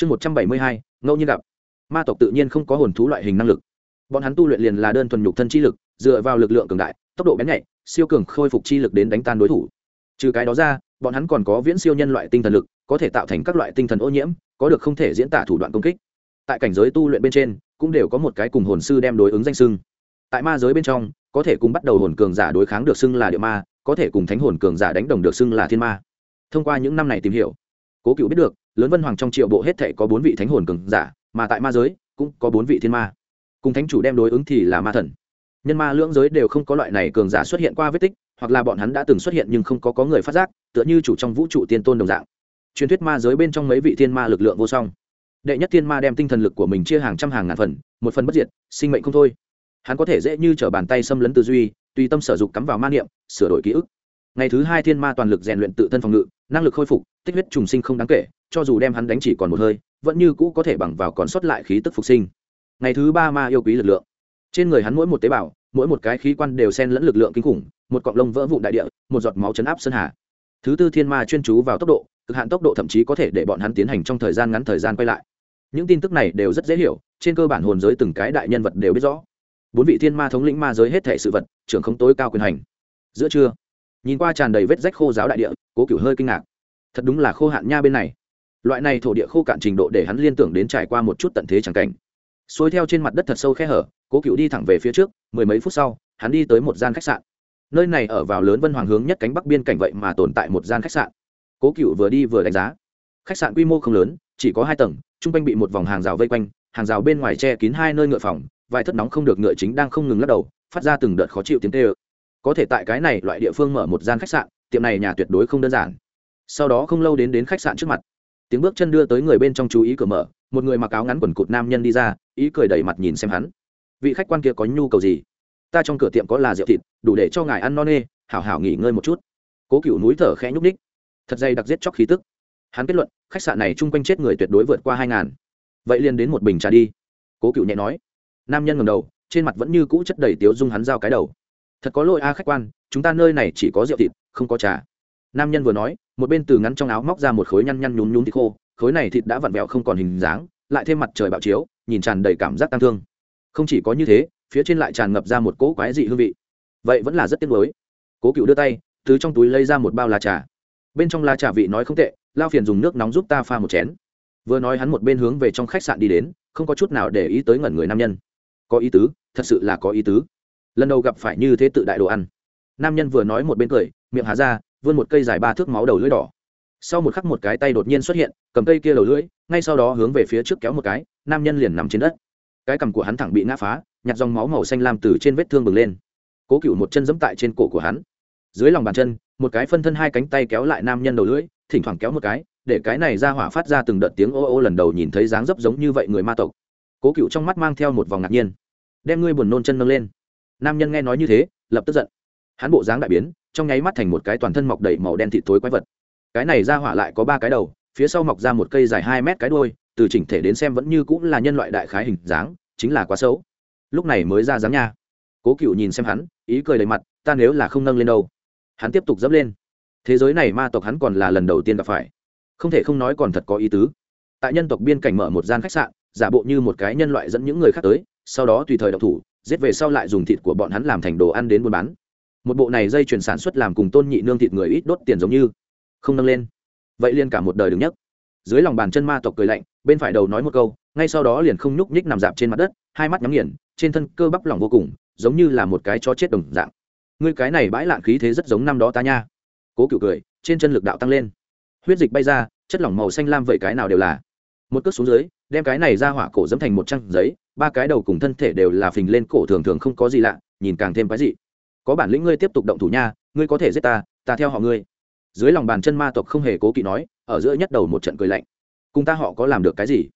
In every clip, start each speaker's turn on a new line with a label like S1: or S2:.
S1: chương một trăm bảy mươi hai, ngẫu nhiên gặp. Ma tộc tự nhiên không có hồn thú loại hình năng lực. Bọn hắn tu luyện liền là đơn thuần nhục thân chi lực, dựa vào lực lượng cường đại, tốc độ bén nhạy, siêu cường khôi phục chi lực đến đánh tan đối thủ. Trừ cái đó ra, bọn hắn còn có viễn siêu nhân loại tinh thần lực, có thể tạo thành các loại tinh thần ô nhiễm, có được không thể diễn tả thủ đoạn công kích. Tại cảnh giới tu luyện bên trên, cũng đều có một cái cùng hồn sư đem đối ứng danh sưng. Tại ma giới bên trong, có thể cùng bắt đầu hồn cường giả đối kháng được xưng là địa ma, có thể cùng thánh hồn cường giả đánh đồng được xưng là thiên ma. Thông qua những năm này tìm hiểu cố cựu biết được, lớn vân hoàng trong triệu bộ hết thể có bốn vị thánh hồn cường giả, mà tại ma giới cũng có bốn vị thiên ma. Cùng thánh chủ đem đối ứng thì là ma thần. Nhân ma lưỡng giới đều không có loại này cường giả xuất hiện qua vết tích, hoặc là bọn hắn đã từng xuất hiện nhưng không có có người phát giác, tựa như chủ trong vũ trụ tiên tôn đồng dạng. Truyền thuyết ma giới bên trong mấy vị thiên ma lực lượng vô song. Đệ nhất thiên ma đem tinh thần lực của mình chia hàng trăm hàng ngàn phần, một phần bất diệt, sinh mệnh không thôi. Hắn có thể dễ như t r ở bàn tay xâm lấn tư duy, tùy tâm sở dục cắm vào ma niệm, sửa đổi ký ức ngày thứ hai thiên ma toàn lực rèn luyện tự thân phòng ngự, năng lực khôi phục, tích huyết trùng sinh không đáng kể, cho dù đem hắn đánh chỉ còn một hơi, vẫn như cũ có thể bằng vào còn sót lại khí tức phục sinh. Ngày thứ ba ma yêu quý lực lượng. Trên người hắn mỗi một tế bào, mỗi một cái khí quan đều xen lẫn lực lượng kinh khủng, một cọng lông vỡ vụn đại địa, một giọt máu chấn áp sơn hà. Thứ tư thiên ma chuyên chú vào tốc độ, cực hạn tốc độ thậm chí có thể để bọn hắn tiến hành trong thời gian ngắn thời gian quay lại. Những tin tức này đều rất dễ hiểu, trên cơ bản hồn giới từng cái đại nhân vật đều biết rõ. Bốn vị thiên ma thống lĩnh ma giới hết thể sự vật, trưởng không tối cao quyền hành. Giữa trưa nhìn qua tràn đầy vết rách khô giáo đại địa, cố cửu hơi kinh ngạc. Thật đúng là khô hạn nha bên này. Loại này thổ địa khô cạn trình độ để hắn liên tưởng đến trải qua một chút tận thế chẳng cảnh. Xuôi theo trên mặt đất thật sâu khe hở, cố cựu đi thẳng về phía trước, mười mấy phút sau, hắn đi tới một gian khách sạn. Nơi này ở vào lớn vân hoàng hướng nhất cánh bắc biên cảnh vậy mà tồn tại một gian khách sạn. Cố cựu vừa đi vừa đánh giá. Khách sạn quy mô không lớn, chỉ có hai tầng, chung quanh bị một vòng hàng rào vây quanh, hàng rào bên ngoài che kín hai nơi ngựa phòng, vài thất nóng không được ngựa chính đang không ngừng lắc đầu, phát ra từng đợt khó chịu tiếng tê ơ có thể tại cái này loại địa phương mở một gian khách sạn, tiệm này nhà tuyệt đối không đơn giản. Sau đó không lâu đến đến khách sạn trước mặt. Tiếng bước chân đưa tới người bên trong chú ý cửa mở, một người mặc áo ngắn quần cụt nam nhân đi ra, ý cười đẩy mặt nhìn xem hắn. Vị khách quan kia có nhu cầu gì? Ta trong cửa tiệm có là rượu thịt, đủ để cho ngài ăn no nê, hảo hảo nghỉ ngơi một chút. Cố cựu núi thở khẽ nhúc ních thật dây đặc giết chóc khí tức. Hắn kết luận, khách sạn này chung quanh chết người tuyệt đối vượt qua hai ngàn. Vậy liền đến một bình trà đi. Cố cựu nhẹ nói. Nam nhân ngầm đầu, trên mặt vẫn như cũ chất đầy tiếu dung hắn giao cái đầu thật có lỗi a khách quan, chúng ta nơi này chỉ có rượu thịt, không có trà. Nam nhân vừa nói, một bên từ ngắn trong áo móc ra một khối nhăn nhăn nhún nhún thịt khô, khối này thịt đã vặn vẹo không còn hình dáng, lại thêm mặt trời bạo chiếu, nhìn tràn đầy cảm giác tăng thương. Không chỉ có như thế, phía trên lại tràn ngập ra một cỗ quái dị hương vị. Vậy vẫn là rất tiếc nuối. Cố cựu đưa tay, từ trong túi lấy ra một bao lá trà. Bên trong lá trà vị nói không tệ, lao phiền dùng nước nóng giúp ta pha một chén. Vừa nói hắn một bên hướng về trong khách sạn đi đến, không có chút nào để ý tới ngẩn người nam nhân. Có ý tứ, thật sự là có ý tứ lần đầu gặp phải như thế tự đại đồ ăn. Nam nhân vừa nói một bên cười, miệng hà ra, vươn một cây dài ba thước máu đầu lưỡi đỏ. Sau một khắc một cái tay đột nhiên xuất hiện, cầm cây kia đầu lưỡi, ngay sau đó hướng về phía trước kéo một cái, nam nhân liền nằm trên đất. Cái cằm của hắn thẳng bị ngã phá, nhặt dòng máu màu xanh lam từ trên vết thương bừng lên. Cố cựu một chân giẫm tại trên cổ của hắn. Dưới lòng bàn chân, một cái phân thân hai cánh tay kéo lại nam nhân đầu lưỡi, thỉnh thoảng kéo một cái, để cái này ra hỏa phát ra từng đợt tiếng ô ô lần đầu nhìn thấy dáng dấp giống như vậy người ma tộc. Cố cựu trong mắt mang theo một vòng ngạc nhiên. Đem ngươi buồn nôn chân nâng lên nam nhân nghe nói như thế, lập tức giận. Hắn bộ dáng đại biến, trong nháy mắt thành một cái toàn thân mọc đầy màu đen thịt thối quái vật. Cái này ra hỏa lại có ba cái đầu, phía sau mọc ra một cây dài hai mét cái đôi từ chỉnh thể đến xem vẫn như cũng là nhân loại đại khái hình dáng, chính là quá xấu. Lúc này mới ra dáng nha. Cố cựu nhìn xem hắn, ý cười đầy mặt, ta nếu là không nâng lên đâu. Hắn tiếp tục dẫm lên. Thế giới này ma tộc hắn còn là lần đầu tiên gặp phải. Không thể không nói còn thật có ý tứ. Tại nhân tộc biên cảnh mở một gian khách sạn, giả bộ như một cái nhân loại dẫn những người khác tới, sau đó tùy thời độc thủ giết về sau lại dùng thịt của bọn hắn làm thành đồ ăn đến buôn bán. Một bộ này dây chuyển sản xuất làm cùng tôn nhị nương thịt người ít đốt tiền giống như. Không nâng lên. Vậy liền cả một đời đứng nhất dưới lòng bàn chân ma tộc cười lạnh, bên phải đầu nói một câu, ngay sau đó liền không nhúc nhích nằm dạp trên mặt đất, hai mắt nhắm nghiền, trên thân cơ bắp lỏng vô cùng, giống như là một cái chó chết đồng dạng. Ngươi cái này bãi lạn khí thế rất giống năm đó ta nha. Cố cựu cười, trên chân lực đạo tăng lên. Huyết dịch bay ra, chất lỏng màu xanh lam vậy cái nào đều là. Một cước xuống dưới, đem cái này ra hỏa cổ dẫm thành một trang giấy ba cái đầu cùng thân thể đều là phình lên cổ thường thường không có gì lạ, nhìn càng thêm cái gì có bản lĩnh ngươi tiếp tục động thủ nha, ngươi có thể giết ta ta theo họ ngươi. Dưới lòng bàn chân ma tộc không hề cố kỵ nói, ở giữa nhất đầu một trận cười lạnh. Cùng ta họ có làm được cái gì?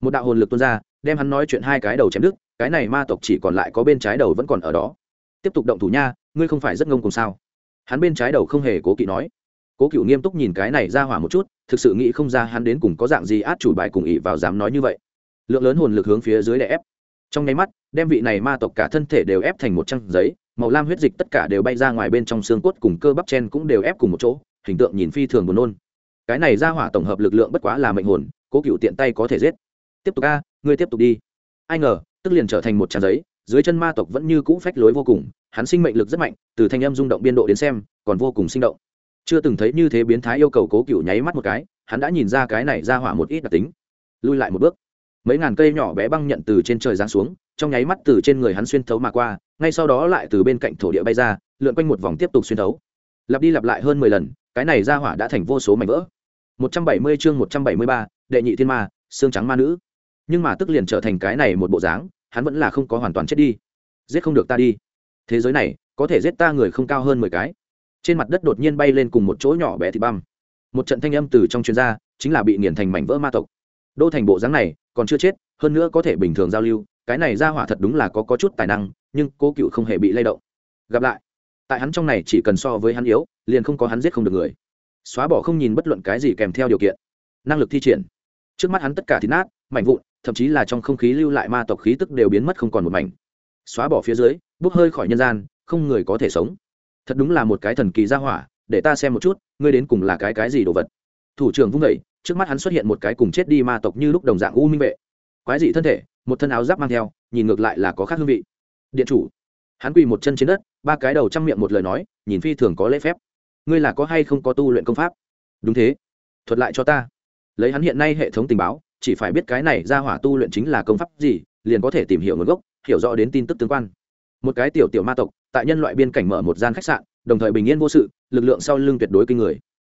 S1: Một đạo hồn lực tuôn ra, đem hắn nói chuyện hai cái đầu chém đứt, cái này ma tộc chỉ còn lại có bên trái đầu vẫn còn ở đó. Tiếp tục động thủ nha, ngươi không phải rất ngông cùng sao? Hắn bên trái đầu không hề cố kỵ nói. Cố cựu nghiêm túc nhìn cái này ra hỏa một chút, thực sự nghĩ không ra hắn đến cùng có dạng gì át chủ bài cùng ỵ vào dám nói như vậy lượng lớn hồn lực hướng phía dưới đè ép. Trong nháy mắt, đem vị này ma tộc cả thân thể đều ép thành một trang giấy, màu lam huyết dịch tất cả đều bay ra ngoài bên trong xương cốt cùng cơ bắp chen cũng đều ép cùng một chỗ, hình tượng nhìn phi thường buồn nôn. Cái này ra hỏa tổng hợp lực lượng bất quá là mệnh hồn, cố cựu tiện tay có thể giết. Tiếp tục a, ngươi tiếp tục đi. Ai ngờ, tức liền trở thành một trang giấy, dưới chân ma tộc vẫn như cũ phách lối vô cùng, hắn sinh mệnh lực rất mạnh, từ thanh âm rung động biên độ đến xem, còn vô cùng sinh động. Chưa từng thấy như thế biến thái yêu cầu cố cựu nháy mắt một cái, hắn đã nhìn ra cái này ra hỏa một ít đặc tính. Lui lại một bước mấy ngàn cây nhỏ bé băng nhận từ trên trời giáng xuống, trong nháy mắt từ trên người hắn xuyên thấu mà qua, ngay sau đó lại từ bên cạnh thổ địa bay ra, lượn quanh một vòng tiếp tục xuyên thấu. Lặp đi lặp lại hơn mười lần, cái này ra hỏa đã thành vô số mảnh vỡ. Một trăm bảy mươi chương một trăm bảy mươi ba, đệ nhị thiên ma, xương trắng ma nữ. Nhưng mà tức liền trở thành cái này một bộ dáng, hắn vẫn là không có hoàn toàn chết đi. Giết không được ta đi. Thế giới này, có thể giết ta người không cao hơn mười cái. Trên mặt đất đột nhiên bay lên cùng một chỗ nhỏ bé thì băm. Một trận thanh âm từ trong chuyên gia, chính là bị nghiền thành mảnh vỡ ma tộc. Đô thành bộ dáng này còn chưa chết hơn nữa có thể bình thường giao lưu cái này ra hỏa thật đúng là có, có chút tài năng nhưng cố cựu không hề bị lay động. Gặp lại. Tại hắn trong này chỉ cần so với hắn yếu liền không có hắn giết không được người. Xóa bỏ không nhìn bất luận cái gì kèm theo điều kiện. Năng lực thi triển. Trước mắt hắn tất cả thịt nát mảnh vụn thậm chí là trong không khí lưu lại ma tộc khí tức đều biến mất không còn một mảnh. Xóa bỏ phía dưới bốc hơi khỏi nhân gian không người có thể sống. Thật đúng là một cái thần kỳ ra hỏa để ta xem một chút ngươi đến cùng là cái cái gì đồ vật. Thủ trưởng vung vẩy trước mắt hắn xuất hiện một cái cùng chết đi ma tộc như lúc đồng dạng u minh vệ. Quái dị thân thể, một thân áo giáp mang theo, nhìn ngược lại là có khác hương vị. Điện chủ. Hắn quỳ một chân trên đất, ba cái đầu chăm miệng một lời nói, nhìn phi thường có lễ phép. Ngươi là có hay không có tu luyện công pháp? Đúng thế. Thuật lại cho ta. Lấy hắn hiện nay hệ thống tình báo, chỉ phải biết cái này ra hỏa tu luyện chính là công pháp gì, liền có thể tìm hiểu nguồn gốc, hiểu rõ đến tin tức tương quan. Một cái tiểu tiểu ma tộc, tại nhân loại biên cảnh mở một gian khách sạn, đồng thời bình yên vô sự, lực lượng sau lưng tuyệt đối kinh người.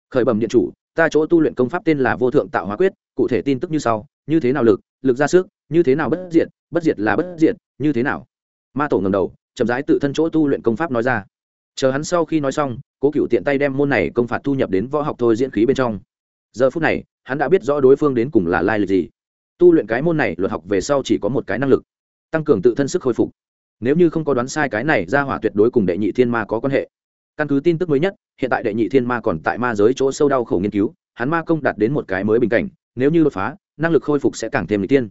S1: Khởi bẩm điện chủ ta chỗ tu luyện công pháp tên là vô thượng tạo hóa quyết, cụ thể tin tức như sau, như thế nào lực lực ra sức, như thế nào bất diệt bất diệt là bất diệt, như thế nào? Ma tổ ngầm đầu, chậm rãi tự thân chỗ tu luyện công pháp nói ra. Chờ hắn sau khi nói xong, cố cựu tiện tay đem môn này công phạt thu nhập đến võ học thôi diễn khí bên trong. Giờ phút này, hắn đã biết rõ đối phương đến cùng là lai lịch gì. Tu luyện cái môn này, luật học về sau chỉ có một cái năng lực, tăng cường tự thân sức hồi phục. Nếu như không có đoán sai cái này ra hỏa tuyệt đối cùng đệ nhị thiên ma có quan hệ căn cứ tin tức mới nhất, hiện tại đệ nhị thiên ma còn tại ma giới chỗ sâu đau khổ nghiên cứu, hắn ma công đạt đến một cái mới bình cảnh, nếu như đột phá, năng lực khôi phục sẽ càng thêm lịch tiên.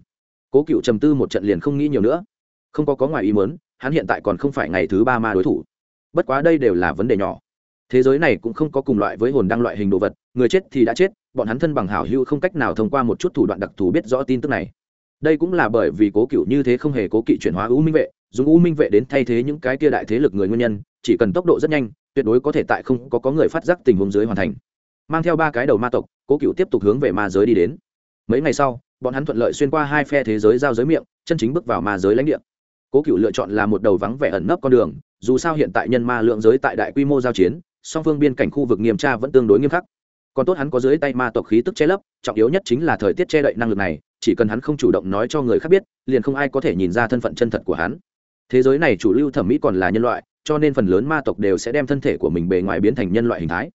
S1: Cố cựu trầm tư một trận liền không nghĩ nhiều nữa. Không có có ngoài ý mớn hắn hiện tại còn không phải ngày thứ ba ma đối thủ. Bất quá đây đều là vấn đề nhỏ. Thế giới này cũng không có cùng loại với hồn đăng loại hình đồ vật, người chết thì đã chết, bọn hắn thân bằng hảo hữu không cách nào thông qua một chút thủ đoạn đặc thù biết rõ tin tức này. Đây cũng là bởi vì cố cựu như thế không hề cố kỵ chuyển hóa u minh vệ, dùng u minh vệ đến thay thế những cái kia đại thế lực người nguyên nhân, chỉ cần tốc độ rất nhanh tuyệt đối có thể tại không có có người phát giác tình huống dưới hoàn thành. Mang theo ba cái đầu ma tộc, cố cựu tiếp tục hướng về ma giới đi đến. Mấy ngày sau, bọn hắn thuận lợi xuyên qua hai phe thế giới giao giới miệng, chân chính bước vào ma giới lãnh địa. Cố cựu lựa chọn là một đầu vắng vẻ ẩn nấp con đường, dù sao hiện tại nhân ma lượng giới tại đại quy mô giao chiến, song phương biên cảnh khu vực nghiêm tra vẫn tương đối nghiêm khắc. Còn tốt hắn có dưới tay ma tộc khí tức che lấp, trọng yếu nhất chính là thời tiết che đậy năng lực này, chỉ cần hắn không chủ động nói cho người khác biết, liền không ai có thể nhìn ra thân phận chân thật của hắn. Thế giới này chủ lưu thẩm mỹ còn là nhân loại cho nên phần lớn ma tộc đều sẽ đem thân thể của mình bề ngoài biến thành nhân loại hình thái.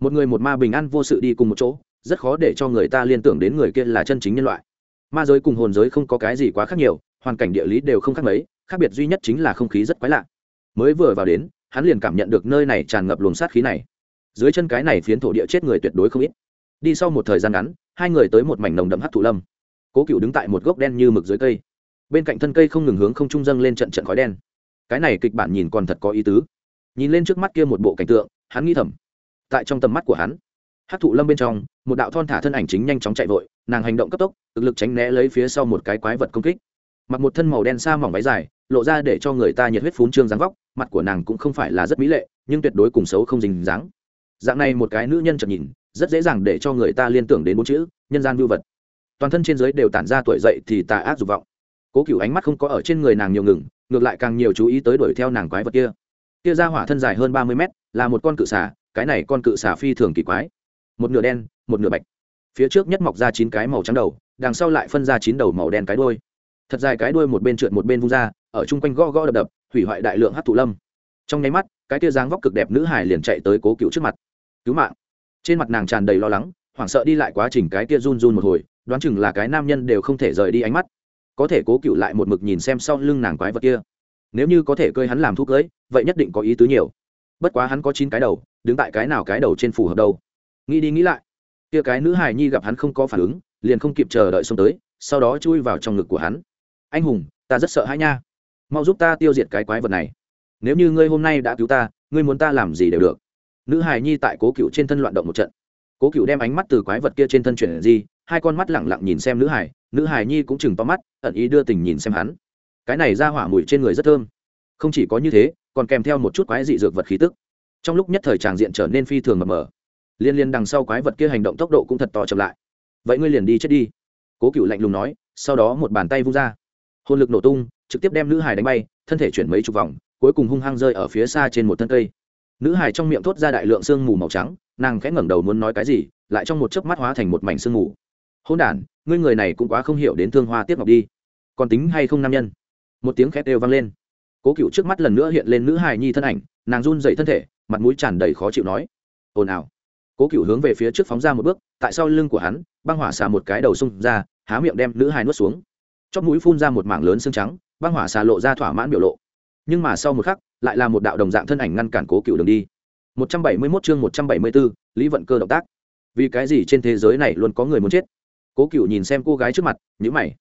S1: Một người một ma bình an vô sự đi cùng một chỗ, rất khó để cho người ta liên tưởng đến người kia là chân chính nhân loại. Ma giới cùng hồn giới không có cái gì quá khác nhiều, hoàn cảnh địa lý đều không khác mấy, khác biệt duy nhất chính là không khí rất quái lạ. Mới vừa vào đến, hắn liền cảm nhận được nơi này tràn ngập luồng sát khí này. Dưới chân cái này phiến thổ địa chết người tuyệt đối không ít. Đi sau một thời gian ngắn, hai người tới một mảnh nồng đậm hát thủ lâm. Cố cựu đứng tại một gốc đen như mực dưới cây. Bên cạnh thân cây không ngừng hướng không trung dâng lên trận trận khói đen cái này kịch bản nhìn còn thật có ý tứ. Nhìn lên trước mắt kia một bộ cảnh tượng, hắn nghĩ thầm. Tại trong tầm mắt của hắn hát thụ lâm bên trong, một đạo thon thả thân ảnh chính nhanh chóng chạy vội, nàng hành động cấp tốc thực lực tránh né lấy phía sau một cái quái vật công kích. Mặc một thân màu đen xa mỏng váy dài, lộ ra để cho người ta nhiệt huyết phún trương dáng vóc, mặt của nàng cũng không phải là rất mỹ lệ, nhưng tuyệt đối cùng xấu không dình dáng. Dạng này một cái nữ nhân chợt nhìn, rất dễ dàng để cho người ta liên tưởng đến bốn chữ, nhân gian vưu vật. Toàn thân trên giới đều tản ra tuổi dậy thì tà ác dục vọng. Cố cựu ánh mắt không có ở trên người nàng nhiều ngừng ngược lại càng nhiều chú ý tới đuổi theo nàng quái vật kia. Kia ra hỏa thân dài hơn ba mươi mét, là một con cự xà, cái này con cự xà phi thường kỳ quái. Một nửa đen, một nửa bạch. Phía trước nhất mọc ra chín cái màu trắng đầu, đằng sau lại phân ra chín đầu màu đen cái đôi thật dài cái đuôi một bên trượt một bên vung ra, ở chung quanh gõ gõ đập đập, hủy hoại đại lượng hát thủ lâm. Trong nháy mắt, cái tia dáng vóc cực đẹp nữ hải liền chạy tới cố cựu trước mặt. Cứu mạng. Trên mặt nàng tràn đầy lo lắng, hoảng sợ đi lại quá trình cái tia run run một hồi, đoán chừng là cái nam nhân đều không thể rời đi ánh mắt có thể cố cựu lại một mực nhìn xem sau lưng nàng quái vật kia. Nếu như có thể cơi hắn làm thuốc cưới, vậy nhất định có ý tứ nhiều. Bất quá hắn có chín cái đầu, đứng tại cái nào cái đầu trên phù hợp đâu? Nghĩ đi nghĩ lại, kia cái nữ hài nhi gặp hắn không có phản ứng, liền không kịp chờ đợi xông tới, sau đó chui vào trong ngực của hắn. Anh hùng, ta rất sợ hãi nha. Mau giúp ta tiêu diệt cái quái vật này. Nếu như ngươi hôm nay đã cứu ta, ngươi muốn ta làm gì đều được. Nữ hài nhi tại cố cựu trên thân loạn động một trận. Cố cựu đem ánh mắt từ quái vật kia trên thân chuyển di, hai con mắt lẳng lặng nhìn xem nữ hải nữ hài nhi cũng chừng to mắt, ẩn ý đưa tình nhìn xem hắn. Cái này ra hỏa mùi trên người rất thơm. Không chỉ có như thế, còn kèm theo một chút quái dị dược vật khí tức. Trong lúc nhất thời tràng diện trở nên phi thường mờ mờ. Liên liên đằng sau quái vật kia hành động tốc độ cũng thật to chậm lại. Vậy ngươi liền đi chết đi. Cố cựu lạnh lùng nói, sau đó một bàn tay vung ra. Hồn lực nổ tung, trực tiếp đem nữ hải đánh bay, thân thể chuyển mấy chục vòng, cuối cùng hung hăng rơi ở phía xa trên một thân cây. Nữ hải trong miệng thốt ra đại lượng sương mù màu trắng, nàng khẽ ngẩng đầu muốn nói cái gì, lại trong một chớp mắt hóa thành một mảnh sương mù hôn đản ngươi người này cũng quá không hiểu đến thương hoa tiếp ngọc đi. Còn tính hay không nam nhân? Một tiếng khét đều vang lên. Cố cựu trước mắt lần nữa hiện lên nữ hài nhi thân ảnh nàng run dậy thân thể mặt mũi tràn đầy khó chịu nói ồn ào. Cố cựu hướng về phía trước phóng ra một bước tại sau lưng của hắn băng hỏa xà một cái đầu xung ra há miệng đem nữ hài nuốt xuống. Chót mũi phun ra một mảng lớn xương trắng băng hỏa xà lộ ra thỏa mãn biểu lộ. Nhưng mà sau một khắc lại là một đạo đồng dạng thân ảnh ngăn cản cố cựu đường đi. 171 chương 174, lý vận cơ động tác. Vì cái gì trên thế giới này luôn có người muốn chết? Cố cựu nhìn xem cô gái trước mặt nhữ mày.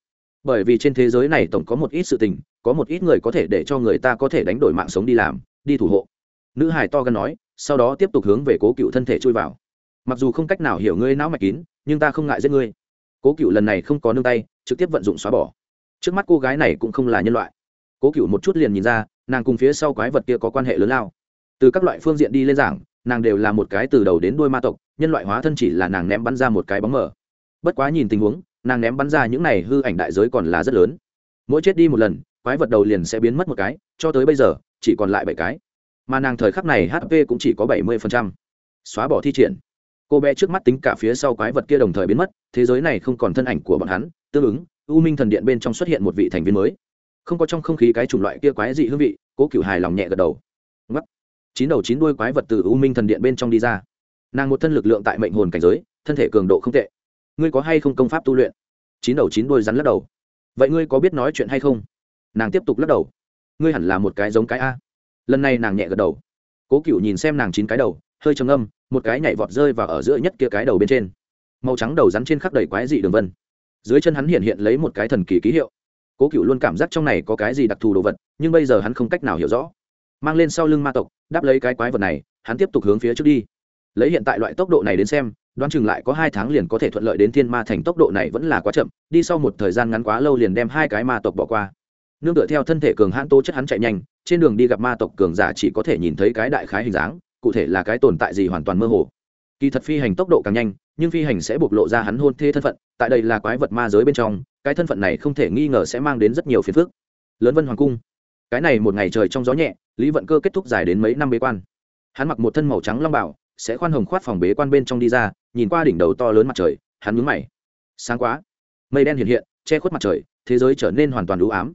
S1: Bởi vì trên thế giới này tổng có một ít sự tình, có một ít người có thể để cho người ta có thể đánh đổi mạng sống đi làm, đi thủ hộ. Nữ hải to gần nói, sau đó tiếp tục hướng về cố cựu thân thể chui vào. Mặc dù không cách nào hiểu ngươi não mạch kín, nhưng ta không ngại giết ngươi. Cố cựu lần này không có nương tay, trực tiếp vận dụng xóa bỏ. Trước mắt cô gái này cũng không là nhân loại. Cố cựu một chút liền nhìn ra, nàng cùng phía sau quái vật kia có quan hệ lớn lao. Từ các loại phương diện đi lên giảng, nàng đều là một cái từ đầu đến đuôi ma tộc, nhân loại hóa thân chỉ là nàng ném bắn ra một cái bóng mờ bất quá nhìn tình huống, nàng ném bắn ra những này hư ảnh đại giới còn là rất lớn. Mỗi chết đi một lần, quái vật đầu liền sẽ biến mất một cái, cho tới bây giờ, chỉ còn lại bảy cái. Mà nàng thời khắc này hp cũng chỉ có bảy mươi xóa bỏ thi triển. Cô bé trước mắt tính cả phía sau quái vật kia đồng thời biến mất, thế giới này không còn thân ảnh của bọn hắn, tương ứng, u minh thần điện bên trong xuất hiện một vị thành viên mới. Không có trong không khí cái chủng loại kia quái dị hương vị, cố cựu hài lòng nhẹ gật đầu. Ngắt chín đầu chín đuôi quái vật từ u minh thần điện bên trong đi ra. Nàng một thân lực lượng tại mệnh hồn cảnh giới, thân thể cường độ không tệ ngươi có hay không công pháp tu luyện? Chín đầu chín đuôi rắn lắc đầu. Vậy ngươi có biết nói chuyện hay không? Nàng tiếp tục lắc đầu. Ngươi hẳn là một cái giống cái a. Lần này nàng nhẹ gật đầu. Cố cựu nhìn xem nàng chín cái đầu, hơi trầm âm một cái nhảy vọt rơi vào ở giữa nhất kia cái đầu bên trên. Màu trắng đầu rắn trên khắc đầy quái dị đường vân. Dưới chân hắn hiện hiện lấy một cái thần kỳ ký hiệu. Cố cựu luôn cảm giác trong này có cái gì đặc thù đồ vật, nhưng bây giờ hắn không cách nào hiểu rõ. Mang lên sau lưng ma tộc, đáp lấy cái quái vật này, hắn tiếp tục hướng phía trước đi. Lấy hiện tại loại tốc độ này đến xem đoán chừng lại có hai tháng liền có thể thuận lợi đến thiên ma thành tốc độ này vẫn là quá chậm, đi sau một thời gian ngắn quá lâu liền đem hai cái ma tộc bỏ qua. Nương tựa theo thân thể cường hãn tố chất hắn chạy nhanh, trên đường đi gặp ma tộc cường giả chỉ có thể nhìn thấy cái đại khái hình dáng, cụ thể là cái tồn tại gì hoàn toàn mơ hồ. Kỳ thật phi hành tốc độ càng nhanh, nhưng phi hành sẽ bộc lộ ra hắn hôn thê thân phận, tại đây là quái vật ma giới bên trong, cái thân phận này không thể nghi ngờ sẽ mang đến rất nhiều phiền phức. Lớn vân hoàng cung. Cái này một ngày trời trong gió nhẹ, lý vận cơ kết thúc dài đến mấy năm bế quan. Hắn mặc một thân màu trắng long bảo sẽ khoan hồng khoát phòng bế quan bên trong đi ra, nhìn qua đỉnh đầu to lớn mặt trời, hắn nhướng mày. Sáng quá. Mây đen hiện hiện, che khuất mặt trời, thế giới trở nên hoàn toàn đủ ám.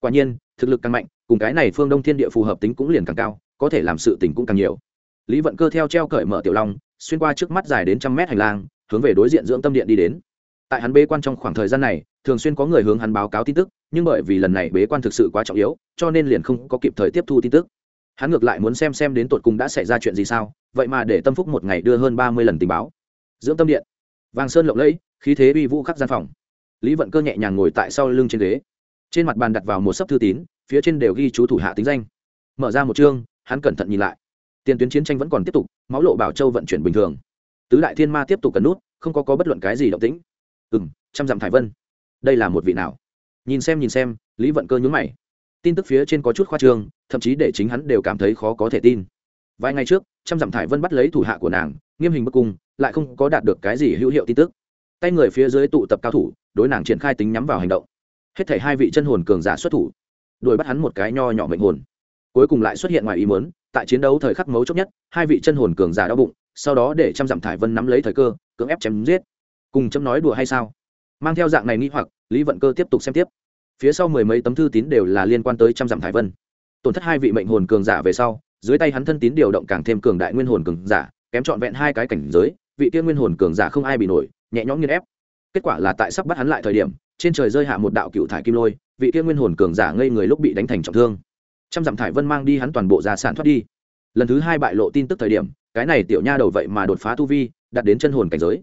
S1: Quả nhiên, thực lực càng mạnh, cùng cái này phương đông thiên địa phù hợp tính cũng liền càng cao, có thể làm sự tình cũng càng nhiều. Lý vận cơ theo treo cởi mở tiểu long, xuyên qua trước mắt dài đến trăm mét hành lang, hướng về đối diện dưỡng tâm điện đi đến. Tại hắn bế quan trong khoảng thời gian này, thường xuyên có người hướng hắn báo cáo tin tức, nhưng bởi vì lần này bế quan thực sự quá trọng yếu, cho nên liền không có kịp thời tiếp thu tin tức hắn ngược lại muốn xem xem đến tột cùng đã xảy ra chuyện gì sao vậy mà để tâm phúc một ngày đưa hơn ba mươi lần tình báo. Dưỡng tâm điện. Vàng sơn lộng lẫy khí thế uy vũ khắc gian phòng. Lý vận cơ nhẹ nhàng ngồi tại sau lưng trên ghế. Trên mặt bàn đặt vào một sấp thư tín phía trên đều ghi chú thủ hạ tính danh. Mở ra một chương hắn cẩn thận nhìn lại. Tiền tuyến chiến tranh vẫn còn tiếp tục máu lộ bảo châu vận chuyển bình thường. Tứ đại thiên ma tiếp tục cần nút không có, có bất luận cái gì động tĩnh. Ừ m trăm dặm thải vân. Đây là một vị nào? Nhìn xem nhìn xem lý vận cơ nhún mày tin tức phía trên có chút khoa trương, thậm chí để chính hắn đều cảm thấy khó có thể tin. Vài ngày trước trăm dặm thải vân bắt lấy thủ hạ của nàng, nghiêm hình bức cung, lại không có đạt được cái gì hữu hiệu tin tức. Tay người phía dưới tụ tập cao thủ, đối nàng triển khai tính nhắm vào hành động. Hết thảy hai vị chân hồn cường giả xuất thủ, đuổi bắt hắn một cái nho nhỏ mệnh hồn. Cuối cùng lại xuất hiện ngoài ý muốn, tại chiến đấu thời khắc mấu chốc nhất, hai vị chân hồn cường giả đau bụng, sau đó để trăm dặm thải vân nắm lấy thời cơ, cưỡng ép chém giết. Cùng chấm nói đùa hay sao? Mang theo dạng này nghi hoặc, lý vận cơ tiếp tục xem tiếp phía sau mười mấy tấm thư tín đều là liên quan tới trăm dặm thái vân. Tổn thất hai vị mệnh hồn cường giả về sau, dưới tay hắn thân tín điều động càng thêm cường đại nguyên hồn cường giả, kém trọn vẹn hai cái cảnh giới, vị tiên nguyên hồn cường giả không ai bị nổi, nhẹ nhõm nghiên ép. Kết quả là tại sắp bắt hắn lại thời điểm, trên trời rơi hạ một đạo cựu thải kim lôi, vị tiên nguyên hồn cường giả ngây người lúc bị đánh thành trọng thương. Trăm dặm thải vân mang đi hắn toàn bộ gia sản thoát đi. Lần thứ hai bại lộ tin tức thời điểm, cái này tiểu nha đầu vậy mà đột phá tu vi đặt đến chân hồn cảnh giới.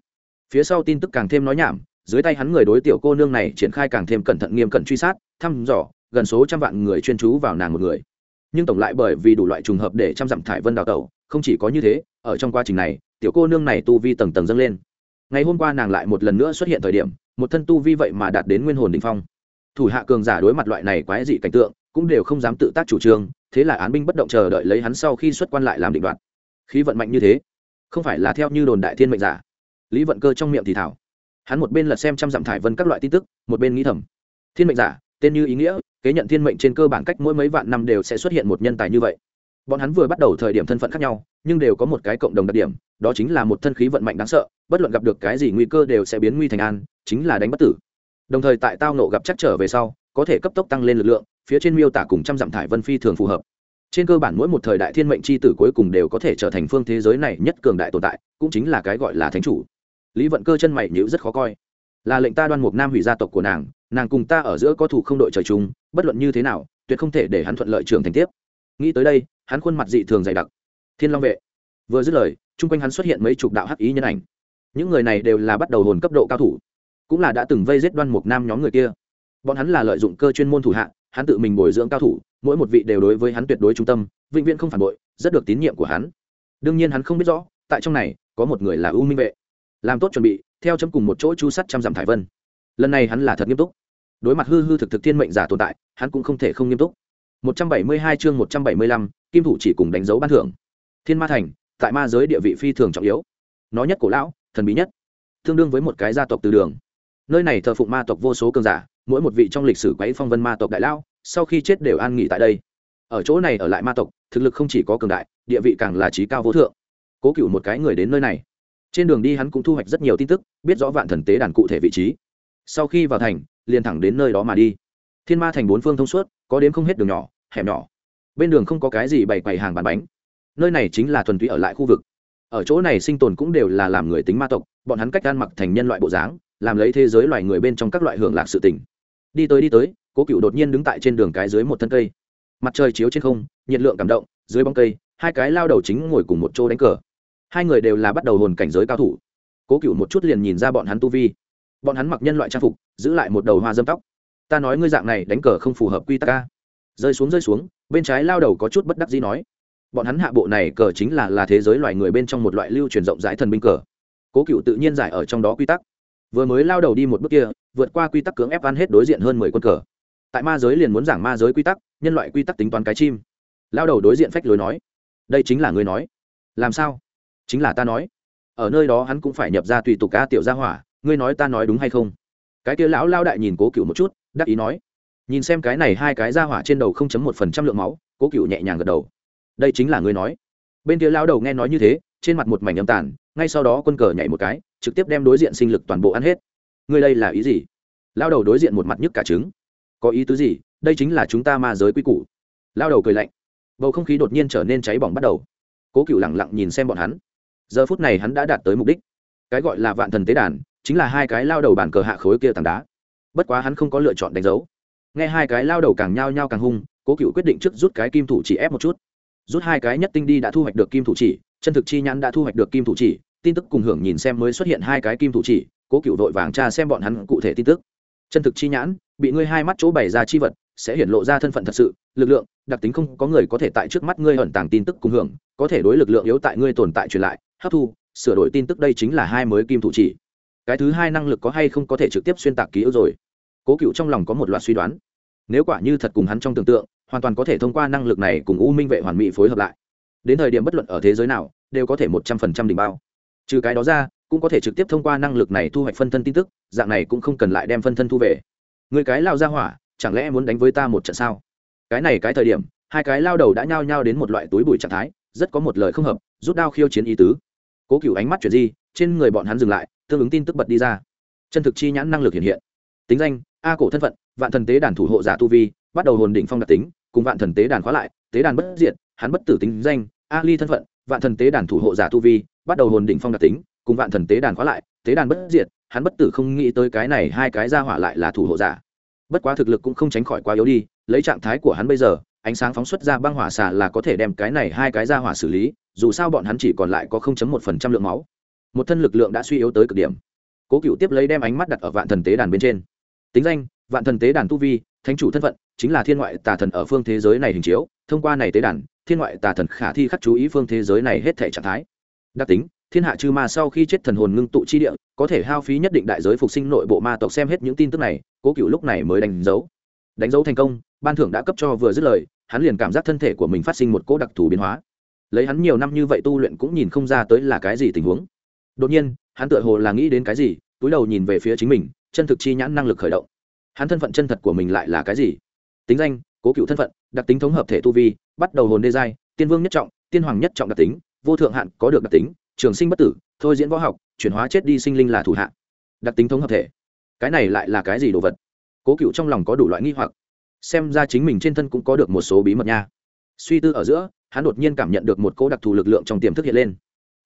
S1: Phía sau tin tức càng thêm nói nhảm dưới tay hắn người đối tiểu cô nương này triển khai càng thêm cẩn thận nghiêm cẩn truy sát, thăm dò, gần số trăm vạn người chuyên chú vào nàng một người. Nhưng tổng lại bởi vì đủ loại trùng hợp để trăm dặm thải vân đào tẩu, không chỉ có như thế, ở trong quá trình này, tiểu cô nương này tu vi tầng tầng dâng lên. Ngày hôm qua nàng lại một lần nữa xuất hiện thời điểm, một thân tu vi vậy mà đạt đến nguyên hồn đình phong. Thủ hạ cường giả đối mặt loại này quái dị cảnh tượng, cũng đều không dám tự tác chủ trương, thế là án binh bất động chờ đợi lấy hắn sau khi xuất quan lại làm định đoạt. Khí vận mạnh như thế, không phải là theo như đồn đại thiên mệnh giả. Lý vận cơ trong miệng thì thảo hắn một bên lật xem trăm dặm thải vân các loại tin tức, một bên nghĩ thầm. Thiên mệnh giả, tên như ý nghĩa, kế nhận thiên mệnh trên cơ bản cách mỗi mấy vạn năm đều sẽ xuất hiện một nhân tài như vậy. Bọn hắn vừa bắt đầu thời điểm thân phận khác nhau, nhưng đều có một cái cộng đồng đặc điểm, đó chính là một thân khí vận mạnh đáng sợ, bất luận gặp được cái gì nguy cơ đều sẽ biến nguy thành an, chính là đánh bất tử. Đồng thời tại tao nộ gặp chắc trở về sau, có thể cấp tốc tăng lên lực lượng, phía trên miêu tả cùng trăm dặm thải vân phi thường phù hợp. Trên cơ bản mỗi một thời đại thiên mệnh c h i tử cuối cùng đều có thể trở thành phương thế giới này nhất cường đại tồn tại, cũng chính là cái gọi là thánh chủ lý vận cơ chân mày nhữ rất khó coi. Là lệnh ta đoan mục nam hủy gia tộc của nàng nàng cùng ta ở giữa có thủ không đội trời chung, bất luận như thế nào, tuyệt không thể để hắn thuận lợi trường thành tiếp. Nghĩ tới đây, hắn khuôn mặt dị thường dày đặc. Thiên long vệ. Vừa dứt lời, chung quanh hắn xuất hiện mấy chục đạo hắc ý nhân ảnh. Những người này đều là bắt đầu hồn cấp độ cao thủ, cũng là đã từng vây giết đoan mục nam nhóm người kia. Bọn hắn là lợi dụng cơ chuyên môn thủ hạ, hắn tự mình bồi dưỡng cao thủ, mỗi một vị đều đối với hắn tuyệt đối trung tâm, vĩnh viễn không phản bội, rất được tín nhiệm của hắn. Đương nhiên hắn không biết rõ, tại trong này, có một người là u minh vệ làm tốt chuẩn bị theo chấm cùng một chỗ chu sắt trăm dặm thải vân. Lần này hắn là thật nghiêm túc. Đối mặt hư hư thực thực thiên mệnh giả tồn tại hắn cũng không thể không nghiêm túc. 172 chương 175, kim thủ chỉ cùng đánh dấu ban thưởng. Thiên ma thành tại ma giới địa vị phi thường trọng yếu. Nó nhất cổ lão thần bí nhất. Tương đương với một cái gia tộc từ đường. Nơi này thờ phụng ma tộc vô số cường giả mỗi một vị trong lịch sử quấy phong vân ma tộc đại lao sau khi chết đều an nghỉ tại đây. Ở chỗ này ở lại ma tộc thực lực không chỉ có cường đại địa vị càng là trí cao vô thượng. Cố cựu một cái người đến nơi này trên đường đi hắn cũng thu hoạch rất nhiều tin tức, biết rõ vạn thần tế đàn cụ thể vị trí. Sau khi vào thành, liền thẳng đến nơi đó mà đi. Thiên ma thành bốn phương thông suốt, có đến không hết đường nhỏ, hẻm nhỏ. Bên đường không có cái gì bày quầy hàng bán bánh. Nơi này chính là thuần túy ở lại khu vực. Ở chỗ này sinh tồn cũng đều là làm người tính ma tộc, bọn hắn cách ăn mặc thành nhân loại bộ dáng, làm lấy thế giới loài người bên trong các loại hưởng lạc sự tình. Đi tới đi tới, cố cựu đột nhiên đứng tại trên đường cái dưới một thân cây. Mặt trời chiếu trên không, nhiệt lượng cảm động, dưới bóng cây, hai cái lao đầu chính ngồi cùng một chỗ đánh cờ hai người đều là bắt đầu hồn cảnh giới cao thủ. Cố cựu một chút liền nhìn ra bọn hắn tu vi. Bọn hắn mặc nhân loại trang phục, giữ lại một đầu hoa dâm tóc. Ta nói ngươi dạng này đánh cờ không phù hợp quy tắc ca rơi xuống rơi xuống, bên trái lao đầu có chút bất đắc dĩ nói. Bọn hắn hạ bộ này cờ chính là là thế giới loài người bên trong một loại lưu truyền rộng rãi thần binh cờ. Cố cựu tự nhiên giải ở trong đó quy tắc. Vừa mới lao đầu đi một bước kia, vượt qua quy tắc cưỡng ép ăn hết đối diện hơn mười quân cờ. Tại ma giới liền muốn giảng ma giới quy tắc, nhân loại quy tắc tính toán cái chim. Lao đầu đối diện phách lối nói. Đây chính là ngươi nói. Làm sao? Chính là ta nói. Ở nơi đó hắn cũng phải nhập ra tùy tục ca tiểu gia hỏa, ngươi nói ta nói đúng hay không? Cái kia lão lao đại nhìn cố cựu một chút, đắc ý nói. Nhìn xem cái này hai cái gia hỏa trên đầu không chấm một phần trăm lượng máu, cố cựu nhẹ nhàng gật đầu. Đây chính là ngươi nói. Bên kia lao đầu nghe nói như thế, trên mặt một mảnh âm tàn, ngay sau đó quân cờ nhảy một cái, trực tiếp đem đối diện sinh lực toàn bộ ăn hết. Ngươi đây là ý gì? Lao đầu đối diện một mặt nhức cả trứng. Có ý tứ gì? Đây chính là chúng ta ma giới quy củ. Lao đầu cười lạnh. Bầu không khí đột nhiên trở nên cháy bỏng bắt đầu. Cố cựu lẳng lặng nhìn xem bọn hắn giờ phút này hắn đã đạt tới mục đích. Cái gọi là vạn thần tế đàn, chính là hai cái lao đầu bàn cờ hạ khối kia tảng đá. Bất quá hắn không có lựa chọn đánh dấu. Nghe hai cái lao đầu càng nhao nhao càng hung, cố cựu quyết định trước rút cái kim thủ chỉ ép một chút. Rút hai cái nhất tinh đi đã thu hoạch được kim thủ chỉ, chân thực chi nhãn đã thu hoạch được kim thủ chỉ, tin tức cùng hưởng nhìn xem mới xuất hiện hai cái kim thủ chỉ, cố cựu vội vàng tra xem bọn hắn cụ thể tin tức. Chân thực chi nhãn, bị ngươi hai mắt chỗ bày ra chi vật, sẽ hiển lộ ra thân phận thật sự, lực lượng, đặc tính không có người có thể tại trước mắt ngươi ẩn tàng tin tức cùng hưởng, có thể đối lực lượng yếu tại ngươi tồn tại truyền lại hấp thu, sửa đổi tin tức đây chính là hai mới kim thủ chỉ. Cái thứ hai năng lực có hay không có thể trực tiếp xuyên tạc ký ức rồi? Cố cựu trong lòng có một loạt suy đoán. Nếu quả như thật cùng hắn trong tưởng tượng, hoàn toàn có thể thông qua năng lực này cùng u minh vệ hoàn mỹ phối hợp lại. Đến thời điểm bất luận ở thế giới nào, đều có thể một trăm phần trăm đỉnh bao. Trừ cái đó ra, cũng có thể trực tiếp thông qua năng lực này thu hoạch phân thân tin tức, dạng này cũng không cần lại đem phân thân thu về. Người cái lao ra hỏa, chẳng lẽ muốn đánh với ta một trận sao? Cái này cái thời điểm, hai cái lao đầu đã nhao nhao đến một loại túi bụi trạng thái, rất có một lời không hợp, rút đao khiêu chiến ý tứ cố cựu ánh mắt chuyển di, trên người bọn hắn dừng lại, tương ứng tin tức bật đi ra. Chân thực chi nhãn năng lực hiện hiện. Tính danh, a cổ thân phận, vạn thần tế đàn thủ hộ giả tu vi, bắt đầu hồn định phong đặc tính, cùng vạn thần tế đàn khóa lại, tế đàn bất diệt, hắn bất tử tính danh, a ly thân phận, vạn thần tế đàn thủ hộ giả tu vi, bắt đầu hồn định phong đặc tính, cùng vạn thần tế đàn khóa lại, tế đàn bất diệt, hắn bất tử không nghĩ tới cái này hai cái ra hỏa lại là thủ hộ giả. Bất quá thực lực cũng không tránh khỏi quá yếu đi, lấy trạng thái của hắn bây giờ ánh sáng phóng xuất ra băng hỏa xà là có thể đem cái này hai cái ra hỏa xử lý, dù sao bọn hắn chỉ còn lại có 0.1% lượng máu. Một thân lực lượng đã suy yếu tới cực điểm. Cố cựu tiếp lấy đem ánh mắt đặt ở vạn thần tế đàn bên trên. Tính danh, vạn thần tế đàn tu vi, thánh chủ thân phận, chính là thiên ngoại tà thần ở phương thế giới này hình chiếu, thông qua này tế đàn, thiên ngoại tà thần khả thi khắc chú ý phương thế giới này hết thể trạng thái. Đặc tính, thiên hạ chư ma sau khi chết thần hồn ngưng tụ chi địa, có thể hao phí nhất định đại giới phục sinh nội bộ ma tộc xem hết những tin tức này, cố cựu lúc này mới đánh dấu. Đánh dấu thành công ban thưởng đã cấp cho vừa dứt lời, hắn liền cảm giác thân thể của mình phát sinh một cỗ đặc thù biến hóa. Lấy hắn nhiều năm như vậy tu luyện cũng nhìn không ra tới là cái gì tình huống. Đột nhiên, hắn tựa hồ là nghĩ đến cái gì, túi đầu nhìn về phía chính mình, chân thực chi nhãn năng lực khởi động. Hắn thân phận chân thật của mình lại là cái gì? Tính danh, cố cựu thân phận, đặc tính thống hợp thể tu vi, bắt đầu hồn đê giai, tiên vương nhất trọng, tiên hoàng nhất trọng đặc tính, vô thượng hạn có được đặc tính, trường sinh bất tử, thôi diễn võ học, chuyển hóa chết đi sinh linh là thủ hạ. Đặc tính thống hợp thể. Cái này lại là cái gì đồ vật? Cố cựu trong lòng có đủ loại nghi hoặc xem ra chính mình trên thân cũng có được một số bí mật nha. Suy tư ở giữa, hắn đột nhiên cảm nhận được một cỗ đặc thù lực lượng trong tiềm thức hiện lên.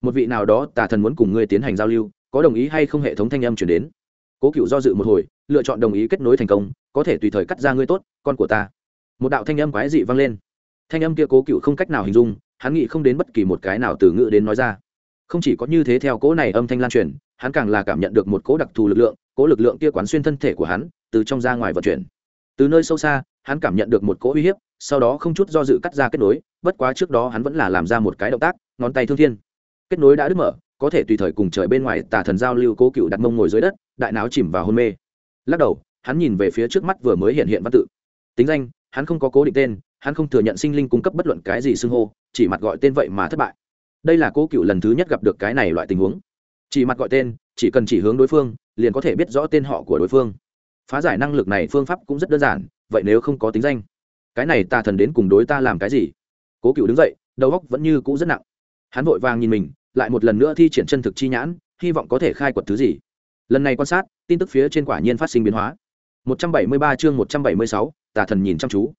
S1: Một vị nào đó tà thần muốn cùng ngươi tiến hành giao lưu, có đồng ý hay không hệ thống thanh âm chuyển đến. Cố cựu do dự một hồi, lựa chọn đồng ý kết nối thành công, có thể tùy thời cắt ra ngươi tốt, con của ta. Một đạo thanh âm quái dị vang lên. Thanh âm kia cố cựu không cách nào hình dung, hắn nghĩ không đến bất kỳ một cái nào từ ngữ đến nói ra. Không chỉ có như thế theo cỗ này âm thanh lan truyền, hắn càng là cảm nhận được một cỗ đặc thù lực lượng, cỗ lực lượng kia quán xuyên thân thể của hắn, từ trong ra ngoài vận chuyển từ nơi sâu xa, hắn cảm nhận được một cỗ uy hiếp, sau đó không chút do dự cắt ra kết nối, bất quá trước đó hắn vẫn là làm ra một cái động tác, ngón tay thương thiên. Kết nối đã đứt mở, có thể tùy thời cùng trời bên ngoài tà thần giao lưu cố cựu đặt mông ngồi dưới đất, đại não chìm vào hôn mê. Lắc đầu, hắn nhìn về phía trước mắt vừa mới hiện hiện văn tự. Tính danh, hắn không có cố định tên, hắn không thừa nhận sinh linh cung cấp bất luận cái gì xưng hô, chỉ mặt gọi tên vậy mà thất bại. Đây là cố cựu lần thứ nhất gặp được cái này loại tình huống. Chỉ mặt gọi tên, chỉ cần chỉ hướng đối phương, liền có thể biết rõ tên họ của đối phương phá giải năng lực này phương pháp cũng rất đơn giản vậy nếu không có tính danh cái này tà thần đến cùng đối ta làm cái gì? Cố cựu đứng dậy đầu góc vẫn như cũ rất nặng. Hắn vội vàng nhìn mình lại một lần nữa thi triển chân thực chi nhãn hy vọng có thể khai quật thứ gì. Lần này quan sát tin tức phía trên quả nhiên phát sinh biến hóa. 173 chương 176, tà thần nhìn chăm chú.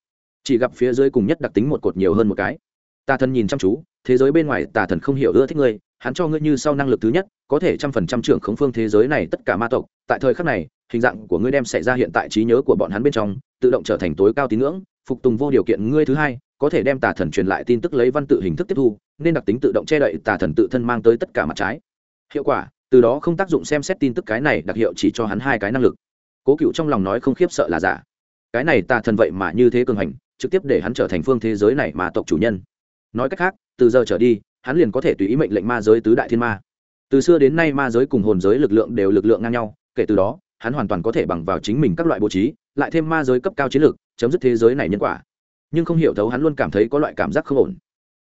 S1: Chỉ gặp phía dưới cùng nhất đặc tính một cột nhiều hơn một cái. Tà thần nhìn chăm chú thế giới bên ngoài tà thần không hiểu ưa thích ngươi hắn cho ngươi như sau năng lực thứ nhất, có thể trăm phần trăm trưởng khống phương thế giới này tất cả ma tộc. Tại thời khắc này, hình dạng của ngươi đem xảy ra hiện tại trí nhớ của bọn hắn bên trong, tự động trở thành tối cao tín ngưỡng, phục tùng vô điều kiện ngươi thứ hai, có thể đem tà thần truyền lại tin tức lấy văn tự hình thức tiếp thu, nên đặc tính tự động che đậy tà thần tự thân mang tới tất cả mặt trái. Hiệu quả, từ đó không tác dụng xem xét tin tức cái này đặc hiệu chỉ cho hắn hai cái năng lực. Cố cựu trong lòng nói không khiếp sợ là giả. Cái này tà thần vậy mà như thế cường hành, trực tiếp để hắn trở thành phương thế giới này mà tộc chủ nhân. Nói cách khác, từ giờ trở đi hắn liền có thể tùy ý mệnh lệnh ma giới tứ đại thiên ma. Từ xưa đến nay ma giới cùng hồn giới lực lượng đều lực lượng ngang nhau, kể từ đó, hắn hoàn toàn có thể bằng vào chính mình các loại bố trí, lại thêm ma giới cấp cao chiến lược, chấm dứt thế giới này nhân quả. Nhưng không hiểu thấu hắn luôn cảm thấy có loại cảm giác không ổn.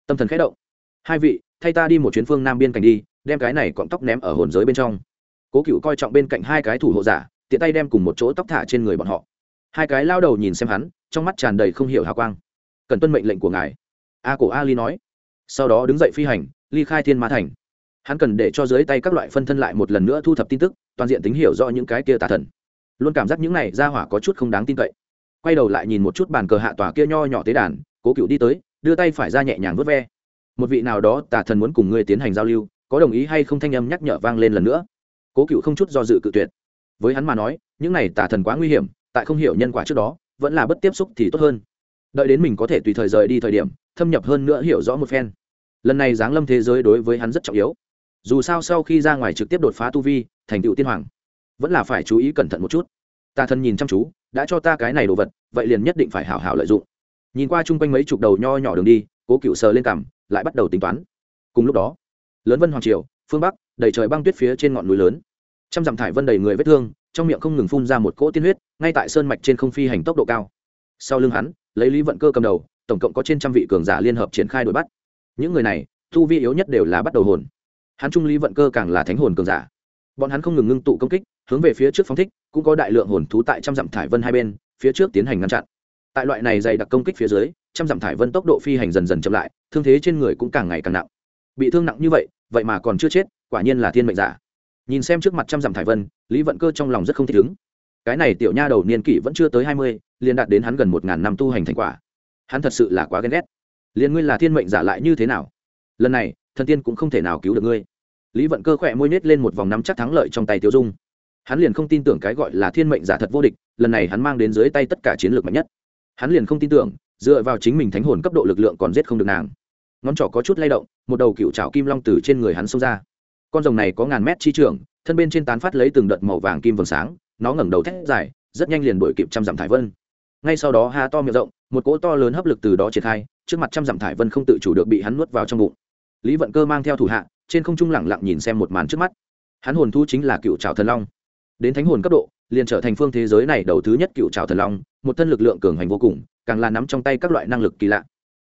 S1: Tâm thần khẽ động. Hai vị, thay ta đi một chuyến phương nam biên cảnh đi, đem cái này cọng tóc ném ở hồn giới bên trong. Cố cựu coi trọng bên cạnh hai cái thủ hộ giả, tiện tay đem cùng một chỗ tóc thả trên người bọn họ. Hai cái lao đầu nhìn xem hắn, trong mắt tràn đầy không hiểu hào quang. Cần tuân mệnh lệnh của ngài. A cổ a nói sau đó đứng dậy phi hành, ly khai thiên ma thành. Hắn cần để cho dưới tay các loại phân thân lại một lần nữa thu thập tin tức, toàn diện tính hiểu rõ những cái kia tà thần. Luôn cảm giác những này ra hỏa có chút không đáng tin cậy. Quay đầu lại nhìn một chút bàn cờ hạ tòa kia nho nhỏ tế đàn, cố cựu đi tới, đưa tay phải ra nhẹ nhàng vớt ve. Một vị nào đó tà thần muốn cùng ngươi tiến hành giao lưu, có đồng ý hay không thanh âm nhắc nhở vang lên lần nữa. Cố cựu không chút do dự cự tuyệt. Với hắn mà nói, những này tà thần quá nguy hiểm, tại không hiểu nhân quả trước đó, vẫn là bất tiếp xúc thì tốt hơn. Đợi đến mình có thể tùy thời rời đi thời điểm thâm nhập hơn nữa hiểu rõ một phen. Lần này giáng lâm thế giới đối với hắn rất trọng yếu. Dù sao sau khi ra ngoài trực tiếp đột phá tu vi, thành tựu tiên hoàng, vẫn là phải chú ý cẩn thận một chút. Ta thần nhìn chăm chú, đã cho ta cái này đồ vật, vậy liền nhất định phải hảo hảo lợi dụng. Nhìn qua chung quanh mấy chục đầu nho nhỏ đường đi, cố cựu sờ lên cằm, lại bắt đầu tính toán. Cùng lúc đó, lớn vân hoàng triều, phương bắc, đầy trời băng tuyết phía trên ngọn núi lớn. Trăm dặm thải vân đầy người vết thương, trong miệng không ngừng phun ra một cỗ tiên huyết, ngay tại sơn mạch trên không phi hành tốc độ cao. Sau lưng hắn, lấy lý vận cơ cầm đầu tổng cộng có trên trăm vị cường giả liên hợp triển khai đuổi bắt. Những người này thu vi yếu nhất đều là bắt đầu hồn. Hắn trung lý vận cơ càng là thánh hồn cường giả. Bọn hắn không ngừng ngưng tụ công kích, hướng về phía trước phóng thích, cũng có đại lượng hồn thú tại trăm dặm thải vân hai bên, phía trước tiến hành ngăn chặn. Tại loại này dày đặc công kích phía dưới, trăm dặm thải vân tốc độ phi hành dần dần chậm lại, thương thế trên người cũng càng ngày càng nặng. Bị thương nặng như vậy vậy mà còn chưa chết, quả nhiên là thiên mệnh giả. Nhìn xem trước mặt trăm dặm thải vân, lý vận cơ trong lòng rất không thích ứng. Cái này tiểu nha đầu niên kỷ vẫn chưa tới hai mươi, liền đạt đến hắn gần một ngàn năm tu hành thành quả hắn thật sự là quá ghen ghét. Liền ngươi là thiên mệnh giả lại như thế nào? Lần này, thần tiên cũng không thể nào cứu được ngươi. Lý vận cơ khỏe môi nết lên một vòng nắm chắc thắng lợi trong tay tiêu dung. Hắn liền không tin tưởng cái gọi là thiên mệnh giả thật vô địch, lần này hắn mang đến dưới tay tất cả chiến lược mạnh nhất. Hắn liền không tin tưởng, dựa vào chính mình thánh hồn cấp độ lực lượng còn giết không được nàng. Ngón trỏ có chút lay động, một đầu cựu trào kim long từ trên người hắn xông ra. Con rồng này có ngàn mét chi trường, thân bên trên tán phát lấy từng đợt màu vàng kim vầng sáng, nó ngẩng đầu thét dài, rất nhanh liền đuổi kịp trăm dặm thải vân ngay sau đó ha to miệng rộng, một cỗ to lớn hấp lực từ đó triển khai, trước mặt trăm dặm thải vân không tự chủ được bị hắn nuốt vào trong bụng. Lý vận cơ mang theo thủ hạ, trên không trung lẳng lặng nhìn xem một màn trước mắt. Hắn hồn thu chính là cựu trào thần long. Đến thánh hồn cấp độ, liền trở thành phương thế giới này đầu thứ nhất cựu trào thần long, một thân lực lượng cường hành vô cùng, càng là nắm trong tay các loại năng lực kỳ lạ.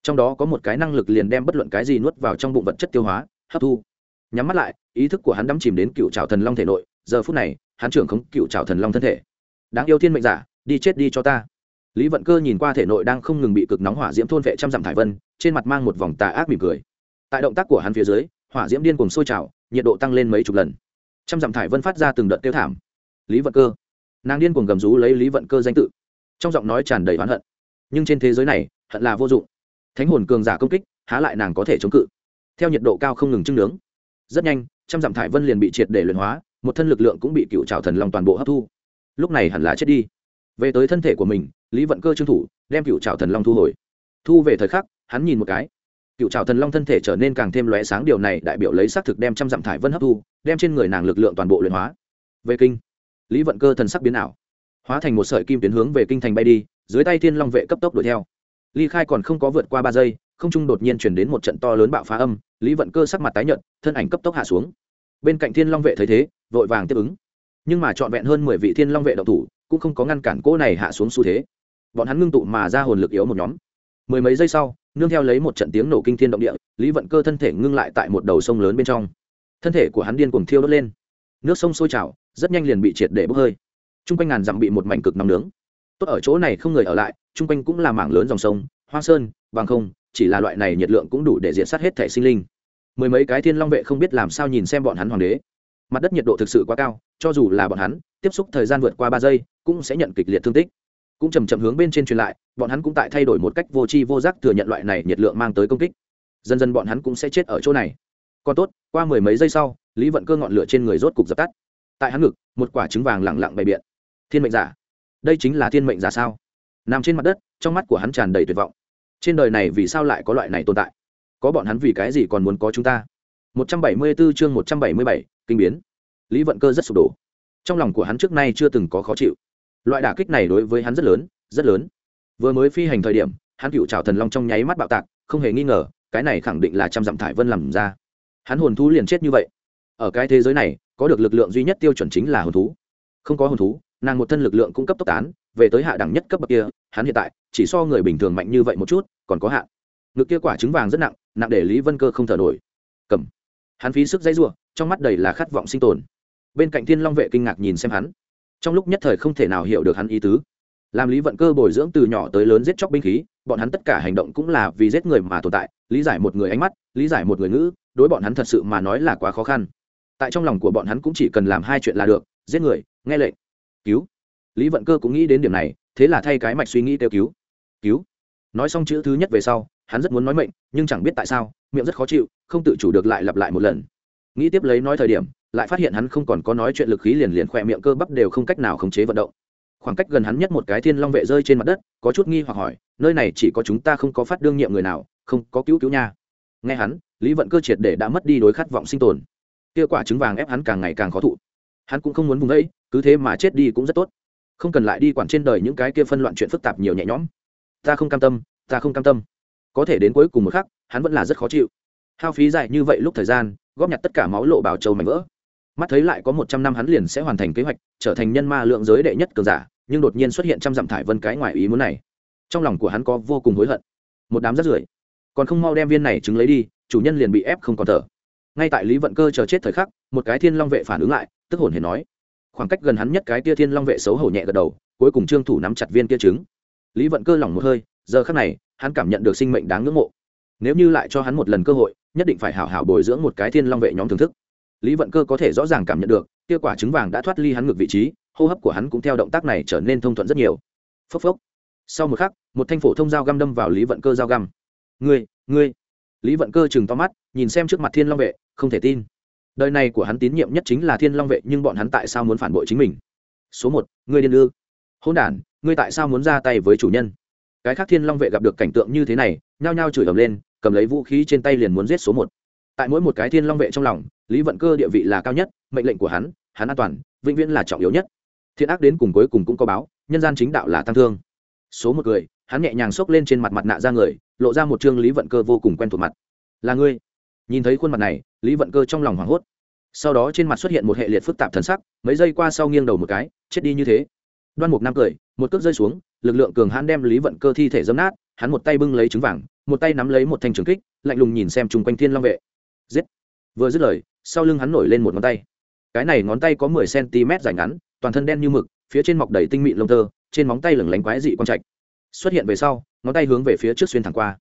S1: Trong đó có một cái năng lực liền đem bất luận cái gì nuốt vào trong bụng vật chất tiêu hóa, hấp thu. Nhắm mắt lại, ý thức của hắn đắm chìm đến cựu trào thần long thể nội, giờ phút này, hắn trưởng khống cựu trào thần long thân thể. Đáng yêu thiên mệnh giả, đi chết đi cho ta lý vận cơ nhìn qua thể nội đang không ngừng bị cực nóng hỏa diễm thôn vệ trăm dặm thải vân, trên mặt mang một vòng tà ác mỉm cười. Tại động tác của hắn phía dưới, hỏa diễm điên cùng sôi trào, nhiệt độ tăng lên mấy chục lần. Trăm dặm thải vân phát ra từng đợt tiêu thảm. Lý vận cơ. Nàng điên cuồng gầm rú lấy lý vận cơ danh tự. Trong giọng nói tràn đầy oán hận. Nhưng trên thế giới này, hận là vô dụng. Thánh hồn cường giả công kích, há lại nàng có thể chống cự. Theo nhiệt độ cao không ngừng trưng nướng. Rất nhanh, trăm dặm thải vân liền bị triệt để luyện hóa, một thân lực lượng cũng bị cựu trào thần long toàn bộ hấp thu. Lúc này hẳn là chết đi. Về tới thân thể của mình lý vận cơ trương thủ, đem cựu trào thần long thu hồi. Thu về thời khắc, hắn nhìn một cái. Cựu trào thần long thân thể trở nên càng thêm lóe sáng, điều này đại biểu lấy xác thực đem trăm dặm thải vân hấp thu, đem trên người nàng lực lượng toàn bộ luyện hóa. Về kinh, lý vận cơ thần sắc biến ảo, hóa thành một sợi kim tuyến hướng về kinh thành bay đi, dưới tay thiên long vệ cấp tốc đuổi theo. Ly khai còn không có vượt qua ba giây, không trung đột nhiên chuyển đến một trận to lớn bạo phá âm, lý vận cơ sắc mặt tái nhợt, thân ảnh cấp tốc hạ xuống. Bên cạnh thiên long vệ thấy thế, vội vàng tiếp ứng. Nhưng mà trọn vẹn hơn mười vị thiên long vệ độc thủ, cũng không có ngăn cản cỗ này hạ xuống xu thế bọn hắn ngưng tụ mà ra hồn lực yếu một nhóm. Mười mấy giây sau, nương theo lấy một trận tiếng nổ kinh thiên động địa, lý vận cơ thân thể ngưng lại tại một đầu sông lớn bên trong. Thân thể của hắn điên cuồng thiêu đốt lên. Nước sông sôi trào, rất nhanh liền bị triệt để bốc hơi. T r u n g quanh ngàn dặm bị một mảnh cực nóng nướng. Tốt ở chỗ này không người ở lại t r u n g quanh cũng là mảng lớn dòng sông, hoa sơn bằng không, chỉ là loại này nhiệt lượng cũng đủ để diện sát hết thẻ sinh linh. Mười mấy cái thiên long vệ không biết làm sao nhìn xem bọn hắn hoàng đế. Mặt đất nhiệt độ thực sự quá cao, cho dù là bọn hắn, tiếp xúc thời gian vượt qua ba giây, cũng sẽ nhận kịch liệt thương tích cũng chầm chậm hướng bên trên truyền lại bọn hắn cũng tại thay đổi một cách vô tri vô giác thừa nhận loại này nhiệt lượng mang tới công kích. Dần dần bọn hắn cũng sẽ chết ở chỗ này. Còn tốt qua mười mấy giây sau lý vận cơ ngọn lửa trên người rốt cục dập tắt. Tại hắn ngực một quả trứng vàng lẳng lặng bày biện. Thiên mệnh giả. Đây chính là thiên mệnh giả sao? Nằm trên mặt đất trong mắt của hắn tràn đầy tuyệt vọng. Trên đời này vì sao lại có loại này tồn tại? Có bọn hắn vì cái gì còn muốn có chúng ta? 174 chương 177, kinh biến. Lý vận cơ rất sụp đổ. Trong lòng của hắn trước nay chưa từng có khó chịu loại đả kích này đối với hắn rất lớn rất lớn. Vừa mới phi hành thời điểm, hắn cựu trào thần long trong nháy mắt bạo tạc, không hề nghi ngờ, cái này khẳng định là trăm dặm thải vân làm ra. Hắn hồn thú liền chết như vậy. Ở cái thế giới này, có được lực lượng duy nhất tiêu chuẩn chính là hồn thú. Không có hồn thú, nàng một thân lực lượng cung cấp tốc tán, về tới hạ đẳng nhất cấp bậc kia, hắn hiện tại, chỉ so người bình thường mạnh như vậy một chút, còn có hạn. Ngực kia quả trứng vàng rất nặng nặng để lý vân cơ không thở nổi. Cầm. Hắn phí sức dãy r u ộ trong mắt đầy là khát vọng sinh tồn. Bên cạnh thiên long vệ kinh ngạc nhìn xem hắn trong lúc nhất thời không thể nào hiểu được hắn ý tứ. Làm lý vận cơ bồi dưỡng từ nhỏ tới lớn giết chóc binh khí, bọn hắn tất cả hành động cũng là vì giết người mà tồn tại, lý giải một người ánh mắt, lý giải một người ngữ, đối bọn hắn thật sự mà nói là quá khó khăn. Tại trong lòng của bọn hắn cũng chỉ cần làm hai chuyện là được, giết người, nghe lệnh, cứu. Lý vận cơ cũng nghĩ đến điểm này, thế là thay cái mạch suy nghĩ kêu cứu. Cứu. Nói xong chữ thứ nhất về sau, hắn rất muốn nói mệnh, nhưng chẳng biết tại sao, miệng rất khó chịu, không tự chủ được lại lặp lại một lần. Nghĩ tiếp lấy nói thời điểm lại phát hiện hắn không còn có nói chuyện lực khí liền liền khỏe miệng cơ bắp đều không cách nào khống chế vận động. Khoảng cách gần hắn nhất một cái thiên long vệ rơi trên mặt đất, có chút nghi hoặc hỏi, nơi này chỉ có chúng ta không có phát đương nhiệm người nào, không có cứu cứu nha? Nghe hắn, lý vận cơ triệt để đã mất đi đối khát vọng sinh tồn. Kia quả trứng vàng ép hắn càng ngày càng khó thụ. Hắn cũng không muốn vùng ấy cứ thế mà chết đi cũng rất tốt. Không cần lại đi quản trên đời những cái kia phân loạn chuyện phức tạp nhiều nhẹ nhõm. Ta không cam tâm, ta không cam tâm. Có thể đến cuối cùng một khắc, hắn vẫn là rất khó chịu. Hao phí dài như vậy lúc thời gian, góp nhặt tất cả máu lộ bảo châu mảnh vỡ mắt thấy lại có một trăm năm hắn liền sẽ hoàn thành kế hoạch, trở thành nhân ma lượng giới đệ nhất cường giả, nhưng đột nhiên xuất hiện trăm dặm thải vân cái ngoài ý muốn này. Trong lòng của hắn có vô cùng hối hận. Một đám rắt rưởi. Còn không mau đem viên này trứng lấy đi, chủ nhân liền bị ép không còn thở. Ngay tại lý vận cơ chờ chết thời khắc, một cái thiên long vệ phản ứng lại, tức hồn hề nói. Khoảng cách gần hắn nhất cái tia thiên long vệ xấu hổ nhẹ gật đầu, cuối cùng trương thủ nắm chặt viên kia trứng. Lý vận cơ lỏng một hơi, giờ khắc này, hắn cảm nhận được sinh mệnh đáng ngưỡng mộ. Nếu như lại cho hắn một lần cơ hội, nhất định phải hảo hảo bồi dưỡng một cái thiên long vệ nhóm thưởng thức lý vận cơ có thể rõ ràng cảm nhận được, kia quả trứng vàng đã thoát ly hắn ngược vị trí, hô hấp của hắn cũng theo động tác này trở nên thông thuận rất nhiều. Phốc phốc. Sau một khắc, một thanh phổ thông dao găm đâm vào lý vận cơ dao găm. Ngươi ngươi. Lý vận cơ chừng to mắt, nhìn xem trước mặt thiên long vệ, không thể tin. Đời này của hắn tín nhiệm nhất chính là thiên long vệ, nhưng bọn hắn tại sao muốn phản bội chính mình? Số một, ngươi điên ư? Hôn đản, ngươi tại sao muốn ra tay với chủ nhân? Cái khác thiên long vệ gặp được cảnh tượng như thế này, nhao nhao chửi ầm lên, cầm lấy vũ khí trên tay liền muốn giết số một tại mỗi một cái thiên long vệ trong lòng, lý vận cơ địa vị là cao nhất, mệnh lệnh của hắn hắn an toàn, vĩnh viễn là trọng yếu nhất. Thiện ác đến cùng cuối cùng cũng có báo, nhân gian chính đạo là tăng thương. Số một người hắn nhẹ nhàng xốc lên trên mặt mặt nạ ra người, lộ ra một chương lý vận cơ vô cùng quen thuộc mặt. Là ngươi? Nhìn thấy khuôn mặt này, lý vận cơ trong lòng hoảng hốt. Sau đó trên mặt xuất hiện một hệ liệt phức tạp thần sắc, mấy giây qua sau nghiêng đầu một cái, chết đi như thế. Đoan mục nam cười, một cước rơi xuống, lực lượng cường hãn đem lý vận cơ thi thể dấm nát, hắn một tay bưng lấy trứng vàng, một tay nắm lấy một thanh trường kích, lạnh lùng nhìn xem chung quanh thiên long vệ giết. Vừa dứt lời, sau lưng hắn nổi lên một ngón tay. Cái này ngón tay có mười cm dài ngắn, toàn thân đen như mực, phía trên mọc đầy tinh mịn lông tơ, trên móng tay lửng lánh quái dị quang trạch. Xuất hiện về sau, ngón tay hướng về phía trước xuyên thẳng qua.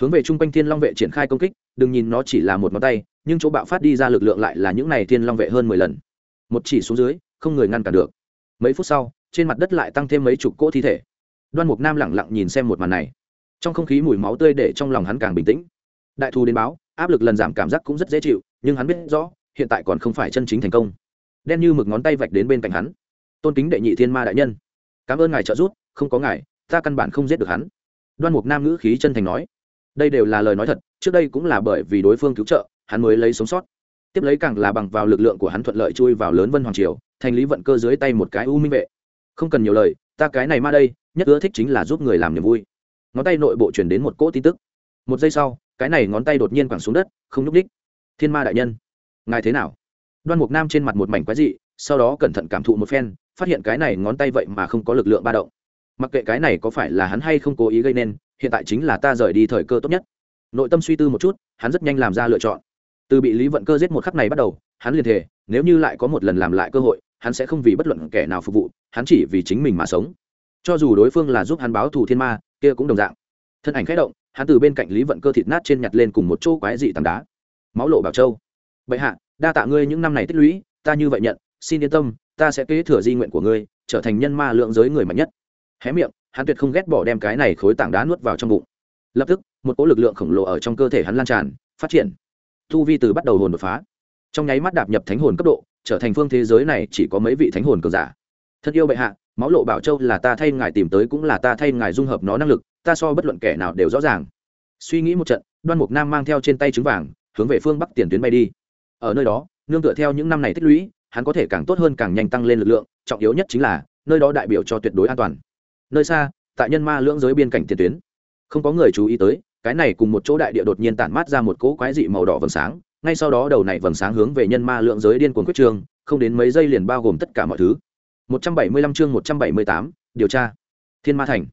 S1: Hướng về chung quanh thiên long vệ triển khai công kích, đừng nhìn nó chỉ là một ngón tay, nhưng chỗ bạo phát đi ra lực lượng lại là những này thiên long vệ hơn mười lần. Một chỉ xuống dưới, không người ngăn cản được. Mấy phút sau, trên mặt đất lại tăng thêm mấy chục cỗ thi thể. Đoan mục nam lẳng lặng nhìn xem một màn này. Trong không khí mùi máu tươi để trong lòng hắn càng bình tĩnh. Đại thù đến báo áp lực lần giảm cảm giác cũng rất dễ chịu, nhưng hắn biết rõ, hiện tại còn không phải chân chính thành công. Đen như mực ngón tay vạch đến bên cạnh hắn. Tôn kính đệ nhị thiên ma đại nhân, cảm ơn ngài trợ giúp, không có ngài, ta căn bản không giết được hắn. Đoan mục nam ngữ khí chân thành nói, đây đều là lời nói thật, trước đây cũng là bởi vì đối phương cứu trợ, hắn mới lấy sống sót. Tiếp lấy càng là bằng vào lực lượng của hắn thuận lợi chui vào lớn vân hoàng triều, thành lý vận cơ dưới tay một cái u minh vệ. Không cần nhiều lời, ta cái này ma đây, nhất ưa thích chính là giúp người làm niềm vui. Ngón tay nội bộ chuyển đến một cỗ tin tức. Một giây sau cái này ngón tay đột nhiên quẳng xuống đất không nhúc đích thiên ma đại nhân ngài thế nào? Đoan mục nam trên mặt một mảnh quái dị sau đó cẩn thận cảm thụ một phen phát hiện cái này ngón tay vậy mà không có lực lượng ba động. Mặc kệ cái này có phải là hắn hay không cố ý gây nên hiện tại chính là ta rời đi thời cơ tốt nhất. Nội tâm suy tư một chút hắn rất nhanh làm ra lựa chọn. Từ bị lý vận cơ giết một khắc này bắt đầu hắn liền thề, nếu như lại có một lần làm lại cơ hội hắn sẽ không vì bất luận kẻ nào phục vụ hắn chỉ vì chính mình mà sống. Cho dù đối phương là giúp hắn báo thù thiên ma kia cũng đồng dạng thân ảnh khẽ động, hắn từ bên cạnh lý vận cơ thịt nát trên nhặt lên cùng một chỗ quái dị tảng đá. Máu lộ bảo châu. Bệ hạ, đa tạ ngươi những năm này tích lũy, ta như vậy nhận, xin yên tâm, ta sẽ kế thừa di nguyện của ngươi, trở thành nhân ma lượng giới người mạnh nhất. Hé miệng, hắn tuyệt không ghét bỏ đem cái này khối tảng đá nuốt vào trong bụng. Lập tức, một cỗ lực lượng khổng lồ ở trong cơ thể hắn lan tràn, phát triển. Thu vi từ bắt đầu hồn đột phá. Trong nháy mắt đạp nhập thánh hồn cấp độ, trở thành phương thế giới này chỉ có mấy vị thánh hồn cường giả. Thân yêu bệ hạ, máu lộ bảo châu là ta thay ngài tìm tới cũng là ta thay ngài dung hợp nó năng lực ta so bất luận kẻ nào đều rõ ràng. Suy nghĩ một trận đoan mục nam mang theo trên tay trứng vàng hướng về phương bắc tiền tuyến bay đi. Ở nơi đó nương tựa theo những năm này tích lũy hắn có thể càng tốt hơn càng nhanh tăng lên lực lượng trọng yếu nhất chính là nơi đó đại biểu cho tuyệt đối an toàn. Nơi xa tại nhân ma lưỡng giới biên cảnh tiền tuyến. Không có người chú ý tới cái này cùng một chỗ đại địa đột nhiên tản mát ra một cỗ quái dị màu đỏ vầng sáng ngay sau đó đầu này vầng sáng hướng về nhân ma lượng giới điên cuồng quyết trường không đến mấy giây liền bao gồm tất cả mọi thứ. 175 chương 178, điều tra. Thiên ma thành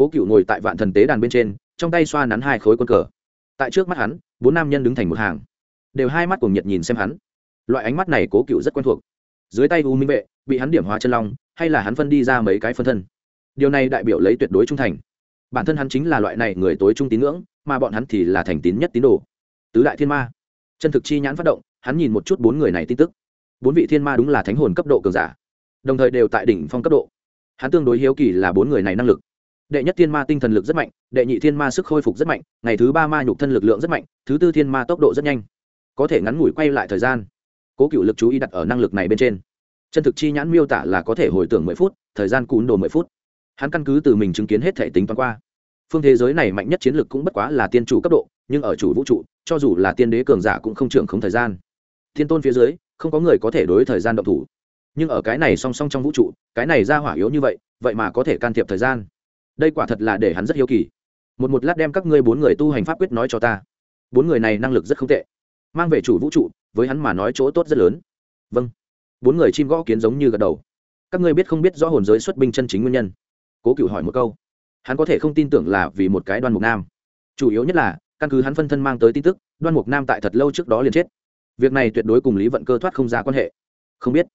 S1: cố cựu ngồi tại vạn thần tế đàn bên trên, trong tay xoa nắn hai khối quân cờ. Tại trước mắt hắn, bốn nam nhân đứng thành một hàng. Đều hai mắt cùng nhiệt nhìn xem hắn. Loại ánh mắt này cố cựu rất quen thuộc. Dưới tay u minh vệ, bị hắn điểm hóa chân long, hay là hắn phân đi ra mấy cái phân thân. Điều này đại biểu lấy tuyệt đối trung thành. Bản thân hắn chính là loại này người tối trung tín ngưỡng, mà bọn hắn thì là thành tín nhất tín đồ. Tứ đại thiên ma. Chân thực chi nhãn phát động, hắn nhìn một chút bốn người này tin tức. Bốn vị thiên ma đúng là thánh hồn cấp độ cường giả. Đồng thời đều tại đỉnh phong cấp độ. Hắn tương đối hiếu kỳ là bốn người này năng lực đệ nhất thiên ma tinh thần lực rất mạnh, đệ nhị thiên ma sức khôi phục rất mạnh, ngày thứ ba ma nhục thân lực lượng rất mạnh, thứ tư thiên ma tốc độ rất nhanh. Có thể ngắn ngủi quay lại thời gian. Cố cựu lực chú ý đặt ở năng lực này bên trên. Chân thực chi nhãn miêu tả là có thể hồi tưởng mười phút, thời gian cún đồ mười phút. Hắn căn cứ từ mình chứng kiến hết thể tính toán qua. Phương thế giới này mạnh nhất chiến lược cũng bất quá là tiên chủ cấp độ, nhưng ở chủ vũ trụ, cho dù là tiên đế cường giả cũng không trưởng không thời gian. Thiên tôn phía dưới, không có người có thể đối thời gian động thủ. Nhưng ở cái này song song trong vũ trụ, cái này ra hỏa yếu như vậy vậy mà có thể can thiệp thời gian đây quả thật là để hắn rất hiếu kỳ. Một một lát đem các ngươi bốn người tu hành pháp quyết nói cho ta. Bốn người này năng lực rất không tệ. Mang về chủ vũ trụ, với hắn mà nói chỗ tốt rất lớn. Vâng. Bốn người chim gõ kiến giống như gật đầu. Các ngươi biết không biết rõ hồn giới xuất binh chân chính nguyên nhân. Cố cựu hỏi một câu. Hắn có thể không tin tưởng là vì một cái đoan mục nam. Chủ yếu nhất là, căn cứ hắn phân thân mang tới tin tức, đoan mục nam tại thật lâu trước đó liền chết. Việc này tuyệt đối cùng lý vận cơ thoát không ra quan hệ. Không biết.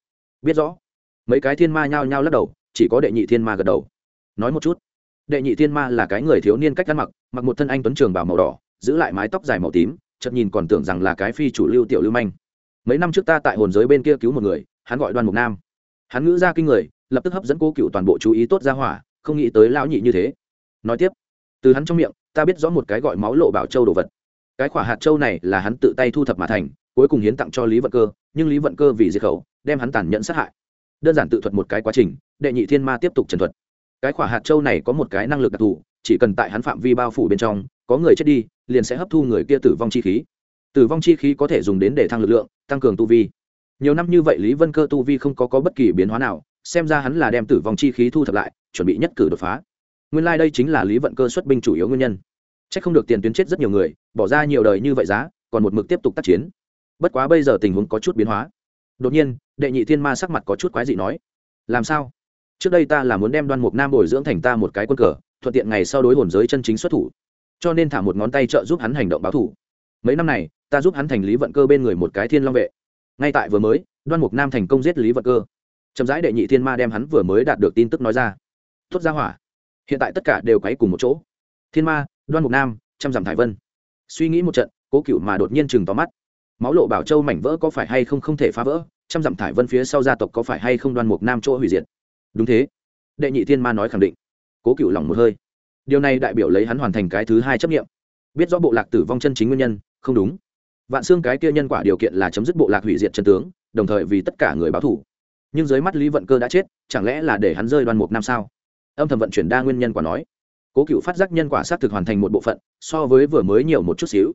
S1: Biết rõ. Mấy cái thiên ma nhao nhao lắc đầu, chỉ có đệ nhị thiên ma gật đầu. Nói một chút đệ nhị thiên ma là cái người thiếu niên cách ăn mặc mặc một thân anh tuấn trường bảo màu đỏ, giữ lại mái tóc dài màu tím, chợt nhìn còn tưởng rằng là cái phi chủ lưu tiểu lưu manh. Mấy năm trước ta tại hồn giới bên kia cứu một người, hắn gọi đoan mục nam. Hắn ngữ ra kinh người, lập tức hấp dẫn cố cựu toàn bộ chú ý tốt ra hỏa, không nghĩ tới lão nhị như thế. Nói tiếp, từ hắn trong miệng, ta biết rõ một cái gọi máu lộ bảo châu đồ vật. Cái quả hạt châu này là hắn tự tay thu thập mà thành, cuối cùng hiến tặng cho lý vận cơ, nhưng lý vận cơ vì diệt khẩu, đem hắn tàn nhẫn sát hại. Đơn giản tự thuật một cái quá trình, đệ nhị thiên ma tiếp tục trần thuật cái quả hạt châu này có một cái năng lực đặc thù chỉ cần tại hắn phạm vi bao phủ bên trong có người chết đi liền sẽ hấp thu người kia tử vong chi khí. Tử vong chi khí có thể dùng đến để thăng lực lượng tăng cường tu vi. Nhiều năm như vậy lý vân cơ tu vi không có, có bất kỳ biến hóa nào xem ra hắn là đem tử vong chi khí thu thập lại chuẩn bị nhất cử đột phá. Nguyên lai、like、đây chính là lý vận cơ xuất binh chủ yếu nguyên nhân. C h ắ c không được tiền tuyến chết rất nhiều người bỏ ra nhiều đời như vậy giá còn một mực tiếp tục tác chiến. Bất quá bây giờ tình huống có chút biến hóa. Đột nhiên đệ nhị thiên ma sắc mặt có chút quái dị nói làm sao? Trước đây ta là muốn đem đoan mục nam bồi dưỡng thành ta một cái quân cờ, thuận tiện ngày sau đối hồn giới chân chính xuất thủ. Cho nên thả một ngón tay trợ giúp hắn hành động báo thủ. Mấy năm này, ta giúp hắn thành lý vận cơ bên người một cái thiên long vệ. Ngay tại vừa mới, đoan mục nam thành công giết lý vận cơ. Chậm rãi đệ nhị thiên ma đem hắn vừa mới đạt được tin tức nói ra. Thốt ra hỏa. Hiện tại tất cả đều quấy cùng một chỗ. Thiên ma, đoan mục nam trăm dặm thải vân. Suy nghĩ một trận, cố cựu mà đột nhiên chừng tóm mắt. Máu lộ bảo châu mảnh vỡ có phải hay không không thể phá vỡ trăm dặm thải vân phía sau gia tộc có phải hay không đoan mục nam chỗ hủy diệt đúng thế. Đệ nhị thiên ma nói khẳng định. Cố cựu lỏng một hơi. Điều này đại biểu lấy hắn hoàn thành cái thứ hai chấp nghiệm. Biết rõ bộ lạc tử vong chân chính nguyên nhân, không đúng. Vạn xương cái kia nhân quả điều kiện là chấm dứt bộ lạc hủy diệt chân tướng, đồng thời vì tất cả người báo thủ nhưng dưới mắt lý vận cơ đã chết, chẳng lẽ là để hắn rơi đoan mục năm sao? Âm thầm vận chuyển đa nguyên nhân quả nói. Cố cựu phát giác nhân quả xác thực hoàn thành một bộ phận, so với vừa mới nhiều một chút xíu.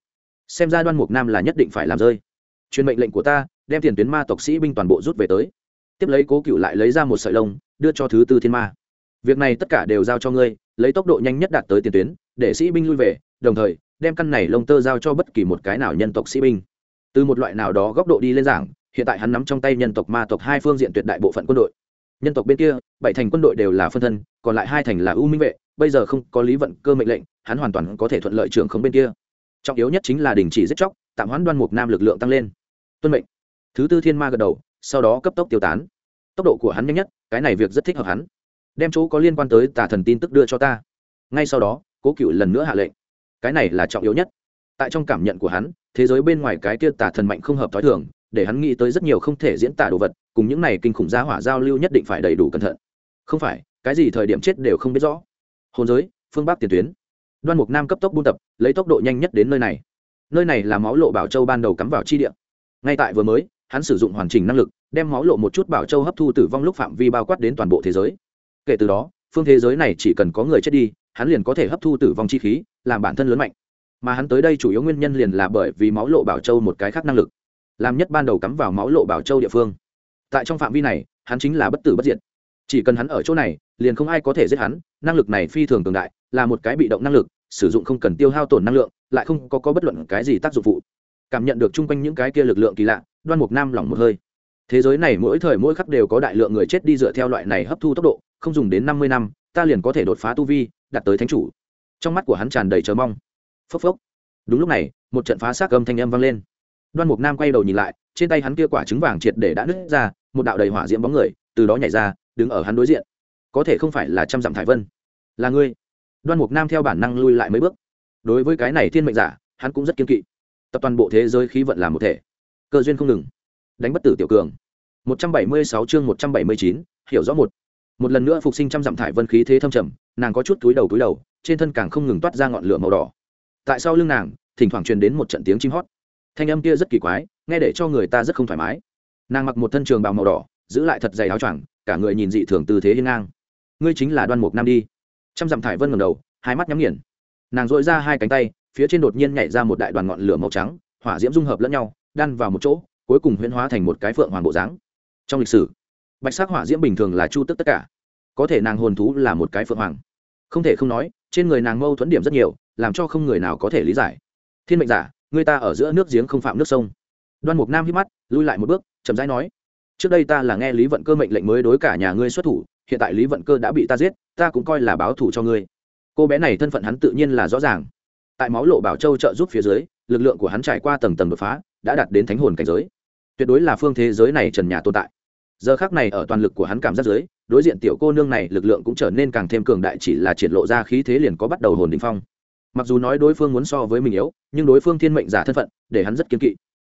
S1: Xem ra đoan mục nam là nhất định phải làm rơi. Truyền mệnh lệnh của ta, đem tiền tuyến ma tộc sĩ binh toàn bộ rút về tới. Tiếp lấy cố cựu lại lấy ra một sợi lông đưa cho thứ tư thiên ma. Việc này tất cả đều giao cho ngươi, lấy tốc độ nhanh nhất đạt tới tiền tuyến, để sĩ binh lui về, đồng thời, đem căn này lông tơ giao cho bất kỳ một cái nào nhân tộc sĩ binh. Từ một loại nào đó góc độ đi lên giảng, hiện tại hắn nắm trong tay nhân tộc ma tộc hai phương diện tuyệt đại bộ phận quân đội. Nhân tộc bên kia, bảy thành quân đội đều là phân thân, còn lại hai thành là ưu minh vệ, bây giờ không có lý vận cơ mệnh lệnh, hắn hoàn toàn có thể thuận lợi trưởng không bên kia. Trọng yếu nhất chính là đình chỉ giết chóc, tạm hoãn đoan mục nam lực lượng tăng lên. Tuân mệnh. Thứ tư thiên ma gật đầu, sau đó cấp tốc tiêu tán. Tốc độ của hắn nhanh nhất cái này việc rất thích hợp hắn. Đem chỗ có liên quan tới tà thần tin tức đưa cho ta. Ngay sau đó, cố cựu lần nữa hạ lệnh. Cái này là trọng yếu nhất. Tại trong cảm nhận của hắn, thế giới bên ngoài cái kia tà thần mạnh không hợp t h ó i thường, để hắn nghĩ tới rất nhiều không thể diễn tả đồ vật, cùng những này kinh khủng gia hỏa giao lưu nhất định phải đầy đủ cẩn thận. Không phải, cái gì thời điểm chết đều không biết rõ. Hồn giới, phương bắc tiền tuyến. Đoan mục nam cấp tốc buôn tập, lấy tốc độ nhanh nhất đến nơi này. Nơi này là máu lộ bảo châu ban đầu cắm vào chi địa. Ngay tại vừa mới hắn sử dụng hoàn chỉnh năng lực đem máu lộ một chút bảo châu hấp thu tử vong lúc phạm vi bao quát đến toàn bộ thế giới. Kể từ đó phương thế giới này chỉ cần có người chết đi hắn liền có thể hấp thu tử vong chi khí làm bản thân lớn mạnh. Mà hắn tới đây chủ yếu nguyên nhân liền là bởi vì máu lộ bảo châu một cái khác năng lực làm nhất ban đầu cắm vào máu lộ bảo châu địa phương. Tại trong phạm vi này hắn chính là bất tử bất diệt. Chỉ cần hắn ở chỗ này liền không ai có thể giết hắn năng lực này phi thường cường đại là một cái bị động năng lực sử dụng không cần tiêu hao tổn năng lượng lại không có, có bất luận cái gì tác dụng phụ cảm nhận được chung quanh những cái kia lực lượng kỳ lạ, đoan mục nam lỏng một hơi. Thế giới này mỗi thời mỗi khắc đều có đại lượng người chết đi dựa theo loại này hấp thu tốc độ, không dùng đến năm mươi năm, ta liền có thể đột phá tu vi, đạt tới thánh chủ. Trong mắt của hắn tràn đầy chờ mong. Phốc phốc. Đúng lúc này, một trận phá xác âm thanh âm vang lên. Đoan mục nam quay đầu nhìn lại, trên tay hắn kia quả trứng vàng triệt để đã nứt ra, một đạo đầy hỏa diễm bóng người, từ đó nhảy ra, đứng ở hắn đối diện. Có thể không phải là trăm dặm thải vân. Là ngươi. Đoan mục nam theo bản năng lui lại mấy bước. Đối với cái này thiên mệnh giả, hắn cũng rất kiên kỵ tập toàn bộ thế giới khí vận làm một thể. Cơ duyên không ngừng. Đánh bất tử tiểu cường. 176 chương 179, hiểu rõ một. Một lần nữa phục sinh trăm dặm thải vân khí thế thâm trầm nàng có chút túi đầu túi đầu trên thân càng không ngừng toát ra ngọn lửa màu đỏ. Tại sau lưng nàng thỉnh thoảng truyền đến một trận tiếng chim hót. Thanh âm kia rất kỳ quái nghe để cho người ta rất không thoải mái. Nàng mặc một thân trường bào màu đỏ giữ lại thật dày áo choàng cả người nhìn dị thường tư thế hiên ngang. Ngươi chính là đoan mục nam đi. Trăm dặm thải vân ngầm đầu hai mắt nhắm nghiền. Nàng dội ra hai cánh tay phía trên đột nhiên nhảy ra một đại đoàn ngọn lửa màu trắng, hỏa diễm dung hợp lẫn nhau, đan vào một chỗ, cuối cùng huyễn hóa thành một cái phượng hoàng bộ dáng. Trong lịch sử, bạch sắc hỏa diễm bình thường là chu tức tất cả. Có thể nàng hồn thú là một cái phượng hoàng. Không thể không nói, trên người nàng mâu thuẫn điểm rất nhiều, làm cho không người nào có thể lý giải. Thiên mệnh giả, người ta ở giữa nước giếng không phạm nước sông. Đoan mục nam hít mắt, lui lại một bước, chậm rãi nói, trước đây ta là nghe lý vận cơ mệnh lệnh mới đối cả nhà ngươi xuất thủ, hiện tại lý vận cơ đã bị ta giết, ta cũng coi là báo thủ cho ngươi. Cô bé này thân phận hắn tự nhiên là rõ ràng tại máu lộ bảo châu trợ giúp phía dưới, lực lượng của hắn trải qua tầng tầng đột phá, đã đạt đến thánh hồn cảnh giới. Tuyệt đối là phương thế giới này trần nhà tồn tại. Giờ khác này ở toàn lực của hắn cảm giác giới đối diện tiểu cô nương này lực lượng cũng trở nên càng thêm cường đại chỉ là triển lộ ra khí thế liền có bắt đầu hồn đình phong. Mặc dù nói đối phương muốn so với mình yếu, nhưng đối phương thiên mệnh giả thân phận, để hắn rất kiên kỵ.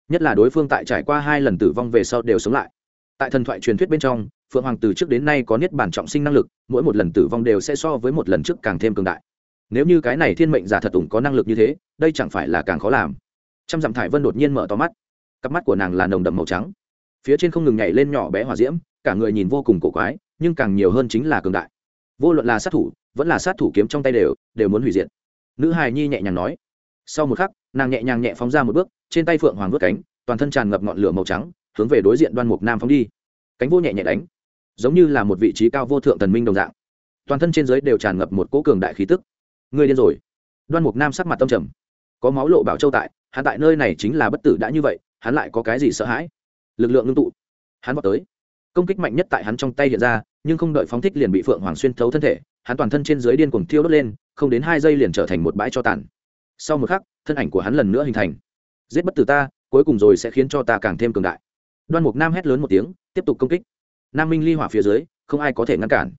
S1: Nhất là đối phương tại trải qua hai lần tử vong về sau đều sống lại. Tại thần thoại truyền thuyết bên trong, phượng hoàng từ trước đến nay có niết bản trọng sinh năng lực, mỗi một lần tử vong đều sẽ so với một lần trước càng thêm cường đại nếu như cái này thiên mệnh giả thật ủng có năng lực như thế, đây chẳng phải là càng khó làm. Trăm dặm thải vân đột nhiên mở to mắt. Cặp mắt của nàng là nồng đậm màu trắng. Phía trên không ngừng nhảy lên nhỏ bé hỏa diễm, cả người nhìn vô cùng cổ quái, nhưng càng nhiều hơn chính là cường đại. Vô luận là sát thủ, vẫn là sát thủ kiếm trong tay đều đều muốn hủy diệt. Nữ hài nhi nhẹ nhàng nói. Sau một khắc, nàng nhẹ nhàng nhẹ phóng ra một bước, trên tay phượng hoàng vớt cánh, toàn thân tràn ngập ngọn lửa màu trắng, hướng về đối diện đoan mục nam phóng đi. Cánh vô nhẹ nhẹ đánh, giống như là một vị trí cao vô thượng thần minh đồng dạng. Toàn thân trên giới đều tràn ngập một cỗ cường đại khí tức ngươi điên rồi. Đoan mục nam sắc mặt tâm trầm. Có máu lộ bảo châu tại, hắn tại nơi này chính là bất tử đã như vậy, hắn lại có cái gì sợ hãi? Lực lượng ngưng tụ. Hắn vào tới. Công kích mạnh nhất tại hắn trong tay hiện ra, nhưng không đợi phóng thích liền bị phượng hoàng xuyên thấu thân thể, hắn toàn thân trên dưới điên cuồng thiêu đốt lên, không đến hai giây liền trở thành một bãi cho tàn. Sau một khắc, thân ảnh của hắn lần nữa hình thành. Giết bất tử ta, cuối cùng rồi sẽ khiến cho ta càng thêm cường đại. Đoan mục nam hét lớn một tiếng, tiếp tục công kích. Nam minh ly hỏa phía dưới, không ai có thể ngăn cản.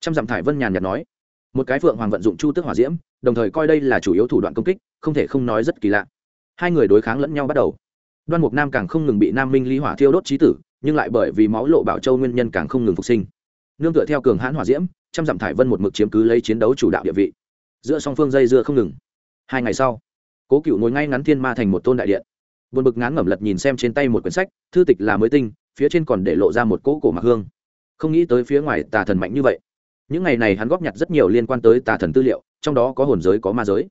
S1: Trăm dặm thải vân nhàn nhạt nói một cái phượng hoàng vận dụng chu tước hỏa diễm, đồng thời coi đây là chủ yếu thủ đoạn công kích, không thể không nói rất kỳ lạ. Hai người đối kháng lẫn nhau bắt đầu. Đoan mục nam càng không ngừng bị nam minh ly hỏa thiêu đốt trí tử, nhưng lại bởi vì máu lộ bảo châu nguyên nhân càng không ngừng phục sinh. Nương tựa theo cường hãn hỏa diễm, trăm dặm thải vân một mực chiếm cứ lấy chiến đấu chủ đạo địa vị. Giữa song phương dây dưa không ngừng. Hai ngày sau, cố cựu ngồi ngay ngắn thiên ma thành một tôn đại điện. Vượt bực ngán ngẩm lật nhìn xem trên tay một quyển sách, thư tịch là mới tinh, phía trên còn để lộ ra một cỗ cổ mặc hương. Không nghĩ tới phía ngoài tà thần mạnh như vậy những ngày này hắn góp nhặt rất nhiều liên quan tới tà thần tư liệu, trong đó có hồn giới, có ma giới.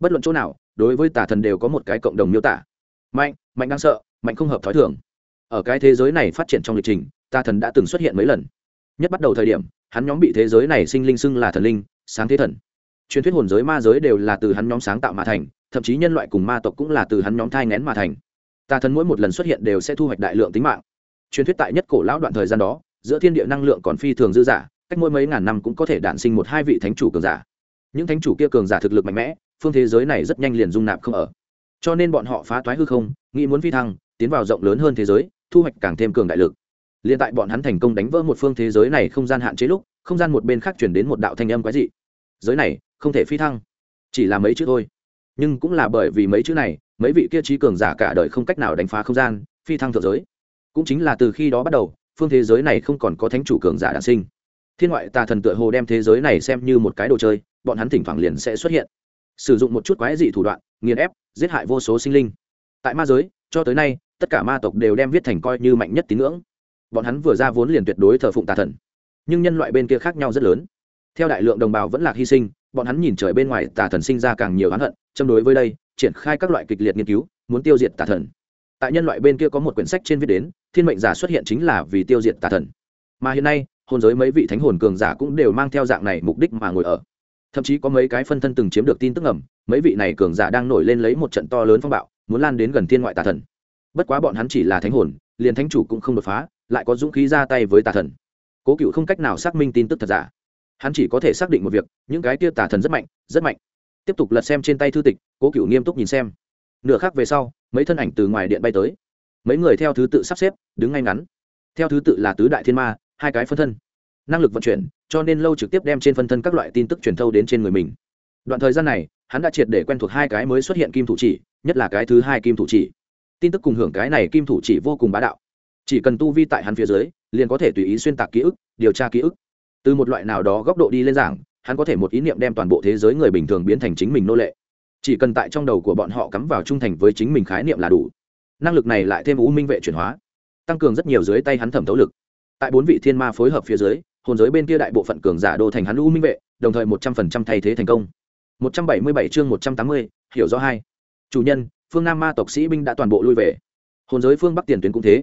S1: Bất luận chỗ nào, đối với tà thần đều có một cái cộng đồng miêu tả. Mạnh mạnh đang sợ, mạnh không hợp thói thường. Ở cái thế giới này phát triển trong lịch trình, tà thần đã từng xuất hiện mấy lần. Nhất bắt đầu thời điểm, hắn nhóm bị thế giới này sinh linh xưng là thần linh, sáng thế thần. Truyền thuyết hồn giới, ma giới đều là từ hắn nhóm sáng tạo mà thành, thậm chí nhân loại cùng ma tộc cũng là từ hắn nhóm thai ngén mà thành. Tà thần mỗi một lần xuất hiện đều sẽ thu hoạch đại lượng tính mạng. Truyền thuyết tại nhất cổ lão đoạn thời gian đó, giữa thiên địa năng lượng còn phi thường dư giả cách mỗi mấy ngàn năm cũng có thể đản sinh một hai vị thánh chủ cường giả. Những thánh chủ kia cường giả thực lực mạnh mẽ, phương thế giới này rất nhanh liền dung nạp không ở. Cho nên bọn họ phá toái hư không, nghĩ muốn phi thăng, tiến vào rộng lớn hơn thế giới, thu hoạch càng thêm cường đại lực. Liền tại bọn hắn thành công đánh vỡ một phương thế giới này không gian hạn chế lúc, không gian một bên khác chuyển đến một đạo thanh âm quái dị. Giới này, không thể phi thăng. Chỉ là mấy chữ thôi. Nhưng cũng là bởi vì mấy chữ này, mấy vị kia trí cường giả cả đời không cách nào đánh phá không gian, phi thăng thượng giới. Cũng chính là từ khi đó bắt đầu, phương thế giới này không còn có thánh chủ cường giả đản sinh thiên ngoại tà thần tựa hồ đem thế giới này xem như một cái đồ chơi, bọn hắn thỉnh thoảng liền sẽ xuất hiện. Sử dụng một chút quái dị thủ đoạn, nghiền ép, giết hại vô số sinh linh. Tại ma giới, cho tới nay, tất cả ma tộc đều đem viết thành coi như mạnh nhất tín ngưỡng. Bọn hắn vừa ra vốn liền tuyệt đối thờ phụng tà thần. Nhưng nhân loại bên kia khác nhau rất lớn. Theo đại lượng đồng bào vẫn lạc hy sinh, bọn hắn nhìn trời bên ngoài tà thần sinh ra càng nhiều oán hận, châm đối với đây, triển khai các loại kịch liệt nghiên cứu, muốn tiêu diệt tà thần. Tại nhân loại bên kia có một quyển sách trên viết đến, thiên mệnh giả xuất hiện chính là vì tiêu diệt tà thần. Mà hiện nay Hôn giới mấy vị thánh hồn cường giả cũng đều mang theo dạng này mục đích mà ngồi ở. Thậm chí có mấy cái phân thân từng chiếm được tin tức ẩm mấy vị này cường giả đang nổi lên lấy một trận to lớn phong bạo, muốn lan đến gần thiên ngoại tà thần. Bất quá bọn hắn chỉ là thánh hồn, liền thánh chủ cũng không đột phá, lại có dũng khí ra tay với tà thần. Cố cựu không cách nào xác minh tin tức thật giả. Hắn chỉ có thể xác định một việc, những cái tia tà thần rất mạnh rất mạnh. Tiếp tục lật xem trên tay thư tịch, cố cựu nghiêm túc nhìn xem. Nửa khác về sau, mấy thân ảnh từ ngoài điện bay tới. Mấy người theo thứ tự sắp xếp, đứng ngay ngắn. Theo thứ tự là tứ đại thiên ma hai cái phân thân. Năng lực vận chuyển, cho nên lâu trực tiếp đem trên phân thân các loại tin tức truyền thâu đến trên người mình. Đoạn thời gian này, hắn đã triệt để quen thuộc hai cái mới xuất hiện kim thủ chỉ, nhất là cái thứ hai kim thủ chỉ. Tin tức cùng hưởng cái này kim thủ chỉ vô cùng bá đạo. Chỉ cần tu vi tại hắn phía dưới, liền có thể tùy ý xuyên tạc ký ức, điều tra ký ức. Từ một loại nào đó góc độ đi lên giảng, hắn có thể một ý niệm đem toàn bộ thế giới người bình thường biến thành chính mình nô lệ. Chỉ cần tại trong đầu của bọn họ cắm vào trung thành với chính mình khái niệm là đủ. Năng lực này lại thêm u minh vệ chuyển hóa, tăng cường rất nhiều dưới tay hắn thẩm thấu lực tại bốn vị thiên ma phối hợp phía dưới, hồn giới bên kia đại bộ phận cường giả đô thành hắn u minh vệ, đồng thời một trăm phần trăm thay thế thành công. một trăm bảy mươi bảy chương một trăm tám mươi, hiểu rõ hai. Chủ nhân, phương nam ma tộc sĩ binh đã toàn bộ lui về. Hồn giới phương bắc tiền tuyến cũng thế.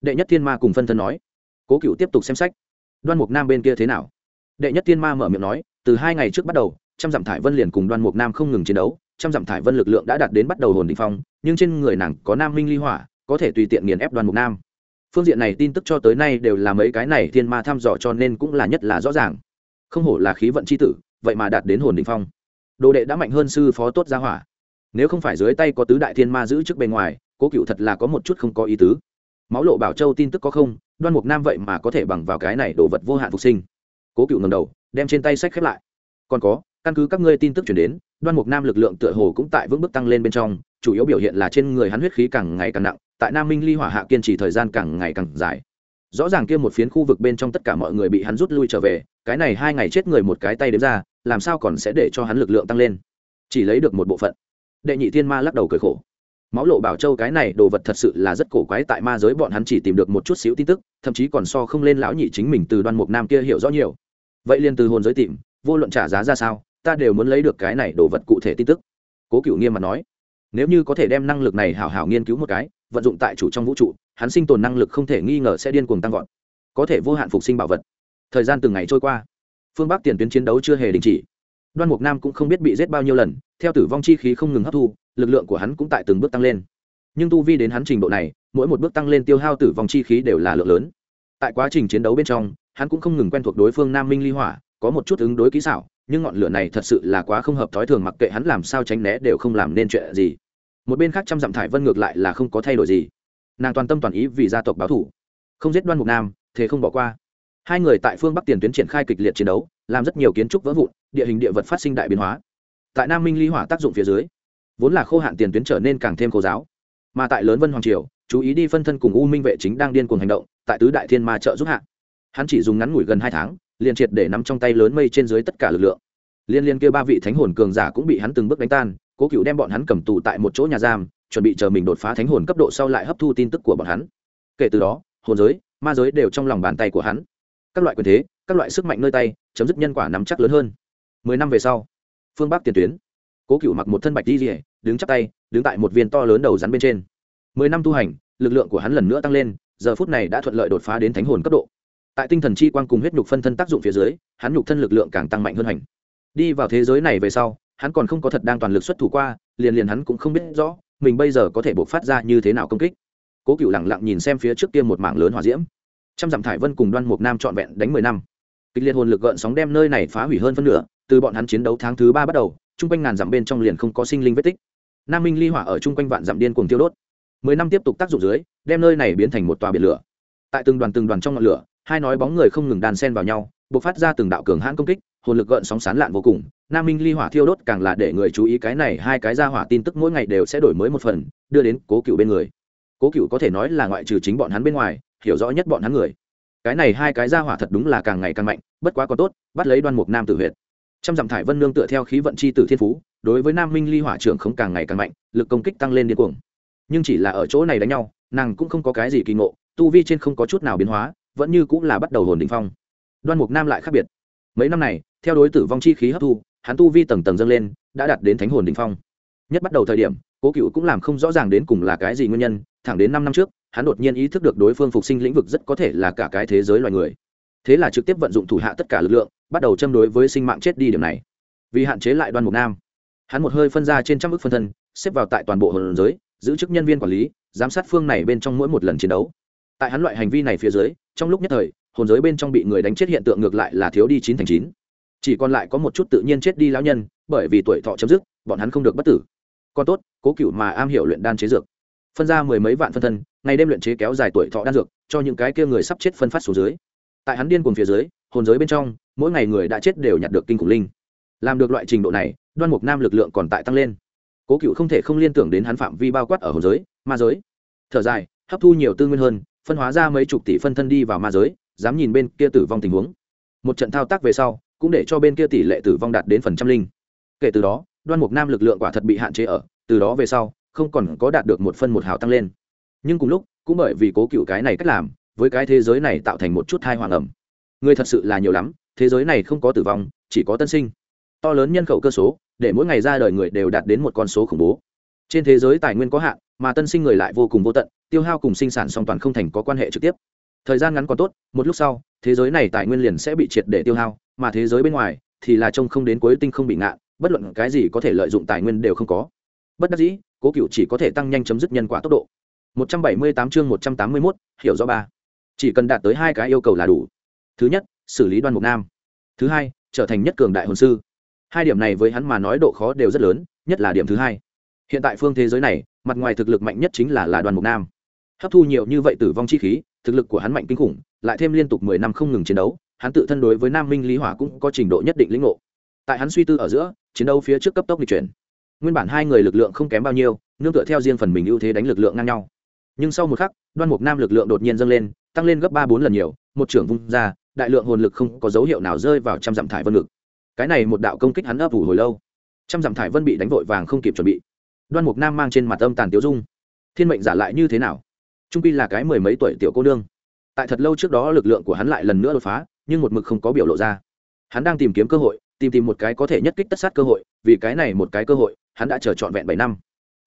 S1: Đệ nhất thiên ma cùng phân thân nói. Cố cựu tiếp tục xem sách. Đoan mục nam bên kia thế nào? Đệ nhất thiên ma mở miệng nói, từ hai ngày trước bắt đầu, trăm dặm thải vân liền cùng đoan mục nam không ngừng chiến đấu, trăm dặm thải vân lực lượng đã đạt đến bắt đầu hồn định phong, nhưng trên người nàng có nam minh ly hỏa, có thể tùy tiện nghiền ép đoan mục nam phương diện này tin tức cho tới nay đều là mấy cái này thiên ma thăm dò cho nên cũng là nhất là rõ ràng. Không hổ là khí vận c h i tử, vậy mà đạt đến hồn đình phong. Đồ đệ đã mạnh hơn sư phó tốt gia hỏa. Nếu không phải dưới tay có tứ đại thiên ma giữ trước bề ngoài, cố cựu thật là có một chút không có ý tứ. Máu lộ bảo châu tin tức có không, đoan mục nam vậy mà có thể bằng vào cái này đồ vật vô hạn phục sinh. Cố cựu ngầm đầu, đem trên tay sách khép lại. Còn có, căn cứ các ngươi tin tức chuyển đến, đoan mục nam lực lượng tựa hồ cũng tại vững bước tăng lên bên trong, chủ yếu biểu hiện là trên người hắn huyết khí càng ngày càng nặng tại nam minh ly hỏa hạ kiên trì thời gian càng ngày càng dài. Rõ ràng kia một phiến khu vực bên trong tất cả mọi người bị hắn rút lui trở về, cái này hai ngày chết người một cái tay đếm ra, làm sao còn sẽ để cho hắn lực lượng tăng lên? Chỉ lấy được một bộ phận. Đệ nhị thiên ma lắc đầu cười khổ. Máu lộ bảo châu cái này đồ vật thật sự là rất cổ quái, tại ma giới bọn hắn chỉ tìm được một chút xíu tin tức, thậm chí còn so không lên lão nhị chính mình từ đoan mục nam kia hiểu rõ nhiều. Vậy liền từ hồn giới tìm, vô luận trả giá ra sao, ta đều muốn lấy được cái này đồ vật cụ thể tin tức. Cố cựu nghiêm mặt nói, nếu như có thể đem năng lực này hảo hảo nghiên cứu một cái vận dụng tại chủ trong vũ trụ, hắn sinh tồn năng lực không thể nghi ngờ sẽ điên cuồng tăng vọt, có thể vô hạn phục sinh bảo vật. Thời gian từng ngày trôi qua, phương bắc tiền tuyến chiến đấu chưa hề đình chỉ. Đoan mục nam cũng không biết bị giết bao nhiêu lần, theo tử vong chi khí không ngừng hấp thu, lực lượng của hắn cũng tại từng bước tăng lên. Nhưng tu vi đến hắn trình độ này, mỗi một bước tăng lên tiêu hao tử vong chi khí đều là lượng lớn. Tại quá trình chiến đấu bên trong, hắn cũng không ngừng quen thuộc đối phương nam minh ly hỏa, có một chút ứng đối kỹ xảo, nhưng ngọn lửa này thật sự là quá không hợp thói thường, mặc kệ hắn làm sao tránh né đều không làm nên chuyện gì một bên khác trăm dặm thải vân ngược lại là không có thay đổi gì. Nàng toàn tâm toàn ý vì gia tộc báo thủ. Không giết đoan mục nam, thế không bỏ qua. Hai người tại phương bắc tiền tuyến triển khai kịch liệt chiến đấu, làm rất nhiều kiến trúc vỡ vụn, địa hình địa vật phát sinh đại biến hóa. Tại nam minh ly hỏa tác dụng phía dưới, vốn là khô hạn tiền tuyến trở nên càng thêm khô giáo. Mà tại lớn vân hoàng triều, chú ý đi phân thân cùng u minh vệ chính đang điên cuồng hành động, tại tứ đại thiên ma trợ giúp hạ. Hắn chỉ dùng ngắn ngủi gần hai tháng, liền triệt để nắm trong tay lớn mây trên dưới tất cả lực lượng. Liên liên kia ba vị thánh hồn cường giả cũng bị hắn từng bước đánh tan cố cựu đem bọn hắn cầm tù tại một chỗ nhà giam, chuẩn bị chờ mình đột phá thánh hồn cấp độ sau lại hấp thu tin tức của bọn hắn. Kể từ đó, hồn giới, ma giới đều trong lòng bàn tay của hắn. Các loại quyền thế, các loại sức mạnh nơi tay, chấm dứt nhân quả nắm chắc lớn hơn. Mười năm về sau, phương bắc tiền tuyến, cố cựu mặc một thân bạch đi rỉa đứng chắp tay, đứng tại một viên to lớn đầu rắn bên trên. Mười năm tu hành, lực lượng của hắn lần nữa tăng lên, giờ phút này đã thuận lợi đột phá đến thánh hồn cấp độ. Tại tinh thần chi quang cùng huyết nhục phân thân tác dụng phía dưới, hắn nhục thân lực lượng càng tăng mạnh hơn hành. Đi vào thế giới này về sau hắn còn không có thật đang toàn lực xuất thủ qua, liền liền hắn cũng không biết rõ, mình bây giờ có thể buộc phát ra như thế nào công kích. Cố cựu lẳng lặng nhìn xem phía trước kia một mảng lớn hỏa diễm. Trăm dặm thải vân cùng đoan mục nam trọn vẹn đánh mười năm. Kịch liệt hồn lực gợn sóng đem nơi này phá hủy hơn phân nửa, từ bọn hắn chiến đấu tháng thứ ba bắt đầu, chung quanh ngàn dặm bên trong liền không có sinh linh vết tích. Nam minh ly hỏa ở chung quanh vạn dặm điên cuồng tiêu đốt. Mười năm tiếp tục tác dụng dưới, đem nơi này biến thành một tòa biển lửa. Tại từng đoàn từng đoàn trong ngọn lửa, hai nói bóng người không ngừng đàn sen vào nhau buộc phát ra từng đạo cường hãn công kích hồn lực gợn sóng sán lạn vô cùng, nam minh ly hỏa thiêu đốt càng là để người chú ý cái này, hai cái ra hỏa tin tức mỗi ngày đều sẽ đổi mới một phần, đưa đến cố cựu bên người. Cố cựu có thể nói là ngoại trừ chính bọn hắn bên ngoài, hiểu rõ nhất bọn hắn người. Cái này hai cái ra hỏa thật đúng là càng ngày càng mạnh, bất quá có tốt, bắt lấy đoan mục nam tử huyệt. Trăm dặm thải vân nương tựa theo khí vận c h i tử thiên phú, đối với nam minh ly hỏa trưởng không càng ngày càng mạnh, lực công kích tăng lên điên cuồng. Nhưng chỉ là ở chỗ này đánh nhau, nàng cũng không có cái gì kỳ ngộ, tu vi trên không có chút nào biến hóa, vẫn như cũng là bắt đầu hồn định phong. Đoan mục nam lại khác biệt. Mấy năm này theo đối tử vong chi khí hấp thu, hắn tu vi tầng tầng dâng lên, đã đạt đến thánh hồn đ ỉ n h phong. Nhất bắt đầu thời điểm, cố cựu cũng làm không rõ ràng đến cùng là cái gì nguyên nhân, thẳng đến năm năm trước, hắn đột nhiên ý thức được đối phương phục sinh lĩnh vực rất có thể là cả cái thế giới loài người. Thế là trực tiếp vận dụng thủ hạ tất cả lực lượng, bắt đầu châm đối với sinh mạng chết đi điểm này. Vì hạn chế lại đoan mục nam, hắn một hơi phân ra trên trăm ước phân thân, xếp vào tại toàn bộ hồn giới, giữ chức nhân viên quản lý, giám sát phương này bên trong mỗi một lần chiến đấu. Tại hắn loại hành vi này phía dưới, trong lúc nhất thời, hồn giới bên trong bị người đánh chết hiện tượng ngược lại là thiếu đi chín thành chín chỉ còn lại có một chút tự nhiên chết đi lão nhân, bởi vì tuổi thọ chấm dứt, bọn hắn không được bất tử. Còn tốt, cố cựu mà am hiểu luyện đan chế dược. Phân ra mười mấy vạn phân thân, ngày đêm luyện chế kéo dài tuổi thọ đan dược, cho những cái kia người sắp chết phân phát xuống dưới. Tại hắn điên cùng phía dưới, hồn giới bên trong, mỗi ngày người đã chết đều nhặt được kinh khủng linh. Làm được loại trình độ này, đoan mục nam lực lượng còn tại tăng lên. Cố cựu không thể không liên tưởng đến hắn phạm vi bao quát ở hồn giới, ma giới. Thở dài, hấp thu nhiều tư nguyên hơn, phân hóa ra mấy chục tỷ phân thân đi vào ma giới, dám nhìn bên kia tử vong tình huống. Một trận thao tác về sau cũng để cho bên kia tỷ lệ tử vong đạt đến phần trăm linh. Kể từ đó, đoan mục nam lực lượng quả thật bị hạn chế ở, từ đó về sau, không còn có đạt được một phân một hào tăng lên. Nhưng cùng lúc, cũng bởi vì cố cựu cái này cách làm, với cái thế giới này tạo thành một chút thai hoàng ẩm. Người thật sự là nhiều lắm, thế giới này không có tử vong, chỉ có tân sinh. To lớn nhân khẩu cơ số, để mỗi ngày ra đời người đều đạt đến một con số khủng bố. Trên thế giới tài nguyên có hạn, mà tân sinh người lại vô cùng vô tận, tiêu hao cùng sinh sản song toàn không thành có quan hệ trực tiếp. Thời gian ngắn còn tốt, một lúc sau, thế giới này tài nguyên liền sẽ bị triệt để tiêu hao mà thế giới bên ngoài thì là trông không đến cuối tinh không bị ngạn bất luận cái gì có thể lợi dụng tài nguyên đều không có. Bất đắc dĩ cố cựu chỉ có thể tăng nhanh chấm dứt nhân quả tốc độ. 178 chương 181, hiểu rõ ba. Chỉ cần đạt tới hai cái yêu cầu là đủ. Thứ nhất xử lý đoan mục nam. Thứ hai trở thành nhất cường đại hồn sư. Hai điểm này với hắn mà nói độ khó đều rất lớn nhất là điểm thứ hai. Hiện tại phương thế giới này mặt ngoài thực lực mạnh nhất chính là là đoàn mục nam. Hấp thu nhiều như vậy tử vong chi khí thực lực của hắn mạnh kinh khủng lại thêm liên tục mười năm không ngừng chiến đấu hắn tự thân đối với nam minh lý hỏa cũng có trình độ nhất định lĩnh ngộ. Tại hắn suy tư ở giữa, chiến đấu phía trước cấp tốc lịch chuyển. Nguyên bản hai người lực lượng không kém bao nhiêu, nương tựa theo riêng phần mình ưu thế đánh lực lượng ngang nhau. Nhưng sau một khắc, đoan mục nam lực lượng đột nhiên dâng lên, tăng lên gấp ba bốn lần nhiều, một trưởng vung ra, đại lượng hồn lực không có dấu hiệu nào rơi vào trăm dặm thải vân ngực. Cái này một đạo công kích hắn ấp ủ hồi lâu. Trăm dặm thải vân bị đánh vội vàng không kịp chuẩn bị. Đoan mục nam mang trên mặt âm tàn tiếu dung. Thiên mệnh giả lại như thế nào? Trung pi là cái mười mấy tuổi tiểu cô nương. Tại thật lâu trước đó lực lượng của hắn lại lần nữa đột phá nhưng một mực không có biểu lộ ra. Hắn đang tìm kiếm cơ hội, tìm tìm một cái có thể nhất kích tất sát cơ hội, vì cái này một cái cơ hội, hắn đã chờ trọn vẹn bảy năm.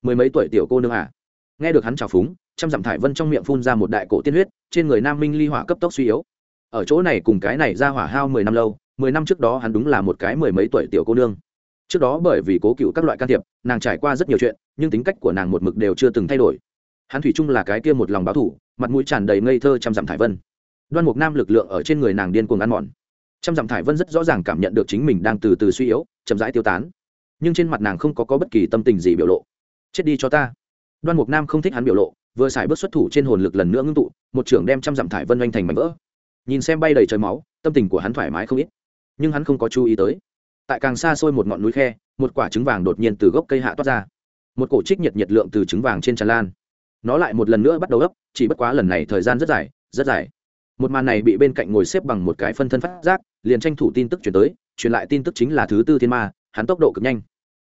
S1: Mười mấy tuổi tiểu cô nương à? Nghe được hắn trào phúng, trăm dặm thải vân trong miệng phun ra một đại cổ tiên huyết, trên người nam minh ly hỏa cấp tốc suy yếu. Ở chỗ này cùng cái này ra hỏa hao mười năm lâu, mười năm trước đó hắn đúng là một cái mười mấy tuổi tiểu cô nương. Trước đó bởi vì cố cựu các loại can thiệp, nàng trải qua rất nhiều chuyện, nhưng tính cách của nàng một mực đều chưa từng thay đổi. Hắn thủy chung là cái kia một lòng báo thủ, mặt mũi tràn đầy ngây thơ trăm dặm thải vân đoan mục nam lực lượng ở trên người nàng điên cuồng ăn mòn. Trăm dặm thải vân rất rõ ràng cảm nhận được chính mình đang từ từ suy yếu chậm rãi tiêu tán. Nhưng trên mặt nàng không có, có bất kỳ tâm tình gì biểu lộ. Chết đi cho ta. Đoan mục nam không thích hắn biểu lộ vừa xài bước xuất thủ trên hồn lực lần nữa ngưng tụ một trưởng đem trăm dặm thải vân oanh thành mảnh vỡ. Nhìn xem bay đầy trời máu tâm tình của hắn thoải mái không ít. Nhưng hắn không có chú ý tới. Tại càng xa xôi một ngọn núi khe một quả trứng vàng đột nhiên từ gốc cây hạ toát ra. Một cổ trích nhiệt nhiệt lượng từ trứng vàng trên tràn lan. Nó lại một lần nữa bắt đầu ấp chỉ bất quá lần này thời gian rất dài rất dài một màn này bị bên cạnh ngồi xếp bằng một cái phân thân phát giác, liền tranh thủ tin tức chuyển tới, truyền lại tin tức chính là thứ tư thiên ma, hắn tốc độ cực nhanh.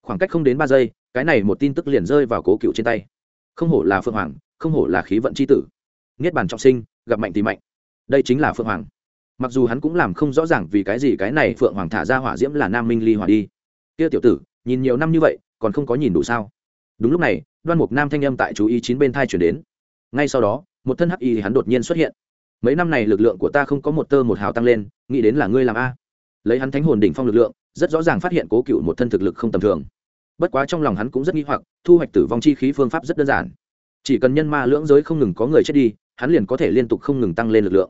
S1: Khoảng cách không đến ba giây, cái này một tin tức liền rơi vào cố cựu trên tay. Không hổ là phượng hoàng, không hổ là khí vận c h i tử. Niết bàn trọng sinh, gặp mạnh thì mạnh. Đây chính là phượng hoàng. Mặc dù hắn cũng làm không rõ ràng vì cái gì cái này phượng hoàng thả ra hỏa diễm là nam minh ly hỏa đi. Kia tiểu tử, nhìn nhiều năm như vậy, còn không có nhìn đủ sao? Đúng lúc này, đoan mục nam thanh âm tại chú ý chín bên thai chuyển đến. Ngay sau đó, một thân hắc y hắn đột nhiên xuất hiện mấy năm này lực lượng của ta không có một tơ một hào tăng lên, nghĩ đến là ngươi làm a. Lấy hắn thánh hồn đỉnh phong lực lượng, rất rõ ràng phát hiện cố cựu một thân thực lực không tầm thường. Bất quá trong lòng hắn cũng rất nghi hoặc, thu hoạch tử vong chi khí phương pháp rất đơn giản. Chỉ cần nhân ma lưỡng giới không ngừng có người chết đi, hắn liền có thể liên tục không ngừng tăng lên lực lượng.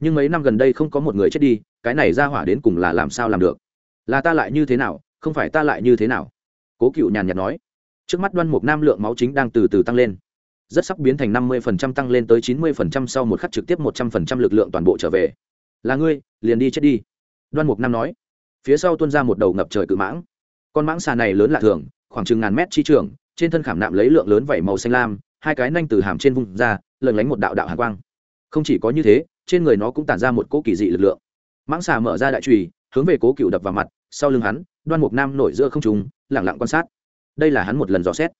S1: Nhưng mấy năm gần đây không có một người chết đi, cái này ra hỏa đến cùng là làm sao làm được? Là ta lại như thế nào, không phải ta lại như thế nào? Cố cựu nhàn nhạt nói. Trước mắt đoan mục nam lượng máu chính đang từ từ tăng lên rất sắp biến thành năm mươi phần trăm tăng lên tới chín mươi phần trăm sau một khắc trực tiếp một trăm phần trăm lực lượng toàn bộ trở về. Là ngươi, liền đi chết đi. Đoan mục nam nói. Phía sau tuôn ra một đầu ngập trời cự mãng. Con mãng xà này lớn lạ thường, khoảng chừng ngàn mét chi trường, trên thân khảm nạm lấy lượng lớn vảy màu xanh lam, hai cái nanh từ hàm trên vùng ra lần lánh một đạo đạo hàn quang. Không chỉ có như thế, trên người nó cũng tản ra một cỗ kỳ dị lực lượng. Mãng xà mở ra đại trùy, hướng về cố cựu đập vào mặt, sau lưng hắn, đoan mục nam nổi giữa không trùng lẳng lặng quan sát. Đây là hắn một lần dò xét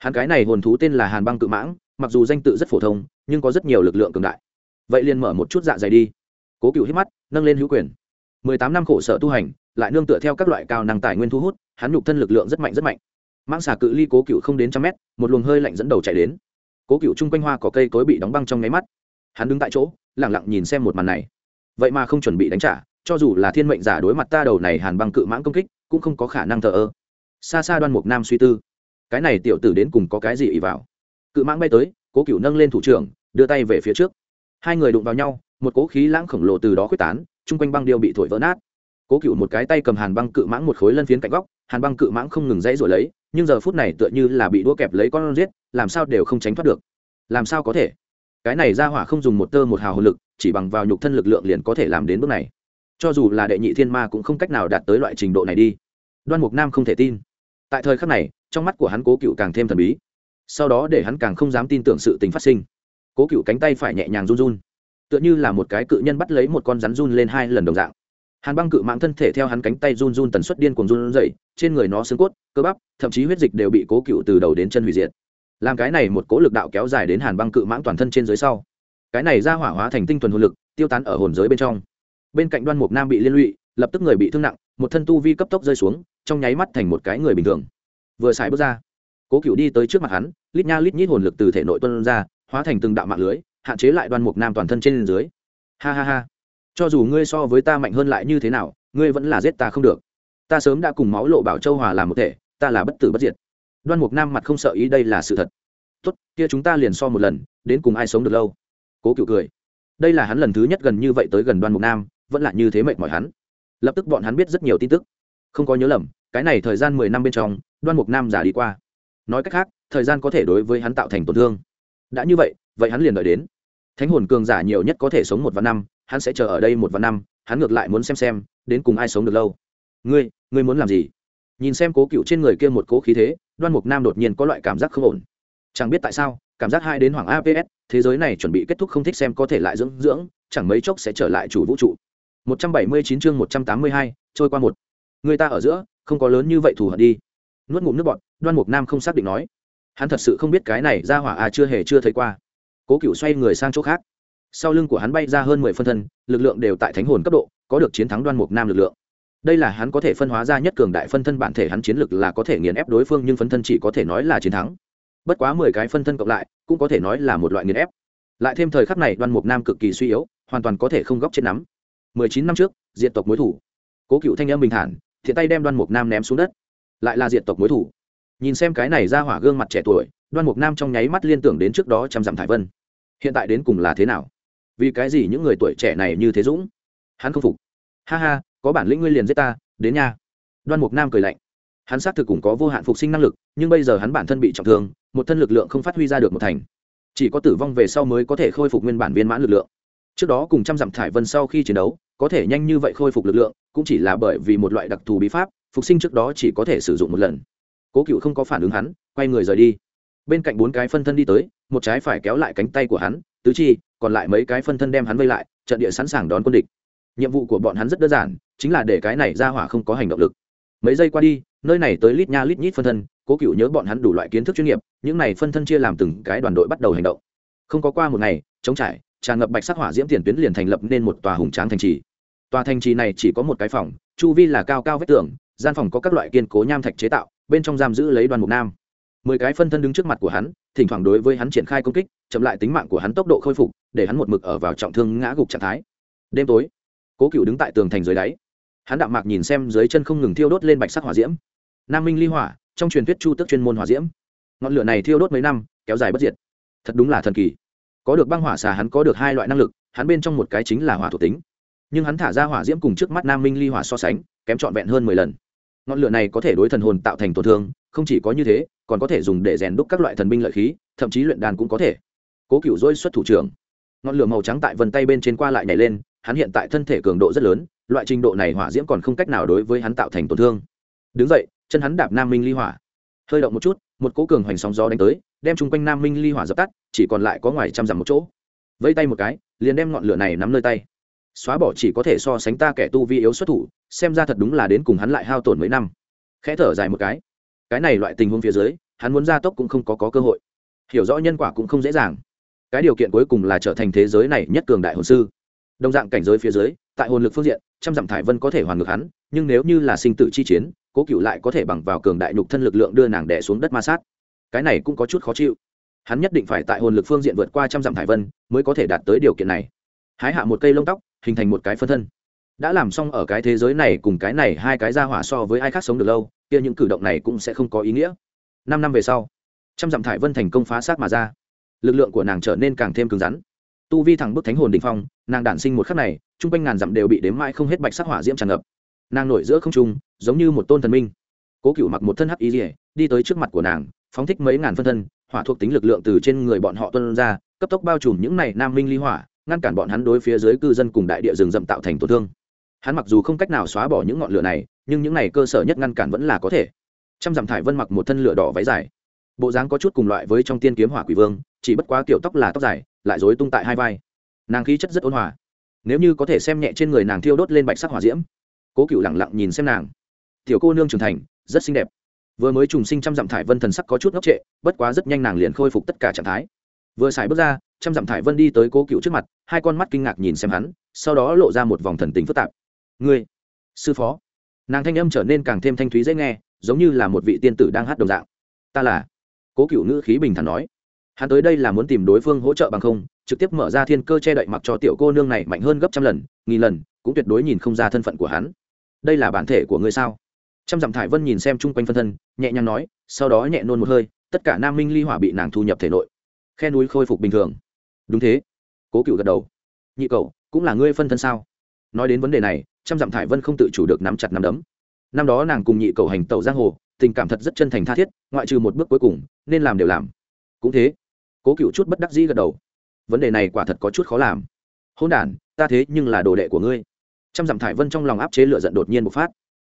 S1: hắn cái này hồn thú tên là hàn băng cự mãng, mặc dù danh tự rất phổ thông, nhưng có rất nhiều lực lượng cường đại. Vậy liền mở một chút dạ dày đi. Cố cựu hít mắt, nâng lên hữu quyền. Mười tám năm khổ sở tu hành, lại nương tựa theo các loại cao năng tài nguyên thu hút, hắn nhục thân lực lượng rất mạnh rất mạnh. Mãng xà cự ly cố cựu không đến trăm mét, một luồng hơi lạnh dẫn đầu chạy đến. Cố cựu chung quanh hoa có cây cối bị đóng băng trong nháy mắt. Hắn đứng tại chỗ lẳng lặng nhìn xem một màn này. Vậy mà không chuẩn bị đánh trả, cho dù là thiên mệnh giả đối mặt ta đầu này hàn băng cự mãng công kích, cũng không có khả năng thờ ơ. Xa xa đoan mục nam suy tư cái này tiểu tử đến cùng có cái gì ý vào? Cự mãng bay tới, cố cựu nâng lên thủ trưởng, đưa tay về phía trước. Hai người đụng vào nhau, một cố khí lãng khổng lồ từ đó quyết tán, chung quanh băng điêu bị thổi vỡ nát. Cố cựu một cái tay cầm hàn băng cự mãng một khối lân phiến cạnh góc, hàn băng cự mãng không ngừng dãy rồi lấy, nhưng giờ phút này tựa như là bị đũa kẹp lấy con giết làm sao đều không tránh thoát được. Làm sao có thể? Cái này ra hỏa không dùng một tơ một hào hồn lực, chỉ bằng vào nhục thân lực lượng liền có thể làm đến bước này. Cho dù là đệ nhị thiên ma cũng không cách nào đạt tới loại trình độ này đi. Đoan mục nam không thể tin. Tại thời khắc này trong mắt của hắn cố cựu càng thêm thần bí. Sau đó để hắn càng không dám tin tưởng sự tình phát sinh. Cố cựu cánh tay phải nhẹ nhàng run run, tựa như là một cái cự nhân bắt lấy một con rắn run lên hai lần đồng dạng. Hàn băng cự mạng thân thể theo hắn cánh tay run run tần suất điên cuồng run dậy trên người nó xương cốt, cơ bắp, thậm chí huyết dịch đều bị cố cựu từ đầu đến chân hủy diệt. Làm cái này một cố lực đạo kéo dài đến hàn băng cự mãng toàn thân trên dưới sau. Cái này ra hỏa hóa thành tinh thuần hồn lực, tiêu tán ở hồn giới bên trong. Bên cạnh đoan mục nam bị liên lụy, lập tức người bị thương nặng, một thân tu vi cấp tốc rơi xuống, trong nháy mắt thành một cái người bình thường vừa xài bước ra. Cố cựu đi tới trước mặt hắn, lít nha lít nhít hồn lực từ thể nội tuân ra, hóa thành từng đạo mạng lưới, hạn chế lại đoan mục nam toàn thân trên dưới. Ha ha ha. Cho dù ngươi so với ta mạnh hơn lại như thế nào, ngươi vẫn là giết ta không được. Ta sớm đã cùng máu lộ bảo châu hòa làm một thể, ta là bất tử bất diệt. Đoan mục nam mặt không sợ ý đây là sự thật. Tốt, kia chúng ta liền so một lần, đến cùng ai sống được lâu? Cố cựu cười. Đây là hắn lần thứ nhất gần như vậy tới gần đoan mục nam, vẫn là như thế mệt mỏi hắn. Lập tức bọn hắn biết rất nhiều tin tức. Không có nhớ lầm cái này thời gian mười năm bên trong đoan mục nam giả đi qua. Nói cách khác thời gian có thể đối với hắn tạo thành tổn thương. Đã như vậy vậy hắn liền đợi đến. Thánh hồn cường giả nhiều nhất có thể sống một vạn năm hắn sẽ chờ ở đây một vạn năm hắn ngược lại muốn xem xem đến cùng ai sống được lâu. Ngươi ngươi muốn làm gì? Nhìn xem cố cựu trên người kia một cố khí thế đoan mục nam đột nhiên có loại cảm giác không ổn. Chẳng biết tại sao cảm giác hai đến hoàng aps thế giới này chuẩn bị kết thúc không thích xem có thể lại dưỡng dưỡng chẳng mấy chốc sẽ trở lại chủ vũ trụ. 179 chương 182, trôi qua một. Người ta ở giữa không có lớn như vậy thù hận đi. Nuốt ngụm nước bọn đoan mục nam không xác định nói. Hắn thật sự không biết cái này ra hỏa à chưa hề chưa thấy qua. Cố cựu xoay người sang chỗ khác. Sau lưng của hắn bay ra hơn mười phân thân, lực lượng đều tại thánh hồn cấp độ, có được chiến thắng đoan mục nam lực lượng. Đây là hắn có thể phân hóa ra nhất cường đại phân thân bản thể hắn chiến lực là có thể nghiền ép đối phương nhưng phân thân chỉ có thể nói là chiến thắng. Bất quá mười cái phân thân cộng lại, cũng có thể nói là một loại nghiền ép. Lại thêm thời khắc này đoan mục nam cực kỳ suy yếu, hoàn toàn có thể không góc trên nắm. mười chín năm trước diện tộc mối thủ. Cố cựu thanh âm bình thản thiện tay đem đoan mục nam ném xuống đất. Lại là diện tộc mối thủ. Nhìn xem cái này ra hỏa gương mặt trẻ tuổi, đoan mục nam trong nháy mắt liên tưởng đến trước đó trăm dặm thải vân. Hiện tại đến cùng là thế nào? Vì cái gì những người tuổi trẻ này như thế dũng? Hắn không phục. Ha ha, có bản lĩnh ngươi liền giết ta, đến nha. Đoan mục nam cười lạnh. Hắn xác thực cũng có vô hạn phục sinh năng lực, nhưng bây giờ hắn bản thân bị trọng thương, một thân lực lượng không phát huy ra được một thành. Chỉ có tử vong về sau mới có thể khôi phục nguyên bản viên mãn lực lượng. Trước đó cùng trăm dặm thải vân sau khi chiến đấu có thể nhanh như vậy khôi phục lực lượng, cũng chỉ là bởi vì một loại đặc thù bí pháp, phục sinh trước đó chỉ có thể sử dụng một lần. Cố cựu không có phản ứng hắn, quay người rời đi. Bên cạnh bốn cái phân thân đi tới, một trái phải kéo lại cánh tay của hắn, tứ chi, còn lại mấy cái phân thân đem hắn vây lại, trận địa sẵn sàng đón quân địch. Nhiệm vụ của bọn hắn rất đơn giản, chính là để cái này ra hỏa không có hành động lực. Mấy giây qua đi, nơi này tới lít nha lít nhít phân thân, cố cựu nhớ bọn hắn đủ loại kiến thức chuyên nghiệp, những này phân thân chia làm từng cái đoàn đội bắt đầu hành động. Không có qua một ngày chống trải, tràn ngập bạch sắc hỏa diễm tiền tuyến liền thành lập nên một tòa hùng tráng thành trì tòa thành trì này chỉ có một cái phòng, chu vi là cao cao vách tường, gian phòng có các loại kiên cố nham thạch chế tạo, bên trong giam giữ lấy đoàn mục nam. Mười cái phân thân đứng trước mặt của hắn, thỉnh thoảng đối với hắn triển khai công kích, chậm lại tính mạng của hắn tốc độ khôi phục, để hắn một mực ở vào trọng thương ngã gục trạng thái. Đêm tối, cố cựu đứng tại tường thành dưới đáy. Hắn đạm mạc nhìn xem dưới chân không ngừng thiêu đốt lên bạch sắc hỏa diễm. Nam minh ly hỏa, trong truyền thuyết chu tức chuyên môn hỏa diễm. Ngọn lửa này thiêu đốt mấy năm, kéo dài bất diệt. Thật đúng là thần kỳ. Có được băng hỏa xà hắn có được hai loại năng lực, hắn bên trong một cái chính là hỏa thuộc tính nhưng hắn thả ra hỏa diễm cùng trước mắt nam minh ly hỏa so sánh, kém trọn vẹn hơn mười lần. Ngọn lửa này có thể đối thần hồn tạo thành tổn thương, không chỉ có như thế, còn có thể dùng để rèn đúc các loại thần binh lợi khí, thậm chí luyện đàn cũng có thể. Cố cựu dỗi xuất thủ trưởng. Ngọn lửa màu trắng tại vân tay bên trên qua lại nhảy lên, hắn hiện tại thân thể cường độ rất lớn, loại trình độ này hỏa diễm còn không cách nào đối với hắn tạo thành tổn thương. Đứng dậy, chân hắn đạp nam minh ly hỏa. Hơi động một chút, một cỗ cường hoành sóng gió đánh tới, đem chung quanh nam minh ly hỏa dập tắt, chỉ còn lại có ngoài trăm dặm một chỗ. Vây tay một cái, liền đem ngọn lửa này nắm nơi tay xóa bỏ chỉ có thể so sánh ta kẻ tu vi yếu xuất thủ xem ra thật đúng là đến cùng hắn lại hao tổn mấy năm. Khẽ thở dài một cái. Cái này loại tình huống phía dưới hắn muốn gia tốc cũng không có, có cơ hội. Hiểu rõ nhân quả cũng không dễ dàng. Cái điều kiện cuối cùng là trở thành thế giới này nhất cường đại hồn sư. Đồng dạng cảnh giới phía dưới tại hồn lực phương diện trăm dặm thải vân có thể hoàn ngược hắn nhưng nếu như là sinh tử chi chiến cố cựu lại có thể bằng vào cường đại nhục thân lực lượng đưa nàng đẻ xuống đất ma sát. Cái này cũng có chút khó chịu. Hắn nhất định phải tại hồn lực phương diện vượt qua trăm dặm thải vân mới có thể đạt tới điều kiện này. Hái hạ một cây lông tóc hình thành một cái phân thân. Đã làm xong ở cái thế giới này cùng cái này hai cái ra hỏa so với ai khác sống được lâu, kia những cử động này cũng sẽ không có ý nghĩa. Năm năm về sau, trăm dặm thải vân thành công phá xác mà ra. Lực lượng của nàng trở nên càng thêm cứng rắn. Tu vi thẳng bức thánh hồn đình phong, nàng đản sinh một khắc này t r u n g quanh ngàn dặm đều bị đếm mãi không hết bạch sắc hỏa diễm tràn ngập. Nàng nổi giữa không trung, giống như một tôn thần minh. Cố cựu mặc một thân hắc ý rỉa đi tới trước mặt của nàng, phóng thích mấy ngàn phân thân, hỏa thuộc tính lực lượng từ trên người bọn họ tuân ra, cấp tốc bao trùm những này nam minh ly hỏa ngăn cản bọn hắn đối phía dưới cư dân cùng đại địa rừng rậm tạo thành tổn thương. Hắn mặc dù không cách nào xóa bỏ những ngọn lửa này, nhưng những này cơ sở nhất ngăn cản vẫn là có thể. Trăm dặm thải vân mặc một thân lửa đỏ váy dài. Bộ dáng có chút cùng loại với trong tiên kiếm hỏa quỷ vương, chỉ bất quá kiểu tóc là tóc dài, lại dối tung tại hai vai. Nàng khí chất rất ôn hòa. Nếu như có thể xem nhẹ trên người nàng thiêu đốt lên bạch sắc hỏa diễm. Cố cựu lẳng lặng nhìn xem nàng. Tiểu cô nương trưởng thành, rất xinh đẹp. Vừa mới trùng sinh trăm dặm thải vân thần sắc có chút ngốc trệ, bất quá rất nhanh nàng liền khôi phục tất cả trạng thái. Vừa xài bước ra trăm dặm thải vân đi tới cố cựu trước mặt, hai con mắt kinh ngạc nhìn xem hắn, sau đó lộ ra một vòng thần tình phức tạp. Ngươi, sư phó. Nàng thanh âm trở nên càng thêm thanh thúy dễ nghe, giống như là một vị tiên tử đang hát đồng dạng. Ta là cố cựu ngữ khí bình thản nói. Hắn tới đây là muốn tìm đối phương hỗ trợ bằng không, trực tiếp mở ra thiên cơ che đậy mặc cho tiểu cô nương này mạnh hơn gấp trăm lần, nghìn lần, cũng tuyệt đối nhìn không ra thân phận của hắn. Đây là bản thể của ngươi sao? Trăm dặm thải vân nhìn xem chung quanh phân thân, nhẹ nhàng nói, sau đó nhẹ nôn một hơi, tất cả nam minh ly hỏa bị nàng thu nhập thể nội. Khe núi khôi phục bình thường đúng thế. Cố cựu gật đầu. Nhị cậu, cũng là ngươi phân thân sao? Nói đến vấn đề này, trăm dặm thải vân không tự chủ được nắm chặt nắm đấm. Năm đó nàng cùng nhị cậu hành tẩu giang hồ, tình cảm thật rất chân thành tha thiết, ngoại trừ một bước cuối cùng, nên làm đều làm. Cũng thế. Cố cựu chút bất đắc dĩ gật đầu. Vấn đề này quả thật có chút khó làm. Hôn đ ta thế nhưng là đồ đệ của ngươi. Trăm dặm thải vân trong lòng áp chế lựa giận đột nhiên bộc phát.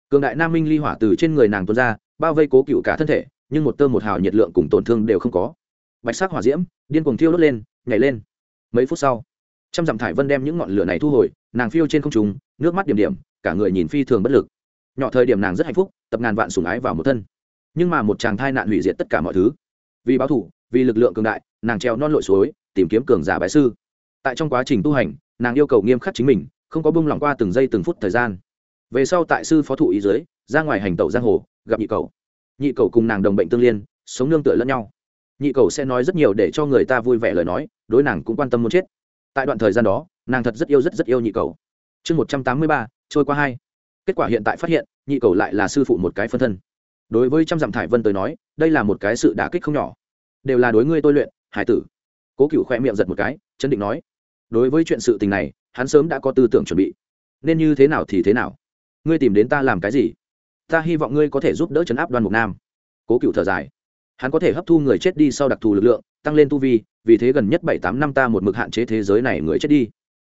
S1: Cường đại nam minh ly hỏa từ trên người nàng tuôn ra, bao vây cố cựu cả thân thể, nhưng một tơ một hào nhiệt lượng cùng tổn thương đều không có. Bạch sắc hỏa diễm, điên cuồng thiêu đốt lên, nhảy lên mấy phút sau, trăm dặm thải vân đem những ngọn lửa này thu hồi, nàng phiêu trên không trùng nước mắt điểm điểm, cả người nhìn phi thường bất lực. Nhỏ thời điểm nàng rất hạnh phúc, tập ngàn vạn sủng ái vào một thân. Nhưng mà một chàng thai nạn hủy diệt tất cả mọi thứ. Vì báo thủ vì lực lượng cường đại, nàng treo non lội suối, tìm kiếm cường giả bái sư. Tại trong quá trình tu hành, nàng yêu cầu nghiêm khắc chính mình, không có bung lỏng qua từng giây từng phút thời gian. Về sau tại sư phó thụ ý dưới, ra ngoài hành tẩu giang hồ, gặp nhị cầu. Nhị cầu cùng nàng đồng bệnh tương liên, sống nương tựa lẫn nhau. Nhị cầu sẽ nói rất nhiều để cho người ta vui vẻ lời nói đối nàng cũng quan tâm muốn chết. Tại đoạn thời gian đó, nàng thật rất yêu rất rất yêu nhị cầu. Chương một trăm tám mươi ba, trôi qua hai. Kết quả hiện tại phát hiện, nhị cầu lại là sư phụ một cái phân thân. Đối với trăm dặm thải vân tới nói, đây là một cái sự đả kích không nhỏ. Đều là đối ngươi tôi luyện, hải tử. Cố cựu khoe miệng giật một cái, chấn định nói. Đối với chuyện sự tình này, hắn sớm đã có tư tưởng chuẩn bị. Nên như thế nào thì thế nào. Ngươi tìm đến ta làm cái gì? Ta hy vọng ngươi có thể giúp đỡ chấn áp đoan mục nam. Cố cựu thở dài. Hắn có thể hấp thu người chết đi sau đặc thù lực lượng, tăng lên tu vi vì thế gần nhất bảy tám năm ta một mực hạn chế thế giới này người chết đi.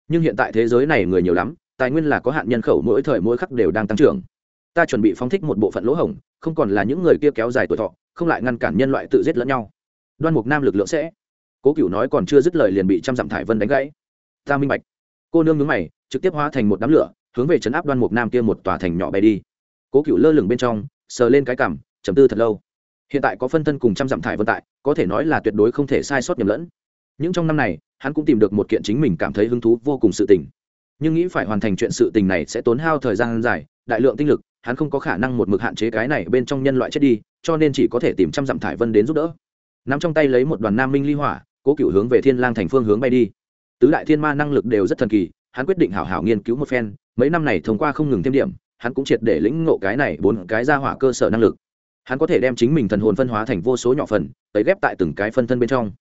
S1: Nhưng hiện tại thế giới này người nhiều lắm, tài nguyên là có hạn nhân khẩu mỗi thời mỗi khắc đều đang tăng trưởng. Ta chuẩn bị phóng thích một bộ phận lỗ hổng, không còn là những người kia kéo dài tuổi thọ, không lại ngăn cản nhân loại tự giết lẫn nhau. Đoan mục nam lực lượng sẽ. Cố cựu nói còn chưa dứt lời liền bị trăm dặm thải vân đánh gãy. Ta minh bạch. Cô nương nhướng mày, trực tiếp hóa thành một đám lửa, hướng về chấn áp đoan mục nam kia một tòa thành nhỏ bay đi. Cố cựu lơ lửng bên trong, sờ lên cái cằm chầm tư thật lâu hiện tại có phân thân cùng trăm dặm thải vân tại, có thể nói là tuyệt đối không thể sai sót nhầm lẫn. Những trong năm này, hắn cũng tìm được một kiện chính mình cảm thấy hứng thú vô cùng sự tình. Nhưng nghĩ phải hoàn thành chuyện sự tình này sẽ tốn hao thời gian dài, đại lượng tinh lực, hắn không có khả năng một mực hạn chế cái này bên trong nhân loại chết đi, cho nên chỉ có thể tìm trăm dặm thải vân đến giúp đỡ. N ắ m trong tay lấy một đoàn nam minh ly hỏa, cố cựu hướng về thiên lang thành phương hướng bay đi. Tứ đại thiên ma năng lực đều rất thần kỳ, hắn quyết định hảo hảo nghiên cứu một phen, mấy năm này thông qua không ngừng thêm điểm, hắn cũng triệt để lĩnh ngộ cái này bốn cái ra hỏa cơ sở năng lực hắn có thể đem chính mình thần hồn phân hóa thành vô số nhỏ phần, tấy ghép tại từng cái phân thân bên trong.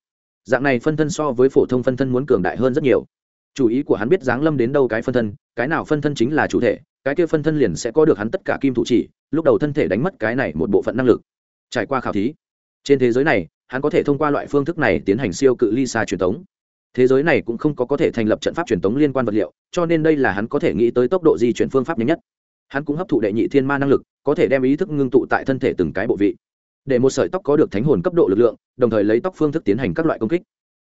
S1: Dạng này phân thân so với phổ thông phân thân muốn cường đại hơn rất nhiều. Chủ ý của hắn biết giáng lâm đến đâu cái phân thân, cái nào phân thân chính là chủ thể, cái kia phân thân liền sẽ có được hắn tất cả kim thủ chỉ, lúc đầu thân thể đánh mất cái này một bộ phận năng lực. Trải qua khảo thí, trên thế giới này, hắn có thể thông qua loại phương thức này tiến hành siêu cự ly xa truyền thống thế giới này cũng không có có thể thành lập trận pháp truyền thống liên quan vật liệu, cho nên đây là hắn có thể nghĩ tới tốc độ di chuyển phương pháp nhanh nhất hắn cũng hấp thụ đệ nhị thiên ma năng lực, có thể đem ý thức ngưng tụ tại thân thể từng cái bộ vị. Để một sợi tóc có được thánh hồn cấp độ lực lượng, đồng thời lấy tóc phương thức tiến hành các loại công kích.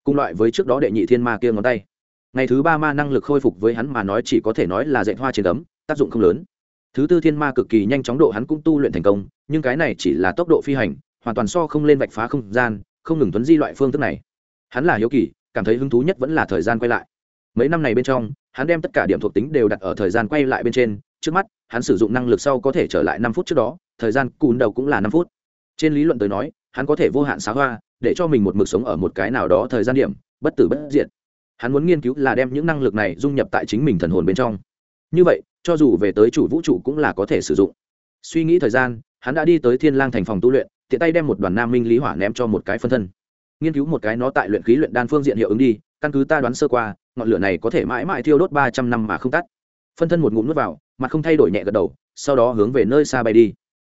S1: Cùng loại với trước đó đệ nhị thiên ma kia ngón tay. Ngày thứ ba ma năng lực khôi phục với hắn mà nói chỉ có thể nói là dạy hoa trên tấm tác dụng không lớn. Thứ tư thiên ma cực kỳ nhanh chóng độ hắn cũng tu luyện thành công, nhưng cái này chỉ là tốc độ phi hành, hoàn toàn so không lên vạch phá không gian, không ngừng tuấn di loại phương thức này. Hắn là hiếu kỳ, cảm thấy hứng thú nhất vẫn là thời gian quay lại. Mấy năm này bên trong, hắn đem tất cả điểm thuộc tính đều đặt ở thời gian quay lại bên trên trước mắt, hắn sử dụng năng lực sau có thể trở lại năm phút trước đó, thời gian cùn đầu cũng là năm phút. Trên lý luận tới nói, hắn có thể vô hạn xá hoa, để cho mình một mực sống ở một cái nào đó thời gian điểm, bất tử bất diệt. Hắn muốn nghiên cứu là đem những năng lực này dung nhập tại chính mình thần hồn bên trong. Như vậy, cho dù về tới chủ vũ trụ cũng là có thể sử dụng. Suy nghĩ thời gian, hắn đã đi tới thiên lang thành phòng tu luyện, tiện tay đem một đoàn nam minh lý hỏa ném cho một cái phân thân. Nghiên cứu một cái nó tại luyện khí luyện đan phương diện hiệu ứng đi, căn cứ ta đoán sơ qua, ngọn lửa này có thể mãi mãi thiêu đốt ba trăm năm mà không tắt. Phân thân một ngụm nuốt vào mặt không thay đổi nhẹ gật đầu, sau đó hướng về nơi xa bay đi.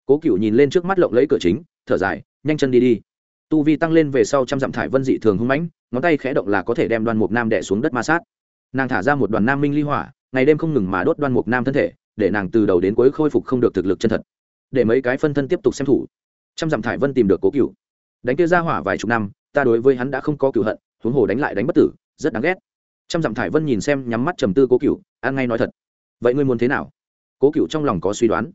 S1: Cố cựu nhìn lên trước mắt lộng lấy cửa chính, thở dài, nhanh chân đi đi. Tu vi tăng lên về sau trăm dặm thải vân dị thường hung mãnh, ngón tay khẽ động là có thể đem đoan mục nam đẻ xuống đất ma sát. Nàng thả ra một đoàn nam minh ly hỏa, ngày đêm không ngừng mà đốt đoan mục nam thân thể, để nàng từ đầu đến cuối khôi phục không được thực lực chân thật. Để mấy cái phân thân tiếp tục xem thủ. Trăm dặm thải vân tìm được cố cựu đánh kia ra hỏa vài chục năm, ta đối với hắn đã không có cựu hận, huống hồ đánh lại đánh bất tử, rất đáng ghét. Trăm dặm thải vân nhìn xem, nhắm mắt trầm tư cố cựu an ngay nói thật vậy ngươi muốn thế nào? Cố cựu trong lòng có suy đoán.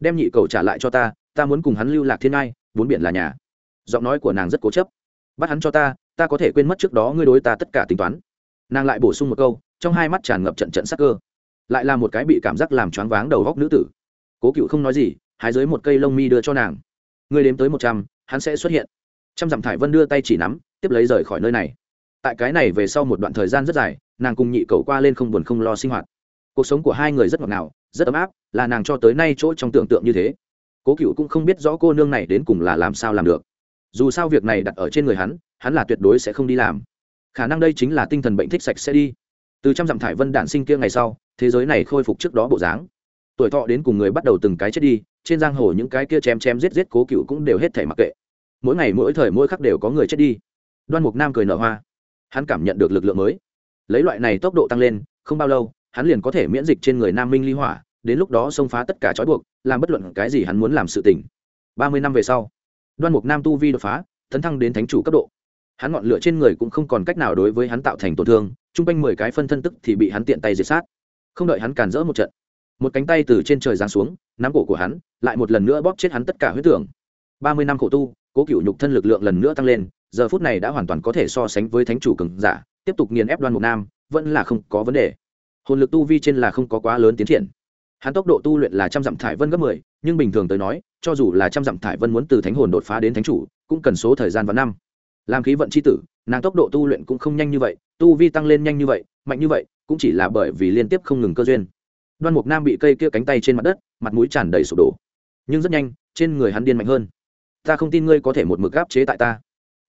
S1: Đem nhị cầu trả lại cho ta ta muốn cùng hắn lưu lạc thiên ngai bốn biển là nhà. Giọng nói của nàng rất cố chấp. Bắt hắn cho ta ta có thể quên mất trước đó ngươi đối ta tất cả tính toán. Nàng lại bổ sung một câu, trong hai mắt tràn ngập trận trận sắc cơ. Lại là một cái bị cảm giác làm choáng váng đầu góc nữ tử. Cố cựu không nói gì, hái dưới một cây lông mi đưa cho nàng. Ngươi đếm tới một trăm, hắn sẽ xuất hiện. Trăm dặm thải vân đưa tay chỉ nắm, tiếp lấy rời khỏi nơi này. Tại cái này về sau một đoạn thời gian rất dài, nàng cùng nhị cầu qua lên không buồn không lo sinh hoạt cuộc sống của hai người rất ngọt ngào, rất ấm áp, là nàng cho tới nay chỗ trong tưởng tượng như thế. Cố cựu cũng không biết rõ cô nương này đến cùng là làm sao làm được. Dù sao việc này đặt ở trên người hắn hắn là tuyệt đối sẽ không đi làm. Khả năng đây chính là tinh thần bệnh thích sạch sẽ đi. Từ trăm dặm thải vân đạn sinh kia ngày sau, thế giới này khôi phục trước đó bộ dáng. Tuổi thọ đến cùng người bắt đầu từng cái chết đi, trên giang hồ những cái kia chém chém giết giết cố cựu cũng đều hết thể mặc kệ. Mỗi ngày mỗi thời mỗi khắc đều có người chết đi. Đoan mục nam cười nở hoa. Hắn cảm nhận được lực lượng mới. Lấy loại này tốc độ tăng lên, không bao lâu hắn liền có thể miễn dịch trên người nam minh ly hỏa, đến lúc đó xông phá tất cả trói buộc, làm bất luận cái gì hắn muốn làm sự tỉnh ba mươi năm về sau, đoan mục nam tu vi đột phá, tấn thăng đến thánh chủ cấp độ. Hắn ngọn lửa trên người cũng không còn cách nào đối với hắn tạo thành tổn thương, chung quanh mười cái phân thân tức thì bị hắn tiện tay diệt sát. Không đợi hắn càn rỡ một trận, một cánh tay từ trên trời giáng xuống, nắm cổ của hắn, lại một lần nữa bóp chết hắn tất cả huyết tưởng. Ba mươi năm khổ tu, cố cựu nhục thân lực lượng lần nữa tăng lên, giờ phút này đã hoàn toàn có thể so sánh với thánh chủ cường giả, tiếp tục nghiền ép đoan mục nam, vẫn là không có vấn đề hồn lực tu vi trên là không có quá lớn tiến triển. Hắn tốc độ tu luyện là trăm dặm thải vân gấp mười, nhưng bình thường tới nói, cho dù là trăm dặm thải vân muốn từ thánh hồn đột phá đến thánh chủ, cũng cần số thời gian và năm. Làm khí vận c h i tử, nàng tốc độ tu luyện cũng không nhanh như vậy, tu vi tăng lên nhanh như vậy, mạnh như vậy, cũng chỉ là bởi vì liên tiếp không ngừng cơ duyên. Đoan mục nam bị cây kia cánh tay trên mặt đất, mặt mũi tràn đầy sụp đổ. Nhưng rất nhanh, trên người hắn điên mạnh hơn. Ta không tin ngươi có thể một mực gáp chế tại ta.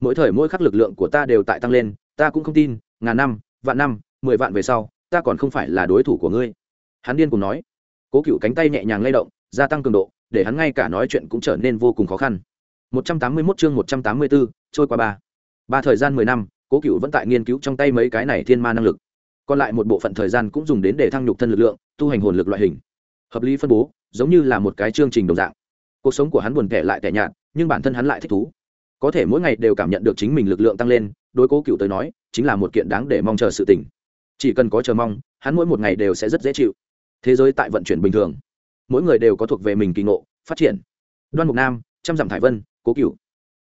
S1: Mỗi thời mỗi khắc lực lượng của ta đều tại tăng lên, ta cũng không tin, ngàn năm, vạn năm, mười vạn về sau ta còn không phải là đối thủ của ngươi. Hắn điên cùng nói. Cố cựu cánh tay nhẹ nhàng lay động gia tăng cường độ để hắn ngay cả nói chuyện cũng trở nên vô cùng khó khăn. 181 chương 184, trôi qua ba. Ba thời gian mười năm cố cựu vẫn tại nghiên cứu trong tay mấy cái này thiên ma năng lực. Còn lại một bộ phận thời gian cũng dùng đến để thăng nhục thân lực lượng tu hành hồn lực loại hình. Hợp lý phân bố giống như là một cái chương trình đồng dạng. Cuộc sống của hắn buồn tẻ lại tẻ nhạt nhưng bản thân hắn lại thích thú. Có thể mỗi ngày đều cảm nhận được chính mình lực lượng tăng lên đối cố cựu tới nói chính là một kiện đáng để mong chờ sự tỉnh chỉ cần có chờ mong, hắn mỗi một ngày đều sẽ rất dễ chịu. Thế giới tại vận chuyển bình thường. Mỗi người đều có thuộc về mình kỳ ngộ, phát triển. Đoan mục nam, trăm dặm thải vân, cố cựu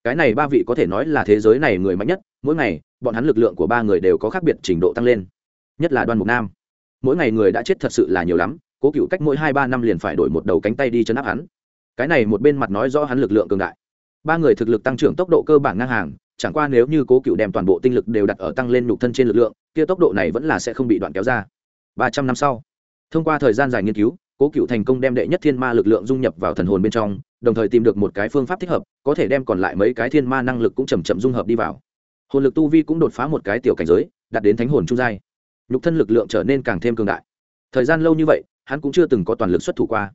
S1: cái này ba vị có thể nói là thế giới này người mạnh nhất, mỗi ngày, bọn hắn lực lượng của ba người đều có khác biệt trình độ tăng lên. Nhất là đoan mục nam. Mỗi ngày người đã chết thật sự là nhiều lắm, cố cựu cách mỗi hai ba năm liền phải đổi một đầu cánh tay đi chấn áp hắn. Cái này một bên mặt nói rõ hắn lực lượng cường đại. Ba người thực lực tăng trưởng tốc độ cơ bản ngang hàng chẳng qua nếu như cố cựu đem toàn bộ tinh lực đều đặt ở tăng lên nhục thân trên lực lượng, kia tốc độ này vẫn là sẽ không bị đoạn kéo ra. Ba trăm năm sau, thông qua thời gian dài nghiên cứu, cố cựu thành công đem đệ nhất thiên ma lực lượng dung nhập vào thần hồn bên trong, đồng thời tìm được một cái phương pháp thích hợp, có thể đem còn lại mấy cái thiên ma năng lực cũng chầm chậm dung hợp đi vào. Hồn lực tu vi cũng đột phá một cái tiểu cảnh giới, đạt đến thánh hồn trung giai. Nhục thân lực lượng trở nên càng thêm cường đại. Thời gian lâu như vậy, hắn cũng chưa từng có toàn lực xuất thủ qua.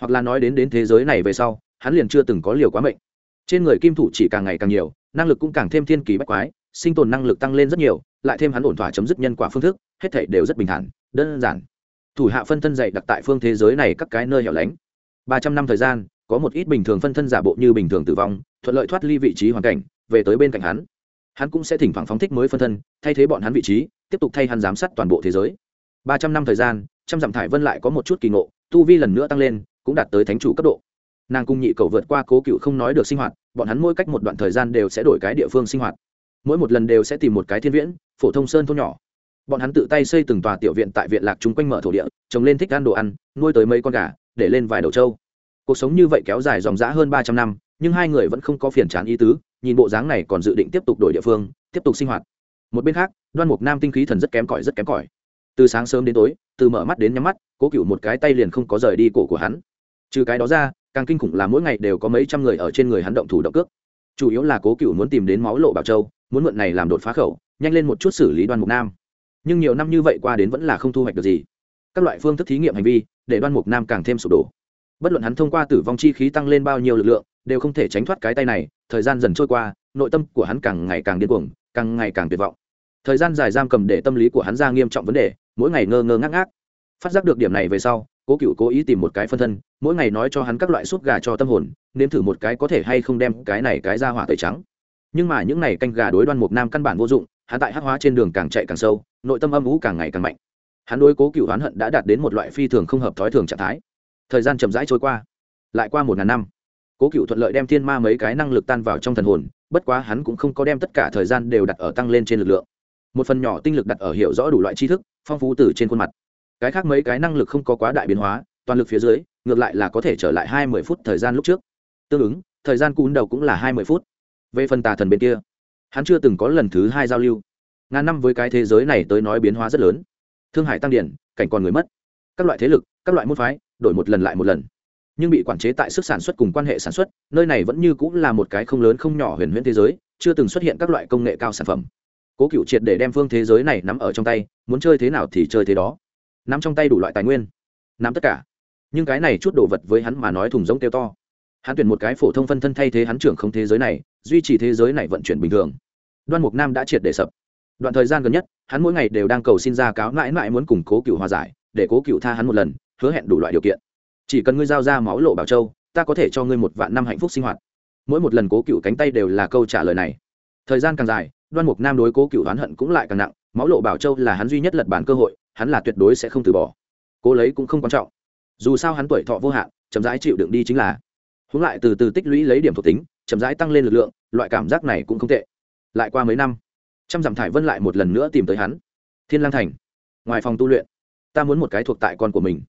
S1: Hoặc là nói đến đến thế giới này về sau, hắn liền chưa từng có liều quá mệnh. Trên người kim thủ chỉ càng ngày càng nhiều năng lực cũng càng thêm thiên kỳ bách quái, sinh tồn năng lực tăng lên rất nhiều, lại thêm hắn ổn thỏa chấm dứt nhân quả phương thức, hết thể đều rất bình thản, đơn giản. Thủ hạ phân thân dạy đặc tại phương thế giới này các cái nơi hẻo lánh. Ba trăm năm thời gian, có một ít bình thường phân thân giả bộ như bình thường tử vong, thuận lợi thoát ly vị trí hoàn cảnh, về tới bên cạnh hắn. Hắn cũng sẽ thỉnh thoảng phóng thích mới phân thân, thay thế bọn hắn vị trí, tiếp tục thay hắn giám sát toàn bộ thế giới. Ba trăm năm thời gian, trăm dặm thải vân lại có một chút kỳ ngộ, tu vi lần nữa tăng lên, cũng đạt tới thánh chủ cấp độ. Nàng cung nhị cầu vượt qua cố cựu không nói được sinh hoạt bọn hắn mỗi cách một đoạn thời gian đều sẽ đổi cái địa phương sinh hoạt. Mỗi một lần đều sẽ tìm một cái thiên viễn, phổ thông sơn thôn nhỏ. Bọn hắn tự tay xây từng tòa tiểu viện tại viện lạc chung quanh mở thổ địa, trồng lên thích ăn đồ ăn, nuôi tới mấy con gà, để lên vài đầu trâu. Cuộc sống như vậy kéo dài dòng dã hơn ba trăm năm, nhưng hai người vẫn không có phiền chán ý tứ, nhìn bộ dáng này còn dự định tiếp tục đổi địa phương, tiếp tục sinh hoạt. Một bên khác, đoan mục nam tinh khí thần rất kém cỏi, rất kém cỏi. Từ sáng sớm đến tối, từ mở mắt đến nhắm mắt, cố cựu một cái tay liền không có rời đi cổ của hắn. Trừ cái đó ra càng kinh khủng là mỗi ngày đều có mấy trăm người ở trên người hắn động thủ động cước. Chủ yếu là cố cựu muốn tìm đến máu lộ bảo châu, muốn mượn này làm đột phá khẩu, nhanh lên một chút xử lý đoan mục nam. Nhưng nhiều năm như vậy qua đến vẫn là không thu hoạch được gì. Các loại phương thức thí nghiệm hành vi, để đoan mục nam càng thêm sụp đổ. Bất luận hắn thông qua tử vong chi khí tăng lên bao nhiêu lực lượng, đều không thể tránh thoát cái tay này, thời gian dần trôi qua, nội tâm của hắn càng ngày càng điên cuồng, càng ngày càng tuyệt vọng. Thời gian dài giam cầm để tâm lý của hắn ra nghiêm trọng vấn đề, mỗi ngày ngơ ngơ ngác ngác. Phát giác được điểm này về sau cố cựu cố ý tìm một cái phân thân, mỗi ngày nói cho hắn các loại suốt gà cho tâm hồn, nếm thử một cái có thể hay không đem cái này cái ra hỏa tẩy trắng. Nhưng mà những này canh gà đối đoan mục nam căn bản vô dụng, hắn tại hắc hóa trên đường càng chạy càng sâu, nội tâm âm ú càng ngày càng mạnh. Hắn đối cố cựu oán hận đã đạt đến một loại phi thường không hợp thói thường trạng thái. Thời gian chậm rãi trôi qua, lại qua một ngàn năm, cố cựu thuận lợi đem thiên ma mấy cái năng lực tan vào trong thần hồn, bất quá hắn cũng không có đem tất cả thời gian đều đặt ở tăng lên trên lực lượng. Một phần nhỏ tinh lực đặt ở hiểu rõ đủ loại tri thức, phong phú từ trên khuôn mặt cái khác mấy cái năng lực không có quá đại biến hóa, toàn lực phía dưới, ngược lại là có thể trở lại hai mươi phút thời gian lúc trước. Tương ứng, thời gian cún đầu cũng là hai mươi phút. Về phần tà thần bên kia, hắn chưa từng có lần thứ hai giao lưu. Ngàn năm với cái thế giới này tới nói biến hóa rất lớn. Thương hải tăng điển, cảnh còn người mất. Các loại thế lực, các loại môn phái, đổi một lần lại một lần. Nhưng bị quản chế tại sức sản xuất cùng quan hệ sản xuất, nơi này vẫn như cũng là một cái không lớn không nhỏ huyền huyễn thế giới, chưa từng xuất hiện các loại công nghệ cao sản phẩm. Cố cựu triệt để đem phương thế giới này nắm ở trong tay, muốn chơi thế nào thì chơi thế đó nắm trong tay đủ loại tài nguyên, nắm tất cả. Nhưng cái này chút đồ vật với hắn mà nói thùng rỗng kêu to. Hắn tuyển một cái phổ thông phân thân thay thế hắn trưởng không thế giới này, duy trì thế giới này vận chuyển bình thường. Đoan mục nam đã triệt để sập. Đoạn thời gian gần nhất, hắn mỗi ngày đều đang cầu xin ra cáo mãi mãi muốn củng cố cựu hòa giải, để cố cựu tha hắn một lần, hứa hẹn đủ loại điều kiện. Chỉ cần ngươi giao ra máu lộ bảo châu, ta có thể cho ngươi một vạn năm hạnh phúc sinh hoạt. Mỗi một lần cố cựu cánh tay đều là câu trả lời này. Thời gian càng dài, đoan mục nam đối cố cựu oán hận cũng lại càng nặng máu lộ bảo châu là hắn duy nhất lật bản cơ hội, hắn là tuyệt đối sẽ không từ bỏ. Cố lấy cũng không quan trọng. Dù sao hắn tuổi thọ vô hạn, chậm rãi chịu đựng đi chính là. Húng lại từ từ tích lũy lấy điểm thuộc tính, chậm rãi tăng lên lực lượng, loại cảm giác này cũng không tệ. Lại qua mấy năm, trăm dặm thải vân lại một lần nữa tìm tới hắn. Thiên lang thành, ngoài phòng tu luyện, ta muốn một cái thuộc tại con của mình.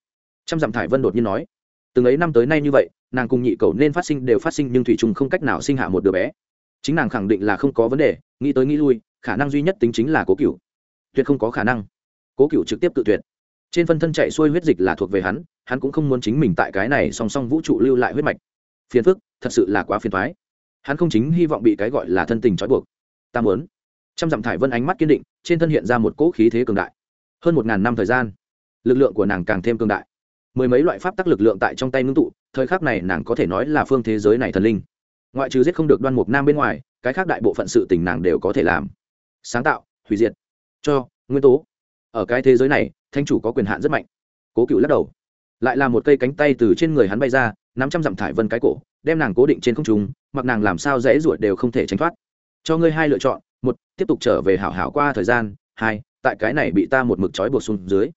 S1: Trăm dặm thải vân đột nhiên nói. Từng ấy năm tới nay như vậy, nàng cùng nhị cầu nên phát sinh đều phát sinh nhưng thủy trùng không cách nào sinh hạ một đứa bé. Chính nàng khẳng định là không có vấn đề, nghĩ tới nghĩ lui, khả năng duy nhất tính chính là cố cựu tuyệt không có khả năng. Cố cựu trực tiếp tự tuyệt. Trên phân thân chạy xuôi huyết dịch là thuộc về hắn hắn cũng không muốn chính mình tại cái này song song vũ trụ lưu lại huyết mạch. Phiền phức, thật sự là quá phiền thoái hắn không chính hy vọng bị cái gọi là thân tình trói buộc. Ta muốn. Trăm dặm thải vân ánh mắt kiên định, trên thân hiện ra một cỗ khí thế cường đại. Hơn một ngàn năm thời gian, lực lượng của nàng càng thêm cường đại. Mười mấy loại pháp tắc lực lượng tại trong tay ngưng tụ, thời khắc này nàng có thể nói là phương thế giới này thần linh. Ngoại trừ giết không được đoan mục nam bên ngoài, cái khác đại bộ phận sự tình nàng đều có thể làm. Sáng tạo, hủy diệt cho, nguyên tố. Ở cái thế giới này thanh chủ có quyền hạn rất mạnh. Cố cựu lắc đầu. Lại là một cây cánh tay từ trên người hắn bay ra năm trăm dặm thải vân cái cổ, đem nàng cố định trên không trung, mặc nàng làm sao dễ ruột đều không thể tránh thoát. Cho ngươi hai lựa chọn, một, tiếp tục trở về hảo hảo qua thời gian, hai, tại cái này bị ta một mực trói buộc xuống dưới.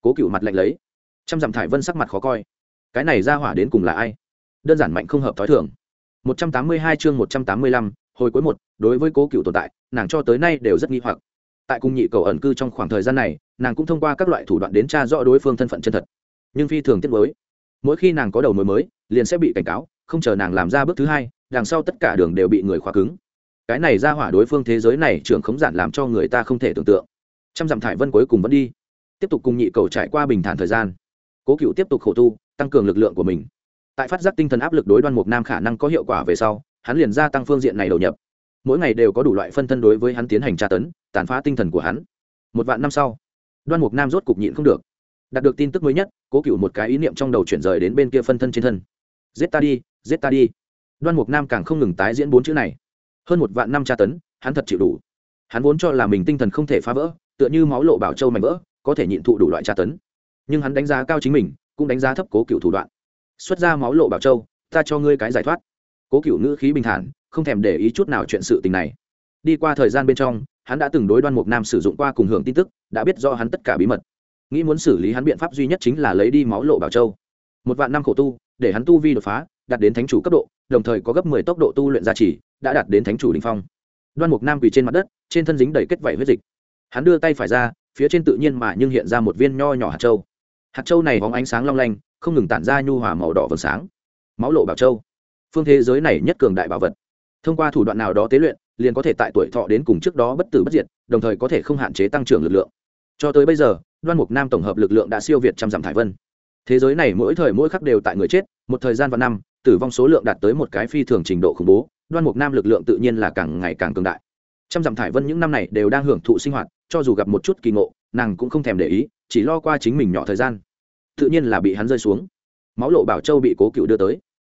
S1: Cố cựu mặt lạnh lấy. Trăm dặm thải vân sắc mặt khó coi. Cái này ra hỏa đến cùng là ai? Đơn giản mạnh không hợp t h ó i thường. Một trăm tám mươi hai chương một trăm tám mươi lăm, hồi cuối một, đối với cố cựu tồn tại, nàng cho tới nay đều rất nghi hoặc tại cung nhị cầu ẩn cư trong khoảng thời gian này, nàng cũng thông qua các loại thủ đoạn đến tra rõ đối phương thân phận chân thật. Nhưng phi thường tiết mới mỗi khi nàng có đầu mối mới, liền sẽ bị cảnh cáo, không chờ nàng làm ra bước thứ hai, đằng sau tất cả đường đều bị người khóa cứng. Cái này ra hỏa đối phương thế giới này trưởng khống giản làm cho người ta không thể tưởng tượng. Trăm dặm thải vân cuối cùng vẫn đi. Tiếp tục cùng nhị cầu trải qua bình thản thời gian. Cố cựu tiếp tục khổ tu, tăng cường lực lượng của mình. Tại phát giác tinh thần áp lực đối đoan mục nam khả năng có hiệu quả về sau, hắn liền gia tăng phương diện này đầu nhập mỗi ngày đều có đủ loại phân thân đối với hắn tiến hành tra tấn, tàn phá tinh thần của hắn. Một vạn năm sau, đoan mục nam rốt cục nhịn không được. Đạt được tin tức mới nhất, cố cựu một cái ý niệm trong đầu chuyển rời đến bên kia phân thân trên thân. Giết ta đi, giết ta đi. Đoan mục nam càng không ngừng tái diễn bốn chữ này. Hơn một vạn năm tra tấn, hắn thật chịu đủ. Hắn vốn cho là mình tinh thần không thể phá vỡ, tựa như máu lộ bảo châu mạnh vỡ, có thể nhịn thụ đủ loại tra tấn. Nhưng hắn đánh giá cao chính mình, cũng đánh giá thấp cố cựu thủ đoạn. Xuất ra máu lộ bảo châu, ta cho ngươi cái giải thoát. Cố cựu ngữ khí bình thản không thèm để ý chút nào chuyện sự tình này. Đi qua thời gian bên trong, hắn đã từng đối đoan mục nam sử dụng qua cùng hưởng tin tức, đã biết do hắn tất cả bí mật. Nghĩ muốn xử lý hắn biện pháp duy nhất chính là lấy đi máu lộ bảo châu. Một vạn năm khổ tu, để hắn tu vi đột phá, đạt đến thánh chủ cấp độ, đồng thời có gấp mười tốc độ tu luyện gia trì, đã đạt đến thánh chủ đình phong. Đoan mục nam quỳ trên mặt đất, trên thân dính đầy kết vảy huyết dịch. Hắn đưa tay phải ra, phía trên tự nhiên mà nhưng hiện ra một viên nho nhỏ hạt châu. Hạt châu này bóng ánh sáng long lanh, không ngừng tản ra nhu hòa màu đỏ vầng sáng. Máu lộ bảo châu. Phương thế giới này nhất cường đại bảo vật thông qua thủ đoạn nào đó tế luyện, liền có thể tại tuổi thọ đến cùng trước đó bất tử bất diệt, đồng thời có thể không hạn chế tăng trưởng lực lượng. Cho tới bây giờ, đoan mục nam tổng hợp lực lượng đã siêu việt trăm dặm thải vân. Thế giới này mỗi thời mỗi khắc đều tại người chết, một thời gian và năm, tử vong số lượng đạt tới một cái phi thường trình độ khủng bố, đoan mục nam lực lượng tự nhiên là càng ngày càng cường đại. Trăm dặm thải vân những năm này đều đang hưởng thụ sinh hoạt, cho dù gặp một chút kỳ ngộ, nàng cũng không thèm để ý, chỉ lo qua chính mình nhỏ thời gian. Tự nhiên là bị hắn rơi xuống. Máu lộ bảo châu bị cố cựu đưa tới.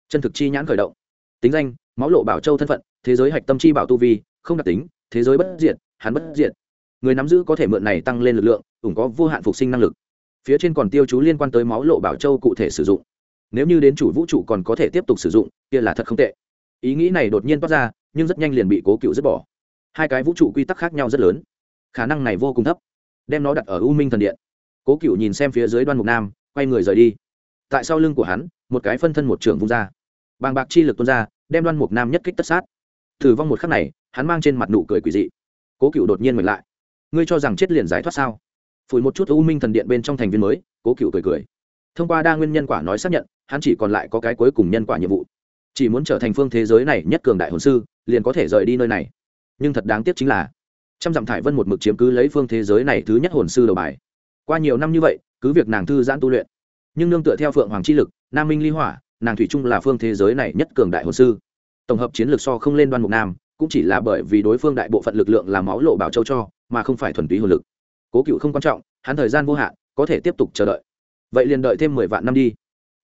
S1: Chân thực chi nhãn khởi động. Tính danh máu lộ bảo châu thân phận, thế giới hạch tâm chi bảo tu vi, không đặc tính, thế giới bất diệt, hắn bất diệt. Người nắm giữ có thể mượn này tăng lên lực lượng, ủng có vô hạn phục sinh năng lực. Phía trên còn tiêu chú liên quan tới máu lộ bảo châu cụ thể sử dụng. Nếu như đến chủ vũ trụ còn có thể tiếp tục sử dụng, kia là thật không tệ. Ý nghĩ này đột nhiên toát ra, nhưng rất nhanh liền bị cố cựu dứt bỏ. Hai cái vũ trụ quy tắc khác nhau rất lớn. Khả năng này vô cùng thấp. Đem nó đặt ở u minh thần điện. Cố cựu nhìn xem phía dưới đoan mục nam, quay người rời đi. Tại sau lưng của hắn, một cái phân thân một trường vung ra. Bàng bạc chi lực tuôn ra đem đoan mục nam nhất kích tất sát thử vong một khắc này hắn mang trên mặt nụ cười quỷ dị cố cựu đột nhiên mệt lại ngươi cho rằng chết liền giải thoát sao phủi một chút u minh thần điện bên trong thành viên mới cố cựu cười cười thông qua đa nguyên nhân quả nói xác nhận hắn chỉ còn lại có cái cuối cùng nhân quả nhiệm vụ chỉ muốn trở thành phương thế giới này nhất cường đại hồn sư liền có thể rời đi nơi này nhưng thật đáng tiếc chính là trăm dặm thải vân một mực chiếm cứ lấy phương thế giới này thứ nhất hồn sư đầu bài qua nhiều năm như vậy cứ việc nàng thư giãn tu luyện nhưng nương tựa theo phượng hoàng chi lực nam minh ly hỏa nàng thủy chung là phương thế giới này nhất cường đại hồn sư. Tổng hợp chiến lược so không lên đoan mục nam, cũng chỉ là bởi vì đối phương đại bộ phận lực lượng là máu lộ bảo châu cho, mà không phải thuần túy hồn lực. Cố cựu không quan trọng, hắn thời gian vô hạn, có thể tiếp tục chờ đợi. Vậy liền đợi thêm mười vạn năm đi.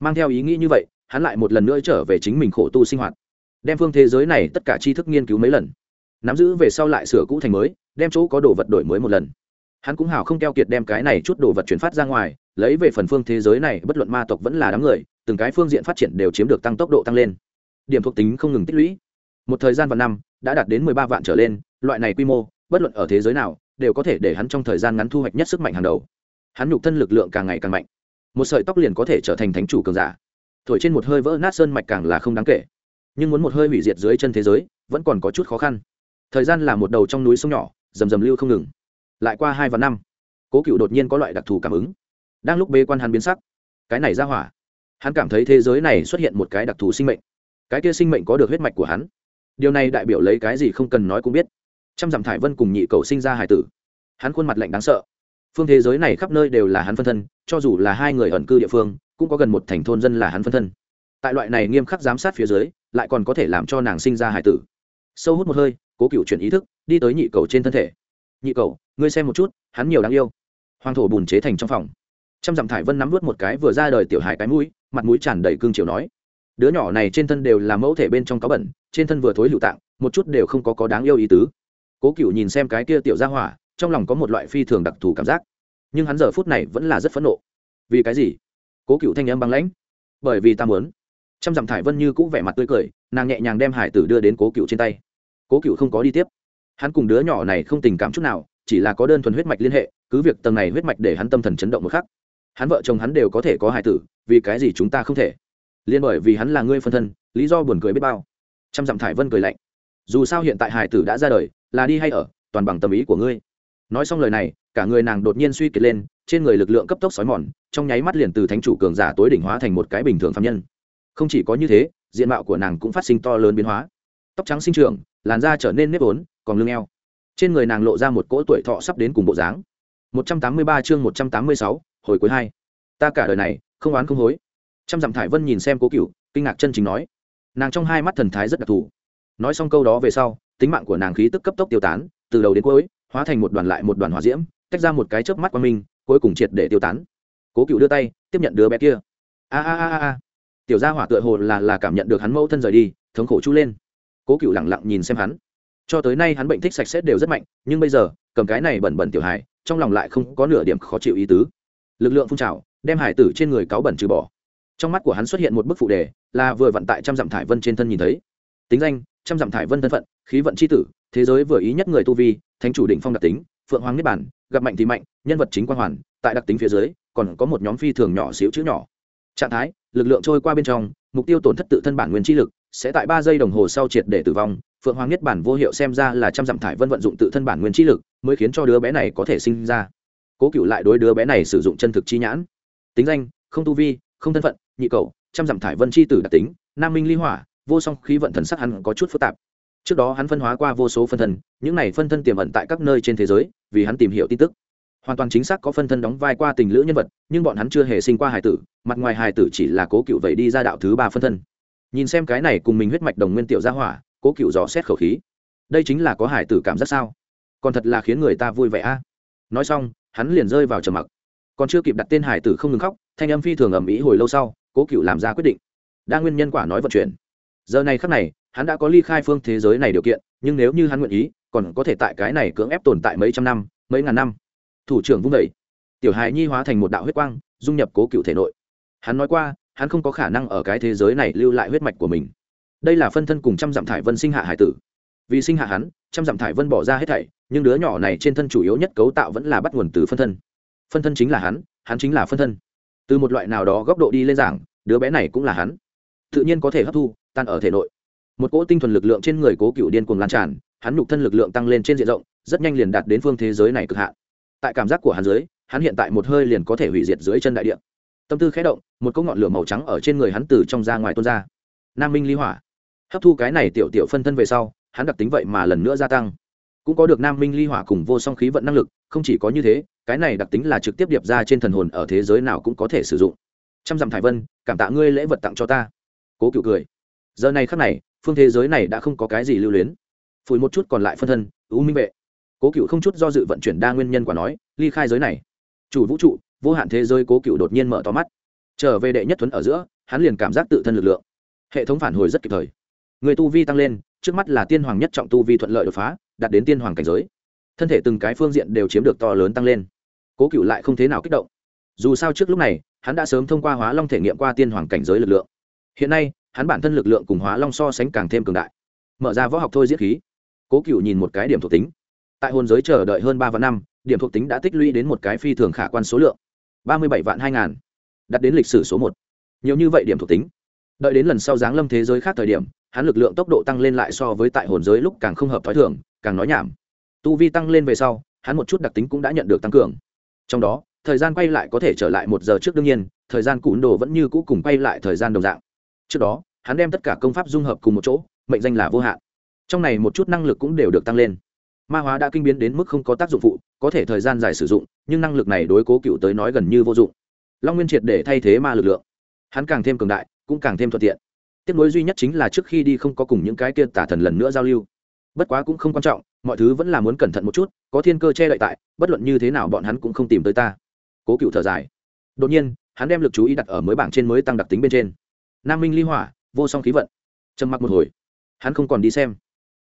S1: Mang theo ý nghĩ như vậy, hắn lại một lần nữa trở về chính mình khổ tu sinh hoạt. Đem phương thế giới này tất cả tri thức nghiên cứu mấy lần. Nắm giữ về sau lại sửa cũ thành mới, đem chỗ có đồ vật đổi mới một lần. Hắn cũng hào không keo kiệt đem cái này chút đồ vật chuyển phát ra ngoài, lấy về phần phương thế giới này, bất luận ma tộc vẫn là đám người từng cái phương diện phát triển đều chiếm được tăng tốc độ tăng lên. Điểm thuộc tính không ngừng tích lũy. Một thời gian và năm, đã đạt đến mười ba vạn trở lên, loại này quy mô, bất luận ở thế giới nào, đều có thể để hắn trong thời gian ngắn thu hoạch nhất sức mạnh hàng đầu. Hắn nhục thân lực lượng càng ngày càng mạnh. Một sợi tóc liền có thể trở thành thánh chủ cường giả. Thổi trên một hơi vỡ nát sơn mạch càng là không đáng kể. Nhưng muốn một hơi hủy diệt dưới chân thế giới, vẫn còn có chút khó khăn. Thời gian là một đầu trong núi sông nhỏ, rầm rầm lưu không ngừng. Lại qua hai và năm, cố cựu đột nhiên có loại đặc thù cảm ứng. Đang lúc bê quan hắn biến sắc, cái này ra hỏa hắn cảm thấy thế giới này xuất hiện một cái đặc thù sinh mệnh. Cái kia sinh mệnh có được huyết mạch của hắn. Điều này đại biểu lấy cái gì không cần nói cũng biết. Trăm dặm thải vân cùng nhị cầu sinh ra hải tử. Hắn khuôn mặt lạnh đáng sợ. Phương thế giới này khắp nơi đều là hắn phân thân, cho dù là hai người ẩn cư địa phương, cũng có gần một thành thôn dân là hắn phân thân. Tại loại này nghiêm khắc giám sát phía dưới, lại còn có thể làm cho nàng sinh ra hải tử. Sâu hút một hơi, cố cựu chuyển ý thức, đi tới nhị cầu trên thân thể. Nhị cầu, ngươi xem một chút, hắn nhiều đáng yêu. Hoàng thổ bùn chế thành trong phòng trăm dặm thải vân nắm vớt một cái vừa ra đời tiểu hài cái mũi, mặt mũi tràn đầy cương chiều nói, đứa nhỏ này trên thân đều là mẫu thể bên trong có bẩn, trên thân vừa thối lựu tạng, một chút đều không có có đáng yêu ý tứ. Cố cựu nhìn xem cái kia tiểu ra hỏa, trong lòng có một loại phi thường đặc thù cảm giác. Nhưng hắn giờ phút này vẫn là rất phẫn nộ. Vì cái gì? Cố cựu thanh âm băng lãnh. Bởi vì ta muốn. Trăm dặm thải vân như cũng vẻ mặt tươi cười, nàng nhẹ nhàng đem hải tử đưa đến cố cựu trên tay. Cố cựu không có đi tiếp. Hắn cùng đứa nhỏ này không tình cảm chút nào, chỉ là có đơn thuần huyết mạch liên hệ, cứ việc tầng này huyết mạch để hắn tâm thần chấn động một khắc hắn vợ chồng hắn đều có thể có hải tử vì cái gì chúng ta không thể? Liên bởi vì hắn là ngươi phân thân lý do buồn cười biết bao. Trăm dặm thải vân cười lạnh. Dù sao hiện tại hải tử đã ra đời là đi hay ở toàn bằng tâm ý của ngươi. Nói xong lời này cả người nàng đột nhiên suy kiệt lên trên người lực lượng cấp tốc xói mòn trong nháy mắt liền từ thánh chủ cường giả tối đỉnh hóa thành một cái bình thường phạm nhân. Không chỉ có như thế diện mạo của nàng cũng phát sinh to lớn biến hóa. Tóc trắng sinh trưởng làn da trở nên nếp ốn còn lưng eo. Trên người nàng lộ ra một cỗ tuổi thọ sắp đến cùng bộ dáng. 183 chương 186, hồi cuối hai. Ta cả đời này không oán không hối. Trăm dặm thải vân nhìn xem cố cựu kinh ngạc chân chính nói. Nàng trong hai mắt thần thái rất đặc thù. Nói xong câu đó về sau, tính mạng của nàng khí tức cấp tốc tiêu tán, từ đầu đến cuối, hóa thành một đoàn lại một đoàn hỏa diễm, tách ra một cái chớp mắt qua mình cuối cùng triệt để tiêu tán. Cố cựu đưa tay, tiếp nhận đứa bé kia. A a a a tiểu gia hỏa tựa hồ là là cảm nhận được hắn mẫu thân rời đi, thống khổ chu lên. Cố cựu lẳng lặng nhìn xem hắn. Cho tới nay hắn bệnh thích sạch sẽ đều rất mạnh, nhưng bây giờ, cầm cái này bẩn bẩn tiểu hài, trong lòng lại không có nửa điểm khó chịu ý tứ lực lượng phun trào, đem hải tử trên người cáo bẩn trừ bỏ. Trong mắt của hắn xuất hiện một bức phụ đề, là vừa vận tại trăm dặm thải vân trên thân nhìn thấy. Tính danh, trăm dặm thải vân thân phận, khí vận c h i tử, thế giới vừa ý nhất người tu vi, thánh chủ định phong đặc tính, phượng hoàng niết bản gặp mạnh thì mạnh, nhân vật chính quang hoàn, tại đặc tính phía dưới, còn có một nhóm phi thường nhỏ xíu chữ nhỏ. Trạng thái, lực lượng trôi qua bên trong, mục tiêu tổn thất tự thân bản nguyên chi lực, sẽ tại ba giây đồng hồ sau triệt để tử vong, phượng hoàng niết bản vô hiệu xem ra là trăm dặm thải vân vận dụng tự thân bản nguyên chi lực, mới khiến cho đứa bé này có thể sinh ra cố cựu lại đối đứa bé này sử dụng chân thực chi nhãn. Tính danh, không tu vi, không thân phận, nhị cầu, trăm dặm thải vân chi tử đặc tính, nam minh ly hỏa, vô song khí vận thần sắc hắn có chút phức tạp. Trước đó hắn phân hóa qua vô số phân thân, những này phân thân tiềm ẩn tại các nơi trên thế giới, vì hắn tìm hiểu tin tức. Hoàn toàn chính xác có phân thân đóng vai qua tình lữ nhân vật, nhưng bọn hắn chưa hề sinh qua hài tử, mặt ngoài hài tử chỉ là cố cựu vậy đi ra đạo thứ ba phân thân. Nhìn xem cái này cùng mình huyết mạch đồng nguyên tiểu gia hỏa, cố cựu dò xét khẩu khí. Đây chính là có hài tử cảm giác sao? Còn thật là khiến người ta vui vẻ a. Nói xong hắn liền rơi vào trầm mặc. Còn chưa kịp đặt tên hải tử không ngừng khóc, thanh âm phi thường ầm ĩ hồi lâu sau, cố cựu làm ra quyết định. Đa nguyên nhân quả nói vận chuyển. Giờ này khắc này, hắn đã có ly khai phương thế giới này điều kiện, nhưng nếu như hắn nguyện ý, còn có thể tại cái này cưỡng ép tồn tại mấy trăm năm, mấy ngàn năm. Thủ trưởng vung vẩy tiểu hài nhi hóa thành một đạo huyết quang, dung nhập cố cựu thể nội. Hắn nói qua, hắn không có khả năng ở cái thế giới này lưu lại huyết mạch của mình. Đây là phân thân cùng trăm dặm thải vân sinh hạ hải tử vì sinh hạ hắn, trăm dặm thải vân bỏ ra hết thảy, nhưng đứa nhỏ này trên thân chủ yếu nhất cấu tạo vẫn là bắt nguồn từ phân thân. Phân thân chính là hắn hắn chính là phân thân. Từ một loại nào đó góc độ đi lên giảng, đứa bé này cũng là hắn. Tự nhiên có thể hấp thu, tan ở thể nội. Một cỗ tinh thuần lực lượng trên người cố cựu điên cuồng lan tràn, hắn nhục thân lực lượng tăng lên trên diện rộng, rất nhanh liền đạt đến phương thế giới này cực hạn. Tại cảm giác của hắn dưới, hắn hiện tại một hơi liền có thể hủy diệt dưới chân đại địa. Tâm tư khé động, một cỗ ngọn lửa màu trắng ở trên người hắn từ trong ra ngoài tuôn ra. Nam minh ly hỏa. Hấp thu cái này tiểu tiểu phân thân về sau hắn đặc tính vậy mà lần nữa gia tăng. Cũng có được nam minh ly hỏa cùng vô song khí vận năng lực, không chỉ có như thế, cái này đặc tính là trực tiếp điệp ra trên thần hồn ở thế giới nào cũng có thể sử dụng. Trăm dặm thải vân, cảm tạ ngươi lễ vật tặng cho ta. Cố cựu cười. Giờ này khắc này, phương thế giới này đã không có cái gì lưu luyến. Phủi một chút còn lại phân thân, u minh vệ. Cố cựu không chút do dự vận chuyển đa nguyên nhân quả nói, ly khai giới này. Chủ vũ trụ, vô hạn thế giới cố cựu đột nhiên mở to mắt. Trở về đệ nhất thuấn ở giữa, hắn liền cảm giác tự thân lực lượng. Hệ thống phản hồi rất kịp thời. Người tu vi tăng lên trước mắt là tiên hoàng nhất trọng tu vi thuận lợi đột phá, đạt đến tiên hoàng cảnh giới. Thân thể từng cái phương diện đều chiếm được to lớn tăng lên. Cố cựu lại không thế nào kích động. Dù sao trước lúc này, hắn đã sớm thông qua hóa long thể nghiệm qua tiên hoàng cảnh giới lực lượng. Hiện nay, hắn bản thân lực lượng cùng hóa long so sánh càng thêm cường đại. Mở ra võ học thôi diễn khí. Cố cựu nhìn một cái điểm thuộc tính. Tại hồn giới chờ đợi hơn ba vạn năm, điểm thuộc tính đã tích lũy đến một cái phi thường khả quan số lượng. Ba mươi bảy vạn hai ngàn. Đặt đến lịch sử số một. Nhiều như vậy điểm thuộc tính. Đợi đến lần sau giáng lâm thế giới khác thời điểm hắn lực lượng tốc độ tăng lên lại so với tại hồn giới lúc càng không hợp t h ó i thường, càng nói nhảm. Tu vi tăng lên về sau, hắn một chút đặc tính cũng đã nhận được tăng cường. Trong đó, thời gian quay lại có thể trở lại một giờ trước đương nhiên, thời gian cụn đồ vẫn như cũ cùng quay lại thời gian đồng dạng. Trước đó, hắn đem tất cả công pháp dung hợp cùng một chỗ, mệnh danh là vô hạn. Trong này một chút năng lực cũng đều được tăng lên. Ma hóa đã kinh biến đến mức không có tác dụng phụ, có thể thời gian dài sử dụng, nhưng năng lực này đối cố cựu tới nói gần như vô dụng. Long nguyên triệt để thay thế ma lực lượng. Hắn càng thêm cường đại, cũng càng thêm thuận tiện tiếc nối duy nhất chính là trước khi đi không có cùng những cái kia tả thần lần nữa giao lưu. Bất quá cũng không quan trọng, mọi thứ vẫn là muốn cẩn thận một chút, có thiên cơ che đậy tại, bất luận như thế nào bọn hắn cũng không tìm tới ta. Cố cựu thở dài. Đột nhiên, hắn đem l ự c chú ý đặt ở mới bảng trên mới tăng đặc tính bên trên. Nam minh ly hỏa, vô song khí vận. Trầm mặc một hồi, hắn không còn đi xem.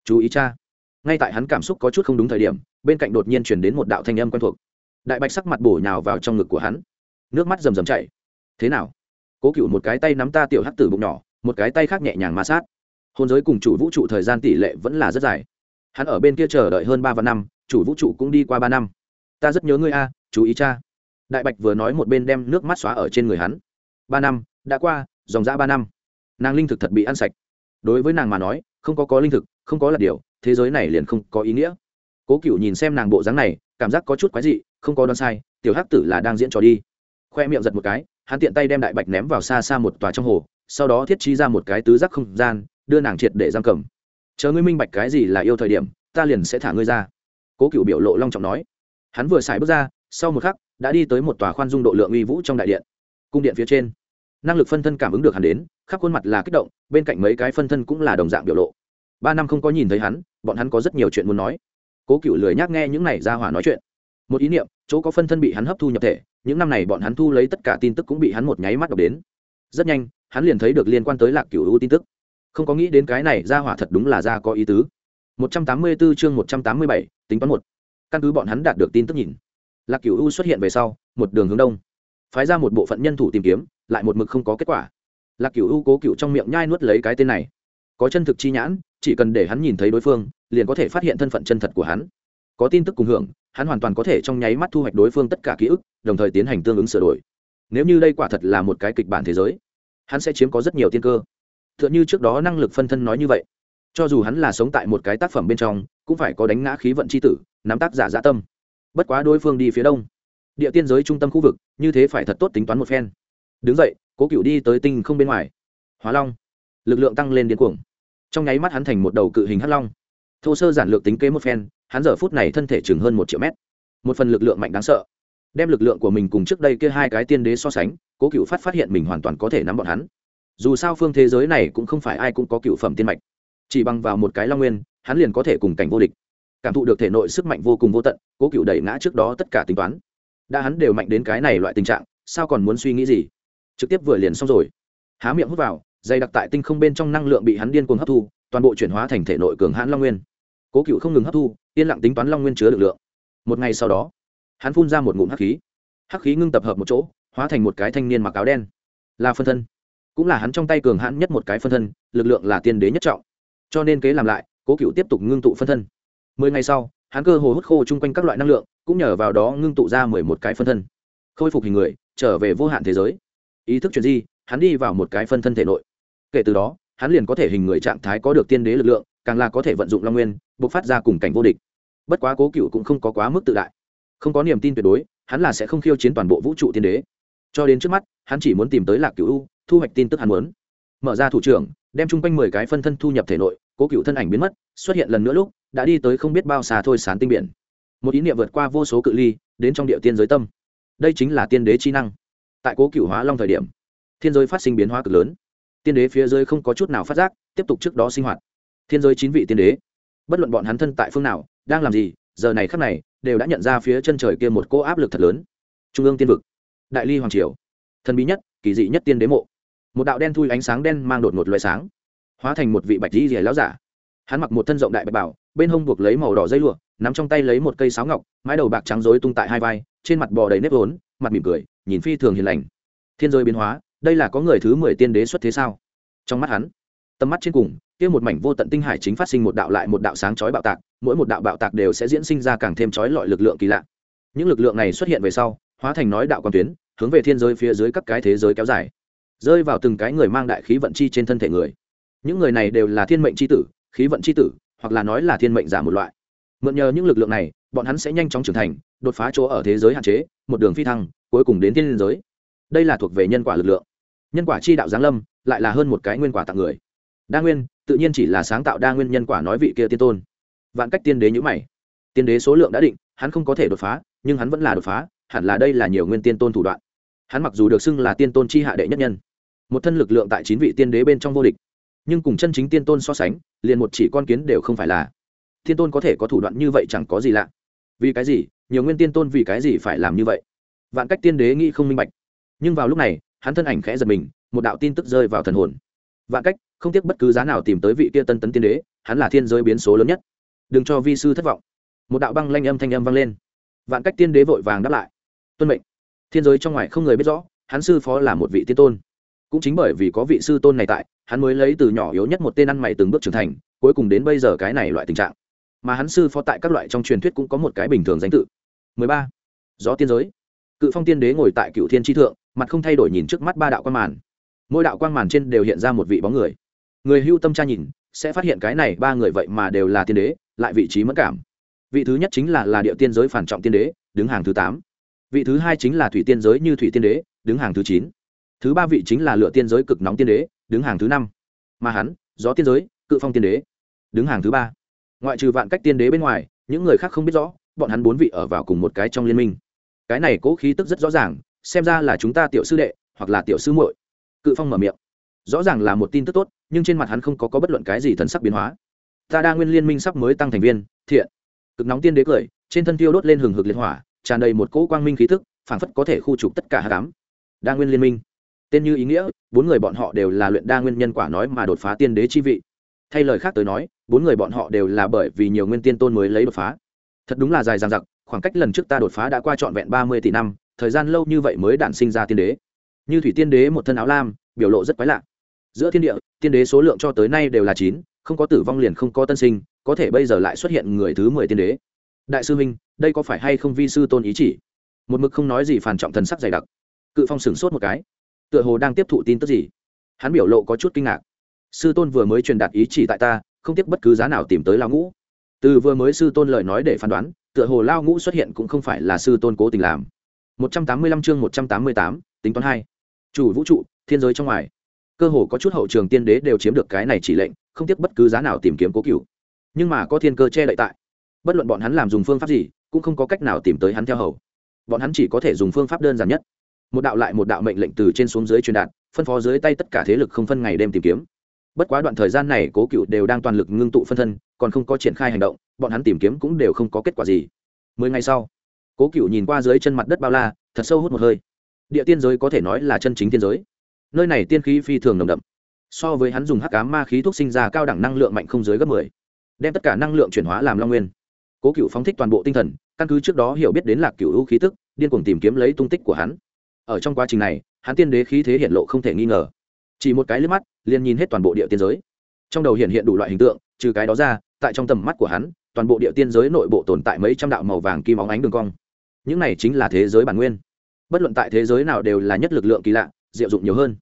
S1: Chú ý cha. Ngay tại hắn cảm xúc có chút không đúng thời điểm, bên cạnh đột nhiên chuyển đến một đạo thanh âm quen thuộc. Đại bạch sắc mặt bổ nhào vào trong ngực của hắn. Nước mắt rầm rầm chảy. Thế nào? Cố cựu một cái tay nắm ta tiểu hắc tử bụng nhỏ một cái tay khác nhẹ nhàng ma sát. Hôn giới cùng chủ vũ trụ thời gian tỷ lệ vẫn là rất dài. Hắn ở bên kia chờ đợi hơn ba vạn năm, chủ vũ trụ cũng đi qua ba năm. Ta rất nhớ ngươi a, chú ý cha. Đại bạch vừa nói một bên đem nước mắt xóa ở trên người hắn. Ba năm, đã qua, dòng dã ba năm. Nàng linh thực thật bị ăn sạch. Đối với nàng mà nói, không có có linh thực, không có là điều, thế giới này liền không có ý nghĩa. Cố cựu nhìn xem nàng bộ dáng này, cảm giác có chút quái dị, không có đoán sai, tiểu hắc tử là đang diễn trò đi. Khoe miệng giật một cái, hắn tiện tay đem đại bạch ném vào xa xa một tòa trong hồ sau đó thiết trí ra một cái tứ giác không gian, đưa nàng triệt để giam cầm. Chờ ngươi minh bạch cái gì là yêu thời điểm, ta liền sẽ thả ngươi ra. Cố cựu biểu lộ long trọng nói. Hắn vừa xài bước ra, sau một khắc, đã đi tới một tòa khoan dung độ lượng uy vũ trong đại điện. Cung điện phía trên, năng lực phân thân cảm ứng được hắn đến, khắp khuôn mặt là kích động, bên cạnh mấy cái phân thân cũng là đồng dạng biểu lộ. Ba năm không có nhìn thấy hắn, bọn hắn có rất nhiều chuyện muốn nói. Cố cựu lười nhác nghe những này ra hỏa nói chuyện. Một ý niệm, chỗ có phân thân bị hắn hấp thu nhập thể, những năm này bọn hắn thu lấy tất cả tin tức cũng bị hắn một nháy mắt đọc đến. Rất nhanh hắn liền thấy được liên quan tới lạc cửu u tin tức. Không có nghĩ đến cái này ra hỏa thật đúng là ra có ý tứ. 184 chương 187, tính toán một. Căn cứ bọn hắn đạt được tin tức nhìn. Lạc cửu u xuất hiện về sau một đường hướng đông. Phái ra một bộ phận nhân thủ tìm kiếm lại một mực không có kết quả. Lạc cửu u cố cựu trong miệng nhai nuốt lấy cái tên này. Có chân thực chi nhãn chỉ cần để hắn nhìn thấy đối phương liền có thể phát hiện thân phận chân thật của hắn. Có tin tức cùng hưởng hắn hoàn toàn có thể trong nháy mắt thu hoạch đối phương tất cả ký ức đồng thời tiến hành tương ứng sửa đổi. Nếu như đây quả thật là một cái kịch bản thế giới hắn sẽ chiếm có rất nhiều tiên cơ. T h ư ợ n h ư trước đó năng lực phân thân nói như vậy. Cho dù hắn là sống tại một cái tác phẩm bên trong, cũng phải có đánh ngã khí vận c h i tử, nắm tác giả dã tâm. Bất quá đối phương đi phía đông. Địa tiên giới trung tâm khu vực, như thế phải thật tốt tính toán một phen. Đứng dậy, cố cựu đi tới tinh không bên ngoài. Hóa long. Lực lượng tăng lên điên cuồng. Trong nháy mắt hắn thành một đầu cự hình hắc long. Thô sơ giản lược tính kế một phen, hắn giờ phút này thân thể chừng hơn một triệu mét. Một phần lực lượng mạnh đáng sợ đem lực lượng của mình cùng trước đây kia hai cái tiên đế so sánh, cố cựu phát phát hiện mình hoàn toàn có thể nắm bọn hắn. Dù sao phương thế giới này cũng không phải ai cũng có cựu phẩm tiên mạch. Chỉ bằng vào một cái long nguyên, hắn liền có thể cùng cảnh vô địch. Cảm thụ được thể nội sức mạnh vô cùng vô tận, cố cựu đẩy ngã trước đó tất cả tính toán. Đã hắn đều mạnh đến cái này loại tình trạng, sao còn muốn suy nghĩ gì? Trực tiếp vừa liền xong rồi. Há miệng hút vào, dày đặc tại tinh không bên trong năng lượng bị hắn điên cuồng hấp thu, toàn bộ chuyển hóa thành thể nội cường hãn long nguyên. Cố cựu không ngừng hấp thu, yên lặng tính toán long nguyên chứa được lượng. Một ngày sau đó hắn phun ra một ngụm hắc khí. Hắc khí ngưng tập hợp một chỗ, hóa thành một cái thanh niên mặc áo đen. Là phân thân. Cũng là hắn trong tay cường hãn nhất một cái phân thân, lực lượng là tiên đế nhất trọng. Cho nên kế làm lại, cố cựu tiếp tục ngưng tụ phân thân. Mười ngày sau, hắn cơ hồ hút khô chung quanh các loại năng lượng, cũng nhờ vào đó ngưng tụ ra mười một cái phân thân. Khôi phục hình người, trở về vô hạn thế giới. Ý thức chuyển di, hắn đi vào một cái phân thân thể nội. Kể từ đó, hắn liền có thể hình người trạng thái có được tiên đế lực lượng, càng là có thể vận dụng long nguyên buộc phát ra cùng cảnh vô địch. Bất quá cố cựu cũng không có quá mức tự đại không có niềm tin tuyệt đối, hắn là sẽ không khiêu chiến toàn bộ vũ trụ tiên đế. Cho đến trước mắt, hắn chỉ muốn tìm tới lạc cựu u, thu hoạch tin tức hắn muốn. Mở ra thủ trưởng, đem chung quanh mười cái phân thân thu nhập thể nội, cố cựu thân ảnh biến mất, xuất hiện lần nữa lúc, đã đi tới không biết bao xa thôi sán tinh biển. Một ý niệm vượt qua vô số cự ly, đến trong địa tiên giới tâm. Đây chính là tiên đế chi năng. Tại cố cựu hóa long thời điểm, thiên giới phát sinh biến hóa cực lớn. Tiên đế phía dưới không có chút nào phát giác, tiếp tục trước đó sinh hoạt. Thiên giới chín vị tiên đế, bất luận bọn hắn thân tại phương nào, đang làm gì, giờ này khắc này đều đã nhận ra phía chân trời kia một cô áp lực thật lớn. Trung ương tiên vực, đại ly hoàng triều, thần bí nhất, kỳ dị nhất tiên đế mộ. Một đạo đen thui ánh sáng đen mang đột ngột loại sáng, hóa thành một vị bạch di rìa láo giả. Hắn mặc một thân rộng đại bạch bảo, bên hông buộc lấy màu đỏ dây lụa, nắm trong tay lấy một cây sáo ngọc, mái đầu bạc trắng rối tung tại hai vai, trên mặt bò đầy nếp vốn, mặt mỉm cười, nhìn phi thường hiền lành. Thiên giới biến hóa, đây là có người thứ mười tiên đế xuất thế sao? Trong mắt hắn, tầm mắt trên cùng kia một mảnh vô tận tinh hải chính phát sinh một đạo lại một đạo sáng chói bạo tạc, mỗi một đạo bạo tạc đều sẽ diễn sinh ra càng thêm chói lọi lực lượng kỳ lạ. Những lực lượng này xuất hiện về sau, hóa thành nói đạo quan tuyến, hướng về thiên giới phía dưới các cái thế giới kéo dài, rơi vào từng cái người mang đại khí vận chi trên thân thể người. Những người này đều là thiên mệnh chi tử, khí vận chi tử, hoặc là nói là thiên mệnh giả một loại. Mượn nhờ những lực lượng này, bọn hắn sẽ nhanh chóng trưởng thành, đột phá chỗ ở thế giới hạn chế, một đường phi thăng, cuối cùng đến thiên giới. Đây là thuộc về nhân quả lực lượng. Nhân quả chi đạo giáng lâm, lại là hơn một cái nguyên quả tặng người đa nguyên, tự nhiên chỉ là sáng tạo đa nguyên nhân quả nói vị kia tiên tôn. Vạn cách tiên đế nhữ mày. Tiên đế số lượng đã định, hắn không có thể đột phá, nhưng hắn vẫn là đột phá, hẳn là đây là nhiều nguyên tiên tôn thủ đoạn. Hắn mặc dù được xưng là tiên tôn chi hạ đệ nhất nhân, một thân lực lượng tại chín vị tiên đế bên trong vô địch, nhưng cùng chân chính tiên tôn so sánh, liền một chỉ con kiến đều không phải là. Tiên tôn có thể có thủ đoạn như vậy chẳng có gì lạ. Vì cái gì? Nhiều nguyên tiên tôn vì cái gì phải làm như vậy? Vạn cách tiên đế nghĩ không minh bạch. Nhưng vào lúc này, hắn thân ảnh khẽ giật mình, một đạo tin tức rơi vào thần hồn. Vạn cách không tiếc bất cứ giá nào tìm tới vị kia tân tấn tiên đế, hắn là thiên giới biến số lớn nhất. Đừng cho vi sư thất vọng. Một đạo băng lanh âm thanh âm vang lên. Vạn cách tiên đế vội vàng đáp lại. Tuân mệnh. Thiên giới trong ngoài không người biết rõ, hắn sư phó là một vị tiên tôn. Cũng chính bởi vì có vị sư tôn này tại, hắn mới lấy từ nhỏ yếu nhất một tên ăn mày từng bước trưởng thành, cuối cùng đến bây giờ cái này loại tình trạng. Mà hắn sư phó tại các loại trong truyền thuyết cũng có một cái bình thường danh tự. 13. gió tiên giới. Cự phong tiên đế ngồi tại cựu thiên tri thượng, mặt không thay đổi nhìn trước mắt ba đạo quan màn. Mỗi đạo quan màn trên đều hiện ra một vị bóng người người hưu tâm tra nhìn, sẽ phát hiện cái này ba người vậy mà đều là tiên đế, lại vị trí mất cảm. Vị thứ nhất chính là là địa tiên giới phản trọng tiên đế, đứng hàng thứ tám. Vị thứ hai chính là thủy tiên giới như thủy tiên đế, đứng hàng thứ chín. Thứ ba vị chính là lựa tiên giới cực nóng tiên đế, đứng hàng thứ năm. Mà hắn, gió tiên giới, cự phong tiên đế, đứng hàng thứ ba. Ngoại trừ vạn cách tiên đế bên ngoài, những người khác không biết rõ, bọn hắn bốn vị ở vào cùng một cái trong liên minh. Cái này cố khí tức rất rõ ràng, xem ra là chúng ta tiểu sư đệ, hoặc là tiểu sư muội. Cự phong mở miệng rõ ràng là một tin tức tốt nhưng trên mặt hắn không có, có bất luận cái gì thần sắc biến hóa. Ta đa nguyên liên minh sắp mới tăng thành viên thiện. Cực nóng tiên đế cười trên thân tiêu đốt lên hừng hực liệt hỏa tràn đầy một cỗ quang minh khí tức phảng phất có thể khu trục tất cả hạ cám đa nguyên liên minh. Tên như ý nghĩa bốn người bọn họ đều là luyện đa nguyên nhân quả nói mà đột phá tiên đế chi vị. Thay lời khác tới nói bốn người bọn họ đều là bởi vì nhiều nguyên tiên tôn mới lấy đột phá. Thật đúng là dài dằng dặc khoảng cách lần trước ta đột phá đã qua trọn vẹn ba mươi tỷ năm thời gian lâu như vậy mới đản sinh ra tiên đế. Như thủy tiên đế một thân áo lam biểu lộ rất quái lạ giữa thiên địa, tiên đế số lượng cho tới nay đều là chín, không có tử vong liền không có tân sinh, có thể bây giờ lại xuất hiện người thứ mười tiên đế. Đại sư huynh đây có phải hay không vi sư tôn ý chỉ? Một mực không nói gì phản trọng thần sắc dày đặc. Cự phong sửng sốt một cái. Tựa hồ đang tiếp thụ tin tức gì? Hắn biểu lộ có chút kinh ngạc. Sư tôn vừa mới truyền đạt ý chỉ tại ta, không tiếp bất cứ giá nào tìm tới lao ngũ. Từ vừa mới sư tôn lời nói để phán đoán, tựa hồ lao ngũ xuất hiện cũng không phải là sư tôn cố tình làm. Một trăm tám mươi lăm chương một trăm tám mươi tám, tính toán hai. Chủ vũ trụ, thiên giới trong ngoài cơ hồ có chút hậu trường tiên đế đều chiếm được cái này chỉ lệnh, không tiếc bất cứ giá nào tìm kiếm cố cựu nhưng mà có thiên cơ che đậy tại, bất luận bọn hắn làm dùng phương pháp gì, cũng không có cách nào tìm tới hắn theo hầu. Bọn hắn chỉ có thể dùng phương pháp đơn giản nhất. Một đạo lại một đạo mệnh lệnh từ trên xuống dưới truyền đạt, phân phó dưới tay tất cả thế lực không phân ngày đêm tìm kiếm. Bất quá đoạn thời gian này cố cựu đều đang toàn lực ngưng tụ phân thân, còn không có triển khai hành động, bọn hắn tìm kiếm cũng đều không có kết quả gì. Mười ngày sau, cố cựu nhìn qua dưới chân mặt đất bao la, thật sâu hút một hơi. Địa tiên giới có thể nói là chân chính tiên giới nơi này tiên khí phi thường nồng đậm. So với hắn dùng hắc cá ma khí thuốc sinh ra cao đẳng năng lượng mạnh không dưới gấp mười, đem tất cả năng lượng chuyển hóa làm long nguyên. Cố cựu phóng thích toàn bộ tinh thần, căn cứ trước đó hiểu biết đến lạc cựu hữu khí tức, điên cuồng tìm kiếm lấy tung tích của hắn. Ở trong quá trình này, hắn tiên đế khí thế hiện lộ không thể nghi ngờ. Chỉ một cái liếc mắt, liền nhìn hết toàn bộ địa tiên giới. Trong đầu hiện hiện đủ loại hình tượng, trừ cái đó ra, tại trong tầm mắt của hắn, toàn bộ địa tiên giới nội bộ tồn tại mấy trăm đạo màu vàng kim óng ánh đường cong. Những này chính là thế giới bản nguyên. Bất luận tại thế giới nào đều là nhất lực lượng kỳ lạ diệu dụng nhiều hơn.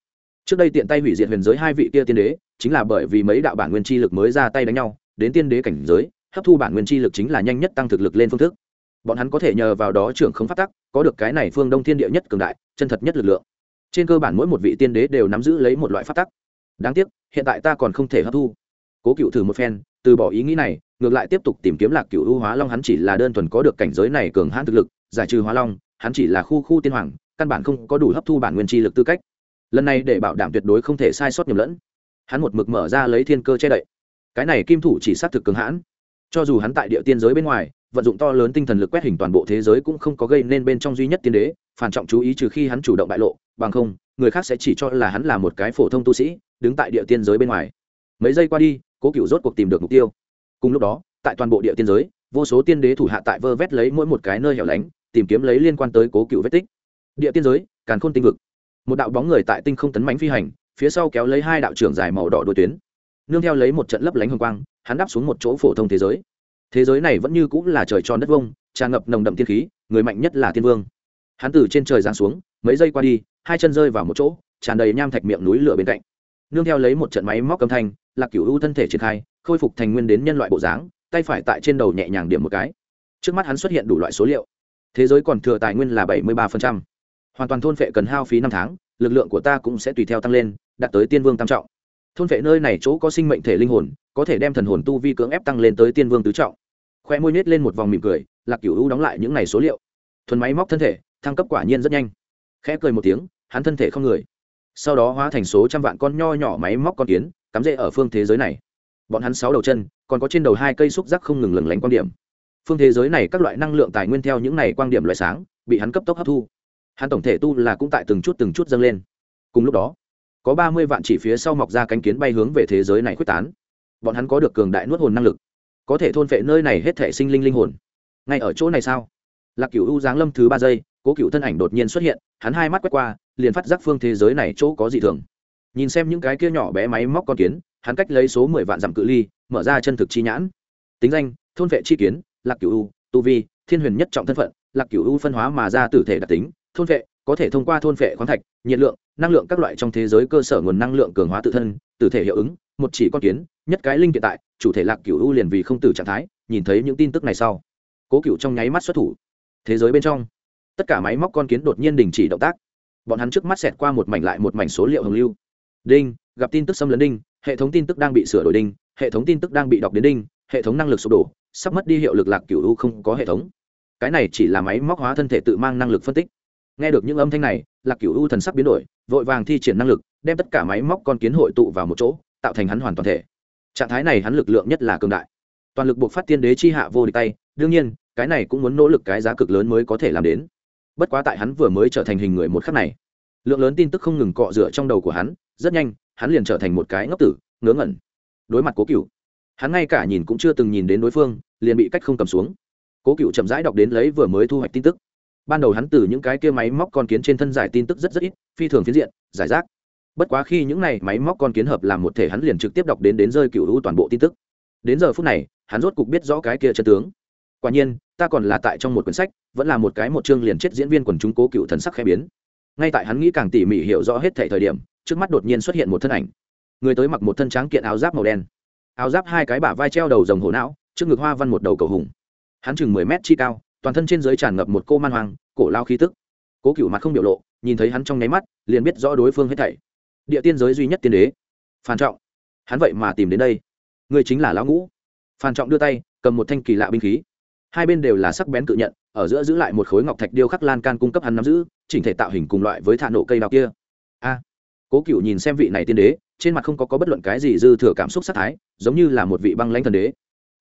S1: Trước đây tiện tay hủy diệt huyền giới hai vị kia tiên đế, chính là bởi vì mấy đạo bản nguyên chi lực mới ra tay đánh nhau, đến tiên đế cảnh giới, hấp thu bản nguyên chi lực chính là nhanh nhất tăng thực lực lên phương thức. Bọn hắn có thể nhờ vào đó trưởng không phát tắc, có được cái này phương đông thiên địa nhất cường đại, chân thật nhất lực lượng. Trên cơ bản mỗi một vị tiên đế đều nắm giữ lấy một loại phát tắc. Đáng tiếc, hiện tại ta còn không thể hấp thu. Cố cựu thử một phen, từ bỏ ý nghĩ này, ngược lại tiếp tục tìm kiếm lạc cựu ưu hóa long, hắn chỉ là đơn thuần có được cảnh giới này cường hãn thực lực, giải trừ hóa long, hắn chỉ là khu khu tiên hoàng căn bản không có đủ hấp thu bản nguyên chi lực tư cách. Lần này để bảo đảm tuyệt đối không thể sai sót nhầm lẫn. Hắn một mực mở ra lấy thiên cơ che đậy. Cái này kim thủ chỉ xác thực cường hãn. Cho dù hắn tại địa tiên giới bên ngoài, vận dụng to lớn tinh thần lực quét hình toàn bộ thế giới cũng không có gây nên bên trong duy nhất tiên đế, phản trọng chú ý trừ khi hắn chủ động bại lộ, bằng không, người khác sẽ chỉ cho là hắn là một cái phổ thông tu sĩ, đứng tại địa tiên giới bên ngoài. Mấy giây qua đi, cố cựu rốt cuộc tìm được mục tiêu. Cùng lúc đó, tại toàn bộ địa tiên giới, vô số tiên đế thủ hạ tại vơ vét lấy mỗi một cái nơi hẻo lánh, tìm kiếm lấy liên quan tới cố cựu vết tích địa tiên giới, càn khôn tinh vực. Một đạo bóng người tại tinh không tấn mánh phi hành, phía sau kéo lấy hai đạo trưởng dài màu đỏ đôi tuyến. Nương theo lấy một trận lấp lánh hồng quang, hắn đáp xuống một chỗ phổ thông thế giới. Thế giới này vẫn như cũng là trời tròn đất vông, tràn ngập nồng đậm tiên khí, người mạnh nhất là tiên vương. Hắn từ trên trời giáng xuống, mấy giây qua đi, hai chân rơi vào một chỗ, tràn đầy nham thạch miệng núi lửa bên cạnh. Nương theo lấy một trận máy móc âm thanh, lạc cửu u thân thể triển khai, khôi phục thành nguyên đến nhân loại bộ dáng, tay phải tại trên đầu nhẹ nhàng điểm một cái. Trước mắt hắn xuất hiện đủ loại số liệu. Thế giới còn thừa tài nguyên là bảy mươi ba hoàn toàn thôn phệ cần hao phí năm tháng, lực lượng của ta cũng sẽ tùy theo tăng lên, đạt tới tiên vương tam trọng. Thôn phệ nơi này chỗ có sinh mệnh thể linh hồn, có thể đem thần hồn tu vi cưỡng ép tăng lên tới tiên vương tứ trọng. Khoe môi nhét lên một vòng mỉm cười, lạc cửu u đóng lại những n à y số liệu. Thuần máy móc thân thể, thăng cấp quả nhiên rất nhanh. Khẽ cười một tiếng, hắn thân thể không người. Sau đó hóa thành số trăm vạn con nho nhỏ máy móc con kiến, cắm rễ ở phương thế giới này. Bọn hắn sáu đầu chân, còn có trên đầu hai cây xúc giác không ngừng lừng lánh quan điểm. Phương thế giới này các loại năng lượng tài nguyên theo những này quan điểm loại sáng, bị hắn cấp tốc hấp thu hắn tổng thể tu là cũng tại từng chút từng chút dâng lên. Cùng lúc đó, có ba mươi vạn chỉ phía sau mọc ra cánh kiến bay hướng về thế giới này quyết tán. Bọn hắn có được cường đại nuốt hồn năng lực, có thể thôn vệ nơi này hết thể sinh linh linh hồn. Ngay ở chỗ này sao? Lạc cửu u giáng lâm thứ ba giây, cố cựu thân ảnh đột nhiên xuất hiện, hắn hai mắt quét qua, liền phát giác phương thế giới này chỗ có gì thường. Nhìn xem những cái kia nhỏ bé máy móc con kiến, hắn cách lấy số mười vạn dặm cự ly, mở ra chân thực chi nhãn. Tính danh, thôn vệ chi kiến, lạc cửu u, tu vi, thiên huyền nhất trọng thân phận, lạc cửu u phân hóa mà ra tử thể đặc tính thôn vệ, có thể thông qua thôn vệ khoáng thạch, nhiệt lượng, năng lượng các loại trong thế giới cơ sở nguồn năng lượng cường hóa tự thân tử thể hiệu ứng, một chỉ con kiến, nhất cái linh hiện tại, chủ thể lạc cửu u liền vì không tử trạng thái, nhìn thấy những tin tức này sau, cố cửu trong nháy mắt xuất thủ. Thế giới bên trong, tất cả máy móc con kiến đột nhiên đình chỉ động tác. Bọn hắn trước mắt xẹt qua một mảnh lại một mảnh số liệu hồng lưu. Đinh, gặp tin tức xâm lấn đinh, hệ thống tin tức đang bị sửa đổi đinh, hệ thống tin tức đang bị đọc đến đinh, hệ thống năng lực sụp đổ, sắp mất đi hiệu lực lạc cửu u không có hệ thống. Cái này chỉ là máy móc hóa thân thể tự mang năng lực phân tích nghe được những âm thanh này, lạc cửu u thần sắc biến đổi, vội vàng thi triển năng lực, đem tất cả máy móc con kiến hội tụ vào một chỗ, tạo thành hắn hoàn toàn thể. Trạng thái này hắn lực lượng nhất là cường đại. Toàn lực buộc phát tiên đế chi hạ vô địch tay, đương nhiên, cái này cũng muốn nỗ lực cái giá cực lớn mới có thể làm đến. Bất quá tại hắn vừa mới trở thành hình người một khắc này, lượng lớn tin tức không ngừng cọ rửa trong đầu của hắn, rất nhanh, hắn liền trở thành một cái ngốc tử, ngớ ngẩn. Đối mặt cố cựu hắn ngay cả nhìn cũng chưa từng nhìn đến đối phương, liền bị cách không cầm xuống. Cố cựu chậm rãi đọc đến lấy vừa mới thu hoạch tin tức ban đầu hắn từ những cái kia máy móc con kiến trên thân giải tin tức rất rất ít, phi thường phiến diện, giải rác. Bất quá khi những này máy móc con kiến hợp làm một thể hắn liền trực tiếp đọc đến đến rơi cựu hữu toàn bộ tin tức. Đến giờ phút này, hắn rốt cục biết rõ cái kia chân tướng. Quả nhiên, ta còn là tại trong một quyển sách, vẫn là một cái một chương liền chết diễn viên quần chúng cố cựu thần sắc khẽ biến. Ngay tại hắn nghĩ càng tỉ mỉ hiểu rõ hết thể thời điểm, trước mắt đột nhiên xuất hiện một thân ảnh. Người tới mặc một thân tráng kiện áo giáp màu đen. Áo giáp hai cái bả vai treo đầu rồng hổ não, trước ngực hoa văn một đầu cầu hùng. Hắn chừng mười mét chi cao toàn thân trên dưới tràn ngập một cô man hoàng cổ lao khí tức. Cố cựu mặt không biểu lộ nhìn thấy hắn trong nháy mắt liền biết rõ đối phương hết thảy. Địa tiên giới duy nhất tiên đế phan trọng. Hắn vậy mà tìm đến đây. Người chính là lão ngũ. Phan trọng đưa tay cầm một thanh kỳ lạ binh khí. Hai bên đều là sắc bén cự nhận ở giữa giữ lại một khối ngọc thạch điêu khắc lan can cung cấp hắn nắm giữ chỉnh thể tạo hình cùng loại với thạ nổ cây đào kia. A! Cố cựu nhìn xem vị này tiên đế trên mặt không có, có bất luận cái gì dư thừa cảm xúc sát thái giống như là một vị băng lãnh thần đế.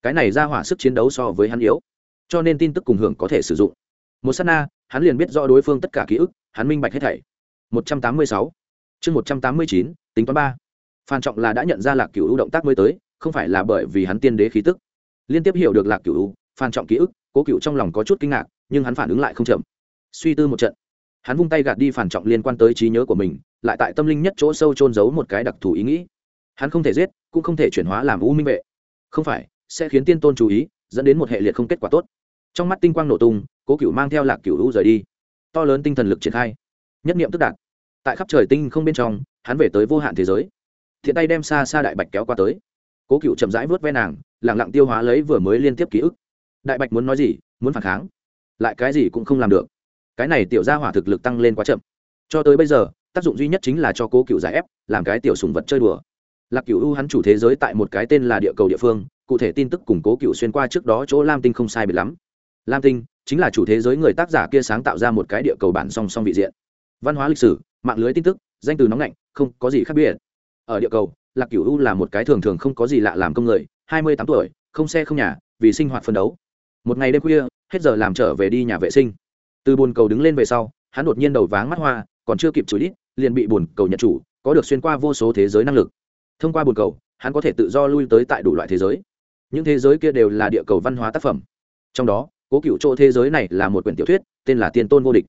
S1: Cái này ra hỏa sức chiến đấu so với hắn yếu cho nên tin tức cùng hưởng có thể sử dụng. Một s á t na, hắn liền biết rõ đối phương tất cả ký ức, hắn minh bạch hết thảy. Một trăm tám mươi sáu. Chương một trăm tám mươi chín, tính toán ba. Phan trọng là đã nhận ra lạc cựu động tác mới tới, không phải là bởi vì hắn tiên đế khí tức. Liên tiếp hiểu được lạc cựu phan trọng ký ức, cố cựu trong lòng có chút kinh ngạc, nhưng hắn phản ứng lại không chậm. Suy tư một trận, hắn vung tay gạt đi phản trọng liên quan tới trí nhớ của mình, lại tại tâm linh nhất chỗ sâu trôn giấu một cái đặc thù ý nghĩ. Hắn không thể giết, cũng không thể chuyển hóa làm u minh vệ. Không phải, sẽ khiến tiên tôn chú ý, dẫn đến một hệ liệt không kết quả tốt trong mắt tinh quang nổ tung, cố cựu mang theo lạc cựu u rời đi. To lớn tinh thần lực triển khai. Nhất niệm tức đạt. Tại khắp trời tinh không bên trong, hắn về tới vô hạn thế giới. Thiện tay đem xa xa đại bạch kéo qua tới. Cố cựu chậm rãi vớt ve nàng lẳng lặng tiêu hóa lấy vừa mới liên tiếp ký ức. Đại bạch muốn nói gì, muốn phản kháng. Lại cái gì cũng không làm được. Cái này tiểu ra hỏa thực lực tăng lên quá chậm. Cho tới bây giờ, tác dụng duy nhất chính là cho cố cựu giải ép, làm cái tiểu sùng vật chơi đùa. Lạc cựu u hắn chủ thế giới tại một cái tên là địa cầu địa phương, cụ thể tin tức củng cố cựu xuyên qua trước đó chỗ lam tinh không sai biệt lắm lam tinh chính là chủ thế giới người tác giả kia sáng tạo ra một cái địa cầu bản song song vị diện. Văn hóa lịch sử, mạng lưới tin tức, danh từ nóng lạnh, không có gì khác biệt. Ở địa cầu, lạc cửu u là một cái thường thường không có gì lạ làm công người, hai mươi tám tuổi, không xe không nhà, vì sinh hoạt phân đấu. Một ngày đêm khuya, hết giờ làm trở về đi nhà vệ sinh. Từ bồn cầu đứng lên về sau, hắn đột nhiên đầu váng mắt hoa, còn chưa kịp chửi đít, liền bị bồn cầu nhận chủ, có được xuyên qua vô số thế giới năng lực. Thông qua bồn cầu, hắn có thể tự do lui tới tại đủ loại thế giới. Những thế giới kia đều là địa cầu văn hóa tác phẩm. Trong đó cố cựu chỗ thế giới này là một quyển tiểu thuyết, tên là tiên tôn vô địch.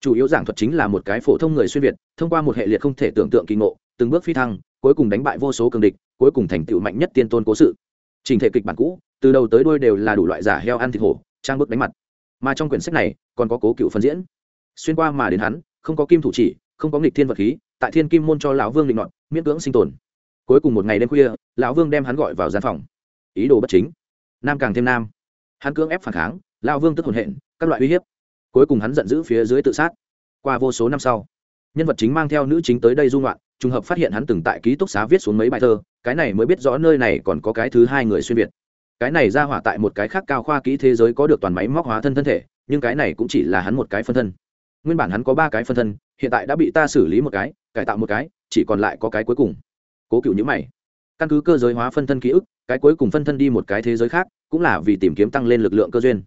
S1: Chủ yếu giảng thuật chính là một cái phổ thông người xuyên việt, thông qua một hệ liệt không thể tưởng tượng kỳ ngộ, từng bước phi thăng, cuối cùng đánh bại vô số cường địch, cuối cùng thành tựu mạnh nhất tiên tôn cố sự. Trình thể kịch bản cũ, từ đầu tới đuôi đều là đủ loại giả heo ăn thịt hổ, trang bức đánh mặt. Mà trong quyển sách này, còn có cố cựu phân diễn. Xuyên qua mà đến hắn, không có kim thủ chỉ, không có nghịch thiên vật khí, tại thiên kim môn cho lão vương định luận miễn cưỡng sinh tồn. Cuối cùng một ngày đêm khuya, lão vương đem hắn gọi vào gian phòng. Ý đồ bất chính. Nam càng thêm nam. Hắn cưỡng ép phản kháng lão vương tức hồn hện, các loại uy hiếp. Cuối cùng hắn giận dữ phía dưới tự sát. Qua vô số năm sau, nhân vật chính mang theo nữ chính tới đây dung loạn trùng hợp phát hiện hắn từng tại ký túc xá viết xuống mấy bài thơ, cái này mới biết rõ nơi này còn có cái thứ hai người xuyên việt. Cái này ra hỏa tại một cái khác cao khoa kỹ thế giới có được toàn máy móc hóa thân thân thể, nhưng cái này cũng chỉ là hắn một cái phân thân. Nguyên bản hắn có ba cái phân thân, hiện tại đã bị ta xử lý một cái, cải tạo một cái, chỉ còn lại có cái cuối cùng. Cố cựu nhữ mày. Căn cứ cơ giới hóa phân thân ký ức, cái cuối cùng phân thân đi một cái thế giới khác, cũng là vì tìm kiếm tăng lên lực lượng cơ duyên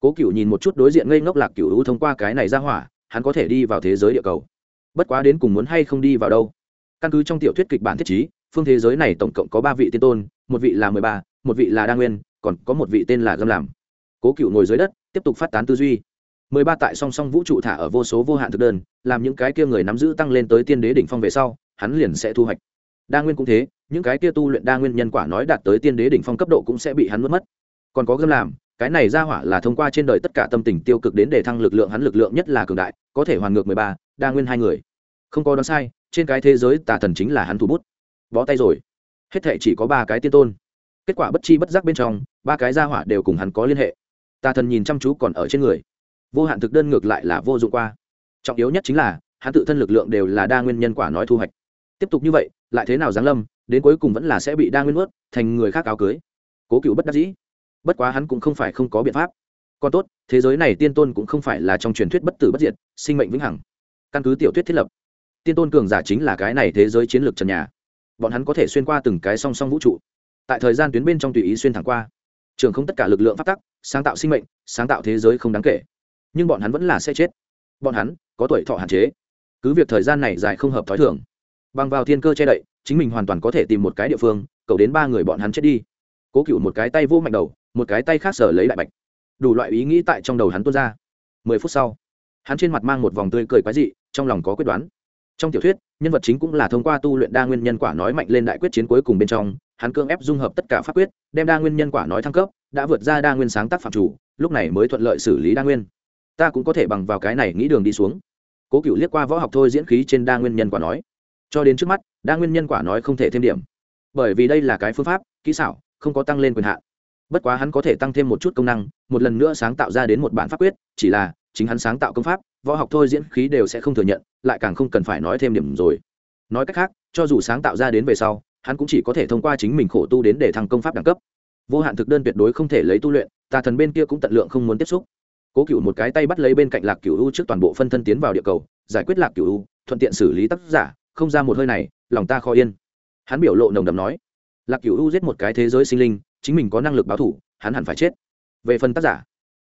S1: cố cựu nhìn một chút đối diện ngây ngốc lạc cựu u thông qua cái này ra hỏa, hắn có thể đi vào thế giới địa cầu. Bất quá đến cùng muốn hay không đi vào đâu? Căn cứ trong tiểu thuyết kịch bản thiết chí phương thế giới này tổng cộng có ba vị tiên tôn, một vị là mười ba, một vị là đa nguyên, còn có một vị tên là gâm làm cố cựu ngồi dưới đất, tiếp tục phát tán tư duy. Mười ba tại song song vũ trụ thả ở vô số vô hạn thực đơn, làm những cái kia người nắm giữ tăng lên tới tiên đế đỉnh phong về sau, hắn liền sẽ thu hoạch. Đa nguyên cũng thế, những cái kia tu luyện đa nguyên nhân quả nói đạt tới tiên đế đỉnh phong cấp độ cũng sẽ bị hắn mất mất. Còn có gâm làm cái này ra hỏa là thông qua trên đời tất cả tâm tình tiêu cực đến để thăng lực lượng hắn lực lượng nhất là cường đại, có thể hoàn ngược mười ba, đa nguyên hai người. Không có đoán sai, trên cái thế giới tà thần chính là hắn thủ bút. Bó tay rồi. Hết thệ chỉ có ba cái tiên tôn. Kết quả bất chi bất giác bên trong, ba cái gia hỏa đều cùng hắn có liên hệ. Tà thần nhìn chăm chú còn ở trên người. Vô hạn thực đơn ngược lại là vô dụng qua. Trọng yếu nhất chính là, hắn tự thân lực lượng đều là đa nguyên nhân quả nói thu hoạch. Tiếp tục như vậy, lại thế nào giáng lâm, đến cuối cùng vẫn là sẽ bị đa nguyên ướt thành người khác áo cưới. Cố cựu bất đắc dĩ bất quá hắn cũng không phải không có biện pháp. Còn tốt, thế giới này tiên tôn cũng không phải là trong truyền thuyết bất tử bất diệt, sinh mệnh vĩnh hằng. Căn cứ tiểu thuyết thiết lập, tiên tôn cường giả chính là cái này thế giới chiến lược trần nhà. Bọn hắn có thể xuyên qua từng cái song song vũ trụ. Tại thời gian tuyến bên trong tùy ý xuyên thẳng qua. Trường không tất cả lực lượng phát tắc, sáng tạo sinh mệnh, sáng tạo thế giới không đáng kể. Nhưng bọn hắn vẫn là sẽ chết. Bọn hắn, có tuổi thọ hạn chế. Cứ việc thời gian này dài không hợp t h ó i thường. Bằng vào thiên cơ che đậy, chính mình hoàn toàn có thể tìm một cái địa phương, cầu đến ba người bọn hắn chết đi. Cố cựu một cái tay vô mạnh đầu một cái tay khác sở lấy đại bạch. Đủ loại ý nghĩ tại trong đầu hắn tuôn ra. Mười phút sau, hắn trên mặt mang một vòng tươi cười quái dị, trong lòng có quyết đoán. Trong tiểu thuyết, nhân vật chính cũng là thông qua tu luyện đa nguyên nhân quả nói mạnh lên đại quyết chiến cuối cùng bên trong, hắn cương ép dung hợp tất cả pháp quyết, đem đa nguyên nhân quả nói thăng cấp, đã vượt ra đa nguyên sáng tác phạm chủ, lúc này mới thuận lợi xử lý đa nguyên. Ta cũng có thể bằng vào cái này nghĩ đường đi xuống. Cố cựu liếc qua võ học thôi diễn khí trên đa nguyên nhân quả nói. Cho đến trước mắt, đa nguyên nhân quả nói không thể thêm điểm. Bởi vì đây là cái phương pháp, kỹ xảo, không có tăng lên quyền hạn bất quá hắn có thể tăng thêm một chút công năng, một lần nữa sáng tạo ra đến một bản pháp quyết, chỉ là, chính hắn sáng tạo công pháp, võ học thôi diễn khí đều sẽ không thừa nhận, lại càng không cần phải nói thêm điểm rồi. Nói cách khác, cho dù sáng tạo ra đến về sau, hắn cũng chỉ có thể thông qua chính mình khổ tu đến để thăng công pháp đẳng cấp. Vô hạn thực đơn tuyệt đối không thể lấy tu luyện, tà thần bên kia cũng tận lượng không muốn tiếp xúc. Cố cựu một cái tay bắt lấy bên cạnh lạc cựu u trước toàn bộ phân thân tiến vào địa cầu, giải quyết lạc cựu u, thuận tiện xử lý tác giả, không ra một hơi này, lòng ta khó yên. Hắn biểu lộ nồng đầm nói. Lạc cựu u giết một cái thế giới sinh linh chính mình có năng lực báo thủ, hắn hẳn phải chết. Về phần tác giả,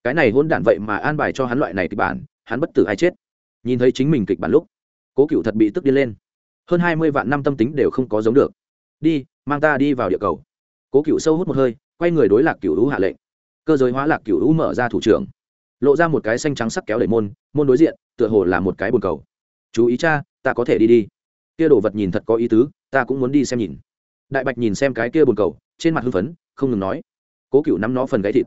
S1: cái này hôn đản vậy mà an bài cho hắn loại này kịch bản, hắn bất tử ai chết? Nhìn thấy chính mình kịch bản lúc, cố cựu thật bị tức điên lên. Hơn hai mươi vạn năm tâm tính đều không có giống được. Đi, mang ta đi vào địa cầu. Cố cựu sâu hút một hơi, quay người đối lạc cựu hữu hạ lệnh. Cơ giới hóa lạc cựu hữu mở ra thủ trưởng. Lộ ra một cái xanh trắng sắc kéo đẩy môn môn đối diện, tựa hồ là một cái bồn cầu. Chú ý cha, ta có thể đi đi. Kia đồ vật nhìn thật có ý tứ, ta cũng muốn đi xem nhìn. Đại bạch nhìn xem cái kia bồn cầu trên mặt hưng phấn, không ngừng nói, cố cựu nắm nó phần gáy thịt.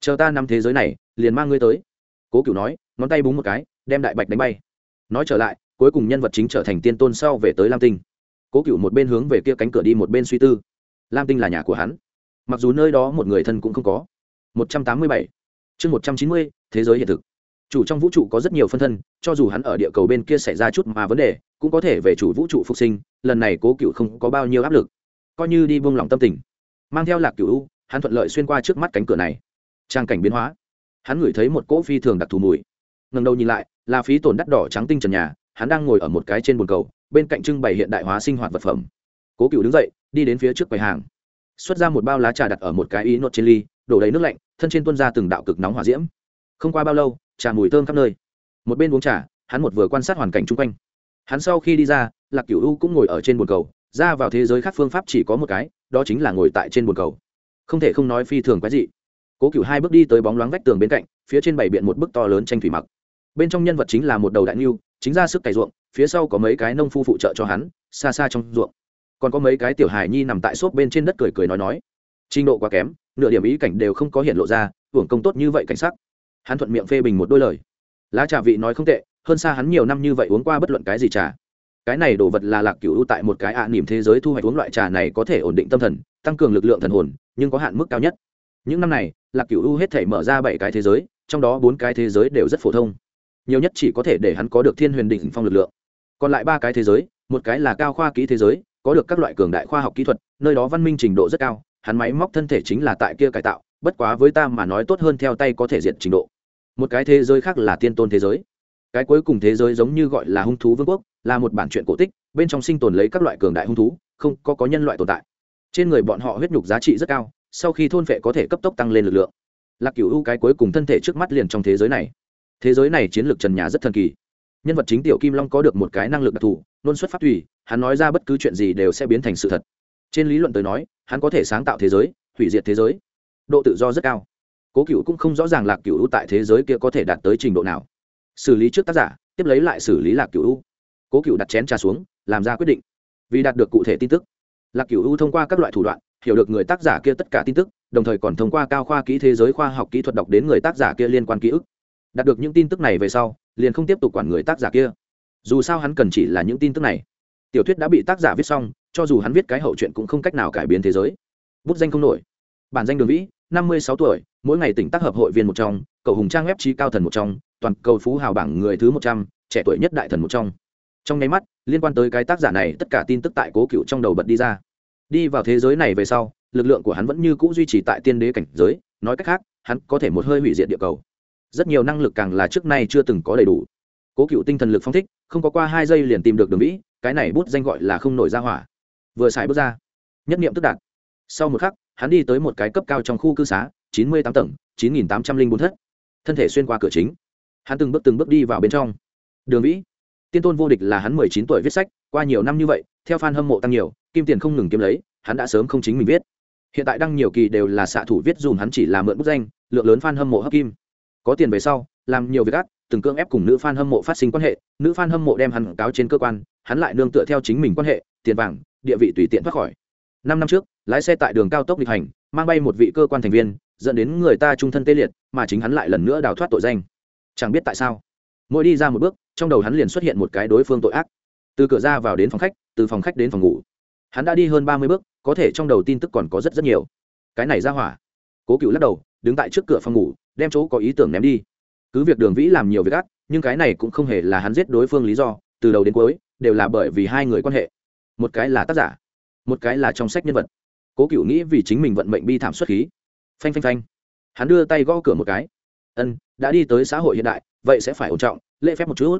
S1: Chờ ta nắm thế giới này, liền mang ngươi tới. Cố cựu nói, ngón tay búng một cái, đem đại bạch đánh bay. Nói trở lại, cuối cùng nhân vật chính trở thành tiên tôn sau về tới lam tinh. Cố cựu một bên hướng về kia cánh cửa đi một bên suy tư. Lam tinh là nhà của hắn. Mặc dù nơi đó một người thân cũng không có. Một trăm tám mươi bảy. Chương một trăm chín mươi, thế giới hiện thực. Chủ trong vũ trụ có rất nhiều phân thân, cho dù hắn ở địa cầu bên kia xảy ra chút mà vấn đề, cũng có thể về chủ vũ trụ phục sinh. Lần này cố cựu không có bao nhiêu áp lực. Coi như đi buông lỏng tâm tình mang theo lạc cửu u, hắn thuận lợi xuyên qua trước mắt cánh cửa này. Trang cảnh biến hóa. Hắn ngửi thấy một cỗ phi thường đặc thù mùi. Ngần đầu nhìn lại, là phí tổn đắt đỏ trắng tinh trần nhà, hắn đang ngồi ở một cái trên bồn cầu, bên cạnh trưng bày hiện đại hóa sinh hoạt vật phẩm. Cố cựu đứng dậy, đi đến phía trước quầy hàng. Xuất ra một bao lá trà đặt ở một cái ý nốt trên ly, đổ đầy nước lạnh, thân trên tuân ra từng đạo cực nóng hỏa diễm. Không qua bao lâu, trà mùi thơm khắp nơi. Một bên uống trà, hắn một vừa quan sát hoàn cảnh chung quanh. Hắn sau khi đi ra, lạc cửu u cũng ngồi ở trên bồn cầu ra vào thế giới khác phương pháp chỉ có một cái, đó chính là ngồi tại trên bồn cầu. Không thể không nói phi thường quái dị. Cố cựu hai bước đi tới bóng loáng vách tường bên cạnh, phía trên bảy biện một bức to lớn tranh thủy mặc. Bên trong nhân vật chính là một đầu đại niu chính ra sức cày ruộng, phía sau có mấy cái nông phu phụ trợ cho hắn, xa xa trong ruộng. Còn có mấy cái tiểu hài nhi nằm tại xốp bên trên đất cười cười nói nói. Trình độ quá kém, nửa điểm ý cảnh đều không có hiện lộ ra, hưởng công tốt như vậy cảnh sắc. Hắn thuận miệng phê bình một đôi lời. Lá trà vị nói không tệ, hơn xa hắn nhiều năm như vậy uống qua bất luận cái gì trà cái này đồ vật là lạc cựu tại một cái ạ niềm thế giới thu hoạch uống loại trà này có thể ổn định tâm thần, tăng cường lực lượng thần hồn, nhưng có hạn mức cao nhất. Những năm này, lạc cựu u hết thể mở ra bảy cái thế giới, trong đó bốn cái thế giới đều rất phổ thông. Nhiều nhất chỉ có thể để hắn có được thiên huyền đỉnh phong lực lượng. Còn lại ba cái thế giới, một cái là cao khoa kỹ thế giới, có được các loại cường đại khoa học kỹ thuật, nơi đó văn minh trình độ rất cao, hắn máy móc thân thể chính là tại kia cải tạo, bất quá với ta mà nói tốt hơn theo tay có thể diện trình độ. Một cái thế giới khác là tiên tôn thế giới. Cái cuối cùng thế giới giống như gọi là hung thú vương quốc là một bản truyện cổ tích, bên trong sinh tồn lấy các loại cường đại hung thú, không có có nhân loại tồn tại. Trên người bọn họ huyết nhục giá trị rất cao, sau khi thôn phệ có thể cấp tốc tăng lên lực lượng. Lạc cửu u cái cuối cùng thân thể trước mắt liền trong thế giới này. Thế giới này chiến lược trần nhà rất thần kỳ. Nhân vật chính tiểu kim long có được một cái năng lực đặc thù, nôn xuất phát thủy hắn nói ra bất cứ chuyện gì đều sẽ biến thành sự thật. Trên lý luận tới nói, hắn có thể sáng tạo thế giới, hủy diệt thế giới. Độ tự do rất cao. Cố cựu cũng không rõ ràng lạc cựu tại thế giới kia có thể đạt tới trình độ nào. Xử lý trước tác giả, tiếp lấy lại xử lý lạc cựu cố cựu đặt chén trà xuống, làm ra quyết định. Vì đạt được cụ thể tin tức, lạc cựu thông qua các loại thủ đoạn, hiểu được người tác giả kia tất cả tin tức, đồng thời còn thông qua cao khoa kỹ thế giới khoa học kỹ thuật đọc đến người tác giả kia liên quan ký ức. Đạt được những tin tức này về sau, liền không tiếp tục quản người tác giả kia. Dù sao hắn cần chỉ là những tin tức này. Tiểu thuyết đã bị tác giả viết xong, cho dù hắn viết cái hậu chuyện cũng không cách nào cải biến thế giới. Bút danh không nổi. Bản danh đường vĩ, năm mươi sáu tuổi, mỗi ngày tỉnh tác hợp hội viên một trong, cầu hùng trang web chi cao thần một trong, toàn cầu phú hào bảng người thứ một trăm, trẻ tuổi nhất đại thần một trong trong nháy mắt, liên quan tới cái tác giả này, tất cả tin tức tại cố cựu trong đầu bật đi ra. Đi vào thế giới này về sau, lực lượng của hắn vẫn như c ũ duy trì tại tiên đế cảnh giới, nói cách khác, hắn có thể một hơi hủy diệt địa cầu. Rất nhiều năng lực càng là trước nay chưa từng có đầy đủ. Cố cựu tinh thần lực phong thích, không có qua hai giây liền tìm được đường vĩ, cái này bút danh gọi là không nổi ra hỏa. Vừa xài bước ra, nhất niệm tức đạt. Sau một khắc, hắn đi tới một cái cấp cao trong khu cư xá, chín mươi tám tầng, chín nghìn tám trăm linh bốn thất. Thân thể xuyên qua cửa chính. Hắn từng bước từng bước đi vào bên trong. Đường vĩ tiên tôn vô địch là hắn mười chín tuổi viết sách, qua nhiều năm như vậy, theo fan hâm mộ tăng nhiều, kim tiền không ngừng kiếm lấy, hắn đã sớm không chính mình viết. Hiện tại đăng nhiều kỳ đều là xạ thủ viết dùm hắn chỉ là mượn bút danh, lượng lớn fan hâm mộ hấp kim. Có tiền về sau, làm nhiều việc ác, từng cưỡng ép cùng nữ fan hâm mộ phát sinh quan hệ, nữ fan hâm mộ đem hắn cáo trên cơ quan, hắn lại nương tựa theo chính mình quan hệ, tiền vàng, địa vị tùy tiện thoát khỏi. Năm năm trước, lái xe tại đường cao tốc đi hành, mang bay một vị cơ quan thành viên, dẫn đến người ta trung thân tê liệt, mà chính hắn lại lần nữa đào thoát tội danh. Chẳng biết tại sao mỗi đi ra một bước, trong đầu hắn liền xuất hiện một cái đối phương tội ác. Từ cửa ra vào đến phòng khách, từ phòng khách đến phòng ngủ. Hắn đã đi hơn ba mươi bước, có thể trong đầu tin tức còn có rất rất nhiều. Cái này ra hỏa. Cố cựu lắc đầu, đứng tại trước cửa phòng ngủ, đem chỗ có ý tưởng ném đi. Cứ việc đường vĩ làm nhiều việc ác, nhưng cái này cũng không hề là hắn giết đối phương lý do, từ đầu đến cuối, đều là bởi vì hai người quan hệ. Một cái là tác giả, một cái là trong sách nhân vật. Cố cựu nghĩ vì chính mình vận mệnh bi thảm xuất khí. Phanh phanh phanh. Hắn đưa tay gõ cửa một cái. Ân, đã đi tới xã hội hiện đại vậy sẽ phải ổn trọng, lễ phép một chút.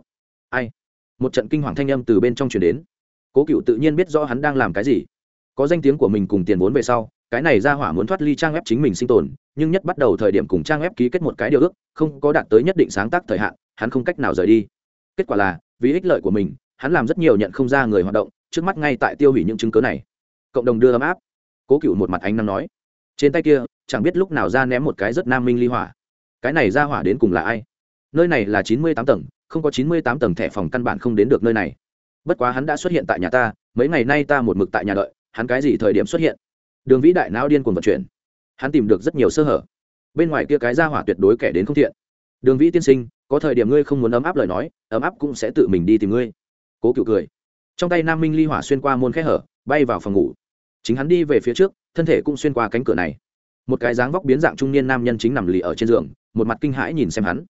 S1: Ai? Một trận kinh hoàng thanh âm từ bên trong chuyển đến. Cố cựu tự nhiên biết rõ hắn đang làm cái gì. Có danh tiếng của mình cùng tiền vốn về sau, cái này ra hỏa muốn thoát ly trang web chính mình sinh tồn, nhưng nhất bắt đầu thời điểm cùng trang web ký kết một cái điều ước, không có đạt tới nhất định sáng tác thời hạn, hắn không cách nào rời đi. Kết quả là, vì ích lợi của mình, hắn làm rất nhiều nhận không ra người hoạt động, trước mắt ngay tại tiêu hủy những chứng cớ này. Cộng đồng đưa ấm áp. Cố cựu một mặt ánh nắng nói. Trên tay kia, chẳng biết lúc nào ra ném một cái rất nam minh ly hỏa. Cái này ra hỏa đến cùng là ai? Nơi này là chín mươi tám tầng, không có chín mươi tám tầng thẻ phòng căn bản không đến được nơi này. Bất quá hắn đã xuất hiện tại nhà ta, mấy ngày nay ta một mực tại nhà đợi, hắn cái gì thời điểm xuất hiện? Đường vĩ đại não điên cuồng vận chuyển. Hắn tìm được rất nhiều sơ hở. Bên ngoài kia cái ra hỏa tuyệt đối kẻ đến không thiện. Đường vĩ tiên sinh, có thời điểm ngươi không muốn ấm áp lời nói, ấm áp cũng sẽ tự mình đi tìm ngươi. Cố cựu cười. Trong tay nam minh ly hỏa xuyên qua môn khe hở, bay vào phòng ngủ. Chính hắn đi về phía trước, thân thể cũng xuyên qua cánh cửa này. Một cái dáng vóc biến dạng trung niên nam nhân chính nằm lì ở trên giường, một mặt kinh hãi nhìn xem hắn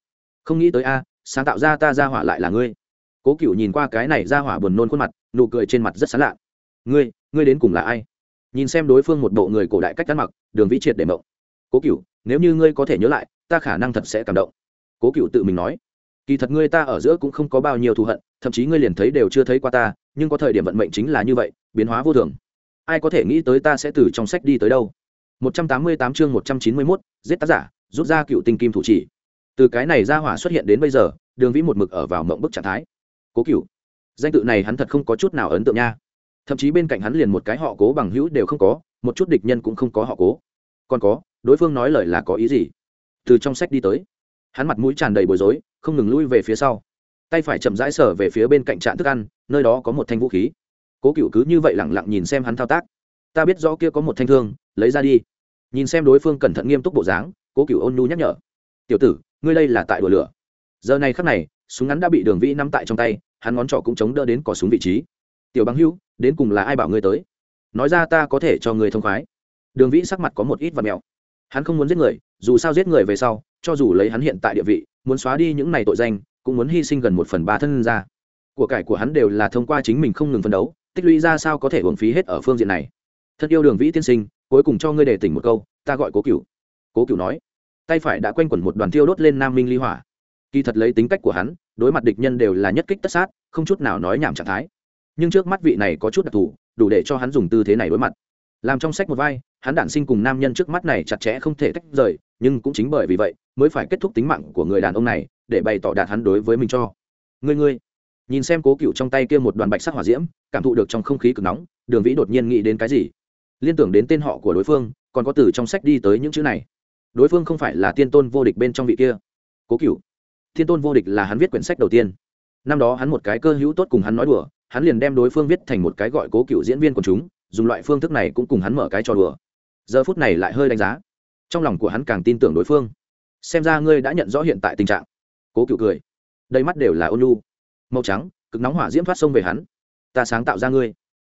S1: không nghĩ tới a sáng tạo ra ta ra hỏa lại là ngươi. Cố cựu nhìn qua cái này ra hỏa buồn nôn khuôn mặt nụ cười trên mặt rất sán lạ ngươi ngươi đến cùng là ai? Nhìn xem đối phương một bộ người cổ đại cách ăn mặc đường vĩ triệt để mộng. Cố cựu nếu như ngươi có thể nhớ lại ta khả năng thật sẽ cảm động. Cố cựu tự mình nói. Kỳ thật ngươi ta ở giữa cũng không có bao nhiêu thù hận thậm chí ngươi liền thấy đều chưa thấy qua ta nhưng có thời điểm vận mệnh chính là như vậy biến hóa vô thường. Ai có thể nghĩ tới ta sẽ từ trong sách đi tới đâu? 188 chương 191, giết tác giả rút ra cựu tinh kim thủ chỉ từ cái này ra hỏa xuất hiện đến bây giờ, đường vĩ một mực ở vào mộng bức trạng thái. Cố cựu danh tự này hắn thật không có chút nào ấn tượng nha. Thậm chí bên cạnh hắn liền một cái họ cố bằng hữu đều không có, một chút địch nhân cũng không có họ cố. Còn có, đối phương nói lời là có ý gì? Từ trong sách đi tới. Hắn mặt mũi tràn đầy bối rối, không ngừng lui về phía sau. Tay phải chậm rãi sở về phía bên cạnh trạm thức ăn, nơi đó có một thanh vũ khí. Cố cựu cứ như vậy lẳng lặng nhìn xem hắn thao tác. Ta biết rõ kia có một thanh thương, lấy ra đi. Nhìn xem đối phương cẩn thận nghiêm túc bộ dáng, cố cựu ôn nhu nhắc nhở. Tiểu tử ngươi đây là tại đùa lửa. Giờ này khắc này, súng ngắn đã bị đường vĩ nắm tại trong tay, hắn ngón trỏ cũng chống đỡ đến cỏ súng vị trí. Tiểu bằng hưu, đến cùng là ai bảo ngươi tới? Nói ra ta có thể cho người thông khoái. Đường vĩ sắc mặt có một ít và mèo hắn không muốn giết người, dù sao giết người về sau, cho dù lấy hắn hiện tại địa vị, muốn xóa đi những này tội danh, cũng muốn hy sinh gần một phần ba thân ra. Của cải của hắn đều là thông qua chính mình không ngừng phấn đấu, tích lũy ra sao có thể uống phí hết ở phương diện này. Thật yêu đường vĩ tiên sinh, cuối cùng cho ngươi để tỉnh một câu, ta gọi cố cựu cố cựu nói tay phải đã quanh quẩn một đoàn thiêu đốt lên nam minh ly hỏa. Kỳ thật lấy tính cách của hắn, đối mặt địch nhân đều là nhất kích tất sát, không chút nào nói nhảm trạng thái. Nhưng trước mắt vị này có chút đặc thù, đủ để cho hắn dùng tư thế này đối mặt. Làm trong sách một vai, hắn đản sinh cùng nam nhân trước mắt này chặt chẽ không thể tách rời, nhưng cũng chính bởi vì vậy, mới phải kết thúc tính mạng của người đàn ông này, để bày tỏ đạt hắn đối với mình cho. Ngươi ngươi, nhìn xem cố cựu trong tay kia một đoàn bạch sắc hỏa diễm, cảm thụ được trong không khí cực nóng, đường vĩ đột nhiên nghĩ đến cái gì? Liên tưởng đến tên họ của đối phương, còn có từ trong sách đi tới những chữ này đối phương không phải là tiên tôn vô địch bên trong vị kia. Cố cựu tiên tôn vô địch là hắn viết quyển sách đầu tiên. Năm đó hắn một cái cơ hữu tốt cùng hắn nói đùa, hắn liền đem đối phương viết thành một cái gọi cố cựu diễn viên của chúng, dùng loại phương thức này cũng cùng hắn mở cái trò đùa. Giờ phút này lại hơi đánh giá, trong lòng của hắn càng tin tưởng đối phương. Xem ra ngươi đã nhận rõ hiện tại tình trạng. Cố cựu cười, đầy mắt đều là ôn lu màu trắng, cực nóng hỏa diễm thoát sông về hắn. Ta sáng tạo ra ngươi.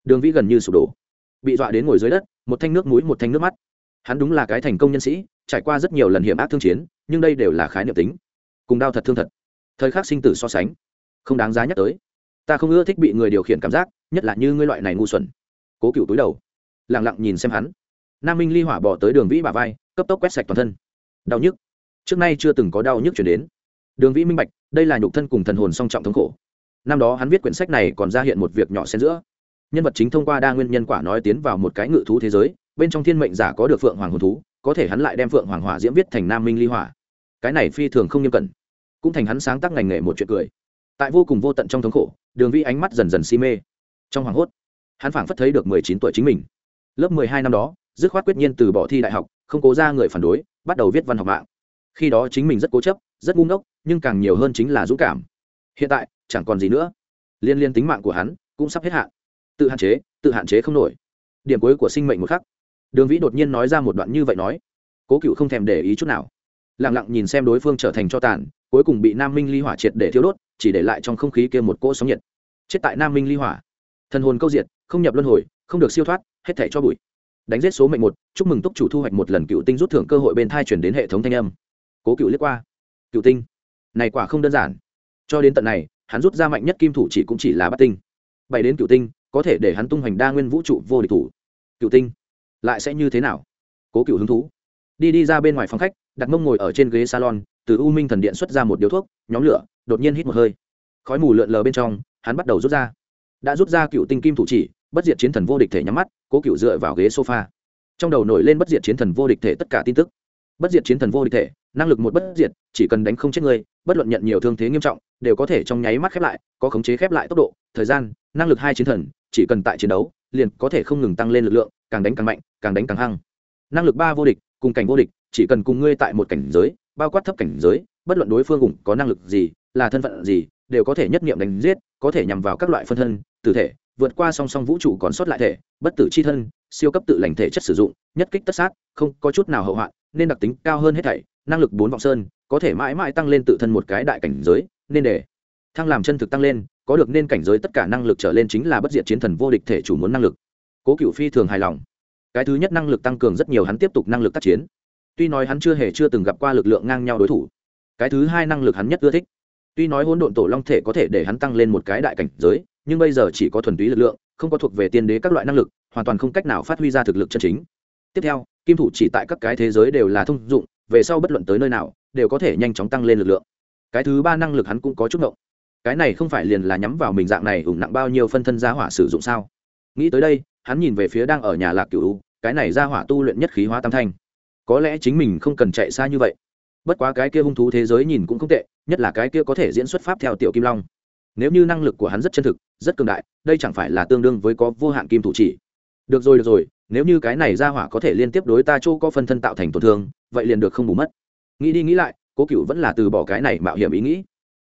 S1: Đường vĩ gần như sụp đổ. Bị dọa đến ngồi dưới đất, một thanh nước mũi, một thanh nước mắt. Hắn đúng là cái thành công nhân sĩ trải qua rất nhiều lần hiểm ác thương chiến, nhưng đây đều là khái niệm tính. Cùng đau thật thương thật. Thời khắc sinh tử so sánh, không đáng giá nhắc tới. Ta không ưa thích bị người điều khiển cảm giác, nhất là như ngươi loại này ngu xuẩn. Cố cựu túi đầu lẳng lặng nhìn xem hắn. Nam minh ly hỏa bỏ tới đường vĩ bà vai, cấp tốc quét sạch toàn thân. Đau nhức. Trước nay chưa từng có đau nhức chuyển đến. Đường vĩ minh bạch, đây là nhục thân cùng thần hồn song trọng thống khổ. Năm đó hắn viết quyển sách này còn ra hiện một việc nhỏ xen giữa. Nhân vật chính thông qua đa nguyên nhân quả nói tiến vào một cái ngự thú thế giới, bên trong thiên mệnh giả có được phượng hoàng hồn thú có thể hắn lại đem phượng hoàng hỏa diễm viết thành nam minh ly hỏa. Cái này phi thường không nghiêm cẩn. Cũng thành hắn sáng tác ngành nghề một chuyện cười. Tại vô cùng vô tận trong thống khổ, đường vi ánh mắt dần dần si mê. Trong hoảng hốt, hắn phảng phất thấy được mười chín tuổi chính mình. Lớp mười hai năm đó, dứt khoát quyết nhiên từ bỏ thi đại học, không cố ra người phản đối, bắt đầu viết văn học mạng. Khi đó chính mình rất cố chấp, rất ngu ngốc, nhưng càng nhiều hơn chính là dũng cảm. Hiện tại, chẳng còn gì nữa. Liên liên tính mạng của hắn cũng sắp hết hạn. Tự hạn chế, tự hạn chế không nổi. Điểm cuối của sinh mệnh một khắc đường vĩ đột nhiên nói ra một đoạn như vậy nói, cố cựu không thèm để ý chút nào. Lẳng lặng nhìn xem đối phương trở thành cho tàn, cuối cùng bị nam minh ly hỏa triệt để thiêu đốt, chỉ để lại trong không khí kia một cỗ sóng nhiệt. Chết tại nam minh ly hỏa. Thần hồn câu diệt, không nhập luân hồi, không được siêu thoát, hết thể cho bụi. Đánh giết số mệnh một, chúc mừng túc chủ thu hoạch một lần cựu tinh rút thưởng cơ hội bên thai chuyển đến hệ thống thanh âm. Cố cựu liếc qua. Cựu tinh. Này quả không đơn giản. Cho đến tận này, hắn rút ra mạnh nhất kim thủ chỉ cũng chỉ là bát tinh. Bảy đến cựu tinh, có thể để hắn tung hoành đa nguyên vũ trụ vô địch thủ. Cựu tinh lại sẽ như thế nào? Cố cựu hứng thú. Đi đi ra bên ngoài phòng khách, đặt mông ngồi ở trên ghế salon, từ u minh thần điện xuất ra một điếu thuốc, nhóm lửa, đột nhiên hít một hơi. Khói mù lượn lờ bên trong, hắn bắt đầu rút ra. Đã rút ra cựu tinh kim thủ chỉ, bất diệt chiến thần vô địch thể nhắm mắt, cố cựu dựa vào ghế sofa. Trong đầu nổi lên bất diệt chiến thần vô địch thể tất cả tin tức. Bất diệt chiến thần vô địch thể, năng lực một bất diệt, chỉ cần đánh không chết người, bất luận nhận nhiều thương thế nghiêm trọng, đều có thể trong nháy mắt khép lại, có khống chế khép lại tốc độ, thời gian, năng lực hai chiến thần, chỉ cần tại chiến đấu, liền có thể không ngừng tăng lên lực lượng, càng đánh càng mạnh càng đánh càng hăng. Năng lực ba vô địch, cùng cảnh vô địch, chỉ cần cùng ngươi tại một cảnh giới, bao quát thấp cảnh giới, bất luận đối phương cùng có năng lực gì, là thân phận gì, đều có thể nhất nghiệm đánh giết, có thể nhằm vào các loại phân thân, tử thể, vượt qua song song vũ trụ còn sót lại thể, bất tử c h i thân, siêu cấp tự lành thể chất sử dụng, nhất kích tất sát, không có chút nào hậu hoạn, nên đặc tính cao hơn hết thảy, năng lực bốn vọng sơn, có thể mãi mãi tăng lên tự thân một cái đại cảnh giới, nên để thăng làm chân thực tăng lên, có được nên cảnh giới tất cả năng lực trở lên chính là bất diệt chiến thần vô địch thể chủ muốn năng lực. Cố cựu phi thường hài lòng cái thứ nhất năng lực tăng cường rất nhiều hắn tiếp tục năng lực tác chiến. Tuy nói hắn chưa hề chưa từng gặp qua lực lượng ngang nhau đối thủ, cái thứ hai năng lực hắn nhất ưa thích. Tuy nói hỗn độn tổ long thể có thể để hắn tăng lên một cái đại cảnh giới, nhưng bây giờ chỉ có thuần túy lực lượng, không có thuộc về tiên đế các loại năng lực, hoàn toàn không cách nào phát huy ra thực lực chân chính. Tiếp theo, kim thủ chỉ tại các cái thế giới đều là thông dụng, về sau bất luận tới nơi nào, đều có thể nhanh chóng tăng lên lực lượng. Cái thứ ba năng lực hắn cũng có chút ngộng. Cái này không phải liền là nhắm vào mình dạng này, ủng nặng bao nhiêu phân thân giá hỏa sử dụng sao? Nghĩ tới đây hắn nhìn về phía đang ở nhà lạc cửu cái này gia hỏa tu luyện nhất khí hóa tam thanh. Có lẽ chính mình không cần chạy xa như vậy. Bất quá cái kia hung thú thế giới nhìn cũng không tệ, nhất là cái kia có thể diễn xuất pháp theo tiểu kim long. Nếu như năng lực của hắn rất chân thực, rất cường đại, đây chẳng phải là tương đương với có vô hạn kim thủ chỉ. Được rồi được rồi, nếu như cái này ra hỏa có thể liên tiếp đối ta chỗ có phân thân tạo thành tổn thương, vậy liền được không bù mất. Nghĩ đi nghĩ lại, cố cựu vẫn là từ bỏ cái này mạo hiểm ý nghĩ.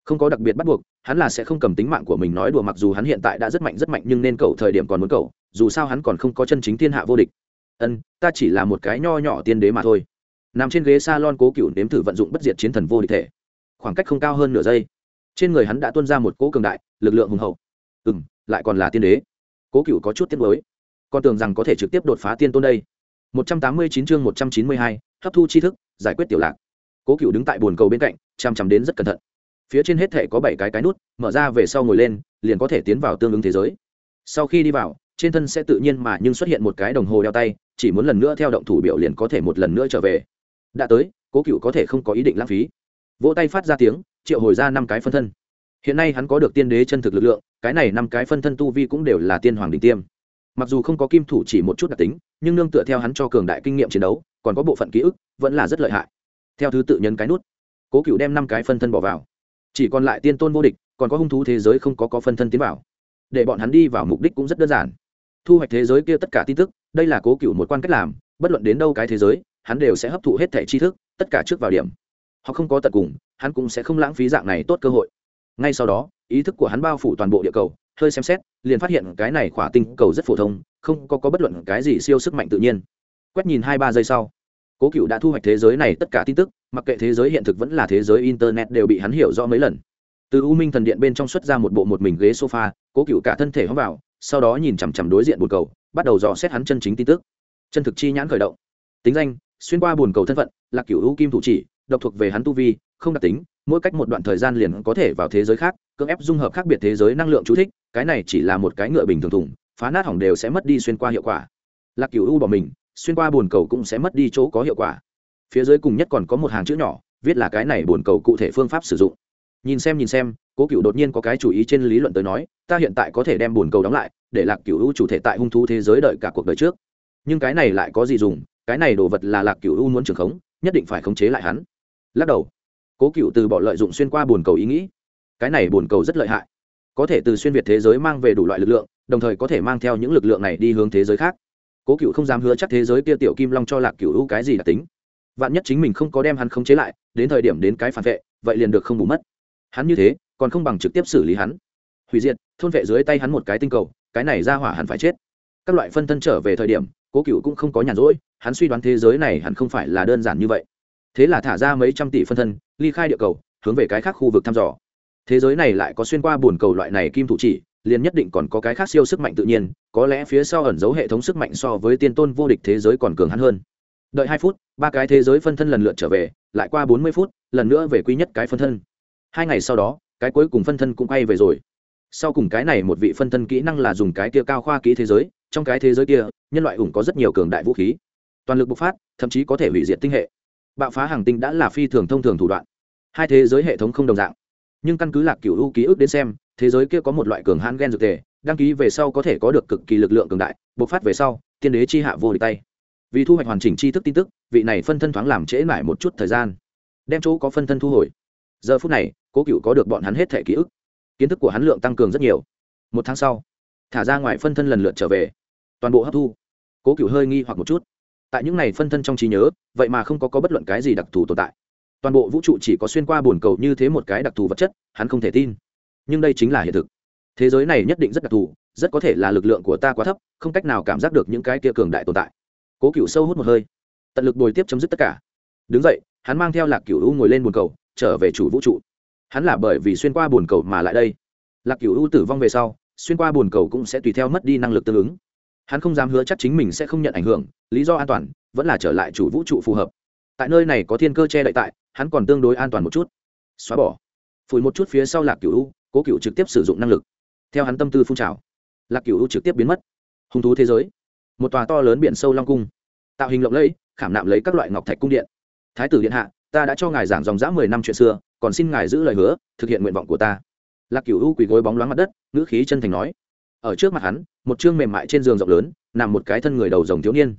S1: Không có đặc biệt bắt buộc, hắn là sẽ không cầm tính mạng của mình nói đùa mặc dù hắn hiện tại đã rất mạnh rất mạnh nhưng nên cầu thời điểm còn muốn cầu dù sao hắn còn không có chân chính thiên hạ vô địch. Ân, ta chỉ là một cái nho nhỏ tiên đế mà thôi. Nằm trên ghế s a lon cố cựu nếm thử vận dụng bất diệt chiến thần vô địch thể. Khoảng cách không cao hơn nửa giây. Trên người hắn đã tuân ra một cỗ cường đại, lực lượng hùng hậu. Ừ m lại còn là tiên đế. Cố cựu có chút tiết mới con tưởng rằng có thể trực tiếp đột phá tiên tôn đây. Một trăm tám mươi chín chương một trăm chín mươi hai, hấp thu tri thức, giải quyết tiểu lạc. Cố cựu đứng tại bồn cầu bên cạnh, chăm chăm đến rất cẩn thận. Phía trên hết thể có bảy cái cái nút, mở ra về sau ngồi lên, liền có thể tiến vào tương ứng thế giới. Sau khi đi vào trên thân sẽ tự nhiên mà nhưng xuất hiện một cái đồng hồ đeo tay, chỉ muốn lần nữa theo động thủ biểu liền có thể một lần nữa trở về. Đã tới, cố cựu có thể không có ý định lãng phí. Vỗ tay phát ra tiếng, triệu hồi ra năm cái phân thân. Hiện nay hắn có được tiên đế chân thực lực lượng, cái này năm cái phân thân tu vi cũng đều là tiên hoàng đình tiêm. Mặc dù không có kim thủ chỉ một chút đặc tính, nhưng nương tựa theo hắn cho cường đại kinh nghiệm chiến đấu, còn có bộ phận ký ức, vẫn là rất lợi hại. Theo thứ tự nhấn cái nút, cố cựu đem năm cái phân thân bỏ vào. Chỉ còn lại tiên tôn vô địch, còn có hung thú thế giới không có có phân thân tiến vào. Để bọn hắn đi vào mục đích cũng rất đơn giản thu hoạch thế giới kia tất cả tin tức đây là cố cựu một quan cách làm bất luận đến đâu cái thế giới hắn đều sẽ hấp thụ hết thẻ tri thức tất cả trước vào điểm. Họ không có tận cùng hắn cũng sẽ không lãng phí dạng này tốt cơ hội. Ngay sau đó ý thức của hắn bao phủ toàn bộ địa cầu hơi xem xét liền phát hiện cái này khỏa tinh cầu rất phổ thông không có, có bất luận cái gì siêu sức mạnh tự nhiên. Quét nhìn hai ba giây sau cố cựu đã thu hoạch thế giới này tất cả tin tức mặc kệ thế giới hiện thực vẫn là thế giới internet đều bị hắn hiểu rõ mấy lần. Từ u minh thần điện bên trong xuất ra một bộ một mình ghế sofa cố cựu cả thân thể hóa vào sau đó nhìn chằm chằm đối diện bồn cầu, bắt đầu dò xét hắn chân chính tin tức. Chân thực chi nhãn khởi động. Tính danh, xuyên qua bồn cầu thân phận, là cựu u kim thủ chỉ, độc thuộc về hắn tu vi, không đặc tính, mỗi cách một đoạn thời gian liền có thể vào thế giới khác, cưỡng ép dung hợp khác biệt thế giới năng lượng chú thích, cái này chỉ là một cái ngựa bình thường thủng phá nát hỏng đều sẽ mất đi xuyên qua hiệu quả. Lạc cựu u bỏ mình, xuyên qua bồn cầu cũng sẽ mất đi chỗ có hiệu quả. Phía dưới cùng nhất còn có một hàng chữ nhỏ, viết là cái này bồn cầu cụ thể phương pháp sử dụng nhìn xem nhìn xem, cố cựu đột nhiên có cái chủ ý trên lý luận tới nói, ta hiện tại có thể đem bồn cầu đóng lại, để lạc cựu u chủ thể tại hung thú thế giới đợi cả cuộc đời trước. Nhưng cái này lại có gì dùng, cái này đồ vật là lạc cựu u muốn trường khống, nhất định phải khống chế lại hắn. Lắc đầu. Cố cựu từ bỏ lợi dụng xuyên qua bồn cầu ý nghĩ. Cái này bồn cầu rất lợi hại. Có thể từ xuyên việt thế giới mang về đủ loại lực lượng, đồng thời có thể mang theo những lực lượng này đi hướng thế giới khác. Cố cựu không dám hứa chắc thế giới kia tiểu kim long cho lạc cựu u cái gì đặc tính. Vạn nhất chính mình không có đem hắn khống chế lại, đến thời điểm đến cái phản vệ, vậy liền được không bù mất hắn như thế, còn không bằng trực tiếp xử lý hắn. Hủy diệt, thôn vệ dưới tay hắn một cái tinh cầu, cái này ra hỏa hẳn phải chết. Các loại phân thân trở về thời điểm, cố cựu cũng không có nhàn rỗi, hắn suy đoán thế giới này hẳn không phải là đơn giản như vậy. Thế là thả ra mấy trăm tỷ phân thân, ly khai địa cầu, hướng về cái khác khu vực thăm dò. Thế giới này lại có xuyên qua bồn cầu loại này kim thủ chỉ, liền nhất định còn có cái khác siêu sức mạnh tự nhiên, có lẽ phía sau ẩn giấu hệ thống sức mạnh so với tiên tôn vô địch thế giới còn cường hắn hơn. Đợi hai phút, ba cái thế giới phân thân lần lượt trở về, lại qua bốn mươi phút, lần nữa về quý nhất cái phân thân hai ngày sau đó, cái cuối cùng phân thân cũng quay về rồi. Sau cùng cái này một vị phân thân kỹ năng là dùng cái kia cao khoa kỹ thế giới, trong cái thế giới kia, nhân loại ủng có rất nhiều cường đại vũ khí. Toàn lực bộc phát, thậm chí có thể hủy diệt tinh hệ. Bạo phá hàng tinh đã là phi thường thông thường thủ đoạn. Hai thế giới hệ thống không đồng dạng. Nhưng căn cứ lạc cựu ưu ký ức đến xem, thế giới kia có một loại cường hãn gen dược tề đăng ký về sau có thể có được cực kỳ lực lượng cường đại, bộc phát về sau, tiên đế chi hạ vô địch tay. Vì thu hoạch hoàn chỉnh tri thức tin tức, vị này phân thân thoáng làm trễ mãi một chút thời gian. Đem chỗ có phân thân thu hồi giờ phút này cố cựu có được bọn hắn hết thẻ ký ức. Kiến thức của hắn lượng tăng cường rất nhiều. Một tháng sau thả ra ngoài phân thân lần lượt trở về. Toàn bộ hấp thu. Cố cựu hơi nghi hoặc một chút. Tại những này phân thân trong trí nhớ vậy mà không có, có bất luận cái gì đặc thù tồn tại. Toàn bộ vũ trụ chỉ có xuyên qua bồn cầu như thế một cái đặc thù vật chất hắn không thể tin. Nhưng đây chính là hiện thực. Thế giới này nhất định rất đặc thù rất có thể là lực lượng của ta quá thấp không cách nào cảm giác được những cái kia cường đại tồn tại. Cố cựu sâu hút một hơi. Tận lực bồi tiếp chấm dứt tất cả. Đứng dậy hắn mang theo lạc cựu u ngồi lên bồn cầu trở về chủ vũ trụ. Hắn là bởi vì xuyên qua bồn cầu mà lại đây. Lạc cựu u tử vong về sau, xuyên qua bồn cầu cũng sẽ tùy theo mất đi năng lực tương ứng. Hắn không dám hứa chắc chính mình sẽ không nhận ảnh hưởng, lý do an toàn vẫn là trở lại chủ vũ trụ phù hợp. Tại nơi này có thiên cơ che đậy tại, hắn còn tương đối an toàn một chút. Xóa bỏ. Phủi một chút phía sau lạc cựu u cố cựu trực tiếp sử dụng năng lực. Theo hắn tâm tư phun trào, lạc cựu u trực tiếp biến mất. Hung thú thế giới. Một tòa to lớn biển sâu long cung. Tạo hình lộng lẫy, khảm nạm lấy các loại ngọc thạch cung điện. Thái tử điện hạ ta đã cho ngài giảng dòng dã mười năm chuyện xưa, còn xin ngài giữ lời hứa, thực hiện nguyện vọng của ta. Lạc cửu u quỳ gối bóng loáng mặt đất, ngữ khí chân thành nói. Ở trước mặt hắn, một chương mềm mại trên giường rộng lớn, nằm một cái thân người đầu rồng thiếu niên.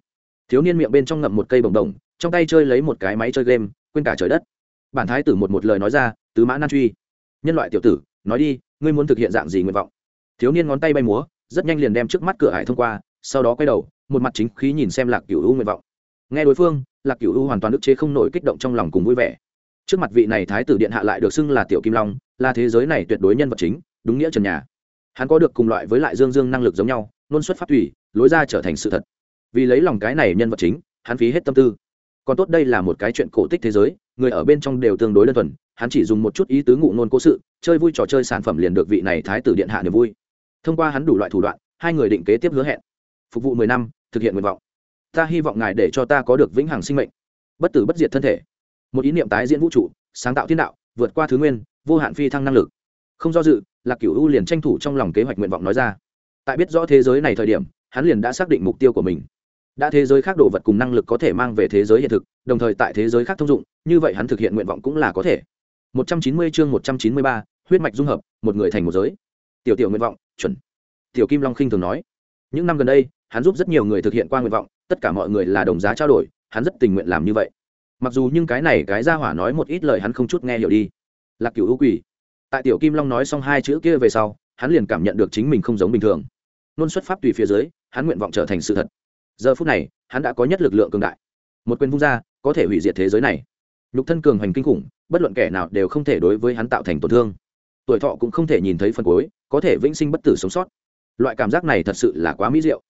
S1: Thiếu niên miệng bên trong ngậm một cây bồng đồng trong tay chơi lấy một cái máy chơi game, quên cả trời đất. Bản thái tử một một lời nói ra, tứ mã nan truy. Nhân loại tiểu tử, nói đi, ngươi muốn thực hiện dạng gì nguyện vọng? Thiếu niên ngón tay bay múa, rất nhanh liền đem trước mắt cửa hải thông qua, sau đó quay đầu, một mặt chính khí nhìn xem lạc cửu u nguyện vọng. Nghe đối phương lạc cửu u hoàn toàn ức chế không nổi kích động trong lòng cùng vui vẻ. Trước mặt vị này thái tử điện hạ lại được xưng là tiểu kim long, là thế giới này tuyệt đối nhân vật chính, đúng nghĩa trần nhà. Hắn có được cùng loại với lại dương dương năng lực giống nhau nôn xuất phát thủy lối ra trở thành sự thật. Vì lấy lòng cái này nhân vật chính, hắn phí hết tâm tư. Còn tốt đây là một cái chuyện cổ tích thế giới, người ở bên trong đều tương đối đơn thuần, hắn chỉ dùng một chút ý tứ ngụ ngôn cố sự, chơi vui trò chơi sản phẩm liền được vị này thái tử điện hạ niềm vui. Thông qua hắn đủ loại thủ đoạn, hai người định kế tiếp hứa hẹn. Phục vụ mười năm, thực hiện nguyện vọng ta hy vọng ngài để cho ta có được vĩnh hằng sinh mệnh. Bất tử bất diệt thân thể. Một ý niệm tái diễn vũ trụ sáng tạo thiên đạo vượt qua thứ nguyên vô hạn phi thăng năng lực. Không do dự lạc cửu u liền tranh thủ trong lòng kế hoạch nguyện vọng nói ra. Tại biết rõ thế giới này thời điểm hắn liền đã xác định mục tiêu của mình. Đã thế giới khác đồ vật cùng năng lực có thể mang về thế giới hiện thực đồng thời tại thế giới khác thông dụng như vậy hắn thực hiện nguyện vọng cũng là có thể. 190 chương 193, huyết mạch dung hợp một người thành một giới. Tiểu tiểu nguyện vọng chuẩn. Tiểu kim long khinh thường nói. Những năm gần đây hắn giúp rất nhiều người thực hiện qua nguyện vọng, tất cả mọi người là đồng giá trao đổi, hắn rất tình nguyện làm như vậy. Mặc dù nhưng cái này cái ra hỏa nói một ít lời hắn không chút nghe hiểu đi. Lạc cửu ưu quỷ tại tiểu kim long nói xong hai chữ kia về sau, hắn liền cảm nhận được chính mình không giống bình thường. Luôn xuất pháp tùy phía dưới, hắn nguyện vọng trở thành sự thật. Giờ phút này, hắn đã có nhất lực lượng cường đại. Một quyền vung ra, có thể hủy diệt thế giới này. Nhục thân cường hành kinh khủng, bất luận kẻ nào đều không thể đối với hắn tạo thành tổn thương. Tuổi thọ cũng không thể nhìn thấy phần cuối, có thể vĩnh sinh bất tử sống sót. Loại cảm giác này thật sự là quá mỹ diệu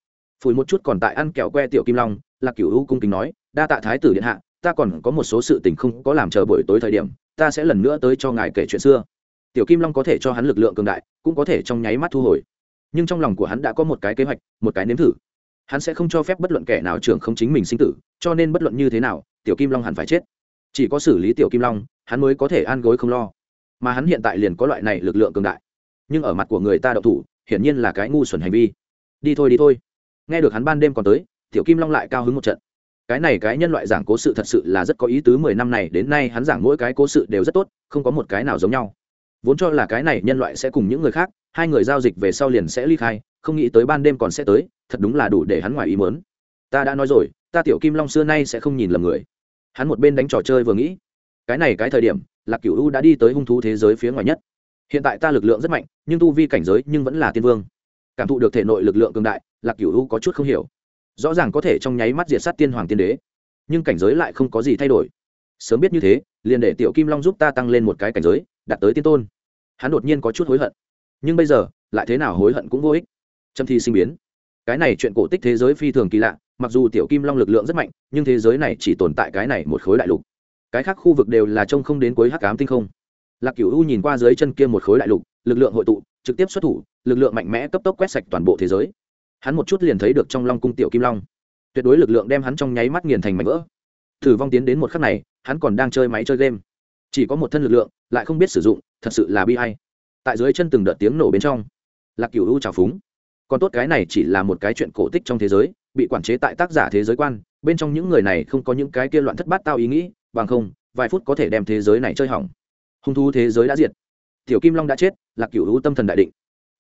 S1: phủi một chút còn tại ăn kẹo que tiểu kim long, lạc cửu u cung kính nói, đa tạ thái tử điện hạ, ta còn có một số sự tình không có làm chờ buổi tối thời điểm, ta sẽ lần nữa tới cho ngài kể chuyện xưa. Tiểu kim long có thể cho hắn lực lượng cường đại, cũng có thể trong nháy mắt thu hồi. Nhưng trong lòng của hắn đã có một cái kế hoạch, một cái nếm thử. Hắn sẽ không cho phép bất luận kẻ nào trưởng không chính mình sinh tử, cho nên bất luận như thế nào, tiểu kim long hẳn phải chết. Chỉ có xử lý tiểu kim long, hắn mới có thể an gối không lo. Mà hắn hiện tại liền có loại này lực lượng cường đại. Nhưng ở mặt của người ta đậu thủ, hiển nhiên là cái ngu xuẩn hành vi. Đi thôi đi thôi nghe được hắn ban đêm còn tới, tiểu kim long lại cao hứng một trận. Cái này cái nhân loại giảng cố sự thật sự là rất có ý tứ, mười năm này đến nay hắn giảng mỗi cái cố sự đều rất tốt, không có một cái nào giống nhau. Vốn cho là cái này nhân loại sẽ cùng những người khác, hai người giao dịch về sau liền sẽ ly khai, không nghĩ tới ban đêm còn sẽ tới, thật đúng là đủ để hắn ngoài ý mớn ta đã nói rồi, ta tiểu kim long xưa nay sẽ không nhìn lầm người. Hắn một bên đánh trò chơi vừa nghĩ, cái này cái thời điểm, lạc cửu u đã đi tới hung thú thế giới phía ngoài nhất. Hiện tại ta lực lượng rất mạnh, nhưng tu vi cảnh giới nhưng vẫn là tiên vương. Cảm thụ được thể nội lực lượng cường đại lạc cửu u có chút không hiểu. Rõ ràng có thể trong nháy mắt diệt sát tiên hoàng tiên đế, nhưng cảnh giới lại không có gì thay đổi. Sớm biết như thế, liền để tiểu kim long giúp ta tăng lên một cái cảnh giới, đạt tới tiên tôn. Hắn đột nhiên có chút hối hận. Nhưng bây giờ, lại thế nào hối hận cũng vô ích. Trâm thi sinh biến. Cái này chuyện cổ tích thế giới phi thường kỳ lạ, mặc dù tiểu kim long lực lượng rất mạnh, nhưng thế giới này chỉ tồn tại cái này một khối đại lục. Cái khác khu vực đều là trông không đến cuối hắc cám tinh không. Lạc cửu u nhìn qua dưới chân kia một khối đại lục, lực lượng hội tụ, trực tiếp xuất thủ, lực lượng mạnh mẽ cấp tốc quét sạch toàn bộ thế giới hắn một chút liền thấy được trong long cung tiểu kim long. Tuyệt đối lực lượng đem hắn trong nháy mắt nghiền thành mảnh vỡ. Thử vong tiến đến một khắc này, hắn còn đang chơi máy chơi game. Chỉ có một thân lực lượng, lại không biết sử dụng, thật sự là bi hay tại dưới chân từng đợt tiếng nổ bên trong, lạc cửu u trào phúng. Còn tốt cái này chỉ là một cái chuyện cổ tích trong thế giới, bị quản chế tại tác giả thế giới quan, bên trong những người này không có những cái kia loạn thất bát tao ý nghĩ, bằng không, vài phút có thể đem thế giới này chơi hỏng. Hung thú thế giới đã diệt. Tiểu kim long đã chết, lạc cửu u tâm thần đại định.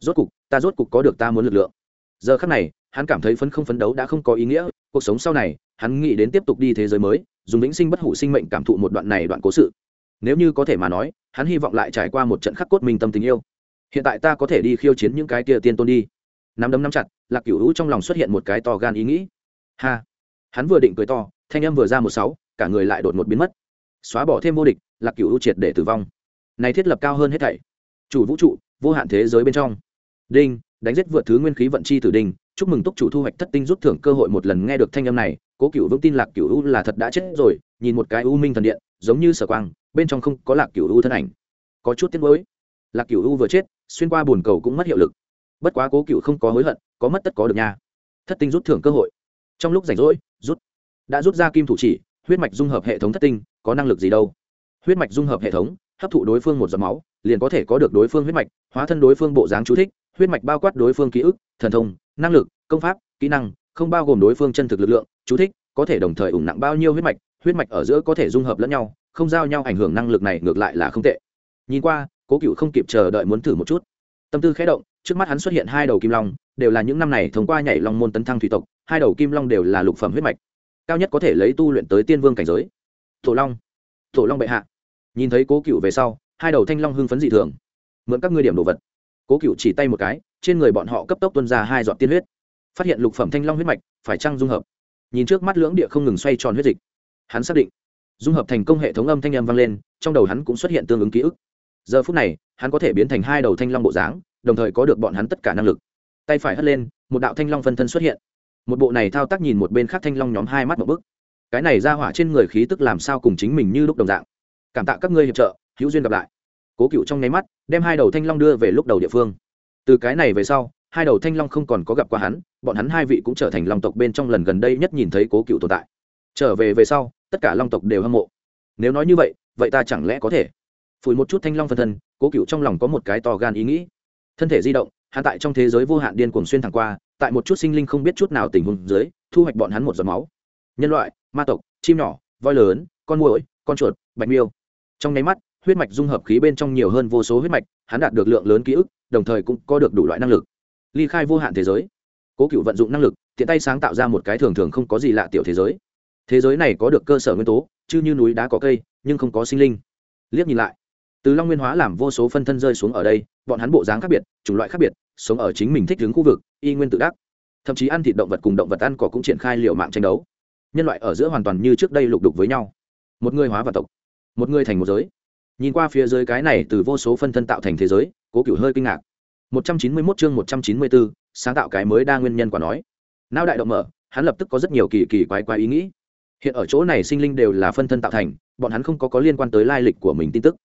S1: Rốt cục, ta rốt cục có được ta muốn lực lượng giờ khắc này, hắn cảm thấy phấn không phấn đấu đã không có ý nghĩa, cuộc sống sau này, hắn nghĩ đến tiếp tục đi thế giới mới, dùng vĩnh sinh bất hủ sinh mệnh cảm thụ một đoạn này đoạn cố sự. Nếu như có thể mà nói, hắn hy vọng lại trải qua một trận khắc cốt minh tâm tình yêu. Hiện tại ta có thể đi khiêu chiến những cái kia tiên tôn đi. Nắm đấm nắm chặt, lạc cửu hữu trong lòng xuất hiện một cái to gan ý nghĩ. Ha! Hắn vừa định cười to, thanh âm vừa ra một sáu, cả người lại đột ngột biến mất. Xóa bỏ thêm vô địch, lạc cửu hữu triệt để tử vong. Này thiết lập cao hơn hết thảy. Chủ vũ trụ, vô hạn thế giới bên trong. Đinh! Đánh giết vượt thứ nguyên khí vận chi tử đinh. Chúc mừng túc chủ thu hoạch thất tinh rút thưởng cơ hội một lần nghe được thanh âm này. Cố cựu vững tin lạc cựu u là thật đã chết rồi, nhìn một cái u minh thần điện, giống như sở quang, bên trong không có lạc cựu u thân ảnh. Có chút tiếc nuối. Lạc cựu u vừa chết, xuyên qua bồn cầu cũng mất hiệu lực. Bất quá cố cựu không có hối hận, có mất tất có được nha. Thất tinh rút thưởng cơ hội. Trong lúc rảnh rỗi, rút. Đã rút ra kim thủ chỉ, huyết mạch dung hợp hệ thống thất tinh, có năng lực gì đâu? Huyết mạch dung hợp hệ thống, hấp thụ đối phương một giọt máu liền có thể có được đối phương huyết mạch, hóa thân đối phương bộ dáng chú thích, huyết mạch bao quát đối phương ký ức, thần thông, năng lực, công pháp, kỹ năng, không bao gồm đối phương chân thực lực lượng, chú thích, có thể đồng thời ủng nặng bao nhiêu huyết mạch huyết mạch ở giữa có thể dung hợp lẫn nhau, không giao nhau ảnh hưởng năng lực này ngược lại là không tệ. Nhìn qua, cố cựu không kịp chờ đợi muốn thử một chút. Tâm tư khé động, trước mắt hắn xuất hiện hai đầu kim long, đều là những năm này thông qua nhảy long môn tấn thăng thủy tộc, hai đầu kim long đều là lục phẩm huyết mạch. Cao nhất có thể lấy tu luyện tới tiên vương cảnh giới. Tổ long. Tổ long bệ hạ. Nhìn thấy cố cựu về sau hai đầu thanh long hưng phấn dị thường. Mượn các ngươi điểm đồ vật. Cố cựu chỉ tay một cái, trên người bọn họ cấp tốc tuân ra hai giọt tiên huyết. Phát hiện lục phẩm thanh long huyết mạch, phải trăng dung hợp? Nhìn trước mắt lưỡng địa không ngừng xoay tròn huyết dịch. Hắn xác định, dung hợp thành công hệ thống âm thanh âm vang lên, trong đầu hắn cũng xuất hiện tương ứng ký ức. Giờ phút này, hắn có thể biến thành hai đầu thanh long bộ dáng, đồng thời có được bọn hắn tất cả năng lực. Tay phải hất lên, một đạo thanh long phân thân xuất hiện. Một bộ này thao tác nhìn một bên khác thanh long nhóm hai mắt một bức. Cái này ra hỏa trên người khí tức làm sao cùng chính mình như lúc đồng dạng? Cảm tạ các ngươi hiệp trợ, hữu duyên gặp lại. Cố cựu trong nháy mắt, đem hai đầu thanh long đưa về lúc đầu địa phương. Từ cái này về sau, hai đầu thanh long không còn có gặp qua hắn, bọn hắn hai vị cũng trở thành long tộc bên trong lần gần đây nhất nhìn thấy cố cựu tồn tại. Trở về về sau, tất cả long tộc đều hâm mộ. Nếu nói như vậy vậy ta chẳng lẽ có thể? Phủi một chút thanh long phân thân, cố cựu trong lòng có một cái to gan ý nghĩ. Thân thể di động hạ tại trong thế giới vô hạn điên cuồng xuyên thẳng qua, tại một chút sinh linh không biết chút nào tình huống dưới, thu hoạch bọn hắn một giọt máu. Nhân loại, ma tộc, chim nhỏ, voi lớn, con muỗi, con chuột, bạch miêu trong nháy mắt, huyết mạch dung hợp khí bên trong nhiều hơn vô số huyết mạch, hắn đạt được lượng lớn ký ức, đồng thời cũng có được đủ loại năng lực. Ly khai vô hạn thế giới. Cố cựu vận dụng năng lực, tiện tay sáng tạo ra một cái thường thường không có gì lạ tiểu thế giới. Thế giới này có được cơ sở nguyên tố, chứ như núi đá có cây, nhưng không có sinh linh. Liếc nhìn lại, từ long nguyên hóa làm vô số phân thân rơi xuống ở đây, bọn hắn bộ dáng khác biệt, chủng loại khác biệt, sống ở chính mình thích đứng khu vực, y nguyên tự đắc. Thậm chí ăn thịt động vật cùng động vật ăn cỏ cũng triển khai liệu mạng tranh đấu. Nhân loại ở giữa hoàn toàn như trước đây lục đục với nhau. Một người hóa và tộc một người thành một giới. Nhìn qua phía dưới cái này từ vô số phân thân tạo thành thế giới cố cựu hơi kinh ngạc. 191 chương 194, sáng tạo cái mới đa nguyên nhân quả nói. Não đại động mở hắn lập tức có rất nhiều kỳ kỳ quái quái ý nghĩ. Hiện ở chỗ này sinh linh đều là phân thân tạo thành bọn hắn không có có liên quan tới lai lịch của mình tin tức.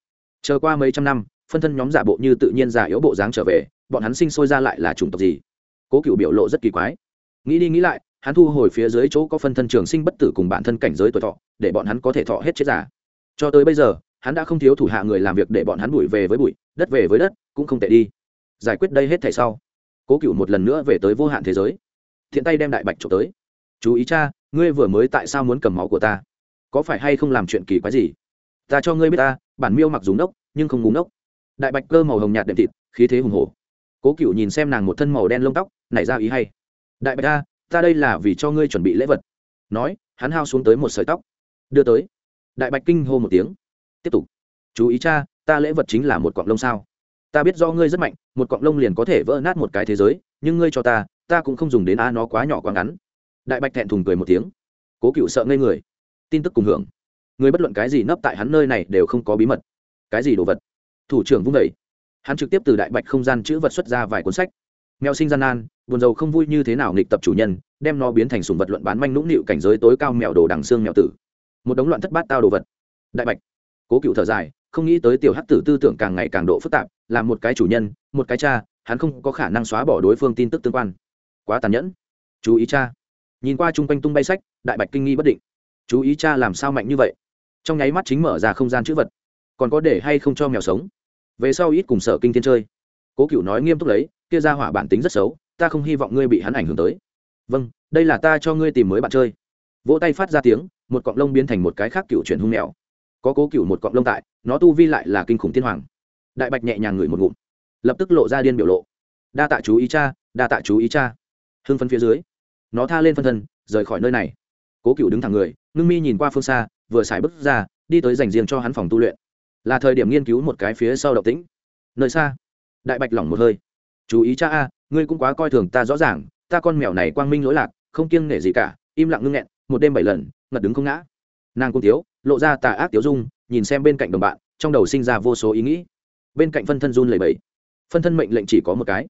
S1: Chờ qua mấy trăm năm phân thân nhóm giả bộ như tự nhiên giả yếu bộ dáng trở về bọn hắn sinh sôi ra lại là chủng tộc gì? Cố cựu biểu lộ rất kỳ quái. Nghĩ đi nghĩ lại hắn thu hồi phía dưới chỗ có phân thân trường sinh bất tử cùng bản thân cảnh giới tuổi thọ để bọn hắn có thể thọ hết chết giả cho tới bây giờ, hắn đã không thiếu thủ hạ người làm việc để bọn hắn bụi về với bụi, đất về với đất, cũng không tệ đi. Giải quyết đây hết thảy sau, cố cựu một lần nữa về tới vô hạn thế giới. Thiện tay đem đại bạch trộm tới. Chú ý cha, ngươi vừa mới tại sao muốn cầm máu của ta? Có phải hay không làm chuyện kỳ quái gì? Ta cho ngươi biết ta, bản miêu mặc dùng đốc nhưng không ngúng đốc đại bạch cơ màu hồng nhạt đệm thịt, khí thế hùng hổ. Cố cựu nhìn xem nàng một thân màu đen lông tóc, nảy ra ý hay. Đại bạch ta ta đây là vì cho ngươi chuẩn bị lễ vật. Nói, hắn hao xuống tới một sợi tóc. Đưa tới đại bạch kinh hô một tiếng. Tiếp tục. Chú ý cha, ta lễ vật chính là một cọng lông sao. Ta biết do ngươi rất mạnh, một cọng lông liền có thể vỡ nát một cái thế giới, nhưng ngươi cho ta ta cũng không dùng đến a nó quá nhỏ quá ngắn. Đại bạch thẹn thùng cười một tiếng. Cố cựu sợ ngây người. Tin tức cùng hưởng. Người bất luận cái gì nấp tại hắn nơi này đều không có bí mật. Cái gì đồ vật? Thủ trưởng vung vẩy hắn trực tiếp từ đại bạch không gian chữ vật xuất ra vài cuốn sách. Mèo sinh gian nan, buồn rầu không vui như thế nào nghịch tập chủ nhân, đem nó biến thành sùng vật luận bán manh nũng nịu cảnh giới tối cao mèo đồ đằng xương mèo tử một đống loạn thất bát tao đồ vật. Đại bạch, cố cựu thở dài, không nghĩ tới tiểu hắc tử tư tưởng càng ngày càng độ phức tạp, là một cái chủ nhân, một cái cha, hắn không có khả năng xóa bỏ đối phương tin tức tương quan. Quá tàn nhẫn. Chú ý cha. Nhìn qua chung quanh tung bay sách, đại bạch kinh nghi bất định. Chú ý cha làm sao mạnh như vậy? Trong nháy mắt chính mở ra không gian chữ vật. Còn có để hay không cho mèo sống? Về sau ít cùng sở kinh thiên chơi. Cố cựu nói nghiêm túc lấy, kia ra hỏa bản tính rất xấu, ta không hy vọng ngươi bị hắn ảnh hưởng tới. Vâng đây là ta cho ngươi tìm mới bạn chơi. Vỗ tay phát ra tiếng một cọng lông biến thành một cái khác cựu chuyển hung mèo có cố cựu một cọng lông tại, nó tu vi lại là kinh khủng tiên hoàng. Đại bạch nhẹ nhàng ngửi một ngụm, lập tức lộ ra điên biểu lộ. Đa tạ chú ý cha, đa tạ chú ý cha. Hưng phân phía dưới, nó tha lên phân thân, rời khỏi nơi này. Cố cựu đứng thẳng người, ngưng mi nhìn qua phương xa, vừa xài bước ra, đi tới dành riêng cho hắn phòng tu luyện. Là thời điểm nghiên cứu một cái phía sau độc tĩnh. Nơi xa, đại bạch lỏng một hơi. Chú ý cha a, ngươi cũng quá coi thường ta rõ ràng, ta con mèo này quang minh lỗi lạc, không kiêng nể gì cả, im lặng ngưng nghẹn, một đêm bảy lần ngật đứng không ngã. Nàng cung tiếu lộ ra tà ác tiếu dung, nhìn xem bên cạnh đồng bạn, trong đầu sinh ra vô số ý nghĩ. Bên cạnh phân thân run lầy bẫy phân thân mệnh lệnh chỉ có một cái.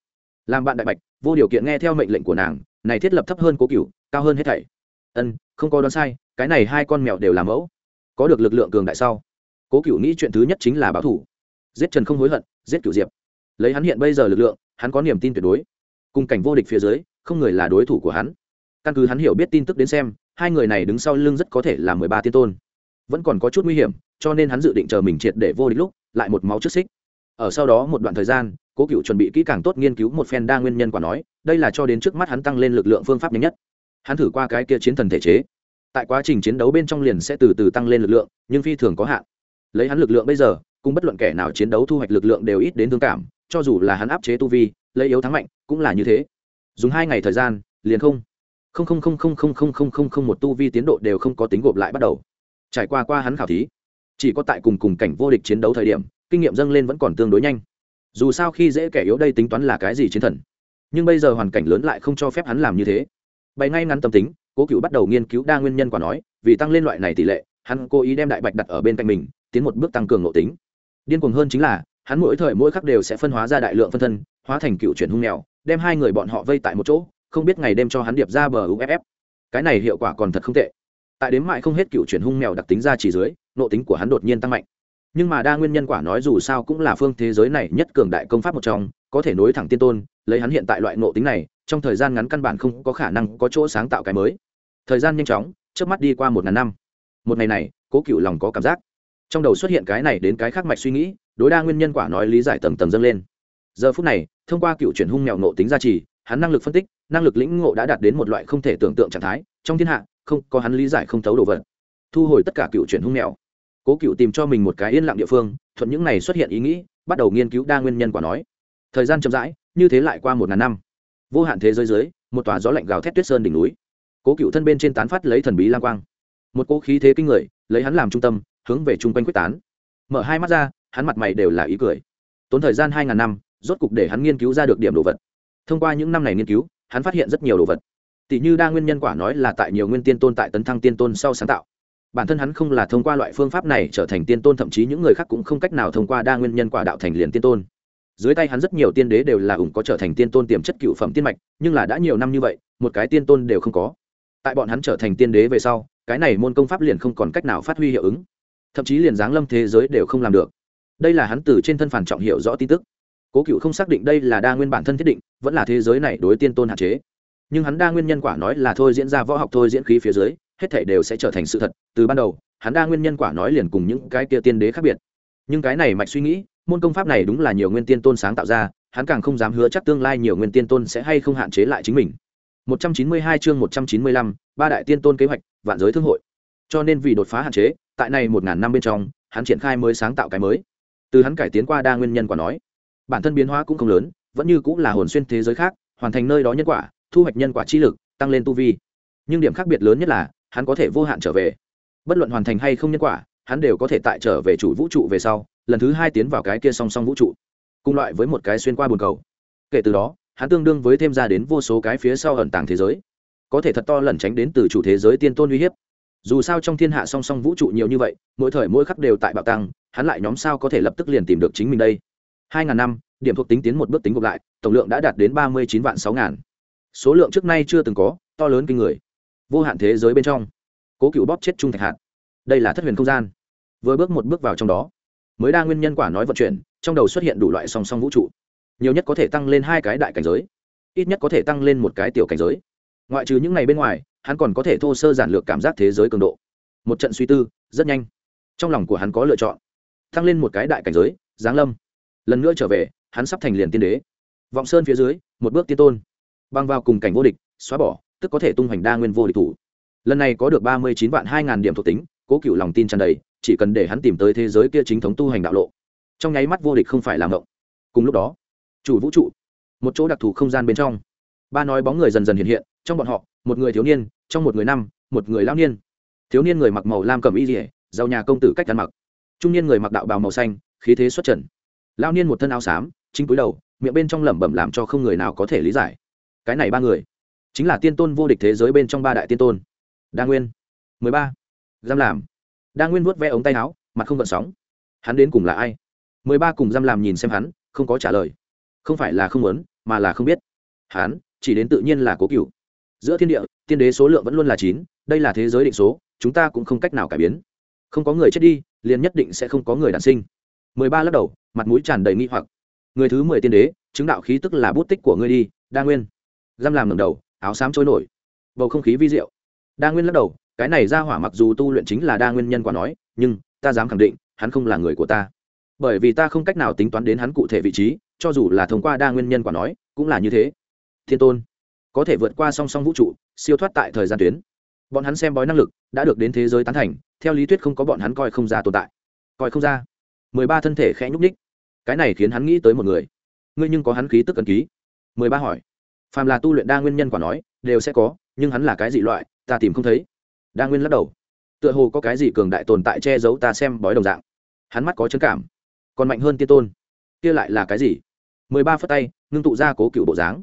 S1: Làm bạn đại bạch, vô điều kiện nghe theo mệnh lệnh của nàng, này thiết lập thấp hơn cố cựu cao hơn hết thảy. Ân, không có đoán sai, cái này hai con mèo đều làm mẫu. Có được lực lượng cường đại sau, cố cựu nghĩ chuyện thứ nhất chính là báo thủ. Giết trần không hối hận, giết cựu diệp. Lấy hắn hiện bây giờ lực lượng, hắn có niềm tin tuyệt đối. Cùng cảnh vô địch phía dưới, không người là đối thủ của hắn. Căn cứ hắn hiểu biết tin tức đến xem hai người này đứng sau lưng rất có thể là mười ba tiên tôn. Vẫn còn có chút nguy hiểm, cho nên hắn dự định chờ mình triệt để vô địch lúc, lại một máu trước xích. Ở sau đó một đoạn thời gian, cố cựu chuẩn bị kỹ càng tốt nghiên cứu một phen đa nguyên nhân quả nói, đây là cho đến trước mắt hắn tăng lên lực lượng phương pháp nhanh nhất. Hắn thử qua cái kia chiến thần thể chế. Tại quá trình chiến đấu bên trong liền sẽ từ từ tăng lên lực lượng, nhưng phi thường có hạn. Lấy hắn lực lượng bây giờ, cùng bất luận kẻ nào chiến đấu thu hoạch lực lượng đều ít đến thương cảm, cho dù là hắn áp chế tu vi, lấy yếu thắng mạnh, cũng là như thế. Dùng hai ngày thời gian, liền không không không không không không không không không không một tu vi tiến độ đều không có tính gộp lại bắt đầu. Trải qua qua hắn khảo thí, chỉ có tại cùng cùng cảnh vô địch chiến đấu thời điểm, kinh nghiệm dâng lên vẫn còn tương đối nhanh. Dù sao khi dễ kẻ yếu đây tính toán là cái gì chiến thần? Nhưng bây giờ hoàn cảnh lớn lại không cho phép hắn làm như thế. Bày ngay ngắn tâm tính, cố cựu bắt đầu nghiên cứu đa nguyên nhân quả nói, vì tăng lên loại này tỷ lệ, hắn cố ý đem đại bạch đặt ở bên cạnh mình, tiến một bước tăng cường nội tính. Điên cuồng hơn chính là, hắn mỗi thời mỗi khắc đều sẽ phân hóa ra đại lượng phân thân, hóa thành cựu chuyển hung nghèo đem hai người bọn họ vây tại một chỗ không biết ngày đêm cho hắn điệp ra bờ uff cái này hiệu quả còn thật không tệ. Tại đến mại không hết cựu chuyển hung mèo đặc tính ra chỉ dưới, nộ tính của hắn đột nhiên tăng mạnh. Nhưng mà đa nguyên nhân quả nói dù sao cũng là phương thế giới này nhất cường đại công pháp một trong, có thể nối thẳng tiên tôn, lấy hắn hiện tại loại nộ tính này, trong thời gian ngắn căn bản không có khả năng có chỗ sáng tạo cái mới. Thời gian nhanh chóng trước mắt đi qua một ngàn năm. Một ngày này, cố cựu lòng có cảm giác. Trong đầu xuất hiện cái này đến cái khác mạch suy nghĩ, đối đa nguyên nhân quả nói lý giải tầng tầng dâng lên. Giờ phút này, thông qua cựu chuyển hung mèo nộ tính gia trì hắn năng lực phân tích năng lực lĩnh ngộ đã đạt đến một loại không thể tưởng tượng trạng thái, trong thiên hạ, không có hắn lý giải không thấu đồ vật. Thu hồi tất cả cựu chuyển hung mèo cố cựu tìm cho mình một cái yên lặng địa phương, thuận những này xuất hiện ý nghĩ, bắt đầu nghiên cứu đa nguyên nhân quả nói. Thời gian chậm rãi, như thế lại qua một ngàn năm. Vô hạn thế giới dưới, một tòa gió lạnh gào thét tuyết sơn đỉnh núi. Cố cựu thân bên trên tán phát lấy thần bí lang quang. Một cỗ khí thế kinh người, lấy hắn làm trung tâm, hướng về chung quanh quyết tán. Mở hai mắt ra, hắn mặt mày đều là ý cười. Tốn thời gian hai ngàn năm, rốt cục để hắn nghiên cứu ra được điểm đồ vật. Thông qua những năm này nghiên cứu hắn phát hiện rất nhiều đồ vật. Tỷ như đa nguyên nhân quả nói là tại nhiều nguyên tiên tôn tại tấn thăng tiên tôn sau sáng tạo. Bản thân hắn không là thông qua loại phương pháp này trở thành tiên tôn, thậm chí những người khác cũng không cách nào thông qua đa nguyên nhân quả đạo thành liền tiên tôn. Dưới tay hắn rất nhiều tiên đế đều là ủng có trở thành tiên tôn tiềm chất cựu phẩm tiên mạch, nhưng là đã nhiều năm như vậy, một cái tiên tôn đều không có. Tại bọn hắn trở thành tiên đế về sau, cái này môn công pháp liền không còn cách nào phát huy hiệu ứng. Thậm chí liền giáng lâm thế giới đều không làm được. Đây là hắn từ trên thân phản trọng hiểu rõ tin tức cố cựu không xác định đây là đa nguyên bản thân thiết định vẫn là thế giới này đối tiên tôn hạn chế. Nhưng hắn đa nguyên nhân quả nói là thôi diễn ra võ học thôi diễn khí phía dưới hết thể đều sẽ trở thành sự thật. Từ ban đầu hắn đa nguyên nhân quả nói liền cùng những cái kia tiên đế khác biệt. Nhưng cái này mạch suy nghĩ môn công pháp này đúng là nhiều nguyên tiên tôn sáng tạo ra hắn càng không dám hứa chắc tương lai nhiều nguyên tiên tôn sẽ hay không hạn chế lại chính mình. 192 chương 195, ba đại tiên tôn kế hoạch vạn giới thương hội. Cho nên vì đột phá hạn chế tại này một ngàn năm bên trong hắn triển khai mới sáng tạo cái mới. Từ hắn cải tiến qua đa nguyên nhân quả nói bản thân biến hóa cũng không lớn, vẫn như cũng là hồn xuyên thế giới khác, hoàn thành nơi đó nhân quả, thu hoạch nhân quả chi lực, tăng lên tu vi. Nhưng điểm khác biệt lớn nhất là, hắn có thể vô hạn trở về. Bất luận hoàn thành hay không nhân quả, hắn đều có thể tại trở về chủ vũ trụ về sau, lần thứ hai tiến vào cái kia song song vũ trụ, cùng loại với một cái xuyên qua bồn cầu. Kể từ đó, hắn tương đương với thêm ra đến vô số cái phía sau ẩn tàng thế giới. Có thể thật to lẩn tránh đến từ chủ thế giới tiên tôn uy hiếp. Dù sao trong thiên hạ song song vũ trụ nhiều như vậy, mỗi thời mỗi khắc đều tại bạo tăng, hắn lại nhóm sao có thể lập tức liền tìm được chính mình đây? Hai ngàn năm, điểm thuộc tính tiến một bước tính gộp lại, tổng lượng đã đạt đến ba mươi chín vạn sáu ngàn. Số lượng trước nay chưa từng có, to lớn kinh người. Vô hạn thế giới bên trong. Cố cựu bóp chết trung thạch hạt. Đây là thất huyền không gian. Vừa bước một bước vào trong đó, mới đa nguyên nhân quả nói vận chuyển, trong đầu xuất hiện đủ loại song song vũ trụ. Nhiều nhất có thể tăng lên hai cái đại cảnh giới, ít nhất có thể tăng lên một cái tiểu cảnh giới. Ngoại trừ những ngày bên ngoài, hắn còn có thể thô sơ giản lược cảm giác thế giới cường độ. Một trận suy tư, rất nhanh. Trong lòng của hắn có lựa chọn. Tăng lên một cái đại cảnh giới, giáng lâm lần nữa trở về, hắn sắp thành liền tiên đế. Vọng sơn phía dưới, một bước tiên tôn. Băng vào cùng cảnh vô địch, xóa bỏ, tức có thể tung hoành đa nguyên vô địch thủ. Lần này có được ba mươi chín vạn hai ngàn điểm thuộc tính, cố cựu lòng tin tràn đầy, chỉ cần để hắn tìm tới thế giới kia chính thống tu hành đạo lộ. Trong nháy mắt vô địch không phải làm ngộng. Cùng lúc đó, chủ vũ trụ, một chỗ đặc thù không gian bên trong. Ba nói bóng người dần dần hiện hiện, trong bọn họ, một người thiếu niên, trong một người năm một người lão niên. Thiếu niên người mặc màu lam cầm y dỉa giàu nhà công tử cách ăn mặc. Trung niên người mặc đạo bào màu xanh, khí thế xuất trần lão niên một thân áo xám, chính cúi đầu, miệng bên trong lẩm bẩm làm cho không người nào có thể lý giải. Cái này ba người, chính là tiên tôn vô địch thế giới bên trong ba đại tiên tôn. Đa nguyên, mười ba, giam làm. Đa nguyên vuốt ve ống tay áo, mặt không gợn sóng. Hắn đến cùng là ai? mười ba cùng giam làm nhìn xem hắn, không có trả lời. Không phải là không muốn, mà là không biết. Hắn, chỉ đến tự nhiên là cố cựu. Giữa thiên địa, tiên đế số lượng vẫn luôn là chín, đây là thế giới định số, chúng ta cũng không cách nào cải biến. Không có người chết đi, liền nhất định sẽ không có người đản sinh. mười ba lắc đầu mặt mũi tràn đầy nghi hoặc. Người thứ mười tiên đế, chứng đạo khí tức là bút tích của ngươi đi, đa nguyên. Giam làm ngầm đầu, áo xám trôi nổi. Bầu không khí vi diệu. Đa nguyên lắc đầu, cái này ra hỏa mặc dù tu luyện chính là đa nguyên nhân quả nói, nhưng, ta dám khẳng định, hắn không là người của ta. Bởi vì ta không cách nào tính toán đến hắn cụ thể vị trí, cho dù là thông qua đa nguyên nhân quả nói, cũng là như thế. Thiên tôn, có thể vượt qua song song vũ trụ, siêu thoát tại thời gian tuyến. Bọn hắn xem bói năng lực, đã được đến thế giới tán thành, theo lý thuyết không có bọn hắn coi không ra tồn tại. Coi không ra mười ba thân thể khẽ nhúc ních cái này khiến hắn nghĩ tới một người. Ngươi nhưng có hắn khí tức cần ký? mười ba hỏi. Phàm là tu luyện đa nguyên nhân quả nói, đều sẽ có, nhưng hắn là cái gì loại, ta tìm không thấy. Đa nguyên lắc đầu. Tựa hồ có cái gì cường đại tồn tại che giấu ta xem bói đồng dạng. Hắn mắt có chấn cảm. Còn mạnh hơn tiên tôn. Kia lại là cái gì? mười ba phất tay, ngưng tụ ra cố cựu bộ dáng.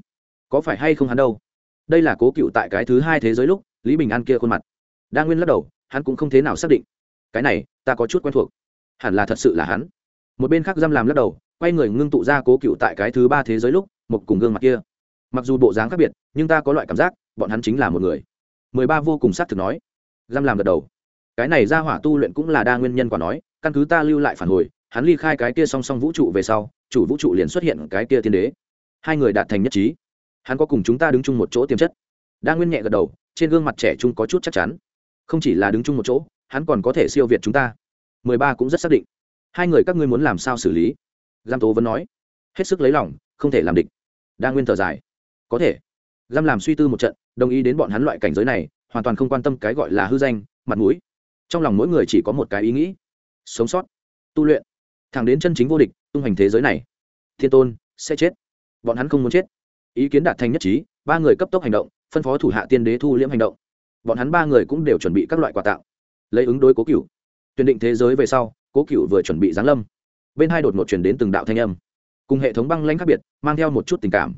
S1: Có phải hay không hắn đâu? Đây là cố cựu tại cái thứ hai thế giới lúc, lý bình an kia khuôn mặt. Đa nguyên lắc đầu, hắn cũng không thế nào xác định. Cái này, ta có chút quen thuộc hẳn là thật sự là hắn. Một bên khác giam làm lắc đầu, quay người ngưng tụ ra cố cựu tại cái thứ ba thế giới lúc, một cùng gương mặt kia. Mặc dù bộ dáng khác biệt, nhưng ta có loại cảm giác, bọn hắn chính là một người. Mười ba vô cùng xác thực nói. Giam làm gật đầu. Cái này ra hỏa tu luyện cũng là đa nguyên nhân quả nói, căn cứ ta lưu lại phản hồi, hắn ly khai cái kia song song vũ trụ về sau, chủ vũ trụ liền xuất hiện cái kia tiên đế. Hai người đạt thành nhất trí. Hắn có cùng chúng ta đứng chung một chỗ tiềm chất. Đa nguyên nhẹ gật đầu, trên gương mặt trẻ trung có chút chắc chắn. Không chỉ là đứng chung một chỗ, hắn còn có thể siêu việt chúng ta mười ba cũng rất xác định. Hai người các ngươi muốn làm sao xử lý? Giam tố vẫn nói. Hết sức lấy lòng, không thể làm địch. Đa nguyên thở dài. Có thể. Giam làm suy tư một trận, đồng ý đến bọn hắn loại cảnh giới này, hoàn toàn không quan tâm cái gọi là hư danh, mặt mũi. Trong lòng mỗi người chỉ có một cái ý nghĩ. Sống sót. Tu luyện. Thẳng đến chân chính vô địch, tung hành thế giới này. Thiên tôn, sẽ chết. Bọn hắn không muốn chết. Ý kiến đạt thành nhất trí, ba người cấp tốc hành động, phân phó thủ hạ tiên đế thu liễm hành động. Bọn hắn ba người cũng đều chuẩn bị các loại quà tặng. Lấy ứng đối cố cựu tuyển định thế giới về sau, cố cựu vừa chuẩn bị giáng lâm. Bên hai đột ngột chuyển đến từng đạo thanh âm. Cùng hệ thống băng lãnh khác biệt, mang theo một chút tình cảm.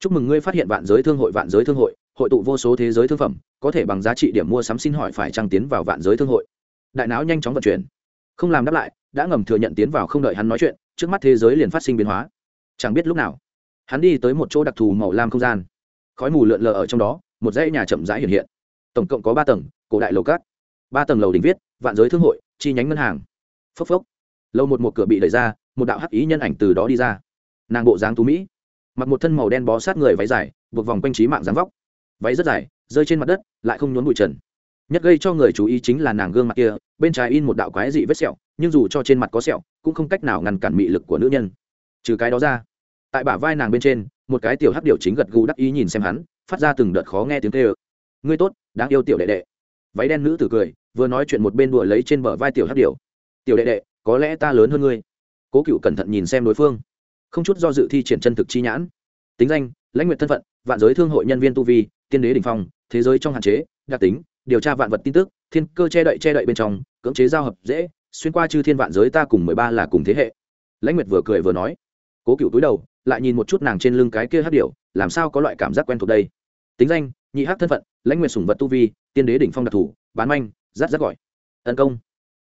S1: Chúc mừng ngươi phát hiện vạn giới thương hội, vạn giới thương hội hội tụ vô số thế giới thương phẩm, có thể bằng giá trị điểm mua sắm xin hỏi phải trăng tiến vào vạn giới thương hội. Đại não nhanh chóng vận chuyển. Không làm đáp lại, đã ngầm thừa nhận tiến vào không đợi hắn nói chuyện, trước mắt thế giới liền phát sinh biến hóa. Chẳng biết lúc nào, hắn đi tới một chỗ đặc thù màu lam không gian. Khói mù lượn lờ ở trong đó, một dãy nhà chậm rãi hiện hiện. Tổng cộng có ba tầng, cổ đại lầu cát. Ba tầng lầu đỉnh viết, vạn giới thương hội chi nhánh ngân hàng. Phốc phốc. Lâu một một cửa bị đẩy ra, một đạo hắc ý nhân ảnh từ đó đi ra. Nàng bộ dáng tú mỹ, mặc một thân màu đen bó sát người váy dài, buộc vòng quanh trí mạng dáng vóc. Váy rất dài, rơi trên mặt đất, lại không nhốn bụi trần. Nhất gây cho người chú ý chính là nàng gương mặt kia, bên trái in một đạo quái dị vết sẹo, nhưng dù cho trên mặt có sẹo, cũng không cách nào ngăn cản mị lực của nữ nhân. Trừ cái đó ra, tại bả vai nàng bên trên, một cái tiểu hắc điệu chính gật gù đắc ý nhìn xem hắn, phát ra từng đợt khó nghe tiếng kêu. Ngươi tốt, đáng yêu tiểu đệ đệ váy đen nữ tử cười, vừa nói chuyện một bên đùa lấy trên bờ vai tiểu hát điều tiểu đệ đệ, có lẽ ta lớn hơn ngươi. Cố cựu cẩn thận nhìn xem đối phương. Không chút do dự thi triển chân thực chi nhãn. Tính danh, lãnh nguyện thân phận, vạn giới thương hội nhân viên tu vi, tiên đế đình phong, thế giới trong hạn chế, đặc tính, điều tra vạn vật tin tức, thiên cơ che đậy che đậy bên trong, cưỡng chế giao hợp dễ, xuyên qua chư thiên vạn giới ta cùng mười ba là cùng thế hệ. Lãnh nguyệt vừa cười vừa nói. Cố cựu túi đầu, lại nhìn một chút nàng trên lưng cái kia hát điệu làm sao có loại cảm giác quen thuộc đây? Tính danh nhị hắc thân phận lãnh nguyện sủng vật tu vi tiên đế đỉnh phong đặc thủ, bán manh rát rát gọi. Tấn công.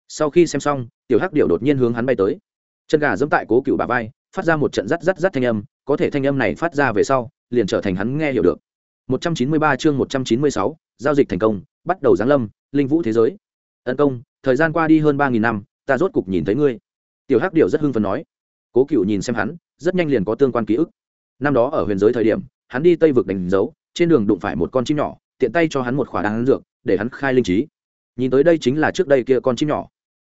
S1: Sau khi xem xong tiểu hắc điệu đột nhiên hướng hắn bay tới. Chân gà dẫm tại cố cựu bà vai phát ra một trận rát rát rát thanh âm có thể thanh âm này phát ra về sau liền trở thành hắn nghe hiểu được. 193 chương 196, giao dịch thành công bắt đầu giáng lâm linh vũ thế giới. Tấn công thời gian qua đi hơn ba nghìn năm ta rốt cục nhìn thấy ngươi. Tiểu hắc điệu rất hưng phấn nói. Cố cựu nhìn xem hắn rất nhanh liền có tương quan ký ức. Năm đó ở huyền giới thời điểm hắn đi tây vực đánh dấu trên đường đụng phải một con chim nhỏ, tiện tay cho hắn một khỏa đan dược, để hắn khai linh trí. Nhìn tới đây chính là trước đây kia con chim nhỏ.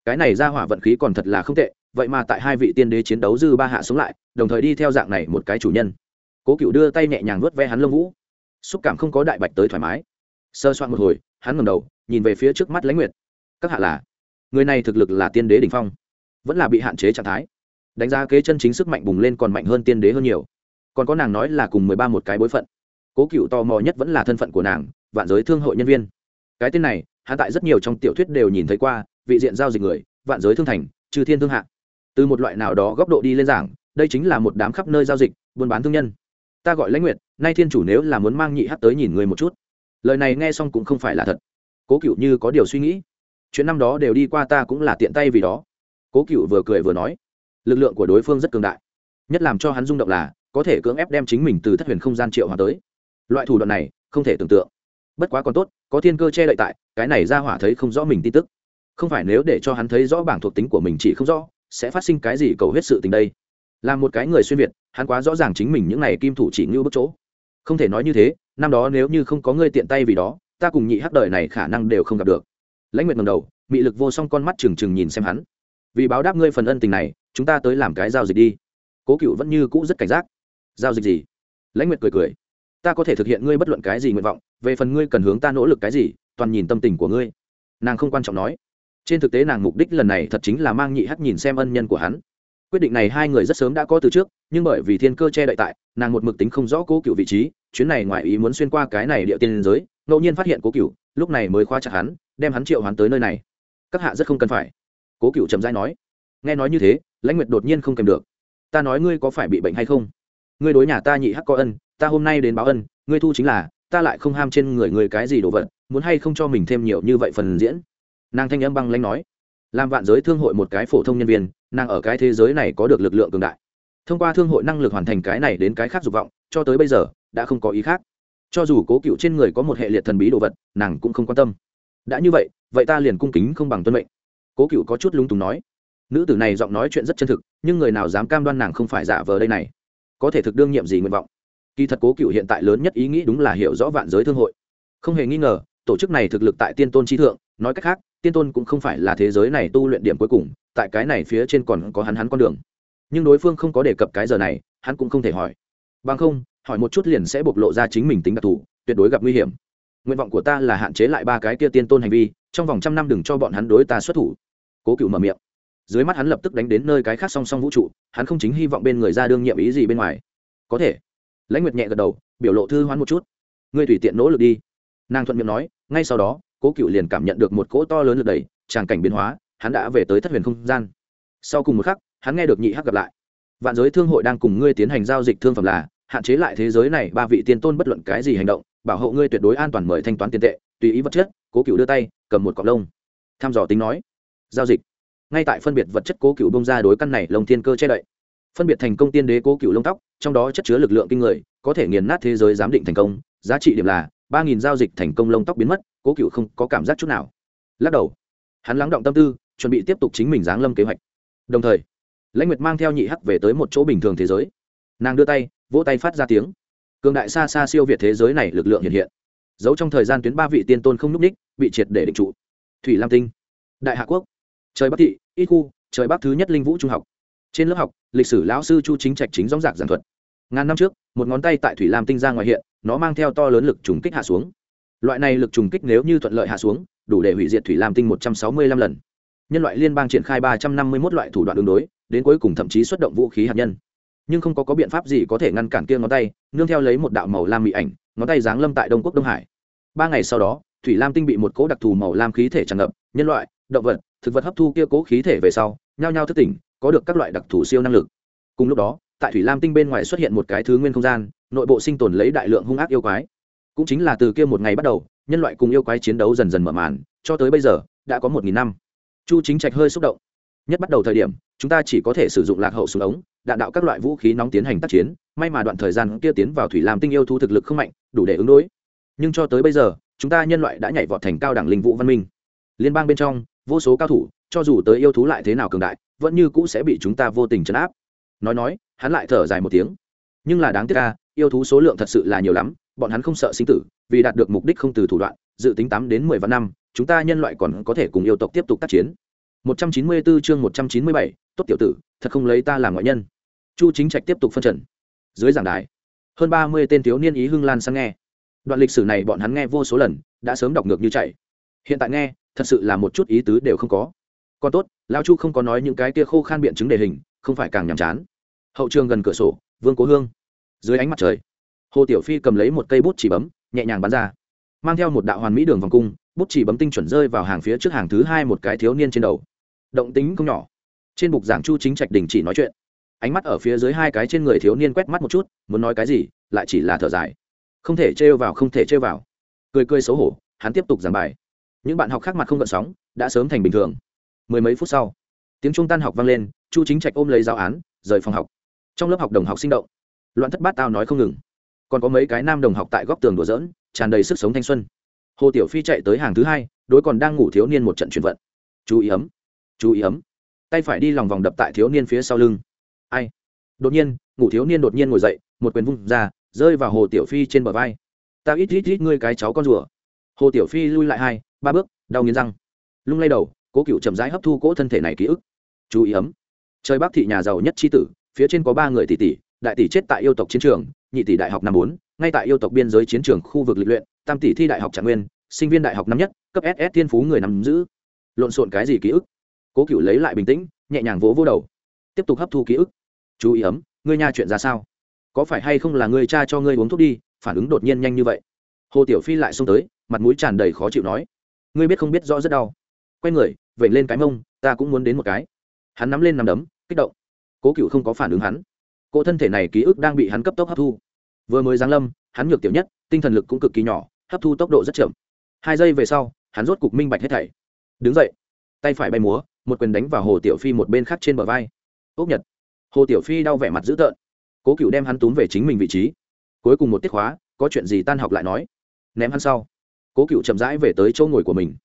S1: Cái này ra hỏa vận khí còn thật là không tệ, vậy mà tại hai vị tiên đế chiến đấu dư ba hạ xuống lại, đồng thời đi theo dạng này một cái chủ nhân. Cố cựu đưa tay nhẹ nhàng vớt ve hắn lông vũ. Xúc cảm không có đại bạch tới thoải mái. Sơ soạn một hồi, hắn ngầm đầu, nhìn về phía trước mắt lãnh nguyệt. Các hạ là? Người này thực lực là tiên đế đ ỉ n h phong, vẫn là bị hạn chế trạng thái. Đánh giá kế chân chính sức mạnh bùng lên còn mạnh hơn tiên đế hơn nhiều. Còn có nàng nói là cùng mười ba một cái bối phận cố cựu tò mò nhất vẫn là thân phận của nàng, vạn giới thương hội nhân viên. Cái tên này hạ tại rất nhiều trong tiểu thuyết đều nhìn thấy qua, vị diện giao dịch người, vạn giới thương thành, trừ thiên thương hạ. Từ một loại nào đó góc độ đi lên giảng, đây chính là một đám khắp nơi giao dịch, buôn bán thương nhân. Ta gọi lãnh nguyệt, nay thiên chủ nếu là muốn mang nhị hát tới nhìn người một chút. Lời này nghe xong cũng không phải là thật. Cố cựu như có điều suy nghĩ. Chuyện năm đó đều đi qua ta cũng là tiện tay vì đó. Cố cựu vừa cười vừa nói. Lực lượng của đối phương rất cường đại. Nhất làm cho hắn rung động là, có thể cưỡng ép đem chính mình từ thất huyền không gian triệu hòa tới loại thủ đoạn này, không thể tưởng tượng. Bất quá còn tốt, có thiên cơ che đậy tại, cái này ra hỏa thấy không rõ mình tin tức. Không phải nếu để cho hắn thấy rõ bảng thuộc tính của mình chỉ không rõ, sẽ phát sinh cái gì cầu hết sự tình đây. Là một cái người xuyên việt, hắn quá rõ ràng chính mình những n à y kim thủ chỉ ngưu bức chỗ. Không thể nói như thế, năm đó nếu như không có ngươi tiện tay vì đó, ta cùng nhị hắc đời này khả năng đều không gặp được. Lãnh nguyệt ngầm đầu, mị lực vô song con mắt trừng trừng nhìn xem hắn. Vì báo đáp ngươi phần ân tình này, chúng ta tới làm cái giao dịch đi. Cố cựu vẫn như cũ rất cảnh giác. Giao dịch gì? Lãnh nguyệt cười cười ta có thể thực hiện ngươi bất luận cái gì nguyện vọng, về phần ngươi cần hướng ta nỗ lực cái gì, toàn nhìn tâm tình của ngươi. Nàng không quan trọng nói. Trên thực tế nàng mục đích lần này thật chính là mang nhị hắc nhìn xem ân nhân của hắn. Quyết định này hai người rất sớm đã có từ trước, nhưng bởi vì thiên cơ che đậy tại, nàng một mực tính không rõ cố cựu vị trí, chuyến này ngoài ý muốn xuyên qua cái này địa tiên giới, ngẫu nhiên phát hiện cố cựu, lúc này mới khóa chặt hắn, đem hắn triệu hắn tới nơi này. Các hạ rất không cần phải. Cố cựu trầm dai nói. Nghe nói như thế, lãnh nguyệt đột nhiên không kèm được. Ta nói ngươi có phải bị bệnh hay không? Ngươi đối nhà ta nhị hắc có ân ta hôm nay đến báo ân, ngươi thu chính là, ta lại không ham trên người người cái gì đồ vật, muốn hay không cho mình thêm nhiều như vậy phần diễn? Nàng thanh âm băng lãnh nói. Làm vạn giới thương hội một cái phổ thông nhân viên, nàng ở cái thế giới này có được lực lượng cường đại. Thông qua thương hội năng lực hoàn thành cái này đến cái khác dục vọng, cho tới bây giờ, đã không có ý khác. Cho dù cố cựu trên người có một hệ liệt thần bí đồ vật, nàng cũng không quan tâm. Đã như vậy vậy ta liền cung kính không bằng tuân mệnh. Cố cựu có chút lúng túng nói. Nữ tử này giọng nói chuyện rất chân thực, nhưng người nào dám cam đoan nàng không phải giả vờ đây này? Có thể thực đương nhiệm gì nguyện vọng? Kỳ thật cố cựu hiện tại lớn nhất ý nghĩ đúng là hiểu rõ vạn giới thương hội. Không hề nghi ngờ, tổ chức này thực lực tại tiên tôn trí thượng, nói cách khác, tiên tôn cũng không phải là thế giới này tu luyện điểm cuối cùng, tại cái này phía trên còn có hắn hắn con đường. Nhưng đối phương không có đề cập cái giờ này, hắn cũng không thể hỏi. Bằng không, hỏi một chút liền sẽ bộc lộ ra chính mình tính đặc thù, tuyệt đối gặp nguy hiểm. Nguyện vọng của ta là hạn chế lại ba cái kia tiên tôn hành vi, trong vòng trăm năm đừng cho bọn hắn đối ta xuất thủ. Cố cựu mở miệng. Dưới mắt hắn lập tức đánh đến nơi cái khác song song vũ trụ, hắn không chính hy vọng bên người ra đương nhiệm ý gì bên ngoài. Có thể lãnh nguyệt nhẹ gật đầu, biểu lộ thư hoán một chút. Ngươi tùy tiện nỗ lực đi. Nàng thuận miệng nói, ngay sau đó, cố cựu liền cảm nhận được một cỗ to lớn lực đẩy, tràng cảnh biến hóa, hắn đã về tới thất huyền không gian. Sau cùng một khắc, hắn nghe được nhị hắc gặp lại. Vạn giới thương hội đang cùng ngươi tiến hành giao dịch thương phẩm là, hạn chế lại thế giới này ba vị tiên tôn bất luận cái gì hành động, bảo hộ ngươi tuyệt đối an toàn mời thanh toán tiền tệ, tùy ý vật chất, cố cựu đưa tay, cầm một cọc lông. Tham dò tính nói. Giao dịch. Ngay tại phân biệt vật chất cố cựu bông ra đối căn này lồng thiên cơ che đậy phân biệt thành công tiên đế cố cựu lông tóc, trong đó chất chứa lực lượng kinh người, có thể nghiền nát thế giới giám định thành công, giá trị điểm là ba nghìn giao dịch thành công lông tóc biến mất, cố cựu không có cảm giác chút nào. Lắc đầu, hắn lắng động tâm tư, chuẩn bị tiếp tục chính mình giáng lâm kế hoạch. Đồng thời, lãnh nguyệt mang theo nhị hắc về tới một chỗ bình thường thế giới. Nàng đưa tay, vỗ tay phát ra tiếng. Cường đại xa xa siêu việt thế giới này lực lượng hiện hiện. Giấu trong thời gian tuyến ba vị tiên tôn không núp ních, bị triệt để định trụ. Thủy lam tinh, đại hạ quốc, trời bắc thị, ít khu, trời bắc thứ nhất linh vũ trung học trên lớp học lịch sử lão sư chu chính trạch chính dóng dạc giảng thuật. Ngàn năm trước một ngón tay tại thủy lam tinh ra ngoài hiện nó mang theo to lớn lực trùng kích hạ xuống. Loại này lực trùng kích nếu như thuận lợi hạ xuống đủ để hủy diệt thủy lam tinh một trăm sáu mươi lăm lần. Nhân loại liên bang triển khai ba trăm năm mươi một loại thủ đoạn đường đối đến cuối cùng thậm chí xuất động vũ khí hạt nhân. Nhưng không có, có biện pháp gì có thể ngăn cản kia ngón tay nương theo lấy một đạo màu lam mị ảnh ngón tay giáng lâm tại đông quốc đông hải. Ba ngày sau đó thủy lam tinh bị một cỗ đặc thù màu lam khí thể tràn ngập nhân loại động vật thực vật hấp thu kia cố khí thể về sau nhao nhao thức tỉnh có được các loại đặc thù siêu năng lực. Cùng lúc đó, tại thủy lam tinh bên ngoài xuất hiện một cái thứ nguyên không gian, nội bộ sinh tồn lấy đại lượng hung ác yêu quái. Cũng chính là từ kia một ngày bắt đầu, nhân loại cùng yêu quái chiến đấu dần dần mở màn, cho tới bây giờ, đã có một nghìn năm. Chu chính trạch hơi xúc động. Nhất bắt đầu thời điểm, chúng ta chỉ có thể sử dụng lạc hậu súng ống, đạn đạo các loại vũ khí nóng tiến hành tác chiến, may mà đoạn thời gian kia tiến vào thủy làm tinh yêu thu thực lực không mạnh, đủ để ứng đối. Nhưng cho tới bây giờ, chúng ta nhân loại đã nhảy vọt thành cao đẳng linh vũ văn minh. Liên bang bên trong, vô số cao thủ cho dù tới yêu thú lại thế nào cường đại vẫn như cũ sẽ bị chúng ta vô tình chấn áp. Nói nói hắn lại thở dài một tiếng. Nhưng là đáng tiếc ca yêu thú số lượng thật sự là nhiều lắm bọn hắn không sợ sinh tử vì đạt được mục đích không từ thủ đoạn dự tính tám đến mười vạn năm chúng ta nhân loại còn có thể cùng yêu tộc tiếp tục tác chiến. 194 chương 197, tốt tiểu tử thật không lấy ta làm ngoại nhân. Chu chính trạch tiếp tục phân trần. Dưới giảng đài hơn ba mươi tên thiếu niên ý hưng lan sang nghe. Đoạn lịch sử này bọn hắn nghe vô số lần đã sớm đọc ngược như chạy. Hiện tại nghe thật sự là một chút ý tứ đều không có còn tốt lao chu không có nói những cái kia khô khan biện chứng đề hình, không phải càng nhàm chán. Hậu trường gần cửa sổ, vương cố hương. Dưới ánh mặt trời, hồ tiểu phi cầm lấy một cây bút chỉ bấm, nhẹ nhàng bắn ra. Mang theo một đạo hoàn mỹ đường vòng cung, bút chỉ bấm tinh chuẩn rơi vào hàng phía trước hàng thứ hai một cái thiếu niên trên đầu. Động tính không nhỏ. Trên bục giảng chu chính trạch đình chỉ nói chuyện. Ánh mắt ở phía dưới hai cái trên người thiếu niên quét mắt một chút, muốn nói cái gì, lại chỉ là thở dài. Không thể trêu vào, không thể trêu vào. Cười cười xấu hổ, hắn tiếp tục giảng bài. Những bạn học khác mặt không gợn sóng, đã sớm thành bình thường mười mấy phút sau, tiếng trung tan học vang lên, chu chính trạch ôm lấy giáo án, rời phòng học. Trong lớp học đồng học sinh động. Loạn thất bát tao nói không ngừng. Còn có mấy cái nam đồng học tại góc tường đùa dỡn tràn đầy sức sống thanh xuân. Hồ tiểu phi chạy tới hàng thứ hai, đối còn đang ngủ thiếu niên một trận chuyển vận. Chú ý ấm, chú ý ấm. Tay phải đi lòng vòng đập tại thiếu niên phía sau lưng. Ai? Đột nhiên, ngủ thiếu niên đột nhiên ngồi dậy, một quyền vung ra, rơi vào hồ tiểu phi trên bờ vai. Tao ít ít ít ngươi cái cháu con rùa. Hồ tiểu phi lui lại hai, ba bước, đau nghiến răng. Lung lay đầu cố cựu chậm rãi hấp thu cỗ thân thể này ký ức. Chú ý ấm. Trời bắc thị nhà giàu nhất tri tử, phía trên có ba người tỷ tỷ, đại tỷ chết tại yêu tộc chiến trường, nhị tỷ đại học năm bốn, ngay tại yêu tộc biên giới chiến trường khu vực lịch luyện, tam tỷ thi đại học trạng nguyên, sinh viên đại học năm nhất, cấp ss thiên phú người nắm giữ. Lộn xộn cái gì ký ức? Cố cựu lấy lại bình tĩnh, nhẹ nhàng vỗ vỗ đầu. Tiếp tục hấp thu ký ức. Chú ý ấm, ngươi nha chuyện ra sao? Có phải hay không là ngươi cha cho ngươi uống thuốc đi, phản ứng đột nhiên nhanh như vậy? Hồ tiểu phi lại xông tới, mặt mũi tràn đầy khó chịu nói. Ngươi biết không biết rõ rất đau quay người vẩy lên cái mông, ta cũng muốn đến một cái. Hắn nắm lên nằm đấm, kích động. Cố cựu không có phản ứng hắn. Cỗ thân thể này ký ức đang bị hắn cấp tốc hấp thu. Vừa mới giáng lâm, hắn nhược tiểu nhất, tinh thần lực cũng cực kỳ nhỏ, hấp thu tốc độ rất chậm. Hai giây về sau, hắn rốt cục minh bạch hết thảy. Đứng dậy. Tay phải bay múa, một quyền đánh vào hồ tiểu phi một bên khác trên bờ vai. Ốc nhật. Hồ tiểu phi đau vẻ mặt dữ tợn. Cố cựu đem hắn túm về chính mình vị trí. Cuối cùng một tiết khóa, có chuyện gì tan học lại nói. Ném hắn sau. Cố cựu chậm rãi về tới chỗ ngồi của mình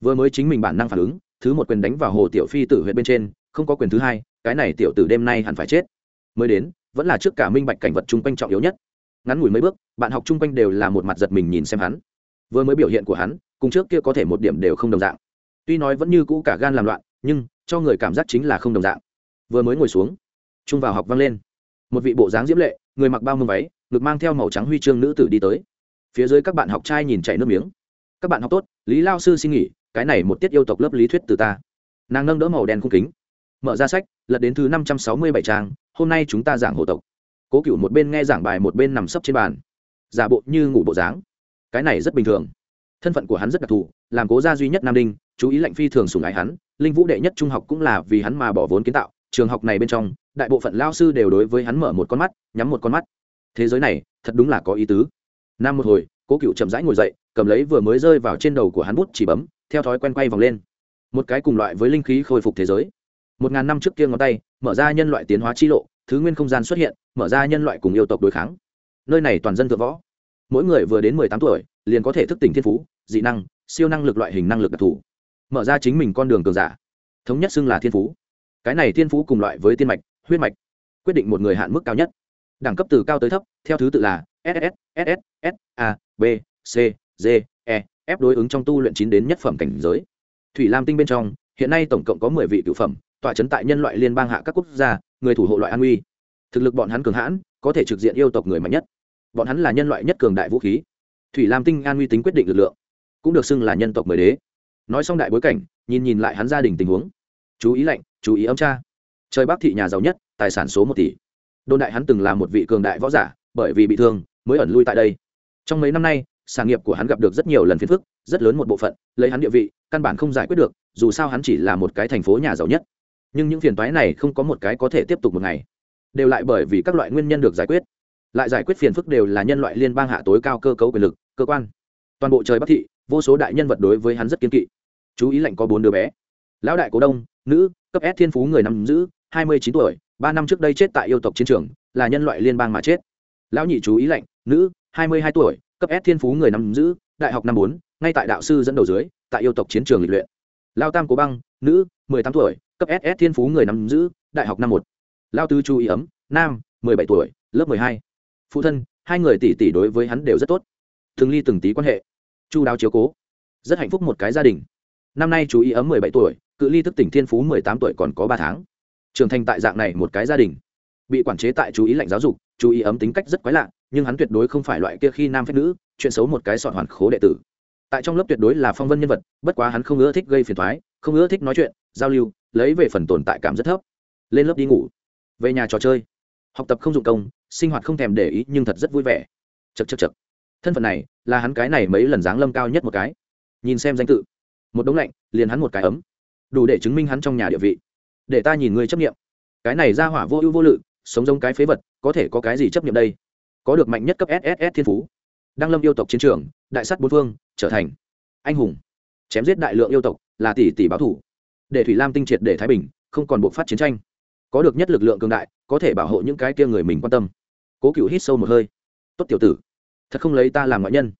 S1: vừa mới chính mình bản năng phản ứng, thứ một quyền đánh vào hồ tiểu phi tử huyện bên trên, không có quyền thứ hai, cái này tiểu tử đêm nay hẳn phải chết. Mới đến, vẫn là trước cả minh bạch cảnh vật chung quanh trọng yếu nhất. Ngắn ngủi mấy bước, bạn học chung quanh đều là một mặt giật mình nhìn xem hắn. Vừa mới biểu hiện của hắn, cùng trước kia có thể một điểm đều không đồng dạng. Tuy nói vẫn như cũ cả gan làm loạn, nhưng, cho người cảm giác chính là không đồng dạng. Vừa mới ngồi xuống trung vào học vang lên. Một vị bộ dáng diễm lệ, người mặc bao mông váy, ngực mang theo màu trắng huy chương nữ tử đi tới. Phía dưới các bạn học trai nhìn chảy nước miếng. Các bạn học tốt, lý lao sư xin nghỉ cái này một tiết yêu tộc lớp lý thuyết từ ta. Nàng nâng đỡ màu đen khung kính. Mở ra sách, lật đến thứ năm trăm sáu mươi bảy trang, hôm nay chúng ta giảng hộ tộc. Cố cựu một bên nghe giảng bài một bên nằm sấp trên bàn. Giả bộ như ngủ bộ dáng. Cái này rất bình thường. Thân phận của hắn rất đặc thù, làm cố gia duy nhất nam đinh, chú ý lệnh phi thường sùng ái hắn, linh vũ đệ nhất trung học cũng là vì hắn mà bỏ vốn kiến tạo, trường học này bên trong, đại bộ phận lao sư đều đối với hắn mở một con mắt, nhắm một con mắt. Thế giới này, thật đúng là có ý tứ. Năm một hồi, cố cựu chậm rãi ngồi dậy, cầm lấy vừa mới rơi vào trên đầu của hắn bút chỉ bấm theo thói quen quay vòng lên. Một cái cùng loại với linh khí khôi phục thế giới. Một ngàn năm trước kia ngón tay, mở ra nhân loại tiến hóa chi lộ, thứ nguyên không gian xuất hiện, mở ra nhân loại cùng yêu tộc đối kháng. Nơi này toàn dân thượng võ. Mỗi người vừa đến mười tám tuổi, liền có thể thức tỉnh thiên phú, dị năng, siêu năng lực loại hình năng lực đặc thù. Mở ra chính mình con đường cường giả. Thống nhất xưng là thiên phú. Cái này thiên phú cùng loại với tiên mạch, huyết mạch, quyết định một người hạn mức cao nhất. Đẳng cấp từ cao tới thấp, theo thứ tự là ss ss s a b c d ép đối ứng trong tu luyện chín đến nhất phẩm cảnh giới. Thủy lam tinh bên trong, hiện nay tổng cộng có mười vị cựu phẩm, tọa chấn tại nhân loại liên bang hạ các quốc gia, người thủ hộ loại an uy. Thực lực bọn hắn cường hãn, có thể trực diện yêu tộc người mạnh nhất. Bọn hắn là nhân loại nhất cường đại vũ khí. Thủy lam tinh an uy tính quyết định lực lượng, cũng được xưng là nhân tộc mười đế. Nói xong đại bối cảnh, nhìn nhìn lại hắn gia đình tình huống. Chú ý lạnh, chú ý âm cha trời bắc thị nhà giàu nhất, tài sản số một tỷ. Đôn đại hắn từng là một vị cường đại võ giả, bởi vì bị thương, mới ẩn lui tại đây. Trong mấy năm nay sản nghiệp của hắn gặp được rất nhiều lần phiền phức, rất lớn một bộ phận, lấy hắn địa vị, căn bản không giải quyết được, dù sao hắn chỉ là một cái thành phố nhà giàu nhất. Nhưng những phiền toái này không có một cái có thể tiếp tục một ngày. Đều lại bởi vì các loại nguyên nhân được giải quyết. Lại giải quyết phiền phức đều là nhân loại liên bang hạ tối cao cơ cấu quyền lực, cơ quan. Toàn bộ trời bắc thị, vô số đại nhân vật đối với hắn rất kiên kỵ. Chú ý lệnh có bốn đứa bé. Lão đại cố đông, nữ, cấp s thiên phú người nắm giữ, hai mươi chín tuổi, ba năm trước đây chết tại yêu tộc chiến trường, là nhân loại liên bang mà chết. Lão nhị chú ý lệnh nữ, hai mươi hai tuổi cấp s thiên phú người nắm giữ, đại học năm bốn, ngay tại đạo sư dẫn đầu dưới, tại yêu tộc chiến trường lịch luyện. Lao tam cố băng, nữ, mười tám tuổi, cấp ss thiên phú người nắm giữ, đại học năm một. Lao Tư Chu ý ấm, nam, mười bảy tuổi, lớp mười hai. Phụ thân, hai người tỷ tỷ đối với hắn đều rất tốt. Thường ly từng tí quan hệ. Chu đáo chiếu cố. Rất hạnh phúc một cái gia đình. Năm nay chú ý ấm mười bảy tuổi, cự ly thức tỉnh thiên phú mười tám tuổi còn có ba tháng. Trưởng thành tại dạng này một cái gia đình. Bị quản chế tại chú ý lạnh giáo dục chú ý ấm tính cách rất quái lạ nhưng hắn tuyệt đối không phải loại kia khi nam phép nữ, chuyện xấu một cái sọn hoàn khố đệ tử. Tại trong lớp tuyệt đối là phong vân nhân vật, bất quá hắn không ưa thích gây phiền thoái không ưa thích nói chuyện, giao lưu, lấy về phần tồn tại cảm rất thấp. Lên lớp đi ngủ. Về nhà trò chơi. Học tập không dụng công, sinh hoạt không thèm để ý nhưng thật rất vui vẻ. Chật chật chật thân phận này, là hắn cái này mấy lần dáng lâm cao nhất một cái. Nhìn xem danh tự. Một đống lạnh, liền hắn một cái ấm. Đủ để chứng minh hắn trong nhà địa vị. Để ta nhìn người chấp nghiệm cái này ra hỏa vô ưu vô lự, sống giống cái phế vật, có thể có cái gì chấp nghiệm đây? Có được mạnh nhất cấp sss thiên phú. Đăng lâm yêu tộc chiến trường, đại sắt bốn phương, trở thành anh hùng. Chém giết đại lượng yêu tộc là tỷ tỷ báo thủ. Để thủy lam tinh triệt để thái bình, không còn buộc phát chiến tranh. Có được nhất lực lượng cường đại, có thể bảo hộ những cái kia người mình quan tâm. Cố cựu hít sâu một hơi. Tốt tiểu tử, thật không lấy ta làm ngoại nhân.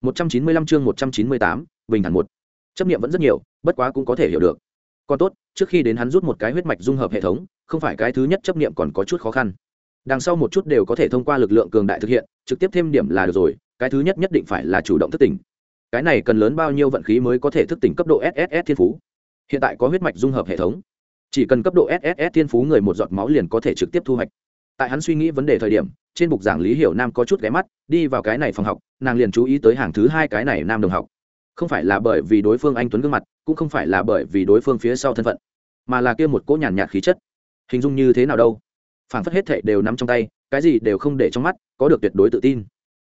S1: Một trăm chín mươi lăm chương một trăm chín mươi tám, bình thản một. Chấp niệm vẫn rất nhiều, bất quá cũng có thể hiểu được. Còn tốt, trước khi đến hắn rút một cái huyết mạch dung hợp hệ thống, không phải cái thứ nhất chấp nghiệm còn có chút khó khăn đằng sau một chút đều có thể thông qua lực lượng cường đại thực hiện, trực tiếp thêm điểm là được rồi, cái thứ nhất nhất định phải là chủ động thức tỉnh. Cái này cần lớn bao nhiêu vận khí mới có thể thức tỉnh cấp độ sss thiên phú? Hiện tại có huyết mạch dung hợp hệ thống. Chỉ cần cấp độ sss thiên phú người một giọt máu liền có thể trực tiếp thu hoạch. Tại hắn suy nghĩ vấn đề thời điểm, trên bục giảng lý hiểu nam có chút ghé mắt, đi vào cái này phòng học, nàng liền chú ý tới hàng thứ hai cái này nam đồng học. Không phải là bởi vì đối phương anh tuấn gương mặt, cũng không phải là bởi vì đối phương phía sau thân phận, mà là kia một cỗ nhàn nhạt khí chất. Hình dung như thế nào đâu? Phảng phất hết thệ đều nắm trong tay, cái gì đều không để trong mắt, có được tuyệt đối tự tin.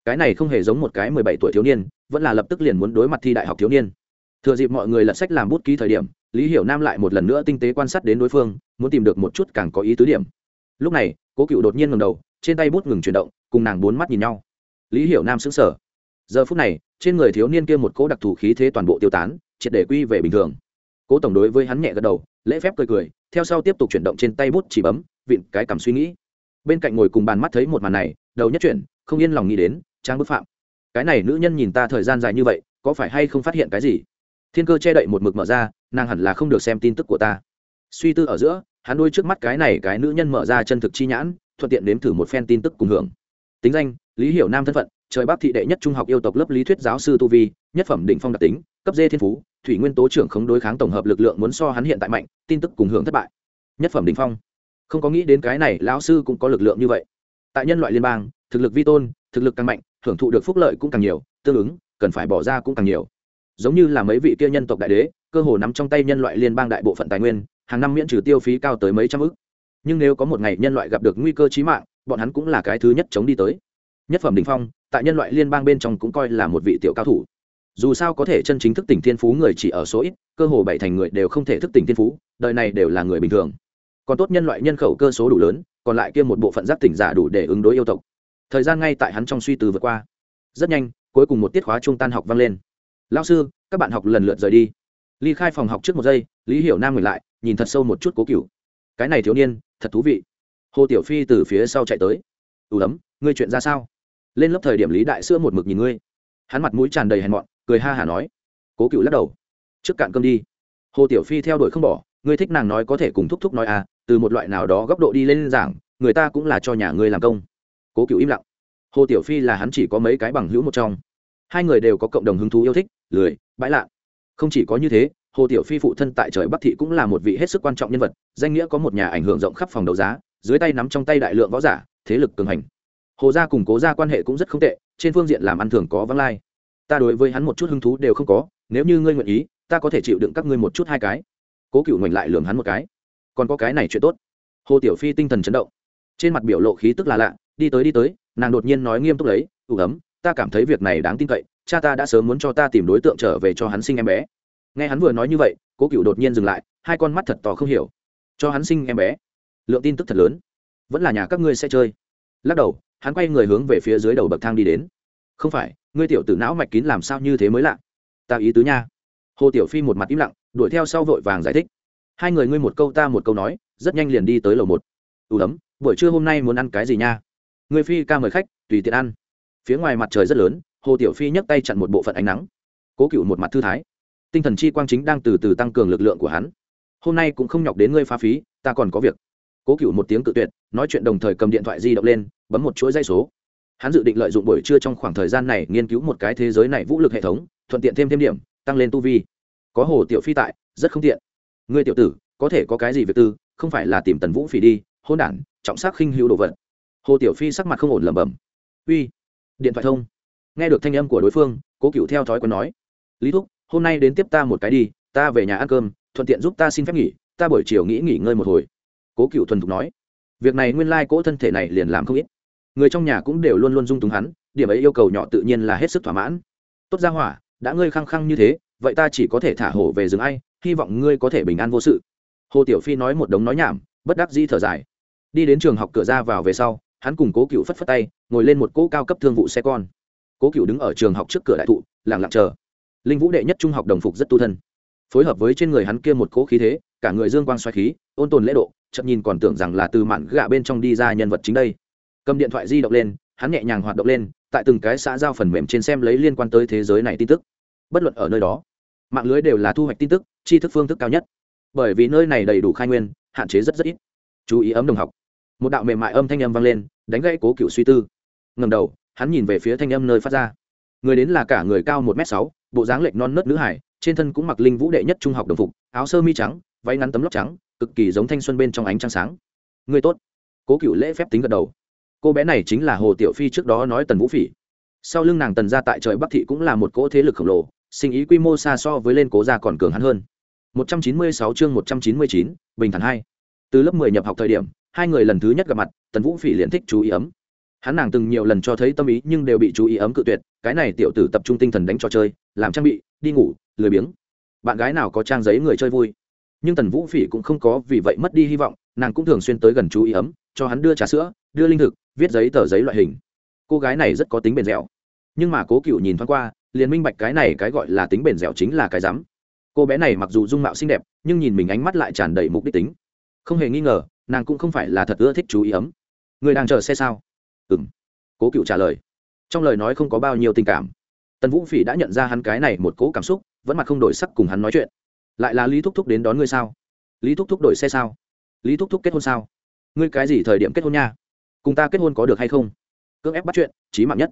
S1: Cái này không hề giống một cái mười bảy tuổi thiếu niên, vẫn là lập tức liền muốn đối mặt thi đại học thiếu niên. Thừa dịp mọi người lật sách làm bút ký thời điểm, lý hiểu nam lại một lần nữa tinh tế quan sát đến đối phương, muốn tìm được một chút càng có ý tứ điểm. Lúc này, cố cựu đột nhiên ngầm đầu, trên tay bút ngừng chuyển động, cùng nàng bốn mắt nhìn nhau. Lý hiểu nam xứng sở giờ phút này, trên người thiếu niên kia một cỗ đặc thù khí thế toàn bộ tiêu tán, triệt để quy về bình thường. Cố tổng đối với hắn nhẹ gật đầu, lễ phép cười cười, theo sau tiếp tục chuyển động trên tay bút chỉ bấm vịn cái cảm suy nghĩ. Bên cạnh ngồi cùng bàn mắt thấy một màn này, đầu nhất chuyển, không yên lòng nghĩ đến, trang bức phạm. Cái này nữ nhân nhìn ta thời gian dài như vậy, có phải hay không phát hiện cái gì? Thiên cơ che đậy một mực mở ra, nàng hẳn là không được xem tin tức của ta. Suy tư ở giữa, hắn đôi trước mắt cái này cái nữ nhân mở ra chân thực chi nhãn, thuận tiện nếm thử một phen tin tức cùng hưởng. Tính danh, lý hiểu nam thân phận, trời bắc thị đệ nhất trung học yêu tộc lớp lý thuyết giáo sư tu vi, nhất phẩm đỉnh phong đặc tính, cấp dê thiên phú, thủy nguyên tố trưởng không đối kháng tổng hợp lực lượng muốn so hắn hiện tại mạnh, tin tức cùng hưởng thất bại. Nhất phẩm đỉnh phong không có nghĩ đến cái này lão sư cũng có lực lượng như vậy. Tại nhân loại liên bang, thực lực vi tôn, thực lực càng mạnh, hưởng thụ được phúc lợi cũng càng nhiều, tương ứng, cần phải bỏ ra cũng càng nhiều. Giống như là mấy vị kia nhân tộc đại đế, cơ hồ nắm trong tay nhân loại liên bang đại bộ phận tài nguyên, hàng năm miễn trừ tiêu phí cao tới mấy trăm ước nhưng nếu có một ngày nhân loại gặp được nguy cơ chí mạng, bọn hắn cũng là cái thứ nhất chống đi tới. Nhất phẩm đình phong, tại nhân loại liên bang bên trong cũng coi là một vị tiểu cao thủ. Dù sao có thể chân chính thức tỉnh thiên phú người chỉ ở số ít, cơ hồ bảy thành người đều không thể thức tỉnh thiên phú, đời này đều là người bình thường còn tốt nhân loại nhân khẩu cơ số đủ lớn, còn lại kia một bộ phận giác tỉnh giả đủ để ứng đối yêu tộc. Thời gian ngay tại hắn trong suy tư vượt qua. Rất nhanh, cuối cùng một tiết khóa trung tan học vang lên. Lao sư, các bạn học lần lượt rời đi. Ly khai phòng học trước một giây, lý hiểu nam ngừng lại, nhìn thật sâu một chút cố cựu cái này thiếu niên, thật thú vị. Hồ tiểu phi từ phía sau chạy tới. Ủ ấm ngươi chuyện ra sao? Lên lớp thời điểm lý đại sữa một mực nhìn ngươi. Hắn mặt mũi tràn đầy hèn mọn, cười ha hả nói. Cố cựu lắc đầu. Trước cạn cơm đi. Hồ tiểu phi theo đuổi không bỏ, ngươi thích nàng nói có thể cùng thúc thúc nói à từ một loại nào đó góc độ đi lên giảng, người ta cũng là cho nhà ngươi làm công. Cố cựu im lặng. Hồ tiểu phi là hắn chỉ có mấy cái bằng hữu một trong. Hai người đều có cộng đồng hứng thú yêu thích, lười, bãi lạ. Không chỉ có như thế, hồ tiểu phi phụ thân tại trời bắc thị cũng là một vị hết sức quan trọng nhân vật, danh nghĩa có một nhà ảnh hưởng rộng khắp phòng đấu giá, dưới tay nắm trong tay đại lượng võ giả, thế lực cường hành. Hồ gia cùng cố gia quan hệ cũng rất không tệ, trên phương diện làm ăn thường có vắng lai. Ta đối với hắn một chút hứng thú đều không có, nếu như ngươi nguyện ý, ta có thể chịu đựng các ngươi một chút hai cái. Cố cựu ngoảnh lại lường hắn một cái còn có cái này chuyện tốt. Hồ tiểu phi tinh thần chấn động. Trên mặt biểu lộ khí tức là lạ, đi tới đi tới, nàng đột nhiên nói nghiêm túc lấy, ủ ấm, ta cảm thấy việc này đáng tin cậy, cha ta đã sớm muốn cho ta tìm đối tượng trở về cho hắn sinh em bé. Nghe hắn vừa nói như vậy, cố cựu đột nhiên dừng lại, hai con mắt thật to không hiểu. Cho hắn sinh em bé? Lượng tin tức thật lớn. Vẫn là nhà các ngươi sẽ chơi. Lắc đầu, hắn quay người hướng về phía dưới đầu bậc thang đi đến. Không phải, ngươi tiểu tử não mạch kín làm sao như thế mới lạ? Ta ý tứ nha. Hồ tiểu phi một mặt im lặng, đuổi theo sau vội vàng giải thích hai người ngươi một câu ta một câu nói, rất nhanh liền đi tới lầu một. Ủ ấm, buổi trưa hôm nay muốn ăn cái gì nha? Người phi ca mời khách, tùy tiện ăn. Phía ngoài mặt trời rất lớn, hồ tiểu phi nhấc tay chặn một bộ phận ánh nắng. Cố cựu một mặt thư thái. Tinh thần chi quang chính đang từ từ tăng cường lực lượng của hắn. Hôm nay cũng không nhọc đến ngươi phá phí, ta còn có việc. Cố cựu một tiếng cự tuyệt, nói chuyện đồng thời cầm điện thoại di động lên, bấm một chuỗi dây số. Hắn dự định lợi dụng buổi trưa trong khoảng thời gian này nghiên cứu một cái thế giới này vũ lực hệ thống, thuận tiện thêm thêm điểm, tăng lên tu vi. Có hồ tiểu phi tại, rất không tiện ngươi tiểu tử, có thể có cái gì việc tư, không phải là tìm tần vũ phỉ đi, hôn đản, trọng sắc khinh hữu đồ vật. Hồ tiểu phi sắc mặt không ổn lẩm bẩm. Uy, điện thoại thông. Nghe được thanh âm của đối phương, cố cựu theo thói quen nói. Lý thúc, hôm nay đến tiếp ta một cái đi, ta về nhà ăn cơm, thuận tiện giúp ta xin phép nghỉ, ta buổi chiều nghĩ nghỉ ngơi một hồi. Cố cựu thuần thục nói. Việc này nguyên lai、like、cỗ thân thể này liền làm không ít. Người trong nhà cũng đều luôn luôn dung túng hắn, điểm ấy yêu cầu nhỏ tự nhiên là hết sức thỏa mãn. Tốt ra hỏa, đã ngươi khăng khăng như thế, vậy ta chỉ có thể thả hổ về rừng ai hy vọng ngươi có thể bình an vô sự. Hồ tiểu phi nói một đống nói nhảm, bất đắc dĩ thở dài. Đi đến trường học cửa ra vào về sau, hắn cùng cố cựu phất phất tay, ngồi lên một cỗ cao cấp thương vụ xe con. Cố cựu đứng ở trường học trước cửa đại thụ lẳng lặng chờ. Linh vũ đệ nhất trung học đồng phục rất tu thân. Phối hợp với trên người hắn kia một cỗ khí thế, cả người dương quang xoay khí, ôn tồn lễ độ chậm nhìn còn tưởng rằng là từ mạn gạ bên trong đi ra nhân vật chính đây. Cầm điện thoại di động lên, hắn nhẹ nhàng hoạt động lên, tại từng cái xã giao phần mềm trên xem lấy liên quan tới thế giới này tin tức. Bất luận ở nơi đó mạng lưới đều là thu hoạch tin tức, tri thức phương thức cao nhất. Bởi vì nơi này đầy đủ khai nguyên, hạn chế rất rất ít. Chú ý ấm đồng học. Một đạo mềm mại âm thanh âm vang lên, đánh gãy cố cựu suy tư. Ngầm đầu, hắn nhìn về phía thanh âm nơi phát ra. Người đến là cả người cao một m sáu, bộ dáng lệch non nớt nữ hải, trên thân cũng mặc linh vũ đệ nhất trung học đồng phục, áo sơ mi trắng, váy ngắn tấm lóc trắng, cực kỳ giống thanh xuân bên trong ánh trăng sáng. Người tốt. Cố cựu lễ phép tính gật đầu. Cô bé này chính là hồ tiểu phi trước đó nói tần vũ phỉ. Sau lưng nàng tần ra tại trời bắc thị cũng là một cỗ thế lực khổng lồ sinh ý quy mô xa so với lên cố gia còn cường hắn hơn. 196 chương 199, bình thản hai. Từ lớp 10 nhập học thời điểm hai người lần thứ nhất gặp mặt tần vũ phỉ liền thích chú ý ấm. Hắn nàng từng nhiều lần cho thấy tâm ý nhưng đều bị chú ý ấm cự tuyệt cái này tiểu tử tập trung tinh thần đánh trò chơi làm trang bị đi ngủ lười biếng. Bạn gái nào có trang giấy người chơi vui. Nhưng tần vũ phỉ cũng không có vì vậy mất đi hy vọng nàng cũng thường xuyên tới gần chú ý ấm cho hắn đưa trà sữa đưa linh thực viết giấy tờ giấy loại hình. Cô gái này rất có tính bền dẻo. Nhưng mà cố cựu nhìn thoáng qua liền minh bạch cái này cái gọi là tính bền dẻo chính là cái rắm. Cô bé này mặc dù dung mạo xinh đẹp, nhưng nhìn mình ánh mắt lại tràn đầy mục đích tính. Không hề nghi ngờ, nàng cũng không phải là thật ưa thích chú ý ấm. Người đang chờ xe sao? Ừ m cố cựu trả lời. Trong lời nói không có bao nhiêu tình cảm. Tần vũ phỉ đã nhận ra hắn cái này một cố cảm xúc, vẫn mặt không đổi sắc cùng hắn nói chuyện. Lại là lý thúc thúc đến đón ngươi sao? Lý thúc thúc đổi xe sao? Lý thúc thúc kết hôn sao? Ngươi cái gì thời điểm kết hôn nha? Cùng ta kết hôn có được hay không? Cưỡng ép bắt chuyện trí mạng nhất.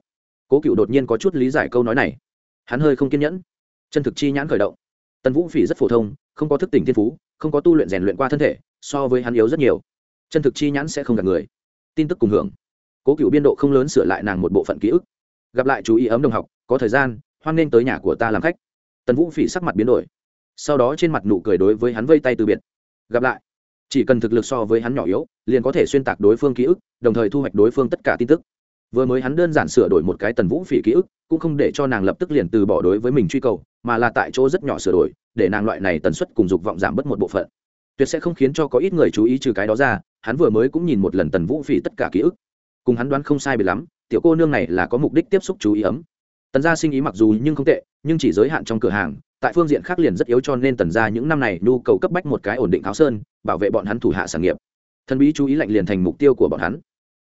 S1: Cố cựu đột nhiên có chút lý giải câu nói này hắn hơi không kiên nhẫn. Chân thực chi nhãn khởi động. Tần vũ phỉ rất phổ thông, không có thức tỉnh thiên phú, không có tu luyện rèn luyện qua thân thể, so với hắn yếu rất nhiều. Chân thực chi nhãn sẽ không gặp người. Tin tức cùng hưởng. Cố cựu biên độ không lớn sửa lại nàng một bộ phận ký ức. Gặp lại chú ý ấm đồng học, có thời gian, hoan nghênh tới nhà của ta làm khách. Tần vũ phỉ sắc mặt biến đổi. Sau đó trên mặt nụ cười đối với hắn vây tay từ biệt. Gặp lại. Chỉ cần thực lực so với hắn nhỏ yếu, liền có thể xuyên tạc đối phương ký ức, đồng thời thu hoạch đối phương tất cả tin tức vừa mới hắn đơn giản sửa đổi một cái tần vũ phỉ ký ức, cũng không để cho nàng lập tức liền từ bỏ đối với mình truy cầu, mà là tại chỗ rất nhỏ sửa đổi, để nàng loại này tần suất cùng dục vọng giảm bớt một bộ phận. Tuyệt sẽ không khiến cho có ít người chú ý trừ cái đó ra, hắn vừa mới cũng nhìn một lần tần vũ phỉ tất cả ký ức. Cùng hắn đoán không sai bị lắm, tiểu cô nương này là có mục đích tiếp xúc chú ý ấm. Tần gia sinh ý mặc dù nhưng không tệ, nhưng chỉ giới hạn trong cửa hàng, tại phương diện khác liền rất yếu cho nên tần gia những năm này nhu cầu cấp bách một cái ổn định tháo sơn, bảo vệ bọn hắn thủ hạ sản nghiệp. Thần bí chú ý lạnh liền thành mục tiêu của bọn hắn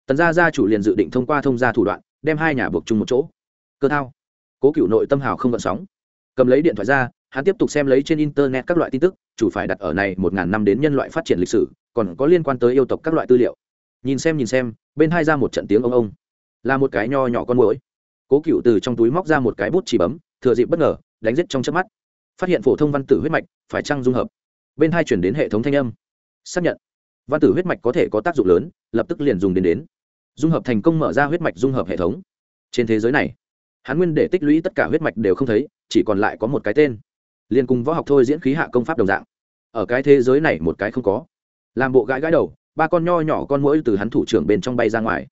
S1: tần gia gia chủ liền dự định thông qua thông gia thủ đoạn, đem hai nhà buộc chung một chỗ. Cơ thao. Cố cựu nội tâm hào không gợn sóng. Cầm lấy điện thoại ra, hắn tiếp tục xem lấy trên internet các loại tin tức, chủ phải đặt ở này một ngàn năm đến nhân loại phát triển lịch sử, còn có liên quan tới yêu tộc các loại tư liệu. Nhìn xem nhìn xem, bên hai ra một trận tiếng ông ông. Là một cái nho nhỏ con mũi cố cựu từ trong túi móc ra một cái bút chỉ bấm, thừa dịp bất ngờ, đánh giết trong chớp mắt. Phát hiện phổ thông văn tử huyết mạch, phải trăng dung hợp? Bên hai chuyển đến hệ thống thanh âm. Xác nhận văn tử huyết mạch có thể có tác dụng lớn, lập tức liền dùng đến đến. Dung hợp thành công mở ra huyết mạch dung hợp hệ thống. Trên thế giới này, hắn nguyên để tích lũy tất cả huyết mạch đều không thấy, chỉ còn lại có một cái tên. Liền cùng võ học thôi diễn khí hạ công pháp đồng dạng. Ở cái thế giới này một cái không có. Làm bộ gãi gãi đầu, ba con nho nhỏ con mũi từ hắn thủ trưởng bên trong bay ra ngoài.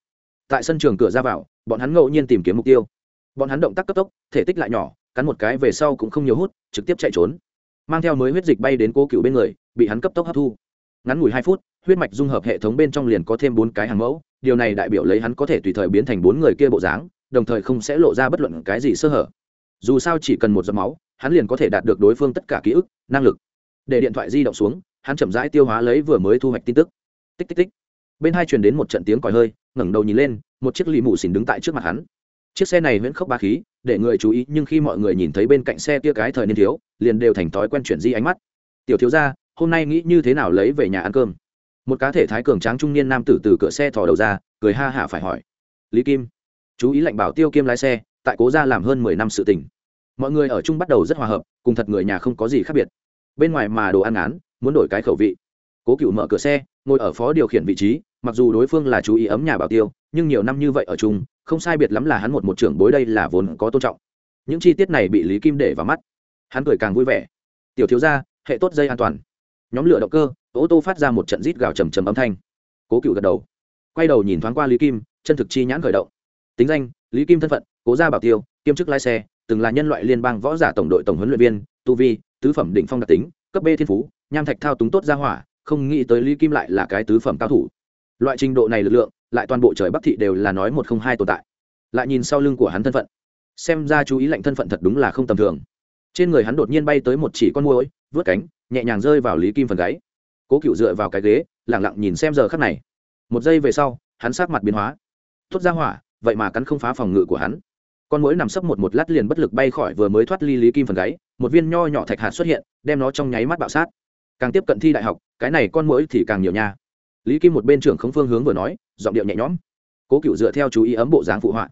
S1: Tại sân trường cửa ra vào, bọn hắn ngẫu nhiên tìm kiếm mục tiêu. Bọn hắn động tác cấp tốc, thể tích lại nhỏ, cắn một cái về sau cũng không nhiều hút, trực tiếp chạy trốn. Mang theo mới huyết dịch bay đến cố cựu bên người, bị hắn cấp tốc hấp thu. Ngắn ngủi hai phút huyết mạch dung hợp hệ thống bên trong liền có thêm bốn cái hàng mẫu, điều này đại biểu lấy hắn có thể tùy thời biến thành bốn người kia bộ dáng, đồng thời không sẽ lộ ra bất luận cái gì sơ hở. Dù sao chỉ cần một giọt máu, hắn liền có thể đạt được đối phương tất cả ký ức, năng lực. Để điện thoại di động xuống, hắn chậm rãi tiêu hóa lấy vừa mới thu hoạch tin tức. Tích tích tích. Bên hai truyền đến một trận tiếng còi hơi, ngẩng đầu nhìn lên, một chiếc lì mù xỉn đứng tại trước mặt hắn. Chiếc xe này huyễn khốc ba khí, để người chú ý, nhưng khi mọi người nhìn thấy bên cạnh xe kia cái thời niên thiếu, liền đều thành thói quen chuyển di ánh mắt. Tiểu thiếu gia, hôm nay nghĩ như thế nào lấy về nhà ăn cơm? Một cá thể thái cường tráng trung niên nam tử từ cửa xe thò đầu ra, cười ha hả phải hỏi. Lý kim, chú ý lệnh bảo tiêu kiêm lái xe, tại cố gia làm hơn mười năm sự tình. Mọi người ở chung bắt đầu rất hòa hợp, cùng thật người nhà không có gì khác biệt. Bên ngoài mà đồ ăn án, muốn đổi cái khẩu vị. Cố cựu mở cửa xe, ngồi ở phó điều khiển vị trí, mặc dù đối phương là chú ý ấm nhà bảo tiêu, nhưng nhiều năm như vậy ở chung, không sai biệt lắm là hắn một một trưởng bối đây là vốn có tôn trọng. Những chi tiết này bị lý kim để vào mắt. Hắn cười càng vui vẻ. Tiểu thiếu gia, hệ tốt dây an toàn nhóm lửa động cơ, ô tô phát ra một trận rít gào trầm trầm âm thanh. Cố cựu gật đầu. Quay đầu nhìn thoáng qua lý kim, chân thực chi nhãn khởi động. Tính danh, lý kim thân phận, cố gia bảo tiêu, kiêm chức lái xe, từng là nhân loại liên bang võ giả tổng đội tổng huấn luyện viên, tu vi, tứ phẩm đỉnh phong đặc tính, cấp b thiên phú, nham thạch thao túng tốt ra hỏa, không nghĩ tới lý kim lại là cái tứ phẩm cao thủ. Loại trình độ này lực lượng, lại toàn bộ trời bắc thị đều là nói một không hai tồn tại. Lại nhìn sau lưng của hắn thân phận, xem ra chú ý lệnh thân phận thật đúng là không tầm thường. Trên người hắn đột nhiên bay tới một chỉ con môi vớt cánh nhẹ nhàng rơi vào lý kim phần gáy. Cố cựu dựa vào cái ghế lẳng lặng nhìn xem giờ khắc này. Một giây về sau, hắn sát mặt biến hóa. Thốt ra hỏa, vậy mà cắn không phá phòng ngự của hắn. Con mũi nằm sấp một một lát liền bất lực bay khỏi vừa mới thoát ly lý kim phần gáy, một viên nho nhỏ thạch hạt xuất hiện, đem nó trong nháy mắt bạo sát. Càng tiếp cận thi đại học, cái này con mũi thì càng nhiều nha. Lý kim một bên trưởng không phương hướng vừa nói, giọng điệu nhẹ nhõm. Cố cựu dựa theo chú ý ấm bộ dáng phụ họa.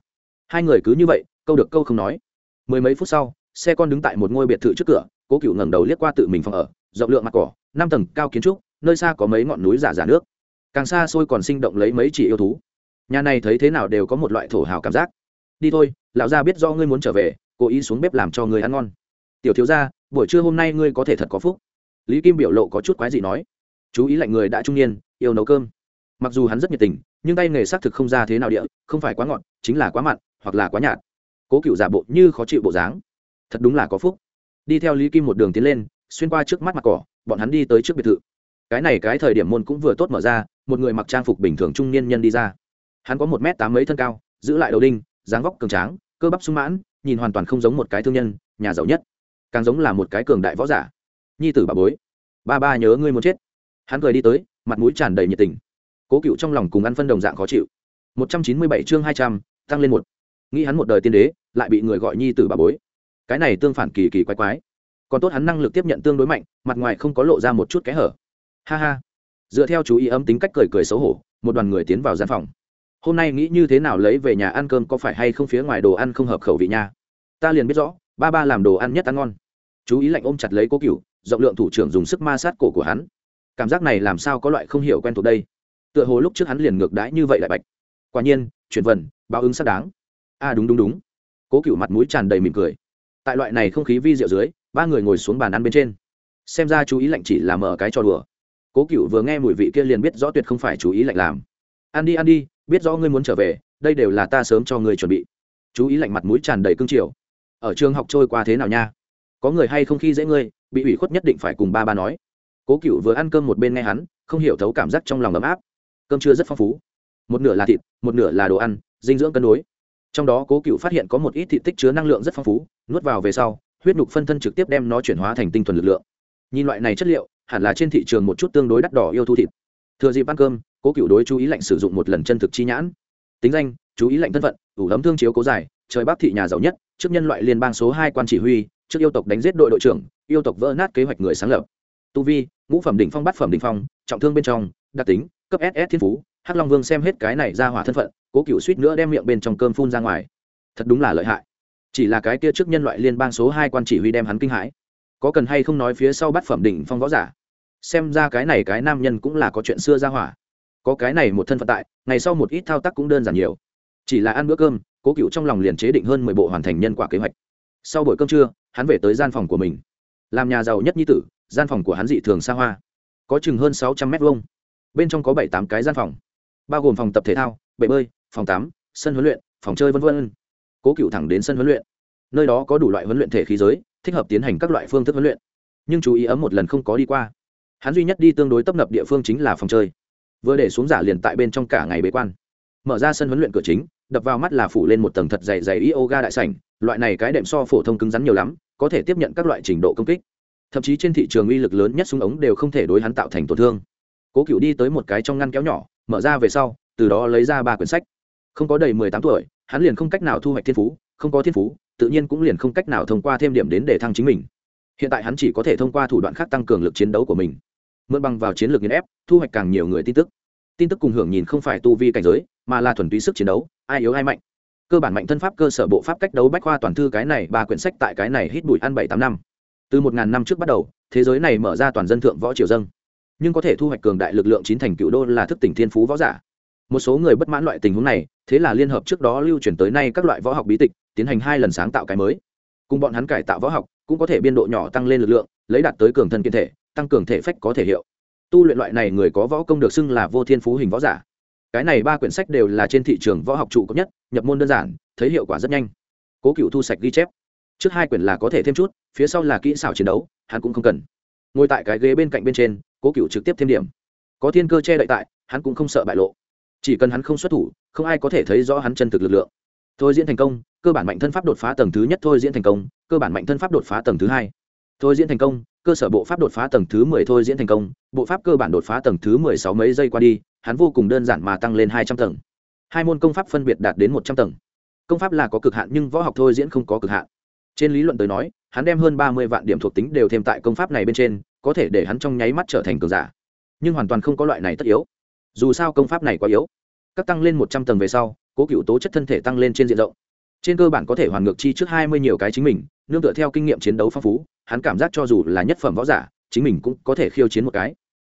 S1: Hai người cứ như vậy, câu được câu không nói. Mười mấy phút sau, xe con đứng tại một ngôi biệt thự trước cửa, cố cựu ngẩng đầu liếc qua tự mình phòng ở rộng lượng mặt cỏ, năm tầng cao kiến trúc, nơi xa có mấy ngọn núi giả giả nước. Càng xa xôi còn sinh động lấy mấy chỉ yêu thú. Nhà này thấy thế nào đều có một loại thổ hào cảm giác. Đi thôi, lão gia biết do ngươi muốn trở về, cố ý xuống bếp làm cho người ăn ngon. Tiểu thiếu gia, buổi trưa hôm nay ngươi có thể thật có phúc. Lý kim biểu lộ có chút quái gì nói. Chú ý lạnh người đã trung niên, yêu nấu cơm. Mặc dù hắn rất nhiệt tình, nhưng tay nghề xác thực không ra thế nào địa, không phải quá ngọt, chính là quá mặn, hoặc là quá nhạt. Cố cựu giả bộ như khó chịu bộ dáng. Thật đúng là có phúc. Đi theo lý kim một đường tiến lên xuyên qua trước mắt mặt cỏ, bọn hắn đi tới trước biệt thự. Cái này cái thời điểm môn cũng vừa tốt mở ra, một người mặc trang phục bình thường trung niên nhân đi ra. Hắn có một m tám mấy thân cao, giữ lại đầu đinh, dáng vóc cường tráng, cơ bắp sung mãn, nhìn hoàn toàn không giống một cái thương nhân, nhà giàu nhất. Càng giống là một cái cường đại võ giả. Nhi tử bà bối, ba ba nhớ ngươi muốn chết. Hắn cười đi tới, mặt mũi tràn đầy nhiệt tình. Cố cựu trong lòng cùng ăn phân đồng dạng khó chịu. Một trăm chín mươi bảy chương hai trăm, tăng lên một. Nghĩ hắn một đời tiên đế, lại bị người gọi nhi tử bà bối. Cái này tương phản kỳ kỳ quái quái còn tốt hắn năng lực tiếp nhận tương đối mạnh mặt ngoài không có lộ ra một chút kẽ hở. Ha ha. Dựa theo chú ý ấm tính cách cười cười xấu hổ một đoàn người tiến vào gian phòng. Hôm nay nghĩ như thế nào lấy về nhà ăn cơm có phải hay không phía ngoài đồ ăn không hợp khẩu vị nha? Ta liền biết rõ ba ba làm đồ ăn nhất ăn ngon. Chú ý lạnh ôm chặt lấy cố cựu rộng lượng thủ trưởng dùng sức ma sát cổ của hắn. Cảm giác này làm sao có loại không hiểu quen thuộc đây? Tựa hồ lúc trước hắn liền ngược đãi như vậy lại bạch. Quả nhiên chuyển vần báo ứng xác đáng. A à, đúng đúng đúng. Cố cựu mặt mũi tràn đầy mỉm cười. Tại loại này không khí vi diệu dưới ba người ngồi xuống bàn ăn bên trên. Xem ra chú ý lạnh chỉ là mở cái cho đùa. Cố cựu vừa nghe mùi vị kia liền biết rõ tuyệt không phải chú ý lạnh làm. Ăn đi ăn đi, biết rõ ngươi muốn trở về, đây đều là ta sớm cho ngươi chuẩn bị. Chú ý lạnh mặt mũi tràn đầy cương triều. Ở trường học trôi qua thế nào nha? Có người hay không khi dễ ngươi, bị ủy khuất nhất định phải cùng ba ba nói. Cố cựu vừa ăn cơm một bên nghe hắn, không hiểu thấu cảm giác trong lòng ấm áp. Cơm chưa rất phong phú. Một nửa là thịt, một nửa là đồ ăn, dinh dưỡng cân đối. Trong đó cố cựu phát hiện có một ít thịt tích chứa năng lượng rất phong phú, nuốt vào về sau huyết nhục phân thân trực tiếp đem nó chuyển hóa thành tinh thuần lực lượng. Nhìn loại này chất liệu, hẳn là trên thị trường một chút tương đối đắt đỏ yêu thu thịt. Thừa dịp ăn cơm, cố cựu đối chú ý lệnh sử dụng một lần chân thực chi nhãn. Tính danh, chú ý lệnh thân phận, ủ ấm thương chiếu cố dài, trời bắc thị nhà giàu nhất, trước nhân loại liên bang số hai quan chỉ huy, trước yêu tộc đánh giết đội đội trưởng, yêu tộc vỡ nát kế hoạch người sáng lập. Tu vi, ngũ phẩm đỉnh phong bát phẩm đỉnh phong, trọng thương bên trong, đặc tính, cấp ss thiên phú, hắc long vương xem hết cái này ra hỏa thân phận, cố cựu suýt nữa đem miệng bên trong cơm phun ra ngoài. Thật đúng là lợi hại chỉ là cái kia trước nhân loại liên bang số hai quan chỉ huy đem hắn kinh hãi. Có cần hay không nói phía sau bát phẩm đỉnh phong võ giả? Xem ra cái này cái nam nhân cũng là có chuyện xưa ra hỏa. Có cái này một thân phận tại, ngày sau một ít thao tác cũng đơn giản nhiều. Chỉ là ăn bữa cơm, cố cựu trong lòng liền chế định hơn mười bộ hoàn thành nhân quả kế hoạch. Sau buổi cơm trưa, hắn về tới gian phòng của mình. Làm nhà giàu nhất nhi tử, gian phòng của hắn dị thường xa hoa. Có chừng hơn sáu trăm mét vuông. Bên trong có bảy tám cái gian phòng. Bao gồm phòng tập thể thao, bể bơi, phòng tắm, sân huấn luyện, phòng chơi v v cố cựu thẳng đến sân huấn luyện. Nơi đó có đủ loại huấn luyện thể khí giới, thích hợp tiến hành các loại phương thức huấn luyện. Nhưng chú ý ấm một lần không có đi qua. Hắn duy nhất đi tương đối tấp nập địa phương chính là phòng chơi. Vừa để xuống giả liền tại bên trong cả ngày bế quan. Mở ra sân huấn luyện cửa chính, đập vào mắt là phủ lên một tầng thật dày dày yoga đại sảnh, loại này cái đệm so phổ thông cứng rắn nhiều lắm, có thể tiếp nhận các loại trình độ công kích. Thậm chí trên thị trường uy lực lớn nhất súng ống đều không thể đối hắn tạo thành tổn thương. Cố cựu đi tới một cái trong ngăn kéo nhỏ, mở ra về sau, từ đó lấy ra ba quyển sách không có đầy mười tám tuổi, hắn liền không cách nào thu hoạch thiên phú, không có thiên phú, tự nhiên cũng liền không cách nào thông qua thêm điểm đến để thăng chính mình. Hiện tại hắn chỉ có thể thông qua thủ đoạn khác tăng cường lực chiến đấu của mình. Mượn bằng vào chiến lược nghiên ép, thu hoạch càng nhiều người tin tức. Tin tức cùng hưởng nhìn không phải tu vi cảnh giới, mà là thuần túy sức chiến đấu, ai yếu ai mạnh. Cơ bản mạnh thân pháp, cơ sở bộ pháp cách đấu bách khoa toàn thư cái này, ba quyển sách tại cái này hít bụi ăn bảy tám năm. Từ một ngàn năm trước bắt đầu, thế giới này mở ra toàn dân thượng võ triều dâng. Nhưng có thể thu hoạch cường đại lực lượng chín thành cựu đô là thức tỉnh thiên phú võ giả một số người bất mãn loại tình huống này, thế là liên hợp trước đó lưu truyền tới nay các loại võ học bí tịch, tiến hành hai lần sáng tạo cái mới. Cùng bọn hắn cải tạo võ học, cũng có thể biên độ nhỏ tăng lên lực lượng, lấy đạt tới cường thân kiên thể, tăng cường thể phách có thể hiệu. Tu luyện loại này người có võ công được xưng là vô thiên phú hình võ giả. Cái này ba quyển sách đều là trên thị trường võ học trụ cấp nhất, nhập môn đơn giản, thấy hiệu quả rất nhanh. Cố cựu thu sạch ghi chép. Trước hai quyển là có thể thêm chút, phía sau là kỹ xảo chiến đấu, hắn cũng không cần. Ngồi tại cái ghế bên cạnh bên trên, cố cựu trực tiếp thêm điểm. Có thiên cơ che đậy tại, hắn cũng không sợ bại lộ chỉ cần hắn không xuất thủ, không ai có thể thấy rõ hắn chân thực lực lượng. Thôi diễn thành công, cơ bản mạnh thân pháp đột phá tầng thứ nhất thôi diễn thành công, cơ bản mạnh thân pháp đột phá tầng thứ hai. Thôi diễn thành công, cơ sở bộ pháp đột phá tầng thứ mười thôi diễn thành công, bộ pháp cơ bản đột phá tầng thứ mười sáu mấy giây qua đi, hắn vô cùng đơn giản mà tăng lên hai trăm tầng. Hai môn công pháp phân biệt đạt đến một trăm tầng. Công pháp là có cực hạn nhưng võ học thôi diễn không có cực hạn. Trên lý luận tới nói, hắn đem hơn ba mươi vạn điểm thuộc tính đều thêm tại công pháp này bên trên, có thể để hắn trong nháy mắt trở thành cường giả. Nhưng hoàn toàn không có loại này tất yếu dù sao công pháp này quá yếu. Các tăng lên một trăm tầng về sau, cố cựu tố chất thân thể tăng lên trên diện rộng. Trên cơ bản có thể hoàn ngược chi trước hai mươi nhiều cái chính mình, nương tựa theo kinh nghiệm chiến đấu phong phú, hắn cảm giác cho dù là nhất phẩm võ giả, chính mình cũng có thể khiêu chiến một cái.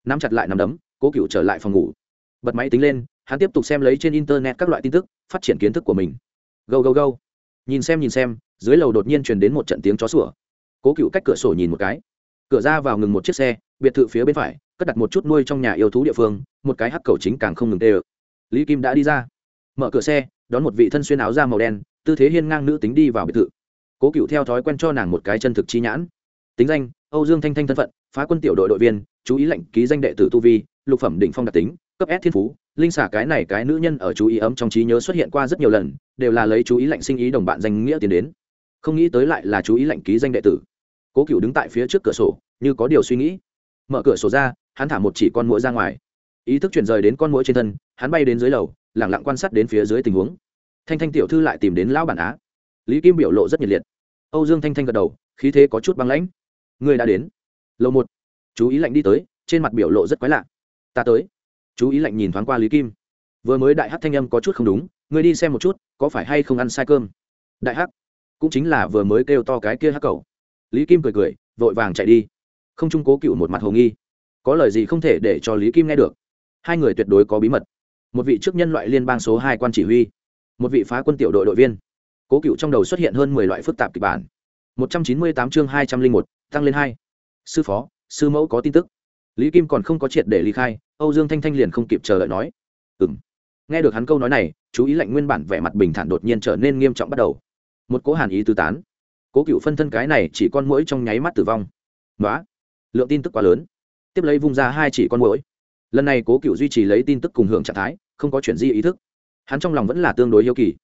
S1: Nắm chặt lại nằm đấm, cố cựu trở lại phòng ngủ. Bật máy tính lên, hắn tiếp tục xem lấy trên internet các loại tin tức, phát triển kiến thức của mình. Go go go nhìn xem nhìn xem, dưới lầu đột nhiên truyền đến một trận tiếng chó sủa. Cố cựu cách cửa sổ nhìn một cái. Cửa ra vào ngừng một chiếc xe, biệt thự phía bên phải, cất đặt một chút nuôi trong nhà yêu thú địa phương một cái hắc cầu chính càng không ngừng tê ơ. Lý kim đã đi ra. Mở cửa xe, đón một vị thân xuyên áo da màu đen, tư thế hiên ngang nữ tính đi vào biệt thự. Cố cựu theo thói quen cho nàng một cái chân thực chi nhãn. Tính danh, âu dương thanh thanh thân phận, phá quân tiểu đội đội viên, chú ý lệnh ký danh đệ tử tu vi, lục phẩm đỉnh phong đặc tính, cấp s thiên phú, linh xả cái này cái nữ nhân ở chú ý ấm trong trí nhớ xuất hiện qua rất nhiều lần, đều là lấy chú ý lệnh sinh ý đồng bạn danh nghĩa tiến đến. Không nghĩ tới lại là chú ý lệnh ký danh đệ tử. Cố cựu đứng tại phía trước cửa sổ, như có điều suy nghĩ. Mở cửa sổ ra, hắn thả một chỉ con mũi ra ngoài ý thức chuyển rời đến con mũi trên thân, hắn bay đến dưới lầu, lẳng lặng quan sát đến phía dưới tình huống. Thanh thanh tiểu thư lại tìm đến lão bản á. Lý kim biểu lộ rất nhiệt liệt. Âu dương thanh thanh gật đầu, khí thế có chút băng lãnh. Người đã đến. Lầu một. Chú ý lạnh đi tới, trên mặt biểu lộ rất quái lạ. Ta tới. Chú ý lạnh nhìn thoáng qua lý kim. Vừa mới đại hát thanh âm có chút không đúng, người đi xem một chút, có phải hay không ăn sai cơm? Đại hắc. Cũng chính là vừa mới kêu to cái kia hắc cầu lý kim cười cười, vội vàng chạy đi. Không trung cố cựu một mặt hồ nghi. Có lời gì không thể để cho lý kim nghe được? Hai người tuyệt đối có bí mật. Một vị trước nhân loại liên bang số hai quan chỉ huy, một vị phá quân tiểu đội đội viên. Cố cựu trong đầu xuất hiện hơn mười loại phức tạp kịch bản. Một trăm chín mươi tám chương hai trăm linh một, tăng lên hai. Sư phó, sư mẫu có tin tức. Lý kim còn không có triệt để ly khai, âu dương thanh thanh liền không kịp chờ đợi nói. Ừ m nghe được hắn câu nói này, chú ý lạnh nguyên bản vẻ mặt bình thản đột nhiên trở nên nghiêm trọng bắt đầu. Một cố hàn ý tư tán. Cố cựu phân thân cái này chỉ con mũi trong nháy mắt tử vong. Nói lượng tin tức quá lớn. Tiếp lấy vung ra hai chỉ con mũi lần này cố cựu duy trì lấy tin tức cùng hưởng trạng thái, không có chuyển di ý thức. Hắn trong lòng vẫn là tương đối yêu kỳ,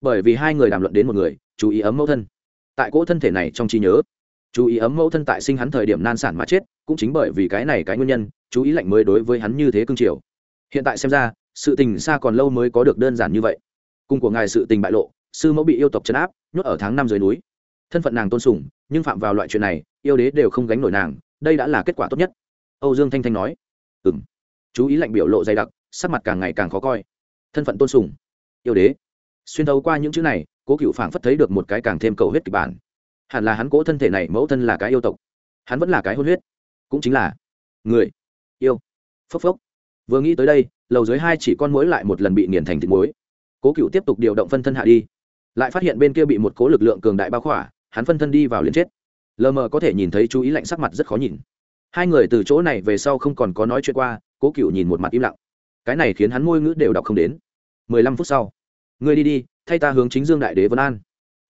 S1: bởi vì hai người đàm luận đến một người, chú ý ấm mẫu thân. Tại cỗ thân thể này trong trí nhớ, chú ý ấm mẫu thân tại sinh hắn thời điểm nan sản mà chết, cũng chính bởi vì cái này cái nguyên nhân, chú ý lạnh mới đối với hắn như thế cương triều. Hiện tại xem ra, sự tình xa còn lâu mới có được đơn giản như vậy. Cùng của ngài sự tình bại lộ, sư mẫu bị yêu tộc chấn áp, nhốt ở tháng năm dưới núi. Thân phận nàng tôn sùng, nhưng phạm vào loại chuyện này, yêu đế đều không gánh nổi nàng, đây đã là kết quả tốt nhất. Âu dương thanh thanh nói. Ừ m chú ý lạnh biểu lộ dày đặc, sắc mặt càng ngày càng khó coi. Thân phận tôn sùng. Yêu đế. Xuyên thấu qua những chữ này, cố cựu phảng phất thấy được một cái càng thêm cầu huyết kịch bản. Hẳn là hắn cố thân thể này mẫu thân là cái yêu tộc. Hắn vẫn là cái hôn huyết. Cũng chính là người. Yêu. Phốc phốc. Vừa nghĩ tới đây, lầu dưới hai chỉ con mối lại một lần bị nghiền thành thịt muối. Cố cựu tiếp tục điều động phân thân hạ đi. Lại phát hiện bên kia bị một cố lực lượng cường đại bao khỏa, hắn phân thân đi vào liền chết. Lờ mờ có thể nhìn thấy chú ý lạnh sắc mặt rất khó nhìn hai người từ chỗ này về sau không còn có nói chuyện qua, cố cựu nhìn một mặt im lặng. Cái này khiến hắn ngôi ngữ đều đọc không đến. Mười lăm phút sau, ngươi đi đi, thay ta hướng chính dương đại đế vân an.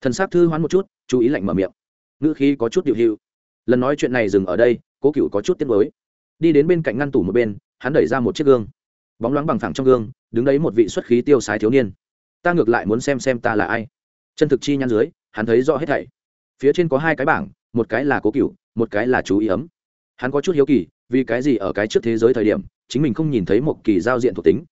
S1: Thần s á c thư hoán một chút, chú ý lạnh mở miệng. Ngữ khí có chút điệu hữu lần nói chuyện này dừng ở đây, cố cựu có chút tiết mới đi đến bên cạnh ngăn tủ một bên, hắn đẩy ra một chiếc gương. Bóng loáng bằng thẳng trong gương, đứng đấy một vị xuất khí tiêu sái thiếu niên. Ta ngược lại muốn xem xem ta là ai. Chân thực chi nhăn dưới, hắn thấy rõ hết thảy. Phía trên có hai cái bảng, một cái là cố cựu một cái là chú ý ấm hắn có chút hiếu kỳ, vì cái gì ở cái trước thế giới thời điểm, chính mình không nhìn thấy một kỳ giao diện thuộc tính?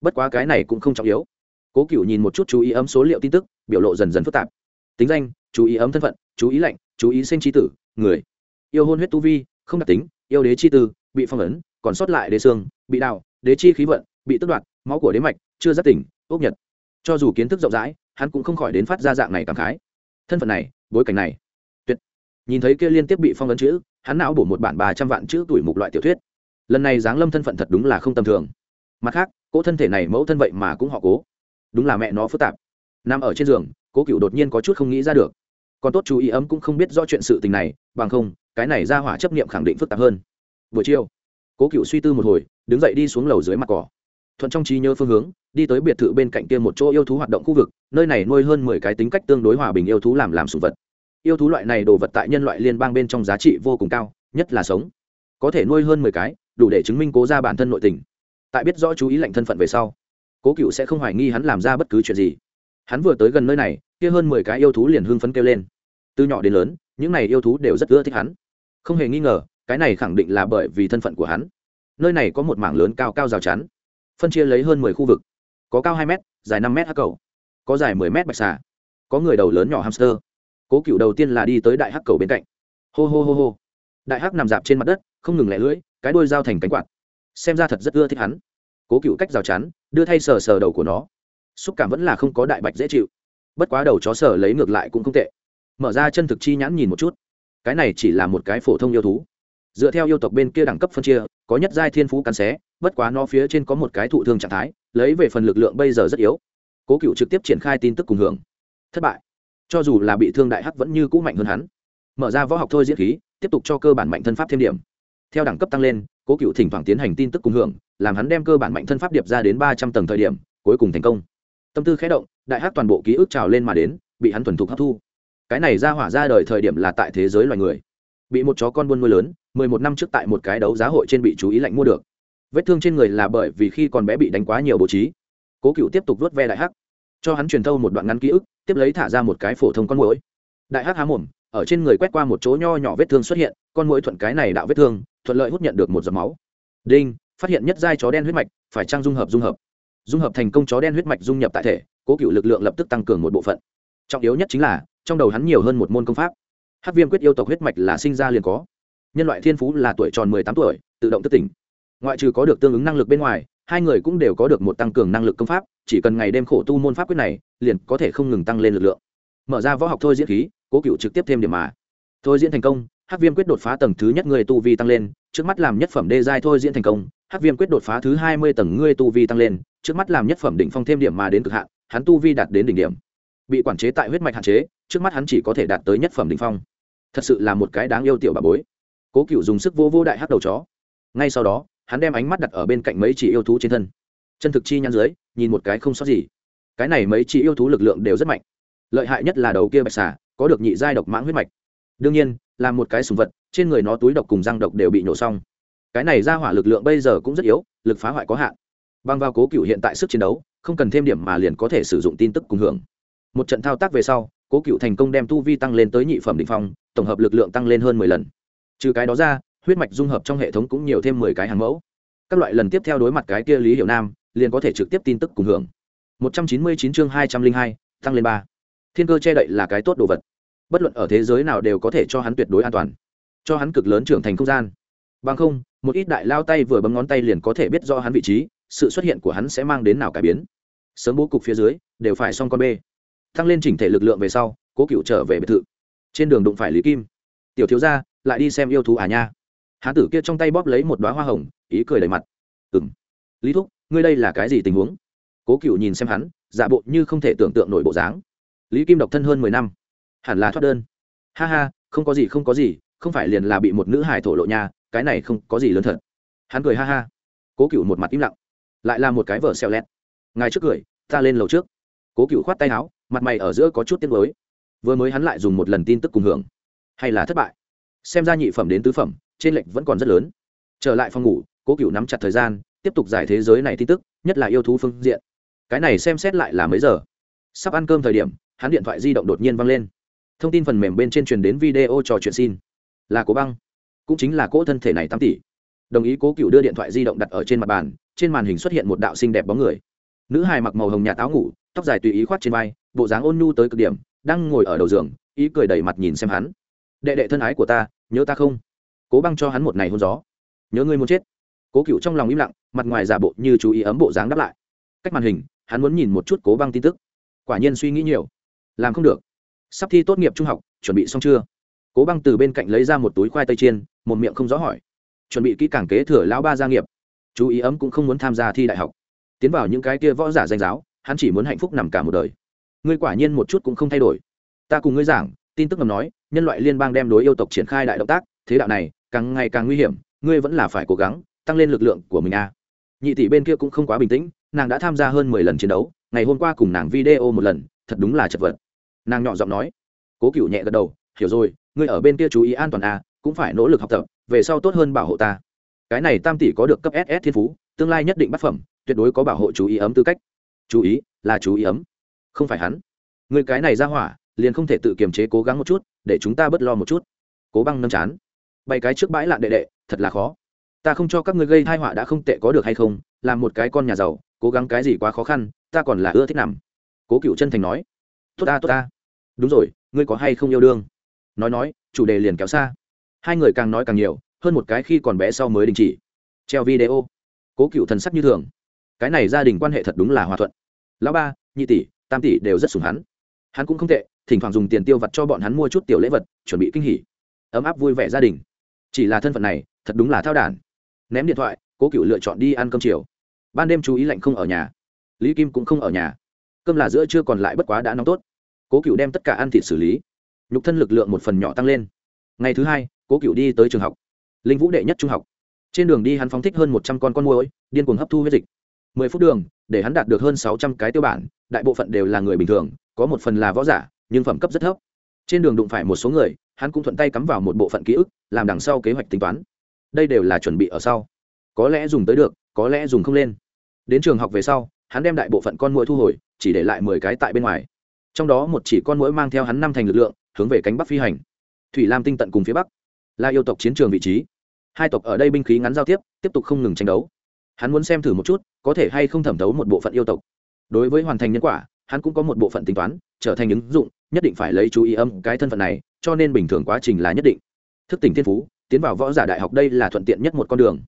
S1: Bất quá cái này cũng không trọng yếu. Cố cựu nhìn một chút chú ý ấm số liệu tin tức, biểu lộ dần dần phức tạp. Tính danh, chú ý ấm thân phận, chú ý lạnh, chú ý sinh trí tử, người. Yêu hôn huyết tu vi, không đặc tính, yêu đế chi tư, bị phong ấn, còn sót lại đế xương, bị đào đế chi khí vận, bị tước đoạt, máu của đế mạch, chưa giác tỉnh, ốc nhật. Cho dù kiến thức rộng rãi, hắn cũng không khỏi đến phát ra dạng này cảm khái. Thân phận này, bối cảnh này, tuyệt. Nhìn thấy kia liên tiếp bị phong ấn chữ hắn não bổ một bản ba trăm vạn chữ tuổi mục loại tiểu thuyết. Lần này giáng lâm thân phận thật đúng là không tầm thường. Mặt khác, cỗ thân thể này mẫu thân vậy mà cũng họ cố. Đúng là mẹ nó phức tạp. Nằm ở trên giường, cố cựu đột nhiên có chút không nghĩ ra được. Còn tốt chú ý ấm cũng không biết do chuyện sự tình này, bằng không, cái này ra hỏa chấp nghiệm khẳng định phức tạp hơn. Buổi chiều, cố cựu suy tư một hồi, đứng dậy đi xuống lầu dưới mặt cỏ. Thuận trong trí nhớ phương hướng, đi tới biệt thự bên cạnh kia một chỗ yêu thú hoạt động khu vực, nơi này nuôi hơn mười cái tính cách tương đối hòa bình yêu thú làm làm sủng vật yêu thú loại này đồ vật tại nhân loại liên bang bên trong giá trị vô cùng cao, nhất là sống. Có thể nuôi hơn mười cái, đủ để chứng minh cố ra bản thân nội tình. Tại biết rõ chú ý lệnh thân phận về sau, cố cựu sẽ không hoài nghi hắn làm ra bất cứ chuyện gì. Hắn vừa tới gần nơi này, kia hơn mười cái yêu thú liền hưng phấn kêu lên. Từ nhỏ đến lớn, những này yêu thú đều rất ưa thích hắn. Không hề nghi ngờ, cái này khẳng định là bởi vì thân phận của hắn. Nơi này có một mảng lớn cao cao rào chắn, phân chia lấy hơn mười khu vực. Có cao hai m dài năm m hắc cầu. Có dài mười m bạch xà. Có người đầu lớn nhỏ hamster cố cựu đầu tiên là đi tới đại hắc cầu bên cạnh. Hô hô hô hô. Đại hắc nằm dạp trên mặt đất, không ngừng lẻ lưỡi, cái đôi dao thành cánh quạt. Xem ra thật rất ưa thích hắn. Cố cựu cách rào chắn, đưa thay sờ sờ đầu của nó. Xúc cảm vẫn là không có đại bạch dễ chịu. Bất quá đầu chó sờ lấy ngược lại cũng không tệ. Mở ra chân thực chi nhãn nhìn một chút. Cái này chỉ là một cái phổ thông yêu thú. Dựa theo yêu tộc bên kia đẳng cấp phân chia, có nhất giai thiên phú cắn xé, bất quá nó phía trên có một cái thụ thương trạng thái, lấy về phần lực lượng bây giờ rất yếu. Cố cựu trực tiếp triển khai tin tức cùng hưởng. Thất bại cho dù là bị thương đại hắc vẫn như cũ mạnh hơn hắn. Mở ra võ học thôi diễn khí, tiếp tục cho cơ bản mạnh thân pháp thêm điểm. Theo đẳng cấp tăng lên, cố cựu thỉnh thoảng tiến hành tin tức cùng hưởng, làm hắn đem cơ bản mạnh thân pháp điệp ra đến ba trăm tầng thời điểm, cuối cùng thành công. Tâm tư khé động, đại hắc toàn bộ ký ức trào lên mà đến, bị hắn thuần thục hấp thu. Cái này ra hỏa ra đời thời điểm là tại thế giới loài người. Bị một chó con buôn nuôi lớn, mười một năm trước tại một cái đấu giá hội trên bị chú ý lạnh mua được. Vết thương trên người là bởi vì khi còn bé bị đánh quá nhiều bố trí. Cố cựu tiếp tục vớt ve đại hắc cho hắn truyền thâu một đoạn ngắn ký ức, tiếp lấy thả ra một cái phổ thông con mũi đại hắc há mồm, ở trên người quét qua một chỗ nho nhỏ vết thương xuất hiện, con mũi thuận cái này đạo vết thương, thuận lợi hút nhận được một giọt máu. Đinh, phát hiện nhất giai chó đen huyết mạch, phải trang dung hợp dung hợp? Dung hợp thành công chó đen huyết mạch dung nhập tại thể, cố cựu lực lượng lập tức tăng cường một bộ phận. Trọng yếu nhất chính là, trong đầu hắn nhiều hơn một môn công pháp. Hát viêm quyết yêu tộc huyết mạch là sinh ra liền có. Nhân loại thiên phú là tuổi tròn mười tám tuổi, tự động thức tỉnh. Ngoại trừ có được tương ứng năng lực bên ngoài hai người cũng đều có được một tăng cường năng lực công pháp, chỉ cần ngày đêm khổ tu môn pháp quyết này, liền có thể không ngừng tăng lên lực lượng. Mở ra võ học thôi diễn khí, cố cựu trực tiếp thêm điểm mà. Thôi diễn thành công hát viêm quyết đột phá tầng thứ nhất người tu vi tăng lên, trước mắt làm nhất phẩm đê giai thôi diễn thành công hát viêm quyết đột phá thứ hai mươi tầng ngươi tu vi tăng lên, trước mắt làm nhất phẩm đỉnh phong thêm điểm mà đến cực hạn, hắn tu vi đạt đến đỉnh điểm. Bị quản chế tại huyết mạch hạn chế, trước mắt hắn chỉ có thể đạt tới nhất phẩm đỉnh phong. Thật sự là một cái đáng yêu tiểu bà bối. Cố cựu dùng sức vô vô đại hát đầu chó. Ngay sau đó hắn đem ánh mắt đặt ở bên cạnh mấy chỉ yêu thú trên thân. Chân thực chi nhăn dưới, nhìn một cái không sót gì. Cái này mấy chỉ yêu thú lực lượng đều rất mạnh. Lợi hại nhất là đầu kia bạch xà, có được nhị giai độc mãng huyết mạch. Đương nhiên, là một cái sùng vật, trên người nó túi độc cùng răng độc đều bị nổ xong. Cái này ra hỏa lực lượng bây giờ cũng rất yếu, lực phá hoại có hạn. Băng vào cố cựu hiện tại sức chiến đấu, không cần thêm điểm mà liền có thể sử dụng tin tức cùng hưởng. Một trận thao tác về sau, cố cựu thành công đem tu vi tăng lên tới nhị phẩm định phong, tổng hợp lực lượng tăng lên hơn mười lần. Trừ cái đó ra huyết mạch dung hợp trong hệ thống cũng nhiều thêm mười cái hàng mẫu. Các loại lần tiếp theo đối mặt cái kia lý hiểu nam, liền có thể trực tiếp tin tức cùng hưởng. Một trăm chín mươi chín chương hai trăm linh hai, tăng lên ba. Thiên cơ che đậy là cái tốt đồ vật. Bất luận ở thế giới nào đều có thể cho hắn tuyệt đối an toàn. Cho hắn cực lớn trưởng thành không gian. Bằng không, một ít đại lao tay vừa bấm ngón tay liền có thể biết do hắn vị trí, sự xuất hiện của hắn sẽ mang đến nào cải biến. Sớm bố cục phía dưới, đều phải xong con b tăng lên chỉnh thể lực lượng về sau, cố cựu trở về biệt thự. Trên đường đụng phải lý kim. Tiểu thiếu gia, lại đi xem yêu thú à nha hán tử kia trong tay bóp lấy một đoá hoa hồng, ý cười đầy mặt. Ừng lý thúc, ngươi đây là cái gì tình huống? Cố cựu nhìn xem hắn, giả bộ như không thể tưởng tượng nổi bộ dáng. Lý kim độc thân hơn mười năm. Hẳn là thoát đơn. Ha ha, không có gì, không có gì, không phải liền là bị một nữ hải thổ lộ nha, cái này không có gì lớn thật. Hắn cười ha ha. Cố cựu một mặt im lặng. Lại là một cái vở xeo lẹt. ngài trước cười, ta lên lầu trước. Cố cựu khoát tay áo, mặt mày ở giữa có chút tiếng mới vừa mới hắn lại dùng một lần tin tức cùng hưởng. Hay là thất bại? Xem ra nhị phẩm đến tứ phẩm trên lệnh vẫn còn rất lớn. Trở lại phòng ngủ, cố cựu nắm chặt thời gian, tiếp tục giải thế giới này tin tức, nhất là yêu thú phương diện. Cái này xem xét lại là mấy giờ? Sắp ăn cơm thời điểm, hắn điện thoại di động đột nhiên văng lên. Thông tin phần mềm bên trên truyền đến video trò chuyện xin. Là cố băng. Cũng chính là cỗ thân thể này tám tỷ. Đồng ý cố cựu đưa điện thoại di động đặt ở trên mặt bàn, trên màn hình xuất hiện một đạo xinh đẹp bóng người. Nữ hài mặc màu hồng nhạt áo ngủ, tóc dài tùy ý khoát trên vai, bộ dáng ôn nhu tới cực điểm, đang ngồi ở đầu giường, ý cười đầy mặt nhìn xem hắn. Đệ đệ thân ái của ta, nhớ ta không? Cố băng cho hắn một ngày hôn gió. Nhớ ngươi muốn chết. Cố cựu trong lòng im lặng, mặt ngoài giả bộ như chú ý ấm bộ dáng đáp lại. Cách màn hình, hắn muốn nhìn một chút cố băng tin tức. Quả nhiên suy nghĩ nhiều. Làm không được. Sắp thi tốt nghiệp trung học, chuẩn bị xong chưa? Cố băng từ bên cạnh lấy ra một túi khoai tây chiên, một miệng không rõ hỏi. Chuẩn bị kỹ càng kế thừa lão ba gia nghiệp. Chú ý ấm cũng không muốn tham gia thi đại học. Tiến vào những cái kia võ giả danh giáo, hắn chỉ muốn hạnh phúc nằm cả một đời. Ngươi quả nhiên một chút cũng không thay đổi. Ta cùng ngươi giảng, tin tức ngầm nói, nhân loại liên bang đem đối yêu tộc triển khai đại động tác, thế đạo này càng ngày càng nguy hiểm, ngươi vẫn là phải cố gắng, tăng lên lực lượng của mình a nhị tỷ bên kia cũng không quá bình tĩnh, nàng đã tham gia hơn mười lần chiến đấu, ngày hôm qua cùng nàng video một lần, thật đúng là chật vật. Nàng nhỏ giọng nói, cố cựu nhẹ gật đầu, hiểu rồi, ngươi ở bên kia chú ý an toàn a cũng phải nỗ lực học tập, về sau tốt hơn bảo hộ ta. Cái này tam tỷ có được cấp ss thiên phú, tương lai nhất định bát phẩm, tuyệt đối có bảo hộ chú ý ấm tư cách. Chú ý, là chú ý ấm, không phải hắn. Người cái này ra hỏa, liền không thể tự kiềm chế cố gắng một chút, để chúng ta bớt lo một chút. Cố băng nâm chán bày cái trước bãi lạn đệ đệ, thật là khó. Ta không cho các ngươi gây thai họa đã không tệ có được hay không, làm một cái con nhà giàu, cố gắng cái gì quá khó khăn, ta còn là ưa thích nằm. Cố cựu chân thành nói. Tốt ta tốt ta. Đúng rồi, ngươi có hay không yêu đương? Nói nói, chủ đề liền kéo xa. Hai người càng nói càng nhiều, hơn một cái khi còn bé sau mới đình chỉ. Treo video. Cố cựu thần sắc như thường. Cái này gia đình quan hệ thật đúng là hòa thuận. Lão ba, nhị tỷ, tam tỷ đều rất sủng hắn. Hắn cũng không tệ, thỉnh thoảng dùng tiền tiêu vặt cho bọn hắn mua chút tiểu lễ vật, chuẩn bị kinh hỉ. Ấm áp vui vẻ gia đình chỉ là thân phận này, thật đúng là thao đản. Ném điện thoại, cố cựu lựa chọn đi ăn cơm chiều. Ban đêm chú ý lạnh không ở nhà. Lý kim cũng không ở nhà. Cơm là giữa chưa còn lại bất quá đã nóng tốt. Cố cựu đem tất cả ăn thịt xử lý. Nhục thân lực lượng một phần nhỏ tăng lên. Ngày thứ hai, cố cựu đi tới trường học. Linh vũ đệ nhất trung học. Trên đường đi hắn phóng thích hơn một trăm con con môi điên cuồng hấp thu huyết dịch. Mười phút đường, để hắn đạt được hơn sáu trăm cái tiêu bản, đại bộ phận đều là người bình thường, có một phần là võ giả, nhưng phẩm cấp rất thấp. Trên đường đụng phải một số người hắn cũng thuận tay cắm vào một bộ phận ký ức, làm đằng sau kế hoạch tính toán. Đây đều là chuẩn bị ở sau. Có lẽ dùng tới được, có lẽ dùng không lên. Đến trường học về sau, hắn đem đại bộ phận con mũi thu hồi, chỉ để lại mười cái tại bên ngoài. Trong đó một chỉ con mũi mang theo hắn năm thành lực lượng, hướng về cánh bắc phi hành. Thủy lam tinh tận cùng phía bắc. Là yêu tộc chiến trường vị trí. Hai tộc ở đây binh khí ngắn giao tiếp tiếp tục không ngừng tranh đấu. Hắn muốn xem thử một chút, có thể hay không thẩm thấu một bộ phận yêu tộc. Đối với hoàn thành nhân quả, hắn cũng có một bộ phận tính toán, trở thành ứng dụng, nhất định phải lấy chú ý âm cái thân phận này cho nên bình thường quá trình là nhất định. Thức tỉnh thiên phú, tiến vào võ giả đại học đây là thuận tiện nhất một con đường.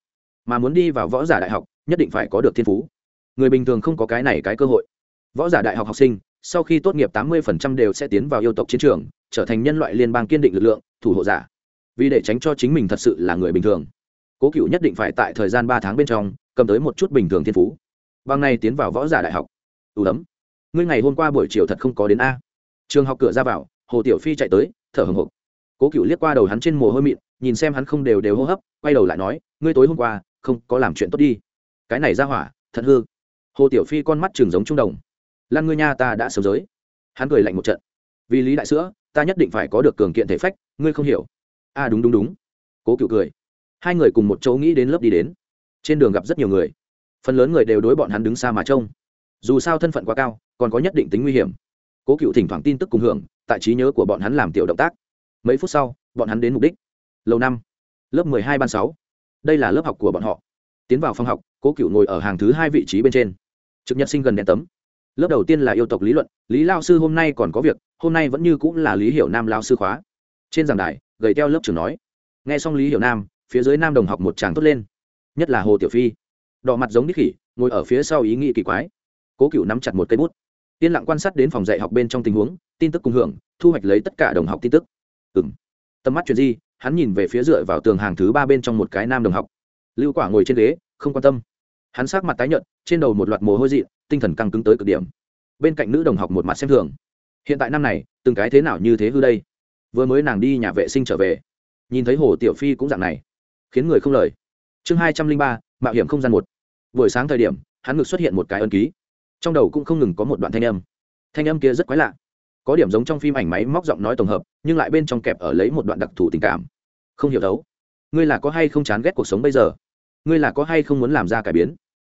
S1: Mà muốn đi vào võ giả đại học, nhất định phải có được thiên phú. Người bình thường không có cái này cái cơ hội. Võ giả đại học học sinh, sau khi tốt nghiệp tám mươi đều sẽ tiến vào yêu tộc chiến trường, trở thành nhân loại liên bang kiên định lực lượng, thủ hộ giả. Vì để tránh cho chính mình thật sự là người bình thường, cố cựu nhất định phải tại thời gian ba tháng bên trong, cầm tới một chút bình thường thiên phú. Bằng này tiến vào võ giả đại học. Ưu lắm ngươi ngày hôm qua buổi chiều thật không có đến a. Trường học cửa ra vào, hồ tiểu phi chạy tới thở hồng hộc cố cựu liếc qua đầu hắn trên mồ hôi mịn nhìn xem hắn không đều đều hô hấp quay đầu lại nói ngươi tối hôm qua không có làm chuyện tốt đi. Cái này ra hỏa thật hư. Hồ tiểu phi con mắt trường giống trung đồng. Lan ngươi nha ta đã sớm giới. Hắn cười lạnh một trận. Vì lý đại sữa ta nhất định phải có được cường kiện thể phách ngươi không hiểu. A à, đúng đúng đúng. Cố cựu cười. Hai người cùng một chỗ nghĩ đến lớp đi đến. Trên đường gặp rất nhiều người. Phần lớn người đều đối bọn hắn đứng xa mà trông. Dù sao thân phận quá cao còn có nhất định tính nguy hiểm. Cố cựu thỉnh thoảng tin tức cùng hưởng tại trí nhớ của bọn hắn làm tiểu động tác. Mấy phút sau, bọn hắn đến mục đích. Lâu năm, lớp mười hai ban sáu. Đây là lớp học của bọn họ. Tiến vào phòng học, cố cựu ngồi ở hàng thứ hai vị trí bên trên. Trực nhật sinh gần đèn tấm. Lớp đầu tiên là yêu tộc lý luận, lý lao sư hôm nay còn có việc, hôm nay vẫn như cũng là lý hiểu nam lao sư khóa. Trên giảng đài, gầy theo lớp trưởng nói, nghe xong lý hiểu nam, phía dưới nam đồng học một tràng tốt lên, nhất là hồ tiểu phi. Đỏ mặt giống đích khỉ, ngồi ở phía sau ý nghĩ kỳ quái. Cố cựu nắm chặt một cây bút yên lặng quan sát đến phòng dạy học bên trong tình huống, tin tức cùng hưởng, thu hoạch lấy tất cả đồng học tin tức. Ừng tầm mắt chuyện gì hắn nhìn về phía dựa vào tường hàng thứ ba bên trong một cái nam đồng học. Lưu quả ngồi trên ghế, không quan tâm. Hắn sát mặt tái nhợt, trên đầu một loạt mồ hôi dị, tinh thần căng cứng tới cực điểm. Bên cạnh nữ đồng học một mặt xem thường. Hiện tại năm này, từng cái thế nào như thế hư đây? Vừa mới nàng đi nhà vệ sinh trở về. Nhìn thấy hồ tiểu phi cũng dạng này. Khiến người không lời. Chương hai trăm linh ba, mạo hiểm không gian một. Buổi sáng thời điểm, hắn ngực xuất hiện một cái ân ký trong đầu cũng không ngừng có một đoạn thanh âm. Thanh âm kia rất quái lạ. Có điểm giống trong phim ảnh máy móc giọng nói tổng hợp, nhưng lại bên trong kẹp ở lấy một đoạn đặc thù tình cảm. Không hiểu đấu ngươi là có hay không chán ghét cuộc sống bây giờ? Ngươi là có hay không muốn làm ra cải biến?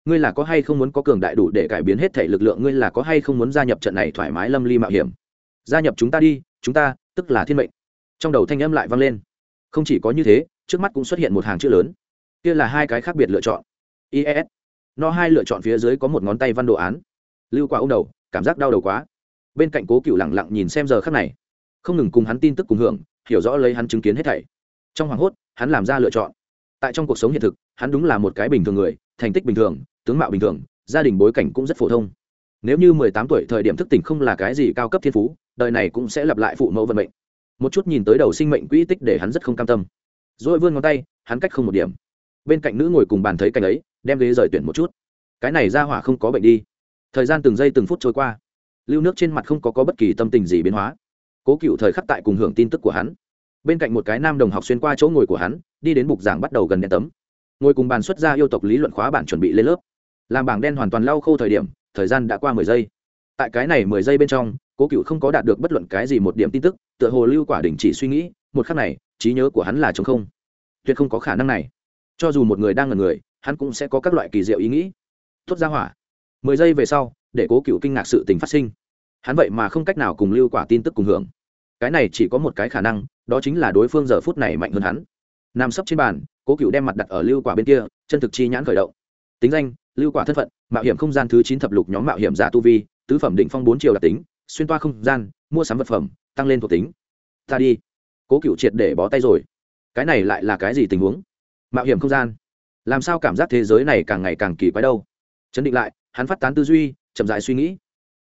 S1: Ngươi là có hay không muốn có cường đại đủ để cải biến hết thể lực lượng? Ngươi là có hay không muốn gia nhập trận này thoải mái lâm ly mạo hiểm? Gia nhập chúng ta đi, chúng ta, tức là thiên mệnh. Trong đầu thanh âm lại vang lên. Không chỉ có như thế, trước mắt cũng xuất hiện một hàng chữ lớn. Kia là hai cái khác biệt lựa chọn. Is nó hai lựa chọn phía dưới có một ngón tay văn đồ án lưu qua ô đầu, cảm giác đau đầu quá. Bên cạnh cố cựu lẳng lặng nhìn xem giờ khắc này. Không ngừng cùng hắn tin tức cùng hưởng, hiểu rõ lấy hắn chứng kiến hết thảy. Trong hoảng hốt, hắn làm ra lựa chọn. Tại trong cuộc sống hiện thực, hắn đúng là một cái bình thường người, thành tích bình thường, tướng mạo bình thường, gia đình bối cảnh cũng rất phổ thông. Nếu như mười tám tuổi thời điểm thức tỉnh không là cái gì cao cấp thiên phú, đời này cũng sẽ lặp lại phụ mẫu vận mệnh. Một chút nhìn tới đầu sinh mệnh quỹ tích để hắn rất không cam tâm. Rồi vươn ngón tay, hắn cách không một điểm. Bên cạnh nữ ngồi cùng bàn thấy cảnh ấy, đem ghế rời tuyển một chút. Cái này ra hỏa không có bệnh đi thời gian từng giây từng phút trôi qua. Lưu nước trên mặt không có, có bất kỳ tâm tình gì biến hóa. Cố cựu thời khắc tại cùng hưởng tin tức của hắn. Bên cạnh một cái nam đồng học xuyên qua chỗ ngồi của hắn đi đến bục giảng bắt đầu gần đèn tấm. Ngồi cùng bàn xuất ra yêu tộc lý luận khóa bản chuẩn bị lên lớp. Làm bảng đen hoàn toàn lau khô thời điểm thời gian đã qua mười giây. Tại cái này mười giây bên trong cố cựu không có đạt được bất luận cái gì một điểm tin tức tựa hồ lưu quả đình chỉ suy nghĩ một khắc này trí nhớ của hắn là chống không. Tuyệt không có khả năng này. Cho dù một người đang ngần người hắn cũng sẽ có các loại kỳ diệu ý nghĩ. Tốt ra hỏa mười giây về sau, để cố cựu kinh ngạc sự tình phát sinh. Hắn vậy mà không cách nào cùng lưu quả tin tức cùng hưởng. Cái này chỉ có một cái khả năng, đó chính là đối phương giờ phút này mạnh hơn hắn. Nằm sấp trên bàn, cố cựu đem mặt đặt ở lưu quả bên kia, chân thực chi nhãn khởi động. Tính danh, lưu quả thân phận, mạo hiểm không gian thứ chín thập lục nhóm mạo hiểm giả tu vi, tứ phẩm định phong bốn triệu đặc tính, xuyên toa không gian, mua sắm vật phẩm, tăng lên thuộc tính. Ta đi. Cố cựu triệt để bó tay rồi. Cái này lại là cái gì tình huống? Mạo hiểm không gian. Làm sao cảm giác thế giới này càng ngày càng kỳ quái đâu? Chấn định lại hắn phát tán tư duy, chậm dại suy nghĩ.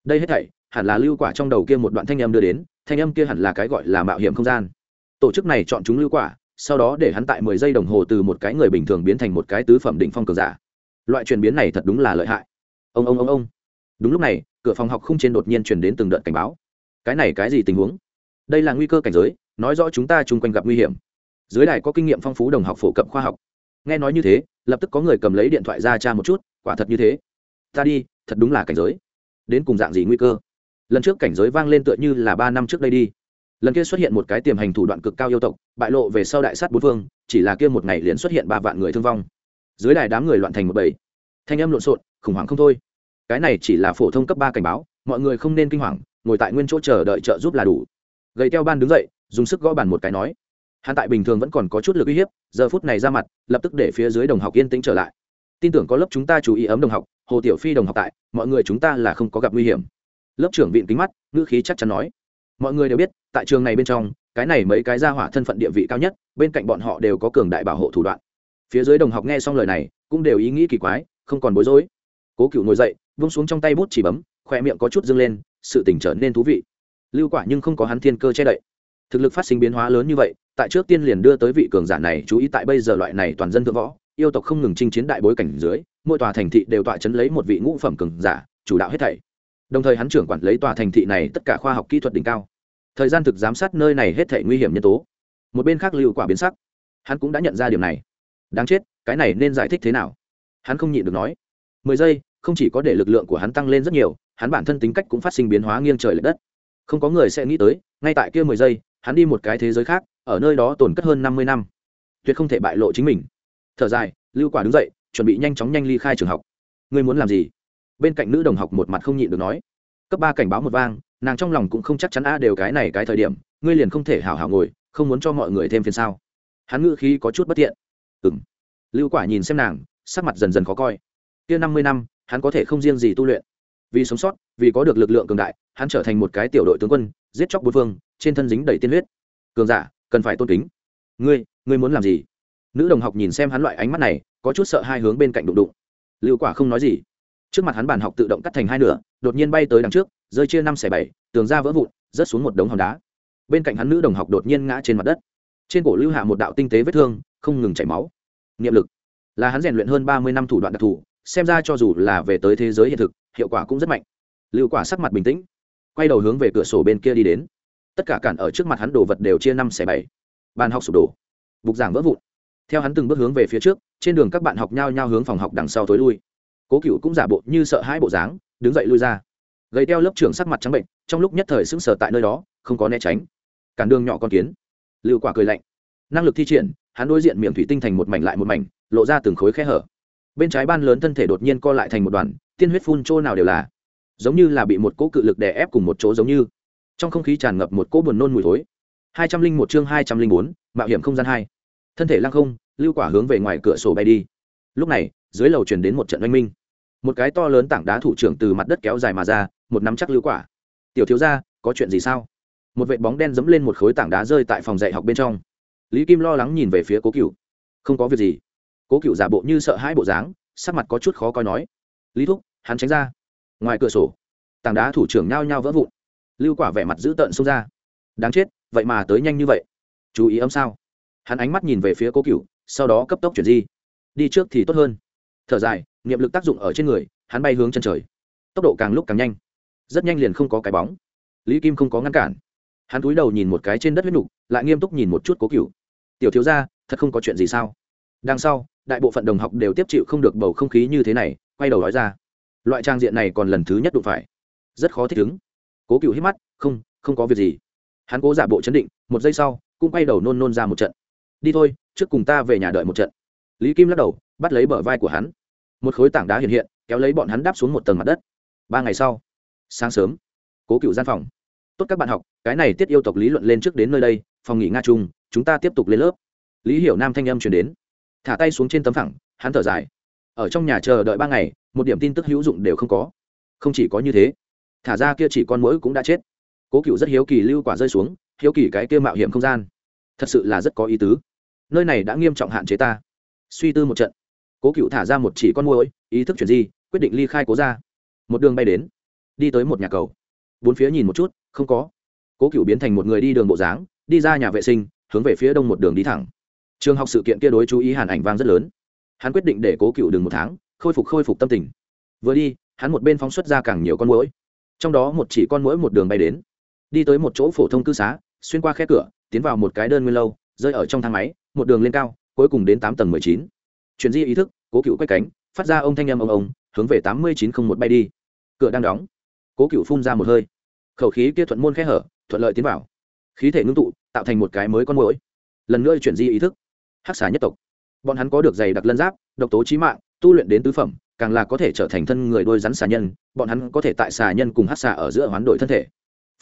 S1: Đây hết thảy, hẳn là lưu quả trong đầu kia một đoạn thanh âm đưa đến, thanh âm kia hẳn là cái gọi là mạo hiểm không gian. Tổ chức này chọn chúng lưu quả, sau đó để hắn tại mười giây đồng hồ từ một cái người bình thường biến thành một cái tứ phẩm định phong cường giả. Loại chuyển biến này thật đúng là lợi hại. Ông ông ông ông. Đúng lúc này, cửa phòng học không trên đột nhiên chuyển đến từng đợt cảnh báo. Cái này cái gì tình huống? Đây là nguy cơ cảnh giới, nói rõ chúng ta chung quanh gặp nguy hiểm. Dưới đài có kinh nghiệm phong phú đồng học phổ cập khoa học. Nghe nói như thế, lập tức có người cầm lấy điện thoại ra tra một chút, quả thật như thế ta đi, thật đúng là cảnh giới. Đến cùng dạng gì nguy cơ? Lần trước cảnh giới vang lên tựa như là ba năm trước đây đi. Lần kia xuất hiện một cái tiềm hành thủ đoạn cực cao yêu tộc, bại lộ về sau đại sát bốn phương, chỉ là kia một ngày liền xuất hiện ba vạn người thương vong. Dưới đài đám người loạn thành một bầy. Thanh âm lộn xộn, khủng hoảng không thôi. Cái này chỉ là phổ thông cấp ba cảnh báo, mọi người không nên kinh hoàng, ngồi tại nguyên chỗ chờ đợi trợ giúp là đủ. Gầy teo ban đứng dậy, dùng sức gõ bàn một cái nói. Hắn tại bình thường vẫn còn có chút lực uy hiếp, giờ phút này ra mặt, lập tức để phía dưới đồng học yên tĩnh trở lại tin tưởng có lớp chúng ta chú ý ấm đồng học, hồ tiểu phi đồng học tại, mọi người chúng ta là không có gặp nguy hiểm. Lớp trưởng vịn kính mắt, ngữ khí chắc chắn nói. Mọi người đều biết, tại trường này bên trong, cái này mấy cái gia hỏa thân phận địa vị cao nhất, bên cạnh bọn họ đều có cường đại bảo hộ thủ đoạn. Phía dưới đồng học nghe xong lời này, cũng đều ý nghĩ kỳ quái, không còn bối rối. Cố cựu ngồi dậy, vung xuống trong tay bút chỉ bấm khoe miệng có chút dâng lên, sự tỉnh trở nên thú vị. Lưu quả nhưng không có hắn thiên cơ che đậy. Thực lực phát sinh biến hóa lớn như vậy, tại trước tiên liền đưa tới vị cường giả này chú ý tại bây giờ loại này toàn dân thượng võ yêu tộc không ngừng chinh chiến đại bối cảnh dưới, mỗi tòa thành thị đều tọa chấn lấy một vị ngũ phẩm cường giả, chủ đạo hết thảy. Đồng thời hắn trưởng quản lấy tòa thành thị này tất cả khoa học kỹ thuật đỉnh cao. Thời gian thực giám sát nơi này hết thảy nguy hiểm nhân tố. Một bên khác lưu quả biến sắc. Hắn cũng đã nhận ra điều này. Đáng chết, cái này nên giải thích thế nào? Hắn không nhịn được nói. Mười giây, không chỉ có để lực lượng của hắn tăng lên rất nhiều, hắn bản thân tính cách cũng phát sinh biến hóa nghiêng trời l ệ đất. Không có người sẽ nghĩ tới, ngay tại kia mười giây, hắn đi một cái thế giới khác, ở nơi đó tồn cất hơn năm mươi năm. Tuyệt không thể bại lộ chính mình thở dài, lưu quả đứng dậy, chuẩn bị nhanh chóng nhanh ly khai trường học. Ngươi muốn làm gì? Bên cạnh nữ đồng học một mặt không nhịn được nói. Cấp ba cảnh báo một vang, nàng trong lòng cũng không chắc chắn, a, đều cái này cái thời điểm, ngươi liền không thể hào hào ngồi, không muốn cho mọi người thêm phiền sao? Hắn ngữ khí có chút bất tiện. Ừ m lưu quả nhìn xem nàng, sắc mặt dần dần khó coi. Kia năm mươi năm, hắn có thể không riêng gì tu luyện. Vì sống sót, vì có được lực lượng cường đại, hắn trở thành một cái tiểu đội tướng quân, giết chóc bốn phương, trên thân dính đầy tiên huyết. Cường giả, cần phải tôn kính. Ngươi ngươi muốn làm gì? Nữ đồng học nhìn xem hắn loại ánh mắt này, có chút sợ hai hướng bên cạnh đụng đụng. Lưu quả không nói gì. Trước mặt hắn bàn học tự động cắt thành hai nửa, đột nhiên bay tới đằng trước, rơi chia năm xẻ bảy, tường ra vỡ vụn, rớt xuống một đống hòn đá. Bên cạnh hắn nữ đồng học đột nhiên ngã trên mặt đất. Trên cổ lưu hạ một đạo tinh tế vết thương, không ngừng chảy máu. Niệm lực. Là hắn rèn luyện hơn ba mươi năm thủ đoạn đặc thù, xem ra cho dù là về tới thế giới hiện thực, hiệu quả cũng rất mạnh. Lưu quả sắc mặt bình tĩnh, quay đầu hướng về cửa sổ bên kia đi đến. Tất cả cản ở trước mặt hắn đồ vật đều chia năm xẻ bảy. Bàn học sụp đổ. Bục giảng vỡ vụn theo hắn từng bước hướng về phía trước, trên đường các bạn học nhau nhau hướng phòng học đằng sau tối lui. Cố cựu cũng giả bộ như sợ hãi bộ dáng, đứng dậy lui ra. Gầy teo lớp trưởng sắc mặt trắng bệnh, trong lúc nhất thời sững sờ tại nơi đó, không có né tránh. Cản đường nhỏ con kiến. Lưu quả cười lạnh. Năng lực thi triển, hắn đối diện miệng thủy tinh thành một mảnh lại một mảnh, lộ ra từng khối khe hở. Bên trái ban lớn thân thể đột nhiên co lại thành một đoàn, tiên huyết phun chỗ nào đều là. Giống như là bị một cỗ cự lực đè ép cùng một chỗ giống như. Trong không khí tràn ngập một cỗ buồn nôn mùi thối. Hai trăm linh một chương hai trăm linh bốn, mạo hiểm không gian hai thân thể lăng không, lưu quả hướng về ngoài cửa sổ bay đi. Lúc này, dưới lầu truyền đến một trận oanh minh. Một cái to lớn tảng đá thủ trưởng từ mặt đất kéo dài mà ra, một nắm chắc lưu quả. Tiểu thiếu gia, có chuyện gì sao? Một vệ bóng đen dẫm lên một khối tảng đá rơi tại phòng dạy học bên trong. Lý kim lo lắng nhìn về phía cố cựu không có việc gì. Cố cựu giả bộ như sợ hãi bộ dáng, sắc mặt có chút khó coi nói. Lý thúc, hắn tránh ra. Ngoài cửa sổ, tảng đá thủ trưởng nhao nhao vỡ vụn. Lưu quả vẻ mặt dữ tợn xông ra. Đáng chết, vậy mà tới nhanh như vậy. Chú ý âm sao? Hắn ánh mắt nhìn về phía cố cựu sau đó cấp tốc chuyển di. Đi trước thì tốt hơn. Thở dài, niệm lực tác dụng ở trên người, hắn bay hướng chân trời. Tốc độ càng lúc càng nhanh. Rất nhanh liền không có cái bóng. Lý kim không có ngăn cản. Hắn cúi đầu nhìn một cái trên đất huyết nục, lại nghiêm túc nhìn một chút cố cựu tiểu thiếu ra thật không có chuyện gì sao? Đằng sau, đại bộ phận đồng học đều tiếp chịu không được bầu không khí như thế này, quay đầu nói ra. Loại trang diện này còn lần thứ nhất đụng phải. Rất khó thích ứng. Cố cựu hít mắt, không không có việc gì. Hắn cố giả bộ chấn định, một giây sau, cũng quay đầu nôn nôn ra một trận đi thôi, trước cùng ta về nhà đợi một trận. Lý kim lắc đầu, bắt lấy bờ vai của hắn. Một khối tảng đá hiện hiện, kéo lấy bọn hắn đáp xuống một tầng mặt đất. Ba ngày sau, sáng sớm, cố cựu gian phòng. Tốt các bạn học, cái này tiết yêu tộc lý luận lên trước đến nơi đây, phòng nghỉ nga trung, chúng ta tiếp tục lên lớp. Lý hiểu nam thanh âm chuyển đến. Thả tay xuống trên tấm phẳng hắn thở dài. Ở trong nhà chờ đợi ba ngày, một điểm tin tức hữu dụng đều không có. Không chỉ có như thế, thả ra kia chỉ con mũi cũng đã chết. Cố cựu rất hiếu kỳ lưu quả rơi xuống, hiếu kỳ cái kia mạo hiểm không gian. Thật sự là rất có ý tứ nơi này đã nghiêm trọng hạn chế ta. Suy tư một trận, cố cựu thả ra một chỉ con môi ý thức chuyển di, quyết định ly khai cố ra một đường bay đến, đi tới một nhà cầu. Bốn phía nhìn một chút, không có. Cố cựu biến thành một người đi đường bộ dáng, đi ra nhà vệ sinh, hướng về phía đông một đường đi thẳng. Trường học sự kiện kia đối chú ý hàn ảnh vang rất lớn. Hắn quyết định để cố cựu đường một tháng, khôi phục khôi phục tâm tình. Vừa đi, hắn một bên phóng xuất ra càng nhiều con mũi trong đó một chỉ con mũi một đường bay đến. Đi tới một chỗ phổ thông cư xá, xuyên qua khe cửa, tiến vào một cái đơn nguyên lâu rơi ở trong thang máy, một đường lên cao, cuối cùng đến tám tầng mười chín. Chuyển di ý thức, cố cựu quay cánh, phát ra ông thanh em ông ông, hướng về tám mươi chín không một bay đi. Cửa đang đóng. Cố cựu phun ra một hơi. Khẩu khí kia thuận môn khẽ hở, thuận lợi tiến vào. Khí thể ngưng tụ, tạo thành một cái mới con mũi lần nữa chuyển di ý thức. Hắc xà nhất tộc. Bọn hắn có được dày đặc lân giáp, độc tố trí mạng, tu luyện đến tứ phẩm, càng là có thể trở thành thân người đôi rắn xà nhân, bọn hắn có thể tại xà nhân cùng hắc xà ở giữa hoán đổi thân thể.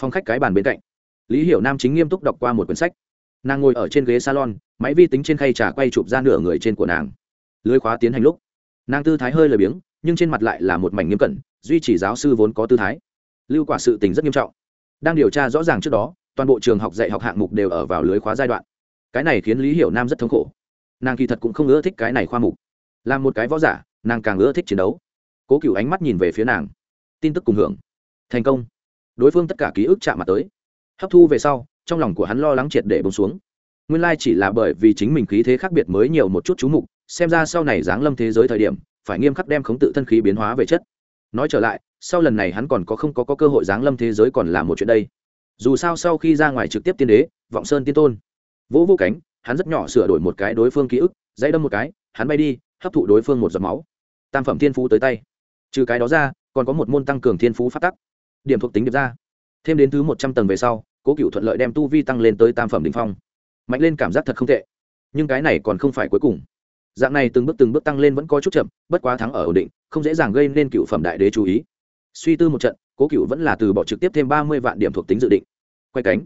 S1: Phong khách cái bàn bên cạnh. Lý hiểu nam chính nghiêm túc đọc qua một quyển sách nàng ngồi ở trên ghế salon, máy vi tính trên khay trà quay chụp ra nửa người trên của nàng. Lưới khóa tiến hành lúc, nàng tư thái hơi lười biếng, nhưng trên mặt lại là một mảnh nghiêm cẩn, duy trì giáo sư vốn có tư thái. Lưu quả sự tình rất nghiêm trọng. Đang điều tra rõ ràng trước đó, toàn bộ trường học dạy học hạng mục đều ở vào lưới khóa giai đoạn. Cái này khiến lý hiểu nam rất thống khổ. Nàng kỳ thật cũng không ưa thích cái này khoa mục. Là một cái võ giả, nàng càng ưa thích chiến đấu. Cố cựu ánh mắt nhìn về phía nàng. Tin tức cùng hưởng. Thành công. Đối phương tất cả ký ức chạm mặt tới. Hấp thu về sau trong lòng của hắn lo lắng triệt để bông xuống. Nguyên lai chỉ là bởi vì chính mình khí thế khác biệt mới nhiều một chút chú mục xem ra sau này giáng lâm thế giới thời điểm phải nghiêm khắc đem khống tự thân khí biến hóa về chất. Nói trở lại sau lần này hắn còn có không có, có cơ hội giáng lâm thế giới còn là một chuyện đây. Dù sao sau khi ra ngoài trực tiếp tiên đế vọng sơn tiên tôn. Vỗ vô cánh hắn rất nhỏ sửa đổi một cái đối phương ký ức dãy đâm một cái hắn bay đi hấp thụ đối phương một giọt máu. Tam phẩm thiên phú tới tay. Trừ cái đó ra còn có một môn tăng cường thiên phú phát tắc. Điểm thuộc tính điệp ra. Thêm đến thứ một trăm tầng về sau cố cựu thuận lợi đem tu vi tăng lên tới tam phẩm đ ỉ n h phong. Mạnh lên cảm giác thật không tệ. Nhưng cái này còn không phải cuối cùng. Dạng này từng bước từng bước tăng lên vẫn có chút chậm, bất quá thắng ở ổn định, không dễ dàng gây nên cựu phẩm đại đế chú ý. Suy tư một trận, cố cựu vẫn là từ bỏ trực tiếp thêm ba mươi vạn điểm thuộc tính dự định. Quay cánh.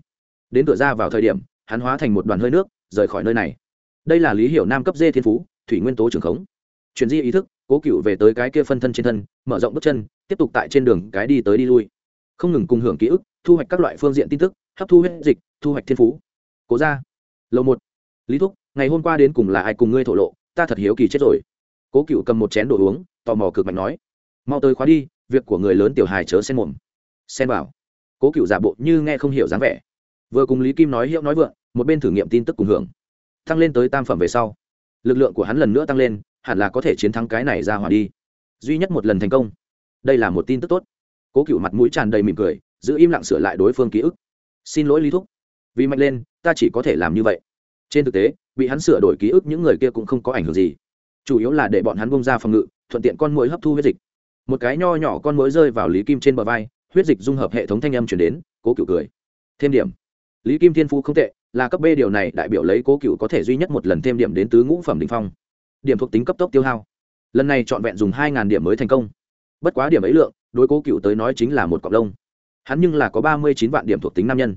S1: Đến cửa ra vào thời điểm, hắn hóa thành một đoàn hơi nước, rời khỏi nơi này. Đây là lý hiểu nam cấp dê thiên phú, thủy nguyên tố trường khống. Chuyển di ý thức, cố cựu về tới cái kia phân thân trên thân, mở rộng bước chân, tiếp tục tại trên đường cái đi tới đi lui. Không ngừng cùng hưởng ký ức thu hoạch các loại phương diện tin tức, hấp thu huyết dịch, thu hoạch thiên phú. Cố ra lầu một. Lý thúc, ngày hôm qua đến cùng là ai cùng ngươi thổ lộ? Ta thật hiếu kỳ chết rồi. Cố cựu cầm một chén đồ uống, tò mò cực mạnh nói. Mau tới khóa đi, việc của người lớn tiểu hài chớ xen mồm. Xen vào. Cố cựu giả bộ như nghe không hiểu dáng vẻ. Vừa cùng lý kim nói hiệu nói vượng, một bên thử nghiệm tin tức cùng hưởng. Tăng lên tới tam phẩm về sau. Lực lượng của hắn lần nữa tăng lên, hẳn là có thể chiến thắng cái này ra hỏa đi. Duy nhất một lần thành công. Đây là một tin tức tốt. Cố cựu mặt mũi tràn đầy mỉm cười giữ im lặng sửa lại đối phương ký ức. Xin lỗi lý thúc. Vì mạnh lên, ta chỉ có thể làm như vậy. Trên thực tế, bị hắn sửa đổi ký ức những người kia cũng không có ảnh hưởng gì. Chủ yếu là để bọn hắn bông ra phòng ngự, thuận tiện con mũi hấp thu huyết dịch. Một cái nho nhỏ con mũi rơi vào lý kim trên bờ vai, huyết dịch dung hợp hệ thống thanh âm chuyển đến, cố cựu cười. Thêm điểm. Lý kim thiên Phú không tệ, là cấp b điều này đại biểu lấy cố cựu có thể duy nhất một lần thêm điểm đến tứ ngũ phẩm đình phong. Điểm thuộc tính cấp tốc tiêu hao. Lần này trọn vẹn dùng hai điểm mới thành công. Bất quá điểm ấy lượng, đối cố cựu tới nói chính là một cọc lông hắn nhưng là có ba mươi chín vạn điểm thuộc tính nam nhân.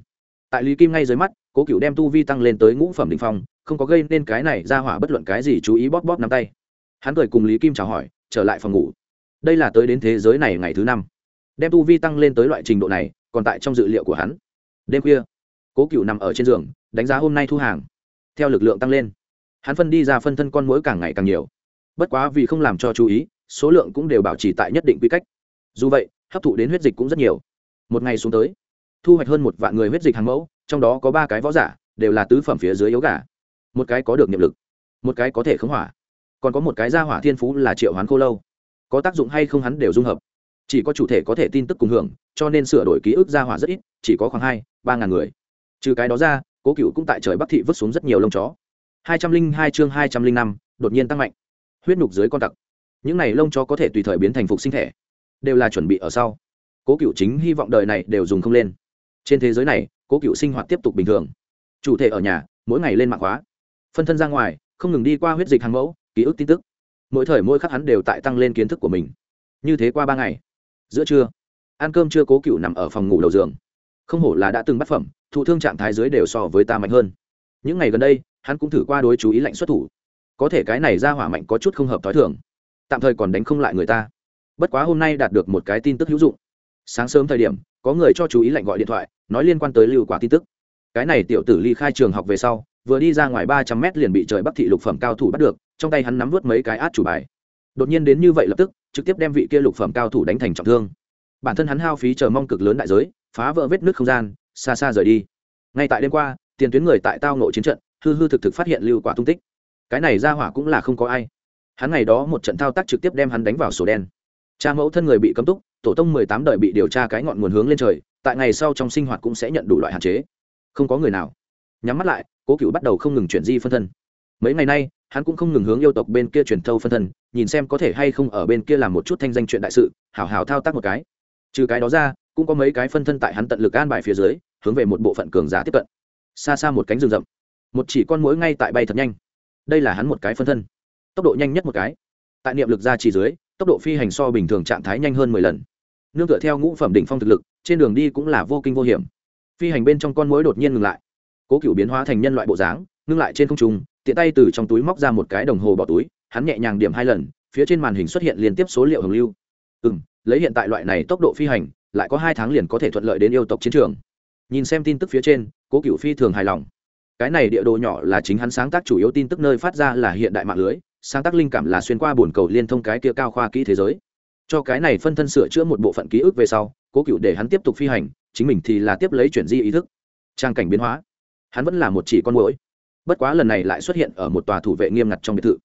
S1: Tại lý kim ngay dưới mắt, cố cựu đem tu vi tăng lên tới ngũ phẩm đình phong, không có gây nên cái này ra hỏa bất luận cái gì chú ý bóp bóp nắm tay. Hắn cười cùng lý kim chào hỏi, trở lại phòng ngủ. Đây là tới đến thế giới này ngày thứ năm. Đem tu vi tăng lên tới loại trình độ này, còn tại trong dự liệu của hắn. Đêm khuya, cố cựu nằm ở trên giường, đánh giá hôm nay thu hàng. Theo lực lượng tăng lên, hắn phân đi ra phân thân con muỗi càng ngày càng nhiều. Bất quá vì không làm cho chú ý, số lượng cũng đều bảo trì tại nhất định quy cách. Dù vậy, hấp thụ đến huyết dịch cũng rất nhiều một ngày xuống tới, thu hoạch hơn một vạn người huyết dịch hàng mẫu, trong đó có ba cái võ giả, đều là tứ phẩm phía dưới yếu gà. Một cái có được nhiệm lực, một cái có thể khống hỏa. Còn có một cái gia hỏa thiên phú là triệu hoán khô lâu. Có tác dụng hay không hắn đều dung hợp. Chỉ có chủ thể có thể tin tức cùng hưởng, cho nên sửa đổi ký ức gia hỏa rất ít, chỉ có khoảng hai, ba ngàn người. Trừ cái đó ra, cố cựu cũng tại trời bắc thị vứt xuống rất nhiều lông chó. Hai trăm linh hai chương hai trăm linh năm, đột nhiên tăng mạnh. Huyết nục dưới con tặc. Những này lông chó có thể tùy thời biến thành phục sinh thể, đều là chuẩn bị ở sau cố cựu chính hy vọng đời này đều dùng không lên. Trên thế giới này, cố cựu sinh hoạt tiếp tục bình thường. Chủ thể ở nhà, mỗi ngày lên mạng hóa. Phân thân ra ngoài, không ngừng đi qua huyết dịch hàng mẫu, ký ức tin tức. Mỗi thời mỗi khắc hắn đều tại tăng lên kiến thức của mình. Như thế qua ba ngày. Giữa trưa, ăn cơm chưa cố cựu nằm ở phòng ngủ đầu giường. Không hổ là đã từng bắt phẩm, thụ thương trạng thái dưới đều so với ta mạnh hơn. Những ngày gần đây, hắn cũng thử qua đối chú ý lạnh xuất thủ. Có thể cái này ra hỏa mạnh có chút không hợp t h ó i thường. Tạm thời còn đánh không lại người ta. Bất quá hôm nay đạt được một cái tin tức hữu dụng sáng sớm thời điểm, có người cho chú ý lệnh gọi điện thoại, nói liên quan tới lưu quả tin tức. Cái này tiểu tử ly khai trường học về sau, vừa đi ra ngoài ba trăm mét liền bị trời bắc thị lục phẩm cao thủ bắt được, trong tay hắn nắm vớt mấy cái át chủ bài. Đột nhiên đến như vậy lập tức, trực tiếp đem vị kia lục phẩm cao thủ đánh thành trọng thương. Bản thân hắn hao phí chờ mong cực lớn đại giới, phá vỡ vết nước không gian, xa xa rời đi. Ngay tại đêm qua, tiền tuyến người tại tao nộ chiến trận, hư hư thực thực phát hiện lưu quả tung tích. Cái này ra hỏa cũng là không có ai. Hắn ngày đó một trận thao tác trực tiếp đem hắn đánh vào sổ đen. Cha mẫu thân người bị cấm túc tổ tông mười tám đời bị điều tra cái ngọn nguồn hướng lên trời, tại ngày sau trong sinh hoạt cũng sẽ nhận đủ loại hạn chế. Không có người nào. Nhắm mắt lại, cố cựu bắt đầu không ngừng chuyển di phân thân. Mấy ngày nay, hắn cũng không ngừng hướng yêu tộc bên kia truyền thâu phân thân, nhìn xem có thể hay không ở bên kia làm một chút thanh danh chuyện đại sự, hảo hảo thao tác một cái. Trừ cái đó ra, cũng có mấy cái phân thân tại hắn tận lực an bài phía dưới, hướng về một bộ phận cường giá tiếp cận. Xa xa một cánh rừng rậm. Một chỉ con mũi ngay tại bay thật nhanh. Đây là hắn một cái phân thân. Tốc độ nhanh nhất một cái. Tại niệm lực ra chỉ dưới, tốc độ phi hành so bình thường trạng thái nhanh hơn mười lần nương tựa theo ngũ phẩm đỉnh phong thực lực, trên đường đi cũng là vô kinh vô hiểm. Phi hành bên trong con mối đột nhiên ngừng lại. Cố cựu biến hóa thành nhân loại bộ dáng, ngưng lại trên không trung, tiện tay từ trong túi móc ra một cái đồng hồ bỏ túi, hắn nhẹ nhàng điểm hai lần, phía trên màn hình xuất hiện liên tiếp số liệu hồng lưu. Ừ m lấy hiện tại loại này tốc độ phi hành, lại có hai tháng liền có thể thuận lợi đến yêu tộc chiến trường. Nhìn xem tin tức phía trên, cố cựu phi thường hài lòng. Cái này địa đồ nhỏ là chính hắn sáng tác chủ yếu tin tức nơi phát ra là hiện đại mạng lưới, sáng tác linh cảm là xuyên qua bồn cầu liên thông cái kia cao khoa kỹ thế giới cho cái này phân thân sửa chữa một bộ phận ký ức về sau, cố cựu để hắn tiếp tục phi hành, chính mình thì là tiếp lấy chuyển di ý thức. Trang cảnh biến hóa. Hắn vẫn là một chỉ con mũi bất quá lần này lại xuất hiện ở một tòa thủ vệ nghiêm ngặt trong biệt thự.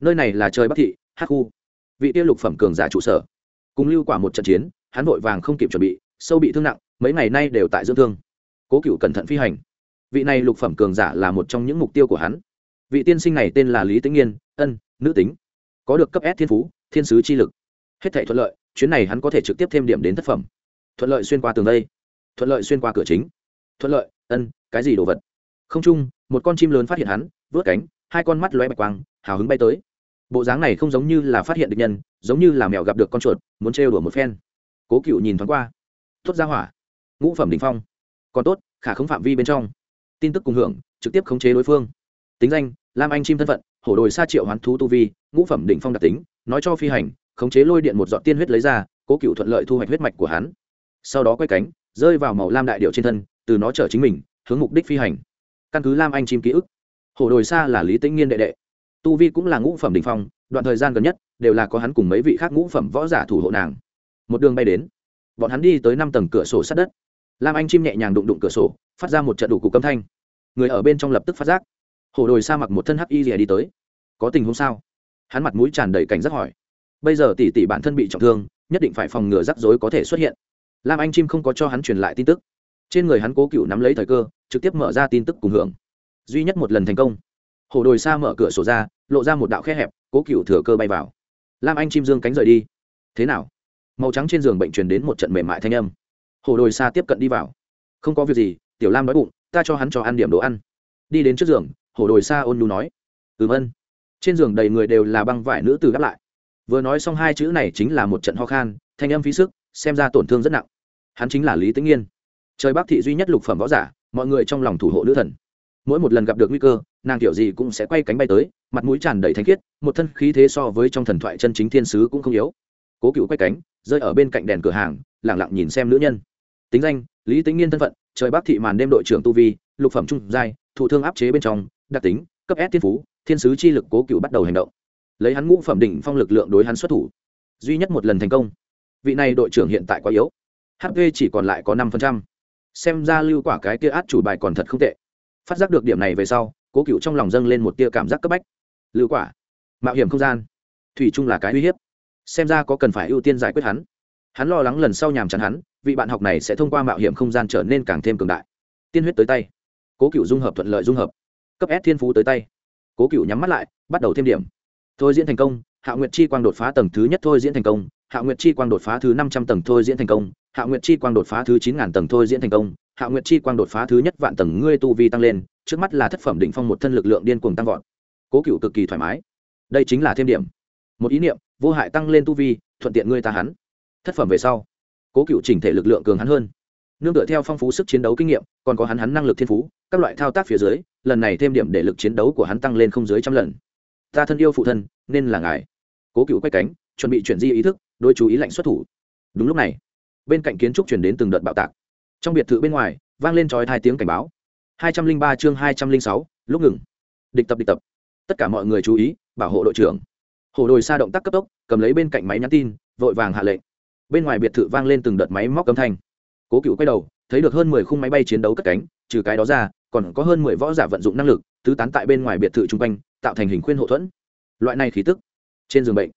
S1: Nơi này là trời bắc thị, hắc khu. Vị tiêu lục phẩm cường giả trụ sở. Cùng lưu quả một trận chiến, hắn vội vàng không kịp chuẩn bị, sâu bị thương nặng, mấy ngày nay đều tại dưỡng thương. Cố cựu cẩn thận phi hành. Vị này lục phẩm cường giả là một trong những mục tiêu của hắn. Vị tiên sinh này tên là lý tĩnh nghiên, ân, nữ tính. Có được cấp s thiên phú, thiên sứ chi lực hết thảy thuận lợi, chuyến này hắn có thể trực tiếp thêm điểm đến thất phẩm. Thuận lợi xuyên qua tường đây, thuận lợi xuyên qua cửa chính. Thuận lợi, ân, cái gì đồ vật? Không chung, một con chim lớn phát hiện hắn, vớt cánh, hai con mắt lóe bạch quang, hào hứng bay tới. Bộ dáng này không giống như là phát hiện được nhân, giống như là mèo gặp được con chuột, muốn trêu đùa một phen. Cố cựu nhìn thoáng qua. Tốt ra hỏa. Ngũ phẩm đình phong. Còn tốt, khả không phạm vi bên trong. Tin tức cùng hưởng, trực tiếp khống chế đối phương. Tính danh, lam anh chim thân phận, hổ đồi xa triệu hoán thú tu vi, ngũ phẩm đỉnh phong đặc tính, nói cho phi hành khống chế lôi điện một dọn tiên huyết lấy ra, cố cựu thuận lợi thu hoạch huyết mạch của hắn. Sau đó quay cánh, rơi vào màu lam đại điệu trên thân, từ nó chở chính mình, hướng mục đích phi hành. Căn cứ lam anh chim ký ức hồ đồi sa là lý tĩnh nghiên đệ đệ. Tu vi cũng là ngũ phẩm đỉnh phong, đoạn thời gian gần nhất, đều là có hắn cùng mấy vị khác ngũ phẩm võ giả thủ hộ nàng. Một đường bay đến, bọn hắn đi tới năm tầng cửa sổ sát đất. Lam anh chim nhẹ nhàng đụng đụng cửa sổ, phát ra một trận đủ cục âm thanh. Người ở bên trong lập tức phát giác. Hồ đồi sa mặc một thân hắc y rìa đi tới. Có tình huống sao? Hắn mặt mũi tràn đầy cảnh giác hỏi bây giờ tỷ tỷ bản thân bị trọng thương, nhất định phải phòng ngừa rắc rối có thể xuất hiện. Lam anh chim không có cho hắn truyền lại tin tức. Trên người hắn cố cựu nắm lấy thời cơ, trực tiếp mở ra tin tức cùng hưởng. Duy nhất một lần thành công. Hổ đồi xa mở cửa sổ ra, lộ ra một đạo khe hẹp, cố cựu thừa cơ bay vào. Lam anh chim dương cánh rời đi. Thế nào? Màu trắng trên giường bệnh truyền đến một trận mềm mại thanh âm. Hổ đồi xa tiếp cận đi vào. Không có việc gì, tiểu lam nói bụng, ta cho hắn cho ăn điểm đồ ăn. Đi đến trước giường hổ đồi xa ôn nhu nói. Ừm ân. Trên giường đầy người đều là băng vải nữ từ đáp lại vừa nói xong hai chữ này chính là một trận ho khan, thanh âm phí sức, xem ra tổn thương rất nặng. Hắn chính là lý tĩnh nghiên. Trời bắc thị duy nhất lục phẩm võ giả, mọi người trong lòng thủ hộ nữ thần. Mỗi một lần gặp được nguy cơ, nàng kiểu gì cũng sẽ quay cánh bay tới, mặt mũi tràn đầy thanh khiết, một thân khí thế so với trong thần thoại chân chính thiên sứ cũng không yếu. Cố cựu quay cánh, rơi ở bên cạnh đèn cửa hàng lẳng lặng nhìn xem nữ nhân. Tính danh, lý tính nghiên thân phận, trời bắc thị màn đêm đội trưởng tu vi, lục phẩm trung giai, thụ thương áp chế bên trong, đặc tính, cấp s thiên phú, thiên sứ chi lực cố cựu bắt đầu hành động lấy hắn ngũ phẩm đỉnh phong lực lượng đối hắn xuất thủ. Duy nhất một lần thành công. Vị này đội trưởng hiện tại quá yếu. Hp chỉ còn lại có năm phần trăm. Xem ra lưu quả cái kia át chủ bài còn thật không tệ. Phát giác được điểm này về sau, cố cựu trong lòng dâng lên một tia cảm giác cấp bách. Lưu quả. Mạo hiểm không gian. Thủy chung là cái uy hiếp. Xem ra có cần phải ưu tiên giải quyết hắn. Hắn lo lắng lần sau nhàm chán hắn, vị bạn học này sẽ thông qua mạo hiểm không gian trở nên càng thêm cường đại. Tiên huyết tới tay. Cố cựu dung hợp thuận lợi dung hợp. Cấp s thiên phú tới tay. Cố cựu nhắm mắt lại, bắt đầu thêm điểm thôi diễn thành công, hạ nguyệt chi quang đột phá tầng thứ nhất thôi diễn thành công, hạ nguyệt chi quang đột phá thứ năm trăm tầng thôi diễn thành công, hạ nguyệt chi quang đột phá thứ chín ngàn tầng thôi diễn thành công, hạ nguyệt chi quang đột phá thứ nhất vạn tầng ngươi tu vi tăng lên, trước mắt là thất phẩm đỉnh phong một thân lực lượng điên cuồng tăng vọt. Cố cựu cực kỳ thoải mái. Đây chính là thêm điểm. Một ý niệm, vô hại tăng lên tu vi, thuận tiện ngươi ta hắn. Thất phẩm về sau, cố cựu chỉnh thể lực lượng cường hắn hơn. Nương tựa theo phong phú sức chiến đấu kinh nghiệm, còn có hắn hắn năng lực thiên phú, các loại thao tác phía dưới, lần này thêm điểm để lực chiến đấu của hắn tăng lên không dưới trăm lần ta thân yêu phụ thân, nên là ngài. Cố cựu quay cánh, chuẩn bị chuyển di ý thức đôi chú ý lệnh xuất thủ. Đúng lúc này, bên cạnh kiến trúc chuyển đến từng đợt bạo tạc. Trong biệt thự bên ngoài, vang lên trói hai tiếng cảnh báo. hai trăm linh ba chương hai trăm linh sáu, lúc ngừng. Địch tập địch tập. Tất cả mọi người chú ý, bảo hộ đội trưởng. Hồ đồi xa động tác cấp tốc, cầm lấy bên cạnh máy nhắn tin, vội vàng hạ lệnh. Bên ngoài biệt thự vang lên từng đợt máy móc âm thanh. Cố cựu quay đầu, thấy được hơn mười khung máy bay chiến đấu cất cánh, trừ cái đó ra, còn có hơn mười võ giả vận dụng năng lực, tứ tán tại bên ngoài biệt thự chung quanh tạo thành hình khuyên hộ thuẫn. Loại này khí tức, trên giường bệnh,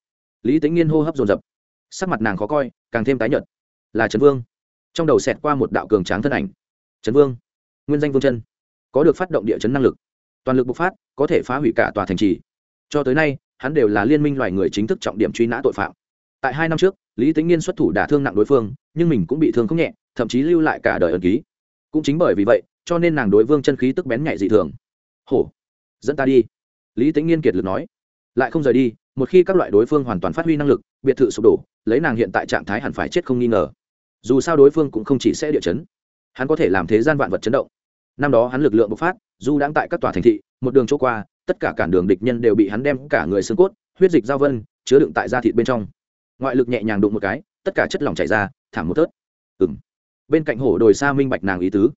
S1: lý tính nghiên hô hấp dồn dập. Sắc mặt nàng khó coi, càng thêm tái nhợt. Là trần vương. Trong đầu xẹt qua một đạo cường tráng thân ảnh. Trần vương, nguyên danh vương chân, có được phát động địa chấn năng lực. Toàn lực bộc phát, có thể phá hủy cả tòa thành trì. Cho tới nay, hắn đều là liên minh loài người chính thức trọng điểm truy nã tội phạm. Tại hai năm trước, lý tính nghiên xuất thủ đả thương nặng đối phương, nhưng mình cũng bị thương không nhẹ, thậm chí lưu lại cả đời ẩn ký. Cũng chính bởi vì vậy, cho nên nàng đối vương chân khí tức bén nhạy dị thường. Hổ, dẫn ta đi lý Tĩnh nghiên kiệt lực nói, lại không rời đi, một khi các loại đối phương hoàn toàn phát huy năng lực, biệt thự sụp đổ, lấy nàng hiện tại trạng thái hẳn phải chết không nghi ngờ. Dù sao đối phương cũng không chỉ sẽ địa chấn, hắn có thể làm thế gian vạn vật chấn động. Năm đó hắn lực lượng bộc phát, dù đang tại các tòa thành thị, một đường chỗ qua, tất cả cản đường địch nhân đều bị hắn đem cả người xương cốt, huyết dịch giao vân, chứa đựng tại da thịt bên trong. Ngoại lực nhẹ nhàng đụng một cái, tất cả chất lỏng chảy ra, thảm một tớt. Ừng bên cạnh hổ đồi xa minh bạch nàng ý tứ.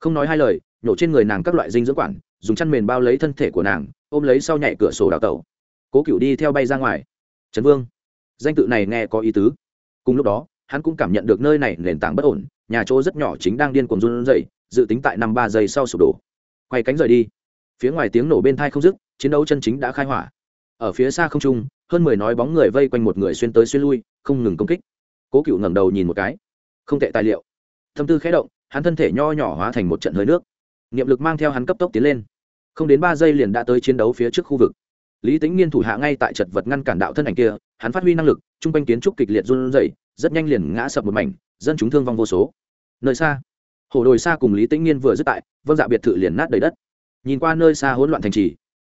S1: Không nói hai lời, nhổ trên người nàng các loại dinh dưỡng quản, dùng chăn mền bao lấy thân thể của nàng ôm lấy sau nhảy cửa sổ đào tẩu. Cố cựu đi theo bay ra ngoài. Trần vương, danh tự này nghe có ý tứ. Cùng lúc đó, hắn cũng cảm nhận được nơi này nền tảng bất ổn, nhà chỗ rất nhỏ chính đang điên cuồng run rẩy, dự tính tại năm ba giây sau sụp đổ. Quay cánh rời đi. Phía ngoài tiếng nổ bên thai không dứt, chiến đấu chân chính đã khai hỏa. Ở phía xa không trung, hơn mười nói bóng người vây quanh một người xuyên tới xuyên lui, không ngừng công kích. Cố cựu ngẩng đầu nhìn một cái. Không tệ tài liệu. Tâm tư khẽ động, hắn thân thể nho nhỏ hóa thành một trận hơi nước. Niệm lực mang theo hắn cấp tốc tiến lên không đến ba giây liền đã tới chiến đấu phía trước khu vực. Lý tính nghiên thủ hạ ngay tại chật vật ngăn cản đạo thân ảnh kia, hắn phát huy năng lực, chung quanh kiến trúc kịch liệt run rẩy, rất nhanh liền ngã sập một mảnh, dân chúng thương vong vô số. Nơi xa, hồ đồi xa cùng lý tĩnh nghiên vừa dứt tại vâng dạ biệt thự liền nát đầy đất. Nhìn qua nơi xa hỗn loạn thành trì,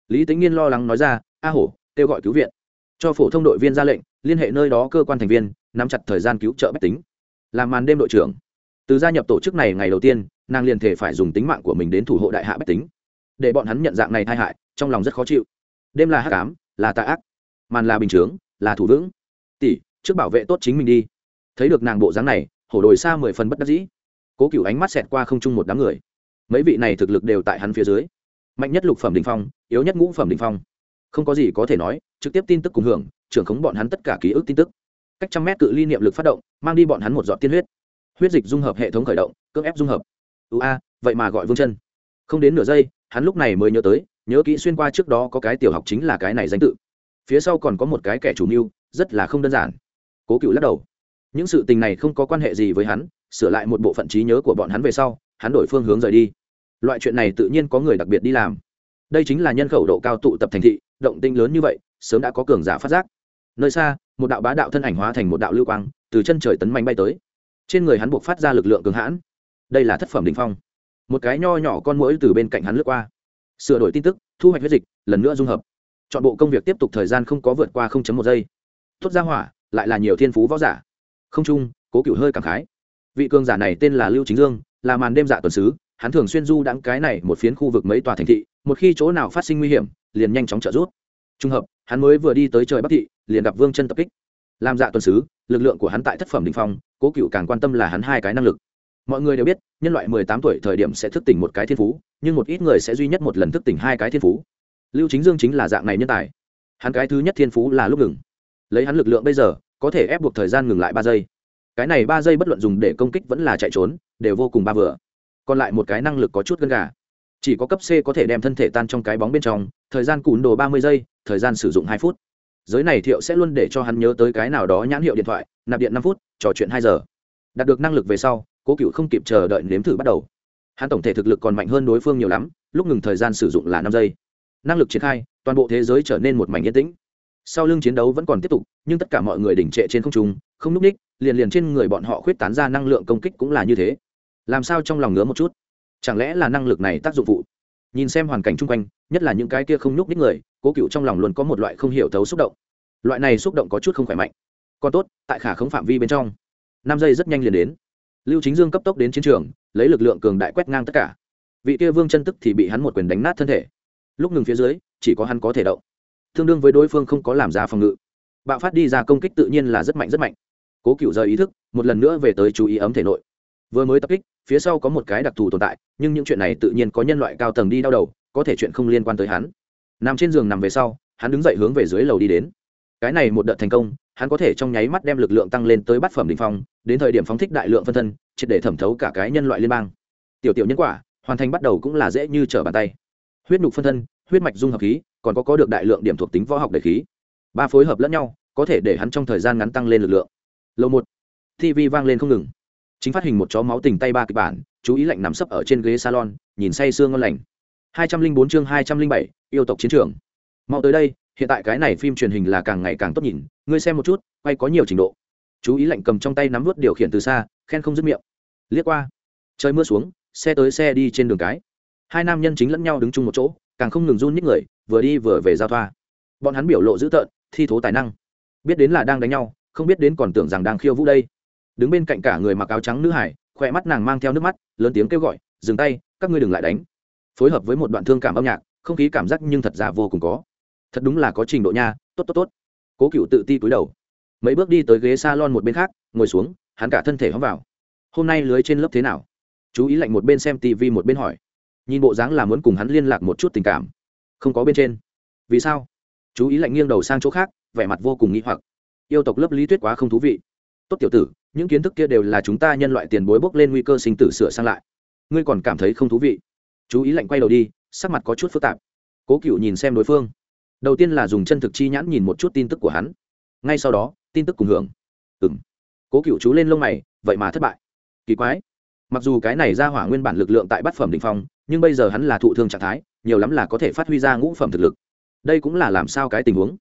S1: lý tĩnh nghiên lo lắng nói ra, a hổ, kêu gọi cứu viện. Cho phổ thông đội viên ra lệnh, liên hệ nơi đó cơ quan thành viên, nắm chặt thời gian cứu trợ bách tính. Làm màn đêm đội trưởng. Từ gia nhập tổ chức này ngày đầu tiên, nàng liền thể phải dùng tính mạng của mình đến thủ hộ đại hạ bách tính để bọn hắn nhận dạng này tai hại, trong lòng rất khó chịu. Đêm là hắc ám, là tà ác, màn là bình chướng, là thủ vững. Tỷ, trước bảo vệ tốt chính mình đi. Thấy được nàng bộ dáng này, hổ đồi xa mười phần bất đắc dĩ. Cố cựu ánh mắt xẹt qua không chung một đám người. Mấy vị này thực lực đều tại hắn phía dưới. Mạnh nhất lục phẩm đình phong, yếu nhất ngũ phẩm đình phong. Không có gì có thể nói, trực tiếp tin tức cùng hưởng, trưởng khống bọn hắn tất cả ký ức tin tức. Cách trăm mét cự ly niệm lực phát động, mang đi bọn hắn một giọt tiên huyết. Huyết dịch dung hợp hệ thống khởi động, cưỡng ép dung hợp. Ưu a vậy mà gọi vương chân không đến nửa giây, hắn lúc này mới nhớ tới, nhớ kỹ xuyên qua trước đó có cái tiểu học chính là cái này danh tự. Phía sau còn có một cái kẻ chủ mưu, rất là không đơn giản. Cố cựu lắc đầu. Những sự tình này không có quan hệ gì với hắn, sửa lại một bộ phận trí nhớ của bọn hắn về sau, hắn đổi phương hướng rời đi. Loại chuyện này tự nhiên có người đặc biệt đi làm. Đây chính là nhân khẩu độ cao tụ tập thành thị, động tinh lớn như vậy, sớm đã có cường giả phát giác. Nơi xa, một đạo bá đạo thân ảnh hóa thành một đạo lưu quang, từ chân trời tấn manh bay tới. Trên người hắn buộc phát ra lực lượng cường hãn. Đây là thất phẩm đình phong một cái nho nhỏ con mũi từ bên cạnh hắn lướt qua. Sửa đổi tin tức, thu hoạch huyết dịch, lần nữa dung hợp. Chọn bộ công việc tiếp tục thời gian không có vượt qua một giây. Tốt ra hỏa, lại là nhiều thiên phú võ giả. Không trung cố cựu hơi cảm khái. Vị cường giả này tên là lưu chính dương, là màn đêm dạ tuần sứ, hắn thường xuyên du đãng cái này một phiến khu vực mấy tòa thành thị, một khi chỗ nào phát sinh nguy hiểm, liền nhanh chóng trợ giúp. Trùng hợp, hắn mới vừa đi tới trời bắc thị, liền gặp vương chân tập kích. Làm dạ tuần sứ, lực lượng của hắn tại thất phẩm đình phong, cố cựu càng quan tâm là hắn hai cái năng lực mọi người đều biết, nhân loại mười tám tuổi thời điểm sẽ thức tỉnh một cái thiên phú, nhưng một ít người sẽ duy nhất một lần thức tỉnh hai cái thiên phú. Lưu chính dương chính là dạng này nhân tài. Hắn cái thứ nhất thiên phú là lúc ngừng. Lấy hắn lực lượng bây giờ, có thể ép buộc thời gian ngừng lại ba giây. Cái này ba giây bất luận dùng để công kích vẫn là chạy trốn, đều vô cùng ba vừa. Còn lại một cái năng lực có chút gân gà. Chỉ có cấp c có thể đem thân thể tan trong cái bóng bên trong, thời gian cùn đồ ba mươi giây, thời gian sử dụng hai phút. Giới này thiệu sẽ luôn để cho hắn nhớ tới cái nào đó nhãn hiệu điện thoại, nạp điện năm phút, trò chuyện hai giờ. Đạt được năng lực về sau cố cựu không kịp chờ đợi nếm thử bắt đầu. Hắn tổng thể thực lực còn mạnh hơn đối phương nhiều lắm, lúc ngừng thời gian sử dụng là năm giây. Năng lực triển khai, toàn bộ thế giới trở nên một mảnh yên tĩnh. Sau lưng chiến đấu vẫn còn tiếp tục, nhưng tất cả mọi người đỉnh trệ trên không trung, không núp ních, liền liền trên người bọn họ khuyết tán ra năng lượng công kích cũng là như thế. Làm sao trong lòng ngứa một chút? Chẳng lẽ là năng lực này tác dụng phụ? Nhìn xem hoàn cảnh chung quanh, nhất là những cái kia không nhúc ních người, cố cựu trong lòng luôn có một loại không hiểu thấu xúc động. Loại này xúc động có chút không khỏe mạnh. Còn tốt, tại khả không phạm vi bên trong, năm giây rất nhanh liền đến lưu chính dương cấp tốc đến chiến trường, lấy lực lượng cường đại quét ngang tất cả. Vị kia vương chân tức thì bị hắn một quyền đánh nát thân thể. Lúc ngừng phía dưới, chỉ có hắn có thể động. Tương đương với đối phương không có làm ra phòng ngự. Bạo phát đi ra công kích tự nhiên là rất mạnh rất mạnh. Cố cựu rời ý thức, một lần nữa về tới chú ý ấm thể nội. Vừa mới tập kích, phía sau có một cái đặc thù tồn tại, nhưng những chuyện này tự nhiên có nhân loại cao tầng đi đau đầu, có thể chuyện không liên quan tới hắn. Nằm trên giường nằm về sau, hắn đứng dậy hướng về dưới lầu đi đến. Cái này một đợt thành công hắn có thể trong nháy mắt đem lực lượng tăng lên tới bát phẩm đ ỉ n h phong, đến thời điểm phóng thích đại lượng phân thân, triệt để thẩm thấu cả cái nhân loại liên bang. Tiểu tiểu nhân quả, hoàn thành bắt đầu cũng là dễ như trở bàn tay. Huyết nhục phân thân, huyết mạch dung hợp khí, còn có có được đại lượng điểm thuộc tính võ học để khí. Ba phối hợp lẫn nhau, có thể để hắn trong thời gian ngắn tăng lên lực lượng. Lầu một tv vang lên không ngừng. Chính phát hình một chó máu tình tay ba kịch bản, chú ý lạnh nằm sấp ở trên ghế salon, nhìn say sương ngon lành. Hai trăm linh bốn chương hai trăm linh bảy, yêu tộc chiến trường. Mau tới đây hiện tại cái này phim truyền hình là càng ngày càng tốt nhìn, ngươi xem một chút, quay có nhiều trình độ. Chú ý lạnh cầm trong tay nắm vút điều khiển từ xa, khen không dứt miệng. Liếc qua, trời mưa xuống, xe tới xe đi trên đường cái. Hai nam nhân chính lẫn nhau đứng chung một chỗ, càng không ngừng run nhích người, vừa đi vừa về giao thoa. Bọn hắn biểu lộ dữ tợn, thi thố tài năng. Biết đến là đang đánh nhau, không biết đến còn tưởng rằng đang khiêu vũ đây. Đứng bên cạnh cả người mặc áo trắng nữ hải, khỏe mắt nàng mang theo nước mắt, lớn tiếng kêu gọi, dừng tay, các ngươi đừng lại đánh. Phối hợp với một đoạn thương cảm âm nhạc, không khí cảm giác nhưng thật ra vô cùng có thật đúng là có trình độ nha, tốt tốt tốt. Cố cựu tự ti cúi đầu. Mấy bước đi tới ghế s a lon một bên khác, ngồi xuống, hắn cả thân thể hóng vào. Hôm nay lưới trên lớp thế nào? Chú ý lạnh một bên xem tv một bên hỏi. Nhìn bộ dáng là muốn cùng hắn liên lạc một chút tình cảm. Không có bên trên. Vì sao? Chú ý lạnh nghiêng đầu sang chỗ khác, vẻ mặt vô cùng nghĩ hoặc. Yêu tộc lớp lý thuyết quá không thú vị. Tốt tiểu tử, những kiến thức kia đều là chúng ta nhân loại tiền bối bốc lên nguy cơ sinh tử sửa sang lại. Ngươi còn cảm thấy không thú vị. Chú ý lạnh quay đầu đi, sắc mặt có chút phức tạp. Cố cựu nhìn xem đối phương đầu tiên là dùng chân thực chi nhãn nhìn một chút tin tức của hắn. Ngay sau đó, tin tức cùng hưởng. Ừng cố cựu chú lên lông mày, vậy mà thất bại. Kỳ quái. Mặc dù cái này ra hỏa nguyên bản lực lượng tại bát phẩm đình phong, nhưng bây giờ hắn là thụ thương trạng thái, nhiều lắm là có thể phát huy ra ngũ phẩm thực lực. Đây cũng là làm sao cái tình huống?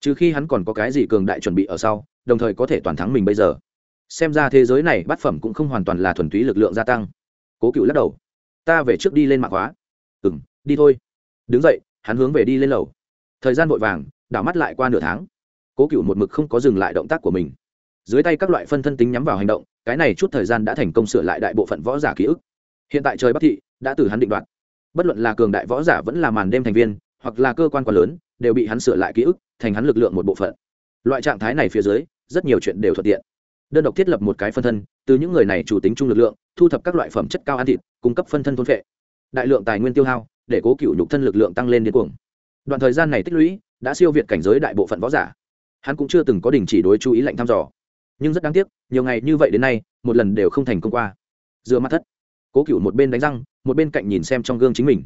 S1: Trừ khi hắn còn có cái gì cường đại chuẩn bị ở sau, đồng thời có thể toàn thắng mình bây giờ. Xem ra thế giới này bát phẩm cũng không hoàn toàn là thuần túy lực lượng gia tăng. Cố cựu lắc đầu. Ta về trước đi lên mạng hóa. Ừ m đi thôi. Đứng dậy, hắn hướng về đi lên lầu thời gian vội vàng, đảo mắt lại qua nửa tháng. Cố cựu một mực không có dừng lại động tác của mình. Dưới tay các loại phân thân tính nhắm vào hành động, cái này chút thời gian đã thành công sửa lại đại bộ phận võ giả ký ức. Hiện tại trời bắc thị đã từ hắn định đoạt. Bất luận là cường đại võ giả vẫn là màn đêm thành viên, hoặc là cơ quan quá lớn, đều bị hắn sửa lại ký ức, thành hắn lực lượng một bộ phận. Loại trạng thái này phía dưới, rất nhiều chuyện đều thuận tiện. Đơn độc thiết lập một cái phân thân, từ những người này chủ tính chung lực lượng, thu thập các loại phẩm chất cao ăn thịt, cung cấp phân thân thôn phệ. Đại lượng tài nguyên tiêu hao, để cố cựu nhục thân lực lượng tăng lên điên cuồng đoạn thời gian này tích lũy đã siêu việt cảnh giới đại bộ phận võ giả. Hắn cũng chưa từng có đình chỉ đối chú ý lệnh thăm dò. Nhưng rất đáng tiếc, nhiều ngày như vậy đến nay, một lần đều không thành công qua. Dựa mắt thất, cố cựu một bên đánh răng, một bên cạnh nhìn xem trong gương chính mình.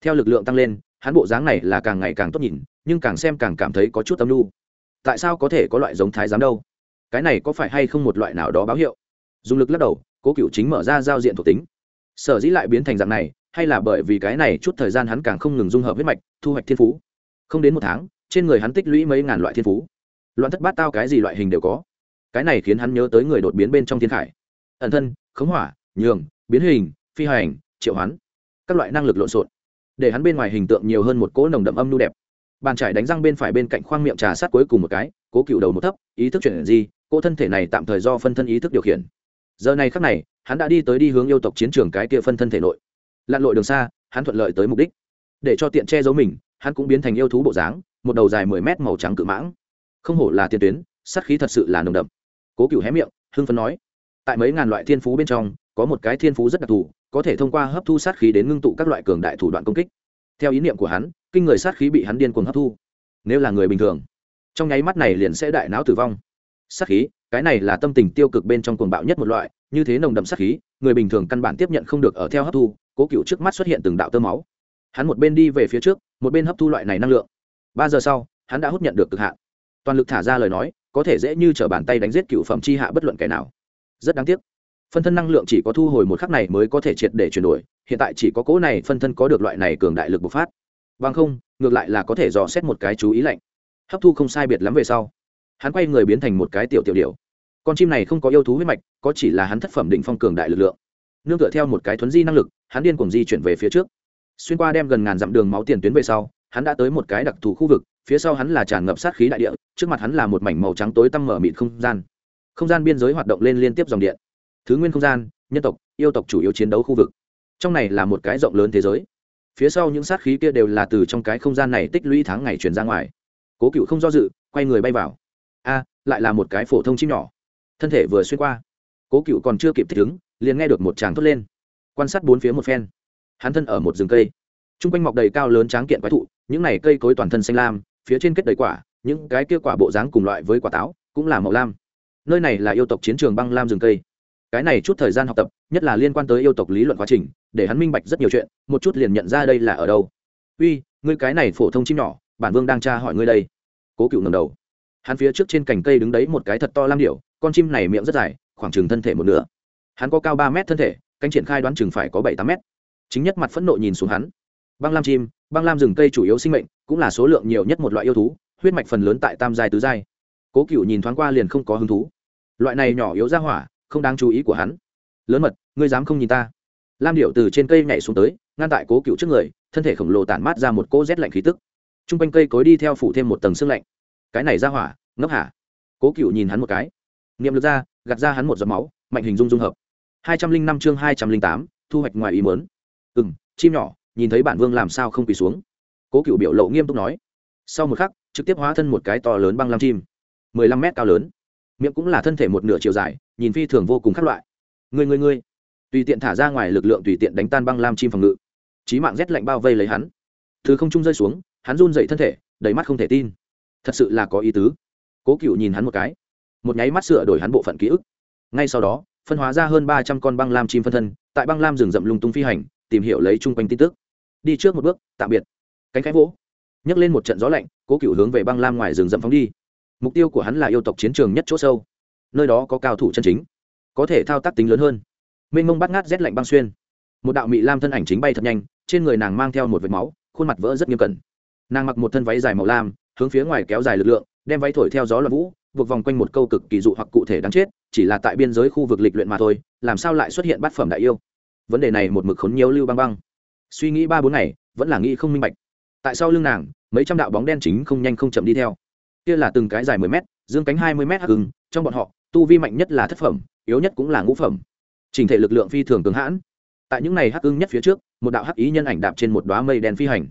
S1: Theo lực lượng tăng lên, hắn bộ dáng này là càng ngày càng tốt nhìn, nhưng càng xem càng cảm thấy có chút âm lưu tại sao có thể có loại giống thái giám đâu? Cái này có phải hay không một loại nào đó báo hiệu? Dùng lực lắc đầu, cố cựu chính mở ra giao diện thuộc tính sở dĩ lại biến thành dạng này, hay là bởi vì cái này chút thời gian hắn càng không ngừng dung hợp huyết mạch, thu hoạch thiên phú. Không đến một tháng, trên người hắn tích lũy mấy ngàn loại thiên phú. Loạn thất bát tao cái gì loại hình đều có. Cái này khiến hắn nhớ tới người đột biến bên trong thiên khải. Ẩn thân, khống hỏa, nhường, biến hình, phi hành, triệu hoán. Các loại năng lực lộn xộn. Để hắn bên ngoài hình tượng nhiều hơn một cỗ nồng đậm âm nu đẹp. Bàn trải đánh răng bên phải bên cạnh khoang miệng trà sát cuối cùng một cái, cố cựu đầu một thấp, ý thức chuyển gì cỗ thân thể này tạm thời do phân thân ý thức điều khiển. Giờ này khắc này hắn đã đi tới đi hướng yêu tộc chiến trường cái kia phân thân thể nội. Lặn lội đường xa, hắn thuận lợi tới mục đích. Để cho tiện che giấu mình, hắn cũng biến thành yêu thú bộ dáng, một đầu dài mười mét màu trắng cự mãng. Không hổ là tiền tuyến, sát khí thật sự là nồng đậm. Cố cựu hé miệng, hưng phấn nói, tại mấy ngàn loại thiên phú bên trong, có một cái thiên phú rất đặc thù, có thể thông qua hấp thu sát khí đến ngưng tụ các loại cường đại thủ đoạn công kích. Theo ý niệm của hắn, kinh người sát khí bị hắn điên cuồng hấp thu. Nếu là người bình thường, trong nháy mắt này liền sẽ đại não tử vong. Sát khí, cái này là tâm tình tiêu cực bên trong cuồng bạo nhất một loại như thế nồng đậm sát khí, người bình thường căn bản tiếp nhận không được ở theo hấp thu, cố cựu trước mắt xuất hiện từng đạo tơ máu. Hắn một bên đi về phía trước, một bên hấp thu loại này năng lượng. Ba giờ sau, hắn đã hút nhận được cực hạn. Toàn lực thả ra lời nói, có thể dễ như t r ở bàn tay đánh giết cựu phẩm c h i hạ bất luận kẻ nào. Rất đáng tiếc. Phân thân năng lượng chỉ có thu hồi một khắc này mới có thể triệt để chuyển đổi, hiện tại chỉ có cỗ này phân thân có được loại này cường đại lực bộc phát. Bằng không, ngược lại là có thể dò xét một cái chú ý lạnh. Hấp thu không sai biệt lắm về sau, hắn quay người biến thành một cái tiểu tiểu điểu con chim này không có yêu thú huyết mạch, có chỉ là hắn thất phẩm định phong cường đại lực lượng. Nương tựa theo một cái thuấn di năng lực, hắn điên cùng di chuyển về phía trước. Xuyên qua đem gần ngàn dặm đường máu tiền tuyến về sau, hắn đã tới một cái đặc thù khu vực, phía sau hắn là tràn ngập sát khí đại địa, trước mặt hắn là một mảnh màu trắng tối tăm mở mịt không gian. Không gian biên giới hoạt động lên liên tiếp dòng điện. Thứ nguyên không gian, nhân tộc, yêu tộc chủ yếu chiến đấu khu vực. Trong này là một cái rộng lớn thế giới. Phía sau những sát khí kia đều là từ trong cái không gian này tích lũy tháng ngày truyền ra ngoài. Cố cựu không do dự, quay người bay vào. A, lại là một cái phổ thông chim nhỏ thân thể vừa xuyên qua. Cố cựu còn chưa kịp thích ứng, liền nghe được một tràng thốt lên. Quan sát bốn phía một phen. Hắn thân ở một rừng cây. T r u n g quanh mọc đầy cao lớn tráng kiện quái thụ, những này cây cối toàn thân xanh lam, phía trên kết đầy quả, những cái kia quả bộ dáng cùng loại với quả táo, cũng là màu lam. Nơi này là yêu tộc chiến trường băng lam rừng cây. Cái này chút thời gian học tập, nhất là liên quan tới yêu tộc lý luận quá trình, để hắn minh bạch rất nhiều chuyện, một chút liền nhận ra đây là ở đâu. Uy, ngươi cái này phổ thông chim nhỏ, bản vương đang tra hỏi ngươi đây. Cố cựu ngầm đầu. Hắn phía trước trên cành cây đứng đấy một cái thật to lam điểu con chim này miệng rất dài, khoảng chừng thân thể một nửa. Hắn có cao ba mét thân thể, cánh triển khai đoán chừng phải có bảy tám mét. Chính nhất mặt phẫn nộ nhìn xuống hắn. Băng lam chim, băng lam rừng cây chủ yếu sinh mệnh, cũng là số lượng nhiều nhất một loại yêu thú, huyết mạch phần lớn tại tam giai tứ giai. Cố cựu nhìn thoáng qua liền không có hứng thú. Loại này nhỏ yếu ra hỏa, không đáng chú ý của hắn. Lớn mật, ngươi dám không nhìn ta? Lam điệu từ trên cây nhảy xuống tới, ngăn tại cố cựu trước người, thân thể khổng lồ tản mát ra một cỗ rét lạnh khí tức. T r u n g quanh cây cối đi theo phủ thêm một tầng xương lạnh. Cái này ra hỏa, ngốc hả? Cố cựu nhìn hắn một cái niệm lực ra, gạt ra hắn một giọt máu, mạnh hình dung dung hợp. hai trăm linh năm chương hai trăm linh tám, thu hoạch ngoài ý mớn ừ m chim nhỏ, nhìn thấy bản vương làm sao không quỳ xuống. Cố cựu biểu lộ nghiêm túc nói. Sau một khắc, trực tiếp hóa thân một cái to lớn băng lam chim. mười lăm mét cao lớn. Miệng cũng là thân thể một nửa chiều dài, nhìn phi thường vô cùng khác loại. Người người người tùy tiện thả ra ngoài lực lượng tùy tiện đánh tan băng lam chim phòng ngự. Trí mạng rét lạnh bao vây lấy hắn. Thứ không trung rơi xuống, hắn run dậy thân thể, đầy mắt không thể tin. Thật sự là có ý tứ. Cố cựu nhìn hắn một cái một nháy mắt sửa đổi hắn bộ phận ký ức. Ngay sau đó, phân hóa ra hơn ba trăm con băng lam chim phân thân, tại băng lam rừng rậm lung tung phi hành, tìm hiểu lấy chung quanh tin tức. Đi trước một bước, tạm biệt. Cánh khẽ vỗ. Nhấc lên một trận gió lạnh, cố cựu hướng về băng lam ngoài rừng rậm phóng đi. Mục tiêu của hắn là yêu tộc chiến trường nhất chỗ sâu. Nơi đó có cao thủ chân chính, có thể thao tác tính lớn hơn. Mênh mông bắt ngát rét lạnh băng xuyên. Một đạo mị lam thân ảnh chính bay thật nhanh, trên người nàng mang theo một vệt máu, khuôn mặt vỡ rất nghiêm cẩn. Nàng mặc một thân váy dài màu lam, hướng phía ngoài kéo dài lực lượng, đem váy thổi theo gió loạn vũ buộc vòng quanh một câu cực kỳ dụ hoặc cụ thể đáng chết, chỉ là tại biên giới khu vực lịch luyện mà thôi, làm sao lại xuất hiện bát phẩm đại yêu? Vấn đề này một mực khốn nhiều lưu băng băng. Suy nghĩ ba bốn ngày, vẫn là nghĩ không minh bạch. Tại sao lưng nàng, mấy trăm đạo bóng đen chính không nhanh không chậm đi theo. Kia là từng cái dài mười mét, dương cánh hai mươi mét hắc hưng trong bọn họ, tu vi mạnh nhất là thất phẩm, yếu nhất cũng là ngũ phẩm. Trình thể lực lượng phi thường cường hãn. Tại những này hắc ưng nhất phía trước, một đạo hắc ý nhân ảnh đạp trên một đoá mây đen phi hành.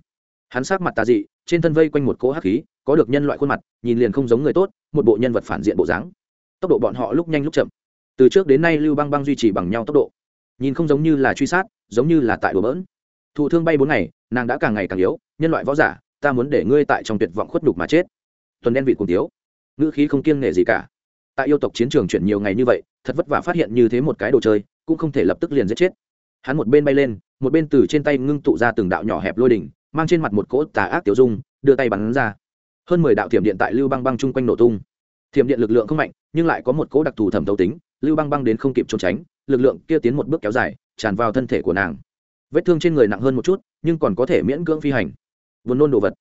S1: Hắn sát mặt tà dị, trên thân vây quanh một cỗ hắc khí có được nhân loại khuôn mặt, nhìn liền không giống người tốt, một bộ nhân vật phản diện bộ dáng. Tốc độ bọn họ lúc nhanh lúc chậm. Từ trước đến nay lưu băng băng duy trì bằng nhau tốc độ. Nhìn không giống như là truy sát, giống như là tại đùa bỡn. Thụ thương bay bốn ngày, nàng đã càng ngày càng yếu, nhân loại võ giả, ta muốn để ngươi tại trong tuyệt vọng khuất nhục mà chết. Tuần đen vị cùng tiếu ngữ khí không kiêng nể gì cả. Tại yêu tộc chiến trường chuyển nhiều ngày như vậy, thật vất vả phát hiện như thế một cái đồ chơi, cũng không thể lập tức liền giết chết. Hắn một bên bay lên, một bên từ trên tay ngưng tụ ra từng đạo nhỏ hẹp lôi đỉnh, mang trên mặt một cỗ tà ác tiểu dung, đưa tay bắn ra hơn mười đạo thiểm điện tại lưu băng băng chung quanh nổ tung. Thiểm điện lực lượng không mạnh, nhưng lại có một cỗ đặc thù thẩm thấu tính, lưu băng băng đến không kịp trốn tránh, lực lượng kia tiến một bước kéo dài, tràn vào thân thể của nàng. Vết thương trên người nặng hơn một chút, nhưng còn có thể miễn cưỡng phi hành. Vốn nôn đồ vật.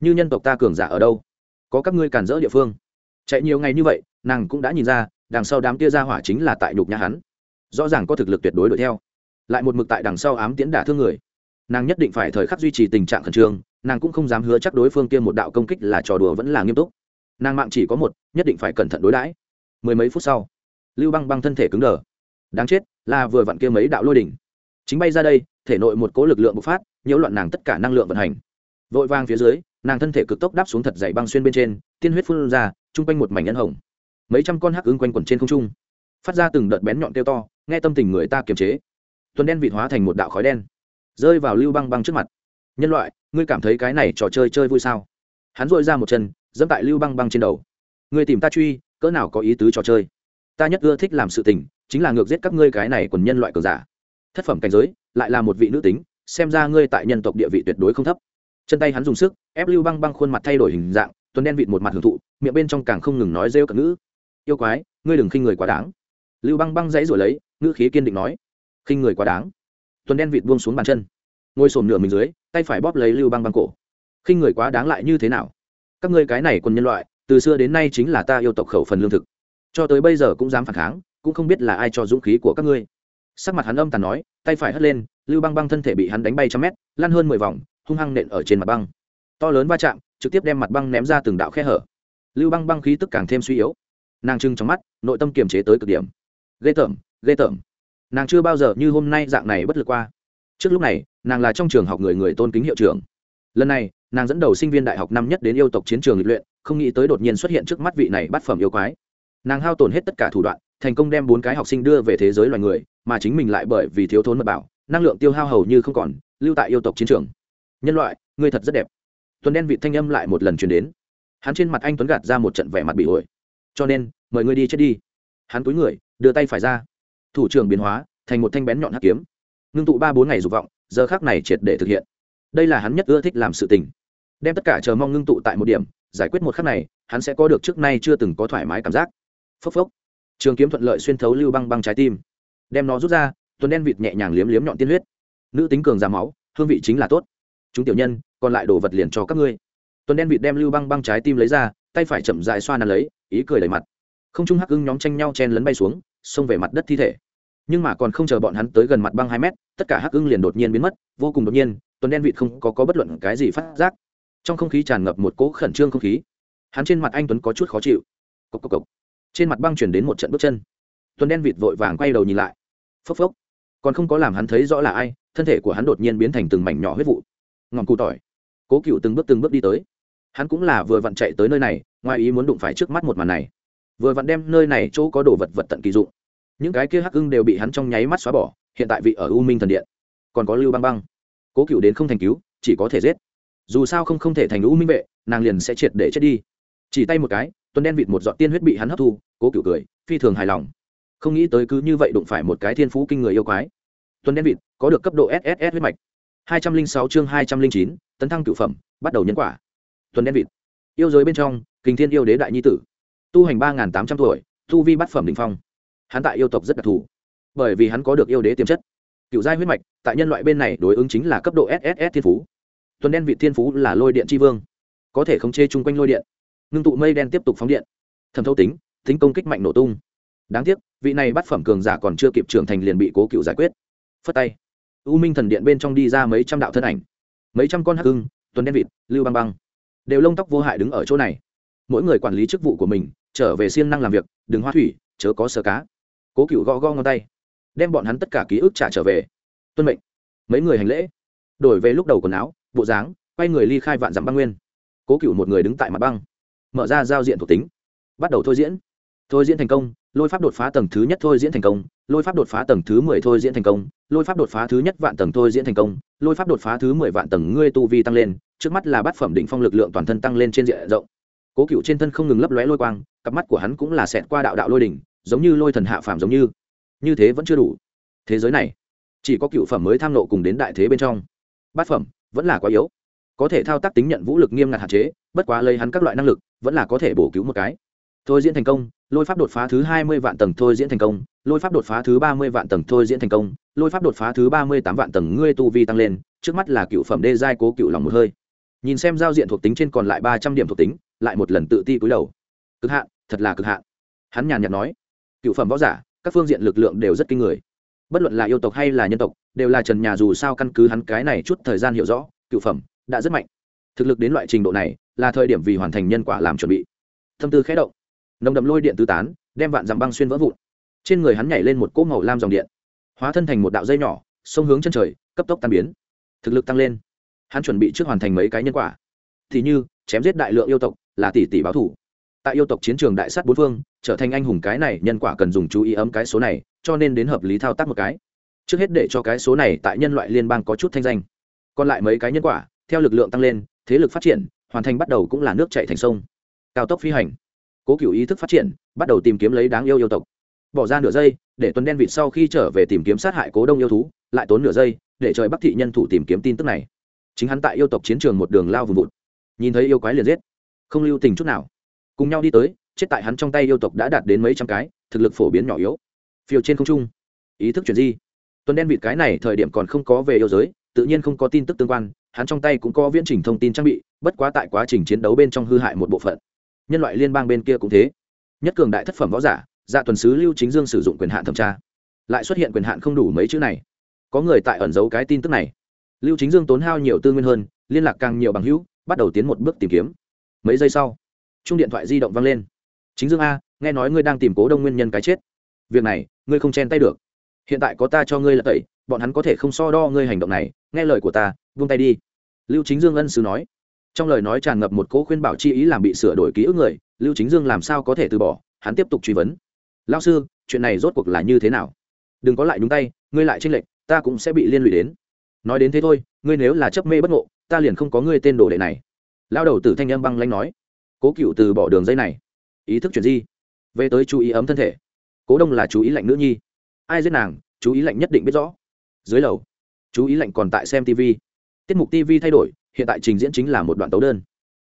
S1: Như nhân tộc ta cường giả ở đâu? Có các ngươi cản rỡ địa phương. Chạy nhiều ngày như vậy, nàng cũng đã nhìn ra, đằng sau đám kia ra hỏa chính là tại nhục nhà hắn. Rõ ràng có thực lực tuyệt đối đuổi theo. Lại một mực tại đằng sau ám tiễn đả thương người. Nàng nhất định phải thời khắc duy trì tình trạng khẩn trương nàng cũng không dám hứa chắc đối phương kia một đạo công kích là trò đùa vẫn là nghiêm túc. Nàng mạng chỉ có một, nhất định phải cẩn thận đối đãi. Mười mấy phút sau, lưu băng băng thân thể cứng đờ. Đáng chết, là vừa vặn kia mấy đạo lôi đỉnh. Chính bay ra đây, thể nội một cố lực lượng bộc phát, nhiễu loạn nàng tất cả năng lượng vận hành. Vội vang phía dưới, nàng thân thể cực tốc đáp xuống thật dày băng xuyên bên trên, tiên huyết phun ra, chung quanh một mảnh nhân hồng. Mấy trăm con hắc ứng quanh quẩn trên không trung, phát ra từng đợt bén nhọn kêu to, nghe tâm tình người ta kiềm chế. Tuần đen vịt hóa thành một đạo khói đen, rơi vào lưu băng băng trước mặt. Nhân loại ngươi cảm thấy cái này trò chơi chơi vui sao? Hắn dội ra một chân dẫm tại lưu băng băng trên đầu. Ngươi tìm ta truy, cỡ nào có ý tứ trò chơi? Ta nhất ưa thích làm sự tình, chính là ngược giết các ngươi cái này còn nhân loại cờ giả. Thất phẩm cảnh giới, lại là một vị nữ tính, xem ra ngươi tại nhân tộc địa vị tuyệt đối không thấp. Chân tay hắn dùng sức, ép lưu băng băng khuôn mặt thay đổi hình dạng tuần đen vịt một mặt hưởng thụ, miệng bên trong càng không ngừng nói rêu cận ngữ. Yêu quái, ngươi đừng khinh người quá đáng. Lưu băng băng dãy rồi lấy, ngữ khí kiên định nói. Khinh người quá đáng. Tuần đen vịt buông xuống bàn chân ngồi sồn nửa mình dưới, tay phải bóp lấy lưu băng băng cổ. Khi người quá đáng lại như thế nào? Các ngươi cái này quân nhân loại, từ xưa đến nay chính là ta yêu tộc khẩu phần lương thực. Cho tới bây giờ cũng dám phản kháng, cũng không biết là ai cho dũng khí của các ngươi. Sắc mặt hắn âm tàn nói, tay phải hất lên, lưu băng băng thân thể bị hắn đánh bay trăm mét, lăn hơn mười vòng, hung hăng nện ở trên mặt băng. To lớn va chạm, trực tiếp đem mặt băng ném ra từng đạo khe hở. Lưu băng băng khí tức càng thêm suy yếu. Nàng trưng trong mắt, nội tâm kiềm chế tới cực điểm. Ghê tởm ghê tởm. Nàng chưa bao giờ như hôm nay dạng này bất lực qua. Trước lúc này nàng là trong trường học người người tôn kính hiệu trưởng. Lần này, nàng dẫn đầu sinh viên đại học năm nhất đến yêu tộc chiến trường lịch luyện, không nghĩ tới đột nhiên xuất hiện trước mắt vị này bắt phẩm yêu quái. Nàng hao tổn hết tất cả thủ đoạn, thành công đem bốn cái học sinh đưa về thế giới loài người, mà chính mình lại bởi vì thiếu thốn mật bảo, năng lượng tiêu hao hầu như không còn, lưu tại yêu tộc chiến trường. Nhân loại, ngươi thật rất đẹp. Tuần đen vị thanh âm lại một lần truyền đến. Hắn trên mặt anh tuấn gạt ra một trận vẻ mặt bị ổi cho nên, mời ngươi đi chết đi. Hắn túi người, đưa tay phải ra. Thủ trưởng biến hóa, thành một thanh bén nhọn hắc kiếm. Ngưng tụ ba bốn ngày dục vọng giờ khác này triệt để thực hiện. Đây là hắn nhất ưa thích làm sự tình. Đem tất cả chờ mong ngưng tụ tại một điểm, giải quyết một khắc này, hắn sẽ có được trước nay chưa từng có thoải mái cảm giác. Phốc phốc. Trường kiếm thuận lợi xuyên thấu lưu băng băng trái tim. Đem nó rút ra, tuần đen vịt nhẹ nhàng liếm liếm nhọn tiên huyết. Nữ tính cường ra máu, hương vị chính là tốt. Chúng tiểu nhân, còn lại đồ vật liền cho các ngươi. Tuần đen vịt đem lưu băng băng trái tim lấy ra, tay phải chậm dại xoa nắn lấy, ý cười đầy mặt. Không trung hắc ưng nhóm tranh nhau chen lấn bay xuống, xông về mặt đất thi thể nhưng mà còn không chờ bọn hắn tới gần mặt băng hai mét tất cả hắc ưng liền đột nhiên biến mất vô cùng đột nhiên tuần đen vịt không có, có bất luận cái gì phát giác. Trong không khí tràn ngập một cỗ khẩn trương không khí. Hắn trên mặt anh tuấn có chút khó chịu. Cốc cốc cốc. trên mặt băng chuyển đến một trận bước chân. Tuần đen vịt vội vàng quay đầu nhìn lại. Phốc phốc. Còn không có làm hắn thấy rõ là ai thân thể của hắn đột nhiên biến thành từng mảnh nhỏ huyết vụ. Ngọn cụ tỏi. Cố cựu từng bước từng bước đi tới. Hắn cũng là vừa vặn chạy tới nơi này ngoài ý muốn đụng phải trước mắt một màn này. Vừa vặn đem nơi này chỗ có đồ vật vật tận kỳ dụng những cái kia hắc ưng đều bị hắn trong nháy mắt xóa bỏ, hiện tại vị ở u minh thần điện. Còn có lưu băng băng. Cố cựu đến không thành cứu, chỉ có thể giết. Dù sao không không thể thành u minh vệ, nàng liền sẽ triệt để chết đi. Chỉ tay một cái, tuần đen vịt một giọt tiên huyết bị hắn hấp thu, cố cựu cười, phi thường hài lòng. Không nghĩ tới cứ như vậy đụng phải một cái thiên phú kinh người yêu quái. Tuần đen vịt, có được cấp độ sss huyết mạch. hai trăm linh sáu chương hai trăm linh chín, tấn thăng cựu phẩm, bắt đầu nhân quả. Tuần đen vịt. Yêu giới bên trong, kình thiên yêu đế đại nhi tử. Tu hành ba tám trăm tuổi, tu vi bát phẩm đình phong hắn tại yêu tộc rất đặc thù, bởi vì hắn có được yêu đế tiềm chất. Cựu giai huyết mạch, tại nhân loại bên này đối ứng chính là cấp độ sss thiên phú. Tuần đen vị thiên phú là lôi điện tri vương, có thể khống chê chung quanh lôi điện. Ngưng tụ mây đen tiếp tục phóng điện. Thẩm thấu tính tính công kích mạnh nổ tung. Đáng tiếc, vị này bắt phẩm cường giả còn chưa kịp trưởng thành liền bị cố cựu giải quyết. Phất tay. U minh thần điện bên trong đi ra mấy trăm đạo thân ảnh. Mấy trăm con hắc hưng tuần đen vịt, lưu băng băng. Đều lông tóc vô hại đứng ở chỗ này. Mỗi người quản lý chức vụ của mình, trở về siêng năng làm việc, đừng hoa thủy, chớ có sơ cá cố cựu gõ gõ ngón tay, đem bọn hắn tất cả ký ức trả trở về. Tuân mệnh. Mấy người hành lễ, đổi về lúc đầu quần áo, bộ dáng, quay người ly khai vạn dặm băng nguyên. Cố cựu một người đứng tại mặt băng, mở ra giao diện thuộc tính, bắt đầu thôi diễn. Thôi diễn thành công, lôi pháp đột phá tầng thứ nhất thôi diễn thành công, lôi pháp đột phá tầng thứ mười thôi diễn thành công, lôi pháp đột phá thứ nhất vạn tầng thôi diễn thành công, lôi pháp đột phá thứ mười vạn tầng ngươi tu vi tăng lên, trước mắt là bát phẩm định phong lực lượng toàn thân tăng lên trên diện rộng. Cố cựu trên thân không ngừng lấp lóe lôi quang, cặp mắt của hắn cũng là xẹt qua đạo đạo lôi đỉnh giống như lôi thần hạ phàm giống như. Như thế vẫn chưa đủ. Thế giới này, chỉ có cựu phẩm mới tham nộ cùng đến đại thế bên trong. Bát phẩm vẫn là quá yếu. Có thể thao tác tính nhận vũ lực nghiêm ngặt hạn chế, bất quá lấy hắn các loại năng lực, vẫn là có thể bổ cứu một cái. Thôi diễn thành công, lôi pháp đột phá thứ hai mươi vạn tầng thôi diễn thành công, lôi pháp đột phá thứ ba mươi vạn tầng thôi diễn thành công, lôi pháp đột phá thứ ba mươi tám vạn tầng ngươi tu vi tăng lên, trước mắt là cựu phẩm đê giai cố cựu lòng một hơi. Nhìn xem giao diện thuộc tính trên còn lại ba trăm điểm thuộc tính, lại một lần tự ti cúi đầu. Cực hạn, thật là cực hạn. Hắn nhàn nhạt nói cựu phẩm võ giả, các phương diện lực lượng đều rất kinh người. Bất luận là yêu tộc hay là nhân tộc, đều là trần nhà dù sao căn cứ hắn cái này chút thời gian hiểu rõ, cựu phẩm đã rất mạnh. Thực lực đến loại trình độ này, là thời điểm vì hoàn thành nhân quả làm chuẩn bị. Thâm tư khẽ động. Nồng đậm lôi điện tứ tán, đem vạn dặm băng xuyên vỡ vụn. Trên người hắn nhảy lên một cỗ màu lam dòng điện. Hóa thân thành một đạo dây nhỏ, sông hướng chân trời, cấp tốc tan biến. Thực lực tăng lên. Hắn chuẩn bị trước hoàn thành mấy cái nhân quả. Thì như, chém giết đại lượng yêu tộc, là tỷ tỷ báo thủ tại yêu tộc chiến trường đại sát bốn phương, trở thành anh hùng cái này nhân quả cần dùng chú ý ấm cái số này, cho nên đến hợp lý thao tác một cái. Trước hết để cho cái số này tại nhân loại liên bang có chút thanh danh. Còn lại mấy cái nhân quả, theo lực lượng tăng lên, thế lực phát triển, hoàn thành bắt đầu cũng là nước chạy thành sông. Cao tốc phi hành. Cố cựu ý thức phát triển, bắt đầu tìm kiếm lấy đáng yêu yêu tộc. Bỏ ra nửa giây, để tuần đen vịt sau khi trở về tìm kiếm sát hại cố đông yêu thú, lại tốn nửa giây, để trời bắc thị nhân thủ tìm kiếm tin tức này. Chính hắn tại yêu tộc chiến trường một đường lao vùng vụt. Nhìn thấy yêu quái liền giết. Không lưu tình chút nào cùng nhau đi tới, chết tại hắn trong tay yêu tộc đã đạt đến mấy trăm cái, thực lực phổ biến nhỏ yếu. Phiêu trên không trung. Ý thức chuyển di. Tuần đen vịt cái này thời điểm còn không có về yêu giới, tự nhiên không có tin tức tương quan, hắn trong tay cũng có viễn trình thông tin trang bị, bất quá tại quá trình chiến đấu bên trong hư hại một bộ phận. Nhân loại liên bang bên kia cũng thế. Nhất cường đại thất phẩm võ giả dạ tuần sứ lưu chính dương sử dụng quyền hạn thẩm tra. Lại xuất hiện quyền hạn không đủ mấy chữ này. Có người tại ẩn giấu cái tin tức này. Lưu chính dương tốn hao nhiều tư nguyên hơn, liên lạc càng nhiều bằng hữu, bắt đầu tiến một bước tìm kiếm. Mấy giây sau chung điện thoại di động vang lên. Chính dương a, nghe nói ngươi đang tìm cố đông nguyên nhân cái chết. Việc này, ngươi không chen tay được. Hiện tại có ta cho ngươi là tẩy, bọn hắn có thể không so đo ngươi hành động này. Nghe lời của ta vung tay đi. Lưu chính dương ân sứ nói. Trong lời nói tràn ngập một cố khuyên bảo chi ý làm bị sửa đổi ký ức người, lưu chính dương làm sao có thể từ bỏ? Hắn tiếp tục truy vấn. Lao sư, chuyện này rốt cuộc là như thế nào? Đừng có lại nhúng tay, ngươi lại tranh lệch, ta cũng sẽ bị liên lụy đến. Nói đến thế thôi, ngươi nếu là chấp mê bất ngộ, ta liền không có ngươi tên đồ đệ này. Lao đầu tử thanh âm băng lanh nói cố cựu từ bỏ đường dây này. Ý thức chuyển di. Về tới chú ý ấm thân thể. Cố đông là chú ý lạnh nữ nhi. Ai giết nàng, chú ý lạnh nhất định biết rõ. Dưới lầu, chú ý lạnh còn tại xem tv tiết mục tv thay đổi, hiện tại trình diễn chính là một đoạn tấu đơn.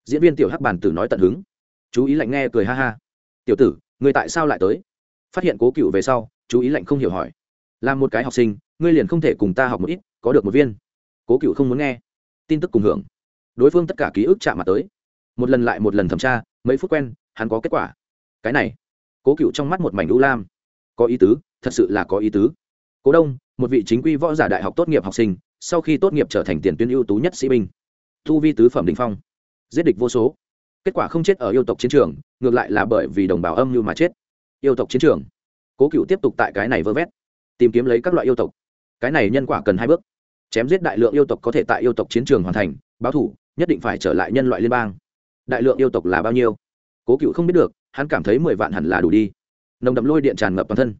S1: Diễn viên tiểu hắc bàn tử nói tận hứng. Chú ý lạnh nghe cười ha ha. Tiểu tử, người tại sao lại tới? Phát hiện cố cựu về sau, chú ý lạnh không hiểu hỏi. Là một cái học sinh, ngươi liền không thể cùng ta học một ít, có được một viên. Cố cựu không muốn nghe. Tin tức cùng hưởng. Đối phương tất cả ký ức chạm mặt tới một lần lại một lần thẩm tra, mấy phút quen, hắn có kết quả. Cái này, cố cựu trong mắt một mảnh đũ lam. Có ý tứ, thật sự là có ý tứ. Cố đông, một vị chính quy võ giả đại học tốt nghiệp học sinh, sau khi tốt nghiệp trở thành tiền tuyến ưu tú nhất sĩ binh, thu vi tứ phẩm đình phong, giết địch vô số. Kết quả không chết ở yêu tộc chiến trường, ngược lại là bởi vì đồng bào âm mưu mà chết. Yêu tộc chiến trường. Cố cựu tiếp tục tại cái này vơ vét, tìm kiếm lấy các loại yêu tộc. Cái này nhân quả cần hai bước. Chém giết đại lượng yêu tộc có thể tại yêu tộc chiến trường hoàn thành, báo thủ, nhất định phải trở lại nhân loại liên bang đại lượng yêu tộc là bao nhiêu? Cố cựu không biết được, hắn cảm thấy mười vạn hẳn là đủ đi. Nồng đậm lôi điện tràn ngập toàn thân.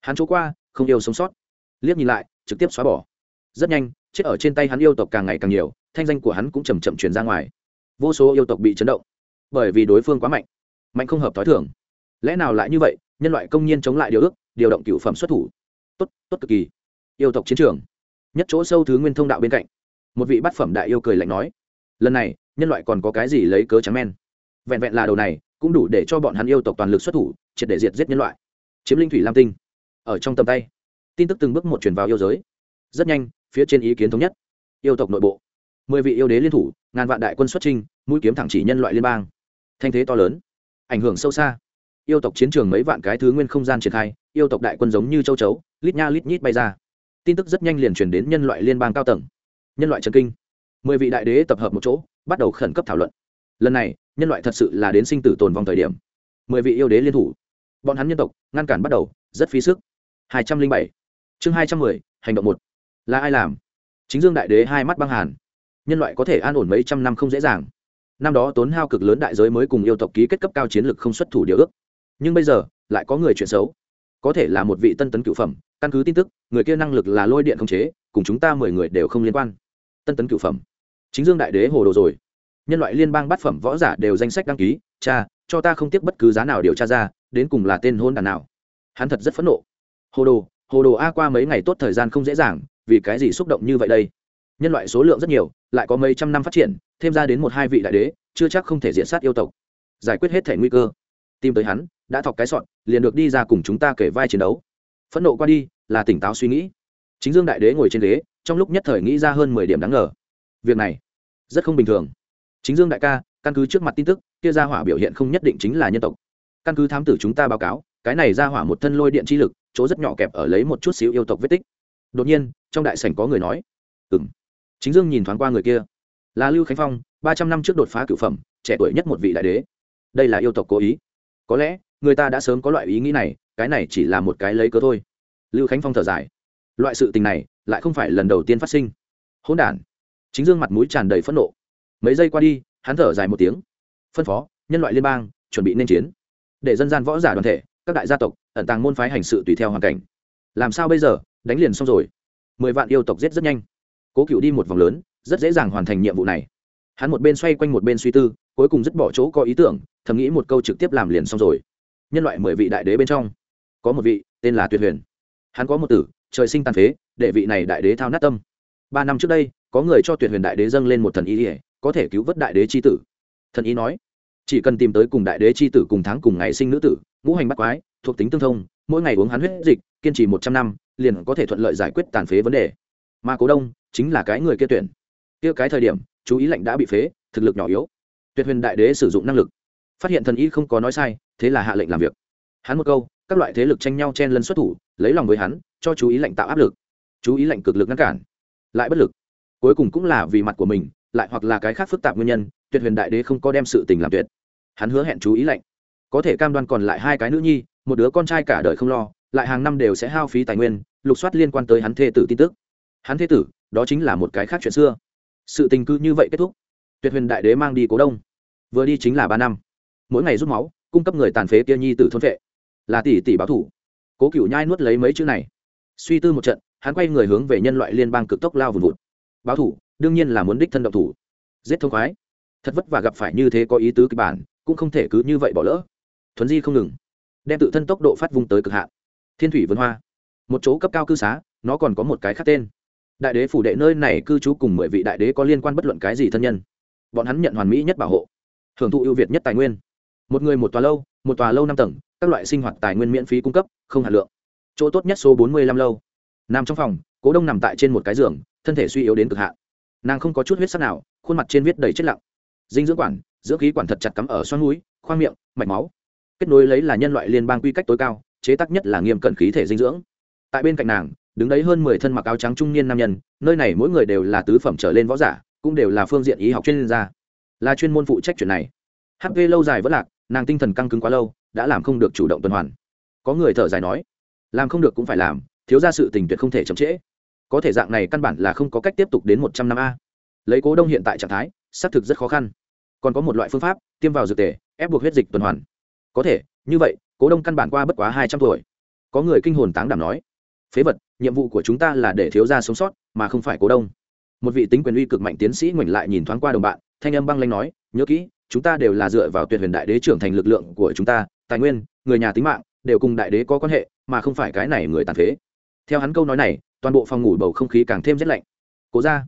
S1: Hắn chỗ qua, không yêu sống sót. Liếc nhìn lại, trực tiếp xóa bỏ. Rất nhanh, chết ở trên tay hắn yêu tộc càng ngày càng nhiều, thanh danh của hắn cũng chầm chậm truyền ra ngoài. Vô số yêu tộc bị chấn động, bởi vì đối phương quá mạnh mạnh không hợp t h ó i thường. Lẽ nào lại như vậy, nhân loại công nhiên chống lại điều ước, điều động cựu phẩm xuất thủ. Tốt tốt cực kỳ. Yêu tộc chiến trường, nhất chỗ sâu thứ nguyên thông đạo bên cạnh. Một vị bát phẩm đại yêu cười lạnh nói, lần này nhân loại còn có cái gì lấy cớ trắng men? Vẹn vẹn là đầu này, cũng đủ để cho bọn hắn yêu tộc toàn lực xuất thủ, triệt để diệt giết nhân loại. Chiếm linh thủy lam tinh. Ở trong tầm tay, tin tức từng bước một truyền vào yêu giới. Rất nhanh, phía trên ý kiến thống nhất. Yêu tộc nội bộ. Mười vị yêu đế liên thủ, ngàn vạn đại quân xuất trinh mũi kiếm thẳng chỉ nhân loại liên bang. Thanh thế to lớn. Ảnh hưởng sâu xa. Yêu tộc chiến trường mấy vạn cái thứ nguyên không gian triển khai, yêu tộc đại quân giống như châu chấu, lít nha lít nhít bay ra. Tin tức rất nhanh liền truyền đến nhân loại liên bang cao tầng. Nhân loại trần kinh. Mười vị đại đế tập hợp một chỗ bắt đầu khẩn cấp thảo luận. Lần này, nhân loại thật sự là đến sinh tử tồn vong thời điểm. Mười vị yêu đế liên thủ. Bọn hắn nhân tộc, ngăn cản bắt đầu, rất phí sức. Hai trăm linh bảy. Chương hai trăm mười, hành động một. Là ai làm? Chính dương đại đế hai mắt băng hàn. Nhân loại có thể an ổn mấy trăm năm không dễ dàng. Năm đó tốn hao cực lớn đại giới mới cùng yêu tộc ký kết cấp cao chiến lược không xuất thủ điều ước. Nhưng bây giờ, lại có người chuyện xấu. Có thể là một vị tân tấn cựu phẩm, căn cứ tin tức, người kia năng lực là lôi điện không chế, cùng chúng ta mười người đều không liên quan. Tân tấn cựu phẩm chính dương đại đế hồ đồ rồi. Nhân loại liên bang bát phẩm võ giả đều danh sách đăng ký, cha, cho ta không tiếc bất cứ giá nào điều tra ra, đến cùng là tên hôn đàn nào. Hắn thật rất phẫn nộ. Hồ đồ hồ đồ a qua mấy ngày tốt thời gian không dễ dàng, vì cái gì xúc động như vậy đây? Nhân loại số lượng rất nhiều, lại có mấy trăm năm phát triển, thêm ra đến một hai vị đại đế, chưa chắc không thể diện sát yêu tộc. Giải quyết hết thể nguy cơ. Tìm tới hắn, đã thọc cái sọn, liền được đi ra cùng chúng ta kể vai chiến đấu. Phẫn nộ qua đi, là tỉnh táo suy nghĩ. Chính dương đại đế ngồi trên ghế, trong lúc nhất thời nghĩ ra hơn mười điểm đáng ngờ việc này rất không bình thường. Chính dương đại ca, căn cứ trước mặt tin tức, kia ra hỏa biểu hiện không nhất định chính là nhân tộc. Căn cứ thám tử chúng ta báo cáo, cái này ra hỏa một thân lôi điện chi lực, chỗ rất nhỏ kẹp ở lấy một chút xíu yêu tộc vết tích. Đột nhiên, trong đại sảnh có người nói ừng chính dương nhìn thoáng qua người kia, là lưu khánh phong, ba trăm năm trước đột phá cựu phẩm, trẻ tuổi nhất một vị đại đế. Đây là yêu tộc cố ý. Có lẽ, người ta đã sớm có loại ý nghĩ này, cái này chỉ là một cái lấy cớ thôi. Lưu khánh phong thở dài, loại sự tình này lại không phải lần đầu tiên phát sinh. Hỗn đản chính dương mặt mũi tràn đầy phẫn nộ. Mấy giây qua đi, hắn thở dài một tiếng. Phân phó, nhân loại liên bang, chuẩn bị nên chiến. Để dân gian võ giả đoàn thể, các đại gia tộc, ẩn tàng môn phái hành sự tùy theo hoàn cảnh. Làm sao bây giờ? Đánh liền xong rồi. Mười vạn yêu tộc giết rất nhanh. Cố cựu đi một vòng lớn, rất dễ dàng hoàn thành nhiệm vụ này. Hắn một bên xoay quanh một bên suy tư, cuối cùng dứt bỏ chỗ có ý tưởng, thầm nghĩ một câu trực tiếp làm liền xong rồi. Nhân loại mười vị đại đế bên trong, có một vị tên là tuyệt huyền. Hắn có một tử, trời sinh tàn phế, để vị này đại đế thao nát tâm. Ba năm trước đây có người cho tuyệt huyền đại đế dâng lên một thần ý ỉa, có thể cứu vớt đại đế c h i tử. Thần ý nói, chỉ cần tìm tới cùng đại đế c h i tử cùng tháng cùng ngày sinh nữ tử, ngũ hành bắt quái, thuộc tính tương thông, mỗi ngày uống hắn huyết dịch, kiên trì một trăm năm, liền có thể thuận lợi giải quyết tàn phế vấn đề. Mà cố đông chính là cái người kia tuyển. Kia cái thời điểm, chú ý lệnh đã bị phế, thực lực nhỏ yếu. Tuyệt huyền đại đế sử dụng năng lực. Phát hiện thần y không có nói sai, thế là hạ lệnh làm việc. Hắn một câu, các loại thế lực tranh nhau chen lân xuất thủ, lấy lòng với hắn, cho chú ý lệnh tạo áp lực. Chú ý lệnh cực lực ngăn cản. Lại bất lực cuối cùng cũng là vì mặt của mình, lại hoặc là cái khác phức tạp nguyên nhân, tuyệt huyền đại đế không có đem sự tình làm tuyệt. Hắn hứa hẹn chú ý lệnh có thể cam đoan còn lại hai cái nữ nhi, một đứa con trai cả đời không lo, lại hàng năm đều sẽ hao phí tài nguyên, lục soát liên quan tới hắn thê tử tin tức. Hắn thê tử, đó chính là một cái khác chuyện xưa. Sự tình cư như vậy kết thúc. Tuyệt huyền đại đế mang đi cố đông. Vừa đi chính là ba năm. Mỗi ngày rút máu, cung cấp người tàn phế kia nhi tử thôn vệ. Là tỷ tỷ báo thủ. Cố cựu nhai nuốt lấy mấy chữ này. Suy tư một trận, hắn quay người hướng về nhân loại liên bang cực tốc lao vùn vụt báo thủ, đương nhiên là muốn đích thân động thủ. Giết thông khoái. Thật vất vả gặp phải như thế có ý tứ kịch bản, cũng không thể cứ như vậy bỏ lỡ. Thuấn di không ngừng. Đem tự thân tốc độ phát vung tới cực hạn. Thiên thủy vân hoa. Một chỗ cấp cao cư xá, nó còn có một cái khác tên. Đại đế phủ đệ nơi này cư trú cùng mười vị đại đế có liên quan bất luận cái gì thân nhân. Bọn hắn nhận hoàn mỹ nhất bảo hộ. Hưởng thụ ưu việt nhất tài nguyên. Một người một tòa lâu, một tòa lâu năm tầng, các loại sinh hoạt tài nguyên miễn phí cung cấp, không hạt lượng. Chỗ tốt nhất số bốn mươi lăm lâu. Nằm trong phòng, cố đông nằm tại trên một cái giường thân thể suy yếu đến cực hạn. Nàng không có chút huyết sắc nào, khuôn mặt trên viết đầy chết lặng. Dinh dưỡng quản, dưỡng khí quản thật chặt cắm ở xoắn núi khoang miệng, mạch máu. Kết nối lấy là nhân loại liên bang quy cách tối cao, chế tác nhất là nghiêm cẩn khí thể dinh dưỡng. Tại bên cạnh nàng, đứng đấy hơn mười thân mặc áo trắng trung niên nam nhân, nơi này mỗi người đều là tứ phẩm trở lên võ giả, cũng đều là phương diện y học chuyên gia. Là chuyên môn phụ trách chuyện này. Hp lâu dài vẫn lạc, nàng tinh thần căng cứng quá lâu, đã làm không được chủ động tuần hoàn. Có người thở dài nói, làm không được cũng phải làm, thiếu ra sự tình tuyệt không thể chậm trễ có thể dạng này căn bản là không có cách tiếp tục đến một trăm năm a. Lấy cố đông hiện tại trạng thái, xác thực rất khó khăn. Còn có một loại phương pháp, tiêm vào dược tề, ép buộc huyết dịch tuần hoàn. Có thể, như vậy, cố đông căn bản qua bất quá hai trăm tuổi. Có người kinh hồn táng đảm nói, phế vật, nhiệm vụ của chúng ta là để thiếu gia sống sót, mà không phải cố đông. Một vị tính quyền uy cực mạnh tiến sĩ ngoảnh lại nhìn thoáng qua đồng bạn, thanh âm băng lanh nói, nhớ kỹ, chúng ta đều là dựa vào tuyệt huyền đại đế trưởng thành lực lượng của chúng ta, tài nguyên, người nhà tính mạng, đều cùng đại đế có quan hệ, mà không phải cái này người tàn phế theo hắn câu nói này, toàn bộ phòng ngủ bầu không khí càng thêm rét lạnh. Cố ra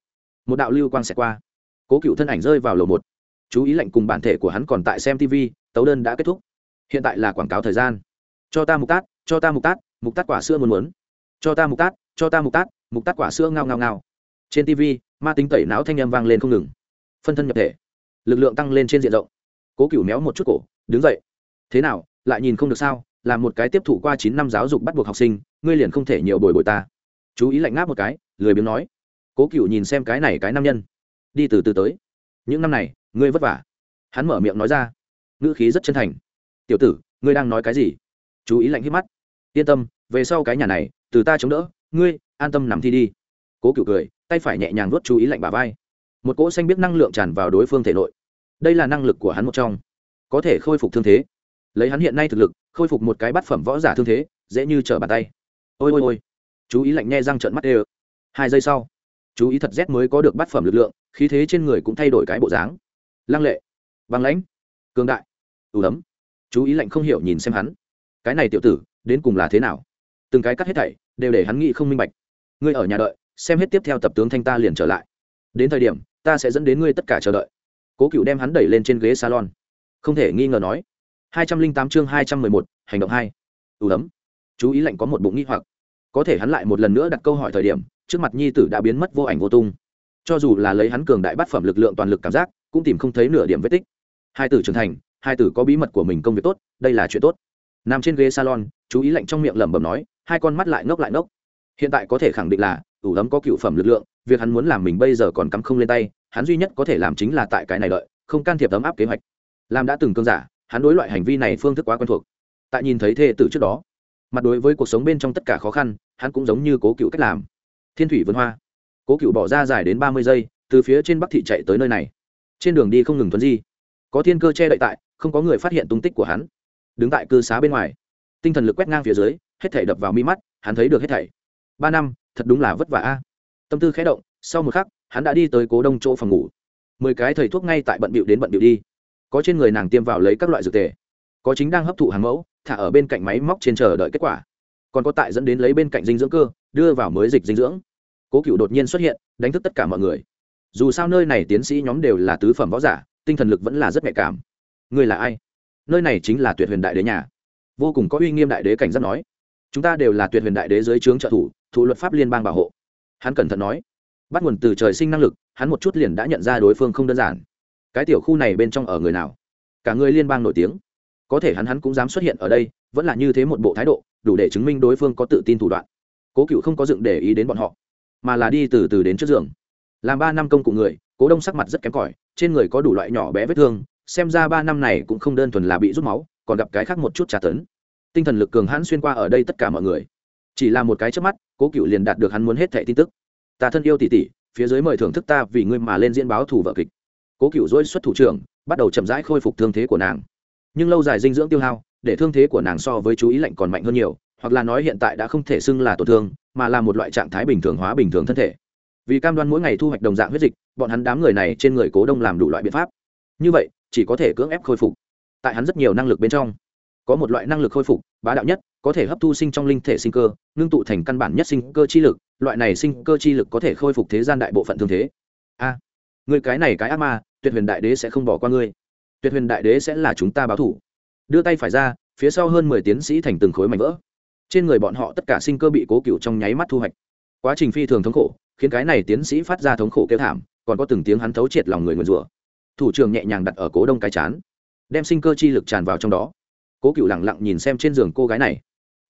S1: một đạo lưu quang xẹt qua. Cố cựu thân ảnh rơi vào lầu một. Chú ý lệnh cùng bản thể của hắn còn tại xem tv tấu đơn đã kết thúc. Hiện tại là quảng cáo thời gian. Cho ta mục tát, cho ta mục tát mục tát quả sữa muốn muốn. Cho ta mục tát, cho ta mục tát mục tát quả sữa ngao ngao ngao. Trên tv ma tính tẩy não thanh â m vang lên không ngừng. Phân thân nhập thể. Lực lượng tăng lên trên diện rộng. Cố cựu méo một chút cổ, đứng dậy. Thế nào, lại nhìn không được sao? Là một cái tiếp thụ qua chín năm giáo dục bắt buộc học sinh, ngươi liền không thể nhiều bồi bồi ta. Chú ý lạnh ngáp một cái, lười biếng nói. Cố cựu nhìn xem cái này cái nam nhân. Đi từ từ tới. Những năm này, ngươi vất vả. Hắn mở miệng nói ra. Ngữ khí rất chân thành. Tiểu tử, ngươi đang nói cái gì? Chú ý lạnh hít mắt. Yên tâm, về sau cái nhà này, từ ta chống đỡ, ngươi, an tâm nằm thi đi. Cố cựu cười, tay phải nhẹ nhàng vuốt chú ý lạnh bà vai. Một cỗ xanh biết năng lượng tràn vào đối phương thể nội. Đây là năng lực của hắn một trong. Có thể khôi phục thương thế lấy hắn hiện nay thực lực, khôi phục một cái bát phẩm võ giả thương thế, dễ như trở bàn tay. Ôi ôi ôi. Chú ý lạnh nghe răng trợn mắt đê hai giây sau, chú ý thật rét mới có được bát phẩm lực lượng, khí thế trên người cũng thay đổi cái bộ dáng. Lăng lệ, băng lãnh, cường đại ủ ấm. Chú ý lạnh không hiểu nhìn xem hắn. Cái này tiểu tử, đến cùng là thế nào? Từng cái cắt hết thảy, đều để hắn nghĩ không minh bạch. Ngươi ở nhà đợi, xem hết tiếp theo tập tướng thanh ta liền trở lại. Đến thời điểm, ta sẽ dẫn đến ngươi tất cả chờ đợi. Cố cựu đem hắn đẩy lên trên ghế salon. Không thể nghi ngờ nói hai trăm linh tám chương hai trăm mười một, hành động hai. Ủ ấm. Chú ý lạnh có một bụng nghi hoặc. Có thể hắn lại một lần nữa đặt câu hỏi thời điểm, trước mặt nhi tử đã biến mất vô ảnh vô tung. Cho dù là lấy hắn cường đại bát phẩm lực lượng toàn lực cảm giác, cũng tìm không thấy nửa điểm vết tích. Hai tử trưởng thành, hai tử có bí mật của mình công việc tốt, đây là chuyện tốt. Nằm trên ghế salon, chú ý lạnh trong miệng lẩm bẩm nói, hai con mắt lại ngốc lại ngốc. Hiện tại có thể khẳng định là tủ ấm có cựu phẩm lực lượng, việc hắn muốn làm mình bây giờ còn cắm không lên tay, hắn duy nhất có thể làm chính là tại cái này đợi, không can thiệp ấm áp kế hoạch. Làm đã từng cương giả hắn đối loại hành vi này phương thức quá quen thuộc. Tại nhìn thấy thê tử trước đó, mặt đối với cuộc sống bên trong tất cả khó khăn, hắn cũng giống như cố cựu cách làm. Thiên thủy vân hoa. Cố cựu bỏ ra dài đến ba mươi giây, từ phía trên bắc thị chạy tới nơi này. Trên đường đi không ngừng tuấn di. Có thiên cơ che đậy tại, không có người phát hiện tung tích của hắn. Đứng tại cư xá bên ngoài, tinh thần lực quét ngang phía dưới, hết thảy đập vào mi mắt, hắn thấy được hết thảy. Ba năm, thật đúng là vất vả a. Tâm tư khẽ động, sau một khắc, hắn đã đi tới cố đông chỗ phòng ngủ. Mười cái thầy thuốc ngay tại bận bịu đến bận bịu đi có trên người nàng tiêm vào lấy các loại dược tề. Có chính đang hấp thụ hàng mẫu, thả ở bên cạnh máy móc trên chờ đợi kết quả. Còn có tại dẫn đến lấy bên cạnh dinh dưỡng cơ, đưa vào mới dịch dinh dưỡng. Cố cựu đột nhiên xuất hiện, đánh thức tất cả mọi người. Dù sao nơi này tiến sĩ nhóm đều là tứ phẩm võ giả, tinh thần lực vẫn là rất nhạy cảm. Ngươi là ai? Nơi này chính là tuyệt huyền đại đế nhà. Vô cùng có uy nghiêm đại đế cảnh giác nói. Chúng ta đều là tuyệt huyền đại đế dưới trướng trợ thủ thủ luật pháp liên bang bảo hộ. Hắn cẩn thận nói. Bắt nguồn từ trời sinh năng lực, hắn một chút liền đã nhận ra đối phương không đơn giản cái tiểu khu này bên trong ở người nào? Cả người liên bang nổi tiếng. Có thể hắn hắn cũng dám xuất hiện ở đây, vẫn là như thế một bộ thái độ, đủ để chứng minh đối phương có tự tin thủ đoạn. Cố cựu không có dựng để ý đến bọn họ, mà là đi từ từ đến trước giường. Làm ba năm công cụ người, cố đông sắc mặt rất kém cỏi, trên người có đủ loại nhỏ bé vết thương, xem ra ba năm này cũng không đơn thuần là bị rút máu, còn gặp cái khác một chút trả tấn. Tinh thần lực cường hãn xuyên qua ở đây tất cả mọi người. Chỉ là một cái trước mắt, cố cựu liền đạt được hắn muốn hết thẻ tin tức. Ta thân yêu tỷ tỷ, phía dưới mời thưởng thức ta vì ngươi mà lên diễn báo thủ vợ kịch cố cựu dỗi xuất thủ trưởng, bắt đầu chậm rãi khôi phục thương thế của nàng. Nhưng lâu dài dinh dưỡng tiêu hao, để thương thế của nàng so với chú ý lạnh còn mạnh hơn nhiều, hoặc là nói hiện tại đã không thể xưng là tổn thương, mà là một loại trạng thái bình thường hóa bình thường thân thể. Vì cam đoan mỗi ngày thu hoạch đồng dạng huyết dịch, bọn hắn đám người này trên người cố đông làm đủ loại biện pháp. Như vậy, chỉ có thể cưỡng ép khôi phục. Tại hắn rất nhiều năng lực bên trong, có một loại năng lực khôi phục, bá đạo nhất, có thể hấp thu sinh trong linh thể sinh cơ, ngưng tụ thành căn bản nhất sinh cơ chi lực, loại này sinh cơ chi lực có thể khôi phục thế gian đại bộ phận thương thế. A, người cái này cái ác ma tuyệt huyền đại đế sẽ không bỏ qua ngươi. Tuyệt huyền đại đế sẽ là chúng ta báo thủ. Đưa tay phải ra phía sau hơn mười tiến sĩ thành từng khối mảnh vỡ. Trên người bọn họ tất cả sinh cơ bị cố cựu trong nháy mắt thu hoạch. Quá trình phi thường thống khổ khiến cái này tiến sĩ phát ra thống khổ kêu thảm còn có từng tiếng hắn thấu triệt lòng người nguyền rủa. Thủ trưởng nhẹ nhàng đặt ở cố đông cái chán đem sinh cơ chi lực tràn vào trong đó. Cố cựu lẳng lặng nhìn xem trên giường cô gái này.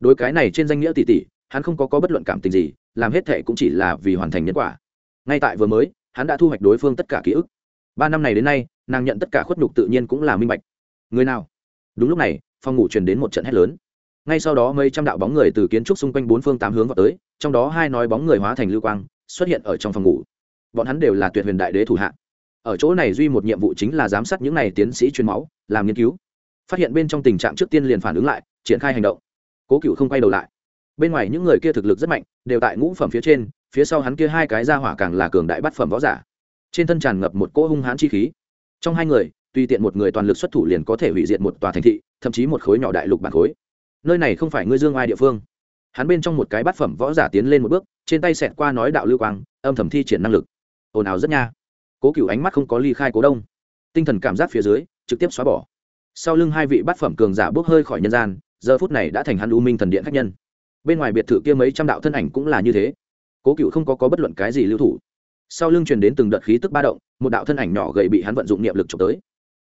S1: Đối cái này trên danh nghĩa tỷ tỷ hắn không có, có bất luận cảm tình gì làm hết thệ cũng chỉ là vì hoàn thành nhân quả. Ngay tại vừa mới hắn đã thu hoạch đối phương tất cả ký ức ba năm này đến nay, nàng nhận tất cả khuất nhục tự nhiên cũng là minh bạch. Người nào? Đúng lúc này, phòng ngủ truyền đến một trận hét lớn. Ngay sau đó mấy trăm đạo bóng người từ kiến trúc xung quanh bốn phương tám hướng vào tới, trong đó hai nói bóng người hóa thành lưu quang, xuất hiện ở trong phòng ngủ. Bọn hắn đều là tuyệt huyền đại đế thủ hạ. Ở chỗ này duy một nhiệm vụ chính là giám sát những n à y tiến sĩ truyền máu, làm nghiên cứu. Phát hiện bên trong tình trạng trước tiên liền phản ứng lại, triển khai hành động. Cố cựu không quay đầu lại. Bên ngoài những người kia thực lực rất mạnh, đều tại ngũ phẩm phía trên, phía sau hắn kia hai cái ra hỏa càng là cường đại bắt phẩm võ giả trên thân tràn ngập một cỗ hung hãn chi khí. Trong hai người tùy tiện một người toàn lực xuất thủ liền có thể hủy diệt một tòa thành thị thậm chí một khối nhỏ đại lục bản khối. Nơi này không phải ngươi dương ai địa phương. Hắn bên trong một cái bát phẩm võ giả tiến lên một bước trên tay xẹt qua nói đạo lưu quang âm thầm thi triển năng lực. Ồn ào rất nha. Cố cựu ánh mắt không có ly khai cố đông. Tinh thần cảm giác phía dưới trực tiếp xóa bỏ. Sau lưng hai vị bát phẩm cường giả bốc hơi khỏi nhân gian giờ phút này đã thành hắn u minh thần điện khách nhân. Bên ngoài biệt thự kia mấy trăm đạo thân ảnh cũng là như thế. Cố cựu không có, có bất luận cái gì lưu thủ sau lưng truyền đến từng đợt khí tức ba động, một đạo thân ảnh nhỏ gầy bị hắn vận dụng niệm lực trộm tới.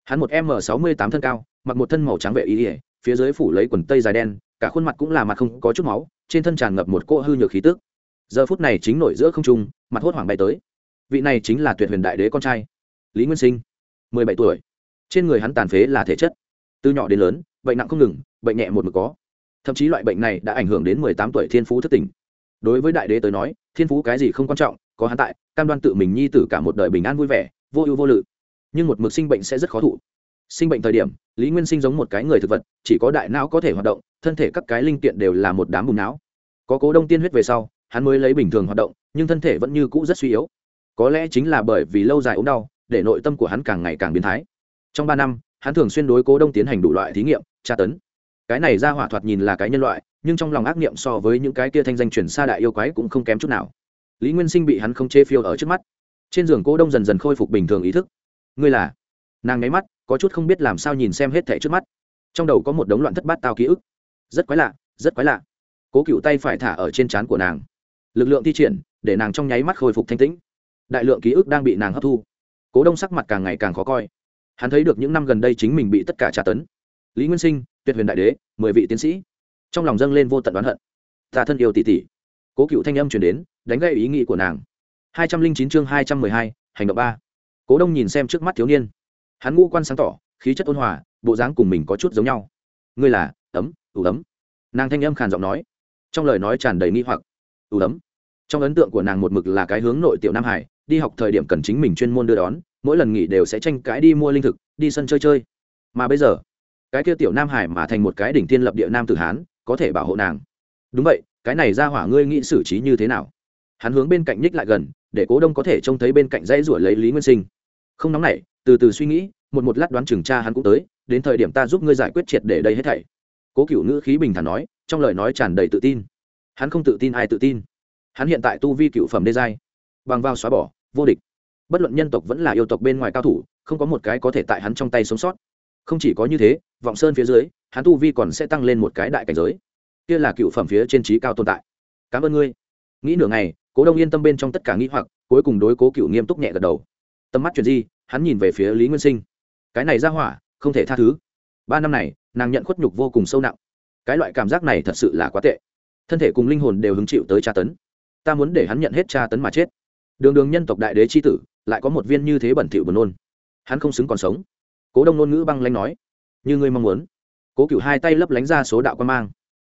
S1: Hắn một m sáu mươi tám thân cao, mặc một thân màu trắng vệ y ỉa phía dưới phủ lấy quần tây dài đen, cả khuôn mặt cũng là mặt không có chút máu, trên thân tràn ngập một cỗ hư nhược khí tức. Giờ phút này chính nổi giữa không trung, mặt hốt hoảng bay tới. Vị này chính là tuyệt huyền đại đế con trai, lý nguyên sinh, mười bảy tuổi. Trên người hắn tàn phế là thể chất. Từ nhỏ đến lớn, bệnh nặng không ngừng, bệnh nhẹ một mực có. Thậm chí loại bệnh này đã ảnh hưởng đến mười tám tuổi thiên phú thất tỉnh. Đối với đại đế tới nói, thiên phú cái gì không quan trọng có hắn tại, cam đoan tự mình nhi tử cả một đời bình an vui vẻ, vô ưu vô lự. Nhưng một mực sinh bệnh sẽ rất khó thụ. Sinh bệnh thời điểm, lý nguyên sinh giống một cái người thực vật, chỉ có đại não có thể hoạt động, thân thể các cái linh kiện đều là một đám bùn não. Có cố đông tiên huyết về sau, hắn mới lấy bình thường hoạt động, nhưng thân thể vẫn như cũ rất suy yếu. Có lẽ chính là bởi vì lâu dài ốm đau, để nội tâm của hắn càng ngày càng biến thái. Trong ba năm, hắn thường xuyên đối cố đông tiến hành đủ loại thí nghiệm, tra tấn. Cái này ra hỏa thoạt nhìn là cái nhân loại, nhưng trong lòng ác niệm so với những cái kia thanh danh chuyển xa đại yêu quái cũng không kém chút nào lý nguyên sinh bị hắn không chê phiêu ở trước mắt. Trên giường cố đông dần dần khôi phục bình thường ý thức. Ngươi là? Nàng nháy mắt, có chút không biết làm sao nhìn xem hết thẻ trước mắt. Trong đầu có một đống loạn thất bát tao ký ức. Rất quái lạ, rất quái lạ. Cố cựu tay phải thả ở trên trán của nàng. Lực lượng thi triển, để nàng trong nháy mắt khôi phục thanh tĩnh. Đại lượng ký ức đang bị nàng hấp thu. Cố đông sắc mặt càng ngày càng khó coi. Hắn thấy được những năm gần đây chính mình bị tất cả trả tấn. Lý nguyên sinh, tuyệt huyền đại đế, mười vị tiến sĩ. Trong lòng dâng lên vô tận đoán hận. Ta thân yêu tỷ tỷ cố cựu thanh âm chuyển đến, đánh gây ý nghĩ của nàng. Hai trăm linh chín chương hai trăm mười hai, hành động ba. Cố đông nhìn xem trước mắt thiếu niên. Hắn ngũ quan sáng tỏ, khí chất ôn hòa, bộ dáng cùng mình có chút giống nhau. Ngươi là, ấm, ủ ấm. Nàng thanh âm khàn giọng nói. Trong lời nói tràn đầy nghi hoặc. Ủ ấm. Trong ấn tượng của nàng một mực là cái hướng nội tiểu nam hải, đi học thời điểm cần chính mình chuyên môn đưa đón, mỗi lần nghỉ đều sẽ tranh cãi đi mua linh thực, đi sân chơi chơi. Mà bây giờ, cái kia tiểu nam hải mà thành một cái đỉnh thiên lập địa nam tử hán, có thể bảo hộ nàng. Đúng vậy cái này ra hỏa ngươi nghĩ xử trí như thế nào? Hắn hướng bên cạnh nhích lại gần, để cố đông có thể trông thấy bên cạnh dãy ruổi lấy lý nguyên sinh. Không nóng nảy, từ từ suy nghĩ, một một lát đoán chừng cha hắn cũng tới, đến thời điểm ta giúp ngươi giải quyết triệt để đây hết thảy. Cố cựu ngữ khí bình thản nói, trong lời nói tràn đầy tự tin. Hắn không tự tin ai tự tin. Hắn hiện tại tu vi cựu phẩm đê giai, bằng vào xóa bỏ, vô địch. Bất luận nhân tộc vẫn là yêu tộc bên ngoài cao thủ, không có một cái có thể tại hắn trong tay sống sót. Không chỉ có như thế, vọng sơn phía dưới, hắn tu vi còn sẽ tăng lên một cái đại cảnh giới kia là cựu phẩm phía trên trí cao tồn tại. Cảm ơn ngươi. Nghĩ nửa ngày, cố đông yên tâm bên trong tất cả nghĩ hoặc, cuối cùng đối cố cựu nghiêm túc nhẹ gật đầu. Tầm mắt chuyện gì hắn nhìn về phía lý nguyên sinh. Cái này ra hỏa, không thể tha thứ. Ba năm này, nàng nhận khuất nhục vô cùng sâu nặng. Cái loại cảm giác này thật sự là quá tệ. Thân thể cùng linh hồn đều hứng chịu tới tra tấn. Ta muốn để hắn nhận hết tra tấn mà chết. Đường đường nhân tộc đại đế c h i tử, lại có một viên như thế bẩn thỉu buồn nôn. Hắn không xứng còn sống. Cố đông ngôn ngữ băng lanh nói, như ngươi mong muốn. Cố cựu hai tay lấp lánh ra số đạo quan mang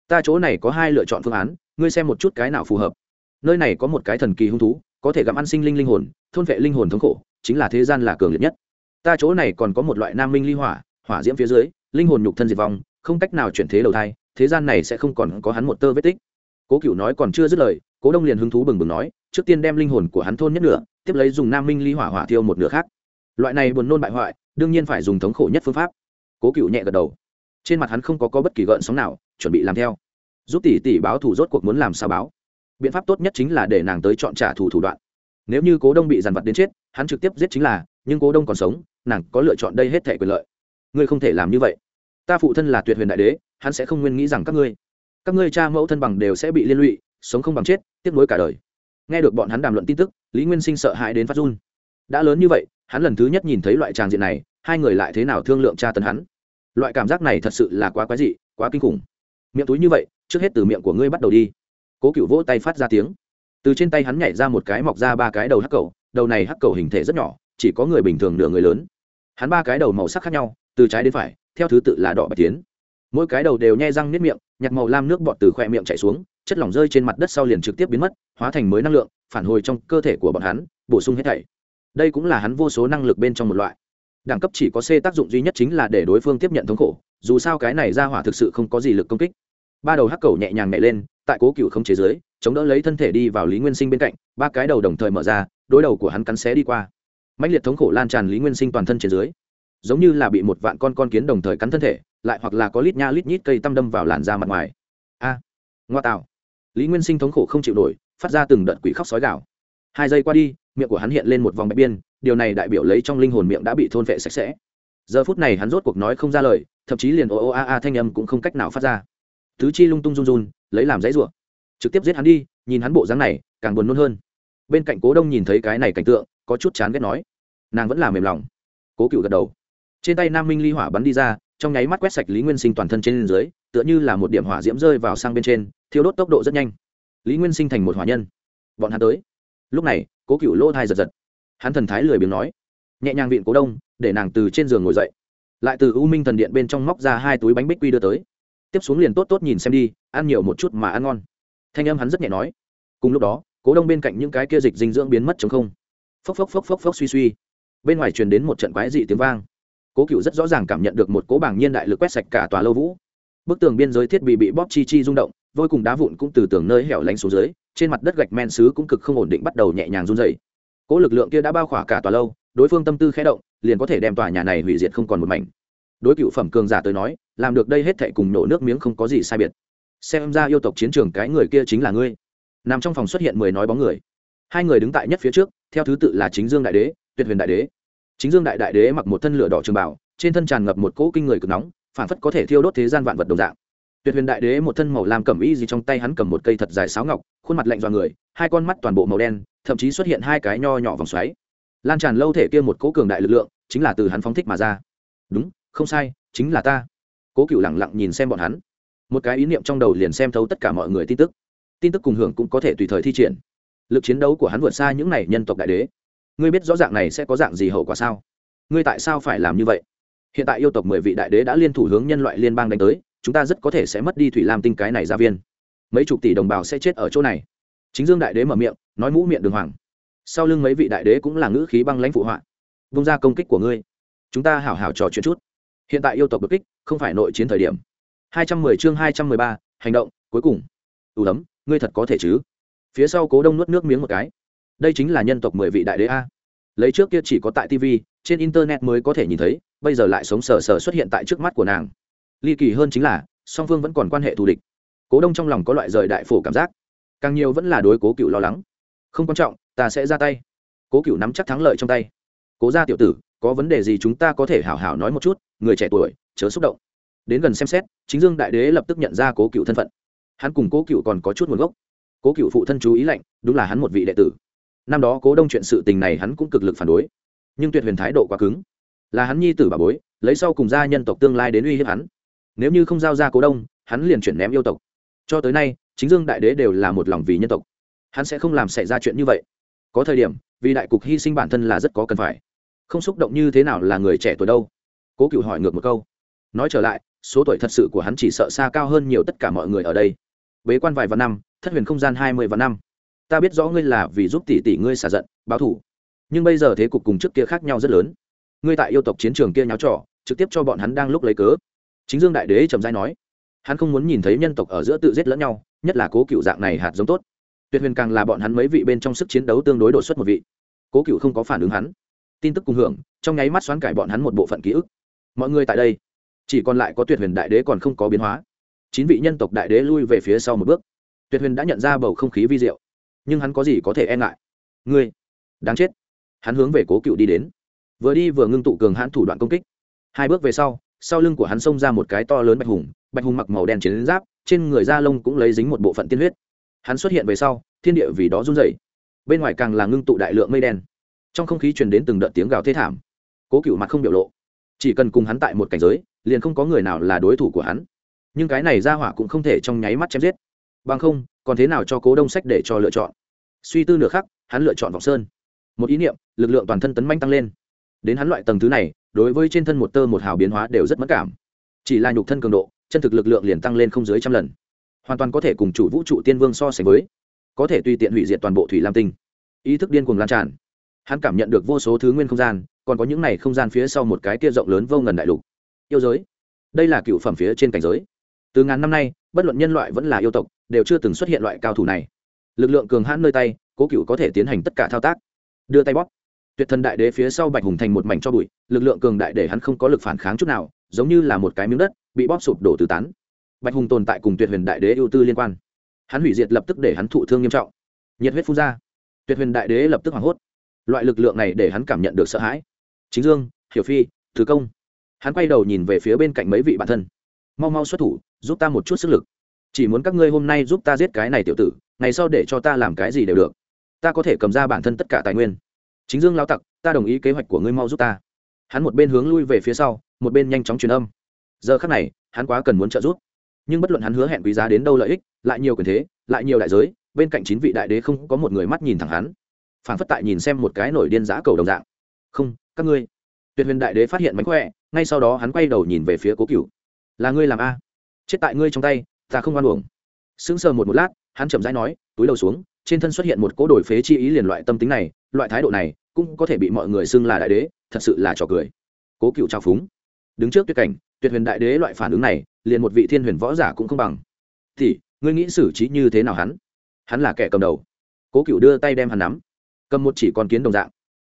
S1: ta chỗ này có hai lựa chọn phương án, ngươi xem một chút cái nào phù hợp. Nơi này có một cái thần kỳ hung thú, có thể gặm ăn sinh linh linh hồn, thôn vệ linh hồn thống khổ, chính là thế gian là cường liệt nhất. Ta chỗ này còn có một loại nam minh ly hỏa hỏa diễm phía dưới, linh hồn nhục thân diệt vong, không cách nào chuyển thế đầu thai, thế gian này sẽ không còn có hắn một tơ vết tích. Cố cựu nói còn chưa dứt lời, cố đông liền hứng thú bừng bừng nói, trước tiên đem linh hồn của hắn thôn nhất nửa, tiếp lấy dùng nam minh ly hỏa hỏa thiêu một nửa khác. Loại này buồn nôn bại hoại, đương nhiên phải dùng thống khổ nhất phương pháp. Cố cựu nhẹ gật đầu trên mặt hắn không có, có bất kỳ gợn sóng nào chuẩn bị làm theo. Giúp tỷ tỷ báo thủ rốt cuộc muốn làm sao báo. Biện pháp tốt nhất chính là để nàng tới chọn trả thù thủ đoạn. Nếu như cố đông bị dàn vật đến chết hắn trực tiếp giết chính là nhưng cố đông còn sống nàng có lựa chọn đây hết thể quyền lợi. Ngươi không thể làm như vậy. Ta phụ thân là tuyệt huyền đại đế hắn sẽ không nguyên nghĩ rằng các ngươi các ngươi cha mẫu thân bằng đều sẽ bị liên lụy sống không bằng chết tiếc nuối cả đời. Nghe được bọn hắn đàm luận tin tức lý nguyên sinh sợ hãi đến phát run. Đã lớn như vậy hắn lần thứ nhất nhìn thấy loại tràng diện này hai người lại thế nào thương lượng cha tấn hắn? Loại cảm giác này thật sự là quá quái dị, quá kinh khủng. Miệng túi như vậy, trước hết từ miệng của ngươi bắt đầu đi. Cố cựu vỗ tay phát ra tiếng. Từ trên tay hắn nhảy ra một cái mọc ra ba cái đầu hắc cầu, đầu này hắc cầu hình thể rất nhỏ, chỉ có người bình thường nửa người lớn. Hắn ba cái đầu màu sắc khác nhau, từ trái đến phải, theo thứ tự là đỏ bạch tiến. Mỗi cái đầu đều nhe răng nếp miệng, nhặt màu lam nước bọt từ khoe miệng chảy xuống, chất lỏng rơi trên mặt đất sau liền trực tiếp biến mất, hóa thành mới năng lượng, phản hồi trong cơ thể của bọn hắn, bổ sung hết thảy. Đây cũng là hắn vô số năng lực bên trong một loại đẳng cấp chỉ có c tác dụng duy nhất chính là để đối phương tiếp nhận thống khổ, dù sao cái này ra hỏa thực sự không có gì lực công kích. Ba đầu hắc cầu nhẹ nhàng nhẹ lên, tại cố cựu không chế giới chống đỡ lấy thân thể đi vào lý nguyên sinh bên cạnh, ba cái đầu đồng thời mở ra, đối đầu của hắn cắn xé đi qua. Mạnh liệt thống khổ lan tràn lý nguyên sinh toàn thân trên dưới. Giống như là bị một vạn con con kiến đồng thời cắn thân thể, lại hoặc là có lít nha lít nhít cây tăm đâm vào làn da mặt ngoài. A! Ngoa tạo. Lý nguyên sinh thống khổ không chịu nổi, phát ra từng đợt quỷ khóc sói gạo hai giây qua đi, miệng của hắn hiện lên một vòng bạch biên điều này đại biểu lấy trong linh hồn miệng đã bị thôn vệ sạch sẽ. Giờ phút này hắn rốt cuộc nói không ra lời, thậm chí liền ô ô a a thanh âm cũng không cách nào phát ra. Thứ chi lung tung run run, lấy làm dãy rủa. Trực tiếp giết hắn đi, nhìn hắn bộ dáng này, càng buồn nôn hơn. Bên cạnh cố đông nhìn thấy cái này cảnh tượng, có chút chán ghét nói. Nàng vẫn là mềm lòng. Cố cựu gật đầu. Trên tay nam minh ly hỏa bắn đi ra, trong nháy mắt quét sạch lý nguyên sinh toàn thân trên dưới, tựa như là một điểm hỏa diễm rơi vào sang bên trên, thiêu đốt tốc độ rất nhanh. Lý nguyên sinh thành một hỏa nhân. Bọn hắn tới. Lúc này, cố cựu lỗ thai giật giật hắn thần thái lười biếng nói, nhẹ nhàng viện cố đông, để nàng từ trên giường ngồi dậy. Lại từ u minh thần điện bên trong móc ra hai túi bánh bích quy đưa tới. Tiếp xuống liền tốt tốt nhìn xem đi, ăn nhiều một chút mà ăn ngon. Thanh âm hắn rất nhẹ nói. Cùng lúc đó, cố đông bên cạnh những cái kia dịch dinh dưỡng biến mất chống không. Phốc phốc phốc phốc phốc suy suy. Bên ngoài truyền đến một trận quái dị tiếng vang. Cố cựu rất rõ ràng cảm nhận được một cố bảng nhiên đại lực quét sạch cả tòa lâu vũ. Bức tường biên giới thiết bị bị bóp chi chi rung động vôi cùng đá vụn cũng từ tường nơi hẻo lánh xuống dưới, trên mặt đất gạch men xứ cũng cực không ổn định bắt đầu nhẹ nhàng run dày Cỗ lực lượng kia đã bao khỏa cả tòa lâu, đối phương tâm tư khẽ động, liền có thể đem tòa nhà này hủy diệt không còn một mảnh. Đối cựu phẩm cường giả tới nói, làm được đây hết thệ cùng nổ nước miếng không có gì sai biệt. Xem ra yêu tộc chiến trường cái người kia chính là ngươi. Nằm trong phòng xuất hiện mười nói bóng người. Hai người đứng tại nhất phía trước, theo thứ tự là chính dương đại đế, tuyệt huyền đại đế. Chính dương đại đại đế mặc một thân lửa đỏ trường bảo trên thân tràn ngập một cỗ kinh người cực nóng, phản phất có thể thiêu đốt thế gian vạn vật đồng dạng. Tuyệt huyền đại đế một thân màu làm cẩm y gì trong tay hắn cầm một cây thật dài sáo ngọc, khuôn mặt lạnh dọa người, hai con mắt toàn bộ màu đen thậm chí xuất hiện hai cái nho nhỏ vòng xoáy. Lan tràn lâu thể kia một cỗ cường đại lực lượng, chính là từ hắn phóng thích mà ra. Đúng, không sai, chính là ta. Cố cựu lẳng lặng nhìn xem bọn hắn. Một cái ý niệm trong đầu liền xem thấu tất cả mọi người tin tức. Tin tức cùng hưởng cũng có thể tùy thời thi triển. Lực chiến đấu của hắn vượt xa những này nhân tộc đại đế. Ngươi biết rõ dạng này sẽ có dạng gì hậu quả sao? Ngươi tại sao phải làm như vậy? Hiện tại yêu tộc mười vị đại đế đã liên thủ hướng nhân loại liên bang đánh tới, chúng ta rất có thể sẽ mất đi thủy lam tinh cái này ra viên. Mấy chục tỷ đồng bào sẽ chết ở chỗ này chính dương đại đế mở miệng, nói mũ miệng đường hoàng. Sau lưng mấy vị đại đế cũng là ngữ khí băng lãnh phụ họa. Vung ra công kích của ngươi. Chúng ta hảo hảo trò chuyện chút. Hiện tại yêu tộc đột kích, không phải nội chiến thời điểm. Hai trăm mười chương hai trăm mười ba, hành động, cuối cùng. Tù lắm ngươi thật có thể chứ? Phía sau cố đông nuốt nước miếng một cái. Đây chính là nhân tộc mười vị đại đế a. Lấy trước kia chỉ có tại tv trên internet mới có thể nhìn thấy, bây giờ lại sống sờ sờ xuất hiện tại trước mắt của nàng. Ly kỳ hơn chính là, song phương vẫn còn quan hệ thù địch. Cố đông trong lòng có loại rời đại phổ cảm giác càng nhiều vẫn là đối cố cựu lo lắng. Không quan trọng, ta sẽ ra tay. Cố cựu nắm chắc thắng lợi trong tay. Cố gia tiểu tử, có vấn đề gì chúng ta có thể hảo hảo nói một chút, người trẻ tuổi, chớ xúc động. Đến gần xem xét, chính dương đại đế lập tức nhận ra cố cựu thân phận. Hắn cùng cố cựu còn có chút nguồn gốc. Cố cựu phụ thân chú ý lạnh, đúng là hắn một vị đệ tử. Năm đó cố đông chuyện sự tình này hắn cũng cực lực phản đối. Nhưng tuyệt huyền thái độ quá cứng. Là hắn nhi tử bà bối, lấy sau cùng gia nhân tộc tương lai đến uy hiếp hắn. Nếu như không giao ra cố đông, hắn liền chuyển ném yêu tộc. Cho tới nay chính dương đại đế đều là một lòng vì nhân tộc. Hắn sẽ không làm xảy ra chuyện như vậy. Có thời điểm, vì đại cục hy sinh bản thân là rất có cần phải. Không xúc động như thế nào là người trẻ tuổi đâu. Cố cựu hỏi ngược một câu. Nói trở lại, số tuổi thật sự của hắn chỉ sợ xa cao hơn nhiều tất cả mọi người ở đây. Bế quan vài vạn năm, thất huyền không gian hai mươi vạn năm. Ta biết rõ ngươi là vì giúp tỷ tỷ ngươi xả giận, báo thủ. Nhưng bây giờ thế cục cùng trước kia khác nhau rất lớn. Ngươi tại yêu tộc chiến trường kia nháo trò, trực tiếp cho bọn hắn đang lúc lấy cớ. Chính dương đại đế trầm dai nói. Hắn không muốn nhìn thấy nhân tộc ở giữa tự giết lẫn nhau nhất là cố cựu dạng này hạt giống tốt. Tuyệt huyền càng là bọn hắn mấy vị bên trong sức chiến đấu tương đối đột xuất một vị. Cố cựu không có phản ứng hắn. Tin tức cùng hưởng, trong nháy mắt xoán cải bọn hắn một bộ phận ký ức. Mọi người tại đây, chỉ còn lại có tuyệt huyền đại đế còn không có biến hóa. Chín vị nhân tộc đại đế lui về phía sau một bước. Tuyệt huyền đã nhận ra bầu không khí vi diệu, nhưng hắn có gì có thể e ngại? Ngươi, đáng chết. Hắn hướng về cố cựu đi đến. Vừa đi vừa ngưng tụ cường hãn thủ đoạn công kích. Hai bước về sau sau lưng của hắn xông ra một cái to lớn bạch hùng bạch hùng mặc màu đen chiến giáp trên người da lông cũng lấy dính một bộ phận tiên huyết. Hắn xuất hiện về sau, thiên địa vì đó run rẩy. Bên ngoài càng là ngưng tụ đại lượng mây đen. Trong không khí truyền đến từng đợt tiếng gào thê thảm. Cố cựu mặt không biểu lộ. Chỉ cần cùng hắn tại một cảnh giới, liền không có người nào là đối thủ của hắn. Nhưng cái này ra hỏa cũng không thể trong nháy mắt chém giết. Bằng không, còn thế nào cho cố đông sách để cho lựa chọn? Suy tư nửa khắc, hắn lựa chọn vọng sơn. Một ý niệm, lực lượng toàn thân tấn manh tăng lên. Đến hắn loại tầng thứ này, đối với trên thân một tơ một hào biến hóa đều rất mất cảm. Chỉ là nhục thân cường độ chân thực lực lượng liền tăng lên không dưới trăm lần. Hoàn toàn có thể cùng chủ vũ trụ tiên vương so sánh với. Có thể tùy tiện hủy diệt toàn bộ thủy lam tinh. Ý thức điên cuồng lan tràn. Hắn cảm nhận được vô số thứ nguyên không gian, còn có những này không gian phía sau một cái kia rộng lớn vô ngần đại lục. Yêu giới. Đây là cựu phẩm phía trên cảnh giới. Từ ngàn năm nay, bất luận nhân loại vẫn là yêu tộc, đều chưa từng xuất hiện loại cao thủ này. Lực lượng cường hãn nơi tay, cố cựu có thể tiến hành tất cả thao tác. Đưa tay bóp tuyệt thần đại đế phía sau bạch hùng thành một mảnh cho bụi, lực lượng cường đại để hắn không có lực phản kháng chút nào, giống như là một cái miếng đất, bị bóp sụp đổ từ tán. Bạch hùng tồn tại cùng tuyệt huyền đại đế ưu tư liên quan. Hắn hủy diệt lập tức để hắn thụ thương nghiêm trọng. Nhiệt huyết phun ra. Tuyệt huyền đại đế lập tức hoảng hốt. Loại lực lượng này để hắn cảm nhận được sợ hãi. Chính dương, hiểu phi, thứ công. Hắn quay đầu nhìn về phía bên cạnh mấy vị bản thân. Mau mau xuất thủ, giúp ta một chút sức lực. Chỉ muốn các ngươi hôm nay giúp ta giết cái này tiểu tử, ngày sau để cho ta làm cái gì đều được. Ta có thể cầm ra bản thân tất cả tài nguyên chính dương lao tặc ta đồng ý kế hoạch của ngươi mau giúp ta hắn một bên hướng lui về phía sau một bên nhanh chóng truyền âm giờ khắc này hắn quá cần muốn trợ giúp nhưng bất luận hắn hứa hẹn quý giá đến đâu lợi ích lại nhiều quyền thế lại nhiều đại giới bên cạnh chín vị đại đế không có một người mắt nhìn thẳng hắn phản phất tại nhìn xem một cái nổi điên giã cầu đồng dạng không các ngươi tuyệt huyền đại đế phát hiện mánh khỏe ngay sau đó hắn quay đầu nhìn về phía cố cựu là ngươi làm a chết tại ngươi trong tay ta không oan uổng sững sờ một một lát hắn chậm rãi nói túi đầu xuống trên thân xuất hiện một cỗ đổi phế chi ý liền loại tâm tính này loại thái độ này cũng có thể bị mọi người xưng là đại đế, thật sự là trò cười. Cố cựu trao phúng. Đứng trước tuyệt cảnh, tuyệt huyền đại đế loại phản ứng này, liền một vị thiên huyền võ giả cũng không bằng. Thì, ngươi nghĩ xử trí như thế nào hắn? Hắn là kẻ cầm đầu. Cố cựu đưa tay đem hắn nắm. Cầm một chỉ con kiến đồng dạng.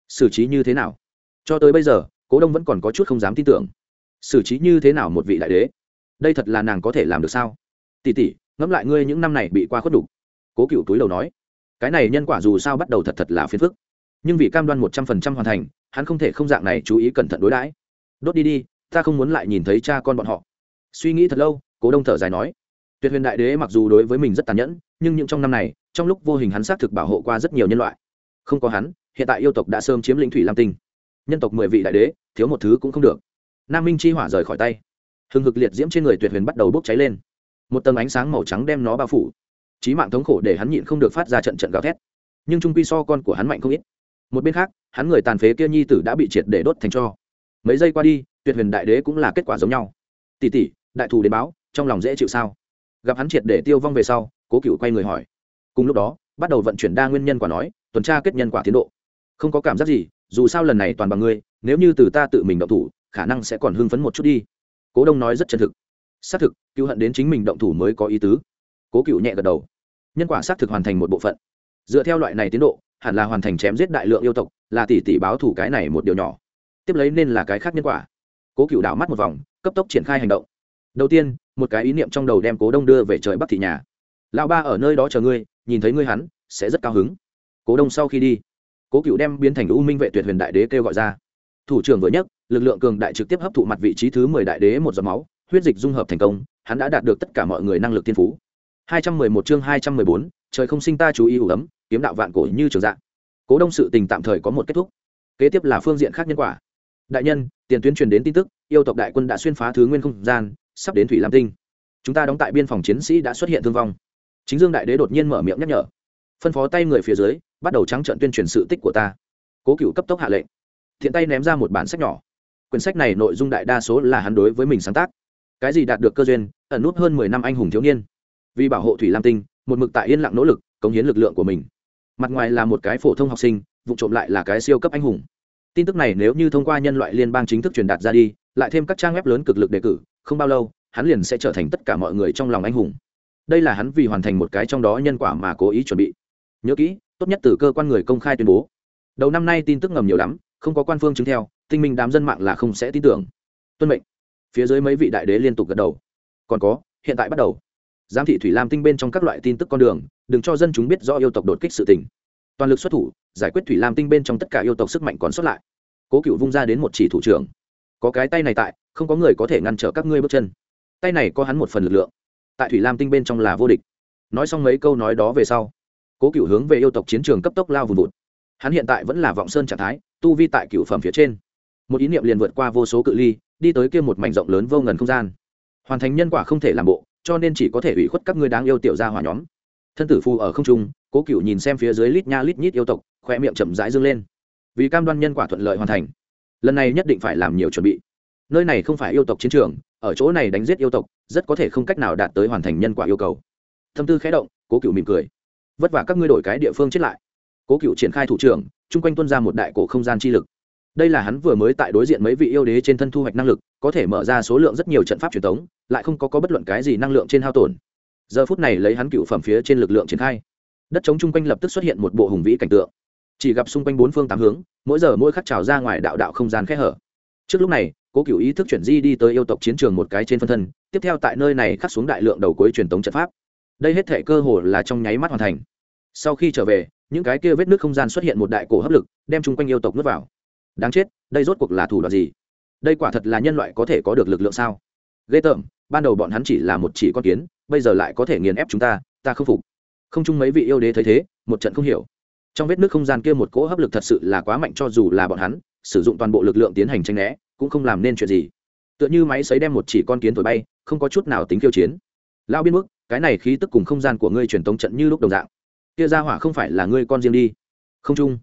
S1: Xử trí như thế nào? Cho tới bây giờ, cố đông vẫn còn có chút không dám tin tưởng. Xử trí như thế nào một vị đại đế? Đây thật là nàng có thể làm được sao? Tỉ tỉ ngẫm lại ngươi những năm này bị qua khuất đục. Cố cựu túi đầu nói. Cái này nhân quả dù sao bắt đầu thật thật là phiền phức nhưng vì cam đoan một trăm phần trăm hoàn thành, hắn không thể không dạng này chú ý cẩn thận đối đãi. Đốt đi đi, ta không muốn lại nhìn thấy cha con bọn họ. Suy nghĩ thật lâu, cố đông thở dài nói. Tuyệt huyền đại đế mặc dù đối với mình rất tàn nhẫn, nhưng những trong năm này, trong lúc vô hình hắn xác thực bảo hộ qua rất nhiều nhân loại. Không có hắn, hiện tại yêu tộc đã sớm chiếm lĩnh thủy lam tinh. Nhân tộc mười vị đại đế, thiếu một thứ cũng không được. Nam minh chi hỏa rời khỏi tay. Hừng hực liệt diễm trên người tuyệt huyền bắt đầu bốc cháy lên. Một tầng ánh sáng màu trắng đem nó bao phủ. Trí mạng thống khổ để hắn nhịn không được phát ra trận trận gào thét. Nhưng trung quy so con của hắn mạnh không ít một bên khác, hắn người tàn phế kia nhi tử đã bị triệt để đốt thành cho. Mấy giây qua đi, tuyệt huyền đại đế cũng là kết quả giống nhau. Tỷ tỷ, đại thù đến báo, trong lòng dễ chịu sao? Gặp hắn triệt để tiêu vong về sau, cố cựu quay người hỏi. Cùng lúc đó, bắt đầu vận chuyển đa nguyên nhân quả nói, tuần tra kết nhân quả tiến độ. Không có cảm giác gì, dù sao lần này toàn bằng ngươi, nếu như từ ta tự mình động thủ, khả năng sẽ còn hưng phấn một chút đi. Cố đông nói rất chân thực. Xác thực cựu hận đến chính mình động thủ mới có ý tứ. Cố cựu nhẹ gật đầu. Nhân quả xác thực hoàn thành một bộ phận. Dựa theo loại này tiến độ hẳn là hoàn thành chém giết đại lượng yêu tộc, là tỷ tỷ báo thủ cái này một điều nhỏ. Tiếp lấy nên là cái khác nhân quả. Cố cựu đảo mắt một vòng, cấp tốc triển khai hành động. Đầu tiên, một cái ý niệm trong đầu đem cố đông đưa về trời bắc thị nhà. Lão ba ở nơi đó chờ ngươi, nhìn thấy ngươi hắn, sẽ rất cao hứng. Cố đông sau khi đi, cố cựu đem biến thành u minh vệ tuyệt huyền đại đế kêu gọi ra. Thủ trưởng vừa nhất lực lượng cường đại trực tiếp hấp thụ mặt vị trí thứ mười đại đế một giọt máu, huyết dịch dung hợp thành công, hắn đã đạt được tất cả mọi người năng lực tiên phú. Hai trăm mười một chương hai trăm mười bốn, trời không sinh ta chú ý ủ ấm kiếm đạo vạn cổ như trường dạng. Cố đông sự tình tạm thời có một kết thúc. Kế tiếp là phương diện khác nhân quả. Đại nhân, tiền tuyến truyền đến tin tức, yêu tộc đại quân đã xuyên phá thứ nguyên không gian, sắp đến thủy lam tinh. Chúng ta đóng tại biên phòng chiến sĩ đã xuất hiện thương vong. Chính dương đại đế đột nhiên mở miệng nhắc nhở. Phân phó tay người phía dưới, bắt đầu trắng trợn tuyên truyền sự tích của ta. Cố cựu cấp tốc hạ lệnh. Thiện tay ném ra một bản sách nhỏ. Quyển sách này nội dung đại đa số là hắn đối với mình sáng tác. Cái gì đạt được cơ duyên, ẩn nút hơn mười năm anh hùng thiếu niên. Vì bảo hộ thủy lam tinh, một mực tại yên lặng nỗ lực, cống hiến lực lượng của mình mặt ngoài là một cái phổ thông học sinh, vụ trộm lại là cái siêu cấp anh hùng. Tin tức này nếu như thông qua nhân loại liên bang chính thức truyền đạt ra đi, lại thêm các trang web lớn cực lực đề cử, không bao lâu, hắn liền sẽ trở thành tất cả mọi người trong lòng anh hùng. Đây là hắn vì hoàn thành một cái trong đó nhân quả mà cố ý chuẩn bị. Nhớ kỹ, tốt nhất từ cơ quan người công khai tuyên bố. Đầu năm nay tin tức ngầm nhiều lắm, không có quan phương chứng theo, tinh minh đám dân mạng là không sẽ tin tưởng. Tuân mệnh. Phía dưới mấy vị đại đế liên tục gật đầu. Còn có, hiện tại bắt đầu giám thị thủy lam tinh bên trong các loại tin tức con đường, đừng cho dân chúng biết do yêu tộc đột kích sự tình. Toàn lực xuất thủ, giải quyết thủy lam tinh bên trong tất cả yêu tộc sức mạnh còn xuất lại. Cố cựu vung ra đến một chỉ thủ trưởng. Có cái tay này tại, không có người có thể ngăn trở các ngươi bước chân. Tay này có hắn một phần lực lượng. Tại thủy lam tinh bên trong là vô địch. Nói xong mấy câu nói đó về sau, cố cựu hướng về yêu tộc chiến trường cấp tốc lao vùng vụt. Hắn hiện tại vẫn là vọng sơn trạng thái, tu vi tại cựu phẩm phía trên. Một ý niệm liền vượt qua vô số cự ly, đi tới kia một mảnh rộng lớn vô ngần không gian. Hoàn thành nhân quả không thể làm bộ cho nên chỉ có thể ủy khuất các ngươi đáng yêu tiểu gia hỏa nhóm. Thân tử phù ở không trung, cố cựu nhìn xem phía dưới lít nha lít nhít yêu tộc, khoe miệng chậm rãi dương lên. Vì cam đoan nhân quả thuận lợi hoàn thành, lần này nhất định phải làm nhiều chuẩn bị. Nơi này không phải yêu tộc chiến trường, ở chỗ này đánh giết yêu tộc, rất có thể không cách nào đạt tới hoàn thành nhân quả yêu cầu. Thâm tư khẽ động, cố cựu mỉm cười. Vất vả các ngươi đổi cái địa phương chết lại. Cố cựu triển khai thủ trưởng, chung quanh tuân ra một đại cổ không gian chi lực đây là hắn vừa mới tại đối diện mấy vị yêu đế trên thân thu hoạch năng lực có thể mở ra số lượng rất nhiều trận pháp truyền thống lại không có, có bất luận cái gì năng lượng trên hao tổn. Giờ phút này lấy hắn cựu phẩm phía trên lực lượng triển khai. Đất chống chung quanh lập tức xuất hiện một bộ hùng vĩ cảnh tượng. Chỉ gặp xung quanh bốn phương tám hướng mỗi giờ mỗi khắc trào ra ngoài đạo đạo không gian khẽ hở. Trước lúc này cố cựu ý thức chuyển di đi tới yêu tộc chiến trường một cái trên phân thân tiếp theo tại nơi này khắc xuống đại lượng đầu cuối truyền thống trận pháp. Đây hết thể cơ hồ là trong nháy mắt hoàn thành. Sau khi trở về những cái kia vết nước không gian xuất hiện một đại cổ hấp lực đem chung quanh yêu tộc nuốt vào đáng chết, đây rốt cuộc là thủ đoạn gì? Đây quả thật là nhân loại có thể có được lực lượng sao? Ghê tởm, ban đầu bọn hắn chỉ là một chỉ con kiến, bây giờ lại có thể nghiền ép chúng ta ta không phục. Không chung mấy vị yêu đế thấy thế, một trận không hiểu. Trong vết nước không gian kia một cỗ hấp lực thật sự là quá mạnh cho dù là bọn hắn, sử dụng toàn bộ lực lượng tiến hành tranh né, cũng không làm nên chuyện gì. Tựa như máy xấy đem một chỉ con kiến thổi bay, không có chút nào tính khiêu chiến. Lao biên mức cái này khí tức cùng không gian của ngươi truyền tống trận như lúc đồng dạng. Kia ra hỏa không phải là ngươi con riêng đi. Không chung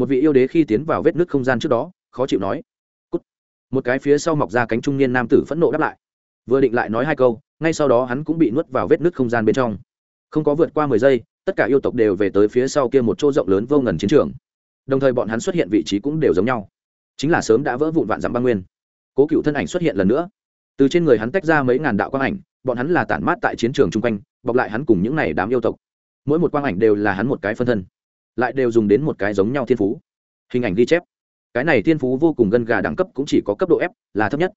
S1: một vị yêu đế khi tiến vào vết nước không gian trước đó, khó chịu nói, Cút. một cái phía sau mọc ra cánh trung niên nam tử phẫn nộ đáp lại, vừa định lại nói hai câu, ngay sau đó hắn cũng bị nuốt vào vết nước không gian bên trong. Không có vượt qua mười giây, tất cả yêu tộc đều về tới phía sau kia một chỗ rộng lớn vô ngần chiến trường. Đồng thời bọn hắn xuất hiện vị trí cũng đều giống nhau, chính là sớm đã vỡ vụn vạn dặm băng nguyên. Cố cựu thân ảnh xuất hiện lần nữa. Từ trên người hắn tách ra mấy ngàn đạo quang ảnh, bọn hắn là tản mát tại chiến trường chung quanh, bọc lại hắn cùng những n à y đám yêu tộc. Mỗi một quang ảnh đều là hắn một cái phân thân lại đều dùng đến một cái giống nhau thiên phú. Hình ảnh ghi chép. Cái này thiên phú vô cùng gân gà đẳng cấp cũng chỉ có cấp độ f, là thấp nhất.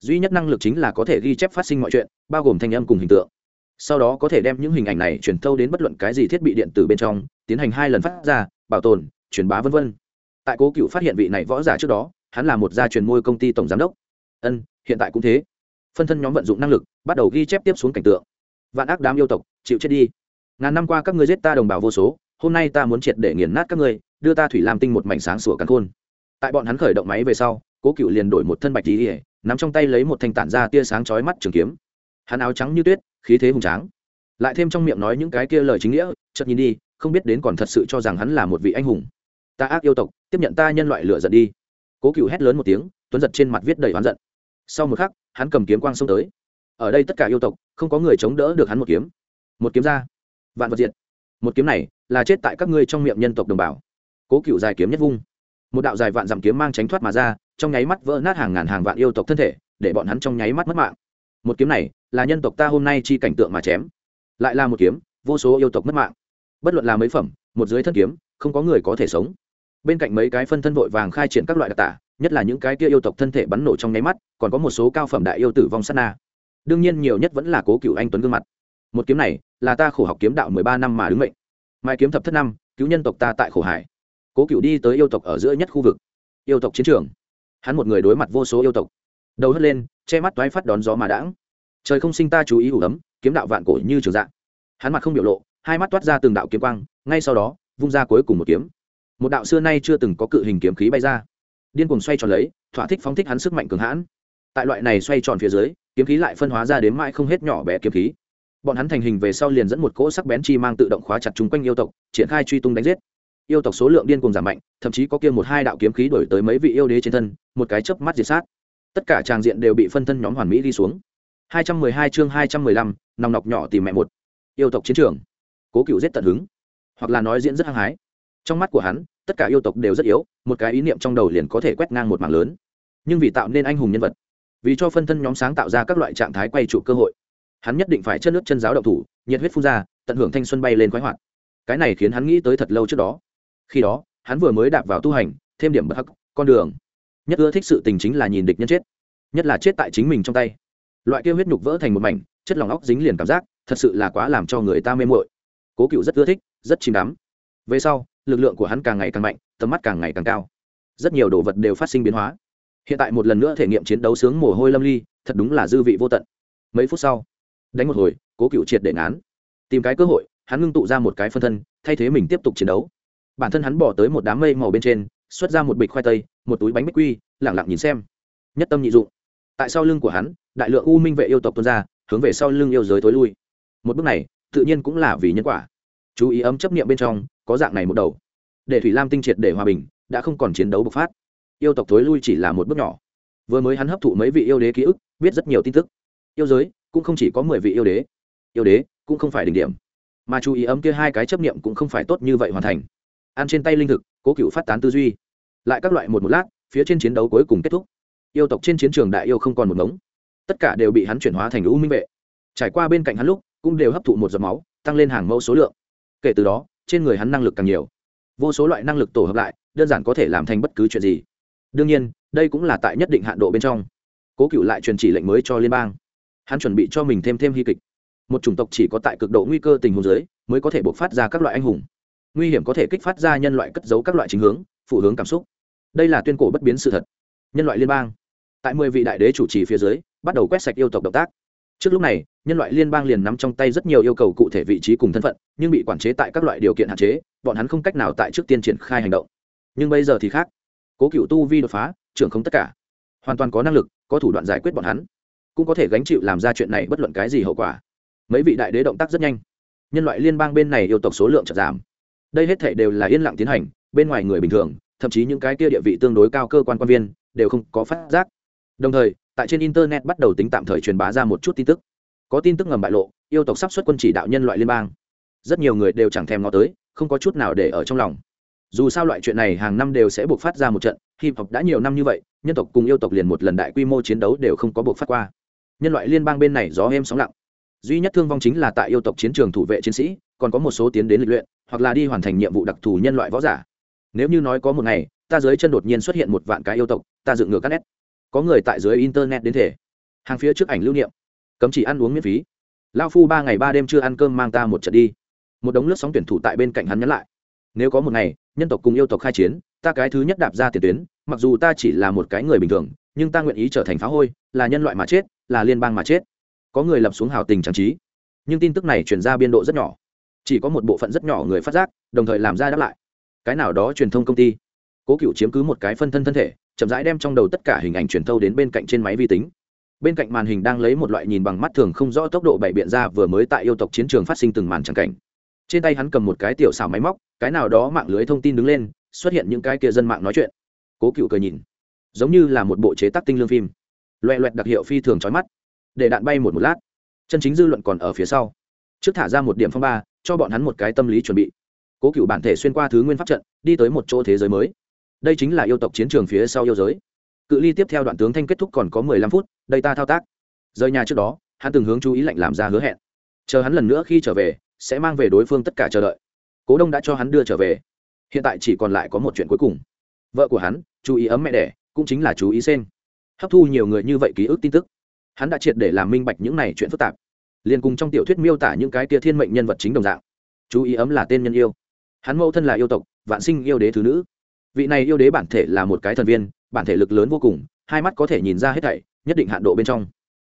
S1: Duy nhất năng lực chính là có thể ghi chép phát sinh mọi chuyện, bao gồm thanh âm cùng hình tượng. Sau đó có thể đem những hình ảnh này truyền thâu đến bất luận cái gì thiết bị điện tử bên trong, tiến hành hai lần phát ra, bảo tồn, truyền bá v v tại cố cựu phát hiện vị này võ giả trước đó, hắn là một gia truyền môi công ty tổng giám đốc. Ân, hiện tại cũng thế. Phân thân nhóm vận dụng năng lực, bắt đầu ghi chép tiếp xuống cảnh tượng. Vạn ác đám yêu tộc, chịu chết đi. Ngàn năm qua các ngươi giết ta đồng bào vô số hôm nay ta muốn triệt để nghiền nát các ngươi, đưa ta thủy lam tinh một mảnh sáng sủa cắn khôn. Tại bọn hắn khởi động máy về sau, cố cựu liền đổi một thân bạch tí ỉa nắm trong tay lấy một thanh tản ra tia sáng chói mắt trường kiếm. Hắn áo trắng như tuyết, khí thế hùng tráng. Lại thêm trong miệng nói những cái kia lời chính nghĩa, chợt nhìn đi, không biết đến còn thật sự cho rằng hắn là một vị anh hùng. Ta ác yêu tộc, tiếp nhận ta nhân loại lửa giận đi. Cố cựu hét lớn một tiếng, tuấn giật trên mặt viết đầy oán giận. Sau một khắc, hắn cầm kiếm quang xông tới. Ở đây tất cả yêu tộc, không có người chống đỡ được hắn một kiếm. Một kiếm ra. Vạn vật diệt. Một kiếm này là chết tại các ngươi trong miệng nhân tộc đồng bào. Cố cựu dài kiếm nhất vung. Một đạo dài vạn dặm kiếm mang tránh thoát mà ra, trong nháy mắt vỡ nát hàng ngàn hàng vạn yêu tộc thân thể, để bọn hắn trong nháy mắt mất mạng. Một kiếm này, là nhân tộc ta hôm nay chi cảnh tượng mà chém. Lại là một kiếm, vô số yêu tộc mất mạng. Bất luận là mấy phẩm, một dưới thân kiếm, không có người có thể sống. Bên cạnh mấy cái phân thân vội vàng khai triển các loại đặc tả, nhất là những cái kia yêu tộc thân thể bắn nổ trong nháy mắt, còn có một số cao phẩm đại yêu tử vong sát na. Đương nhiên nhiều nhất vẫn là cố cựu anh tuấn gương mặt. Một kiếm này, là ta khổ học kiếm đạo mười ba năm mà đứng mệnh mai kiếm thập thất năm, cứu nhân tộc ta tại khổ hải. Cố cựu đi tới yêu tộc ở giữa nhất khu vực. Yêu tộc chiến trường. Hắn một người đối mặt vô số yêu tộc. Đầu hất lên, che mắt toái phát đón gió mà đãng. Trời không sinh ta chú ý ủ ấm, kiếm đạo vạn cổ như trường dạng. Hắn mặt không biểu lộ, hai mắt toát ra từng đạo kiếm quang, ngay sau đó, vung ra cuối cùng một kiếm. Một đạo xưa nay chưa từng có cự hình kiếm khí bay ra. Điên cuồng xoay tròn lấy, thỏa thích phóng thích hắn sức mạnh cường hãn. Tại loại này xoay tròn phía dưới, kiếm khí lại phân hóa ra đến mãi không hết nhỏ bé kiếm khí bọn hắn thành hình về sau liền dẫn một cỗ sắc bén chi mang tự động khóa chặt chúng quanh yêu tộc triển khai truy tung đánh giết. Yêu tộc số lượng điên cùng giảm mạnh thậm chí có kia một hai đạo kiếm khí đổi tới mấy vị yêu đế trên thân một cái chớp mắt diệt sát. Tất cả tràng diện đều bị phân thân nhóm hoàn mỹ đi xuống. 212 chương 215, nòng nọc nhỏ tìm mẹ một. Yêu tộc chiến trường. Cố cựu giết tận hứng. Hoặc là nói diễn rất hăng hái. Trong mắt của hắn tất cả yêu tộc đều rất yếu một cái ý niệm trong đầu liền có thể quét ngang một mảng lớn. Nhưng vì tạo nên anh hùng nhân vật vì cho phân thân nhóm sáng tạo ra các loại trạng thái quay trụ cơ hội hắn nhất định phải chân nước chân giáo động thủ, nhiệt huyết phun ra, tận hưởng thanh xuân bay lên khoái hoạt. Cái này khiến hắn nghĩ tới thật lâu trước đó. Khi đó, hắn vừa mới đạp vào tu hành, thêm điểm bất hắc, con đường. Nhất ưa thích sự tình chính là nhìn địch nhân chết. Nhất là chết tại chính mình trong tay. Loại kêu huyết nhục vỡ thành một mảnh, chất lòng óc dính liền cảm giác, thật sự là quá làm cho người ta mê mội cố cựu rất ưa thích, rất chìm đắm. Về sau, lực lượng của hắn càng ngày càng mạnh, tầm mắt càng ngày càng cao. Rất nhiều đồ vật đều phát sinh biến hóa. Hiện tại một lần nữa thể nghiệm chiến đấu sướng mồ hôi lâm ly, thật đúng là dư vị vô tận. Mấy phút sau đánh một hồi cố cựu triệt để án, tìm cái cơ hội hắn ngưng tụ ra một cái phân thân thay thế mình tiếp tục chiến đấu. Bản thân hắn bỏ tới một đám mây màu bên trên xuất ra một bịch khoai tây một túi bánh bích quy lẳng lặng nhìn xem. Nhất tâm nhị dụng. Tại sau lưng của hắn đại lượng u minh vệ yêu tộc tuôn ra hướng về sau lưng yêu giới tối lui. Một bước này tự nhiên cũng là vì nhân quả. Chú ý ấm chấp niệm bên trong có dạng này một đầu. Để thủy lam tinh triệt để hòa bình đã không còn chiến đấu bộc phát. Yêu tộc tối lui chỉ là một bước nhỏ. Vừa mới hắn hấp thụ mấy vị yêu đế ký ức biết rất nhiều tin tức. Yêu giới cũng không chỉ có mười vị yêu đế. Yêu đế cũng không phải đỉnh điểm. Mà chú ý ấm kia hai cái chấp niệm cũng không phải tốt như vậy hoàn thành. Ăn trên tay linh thực, cố cựu phát tán tư duy. Lại các loại một một lát, phía trên chiến đấu cuối cùng kết thúc. Yêu tộc trên chiến trường đại yêu không còn một ngống. Tất cả đều bị hắn chuyển hóa thành lũ minh vệ. Trải qua bên cạnh hắn lúc, cũng đều hấp thụ một giọt máu, tăng lên hàng mẫu số lượng. Kể từ đó, trên người hắn năng lực càng nhiều. Vô số loại năng lực tổ hợp lại, đơn giản có thể làm thành bất cứ chuyện gì. Đương nhiên, đây cũng là tại nhất định hạn độ bên trong. Cố cựu lại truyền chỉ lệnh mới cho liên bang hắn chuẩn bị cho mình thêm thêm hy kịch. Một chủng tộc chỉ có tại cực độ nguy cơ tình huống giới mới có thể buộc phát ra các loại anh hùng. Nguy hiểm có thể kích phát ra nhân loại cất giấu các loại chính hướng, phụ hướng cảm xúc. Đây là tuyên cổ bất biến sự thật. Nhân loại liên bang. Tại mười vị đại đế chủ trì phía dưới, bắt đầu quét sạch yêu tộc động tác. Trước lúc này, nhân loại liên bang liền nắm trong tay rất nhiều yêu cầu cụ thể vị trí cùng thân phận, nhưng bị quản chế tại các loại điều kiện hạn chế, bọn hắn không cách nào tại trước tiên triển khai hành động. Nhưng bây giờ thì khác. Cố cựu tu vi đột phá, trưởng không tất cả. Hoàn toàn có năng lực, có thủ đoạn giải quyết bọn hắn cũng có thể gánh chịu làm ra chuyện này bất luận cái gì hậu quả. Mấy vị đại đế động tác rất nhanh. Nhân loại liên bang bên này yêu tộc số lượng chậm giảm. Đây hết thể đều là yên lặng tiến hành, bên ngoài người bình thường, thậm chí những cái kia địa vị tương đối cao cơ quan quan viên, đều không có phát giác. Đồng thời, tại trên internet bắt đầu tính tạm thời truyền bá ra một chút tin tức. Có tin tức ngầm bại lộ, yêu tộc sắp xuất quân chỉ đạo nhân loại liên bang. Rất nhiều người đều chẳng thèm ngó tới, không có chút nào để ở trong lòng. Dù sao loại chuyện này hàng năm đều sẽ buộc phát ra một trận, hip hop đã nhiều năm như vậy, nhân tộc cùng yêu tộc liền một lần đại quy mô chiến đấu đều không có buộc phát qua nhân loại liên bang bên này gió êm sóng lặng. Duy nhất thương vong chính là tại yêu tộc chiến trường thủ vệ chiến sĩ, còn có một số tiến đến lịch luyện, hoặc là đi hoàn thành nhiệm vụ đặc thù nhân loại võ giả. Nếu như nói có một ngày, ta dưới chân đột nhiên xuất hiện một vạn cái yêu tộc, ta dựng ngược các nét. Có người tại dưới internet đến thể. Hàng phía trước ảnh lưu niệm. Cấm chỉ ăn uống miễn phí. Lao phu ba ngày ba đêm chưa ăn cơm mang ta một trận đi. Một đống lướt sóng tuyển thủ tại bên cạnh hắn nhắn lại. Nếu có một ngày, nhân tộc cùng yêu tộc khai chiến, ta cái thứ nhất đạp ra tiền tuyến, mặc dù ta chỉ là một cái người bình thường, nhưng ta nguyện ý trở thành phá hôi, là nhân loại mà chết là liên bang mà chết. Có người lập xuống hào tình trang trí. Nhưng tin tức này chuyển ra biên độ rất nhỏ. Chỉ có một bộ phận rất nhỏ người phát giác, đồng thời làm ra đáp lại. Cái nào đó truyền thông công ty. Cố cựu chiếm cứ một cái phân thân thân thể, chậm rãi đem trong đầu tất cả hình ảnh truyền thâu đến bên cạnh trên máy vi tính. Bên cạnh màn hình đang lấy một loại nhìn bằng mắt thường không rõ tốc độ bảy biện ra vừa mới tại yêu tộc chiến trường phát sinh từng màn trắng cảnh. Trên tay hắn cầm một cái tiểu xảo máy móc, cái nào đó mạng lưới thông tin đứng lên, xuất hiện những cái kia dân mạng nói chuyện. Cố cựu cười nhìn. Giống như là một bộ chế tác tinh lương phim loẹ loẹt đặc hiệu phi thường trói mắt. Để đạn bay một một lát, chân chính dư luận còn ở phía sau. Trước thả ra một điểm phong ba, cho bọn hắn một cái tâm lý chuẩn bị. Cố cựu bản thể xuyên qua thứ nguyên pháp trận, đi tới một chỗ thế giới mới. Đây chính là yêu tộc chiến trường phía sau yêu giới. Cự ly tiếp theo đoạn tướng thanh kết thúc còn có mười lăm phút, đây ta thao tác. Rời nhà trước đó, hắn từng hướng chú ý lệnh làm ra hứa hẹn. Chờ hắn lần nữa khi trở về, sẽ mang về đối phương tất cả chờ đợi. Cố đông đã cho hắn đưa trở về. Hiện tại chỉ còn lại có một chuyện cuối cùng. Vợ của hắn, chú ý ấm mẹ đẻ, cũng chính là chú ý sen hấp thu nhiều người như vậy ký ức tin tức. Hắn đã triệt để làm minh bạch những này chuyện phức tạp. Liền cùng trong tiểu thuyết miêu tả những cái tia thiên mệnh nhân vật chính đồng dạng. Chú ý ấm là tên nhân yêu. Hắn mẫu thân là yêu tộc, vạn sinh yêu đế thứ nữ. Vị này yêu đế bản thể là một cái thần viên, bản thể lực lớn vô cùng, hai mắt có thể nhìn ra hết thảy, nhất định hạn độ bên trong.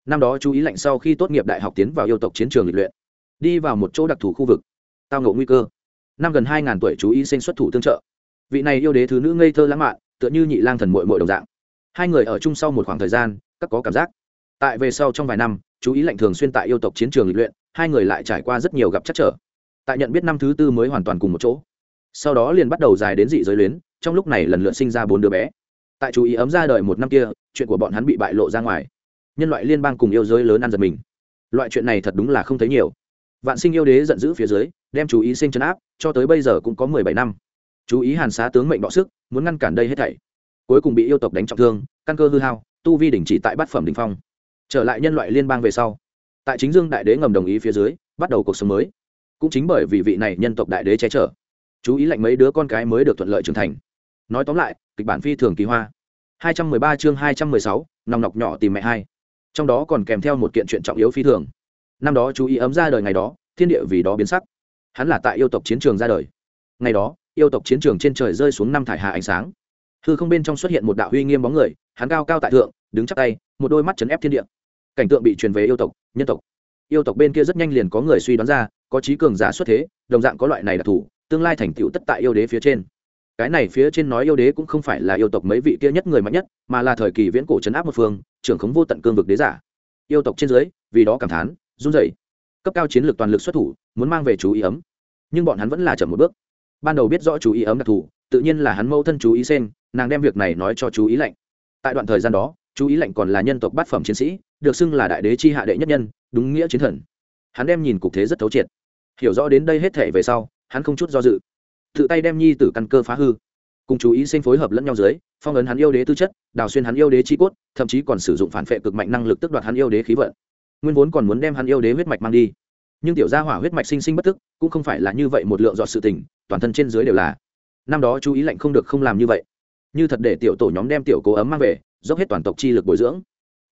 S1: Năm đó chú ý lạnh sau khi tốt nghiệp đại học tiến vào yêu tộc chiến trường lịch luyện, đi vào một chỗ đặc thù khu vực, tao ngộ nguy cơ. Năm gần hai ngàn tuổi chú ý sinh xuất thủ tương trợ. Vị này yêu đế thứ nữ ngây thơ lãng mạn, tựa như nhị lang thần mội mội đồng dạng hai người ở chung sau một khoảng thời gian, các có cảm giác. Tại về sau trong vài năm, chú ý lạnh thường xuyên tại yêu tộc chiến trường lịch luyện, hai người lại trải qua rất nhiều gặp chắc trở. Tại nhận biết năm thứ tư mới hoàn toàn cùng một chỗ. Sau đó liền bắt đầu dài đến dị giới luyến, trong lúc này lần lượt sinh ra bốn đứa bé. Tại chú ý ấm ra đời một năm kia, chuyện của bọn hắn bị bại lộ ra ngoài. Nhân loại liên bang cùng yêu giới lớn ăn giật mình. Loại chuyện này thật đúng là không thấy nhiều. Vạn sinh yêu đế giận dữ phía dưới, đem chú ý sinh chấn áp, cho tới bây giờ cũng có mười bảy năm. Chú ý hàn xá tướng mệnh bọ sức, muốn ngăn cản đây hết thảy cuối cùng bị yêu tộc đánh trọng thương căn cơ hư hao tu vi đình chỉ tại bát phẩm đình phong. Trở lại nhân loại liên bang về sau tại chính dương đại đế ngầm đồng ý phía dưới bắt đầu cuộc sống mới. Cũng chính bởi vì vị này nhân tộc đại đế che chở chú ý lệnh mấy đứa con cái mới được thuận lợi trưởng thành. Nói tóm lại kịch bản phi thường kỳ hoa. 213 chương 216, nòng nọc nhỏ tìm mẹ hai. Trong đó còn kèm theo một kiện chuyện trọng yếu phi thường. Năm đó chú ý ấm ra đời ngày đó thiên địa vì đó biến sắc. Hắn là tại yêu tộc chiến trường ra đời. Ngày đó yêu tộc chiến trường trên trời rơi xuống năm thải hạ ánh sáng hư không bên trong xuất hiện một đạo huy nghiêm bóng người, hắn cao cao tại thượng, đứng chắc tay, một đôi mắt chấn ép thiên địa. Cảnh tượng bị truyền về yêu tộc, nhân tộc. Yêu tộc bên kia rất nhanh liền có người suy đoán ra, có trí cường giả xuất thế, đồng dạng có loại này đặc thù, tương lai thành tựu tất tại yêu đế phía trên. Cái này phía trên nói yêu đế cũng không phải là yêu tộc mấy vị kia nhất người mạnh nhất, mà là thời kỳ viễn cổ trấn áp một phương, trưởng khống vô tận cương vực đế giả. Yêu tộc trên dưới, vì đó cảm thán, run rẩy. Cấp cao chiến lược toàn lực xuất thủ, muốn mang về chú ý ấm. Nhưng bọn hắn vẫn là chậm một bước. Ban đầu biết rõ chú ý ấm đặc thù tự nhiên là hắn mâu thân chú ý sen nàng đem việc này nói cho chú ý lạnh. Tại đoạn thời gian đó, chú ý lạnh còn là nhân tộc bát phẩm chiến sĩ, được xưng là đại đế chi hạ đệ nhất nhân, đúng nghĩa chiến thần. Hắn đem nhìn cục thế rất thấu triệt. Hiểu rõ đến đây hết thể về sau, hắn không chút do dự. Tự tay đem nhi tử căn cơ phá hư. Cùng chú ý sinh phối hợp lẫn nhau dưới, phong ấn hắn yêu đế tư chất, đào xuyên hắn yêu đế chi cốt, thậm chí còn sử dụng phản vệ cực mạnh năng lực tức đoạt hắn yêu đế khí vận. Nguyên vốn còn muốn đem hắn yêu đế huyết mạch mang đi. Nhưng tiểu gia hỏa huyết mạch sinh sinh bất tức, cũng không phải là như vậy một lượng dọn sự tình, toàn thân trên dưới đều là năm đó chú ý lệnh không được không làm như vậy. Như thật để tiểu tổ nhóm đem tiểu cố ấm mang về, dốc hết toàn tộc chi lực bồi dưỡng.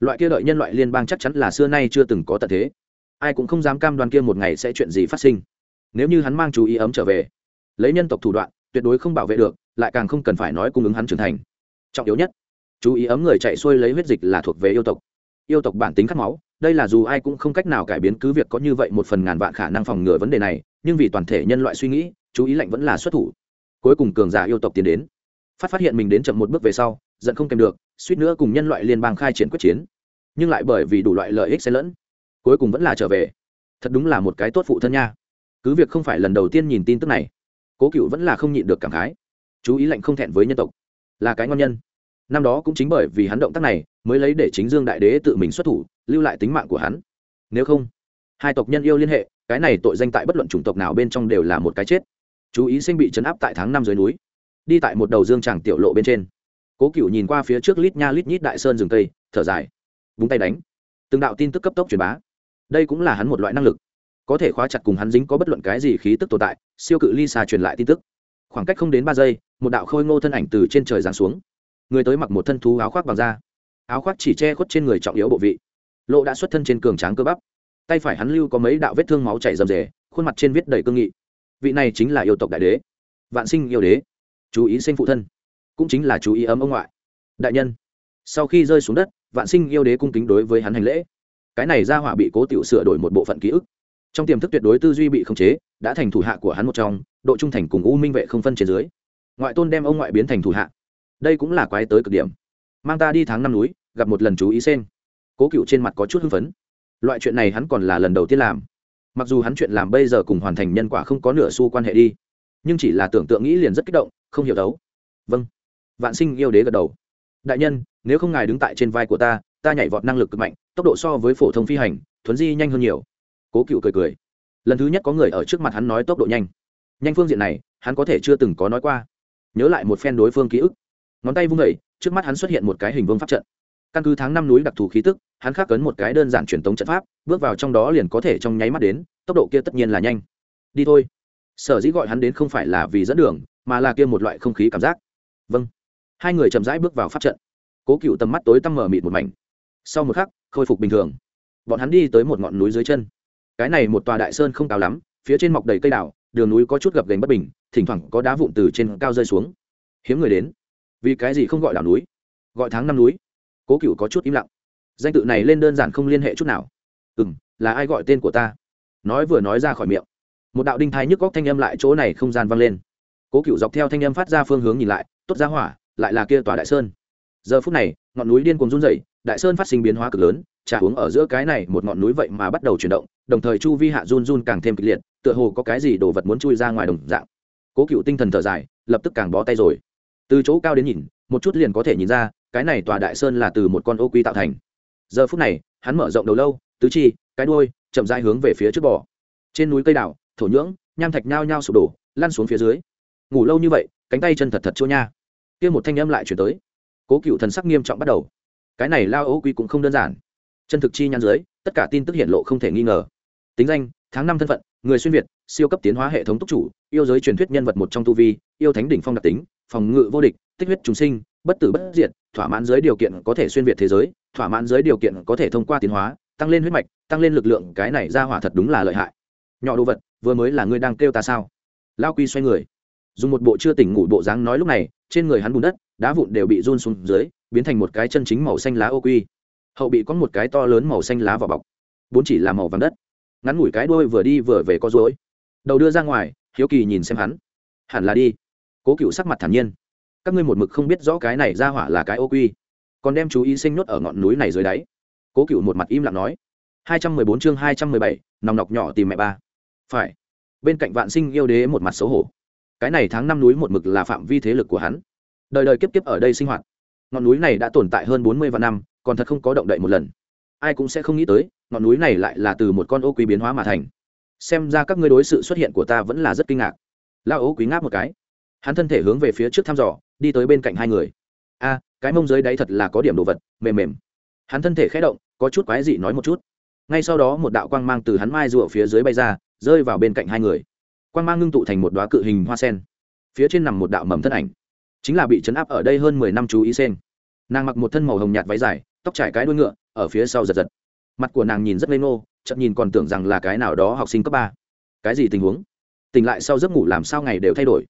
S1: Loại kia đợi nhân loại liên bang chắc chắn là xưa nay chưa từng có tận thế. Ai cũng không dám cam đoan kia một ngày sẽ chuyện gì phát sinh. Nếu như hắn mang chú ý ấm trở về, lấy nhân tộc thủ đoạn, tuyệt đối không bảo vệ được, lại càng không cần phải nói cung ứng hắn trưởng thành. Trọng yếu nhất, chú ý ấm người chạy xuôi lấy huyết dịch là thuộc về yêu tộc. Yêu tộc bản tính khát máu, đây là dù ai cũng không cách nào cải biến, cứ việc có như vậy một phần ngàn vạn khả năng phòng ngừa vấn đề này, nhưng vì toàn thể nhân loại suy nghĩ, chú ý lệnh vẫn là xuất thủ cuối cùng cường giả yêu tộc tiến đến. Phát phát hiện mình đến chậm một bước về sau, giận không kèm được, suýt nữa cùng nhân loại liên bang khai triển quyết chiến. Nhưng lại bởi vì đủ loại lợi ích xen lẫn, cuối cùng vẫn là trở về. Thật đúng là một cái tốt phụ thân nha. Cứ việc không phải lần đầu tiên nhìn tin tức này, cố cựu vẫn là không nhịn được cảm khái. Chú ý lệnh không thẹn với nhân tộc, là cái ngon nhân. Năm đó cũng chính bởi vì hắn động tác này mới lấy để chính dương đại đế tự mình xuất thủ, lưu lại tính mạng của hắn. Nếu không, hai tộc nhân yêu liên hệ, cái này tội danh tại bất luận chủng tộc nào bên trong đều là một cái chết chú ý sinh bị chấn áp tại tháng năm dưới núi. Đi tại một đầu dương tràng tiểu lộ bên trên. Cố cựu nhìn qua phía trước lít nha lít nhít đại sơn rừng cây, thở dài. Búng tay đánh. Từng đạo tin tức cấp tốc truyền bá. Đây cũng là hắn một loại năng lực. Có thể khóa chặt cùng hắn dính có bất luận cái gì khí tức tồn tại, siêu cự ly xa truyền lại tin tức. Khoảng cách không đến ba giây, một đạo khôi ngô thân ảnh từ trên trời giáng xuống. Người tới mặc một thân thú áo khoác bằng da. Áo khoác chỉ che khuất trên người trọng yếu bộ vị. Lộ đã xuất thân trên cường tráng cơ bắp. Tay phải hắn lưu có mấy đạo vết thương máu chảy rầm rề, khuôn mặt trên viết đầy cương nghị vị này chính là yêu tộc đại đế. Vạn sinh yêu đế. Chú ý sinh phụ thân. Cũng chính là chú ý ấm ông ngoại. Đại nhân, sau khi rơi xuống đất, vạn sinh yêu đế cung kính đối với hắn hành lễ. Cái này ra hỏa bị cố tiểu sửa đổi một bộ phận ký ức. Trong tiềm thức tuyệt đối tư duy bị khống chế, đã thành thủ hạ của hắn một trong, độ trung thành cùng u minh vệ không phân trên dưới. Ngoại tôn đem ông ngoại biến thành thủ hạ. Đây cũng là quái tới cực điểm. Mang ta đi tháng năm núi, gặp một lần chú ý sen cố cựu trên mặt có chút hưng phấn. Loại chuyện này hắn còn là lần đầu tiên làm mặc dù hắn chuyện làm bây giờ cùng hoàn thành nhân quả không có nửa xu quan hệ đi, nhưng chỉ là tưởng tượng nghĩ liền rất kích động, không hiểu đấu. Vâng. Vạn sinh yêu đế gật đầu. Đại nhân, nếu không ngài đứng tại trên vai của ta ta nhảy vọt năng lực cực mạnh, tốc độ so với phổ thông phi hành, thuấn di nhanh hơn nhiều. Cố cựu cười cười. Lần thứ nhất có người ở trước mặt hắn nói tốc độ nhanh. Nhanh phương diện này, hắn có thể chưa từng có nói qua. Nhớ lại một phen đối phương ký ức. Ngón tay vung vẩy trước mắt hắn xuất hiện một cái hình vương pháp trận căn cứ tháng năm núi đặc thù khí tức, hắn khắc cấn một cái đơn giản truyền tống trận pháp, bước vào trong đó liền có thể trong nháy mắt đến, tốc độ kia tất nhiên là nhanh. Đi thôi. Sở dĩ gọi hắn đến không phải là vì dẫn đường, mà là kia một loại không khí cảm giác. Vâng. Hai người chậm rãi bước vào pháp trận. Cố cựu tầm mắt tối tăm mở mịt một mảnh. Sau một khắc, khôi phục bình thường. Bọn hắn đi tới một ngọn núi dưới chân. Cái này một tòa đại sơn không cao lắm, phía trên mọc đầy cây đảo đường núi có chút gập gành bất bình, thỉnh thoảng có đá vụn từ trên cao rơi xuống. Hiếm người đến. Vì cái gì không gọi đảo núi? Gọi tháng năm núi cố cựu có chút im lặng. Danh tự này lên đơn giản không liên hệ chút nào. Ừ m là ai gọi tên của ta? Nói vừa nói ra khỏi miệng. Một đạo đinh thái nhức góc thanh âm lại chỗ này không gian vang lên. Cố cựu dọc theo thanh âm phát ra phương hướng nhìn lại, tốt ra hỏa, lại là kia tòa đại sơn. Giờ phút này, ngọn núi điên cuồng run rẩy, đại sơn phát sinh biến hóa cực lớn, trà uống ở giữa cái này một ngọn núi vậy mà bắt đầu chuyển động, đồng thời chu vi hạ run run càng thêm kịch liệt, tựa hồ có cái gì đồ vật muốn chui ra ngoài đồng dạng. Cố cựu tinh thần thở dài, lập tức càng bó tay rồi. Từ chỗ cao đến nhìn, một chút liền có thể nhìn ra cái này tòa đại sơn là từ một con ô quy tạo thành. Giờ phút này, hắn mở rộng đầu lâu, tứ chi, cái đuôi, chậm rãi hướng về phía trước bò. Trên núi cây đảo thổ nhưỡng, nham thạch nhao nhao sụp đổ, lăn xuống phía dưới. Ngủ lâu như vậy, cánh tay chân thật thật chỗ nha. Kia một thanh âm lại chuyển tới. Cố cựu thần sắc nghiêm trọng bắt đầu. Cái này lao ô quy cũng không đơn giản. Chân thực chi nhăn dưới, tất cả tin tức hiện lộ không thể nghi ngờ. Tính danh, tháng năm thân phận, người xuyên việt, siêu cấp tiến hóa hệ thống túc chủ, yêu giới truyền thuyết nhân vật một trong tu vi, yêu thánh đỉnh phong đặc tính, phòng ngự vô địch, tích huyết chúng sinh bất tử bất diệt, thỏa mãn dưới điều kiện có thể xuyên việt thế giới, thỏa mãn dưới điều kiện có thể thông qua tiến hóa, tăng lên huyết mạch, tăng lên lực lượng, cái này ra hỏa thật đúng là lợi hại. Nhỏ đồ vật, vừa mới là ngươi đang kêu ta sao? Lao quy xoay người. Dùng một bộ chưa tỉnh ngủ bộ dáng nói lúc này, trên người hắn bùn đất, đá vụn đều bị run xuống dưới, biến thành một cái chân chính màu xanh lá ô quy. Hậu bị có một cái to lớn màu xanh lá vào bọc. Bốn chỉ là màu vàng đất. Ngắn ngủi cái đuôi vừa đi vừa về có rối. Đầu đưa ra ngoài, hiếu kỳ nhìn xem hắn. Hẳn là đi. Cố cựu sắc mặt thản nhiên các ngươi một mực không biết rõ cái này ra hỏa là cái ô quy. Còn đem chú ý sinh nhốt ở ngọn núi này dưới đáy. Cố cựu một mặt im lặng nói. hai trăm mười bốn chương hai trăm mười bảy, nòng nọc nhỏ tìm mẹ ba. Phải. Bên cạnh vạn sinh yêu đế một mặt xấu hổ. Cái này tháng năm núi một mực là phạm vi thế lực của hắn. Đời đời kiếp kiếp ở đây sinh hoạt. Ngọn núi này đã tồn tại hơn bốn mươi vạn năm, còn thật không có động đậy một lần. Ai cũng sẽ không nghĩ tới, ngọn núi này lại là từ một con ô quý biến hóa mà thành. Xem ra các ngươi đối sự xuất hiện của ta vẫn là rất kinh ngạc. Lao ô quý ngáp một cái hắn thân thể hướng về phía trước thăm dò, đi tới bên cạnh hai người. A, cái mông dưới đáy thật là có điểm đồ vật, mềm mềm. Hắn thân thể khé động, có chút quái dị nói một chút. Ngay sau đó một đạo quang mang từ hắn mai rụa phía dưới bay ra, rơi vào bên cạnh hai người. Quang mang ngưng tụ thành một đoá cự hình hoa sen. Phía trên nằm một đạo mầm thân ảnh. Chính là bị chấn áp ở đây hơn mười năm chú ý sen nàng mặc một thân màu hồng nhạt váy dài, tóc trải cái đuôi ngựa, ở phía sau giật giật. Mặt của nàng nhìn rất lê ngô, chậm nhìn còn tưởng rằng là cái nào đó học sinh cấp ba. Cái gì tình huống? Tỉnh lại sau giấc ngủ làm sao ngày đều thay đổi?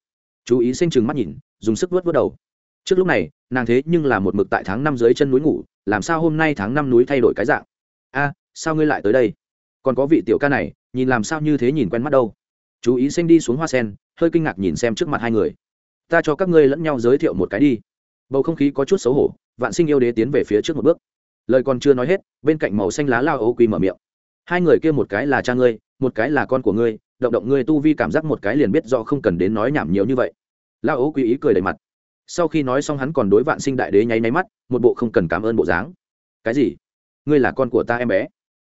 S1: Chú ý xanh chừng mắt nhìn, dùng sức vớt vớt đầu. Trước lúc này, nàng thế nhưng là một mực tại tháng năm dưới chân núi ngủ, làm sao hôm nay tháng năm núi thay đổi cái dạng? A, sao ngươi lại tới đây? Còn có vị tiểu ca này, nhìn làm sao như thế nhìn quen mắt đâu? Chú ý xanh đi xuống hoa sen, hơi kinh ngạc nhìn xem trước mặt hai người. Ta cho các ngươi lẫn nhau giới thiệu một cái đi. Bầu không khí có chút xấu hổ, vạn sinh yêu đế tiến về phía trước một bước. Lời còn chưa nói hết, bên cạnh màu xanh lá lao ô quy mở miệng. Hai người kia một cái là cha ngươi, một cái là con của ngươi động động ngươi tu vi cảm giác một cái liền biết do không cần đến nói nhảm nhiều như vậy. Lao ố quy ý cười đầy mặt. Sau khi nói xong hắn còn đối vạn sinh đại đế nháy nháy mắt, một bộ không cần cảm ơn bộ dáng. Cái gì? Ngươi là con của ta em bé.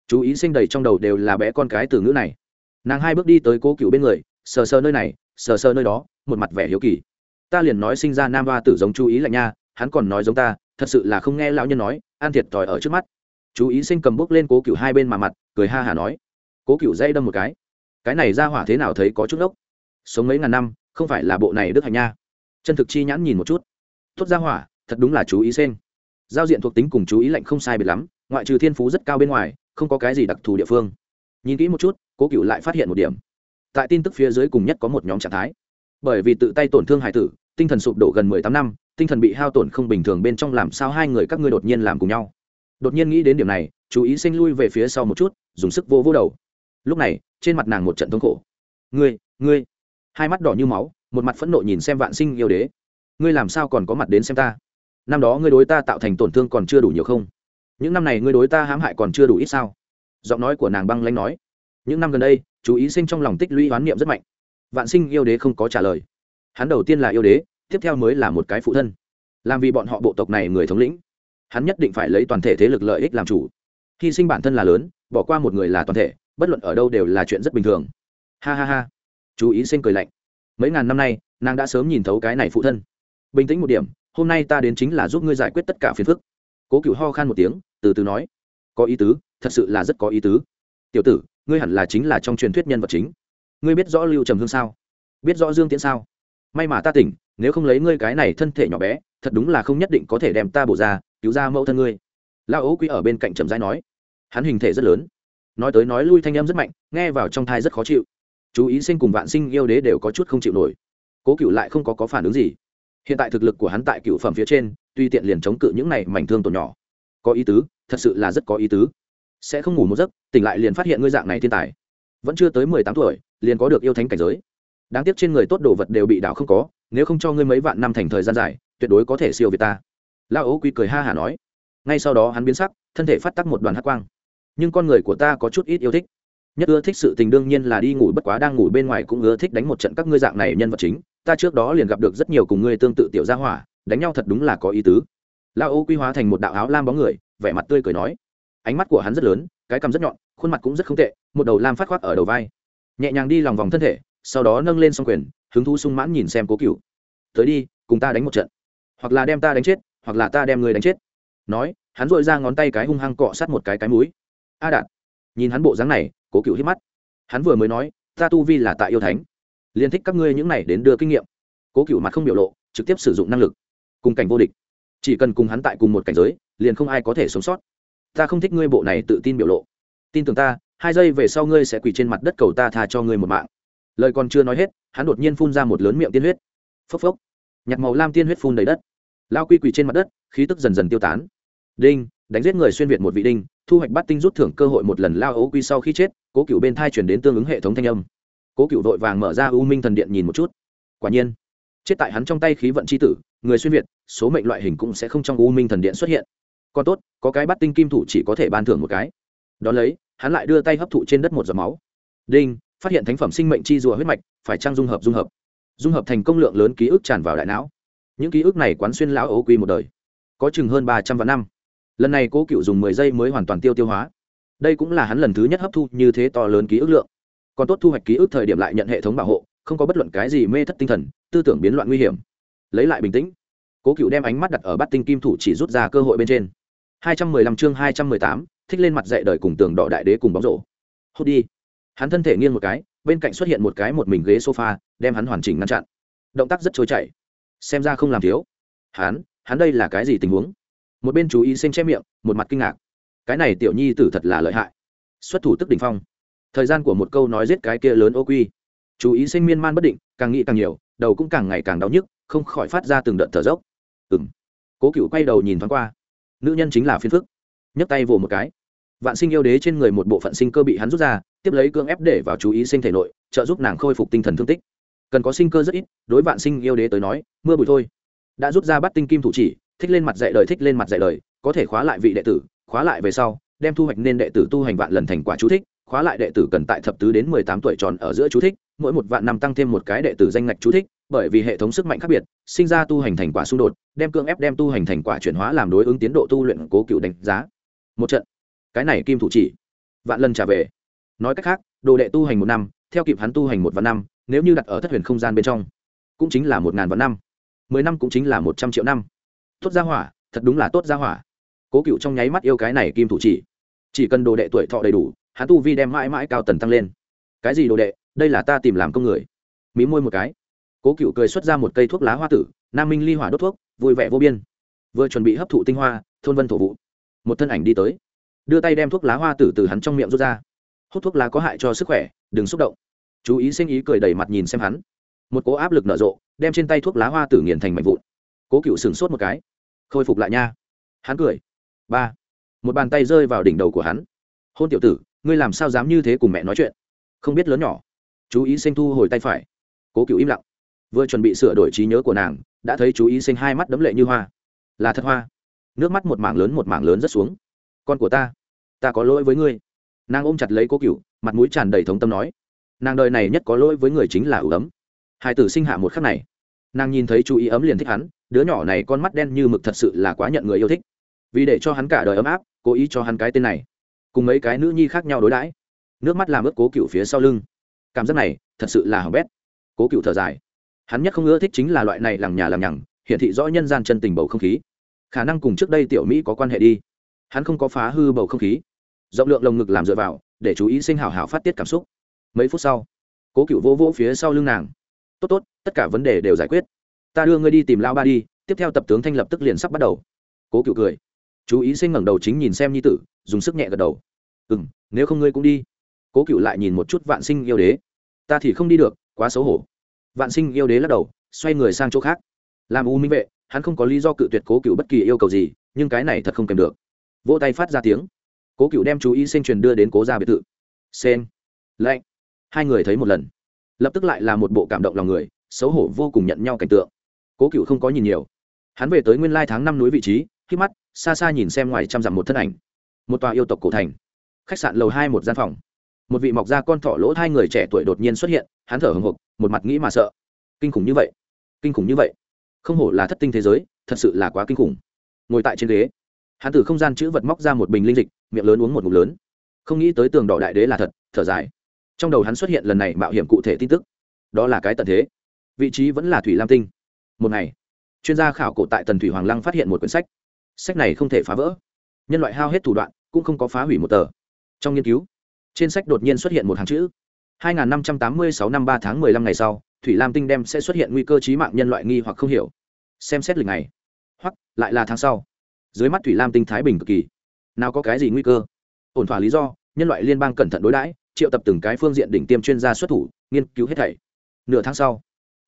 S1: Chú ý sinh đầy trong đầu đều là bé con cái từ ngữ này. Nàng hai bước đi tới cố cựu bên người, sờ sờ nơi này, sờ sờ nơi đó, một mặt vẻ hiếu kỳ. Ta liền nói sinh ra nam hoa tử giống chú ý lạnh nha, hắn còn nói giống ta, thật sự là không nghe lão nhân nói an thiệt thòi ở trước mắt. Chú ý sinh cầm bước lên cố cựu hai bên mà mặt, cười ha hả nói. Cố cựu dây đâm một cái cái này ra hỏa thế nào thấy có chút ốc sống mấy ngàn năm, không phải là bộ này đức hạnh nha. Chân thực chi nhãn nhìn một chút. Tốt ra hỏa, thật đúng là chú ý xen giao diện thuộc tính cùng chú ý lạnh không sai biệt lắm, ngoại trừ thiên phú rất cao bên ngoài, không có cái gì đặc thù địa phương. Nhìn kỹ một chút, cố cựu lại phát hiện một điểm. Tại tin tức phía dưới cùng nhất có một nhóm trạng thái. Bởi vì tự tay tổn thương hải tử, tinh thần sụp đổ gần mười tám năm, tinh thần bị hao tổn không bình thường bên trong làm sao hai người các ngươi đột nhiên làm cùng nhau. Đột nhiên nghĩ đến điểm này, chú ý sinh lui về phía sau một chút, dùng sức vô vô đầu. Lúc này trên mặt nàng một trận thống khổ. Ngươi ngươi. Hai mắt đỏ như máu, một mặt phẫn nộ nhìn xem vạn sinh yêu đế. Ngươi làm sao còn có mặt đến xem ta? Năm đó ngươi đối ta tạo thành tổn thương còn chưa đủ nhiều không? Những năm này ngươi đối ta hãm hại còn chưa đủ ít sao? Giọng nói của nàng băng lanh nói. Những năm gần đây, chú ý sinh trong lòng tích lũy oán niệm rất mạnh. Vạn sinh yêu đế không có trả lời. Hắn đầu tiên là yêu đế, tiếp theo mới là một cái phụ thân. Làm vì bọn họ bộ tộc này người thống lĩnh, hắn nhất định phải lấy toàn thể thế lực lợi ích làm chủ. Hy sinh bản thân là lớn, bỏ qua một người là toàn thể bất luận ở đâu đều là chuyện rất bình thường. Ha ha ha. Chú ý sinh cười lạnh. Mấy ngàn năm nay, nàng đã sớm nhìn thấu cái này phụ thân. Bình tĩnh một điểm, hôm nay ta đến chính là giúp ngươi giải quyết tất cả phiền phức. Cố cựu ho khan một tiếng, từ từ nói. Có ý tứ, thật sự là rất có ý tứ. Tiểu tử, ngươi hẳn là chính là trong truyền thuyết nhân vật chính. Ngươi biết rõ lưu trầm hương sao? Biết rõ dương tiễn sao? May mà ta tỉnh, nếu không lấy ngươi cái này thân thể nhỏ bé, thật đúng là không nhất định có thể đem ta bổ ra, cứu ra mẫu thân ngươi. Lao ấu quý ở bên cạnh trầm rãi nói. Hắn hình thể rất lớn nói tới nói lui thanh âm rất mạnh nghe vào trong thai rất khó chịu. Chú ý sinh cùng vạn sinh yêu đế đều có chút không chịu nổi. Cố cựu lại không có, có phản ứng gì. Hiện tại thực lực của hắn tại cựu phẩm phía trên tuy tiện liền chống cự những này mảnh thương tổn nhỏ. Có ý tứ thật sự là rất có ý tứ. Sẽ không ngủ một giấc tỉnh lại liền phát hiện ngươi dạng này thiên tài. Vẫn chưa tới mười tám tuổi liền có được yêu thánh cảnh giới. Đáng tiếc trên người tốt đồ vật đều bị đảo không có nếu không cho ngươi mấy vạn năm thành thời gian dài tuyệt đối có thể siêu việt ta. Lao ấu quy cười ha hả nói. Ngay sau đó hắn biến sắc thân thể phát tắc một đoàn hát quang nhưng con người của ta có chút ít yêu thích. Nhất ưa thích sự tình đương nhiên là đi ngủ, bất quá đang ngủ bên ngoài cũng ưa thích đánh một trận các ngươi dạng này nhân vật chính. Ta trước đó liền gặp được rất nhiều cùng ngươi tương tự tiểu gia hỏa, đánh nhau thật đúng là có ý tứ. Lao ô quy hóa thành một đạo áo lam bóng người, vẻ mặt tươi cười nói. Ánh mắt của hắn rất lớn, cái cằm rất nhọn, khuôn mặt cũng rất không tệ, một đầu lam phát khoác ở đầu vai. Nhẹ nhàng đi lòng vòng thân thể, sau đó nâng lên s o n g quyền, hứng thú sung mãn nhìn xem cố cựu tới đi, cùng ta đánh một trận. Hoặc là đem ta đánh chết, hoặc là ta đem người đánh chết. Nói, hắn dội ra ngón tay cái hung hăng cọ sát một cái cái mũi a đạt. Nhìn hắn bộ dáng này, cố cựu hít mắt. Hắn vừa mới nói, ta tu vi là tại yêu thánh, liền thích các ngươi những này đến đưa kinh nghiệm. Cố cựu mặt không biểu lộ, trực tiếp sử dụng năng lực. Cùng cảnh vô địch. Chỉ cần cùng hắn tại cùng một cảnh giới, liền không ai có thể sống sót. Ta không thích ngươi bộ này tự tin biểu lộ. Tin tưởng ta, hai giây về sau ngươi sẽ quỳ trên mặt đất cầu ta tha cho ngươi một mạng. Lời còn chưa nói hết, hắn đột nhiên phun ra một lớn miệng tiên huyết. Phốc phốc. Nhặt màu lam tiên huyết phun đầy đất. Lao quy quỳ trên mặt đất, khí tức dần dần tiêu tán. Đinh, đánh giết người xuyên việt một vị đinh thu hoạch bắt tinh rút thưởng cơ hội một lần lao ấu quy sau khi chết, cố cựu bên thai chuyển đến tương ứng hệ thống thanh âm. Cố cựu vội vàng mở ra u minh thần điện nhìn một chút. Quả nhiên, chết tại hắn trong tay khí vận c h i tử, người xuyên việt, số mệnh loại hình cũng sẽ không trong u minh thần điện xuất hiện. Còn tốt, có cái bắt tinh kim thủ chỉ có thể ban thưởng một cái. Đón lấy, hắn lại đưa tay hấp thụ trên đất một giọt máu. Đinh, phát hiện thánh phẩm sinh mệnh chi rùa huyết mạch, phải trang dung hợp dung hợp. Dung hợp thành công lượng lớn ký ức tràn vào đại não. Những ký ức này quán xuyên lão ấu quy một đời. Có chừng hơn ba trăm vạn năm lần này cố cựu dùng mười giây mới hoàn toàn tiêu tiêu hóa. Đây cũng là hắn lần thứ nhất hấp thu như thế to lớn ký ức lượng. Còn tốt thu hoạch ký ức thời điểm lại nhận hệ thống bảo hộ, không có bất luận cái gì mê thất tinh thần, tư tưởng biến loạn nguy hiểm. Lấy lại bình tĩnh, cố cựu đem ánh mắt đặt ở bát tinh kim thủ chỉ rút ra cơ hội bên trên. Hai trăm mười lăm chương hai trăm mười tám, thích lên mặt dạy đời cùng tường đỏ đại đế cùng bóng rổ. Hốt đi. Hắn thân thể nghiêng một cái, bên cạnh xuất hiện một cái một mình ghế sofa, đem hắn hoàn chỉnh ngăn chặn. Động tác rất trôi chảy. Xem ra không làm thiếu. Hắn hắn đây là cái gì tình huống? Một bên chú ý xanh che miệng, một mặt kinh ngạc. Cái này tiểu nhi tử thật là lợi hại. Xuất thủ tức đỉnh phong. Thời gian của một câu nói giết cái kia lớn ô quy. Chú ý sinh miên man bất định, càng nghĩ càng nhiều, đầu cũng càng ngày càng đau nhức, không khỏi phát ra từng đợt thở dốc. Ừng cố cựu quay đầu nhìn thoáng qua. Nữ nhân chính là phiên phức. Nhấc tay vồ một cái. Vạn sinh yêu đế trên người một bộ phận sinh cơ bị hắn rút ra, tiếp lấy cưỡng ép để vào chú ý sinh thể nội, trợ giúp nàng khôi phục tinh thần thương tích. Cần có sinh cơ rất ít, đối vạn sinh yêu đế tới nói, mưa bụi thôi. Đã rút ra bắt tinh kim thủ chỉ thích lên mặt dạy đời, thích lên mặt dạy đời, có thể khóa lại vị đệ tử, khóa lại về sau, đem thu hoạch nên đệ tử tu hành vạn lần thành quả chú thích, khóa lại đệ tử cần tại thập tứ đến mười tám tuổi tròn ở giữa chú thích, mỗi một vạn năm tăng thêm một cái đệ tử danh ngạch chú thích, bởi vì hệ thống sức mạnh khác biệt, sinh ra tu hành thành quả xung đột, đem cương ép đem tu hành thành quả chuyển hóa làm đối ứng tiến độ tu luyện cố cựu đánh giá. Một trận. Cái này kim thủ chỉ. Vạn lần trả về. Nói cách khác, đồ đệ tu hành một năm, theo kịp hắn tu hành một vạn năm, nếu như đặt ở thất huyền không gian bên trong, cũng chính là một ngàn vạn năm. Mười năm cũng chính là một trăm triệu năm tốt gia hỏa, thật đúng là tốt gia hỏa. Cố cựu trong nháy mắt yêu cái này kim thủ chỉ. Chỉ cần đồ đệ tuổi thọ đầy đủ, hắn tu vi đem mãi mãi cao tần tăng lên. Cái gì đồ đệ? Đây là ta tìm làm công người. Mí môi một cái. Cố cựu cười xuất ra một cây thuốc lá hoa tử, nam minh ly hỏa đốt thuốc, vui vẻ vô biên. Vừa chuẩn bị hấp thụ tinh hoa, thôn vân thổ vụ. Một thân ảnh đi tới. Đưa tay đem thuốc lá hoa tử từ hắn trong miệng rút ra. Hút thuốc lá có hại cho sức khỏe, đừng xúc động. Chú ý sinh ý cười đầy mặt nhìn xem hắn. Một cố áp lực nở rộ, đem trên tay thuốc lá hoa tử nghiền thành mảnh vụn. Cố cựu sửng sốt một cái khôi phục lại nha. Hắn cười. Ba. Một bàn tay rơi vào đỉnh đầu của hắn. Hôn tiểu tử, ngươi làm sao dám như thế cùng mẹ nói chuyện? Không biết lớn nhỏ. Chú ý sinh thu hồi tay phải. Cố cựu im lặng. Vừa chuẩn bị sửa đổi trí nhớ của nàng, đã thấy chú ý sinh hai mắt đấm lệ như hoa. Là thật hoa. Nước mắt một mảng lớn một mảng lớn rất xuống. Con của ta ta có lỗi với ngươi. Nàng ôm chặt lấy cố cựu mặt mũi tràn đầy thống tâm nói. Nàng đời này nhất có lỗi với người chính là ủ ấm. Hai tử sinh hạ một khắc này. Nàng nhìn thấy chú ý ấm liền thích hắn đứa nhỏ này con mắt đen như mực thật sự là quá nhận người yêu thích. Vì để cho hắn cả đời ấm áp, cố ý cho hắn cái tên này. Cùng mấy cái nữ nhi khác nhau đối đãi. Nước mắt làm ướt cố cựu phía sau lưng. Cảm giác này, thật sự là hỏng bét. Cố cựu thở dài. Hắn nhất không ưa thích chính là loại này làng nhà làm nhằng hiện thị rõ nhân gian chân tình bầu không khí. Khả năng cùng trước đây tiểu mỹ có quan hệ đi. Hắn không có phá hư bầu không khí. Rộng lượng lồng ngực làm dựa vào, để chú ý sinh hào hào phát tiết cảm xúc. Mấy phút sau, cố cựu vô vỗ phía sau lưng nàng. Tốt tốt, tất cả vấn đề đều giải quyết ta đưa ngươi đi tìm lao ba đi, tiếp theo tập tướng thanh lập tức liền sắp bắt đầu. Cố cựu cười. Chú ý sinh ngẩng đầu chính nhìn xem nhi tử, dùng sức nhẹ gật đầu. Ừ m nếu không ngươi cũng đi. Cố cựu lại nhìn một chút vạn sinh yêu đế. Ta thì không đi được, quá xấu hổ. Vạn sinh yêu đế lắc đầu, xoay người sang chỗ khác. Làm u minh vệ, hắn không có lý do cự tuyệt cố cựu bất kỳ yêu cầu gì, nhưng cái này thật không kèm được. Vỗ tay phát ra tiếng. Cố cựu đem chú ý sinh truyền đưa đến cố gia biệt thự. Sen lạnh. Hai người thấy một lần. Lập tức lại là một bộ cảm động lòng người, xấu hổ vô cùng nhận nhau cảnh tượng cố cựu không có nhìn nhiều. Hắn về tới nguyên lai tháng năm núi vị trí, khi mắt, xa xa nhìn xem ngoài trăm dặm một thân ảnh. Một tòa yêu tộc cổ thành. Khách sạn lầu hai một gian phòng. Một vị mọc da con thỏ lỗ hai người trẻ tuổi đột nhiên xuất hiện, hắn thở hồng hộc, một mặt nghĩ mà sợ. Kinh khủng như vậy. Kinh khủng như vậy. Không hổ là thất tinh thế giới, thật sự là quá kinh khủng. Ngồi tại trên ghế, hắn từ không gian chữ vật móc ra một bình linh dịch, miệng lớn uống một ngụm lớn. Không nghĩ tới tường đỏ đại đế là thật, thở dài. Trong đầu hắn xuất hiện lần này mạo hiểm cụ thể tin tức. Đó là cái tận thế. Vị trí vẫn là thủy lam tinh một ngày, chuyên gia khảo cổ tại tần thủy hoàng lăng phát hiện một quyển sách. Sách này không thể phá vỡ. Nhân loại hao hết thủ đoạn, cũng không có phá hủy một tờ. Trong nghiên cứu, trên sách đột nhiên xuất hiện một hàng chữ. 2586 năm 3 tháng 15 ngày sau, thủy lam tinh đem sẽ xuất hiện nguy cơ chí mạng nhân loại nghi hoặc không hiểu. Xem xét lịch này hoặc lại là tháng sau. Dưới mắt thủy lam tinh thái bình cực kỳ. Nào có cái gì nguy cơ? Ổn thỏa lý do, nhân loại liên bang cẩn thận đối đãi, triệu tập từng cái phương diện đỉnh tiêm chuyên gia xuất thủ, nghiên cứu hết thảy. Nửa tháng sau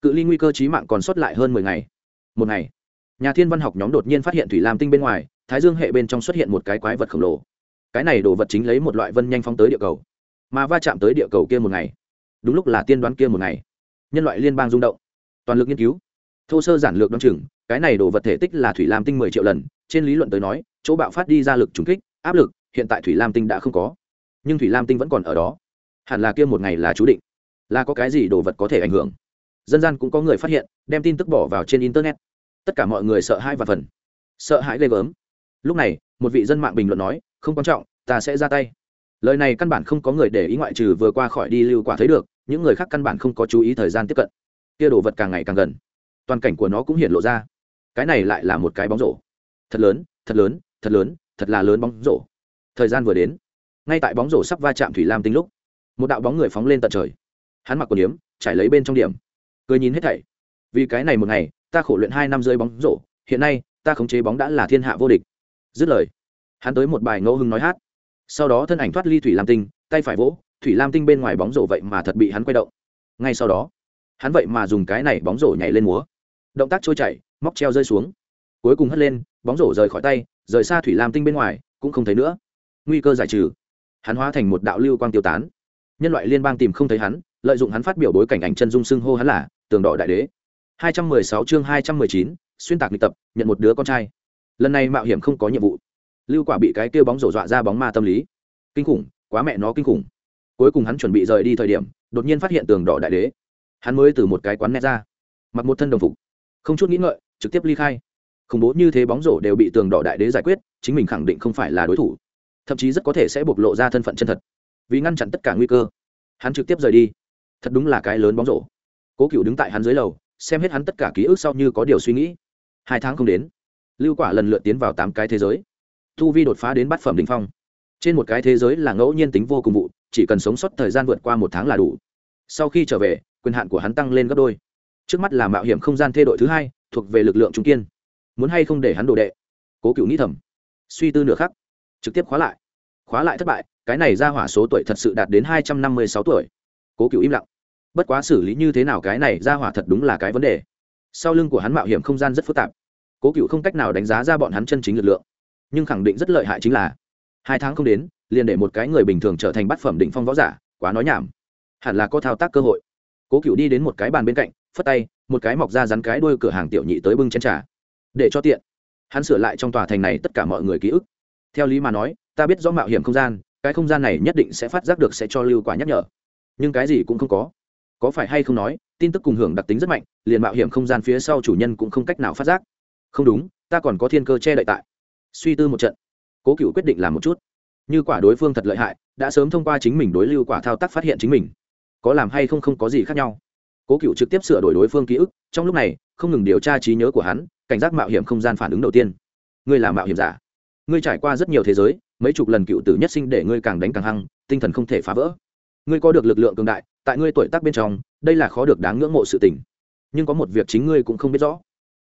S1: cự ly nguy cơ chí mạng còn sót lại hơn mười ngày. Một ngày, nhà thiên văn học nhóm đột nhiên phát hiện thủy lam tinh bên ngoài, thái dương hệ bên trong xuất hiện một cái quái vật khổng lồ. Cái này đồ vật chính lấy một loại vân nhanh phóng tới địa cầu, mà va chạm tới địa cầu kia một ngày. Đúng lúc là tiên đoán kia một ngày. Nhân loại liên bang rung động. Toàn lực nghiên cứu. Thô sơ giản lược đ o n chừng, cái này đồ vật thể tích là thủy lam tinh mười triệu lần, trên lý luận tới nói, chỗ bạo phát đi ra lực trùng kích, áp lực, hiện tại thủy lam tinh đã không có. Nhưng thủy lam tinh vẫn còn ở đó. Hẳn là kia một ngày là chú định. Là có cái gì đồ vật có thể ảnh hưởng? Dân gian cũng có người phát hiện, đem tin tức bỏ vào trên internet. Tất cả mọi người sợ hãi và phần. Sợ hãi ghê gớm. Lúc này, một vị dân mạng bình luận nói, không quan trọng, ta sẽ ra tay. Lời này căn bản không có người để ý ngoại trừ vừa qua khỏi đi lưu quả thấy được, những người khác căn bản không có chú ý thời gian tiếp cận. Kia đồ vật càng ngày càng gần. Toàn cảnh của nó cũng hiện lộ ra. Cái này lại là một cái bóng rổ. Thật lớn thật lớn thật lớn, thật là lớn bóng rổ. Thời gian vừa đến. Ngay tại bóng rổ sắp va chạm thủy lam tinh lúc, một đạo bóng người phóng lên tận trời. Hắn mặc quần yếm, trải lấy bên trong điểm cười nhìn hết thảy. Vì cái này một ngày, ta khổ luyện hai năm rơi bóng rổ, hiện nay, ta khống chế bóng đã là thiên hạ vô địch. Dứt lời, hắn tới một bài ngẫu hưng nói hát. Sau đó thân ảnh thoát ly thủy lam tinh, tay phải vỗ, thủy lam tinh bên ngoài bóng rổ vậy mà thật bị hắn quay động. Ngay sau đó, hắn vậy mà dùng cái này bóng rổ nhảy lên múa. Động tác trôi chảy, móc treo rơi xuống. Cuối cùng hất lên, bóng rổ rời khỏi tay, rời xa thủy lam tinh bên ngoài, cũng không thấy nữa. Nguy cơ giải trừ. Hắn hóa thành một đạo lưu quang tiêu tán. Nhân loại liên bang tìm không thấy hắn, lợi dụng hắn phát biểu bối cảnh ảnh chân dung xưng hô hắn là tường đỏ đại đế. 216 chương 219, xuyên tạc lịch tập nhận một đứa con trai. Lần này mạo hiểm không có nhiệm vụ. Lưu quả bị cái kêu bóng rổ dọa ra bóng ma tâm lý. Kinh khủng quá mẹ nó kinh khủng. Cuối cùng hắn chuẩn bị rời đi thời điểm đột nhiên phát hiện tường đỏ đại đế. Hắn mới từ một cái quán nét ra mặc một thân đồng phục. Không chút nghĩ ngợi trực tiếp ly khai. Khủng bố như thế bóng rổ đều bị tường đỏ đại đế giải quyết chính mình khẳng định không phải là đối thủ. Thậm chí rất có thể sẽ bộc lộ ra thân phận chân thật. Vì ngăn chặn tất cả nguy cơ hắn trực tiếp rời đi. Thật đúng là cái lớn bóng rổ cố cựu đứng tại hắn dưới lầu, xem hết hắn tất cả ký ức sau như có điều suy nghĩ. Hai tháng không đến, lưu quả lần lượt tiến vào tám cái thế giới. Thu vi đột phá đến bát phẩm đ ỉ n h phong. Trên một cái thế giới là ngẫu nhiên tính vô cùng vụ, chỉ cần sống sót thời gian vượt qua một tháng là đủ. Sau khi trở về, quyền hạn của hắn tăng lên gấp đôi. Trước mắt là mạo hiểm không gian thê đội thứ hai, thuộc về lực lượng trung kiên. Muốn hay không để hắn đồ đệ? Cố cựu nghĩ thầm. Suy tư nửa khắc, trực tiếp khóa lại. Khóa lại thất bại, cái này ra hỏa số tuổi thật sự đạt đến hai trăm năm mươi sáu tuổi. Cố cựu im lặng bất quá xử lý như thế nào cái này ra hỏa thật đúng là cái vấn đề. Sau lưng của hắn mạo hiểm không gian rất phức tạp. Cố cựu không cách nào đánh giá ra bọn hắn chân chính lực lượng. Nhưng khẳng định rất lợi hại chính là, hai tháng không đến, liền để một cái người bình thường trở thành bát phẩm định phong võ giả, quá nói nhảm. Hẳn là có thao tác cơ hội. Cố cựu đi đến một cái bàn bên cạnh, phất tay, một cái mọc ra rắn cái đuôi cửa hàng tiểu nhị tới bưng chén trà. Để cho tiện. Hắn sửa lại trong tòa thành này tất cả mọi người ký ức. Theo lý mà nói, ta biết rõ mạo hiểm không gian, cái không gian này nhất định sẽ phát giác được sẽ cho lưu quả nhắc nhở. Nhưng cái gì cũng không có có phải hay không nói, tin tức cùng hưởng đặc tính rất mạnh, liền mạo hiểm không gian phía sau chủ nhân cũng không cách nào phát giác. Không đúng, ta còn có thiên cơ che đậy tại. Suy tư một trận. Cố cựu quyết định làm một chút. Như quả đối phương thật lợi hại, đã sớm thông qua chính mình đối lưu quả thao tác phát hiện chính mình. Có làm hay không không có gì khác nhau. Cố cựu trực tiếp sửa đổi đối phương ký ức, trong lúc này, không ngừng điều tra trí nhớ của hắn, cảnh giác mạo hiểm không gian phản ứng đầu tiên. Ngươi là mạo hiểm giả. Ngươi trải qua rất nhiều thế giới, mấy chục lần cựu tử nhất sinh để ngươi càng đánh càng hăng, tinh thần không thể phá vỡ. Ngươi có được lực lượng cường đại tại ngươi tuổi tác bên trong, đây là khó được đáng ngưỡng mộ sự tình. Nhưng có một việc chính ngươi cũng không biết rõ.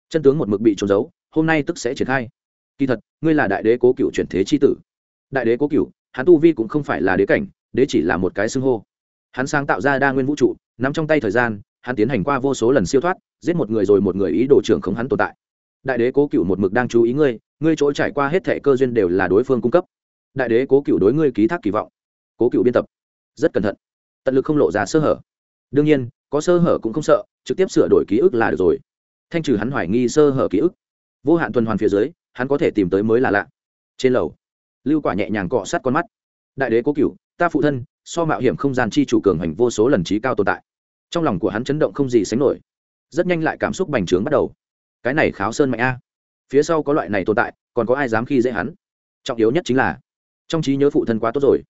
S1: Chân tướng một mực bị trốn giấu, hôm nay tức sẽ triển khai. Kỳ thật, ngươi là đại đế cố cựu chuyển thế chi tử. Đại đế cố cựu hắn tu vi cũng không phải là đế cảnh, đế chỉ là một cái xưng hô. Hắn sáng tạo ra đa nguyên vũ trụ, nắm trong tay thời gian, hắn tiến hành qua vô số lần siêu thoát, giết một người rồi một người ý đồ trưởng không hắn tồn tại. Đại đế cố cựu một mực đang chú ý ngươi ngươi chỗ trải qua hết thệ cơ duyên đều là đối phương cung cấp. Đại đế cố cựu đối ngươi ký thác kỳ vọng. Cố cựu biên tập. Rất cẩn thận tận lực không lộ ra sơ hở. Đương nhiên, có sơ hở cũng không sợ, trực tiếp sửa đổi ký ức là được rồi. Thanh trừ hắn hoài nghi sơ hở ký ức. Vô hạn tuần hoàn phía dưới, hắn có thể tìm tới mới là lạ. Trên lầu, lưu quả nhẹ nhàng cọ sát con mắt. Đại đế cố cựu ta phụ thân, so mạo hiểm không gian chi chủ cường hành vô số lần trí cao tồn tại. Trong lòng của hắn chấn động không gì sánh nổi. Rất nhanh lại cảm xúc bành trướng bắt đầu. Cái này kháo sơn mạnh a. Phía sau có loại này tồn tại, còn có ai dám khi dễ hắn? Trọng yếu nhất chính là, trong trí nhớ phụ thân quá tốt rồi.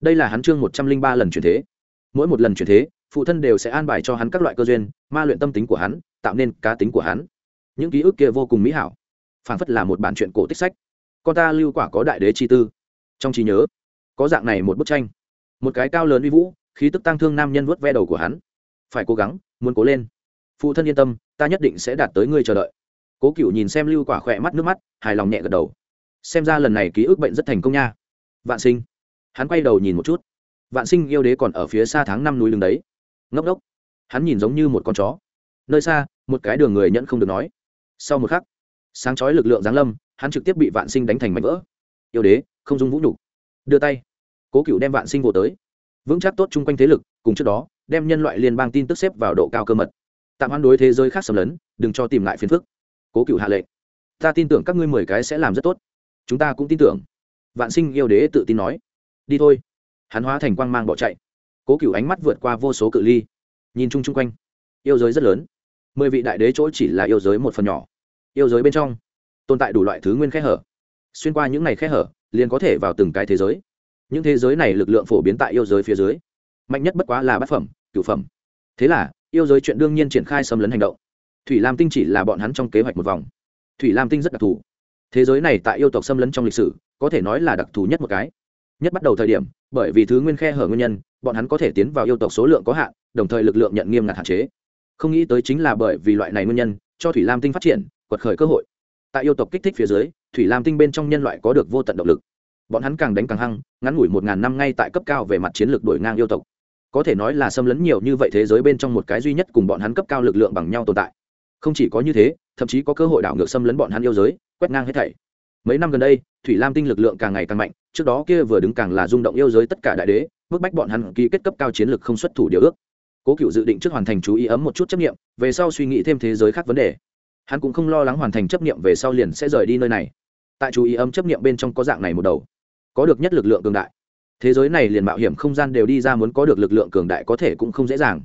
S1: Đây là hắn chương một trăm linh ba lần chuyển thế mỗi một lần chuyển thế, phụ thân đều sẽ an bài cho hắn các loại cơ duyên, ma luyện tâm tính của hắn, tạo nên cá tính của hắn. Những ký ức kia vô cùng mỹ hảo. Phản phất là một bản chuyện cổ tích sách. Con ta lưu quả có đại đế chi tư. Trong trí nhớ, có dạng này một bức tranh. Một cái cao lớn uy vũ, khí tức tăng thương nam nhân vớt ve đầu của hắn. Phải cố gắng, muốn cố lên. Phụ thân yên tâm, ta nhất định sẽ đạt tới ngươi chờ đợi. Cố cựu nhìn xem lưu quả khỏe mắt nước mắt, hài lòng nhẹ gật đầu. Xem ra lần này ký ức bệnh rất thành công nha. Vạn sinh. Hắn quay đầu nhìn một chút vạn sinh yêu đế còn ở phía xa tháng năm núi lưng đấy. Ngốc đốc, hắn nhìn giống như một con chó. Nơi xa một cái đường người nhận không được nói. Sau một khắc sáng chói lực lượng giáng lâm hắn trực tiếp bị vạn sinh đánh thành mảnh vỡ. Yêu đế không dung vũ nhục. Đưa tay. Cố cựu đem vạn sinh vô tới. Vững chắc tốt chung quanh thế lực cùng trước đó đem nhân loại liên bang tin tức xếp vào độ cao cơ mật. Tạm hoãn đối thế giới khác xâm lấn đừng cho tìm lại phiền phức. Cố cựu hạ lệnh. Ta tin tưởng các ngươi mười cái sẽ làm rất tốt. Chúng ta cũng tin tưởng. Vạn sinh yêu đế tự tin nói. Đi thôi hắn hóa thành quang mang bỏ chạy. Cố cựu ánh mắt vượt qua vô số cự ly, nhìn chung chung quanh. Yêu giới rất lớn. Mười vị đại đế chỗ chỉ là yêu giới một phần nhỏ. Yêu giới bên trong, tồn tại đủ loại thứ nguyên khe hở. Xuyên qua những ngày khe hở, liền có thể vào từng cái thế giới. Những thế giới này lực lượng phổ biến tại yêu giới phía dưới. Mạnh nhất bất quá là bát phẩm, cửu phẩm. Thế là, yêu giới chuyện đương nhiên triển khai xâm lấn hành động. Thủy lam tinh chỉ là bọn hắn trong kế hoạch một vòng. Thủy lam tinh rất đặc thù. Thế giới này tại yêu tộc xâm lấn trong lịch sử, có thể nói là đặc thù nhất một cái nhất bắt đầu thời điểm, bởi vì thứ nguyên khe hở nguyên nhân, bọn hắn có thể tiến vào yêu tộc số lượng có hạn, đồng thời lực lượng nhận nghiêm ngặt hạn chế. Không nghĩ tới chính là bởi vì loại này nguyên nhân, cho thủy lam tinh phát triển, quật khởi cơ hội. Tại yêu tộc kích thích phía dưới, thủy lam tinh bên trong nhân loại có được vô tận động lực. Bọn hắn càng đánh càng hăng, ngắn ngủi một ngàn năm ngay tại cấp cao về mặt chiến lược đổi ngang yêu tộc. Có thể nói là xâm lấn nhiều như vậy thế giới bên trong một cái duy nhất cùng bọn hắn cấp cao lực lượng bằng nhau tồn tại. Không chỉ có như thế, thậm chí có cơ hội đảo ngược xâm lấn bọn hắn yêu giới, quét ngang hết thảy. Mấy năm gần đây, thủy lam tinh lực lượng càng ngày càng mạnh trước đó kia vừa đứng càng là rung động yêu giới tất cả đại đế, bức bách bọn hắn ký kết cấp cao chiến lược không xuất thủ điều ước. Cố cựu dự định trước hoàn thành chú ý ấm một chút chấp nghiệm về sau suy nghĩ thêm thế giới khác vấn đề. Hắn cũng không lo lắng hoàn thành chấp nghiệm về sau liền sẽ rời đi nơi này. Tại chú ý ấm chấp nghiệm bên trong có dạng này một đầu. Có được nhất lực lượng cường đại. Thế giới này liền mạo hiểm không gian đều đi ra muốn có được lực lượng cường đại có thể cũng không dễ dàng.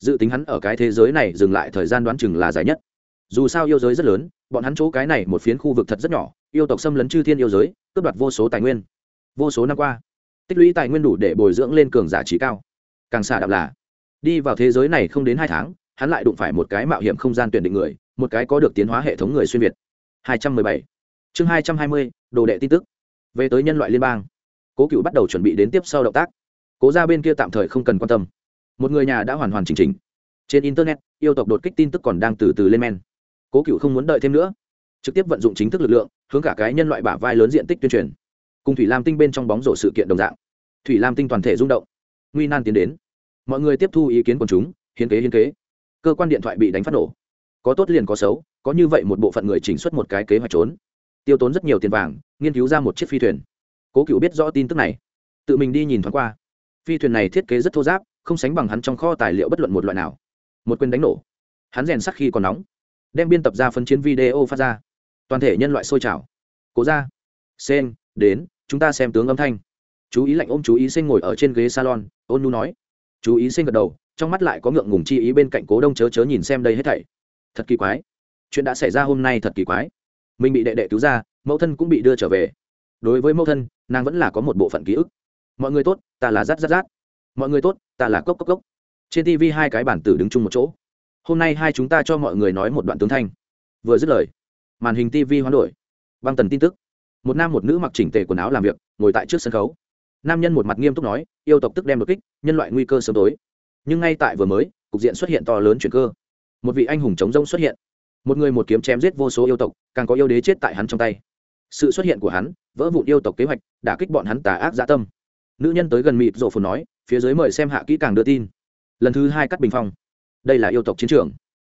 S1: Dự tính hắn ở cái thế giới này dừng lại thời gian đoán chừng là dài nhất. Dù sao yêu giới rất lớn, bọn hắn chỗ cái này một phiến khu vực thật rất nhỏ, yêu tộc xâm lấn chư thiên yêu giới, cướp đoạt vô số tài nguyên vô số năm qua. Tích lũy tài nguyên đủ để bồi dưỡng lên cường giả trí cao. Càng xả đạp là đi vào thế giới này không đến hai tháng hắn lại đụng phải một cái mạo hiểm không gian tuyển định người một cái có được tiến hóa hệ thống người xuyên việt. 217. chương 220, đồ đệ tin tức. Về tới nhân loại liên bang. Cố cựu bắt đầu chuẩn bị đến tiếp sau động tác. Cố ra bên kia tạm thời không cần quan tâm. Một người nhà đã hoàn hoàn chỉnh chỉnh. Trên internet yêu tộc đột kích tin tức còn đang từ từ lên men. Cố cựu không muốn đợi thêm nữa. Trực tiếp vận dụng chính thức lực lượng hướng cả cái nhân loại bả vai lớn diện tích tuyên truyền cùng thủy lam tinh bên trong bóng rổ sự kiện đồng dạng thủy lam tinh toàn thể rung động nguy nan tiến đến mọi người tiếp thu ý kiến của chúng hiến kế hiến kế cơ quan điện thoại bị đánh phát nổ có tốt liền có xấu có như vậy một bộ phận người chỉnh xuất một cái kế hoạch trốn tiêu tốn rất nhiều tiền vàng nghiên cứu ra một chiếc phi thuyền cố cựu biết rõ tin tức này tự mình đi nhìn thoáng qua phi thuyền này thiết kế rất thô giáp không sánh bằng hắn trong kho tài liệu bất luận một loại nào một quyền đánh nổ hắn rèn sắc khi còn nóng đem biên tập ra phân chiến video phát ra toàn thể nhân loại sôi trào cố ra sen đến chúng ta xem tướng âm thanh. Chú ý lạnh ôm chú ý sinh ngồi ở trên ghế salon, ôn nu nói. Chú ý sinh gật đầu, trong mắt lại có ngượng ngùng chi ý bên cạnh cố đông chớ chớ nhìn xem đây hết thảy. Thật kỳ quái. Chuyện đã xảy ra hôm nay thật kỳ quái. Mình bị đệ đệ cứu ra, mẫu thân cũng bị đưa trở về. Đối với mẫu thân, nàng vẫn là có một bộ phận ký ức. Mọi người tốt, ta là rát rát rát. Mọi người tốt, ta là cốc cốc cốc. Trên tv hai cái bản tử đứng chung một chỗ. Hôm nay hai chúng ta cho mọi người nói một đoạn tướng thanh. Vừa dứt lời, màn hình tv hoán đổi. Băng tần tin tức một nam một nữ mặc chỉnh tề quần áo làm việc, ngồi tại trước sân khấu. Nam nhân một mặt nghiêm túc nói, yêu tộc tức đem đột kích, nhân loại nguy cơ sớm tối. Nhưng ngay tại vừa mới, cục diện xuất hiện to lớn chuyển cơ. Một vị anh hùng chống rông xuất hiện. Một người một kiếm chém giết vô số yêu tộc, càng có yêu đế chết tại hắn trong tay. Sự xuất hiện của hắn, vỡ vụn yêu tộc kế hoạch đã kích bọn hắn tà ác dã tâm. Nữ nhân tới gần mịt rộ phồn nói, phía dưới mời xem hạ kỹ càng đưa tin. Lần thứ hai cắt bình phong. Đây là yêu tộc chiến trường.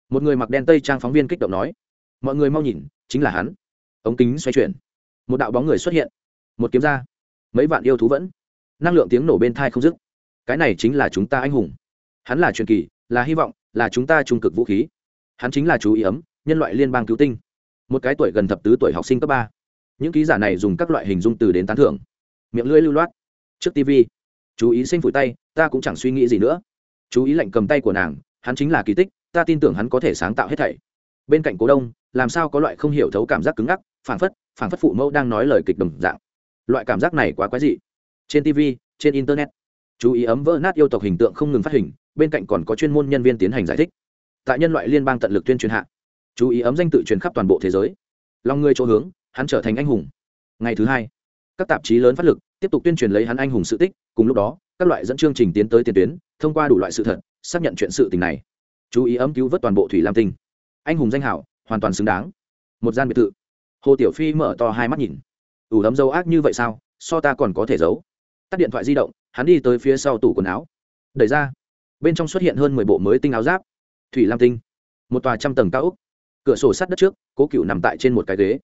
S1: Một người mặc đen tây trang phóng viên kích động nói, mọi người mau nhìn, chính là hắn. Ống kính xoay chuyển một đạo bóng người xuất hiện. Một kiếm ra. Mấy vạn yêu thú vẫn. Năng lượng tiếng nổ bên thai không dứt. Cái này chính là chúng ta anh hùng. Hắn là truyền kỳ, là hy vọng, là chúng ta trung cực vũ khí. Hắn chính là chú ý ấm, nhân loại liên bang cứu tinh. Một cái tuổi gần thập tứ tuổi học sinh cấp ba. Những ký giả này dùng các loại hình dung từ đến tán thưởng. Miệng lưỡi lưu loát. Trước tv chú ý sinh phủi tay, ta cũng chẳng suy nghĩ gì nữa. Chú ý lệnh cầm tay của nàng, hắn chính là kỳ tích, ta tin tưởng hắn có thể sáng tạo hết thảy. Bên cạnh cố đông, làm sao có loại không hiểu thấu cảm giác cứng ngắc, phảng phất phản phất phụ mẫu đang nói lời kịch đồng dạng. Loại cảm giác này quá quái dị. Trên tv trên internet, chú ý ấm vỡ nát yêu tộc hình tượng không ngừng phát hình, bên cạnh còn có chuyên môn nhân viên tiến hành giải thích. Tại nhân loại liên bang tận lực tuyên truyền hạ, chú ý ấm danh tự truyền khắp toàn bộ thế giới. Lòng người chỗ hướng, hắn trở thành anh hùng. Ngày thứ hai, các tạp chí lớn phát lực, tiếp tục tuyên truyền lấy hắn anh hùng sự tích, cùng lúc đó, các loại dẫn chương trình tiến tới tiền tuyến, thông qua đủ loại sự thật, xác nhận chuyện sự tình này. Chú ý ấm cứu vớt toàn bộ thủy lam tinh. Anh hùng danh hảo, hoàn toàn xứng đáng. Một gian biệt thự hồ tiểu phi mở to hai mắt nhìn. Ủ ấm dâu ác như vậy sao? So ta còn có thể giấu. Tắt điện thoại di động, hắn đi tới phía sau tủ quần áo. Đẩy ra, bên trong xuất hiện hơn mười bộ mới tinh áo giáp. Thủy lam tinh, một tòa trăm tầng cao úc cửa sổ sắt đất trước, cố cựu nằm tại trên một cái ghế.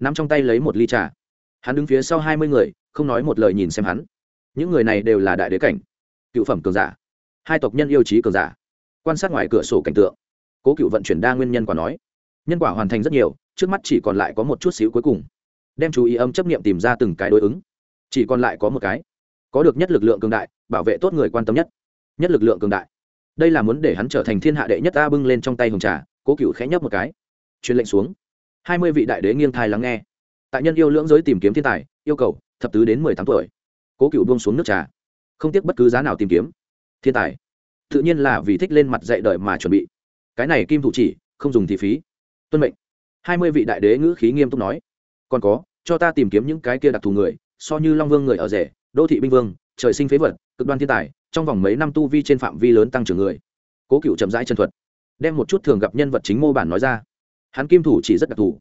S1: N ắ m trong tay lấy một ly trà. Hắn đứng phía sau hai mươi người, không nói một lời nhìn xem hắn. Những người này đều là đại đế cảnh, cựu phẩm cường giả, hai tộc nhân yêu trí cường giả. Quan sát ngoài cửa sổ cảnh tượng, cố cựu vận chuyển đa nguyên nhân quả nói nhân quả hoàn thành rất nhiều, trước mắt chỉ còn lại có một chút xíu cuối cùng. Đem chú ý âm chấp nghiệm tìm ra từng cái đối ứng. Chỉ còn lại có một cái. Có được nhất lực lượng cường đại, bảo vệ tốt người quan tâm nhất. Nhất lực lượng cường đại. Đây là muốn để hắn trở thành thiên hạ đệ nhất ta bưng lên trong tay hồng trà, cố cựu khẽ nhấp một cái. Truyền lệnh xuống. Hai mươi vị đại đế nghiêng thai lắng nghe. Tại nhân yêu lưỡng giới tìm kiếm thiên tài, yêu cầu, thập tứ đến mười tám tuổi. Cố cựu buông xuống nước trà. Không tiếc bất cứ giá nào tìm kiếm. Thiên tài. Tự nhiên là vì thích lên mặt dạy đời mà chuẩn bị. Cái này kim thủ chỉ, không dùng thì phí tuân mệnh. Hai mươi vị đại đế ngữ khí nghiêm túc nói. Còn có, cho ta tìm kiếm những cái kia đặc thù người, so như long vương người ở rể, đô thị binh vương, trời sinh phế vật, cực đoan thiên tài, trong vòng mấy năm tu vi trên phạm vi lớn tăng trưởng người. Cố cựu chậm rãi chân thuật, đem một chút thường gặp nhân vật chính mô bản nói ra. Hắn kim thủ chỉ rất đặc thù,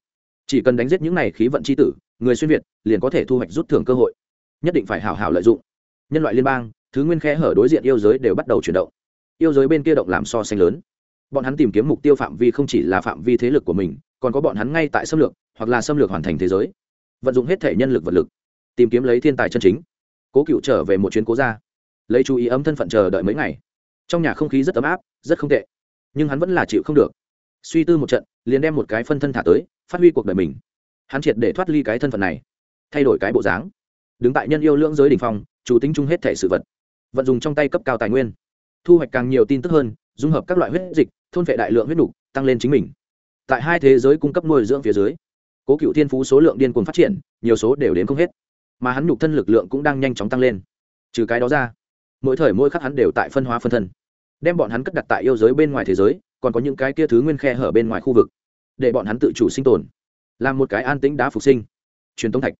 S1: chỉ cần đánh giết những này khí vận c h i tử, người xuyên việt, liền có thể thu hoạch rút thưởng cơ hội. Nhất định phải hào hào lợi dụng. Nhân loại liên bang, thứ nguyên khe hở đối diện yêu giới đều bắt đầu chuyển động. Yêu giới bên kia động làm so sánh lớn bọn hắn tìm kiếm mục tiêu phạm vi không chỉ là phạm vi thế lực của mình, còn có bọn hắn ngay tại xâm lược, hoặc là xâm lược hoàn thành thế giới. Vận dụng hết thể nhân lực vật lực, tìm kiếm lấy thiên tài chân chính. Cố cựu trở về một chuyến cố ra lấy chú ý ấm thân phận chờ đợi mấy ngày. Trong nhà không khí rất ấm áp, rất không tệ. Nhưng hắn vẫn là chịu không được. Suy tư một trận, liền đem một cái phân thân thả tới, phát huy cuộc đời mình. Hắn triệt để thoát ly cái thân phận này. Thay đổi cái bộ dáng. Đứng tại nhân yêu lưỡng giới đ ỉ n h phong, chủ tính chung hết thể sự vật. Vận dụng trong tay cấp cao tài nguyên. Thu hoạch càng nhiều tin tức hơn, dung hợp các loại huyết dịch thôn vệ đại lượng huyết nục, tăng lên chính mình. Tại hai thế giới cung cấp nuôi dưỡng phía dưới, cố cựu thiên phú số lượng điên cuồng phát triển, nhiều số đều đến không hết. Mà hắn nhục thân lực lượng cũng đang nhanh chóng tăng lên. Trừ cái đó ra, mỗi thời mỗi khắc hắn đều tại phân hóa phân thân. Đem bọn hắn cất đặt tại yêu giới bên ngoài thế giới, còn có những cái kia thứ nguyên khe hở bên ngoài khu vực, để bọn hắn tự chủ sinh tồn, làm một cái an tĩnh đã phục sinh. Truyền tống thạch.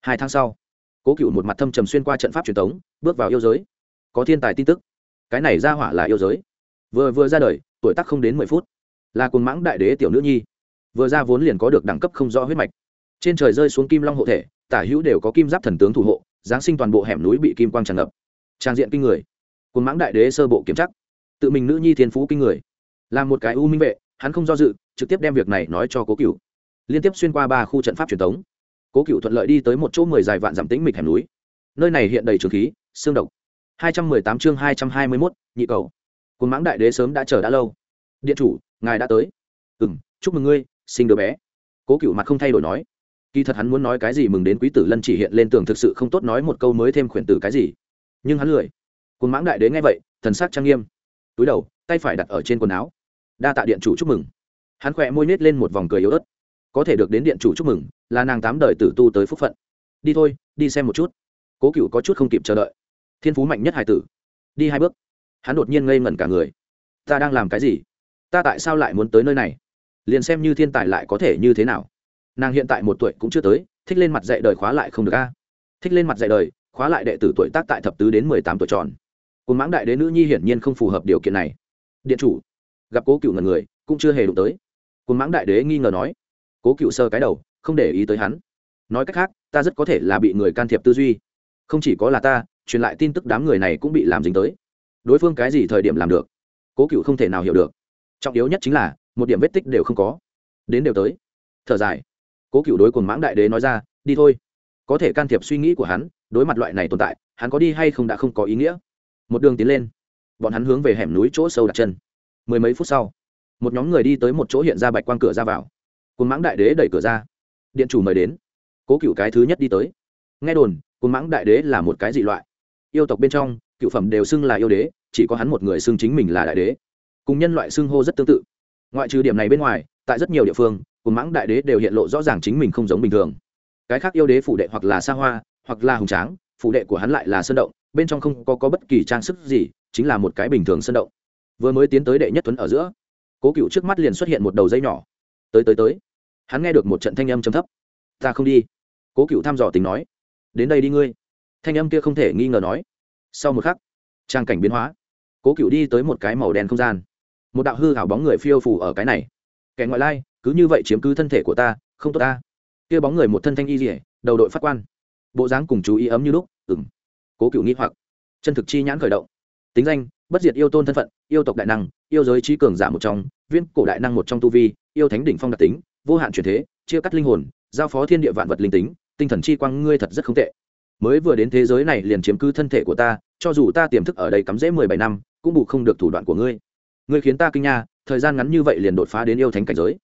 S1: Hai tháng sau, cố cựu một mặt thâm trầm xuyên qua trận pháp truyền tống, bước vào yêu giới. Có thiên tài tin tức. Cái này ra hỏa là yêu giới. Vừa vừa ra đời tuổi tác không đến mười phút. Là cồn mãng đại đế tiểu nữ nhi. Vừa ra vốn liền có được đẳng cấp không rõ huyết mạch. Trên trời rơi xuống kim long hộ thể, tả hữu đều có kim giáp thần tướng thủ hộ, giáng sinh toàn bộ hẻm núi bị kim quang tràn ngập. Trang diện kinh người. Cồn mãng đại đế sơ bộ kiểm chắc tự mình nữ nhi thiên phú kinh người. Là một cái u minh vệ, hắn không do dự, trực tiếp đem việc này nói cho cố cựu liên tiếp xuyên qua ba khu trận pháp truyền thống. Cố cựu thuận lợi đi tới một chỗ mười dài vạn giảm tĩnh mịch hẻm núi. Nơi này hiện đầy trường khí, xương độc. Hai trăm mười tám chương hai trăm hai mươi mốt, nhị cầu cồn mãng đại đế sớm đã chờ đã lâu. Điện chủ, ngài đã tới. Ừ m chúc mừng ngươi, sinh đứa bé. Cố cựu mặt không thay đổi nói. Kỳ thật hắn muốn nói cái gì mừng đến quý tử lân chỉ hiện lên tường thực sự không tốt nói một câu mới thêm khuyển tử cái gì. Nhưng hắn lười. Cồn mãng đại đế nghe vậy, thần sắc trang nghiêm. Túi đầu, tay phải đặt ở trên quần áo. Đa tạ điện chủ chúc mừng. Hắn khỏe môi nết lên một vòng cười yếu ớt. Có thể được đến điện chủ chúc mừng, là nàng tám đời tử tu tới phúc phận. Đi thôi, đi xem một chút. Cố cựu có chút không kịp chờ đợi. Thiên phú mạnh nhất hải tử. Đi hai bước hắn đột nhiên ngây ngẩn cả người. Ta đang làm cái gì? Ta tại sao lại muốn tới nơi này? Liền xem như thiên tài lại có thể như thế nào? Nàng hiện tại một tuổi cũng chưa tới, thích lên mặt dạy đời khóa lại không được a. Thích lên mặt dạy đời, khóa lại đệ tử tuổi tác tại thập tứ đến mười tám tuổi tròn. Cùng mãng đại đế nữ nhi hiển nhiên không phù hợp điều kiện này. Điện chủ, gặp cố cựu ngần người, cũng chưa hề đụng tới. Cùng mãng đại đế nghi ngờ nói. Cố cựu sơ cái đầu, không để ý tới hắn. Nói cách khác, ta rất có thể là bị người can thiệp tư duy. Không chỉ có là ta, truyền lại tin tức đám người này cũng bị làm dính tới đối phương cái gì thời điểm làm được, cố cựu không thể nào hiểu được. Trọng yếu nhất chính là, một điểm vết tích đều không có. Đến đều tới. Thở dài. Cố cựu đối cùng mãng đại đế nói ra, đi thôi. Có thể can thiệp suy nghĩ của hắn, đối mặt loại này tồn tại, hắn có đi hay không đã không có ý nghĩa. Một đường tiến lên. Bọn hắn hướng về hẻm núi chỗ sâu đặt chân. Mười mấy phút sau, một nhóm người đi tới một chỗ hiện ra bạch quang cửa ra vào. Cồn mãng đại đế đẩy cửa ra. Điện chủ mời đến. Cố cựu cái thứ nhất đi tới. Nghe đồn cồn mãng đại đế là một cái dị loại. Yêu tộc bên trong cựu phẩm đều xưng là yêu đế chỉ có hắn một người xưng chính mình là đại đế. Cùng nhân loại xưng hô rất tương tự. Ngoại trừ điểm này bên ngoài tại rất nhiều địa phương cồn mãng đại đế đều hiện lộ rõ ràng chính mình không giống bình thường. Cái khác yêu đế phủ đệ hoặc là xa hoa hoặc là hùng tráng phủ đệ của hắn lại là sơn động bên trong không có, có bất kỳ trang sức gì chính là một cái bình thường sơn động. Vừa mới tiến tới đệ nhất tuấn ở giữa cố cựu trước mắt liền xuất hiện một đầu dây nhỏ. Tới tới tới. Hắn nghe được một trận thanh âm chấm thấp. Ta không đi. Cố cựu thăm dò tình nói. Đến đây đi ngươi. Thanh âm kia không thể nghi ngờ nói sau một khắc trang cảnh biến hóa. Cố cựu đi tới một cái màu đen không gian. Một đạo hư hảo bóng người phiêu phủ ở cái này. Kẻ ngoại lai cứ như vậy chiếm cứ thân thể của ta không tốt ta. Kia bóng người một thân thanh y rỉa, đầu đội phát quan. Bộ dáng cùng chú ý ấm như lúc ừng cố cựu nghĩ hoặc. Chân thực chi nhãn khởi động. Tính danh bất diệt yêu tôn thân phận yêu tộc đại năng yêu giới trí cường giả một trong viên cổ đại năng một trong tu vi yêu thánh đỉnh phong đặc tính vô hạn truyền thế chia cắt linh hồn giao phó thiên địa vạn vật linh tính tinh thần chi quang ngươi thật rất không tệ. Mới vừa đến thế giới này liền chiếm cứ thân thể của ta cho dù ta tiềm thức ở đây cắm rễ mười bảy năm, cũng bù không được thủ đoạn của ngươi. Ngươi khiến ta kinh nha, thời gian ngắn như vậy liền đột phá đến yêu thánh cảnh giới.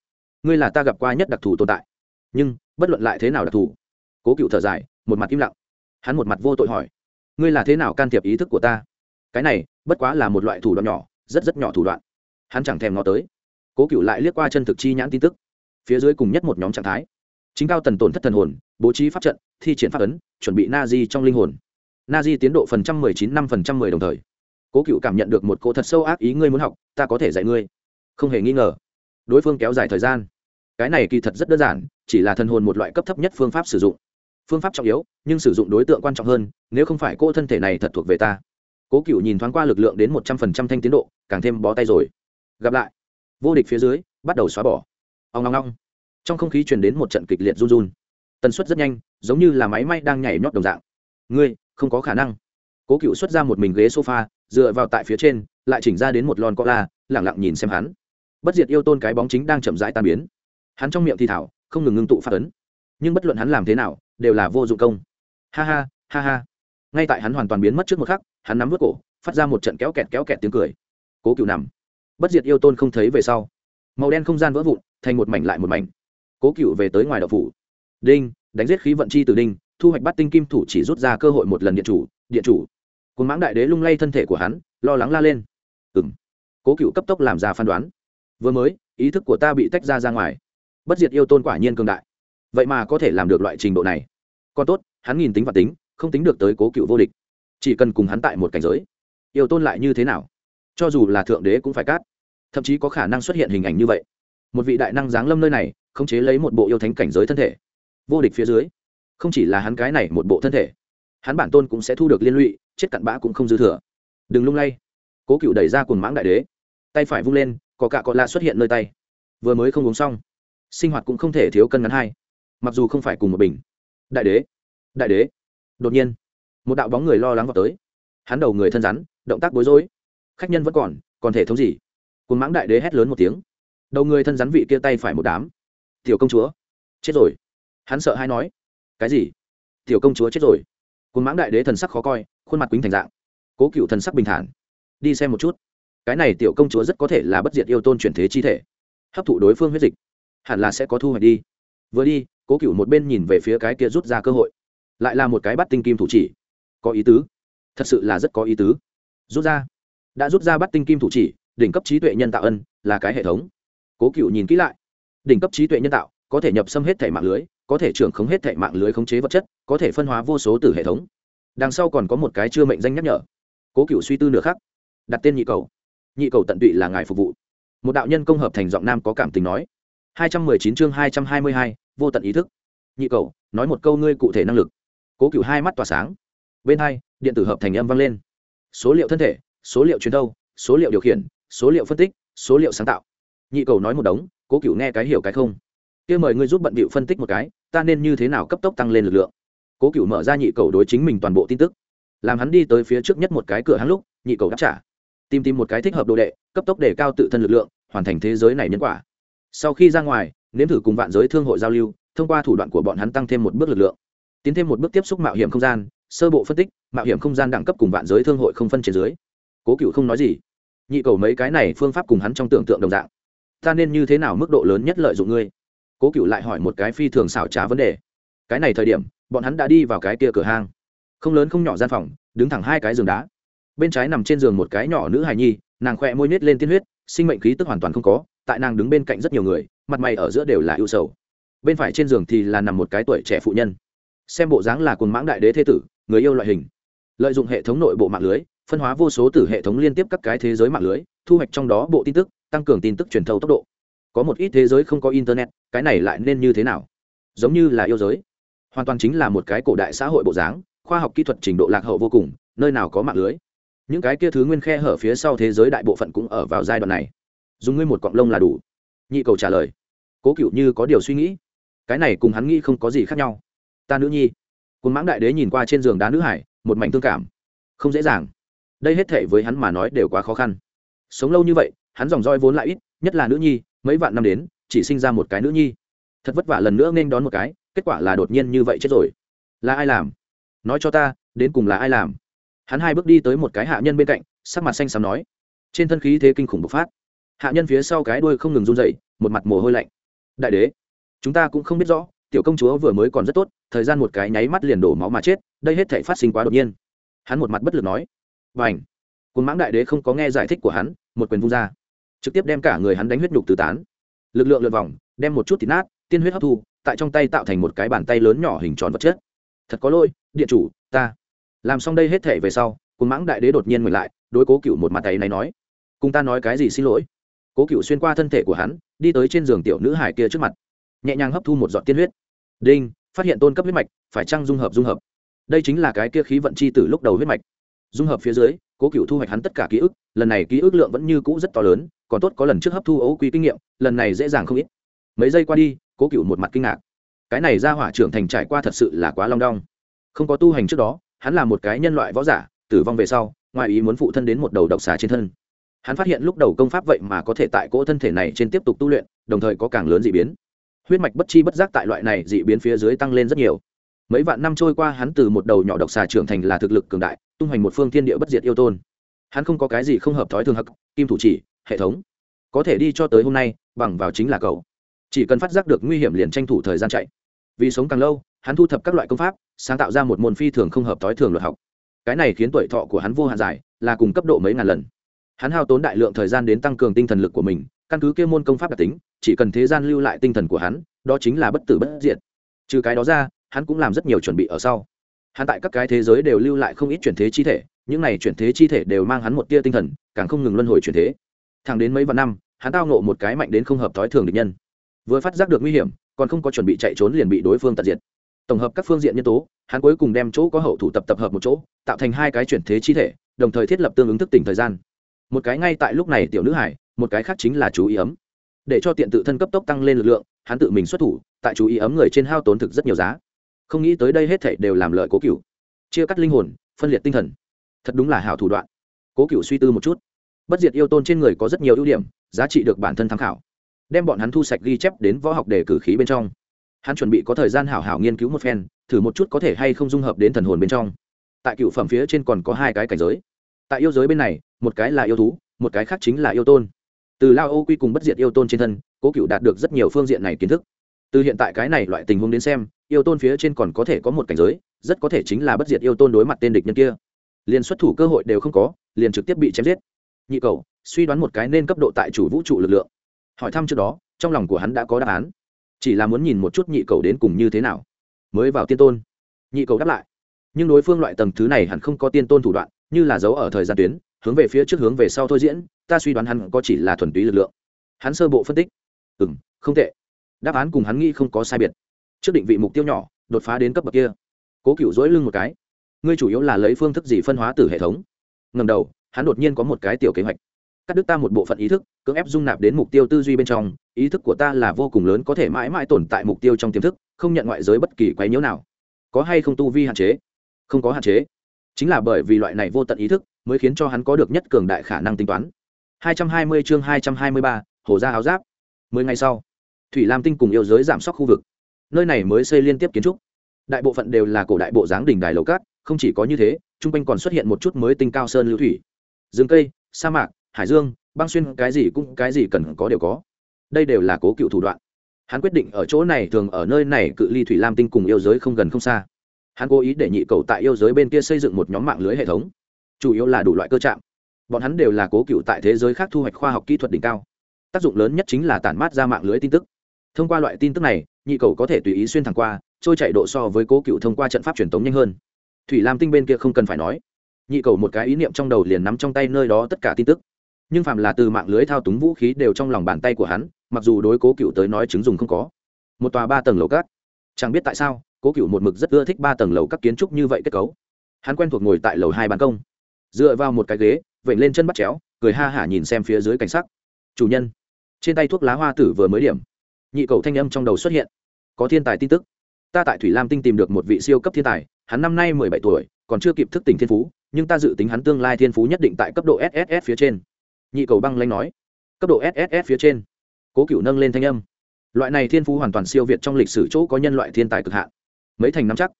S1: Ngươi là ta gặp qua nhất đặc thù tồn tại. Nhưng, bất luận lại thế nào đặc thù, cố cựu thở dài, một mặt im lặng. Hắn một mặt vô tội hỏi, ngươi là thế nào can thiệp ý thức của ta? Cái này, bất quá là một loại thủ đoạn nhỏ, rất rất nhỏ thủ đoạn. Hắn chẳng thèm ngó tới. Cố cựu lại liếc qua chân thực chi nhãn tin tức. Phía dưới cùng nhất một nhóm trạng thái. Chính cao tần tổn thất thần hồn, bố trí pháp trận, thi triển pháp ấn, chuẩn bị na di trong linh hồn na di tiến độ phần trăm mười chín, năm phần trăm mười đồng thời. Cố cựu cảm nhận được một cỗ thật sâu ác ý ngươi muốn học, ta có thể dạy ngươi. Không hề nghi ngờ. Đối phương kéo dài thời gian. Cái này kỳ thật rất đơn giản, chỉ là thần hồn một loại cấp thấp nhất phương pháp sử dụng. Phương pháp trọng yếu, nhưng sử dụng đối tượng quan trọng hơn, nếu không phải cô thân thể này thật thuộc về ta. Cố cựu nhìn thoáng qua lực lượng đến một trăm phần trăm thanh tiến độ, càng thêm bó tay rồi. Gặp lại. Vô địch phía dưới, bắt đầu xóa bỏ. Ông ngong ngong trong không khí truyền đến một trận kịch liệt run run. Tần suất rất nhanh, giống như là máy may đang nhảy nhót đồng dạng. Ngươi không có khả năng. Cố cựu xuất ra một mình ghế sofa, dựa vào tại phía trên, lại chỉnh ra đến một lon co la lẳng lặng nhìn xem hắn. Bất diệt yêu tôn cái bóng chính đang chậm rãi tan biến. Hắn trong miệng thì thảo, không ngừng ngưng tụ phát ấn. Nhưng bất luận hắn làm thế nào, đều là vô dụng công. Ha ha ha ha. Ngay tại hắn hoàn toàn biến mất trước một khắc, hắn nắm vớt cổ, phát ra một trận kéo kẹt kéo kẹt tiếng cười. Cố cựu nằm. Bất diệt yêu tôn không thấy về sau. Màu đen không gian vỡ vụn, thành một mảnh lại một mảnh. Cố cựu về tới ngoài đậu phủ. Đinh, đánh giết khí vận chi từ đinh thu hoạch bắt tinh kim thủ chỉ rút ra cơ hội một lần điện chủ điện chủ. Cồn mãng đại đế lung lay thân thể của hắn, lo lắng la lên. Ừ m cố cựu cấp tốc làm ra phán đoán. Vừa mới, ý thức của ta bị tách ra ra ngoài. Bất diệt yêu tôn quả nhiên cường đại. Vậy mà có thể làm được loại trình độ này. Còn tốt, hắn nhìn tính và tính, không tính được tới cố cựu vô địch. Chỉ cần cùng hắn tại một cảnh giới, yêu tôn lại như thế nào? Cho dù là thượng đế cũng phải cát. Thậm chí có khả năng xuất hiện hình ảnh như vậy. Một vị đại năng giáng lâm nơi này, khống chế lấy một bộ yêu thánh cảnh giới thân thể. Vô địch phía dưới không chỉ là hắn cái này một bộ thân thể, hắn bản tôn cũng sẽ thu được liên lụy, chết cặn bã cũng không dư thừa. Đừng lung lay. Cố cựu đẩy ra cồn mãng đại đế. Tay phải vung lên, có cạ cọ lạ xuất hiện nơi tay. Vừa mới không uống xong, sinh hoạt cũng không thể thiếu cân ngắn hai. Mặc dù không phải cùng một bình. Đại đế đại đế. Đột nhiên, một đạo bóng người lo lắng vào tới. Hắn đầu người thân rắn, động tác bối rối. Khách nhân vẫn còn còn thể thống gì? Cồn mãng đại đế hét lớn một tiếng. Đầu người thân rắn vị kia tay phải một đám. Tiểu công chúa, chết rồi. Hắn sợ hay nói cái gì? Tiểu công chúa chết rồi. Cồn mãng đại đế thần sắc khó coi, khuôn mặt quýnh thành dạng. Cố cựu thần sắc bình thản. Đi xem một chút. Cái này tiểu công chúa rất có thể là bất diệt yêu tôn chuyển thế chi thể. Hấp thụ đối phương huyết dịch. Hẳn là sẽ có thu hoạch đi. Vừa đi, cố cựu một bên nhìn về phía cái kia rút ra cơ hội. Lại là một cái bắt tinh kim thủ chỉ. Có ý tứ. Thật sự là rất có ý tứ. Rút ra. Đã rút ra bắt tinh kim thủ chỉ, đỉnh cấp trí tuệ nhân tạo ân, là cái hệ thống. Cố cựu nhìn kỹ lại. Đỉnh cấp trí tuệ nhân tạo có thể nhập xâm hết thể mạng lưới, có thể trưởng khống hết thể mạng lưới khống chế vật chất, có thể phân hóa vô số từ hệ thống. Đằng sau còn có một cái chưa mệnh danh nhắc nhở. Cố cựu suy tư nửa khắc. Đặt tên nhị cầu. Nhị cầu tận tụy là ngài phục vụ. Một đạo nhân công hợp thành giọng nam có cảm tình nói. Hai trăm mười chín chương hai trăm hai mươi hai, vô tận ý thức. Nhị cầu, nói một câu ngươi cụ thể năng lực. Cố cựu hai mắt tỏa sáng. Bên hai, điện tử hợp thành âm vang lên. Số liệu thân thể, số liệu truyền thâu, số liệu điều khiển, số liệu phân tích, số liệu sáng tạo. Nhị cầu nói một đống, cố cựu nghe cái hiểu cái không kia mời ngươi giúp bận bịu phân tích một cái, ta nên như thế nào cấp tốc tăng lên lực lượng? Cố cựu mở ra nhị cầu đối chính mình toàn bộ tin tức. Làm hắn đi tới phía trước nhất một cái cửa hang lúc, nhị cầu đáp trả. Tìm tìm một cái thích hợp đồ đệ, cấp tốc để cao tự thân lực lượng, hoàn thành thế giới này nhân quả. Sau khi ra ngoài, nếm thử cùng vạn giới thương hội giao lưu, thông qua thủ đoạn của bọn hắn tăng thêm một bước lực lượng. Tiến thêm một bước tiếp xúc mạo hiểm không gian, sơ bộ phân tích, mạo hiểm không gian đẳng cấp cùng vạn giới thương hội không phân trên dưới. Cố cựu không nói gì. Nhị cầu mấy cái này phương pháp cùng hắn trong tưởng tượng đồng dạng. Ta nên như thế nào mức độ lớn nhất lợi dụng ngươi? Cố cựu lại hỏi một cái phi thường xảo trá vấn đề. Cái này thời điểm, bọn hắn đã đi vào cái kia cửa hang. Không lớn không nhỏ gian phòng, đứng thẳng hai cái giường đá. Bên trái nằm trên giường một cái nhỏ nữ hài nhi, nàng khoe môi nết lên tiên huyết, sinh mệnh khí tức hoàn toàn không có, tại nàng đứng bên cạnh rất nhiều người, mặt mày ở giữa đều là ưu sầu. Bên phải trên giường thì là nằm một cái tuổi trẻ phụ nhân. Xem bộ dáng là cồn mãng đại đế thế tử, người yêu loại hình. Lợi dụng hệ thống nội bộ mạng lưới, phân hóa vô số từ hệ thống liên tiếp các cái thế giới mạng lưới, thu hoạch trong đó bộ tin tức, tăng cường tin tức truyền thâu tốc độ có một ít thế giới không có internet, cái này lại nên như thế nào? Giống như là yêu giới. Hoàn toàn chính là một cái cổ đại xã hội bộ dáng, khoa học kỹ thuật trình độ lạc hậu vô cùng, nơi nào có mạng lưới. Những cái kia thứ nguyên khe hở phía sau thế giới đại bộ phận cũng ở vào giai đoạn này. Dùng ngươi một cọng lông là đủ. Nhị cầu trả lời. Cố cựu như có điều suy nghĩ. Cái này cùng hắn nghĩ không có gì khác nhau. Ta nữ nhi. Cùng mãng đại đế nhìn qua trên giường đá nữ hải, một mảnh thương cảm. Không dễ dàng. Đây hết thể với hắn mà nói đều quá khó khăn. Sống lâu như vậy, hắn dòng roi vốn lại ít, nhất là nữ nhi mấy vạn năm đến, chỉ sinh ra một cái nữ nhi. Thật vất vả lần nữa nên đón một cái, kết quả là đột nhiên như vậy chết rồi. Là ai làm? Nói cho ta, đến cùng là ai làm? Hắn hai bước đi tới một cái hạ nhân bên cạnh, sắc mặt xanh xám nói. Trên thân khí thế kinh khủng bộc phát. Hạ nhân phía sau cái đuôi không ngừng run dậy một mặt mồ hôi lạnh. Đại đế, chúng ta cũng không biết rõ, tiểu công chúa vừa mới còn rất tốt, thời gian một cái nháy mắt liền đổ máu mà chết, đây hết thể phát sinh quá đột nhiên. Hắn một mặt bất lực nói. Và ảnh cồn mãng đại đế không có nghe giải thích của hắn, một quyền vung ra trực tiếp đem cả người hắn đánh huyết nhục từ tán. Lực lượng lượn vòng, đem một chút thịt nát, tiên huyết hấp thu, tại trong tay tạo thành một cái bàn tay lớn nhỏ hình tròn vật chất. Thật có lỗi, điện chủ, ta. Làm xong đây hết thể về sau cồn mãng đại đế đột nhiên ngừng lại, đối cố cựu một mặt tay này nói, cùng ta nói cái gì xin lỗi? Cố cựu xuyên qua thân thể của hắn, đi tới trên giường tiểu nữ hải kia trước mặt, nhẹ nhàng hấp thu một giọt tiên huyết. Đinh, phát hiện tôn cấp huyết mạch, phải chăng dung hợp dung hợp? Đây chính là cái kia khí vận chi từ lúc đầu huyết mạch. Dung hợp phía dưới, cố cựu thu hoạch hắn tất cả ký ức, lần này ký ức lượng vẫn như cũ rất to lớn còn tốt có lần trước hấp thu ấu quý kinh nghiệm, lần này dễ dàng không ít. Mấy giây qua đi, cố cựu một mặt kinh ngạc. Cái này ra hỏa trưởng thành trải qua thật sự là quá long đong. Không có tu hành trước đó, hắn là một cái nhân loại võ giả, tử vong về sau, ngoài ý muốn phụ thân đến một đầu độc xà trên thân. Hắn phát hiện lúc đầu công pháp vậy mà có thể tại cỗ thân thể này trên tiếp tục tu luyện, đồng thời có càng lớn d ị biến. Huyết mạch bất chi bất giác tại loại này d ị biến phía dưới tăng lên rất nhiều. Mấy vạn năm trôi qua hắn từ một đầu nhỏ độc xà trưởng thành là thực lực cường đại, tung hoành một phương thiên địa bất diệt yêu tôn. Hắn không có cái gì không hợp thói thường hắc, kim thủ chỉ hệ thống. Có thể đi cho tới hôm nay, bằng vào chính là cậu. Chỉ cần phát giác được nguy hiểm liền tranh thủ thời gian chạy. Vì sống càng lâu, hắn thu thập các loại công pháp, sáng tạo ra một môn phi thường không hợp thói thường luật học. Cái này khiến tuổi thọ của hắn vô hạn dài, là cùng cấp độ mấy ngàn lần. Hắn hao tốn đại lượng thời gian đến tăng cường tinh thần lực của mình, căn cứ kêu môn công pháp đặc tính, chỉ cần thế gian lưu lại tinh thần của hắn, đó chính là bất tử bất diệt. Trừ cái đó ra, hắn cũng làm rất nhiều chuẩn bị ở sau. Hắn tại các cái thế giới đều lưu lại không ít chuyển thế chi thể, những này chuyển thế chi thể đều mang hắn một tia tinh thần, càng không ngừng luân hồi chuyển thế thẳng đến mấy vạn năm, hắn tao nộ một cái mạnh đến không hợp thói thường địch nhân. Vừa phát giác được nguy hiểm, còn không có chuẩn bị chạy trốn liền bị đối phương tận diệt. Tổng hợp các phương diện nhân tố, hắn cuối cùng đem chỗ có hậu thủ tập tập hợp một chỗ, tạo thành hai cái chuyển thế chi thể, đồng thời thiết lập tương ứng thức tỉnh thời gian. Một cái ngay tại lúc này tiểu nữ hải, một cái khác chính là chú ý ấm. Để cho tiện tự thân cấp tốc tăng lên lực lượng, hắn tự mình xuất thủ, tại chú ý ấm người trên hao tốn thực rất nhiều giá. Không nghĩ tới đây hết thảy đều làm lợi cố cựu chia cắt linh hồn, phân liệt tinh thần. Thật đúng là hảo thủ đoạn. Cố cựu suy tư một chút bất diệt yêu tôn trên người có rất nhiều ưu điểm, giá trị được bản thân tham khảo. Đem bọn hắn thu sạch ghi chép đến võ học để cử khí bên trong. Hắn chuẩn bị có thời gian hảo hảo nghiên cứu một phen, thử một chút có thể hay không dung hợp đến thần hồn bên trong. Tại cựu phẩm phía trên còn có hai cái cảnh giới. Tại yêu giới bên này, một cái là yêu thú, một cái khác chính là yêu tôn. Từ lao ô quy cùng bất diệt yêu tôn trên thân, cố cựu đạt được rất nhiều phương diện này kiến thức. Từ hiện tại cái này loại tình huống đến xem, yêu tôn phía trên còn có thể có một cảnh giới, rất có thể chính là bất diệt yêu tôn đối mặt tên địch nhân kia. Liền xuất thủ cơ hội đều không có, liền trực tiếp bị chém giết nhị cầu, suy đoán một cái nên cấp độ tại chủ vũ trụ lực lượng. Hỏi thăm trước đó, trong lòng của hắn đã có đáp án. Chỉ là muốn nhìn một chút nhị cầu đến cùng như thế nào. Mới vào tiên tôn. Nhị cầu đáp lại. Nhưng đối phương loại tầng thứ này hẳn không có tiên tôn thủ đoạn, như là giấu ở thời gian tuyến, hướng về phía trước hướng về sau thôi diễn, ta suy đoán hắn có chỉ là thuần túy lực lượng. Hắn sơ bộ phân tích. Ừ m không tệ. Đáp án cùng hắn nghĩ không có sai biệt. Trước định vị mục tiêu nhỏ, đột phá đến cấp bậc kia. Cố cựu dỗi lưng một cái. Ngươi chủ yếu là lấy phương thức gì phân hóa từ hệ thống? Ngầm đầu hắn đột nhiên có một cái tiểu kế hoạch. Cắt đứt ta một bộ phận ý thức cưỡng ép dung nạp đến mục tiêu tư duy bên trong ý thức của ta là vô cùng lớn có thể mãi mãi tồn tại mục tiêu trong tiềm thức không nhận ngoại giới bất kỳ quấy nhiễu nào. Có hay không tu vi hạn chế? Không có hạn chế. Chính là bởi vì loại này vô tận ý thức mới khiến cho hắn có được nhất cường đại khả năng tính toán. 220 chương 223, hồ gia áo giáp. Mười ngày sau thủy lam tinh cùng yêu giới giảm sóc khu vực. Nơi này mới xây liên tiếp kiến trúc. Đại bộ phận đều là cổ đại bộ dáng đỉnh đài lầu cát không chỉ có như thế trung quanh còn xuất hiện một chút mới tinh cao sơn lưu thủy rừng cây, sa mạc, hải dương, băng xuyên, cái gì cũng, cái gì cần có đều có. Đây đều là cố cựu thủ đoạn. Hắn quyết định ở chỗ này thường ở nơi này cự ly thủy lam tinh cùng yêu giới không gần không xa. Hắn cố ý để nhị cầu tại yêu giới bên kia xây dựng một nhóm mạng lưới hệ thống. Chủ yếu là đủ loại cơ trạm. Bọn hắn đều là cố cựu tại thế giới khác thu hoạch khoa học kỹ thuật đỉnh cao. Tác dụng lớn nhất chính là tản mát ra mạng lưới tin tức. Thông qua loại tin tức này, nhị cầu có thể tùy ý xuyên thẳng qua, trôi chạy độ so với cố cựu thông qua trận pháp truyền tống nhanh hơn. Thủy lam tinh bên kia không cần phải nói nhị cầu một cái ý niệm trong đầu liền nắm trong tay nơi đó tất cả tin tức. Nhưng phạm là từ mạng lưới thao túng vũ khí đều trong lòng bàn tay của hắn, mặc dù đối cố cựu tới nói chứng dùng không có. Một tòa ba tầng lầu cát chẳng biết tại sao, cố cựu một mực rất ưa thích ba tầng lầu các kiến trúc như vậy kết cấu. Hắn quen thuộc ngồi tại lầu hai ban công. Dựa vào một cái ghế vẩy lên chân bắt chéo, cười ha hả nhìn xem phía dưới cảnh sắc. Chủ nhân. Trên tay thuốc lá hoa tử vừa mới điểm. Nhị cầu thanh âm trong đầu xuất hiện. Có thiên tài tin tức. Ta tại thủy lam tinh tìm được một vị siêu cấp thiên tài, hắn năm nay mười bảy tuổi, còn chưa kịp thức tỉnh thiên phú nhưng ta dự tính hắn tương lai thiên phú nhất định tại cấp độ sss phía trên. Nhị cầu băng lanh nói. Cấp độ sss phía trên. Cố cựu nâng lên thanh âm. Loại này thiên phú hoàn toàn siêu việt trong lịch sử chỗ có nhân loại thiên tài cực hạn. Mấy thành năm chắc.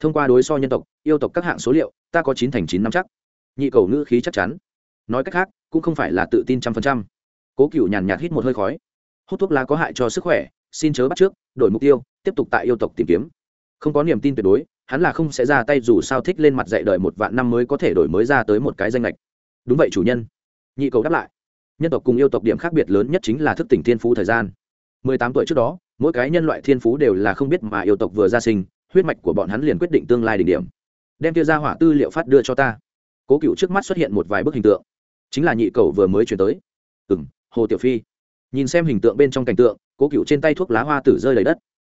S1: Thông qua đối so nhân tộc, yêu tộc các hạng số liệu, ta có chín thành chín năm chắc. Nhị cầu ngữ khí chắc chắn. Nói cách khác, cũng không phải là tự tin trăm phần trăm. Cố cựu nhàn nhạt hít một hơi khói. Hút thuốc lá có hại cho sức khỏe, xin chớ bắt trước, đổi mục tiêu, tiếp tục tại yêu tộc tìm kiếm. Không có niềm tin tuyệt đối hắn là không sẽ ra tay dù sao thích lên mặt dạy đợi một vạn năm mới có thể đổi mới ra tới một cái danh lệch. Đúng vậy, chủ nhân. Nhị cầu đáp lại. Nhân tộc cùng yêu tộc điểm khác biệt lớn nhất chính là thức tỉnh thiên phú thời gian. Mười tám tuổi trước đó, mỗi cái nhân loại thiên phú đều là không biết mà yêu tộc vừa ra sinh, huyết mạch của bọn hắn liền quyết định tương lai đỉnh điểm. Đem kia ra hỏa tư liệu phát đưa cho ta. Cố cựu trước mắt xuất hiện một vài bức hình tượng. Chính là nhị cầu vừa mới chuyển tới. Ừ m hồ tiểu phi. Nhìn xem hình tượng bên trong cảnh tượng, cố cựu trên tay thuốc lá hoa tử rơi lấy đất.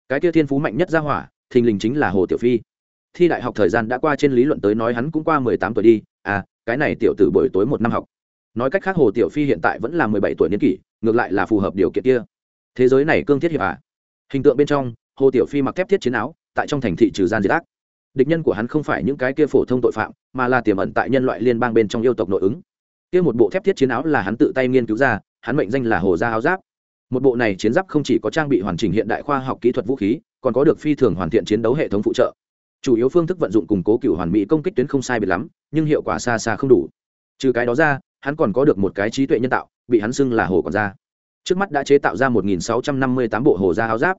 S1: Cái kia thiên phú mạnh nhất ra hỏa, thình lình chính là hồ tiểu phi thi đại học thời gian đã qua trên lý luận tới nói hắn cũng qua mười tám tuổi đi. À cái này tiểu tử buổi tối một năm học. Nói cách khác hồ tiểu phi hiện tại vẫn là mười bảy tuổi niên kỷ, ngược lại là phù hợp điều kiện kia. Thế giới này cương thiết hiệp à? Hình tượng bên trong, hồ tiểu phi mặc thép thiết chiến áo, tại trong thành thị trừ gian diệt ác. Địch nhân của hắn không phải những cái kia phổ thông tội phạm, mà là tiềm ẩn tại nhân loại liên bang bên trong yêu tộc nội ứng. Kia một bộ thép thiết chiến áo là hắn tự tay nghiên cứu ra, hắn mệnh danh là hồ gia áo giáp. Một bộ này chiến giáp không chỉ có trang bị hoàn chỉnh hiện đại khoa học kỹ thuật vũ khí, còn có được phi thường hoàn thiện chiến đấu hệ thống phụ trợ chủ yếu phương thức vận dụng củng cố cựu hoàn mỹ công kích tuyến không sai biệt lắm, nhưng hiệu quả xa xa không đủ. Trừ cái đó ra, hắn còn có được một cái trí tuệ nhân tạo, bị hắn xưng là hồ còn da trước mắt đã chế tạo ra 1.658 bộ hồ da áo giáp,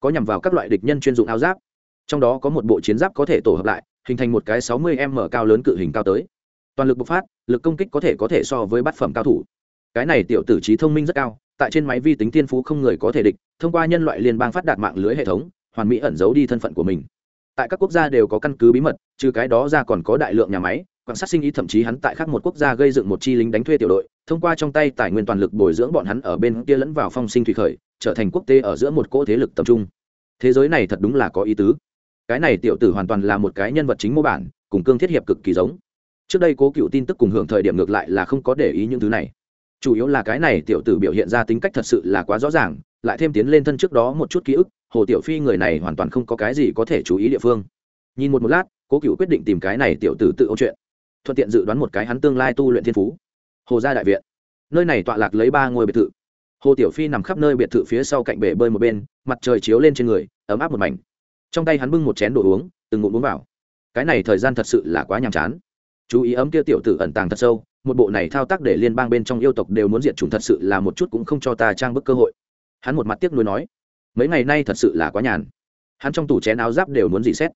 S1: có nhằm vào các loại địch nhân chuyên dụng áo giáp. Trong đó có một bộ chiến giáp có thể tổ hợp lại, hình thành một cái 60 m cao lớn cự hình cao tới. Toàn lực bộc phát, lực công kích có thể có thể so với bát phẩm cao thủ. Cái này tiểu tử trí thông minh rất cao, tại trên máy vi tính tiên phú không người có thể địch, thông qua nhân loại liên bang phát đạt mạng lưới hệ thống, hoàn mỹ ẩn giấu đi thân phận của mình tại các quốc gia đều có căn cứ bí mật, trừ cái đó ra còn có đại lượng nhà máy, quan sát sinh ý, thậm chí hắn tại khác một quốc gia gây dựng một chi lính đánh thuê tiểu đội, thông qua trong tay tài nguyên toàn lực bồi dưỡng bọn hắn ở bên kia lẫn vào phong sinh thủy khởi, trở thành quốc tế ở giữa một cỗ thế lực tập trung. Thế giới này thật đúng là có ý tứ. Cái này tiểu tử hoàn toàn là một cái nhân vật chính mô bản, cùng cương thiết hiệp cực kỳ giống. Trước đây cố cựu tin tức cùng hưởng thời điểm ngược lại là không có để ý những thứ này. Chủ yếu là cái này tiểu tử biểu hiện ra tính cách thật sự là quá rõ ràng, lại thêm tiến lên thân trước đó một chút ký ức hồ tiểu phi người này hoàn toàn không có cái gì có thể chú ý địa phương. Nhìn một một lát, cố cựu quyết định tìm cái này tiểu tử tự ôn chuyện. Thuận tiện dự đoán một cái hắn tương lai tu luyện thiên phú. Hồ gia đại viện. Nơi này tọa lạc lấy ba ngôi biệt thự. Hồ tiểu phi nằm khắp nơi biệt thự phía sau cạnh bể bơi một bên, mặt trời chiếu lên trên người, ấm áp một mảnh. Trong tay hắn bưng một chén đồ uống, từng ngụm uống vào. Cái này thời gian thật sự là quá nhàm chán. Chú ý ấm kia tiểu tử ẩn tàng thật sâu, một bộ này thao tác để liên bang bên trong yêu tộc đều muốn diệt chủng thật sự là một chút cũng không cho ta trang bức cơ hội. Hắn một mặt tiếc nuối nói mấy ngày nay thật sự là quá nhàn. Hắn trong tủ chén áo giáp đều muốn dị xét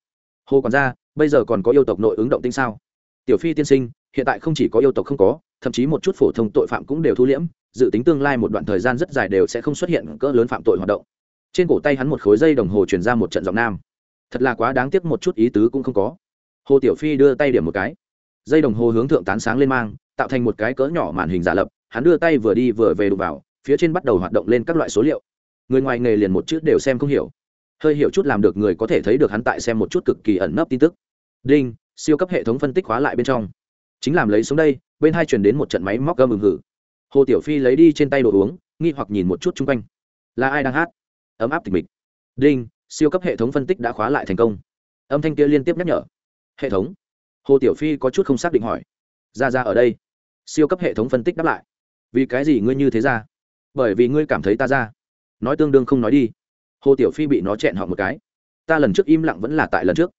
S1: hồ còn ra bây giờ còn có yêu tộc nội ứng động tinh sao? Tiểu phi tiên sinh, hiện tại không chỉ có yêu tộc không có, thậm chí một chút phổ thông tội phạm cũng đều thu liễm, dự tính tương lai một đoạn thời gian rất dài đều sẽ không xuất hiện cỡ lớn phạm tội hoạt động. Trên cổ tay hắn một khối dây đồng hồ chuyển ra một trận giọng nam. Thật là quá đáng tiếc một chút ý tứ cũng không có. Hồ tiểu phi đưa tay điểm một cái. Dây đồng hồ hướng thượng tán sáng lên mang, tạo thành một cái cỡ nhỏ màn hình giả lập. Hắn đưa tay vừa đi vừa về đụng vào, phía trên bắt đầu hoạt động lên các loại số liệu người ngoài nghề liền một chữ đều xem không hiểu. Hơi hiểu chút làm được người có thể thấy được hắn tại xem một chút cực kỳ ẩn nấp tin tức. Đinh, siêu cấp hệ thống phân tích khóa lại bên trong. Chính làm lấy xuống đây, bên hai chuyển đến một trận máy móc gâm ừng hử hồ tiểu phi lấy đi trên tay đồ uống, nghi hoặc nhìn một chút chung quanh. Là ai đang hát? Ấm áp tịch mịch. Đinh, siêu cấp hệ thống phân tích đã khóa lại thành công. Âm thanh kia liên tiếp nhắc nhở. Hệ thống. Hồ tiểu phi có chút không xác định hỏi. Ra ra ở đây. Siêu cấp hệ thống phân tích đáp lại. Vì cái gì ngươi như thế ra? Bởi vì ngươi cảm thấy ta ra nói tương đương không nói đi. Hồ tiểu phi bị nó chẹn họ một cái. Ta lần trước im lặng vẫn là tại lần trước.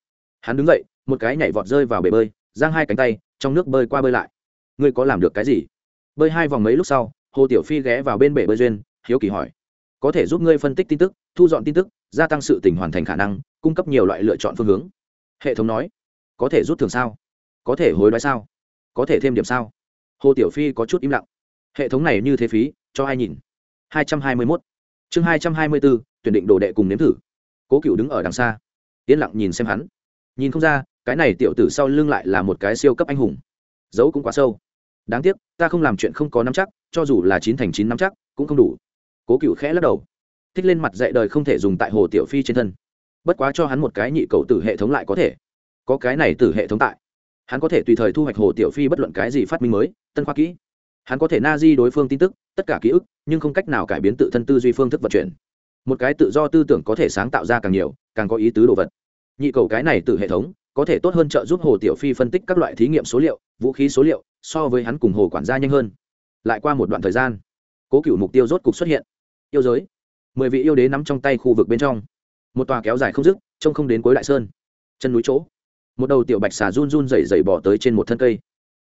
S1: Hắn đứng dậy, một cái nhảy vọt rơi vào bể bơi, giang hai cánh tay, trong nước bơi qua bơi lại. Ngươi có làm được cái gì? Bơi hai vòng mấy lúc sau, hồ tiểu phi ghé vào bên bể bơi duyên, hiếu kỳ hỏi. Có thể giúp ngươi phân tích tin tức, thu dọn tin tức, gia tăng sự tình hoàn thành khả năng, cung cấp nhiều loại lựa chọn phương hướng. Hệ thống nói. Có thể rút thường sao? Có thể hối đoái sao? Có thể thêm điểm sao? Hồ tiểu phi có chút im lặng. Hệ thống này như thế phí, cho ai nhìn? Hai trăm hai mươi mốt chương hai trăm hai mươi bốn tuyển định đồ đệ cùng nếm thử. Cố cựu đứng ở đằng xa, yên lặng nhìn xem hắn. Nhìn không ra, cái này tiểu tử sau lưng lại là một cái siêu cấp anh hùng. Dấu cũng quá sâu. Đáng tiếc, ta không làm chuyện không có nắm chắc, cho dù là chín thành chín nắm chắc, cũng không đủ. Cố cựu khẽ lắc đầu. Thích lên mặt dạy đời không thể dùng tại hồ tiểu phi trên thân. Bất quá cho hắn một cái nhị cầu tử hệ thống lại có thể. Có cái này từ hệ thống tại, hắn có thể tùy thời thu hoạch hồ tiểu phi bất luận cái gì phát minh mới, tân khoa kỹ hắn có thể na di đối phương tin tức, tất cả ký ức, nhưng không cách nào cải biến tự thân tư duy phương thức vận chuyển. Một cái tự do tư tưởng có thể sáng tạo ra càng nhiều, càng có ý tứ đồ vật. Nhị cầu cái này từ hệ thống, có thể tốt hơn trợ giúp hồ tiểu phi phân tích các loại thí nghiệm số liệu, vũ khí số liệu, so với hắn cùng hồ quản gia nhanh hơn. Lại qua một đoạn thời gian, cố cựu mục tiêu rốt cục xuất hiện. Yêu giới. Mười vị yêu đế nắm trong tay khu vực bên trong. Một tòa kéo dài không dứt, trông không đến cuối đại sơn. Chân núi chỗ. Một đầu tiểu bạch xà run run rẩy rẩy bỏ tới trên một thân cây.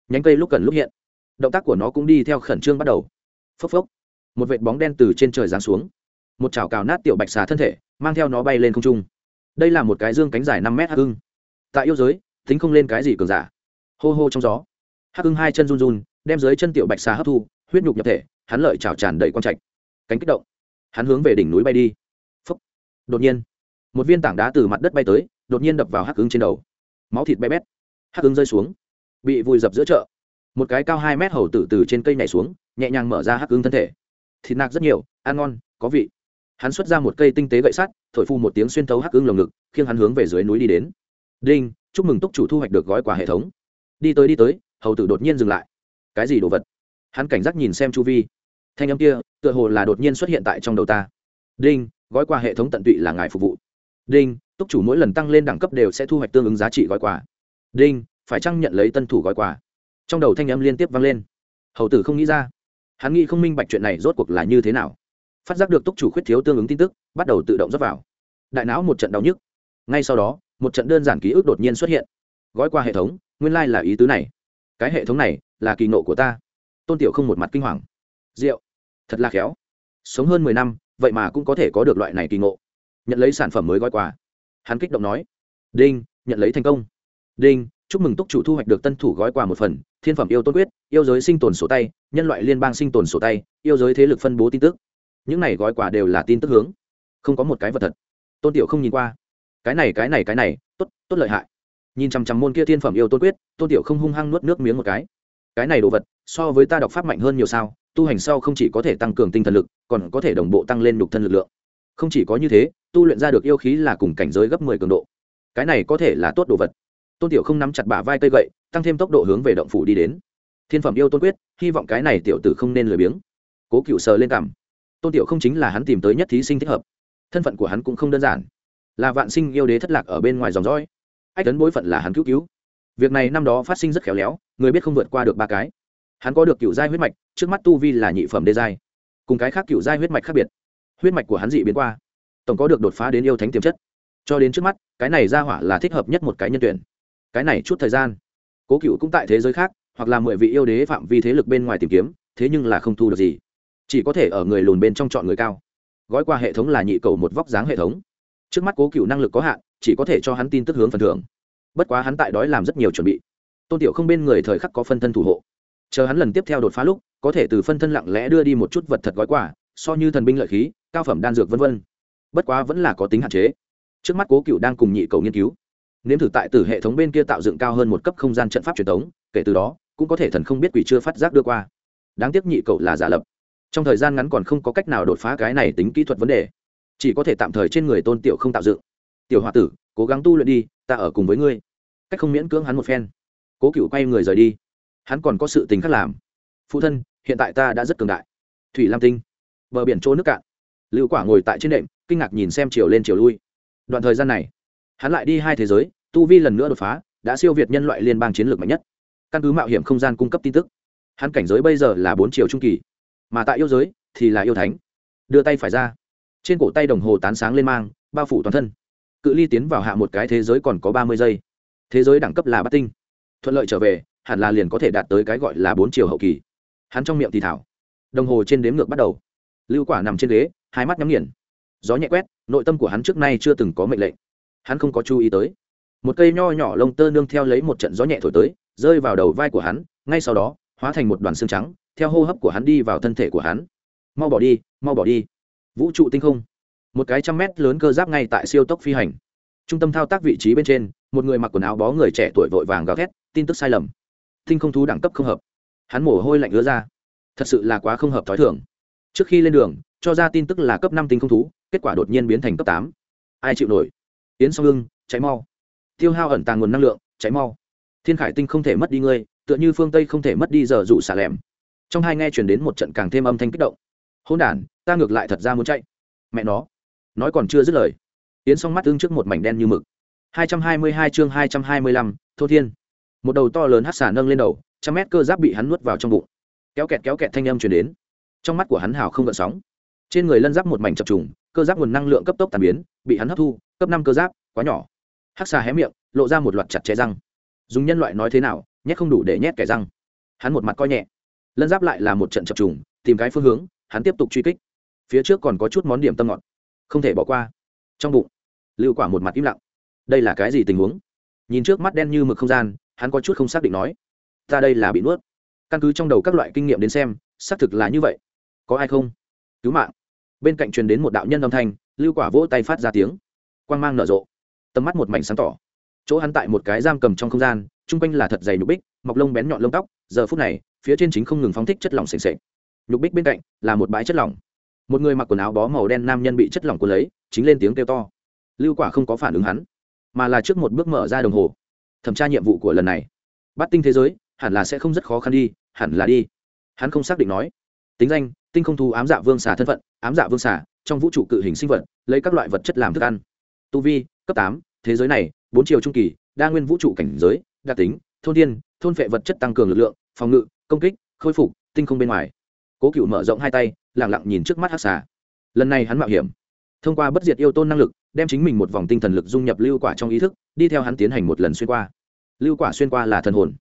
S1: Nhánh cây lúc cần lúc hiện động tác của nó cũng đi theo khẩn trương bắt đầu. Phốc phốc. Một vệt bóng đen từ trên trời giáng xuống. Một chảo cào nát tiểu bạch xà thân thể, mang theo nó bay lên không trung. Đây là một cái dương cánh dài năm mét hắc hưng tại yêu giới, tính không lên cái gì cường giả. Hô hô trong gió. Hắc hưng hai chân run run, đem dưới chân tiểu bạch xà hấp thu, huyết nhục nhập thể, hắn lợi chảo tràn đầy con trạch. Cánh kích động. Hắn hướng về đỉnh núi bay đi. Phốc. Đột nhiên, một viên tảng đá từ mặt đất bay tới, đột nhiên đập vào hắc hưng trên đầu. Máu thịt bé bét. Hắc hưng rơi xuống. Bị vùi dập giữa chợ một cái cao hai mét hầu tử từ trên cây nhảy xuống, nhẹ nhàng mở ra hắc ứng thân thể. Thịt nạc rất nhiều, ăn ngon, có vị. Hắn xuất ra một cây tinh tế gậy sắt, thổi phu một tiếng xuyên thấu hắc ứng lồng ngực, khiêng hắn hướng về dưới núi đi đến. Đinh, chúc mừng túc chủ thu hoạch được gói quà hệ thống. Đi tới đi tới, hầu tử đột nhiên dừng lại. Cái gì đồ vật? Hắn cảnh giác nhìn xem chu vi. Thanh âm kia, tựa hồ là đột nhiên xuất hiện tại trong đầu ta. Đinh, gói quà hệ thống tận tụy là ngài phục vụ. Đinh, túc chủ mỗi lần tăng lên đẳng cấp đều sẽ thu hoạch tương ứng giá trị gói quà. Đinh, phải chăng nhận lấy tân thủ gói quà? Trong đầu thanh âm liên tiếp vang lên. Hầu tử không nghĩ ra. Hắn nghĩ không minh bạch chuyện này rốt cuộc là như thế nào. Phát giác được túc chủ khuyết thiếu tương ứng tin tức, bắt đầu tự động dốc vào. Đại não một trận đau nhức. Ngay sau đó, một trận đơn giản ký ức đột nhiên xuất hiện. Gói qua hệ thống, nguyên lai、like、là ý tứ này. Cái hệ thống này là kỳ nộ của ta. Tôn tiểu không một mặt kinh hoàng. Rượu. Thật là khéo. Sống hơn mười năm, vậy mà cũng có thể có được loại này kỳ ngộ. Nhận lấy sản phẩm mới gói quà hắn kích động nói. Đinh, nhận lấy thành công. Đinh, chúc mừng túc chủ thu hoạch được tân thủ gói quà một phần thiên phẩm yêu tôn quyết, yêu giới sinh tồn sổ tay, nhân loại liên bang sinh tồn sổ tay, yêu giới thế lực phân bố tin tức. Những này gói quà đều là tin tức hướng. Không có một cái vật thật. Tôn tiểu không nhìn qua. Cái này cái này cái này, tốt tốt lợi hại. Nhìn chằm chằm môn kia thiên phẩm yêu tôn quyết, tôn tiểu không hung hăng nuốt nước miếng một cái. Cái này đồ vật, so với ta đọc pháp mạnh hơn nhiều sao, tu hành sau không chỉ có thể tăng cường tinh thần lực, còn có thể đồng bộ tăng lên nhục thân lực lượng. Không chỉ có như thế, tu luyện ra được yêu khí là cùng cảnh giới gấp mười cường độ. Cái này có thể là tốt đồ vật tôn tiểu không nắm chặt bả vai cây gậy, tăng thêm tốc độ hướng về động phủ đi đến. Thiên phẩm yêu tôn quyết, hy vọng cái này tiểu tử không nên lười biếng. Cố cựu sờ lên cảm tôn tiểu không chính là hắn tìm tới nhất thí sinh thích hợp. Thân phận của hắn cũng không đơn giản. Là vạn sinh yêu đế thất lạc ở bên ngoài dòng dõi. Ách tấn bối phận là hắn cứu cứu. Việc này năm đó phát sinh rất khéo léo, người biết không vượt qua được ba cái. Hắn có được cựu giai huyết mạch, trước mắt tu vi là nhị phẩm đê giai. Cùng cái khác cựu giai huyết mạch khác biệt. Huyết mạch của hắn dị biến qua. Tổng có được đột phá đến yêu thánh tiềm chất. Cho đến trước mắt, cái này ra hỏa là thích hợp nhất một cái nhân tuyển cái này chút thời gian. Cố cựu cũng tại thế giới khác, hoặc là mười vị yêu đế phạm vi thế lực bên ngoài tìm kiếm, thế nhưng là không thu được gì. Chỉ có thể ở người lùn bên trong chọn người cao. Gói qua hệ thống là nhị cầu một vóc dáng hệ thống. Trước mắt cố cựu năng lực có hạn, chỉ có thể cho hắn tin tức hướng phần thưởng. Bất quá hắn tại đói làm rất nhiều chuẩn bị. Tôn tiểu không bên người thời khắc có phân thân thủ hộ. Chờ hắn lần tiếp theo đột phá lúc, có thể từ phân thân lặng lẽ đưa đi một chút vật thật gói quả so như thần binh lợi khí, cao phẩm đan dược v v bất quá vẫn là có tính hạn chế. Trước mắt cố cựu đang cùng nhị cầu nghiên cứu nếm thử tại từ hệ thống bên kia tạo dựng cao hơn một cấp không gian trận pháp truyền thống, kể từ đó, cũng có thể thần không biết quỷ chưa phát giác đưa qua. Đáng tiếc nhị cậu là giả lập. Trong thời gian ngắn còn không có cách nào đột phá cái này tính kỹ thuật vấn đề. Chỉ có thể tạm thời trên người tôn tiểu không tạo dựng. Tiểu h o a tử, cố gắng tu luyện đi, ta ở cùng với ngươi. Cách không miễn cưỡng hắn một phen. Cố cựu quay người rời đi. Hắn còn có sự tình khác làm. Phụ thân, hiện tại ta đã rất cường đại. Thủy lam tinh. Bờ biển trô nước cạn. Lưu quả ngồi tại trên đệm, kinh ngạc nhìn xem chiều lên chiều lui. Đoạn thời gian này hắn lại đi hai thế giới, tu vi lần nữa đột phá, đã siêu việt nhân loại liên bang chiến lược mạnh nhất. Căn cứ mạo hiểm không gian cung cấp tin tức, hắn cảnh giới bây giờ là bốn chiều trung kỳ, mà tại yêu giới thì là yêu thánh. Đưa tay phải ra, trên cổ tay đồng hồ tán sáng lên mang, bao phủ toàn thân. Cự ly tiến vào hạ một cái thế giới còn có ba mươi giây. Thế giới đẳng cấp là bát tinh. Thuận lợi trở về, hẳn là liền có thể đạt tới cái gọi là bốn chiều hậu kỳ. Hắn trong miệng thì thảo. Đồng hồ trên đếm ngược bắt đầu. Lưu quả nằm trên ghế, hai mắt nhắm nghiền. Gió nhẹ quét, nội tâm của hắn trước nay chưa từng có mệnh lệnh hắn không có chú ý tới. Một cây nho nhỏ lông tơ nương theo lấy một trận gió nhẹ thổi tới, rơi vào đầu vai của hắn, ngay sau đó, hóa thành một đoàn xương trắng, theo hô hấp của hắn đi vào thân thể của hắn. Mau bỏ đi, mau bỏ đi. Vũ trụ tinh không. Một cái trăm mét lớn cơ giáp ngay tại siêu tốc phi hành. Trung tâm thao tác vị trí bên trên, một người mặc quần áo bó người trẻ tuổi vội vàng gào thét, tin tức sai lầm. Tinh không thú đẳng cấp không hợp. Hắn mồ hôi lạnh ứa ra. Thật sự là quá không hợp t h ó i thường. Trước khi lên đường, cho ra tin tức là cấp năm tinh không thú, kết quả đột nhiên biến thành cấp tám. Ai chịu nổi? Yến song hưng cháy mau. Tiêu hao ẩn tàng nguồn năng lượng cháy mau. Thiên khải tinh không thể mất đi ngươi tựa như phương tây không thể mất đi giờ dụ xả lẻm. Trong hai nghe chuyển đến một trận càng thêm âm thanh kích động. Hôn đản ta ngược lại thật ra muốn chạy. Mẹ nó. Nói còn chưa dứt lời yến song mắt tương trước một mảnh đen như mực. 222 chương 225, thô thiên. Một đầu to lớn hát xả nâng lên đầu trăm mét cơ giáp bị hắn nuốt vào trong bụng. Kéo kẹt kéo kẹt thanh âm chuyển đến. Trong mắt của hắn hào không gợn sóng. Trên người lân giáp một mảnh chập trùng cơ giáp nguồn năng lượng cấp tốc tàn biến, bị hắn hấp thu, cấp năm cơ giáp, quá nhỏ. Hắc xà hé miệng, lộ ra một loạt chặt chẽ răng. Dùng nhân loại nói thế nào, nhét không đủ để nhét kẻ răng. Hắn một mặt coi nhẹ. Lân giáp lại là một trận chập trùng, tìm cái phương hướng, hắn tiếp tục truy kích. Phía trước còn có chút món điểm tâm ngọt. Không thể bỏ qua. Trong bụng, lưu quả một mặt im lặng. Đây là cái gì tình huống? Nhìn trước mắt đen như mực không gian, hắn có chút không xác định nói. Ta đây là bị nuốt. Căn cứ trong đầu các loại kinh nghiệm đến xem, xác thực là như vậy. Có ai không? Cứu mạng bên cạnh truyền đến một đạo nhân âm thanh, lưu quả vỗ tay phát ra tiếng. Quang mang nở rộ. Tầm mắt một mảnh sáng tỏ. Chỗ hắn tại một cái giam cầm trong không gian chung quanh là thật dày nhục bích, mọc lông bén nhọn lông tóc, giờ phút này, phía trên chính không ngừng phóng thích chất lỏng s ề nhục bích bên cạnh là một bãi chất lỏng. Một người mặc quần áo bó màu đen nam nhân bị chất lỏng cuốn lấy, chính lên tiếng kêu to. Lưu quả không có phản ứng hắn, mà là trước một bước mở ra đồng hồ. Thẩm tra nhiệm vụ của lần này. Bắt tinh thế giới, hẳn là sẽ không rất khó khăn đi, hẳn là đi. Hắn không xác định nói. Tính danh tinh không thú ám dạ vương xà thân phận, ám dạ vương xà, trong vũ trụ cự hình sinh vật, lấy các loại vật chất làm thức ăn. Tu vi, cấp tám, thế giới này, bốn chiều trung kỳ, đa nguyên vũ trụ cảnh giới, đặc tính, thôn thiên, thôn phệ vật chất tăng cường lực lượng, phòng ngự, công kích, khôi phục, tinh không bên ngoài. Cố cựu mở rộng hai tay lẳng lặng nhìn trước mắt hát xà. Lần này hắn mạo hiểm. Thông qua bất diệt yêu tôn năng lực, đem chính mình một vòng tinh thần lực dung nhập lưu quả trong ý thức, đi theo hắn tiến hành một lần xuyên qua. Lưu quả xuyên qua là thần hồn.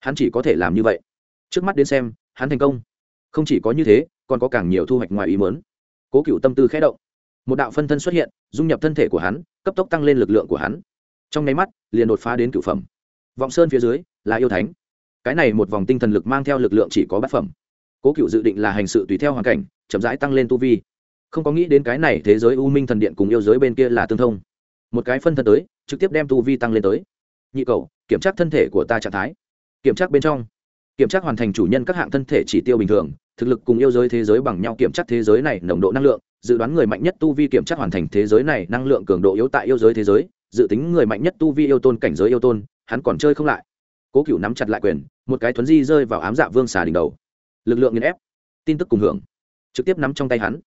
S1: Hắn chỉ có thể làm như vậy. Trước mắt đến xem, hắn thành công. Không chỉ có như thế còn có càng nhiều thu hoạch ngoài ý mớn cố cựu tâm tư khẽ động. Một đạo phân thân xuất hiện, dung nhập thân thể của hắn, cấp tốc tăng lên lực lượng của hắn. Trong nháy mắt, liền đột phá đến cựu phẩm. Vọng sơn phía dưới, là yêu thánh. Cái này một vòng tinh thần lực mang theo lực lượng chỉ có bát phẩm. Cố cựu dự định là hành sự tùy theo hoàn cảnh, chậm rãi tăng lên tu vi. Không có nghĩ đến cái này thế giới u minh thần điện cùng yêu giới bên kia là tương thông. Một cái phân thân tới, trực tiếp đem tu vi tăng lên tới. Nhị cầu, kiểm tra thân thể của ta trạng thái. Kiểm tra bên trong. Kiểm tra hoàn thành chủ nhân các hạng thân thể chỉ tiêu bình thường thực lực cùng yêu giới thế giới bằng nhau kiểm tra thế giới này nồng độ năng lượng, dự đoán người mạnh nhất tu vi kiểm tra hoàn thành thế giới này năng lượng cường độ yếu tại yêu giới thế giới, dự tính người mạnh nhất tu vi yêu tôn cảnh giới yêu tôn, hắn còn chơi không lại. Cố cựu nắm chặt lại quyền, một cái thuấn di rơi vào ám dạ vương xà đỉnh đầu. Lực lượng nghiền ép, tin tức cùng hưởng. Trực tiếp nắm trong tay hắn.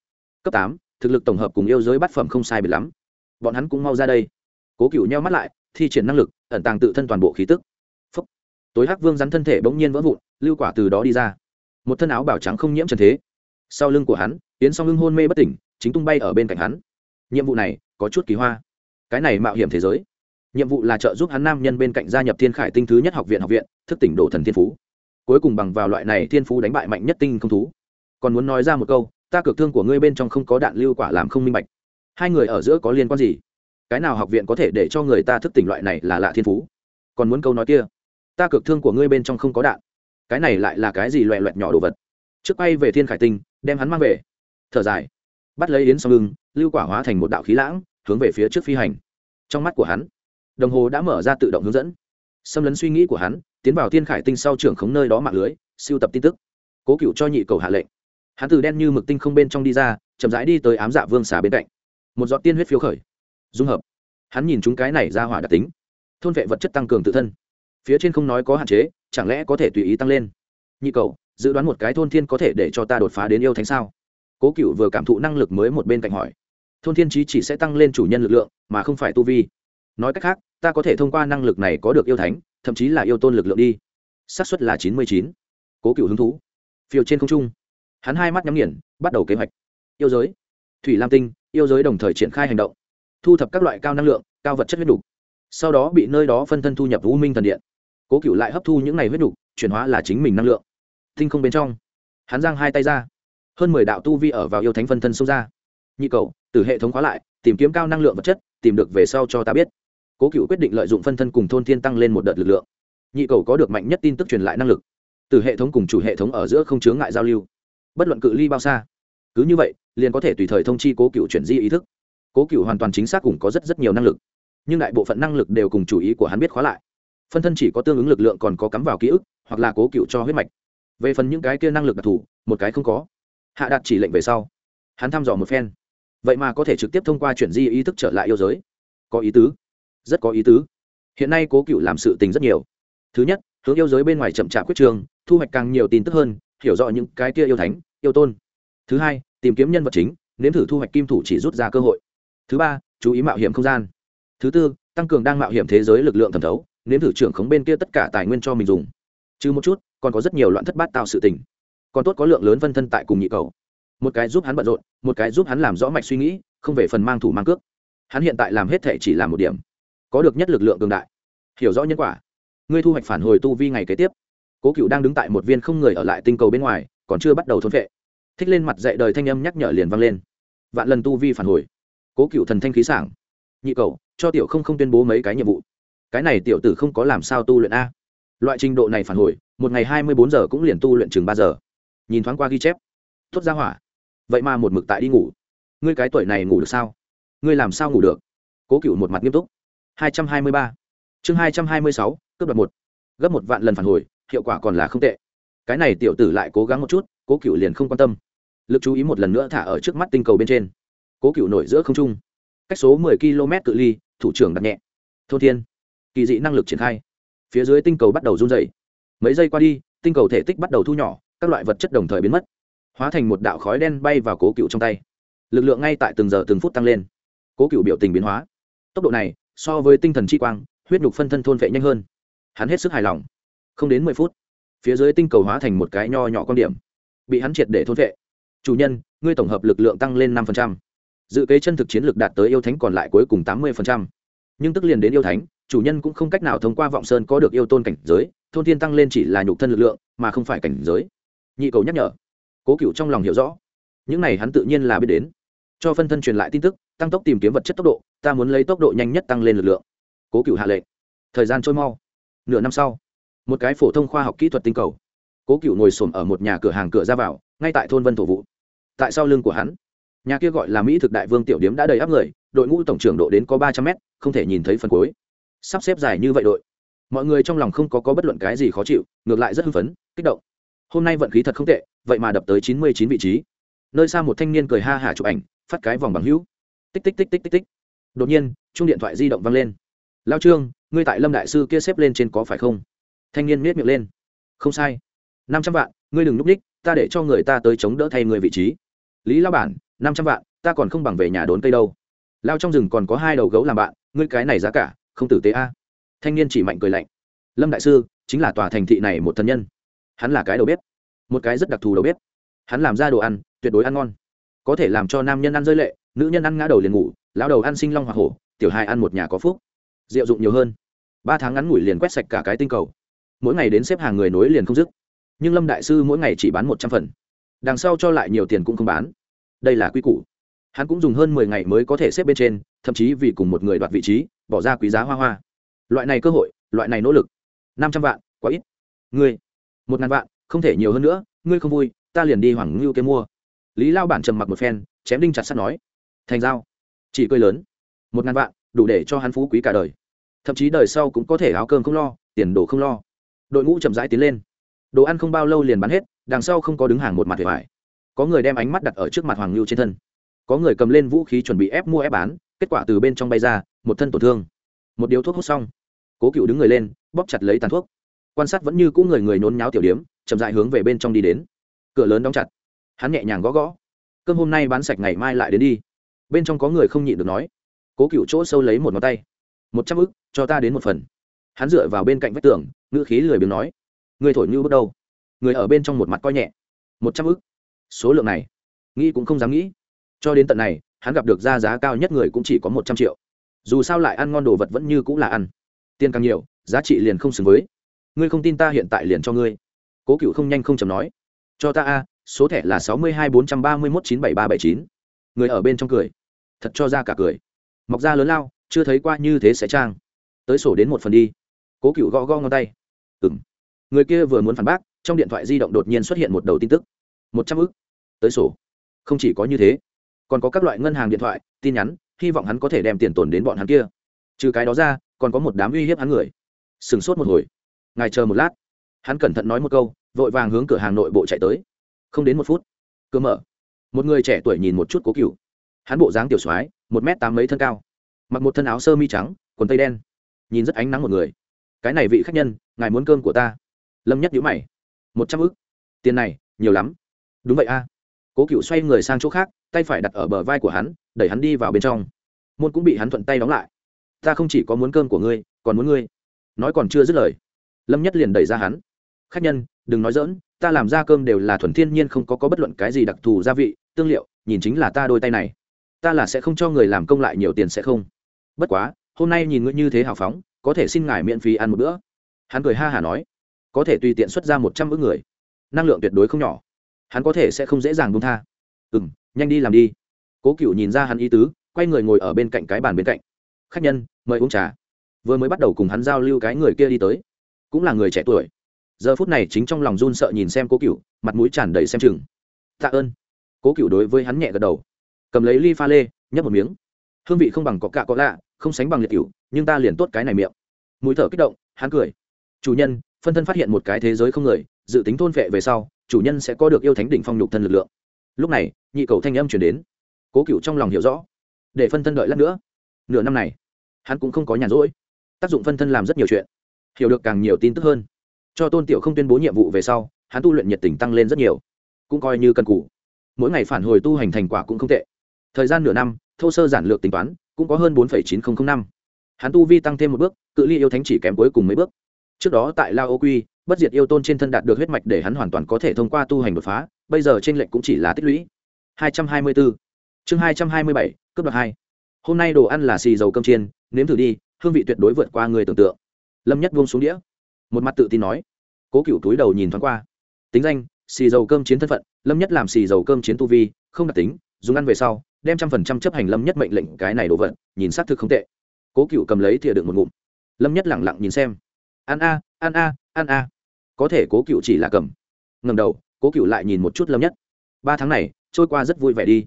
S1: Cấp tám, thực lực tổng hợp cùng yêu giới bát phẩm không sai biệt lắm. Bọn hắn cũng mau ra đây. Cố cựu nheo mắt lại, thi triển năng lực, ẩn tàng tự thân toàn bộ khí tức. Phúc. tối hắc vương rắn thân thể bỗng nhiên vỡ vụn, lưu quả từ đó đi ra một thân áo bảo trắng không nhiễm trần thế. Sau lưng của hắn, yến song lưng hôn mê bất tỉnh, chính tung bay ở bên cạnh hắn. Nhiệm vụ này có chút kỳ hoa. Cái này mạo hiểm thế giới. Nhiệm vụ là trợ giúp hắn nam nhân bên cạnh gia nhập thiên khải tinh thứ nhất học viện học viện, thức tỉnh đồ thần thiên phú. Cuối cùng bằng vào loại này thiên phú đánh bại mạnh nhất tinh không thú. Còn muốn nói ra một câu, ta cực thương của ngươi bên trong không có đạn lưu quả làm không minh bạch. Hai người ở giữa có liên quan gì? Cái nào học viện có thể để cho người ta thức tỉnh loại này là lạ thiên phú? Còn muốn câu nói kia, ta cực thương của ngươi bên trong không có đạn cái này lại là cái gì loẹ loẹt nhỏ đồ vật? Trước bay về thiên khải tinh, đem hắn mang về. Thở dài. Bắt lấy yến sau lưng lưu quả hóa thành một đạo khí lãng, hướng về phía trước phi hành. Trong mắt của hắn, đồng hồ đã mở ra tự động hướng dẫn. Xâm lấn suy nghĩ của hắn, tiến vào thiên khải tinh sau trưởng khống nơi đó mạng lưới, siêu tập tin tức. Cố cựu cho nhị cầu hạ lệnh. Hắn từ đen như mực tinh không bên trong đi ra, chậm rãi đi tới ám dạ vương xà bên cạnh. Một giọt tiên huyết phiếu khởi. Dung hợp. Hắn nhìn chúng cái này ra hỏa đặc tính. Thôn vệ vật chất tăng cường tự thân. Phía trên không nói có hạn chế chẳng lẽ có thể tùy ý tăng lên? Nhị cậu, dự đoán một cái thôn thiên có thể để cho ta đột phá đến yêu thánh sao? Cố cựu vừa cảm thụ năng lực mới một bên cạnh hỏi. Thôn thiên trí chỉ sẽ tăng lên chủ nhân lực lượng, mà không phải tu vi. Nói cách khác, ta có thể thông qua năng lực này có được yêu thánh, thậm chí là yêu tôn lực lượng đi. Xác suất là chín mươi chín. Cố cựu hứng thú. Phiêu trên không trung. Hắn hai mắt nhắm nghiền, bắt đầu kế hoạch. Yêu giới. Thủy lam tinh, yêu giới đồng thời triển khai hành động. Thu thập các loại cao năng lượng, cao vật chất huyết đục sau đó bị nơi đó phân thân thu nhập u minh thần điện cố cựu lại hấp thu những này huyết đục chuyển hóa là chính mình năng lượng. Tinh không bên trong, hắn giang hai tay ra. Hơn mười đạo tu vi ở vào yêu thánh phân thân xông ra. Nhị cầu, từ hệ thống khóa lại, tìm kiếm cao năng lượng vật chất, tìm được về sau cho ta biết. Cố cựu quyết định lợi dụng phân thân cùng thôn thiên tăng lên một đợt lực lượng. Nhị cầu có được mạnh nhất tin tức truyền lại năng lực. Từ hệ thống cùng chủ hệ thống ở giữa không chướng ngại giao lưu. Bất luận cự ly bao xa, cứ như vậy, liền có thể tùy thời thông chi cố cựu chuyển di ý thức. Cố cựu hoàn toàn chính xác cùng có rất rất nhiều năng lực, nhưng đại bộ phận năng lực đều cùng chủ ý của hắn biết khóa lại phân thân chỉ có tương ứng lực lượng còn có cắm vào ký ức, hoặc là cố cựu cho huyết mạch. Về phần những cái kia năng lực đặc thù, một cái không có. Hạ đạt chỉ lệnh về sau. Hắn thăm dò một phen. Vậy mà có thể trực tiếp thông qua chuyển di ý thức trở lại yêu giới. Có ý tứ. Rất có ý tứ. Hiện nay cố cựu làm sự tình rất nhiều. Thứ nhất, hướng yêu giới bên ngoài chậm chạp quyết trường, thu hoạch càng nhiều tin tức hơn, hiểu rõ những cái kia yêu thánh, yêu tôn. Thứ hai, tìm kiếm nhân vật chính, nếm thử thu hoạch kim thủ chỉ rút ra cơ hội. Thứ ba, chú ý mạo hiểm không gian. Thứ tư, tăng cường đang mạo hiểm thế giới lực lượng thẩm thấu nếm thử trưởng khống bên kia tất cả tài nguyên cho mình dùng. Chứ một chút, còn có rất nhiều loạn thất bát tạo sự tình. Còn tốt có lượng lớn phân thân tại cùng nhị cầu. Một cái giúp hắn bận rộn, một cái giúp hắn làm rõ mạch suy nghĩ, không về phần mang thủ mang cước. Hắn hiện tại làm hết thể chỉ làm một điểm. Có được nhất lực lượng cường đại. Hiểu rõ nhân quả. Ngươi thu hoạch phản hồi tu vi ngày kế tiếp. Cố cựu đang đứng tại một viên không người ở lại tinh cầu bên ngoài, còn chưa bắt đầu thôn vệ. Thích lên mặt dạy đời thanh âm nhắc nhở liền vang lên. Vạn lần tu vi phản hồi. Cố cựu thần thanh khí sảng. Nhị cầu, cho tiểu không không tuyên bố mấy cái nhiệm vụ cái này tiểu tử không có làm sao tu luyện a. Loại trình độ này phản hồi, một ngày hai mươi bốn giờ cũng liền tu luyện chừng ba giờ. Nhìn thoáng qua ghi chép. Tuốt ra hỏa. Vậy mà một mực tại đi ngủ. Ngươi cái tuổi này ngủ được sao? Ngươi làm sao ngủ được? Cố cựu một mặt nghiêm túc. hai trăm hai mươi ba. Chương hai trăm hai mươi sáu, cướp đoạt một. Gấp một vạn lần phản hồi, hiệu quả còn là không tệ. Cái này tiểu tử lại cố gắng một chút, cố cựu liền không quan tâm. Lực chú ý một lần nữa thả ở trước mắt tinh cầu bên trên. Cố cựu nổi giữa không trung. Cách số mười km cự ly, thủ trưởng đặt nhẹ. Thô thiên kỳ dị năng lực triển khai. Phía dưới tinh cầu bắt đầu run dày mấy giây qua đi, tinh cầu thể tích bắt đầu thu nhỏ, các loại vật chất đồng thời biến mất. Hóa thành một đạo khói đen bay vào cố cựu trong tay. Lực lượng ngay tại từng giờ từng phút tăng lên. Cố cựu biểu tình biến hóa. Tốc độ này, so với tinh thần chi quang, huyết nhục phân thân thôn vệ nhanh hơn. Hắn hết sức hài lòng. Không đến mười phút, phía dưới tinh cầu hóa thành một cái nho nhỏ con điểm. Bị hắn triệt để thôn vệ. Chủ nhân, ngươi tổng hợp lực lượng tăng lên năm dự kế chân thực chiến lược đạt tới yêu thánh còn lại cuối cùng tám mươi nhưng tức liền đến yêu thánh chủ nhân cũng không cách nào thông qua vọng sơn có được yêu tôn cảnh giới, thôn thiên tăng lên chỉ là nhục thân lực lượng, mà không phải cảnh giới. Nhị cầu nhắc nhở. Cố cựu trong lòng hiểu rõ. Những này hắn tự nhiên là biết đến. Cho phân thân truyền lại tin tức, tăng tốc tìm kiếm vật chất tốc độ, ta muốn lấy tốc độ nhanh nhất tăng lên lực lượng. Cố cựu hạ lệnh. Thời gian trôi mau. Nửa năm sau, một cái phổ thông khoa học kỹ thuật tinh cầu. Cố cựu ngồi xổm ở một nhà cửa hàng cửa ra vào, ngay tại thôn vân thổ vụ tại sau lưng của hắn, nhà kia gọi là mỹ thực đại vương tiểu điếm đã đầy áp người, đội ngũ tổng trưởng độ đến có ba trăm mét, không thể nhìn thấy phần cuối sắp xếp dài như vậy đội. Mọi người trong lòng không có, có bất luận cái gì khó chịu ngược lại rất hưng phấn kích động. Hôm nay vận khí thật không tệ vậy mà đập tới chín mươi chín vị trí. Nơi xa một thanh niên cười ha hả chụp ảnh phát cái vòng bằng hữu. Tích tích tích tích tích tích. Đột nhiên chung điện thoại di động văng lên. Lao trương ngươi tại lâm đại sư kia xếp lên trên có phải không? Thanh niên miết miệng lên. Không sai. năm trăm vạn ngươi đừng núp ních ta để cho người ta tới chống đỡ thay người vị trí. Lý lao bản năm trăm vạn ta còn không bằng về nhà đốn cây đâu. Lao trong rừng còn có hai đầu gấu làm bạn ngươi cái này giá cả không tử tế a. Thanh niên chỉ mạnh cười lạnh. Lâm đại sư, chính là tòa thành thị này một thân nhân. Hắn là cái đầu bếp. Một cái rất đặc thù đầu bếp. Hắn làm ra đồ ăn, tuyệt đối ăn ngon. Có thể làm cho nam nhân ăn rơi lệ, nữ nhân ăn ngã đầu liền ngủ, lão đầu ăn sinh long hoa hổ, tiểu hai ăn một nhà có phúc. Diệu dụng nhiều hơn. Ba tháng ngắn ngủi liền quét sạch cả cái tinh cầu. Mỗi ngày đến xếp hàng người nối liền không dứt. Nhưng lâm đại sư mỗi ngày chỉ bán một trăm phần. Đằng sau cho lại nhiều tiền cũng không bán. Đây là quy củ. Hắn cũng dùng hơn mười ngày mới có thể xếp bên trên, thậm chí vì cùng một người đoạt vị trí bỏ ra quý giá hoa hoa. Loại này cơ hội, loại này nỗ lực. Năm trăm vạn, quá ít. Ngươi, một ngàn vạn, không thể nhiều hơn nữa, ngươi không vui, ta liền đi hoàng ngưu kia mua. Lý lao bản trầm mặc một phen, chém đinh chặt sắt nói. Thành dao chỉ cười lớn. Một ngàn vạn, đủ để cho hắn phú quý cả đời. Thậm chí đời sau cũng có thể áo cơm không lo, tiền đồ không lo. Đội ngũ chậm rãi tiến lên. Đồ ăn không bao lâu liền bán hết, đằng sau không có đứng hàng một mặt vẻ vải có người đem ánh mắt đặt ở trước mặt hoàng lưu trên thân. Có người cầm lên vũ khí chuẩn bị ép mua ép bán kết quả từ bên trong bay ra, một thân tổn thương. Một điếu thuốc hút xong, cố cựu đứng người lên, bóp chặt lấy tàn thuốc. Quan sát vẫn như cũ người người nôn nháo tiểu điếm, chậm dại hướng về bên trong đi đến. Cửa lớn đóng chặt. Hắn nhẹ nhàng gõ gõ. Cơm hôm nay bán sạch ngày mai lại đến đi. Bên trong có người không nhịn được nói. Cố cựu chỗ sâu lấy một ngón tay. Một trăm ức, cho ta đến một phần. Hắn dựa vào bên cạnh vách tường, ngữ khí lười biếng nói. Người thổi như bước đầu. Người ở bên trong một mặt coi nhẹ. Một trăm ức. Số lượng này, nghĩ cũng không dám nghĩ. Cho đến tận này hắn gặp được ra giá cao nhất người cũng chỉ có một trăm triệu. Dù sao lại ăn ngon đồ vật vẫn như cũng là ăn. Tiền càng nhiều, giá trị liền không xứng với. Ngươi không tin ta hiện tại liền cho ngươi. Cố cựu không nhanh không chầm nói. Cho ta a, số thẻ là sáu mươi hai bốn trăm ba mươi mốt chín bảy ba bảy chín. Người ở bên trong cười. Thật cho ra cả cười. Mọc ra lớn lao, chưa thấy qua như thế sẽ trang. Tới sổ đến một phần đi. Cố cựu gõ gõ ngón tay. Ừng người kia vừa muốn phản bác, trong điện thoại di động đột nhiên xuất hiện một đầu tin tức. Một trăm ức. Tới sổ. Không chỉ có như thế còn có các loại ngân hàng điện thoại, tin nhắn, hy vọng hắn có thể đem tiền tồn đến bọn hắn kia. Trừ cái đó ra, còn có một đám uy hiếp hắn người. Sửng sốt một hồi. Ngài chờ một lát. Hắn cẩn thận nói một câu, vội vàng hướng cửa hàng nội bộ chạy tới. Không đến một phút, cửa mở. Một người trẻ tuổi nhìn một chút cố cựu hắn bộ dáng tiểu soái, một m tám mấy thân cao. Mặc một thân áo sơ mi trắng, quần tây đen. Nhìn rất ánh nắng một người. Cái này vị khách nhân, ngài muốn cơm của ta? Lâm nhất nhữ mày. Một trăm ức. Tiền này, nhiều lắm. Đúng vậy a. Cố cựu xoay người sang chỗ khác tay phải đặt ở bờ vai của hắn đẩy hắn đi vào bên trong. Môn cũng bị hắn thuận tay đóng lại. Ta không chỉ có muốn cơm của ngươi còn muốn ngươi. Nói còn chưa dứt lời lâm nhất liền đẩy ra hắn. Khách nhân đừng nói dỡn ta làm ra cơm đều là thuần thiên nhiên không có, có bất luận cái gì đặc thù gia vị tương liệu nhìn chính là ta đôi tay này. Ta là sẽ không cho người làm công lại nhiều tiền sẽ không. Bất quá hôm nay nhìn ngươi như thế hào phóng có thể xin ngài miễn phí ăn một bữa. Hắn cười ha hả nói có thể tùy tiện xuất ra một trăm ước người. Năng lượng tuyệt đối không nhỏ. Hắn có thể sẽ không dễ dàng buông tha. Ừ m nhanh đi làm đi. Cố cựu nhìn ra hắn ý tứ, quay người ngồi ở bên cạnh cái bàn bên cạnh. Khách nhân, mời uống trà. Vừa mới bắt đầu cùng hắn giao lưu cái người kia đi tới. Cũng là người trẻ tuổi. Giờ phút này chính trong lòng run sợ nhìn xem cố cựu mặt mũi tràn đầy xem chừng. Tạ ơn. Cố cựu đối với hắn nhẹ gật đầu. Cầm lấy ly pha lê, nhấp một miếng. Hương vị không bằng có cạ có lạ, không sánh bằng liệt cựu nhưng ta liền tốt cái này miệng. Mũi thở kích động, hắn cười. Chủ nhân, phân thân phát hiện một cái thế giới không người, dự tính thôn vệ về sau, chủ nhân sẽ có được yêu thánh đỉnh phong nhục thân lực lượng lúc này, nhị cầu thanh âm chuyển đến. Cố cựu trong lòng hiểu rõ. Để phân thân đợi lát nữa. Nửa năm này, hắn cũng không có nhàn rỗi. Tác dụng phân thân làm rất nhiều chuyện. Hiểu được càng nhiều tin tức hơn. Cho tôn tiểu không tuyên bố nhiệm vụ về sau, hắn tu luyện nhiệt tình tăng lên rất nhiều. Cũng coi như cần cũ mỗi ngày phản hồi tu hành thành quả cũng không tệ. Thời gian nửa năm, thô sơ giản lược tính toán, cũng có hơn bốn chín nghìn năm. Hắn tu vi tăng thêm một bước, cự ly yêu thánh chỉ kém cuối cùng mấy bước. Trước đó tại lao ô quy bất diệt yêu tôn trên thân đạt được huyết mạch để hắn hoàn toàn có thể thông qua tu hành đột phá bây giờ trên lệnh cũng chỉ là tích lũy. 224. chương 227, cướp đoạt hai. Hôm nay đồ ăn là xì dầu cơm chiên nếm thử đi hương vị tuyệt đối vượt qua người tưởng tượng. Lâm nhất buông xuống đĩa. Một mặt tự tin nói. Cố cựu túi đầu nhìn thoáng qua. Tính danh xì dầu cơm chiến thân phận lâm nhất làm xì dầu cơm chiến tu vi không đặc tính dùng ăn về sau đem trăm phần trăm chấp hành lâm nhất mệnh lệnh cái này đồ vật nhìn xác thực không tệ. Cố cựu cầm lấy thìa đựng một ngụm. Lâm nhất lẳng lặng nhìn xem. Ăn a ăn a ăn a. Có thể cố cựu chỉ là cầm. Ngầm đầu, cố cựu lại nhìn một chút lâm nhất. Ba tháng này, trôi qua rất vui vẻ đi.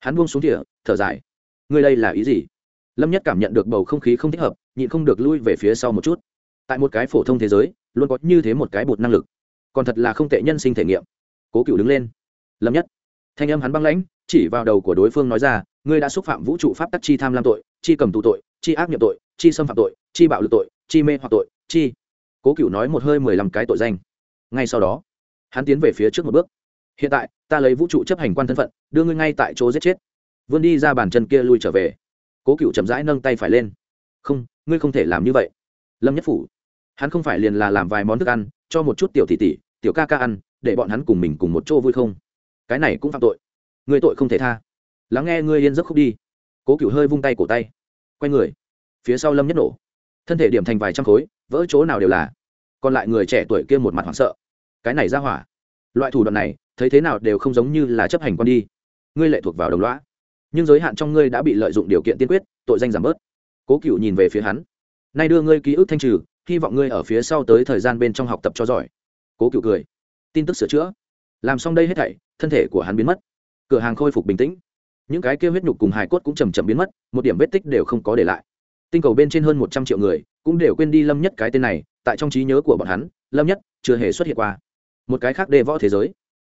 S1: Hắn buông xuống thìa, thở dài. Ngươi đây là ý gì? Lâm nhất cảm nhận được bầu không khí không thích hợp, nhịn không được lui về phía sau một chút. Tại một cái phổ thông thế giới, luôn có như thế một cái bột năng lực. Còn thật là không tệ nhân sinh thể nghiệm. Cố cựu đứng lên. Lâm nhất. Thanh âm hắn băng lãnh, chỉ vào đầu của đối phương nói ra, ngươi đã xúc phạm vũ trụ pháp tắc chi tham lam tội, chi cầm tù tội, chi ác nhập tội, chi xâm phạm tội, chi bạo lực tội, chi mê hoặc tội, chi cố cựu nói một hơi mười lăm cái tội danh. Ngay sau đó, hắn tiến về phía trước một bước. Hiện tại, ta lấy vũ trụ chấp hành quan thân phận, đưa ngươi ngay tại chỗ giết chết. Vươn đi ra bàn chân kia lui trở về. Cố cựu chậm rãi nâng tay phải lên. Không, ngươi không thể làm như vậy. Lâm nhất phủ, hắn không phải liền là làm vài món thức ăn, cho một chút tiểu tỷ tỷ, tiểu ca ca ăn, để bọn hắn cùng mình cùng một chỗ vui không? Cái này cũng phạm tội. Ngươi tội không thể tha. Lắng nghe ngươi yên giấc khúc đi. Cố cựu hơi vung tay cổ tay. Quay người. Phía sau lâm nhất nổ. Thân thể điểm thành vài trăm khối vỡ chỗ nào đều là. Còn lại người trẻ tuổi kia một mặt hoảng sợ. Cái này ra hỏa. Loại thủ đoạn này, thấy thế nào đều không giống như là chấp hành con đi. Ngươi lệ thuộc vào đồng loã nhưng giới hạn trong ngươi đã bị lợi dụng điều kiện tiên quyết, tội danh giảm bớt. Cố cựu nhìn về phía hắn. Nay đưa ngươi ký ức thanh trừ, hy vọng ngươi ở phía sau tới thời gian bên trong học tập cho giỏi. Cố cựu cười. Tin tức sửa chữa. Làm xong đây hết thảy, thân thể của hắn biến mất. Cửa hàng khôi phục bình tĩnh. Những cái kêu huyết nhục cùng hài cốt cũng chầm chậm biến mất, một điểm vết tích đều không có để lại. Tinh cầu bên trên hơn một trăm triệu người cũng đều quên đi lâm nhất cái tên này, tại trong trí nhớ của bọn hắn, lâm nhất chưa hề xuất hiện qua. Một cái khác đề võ thế giới.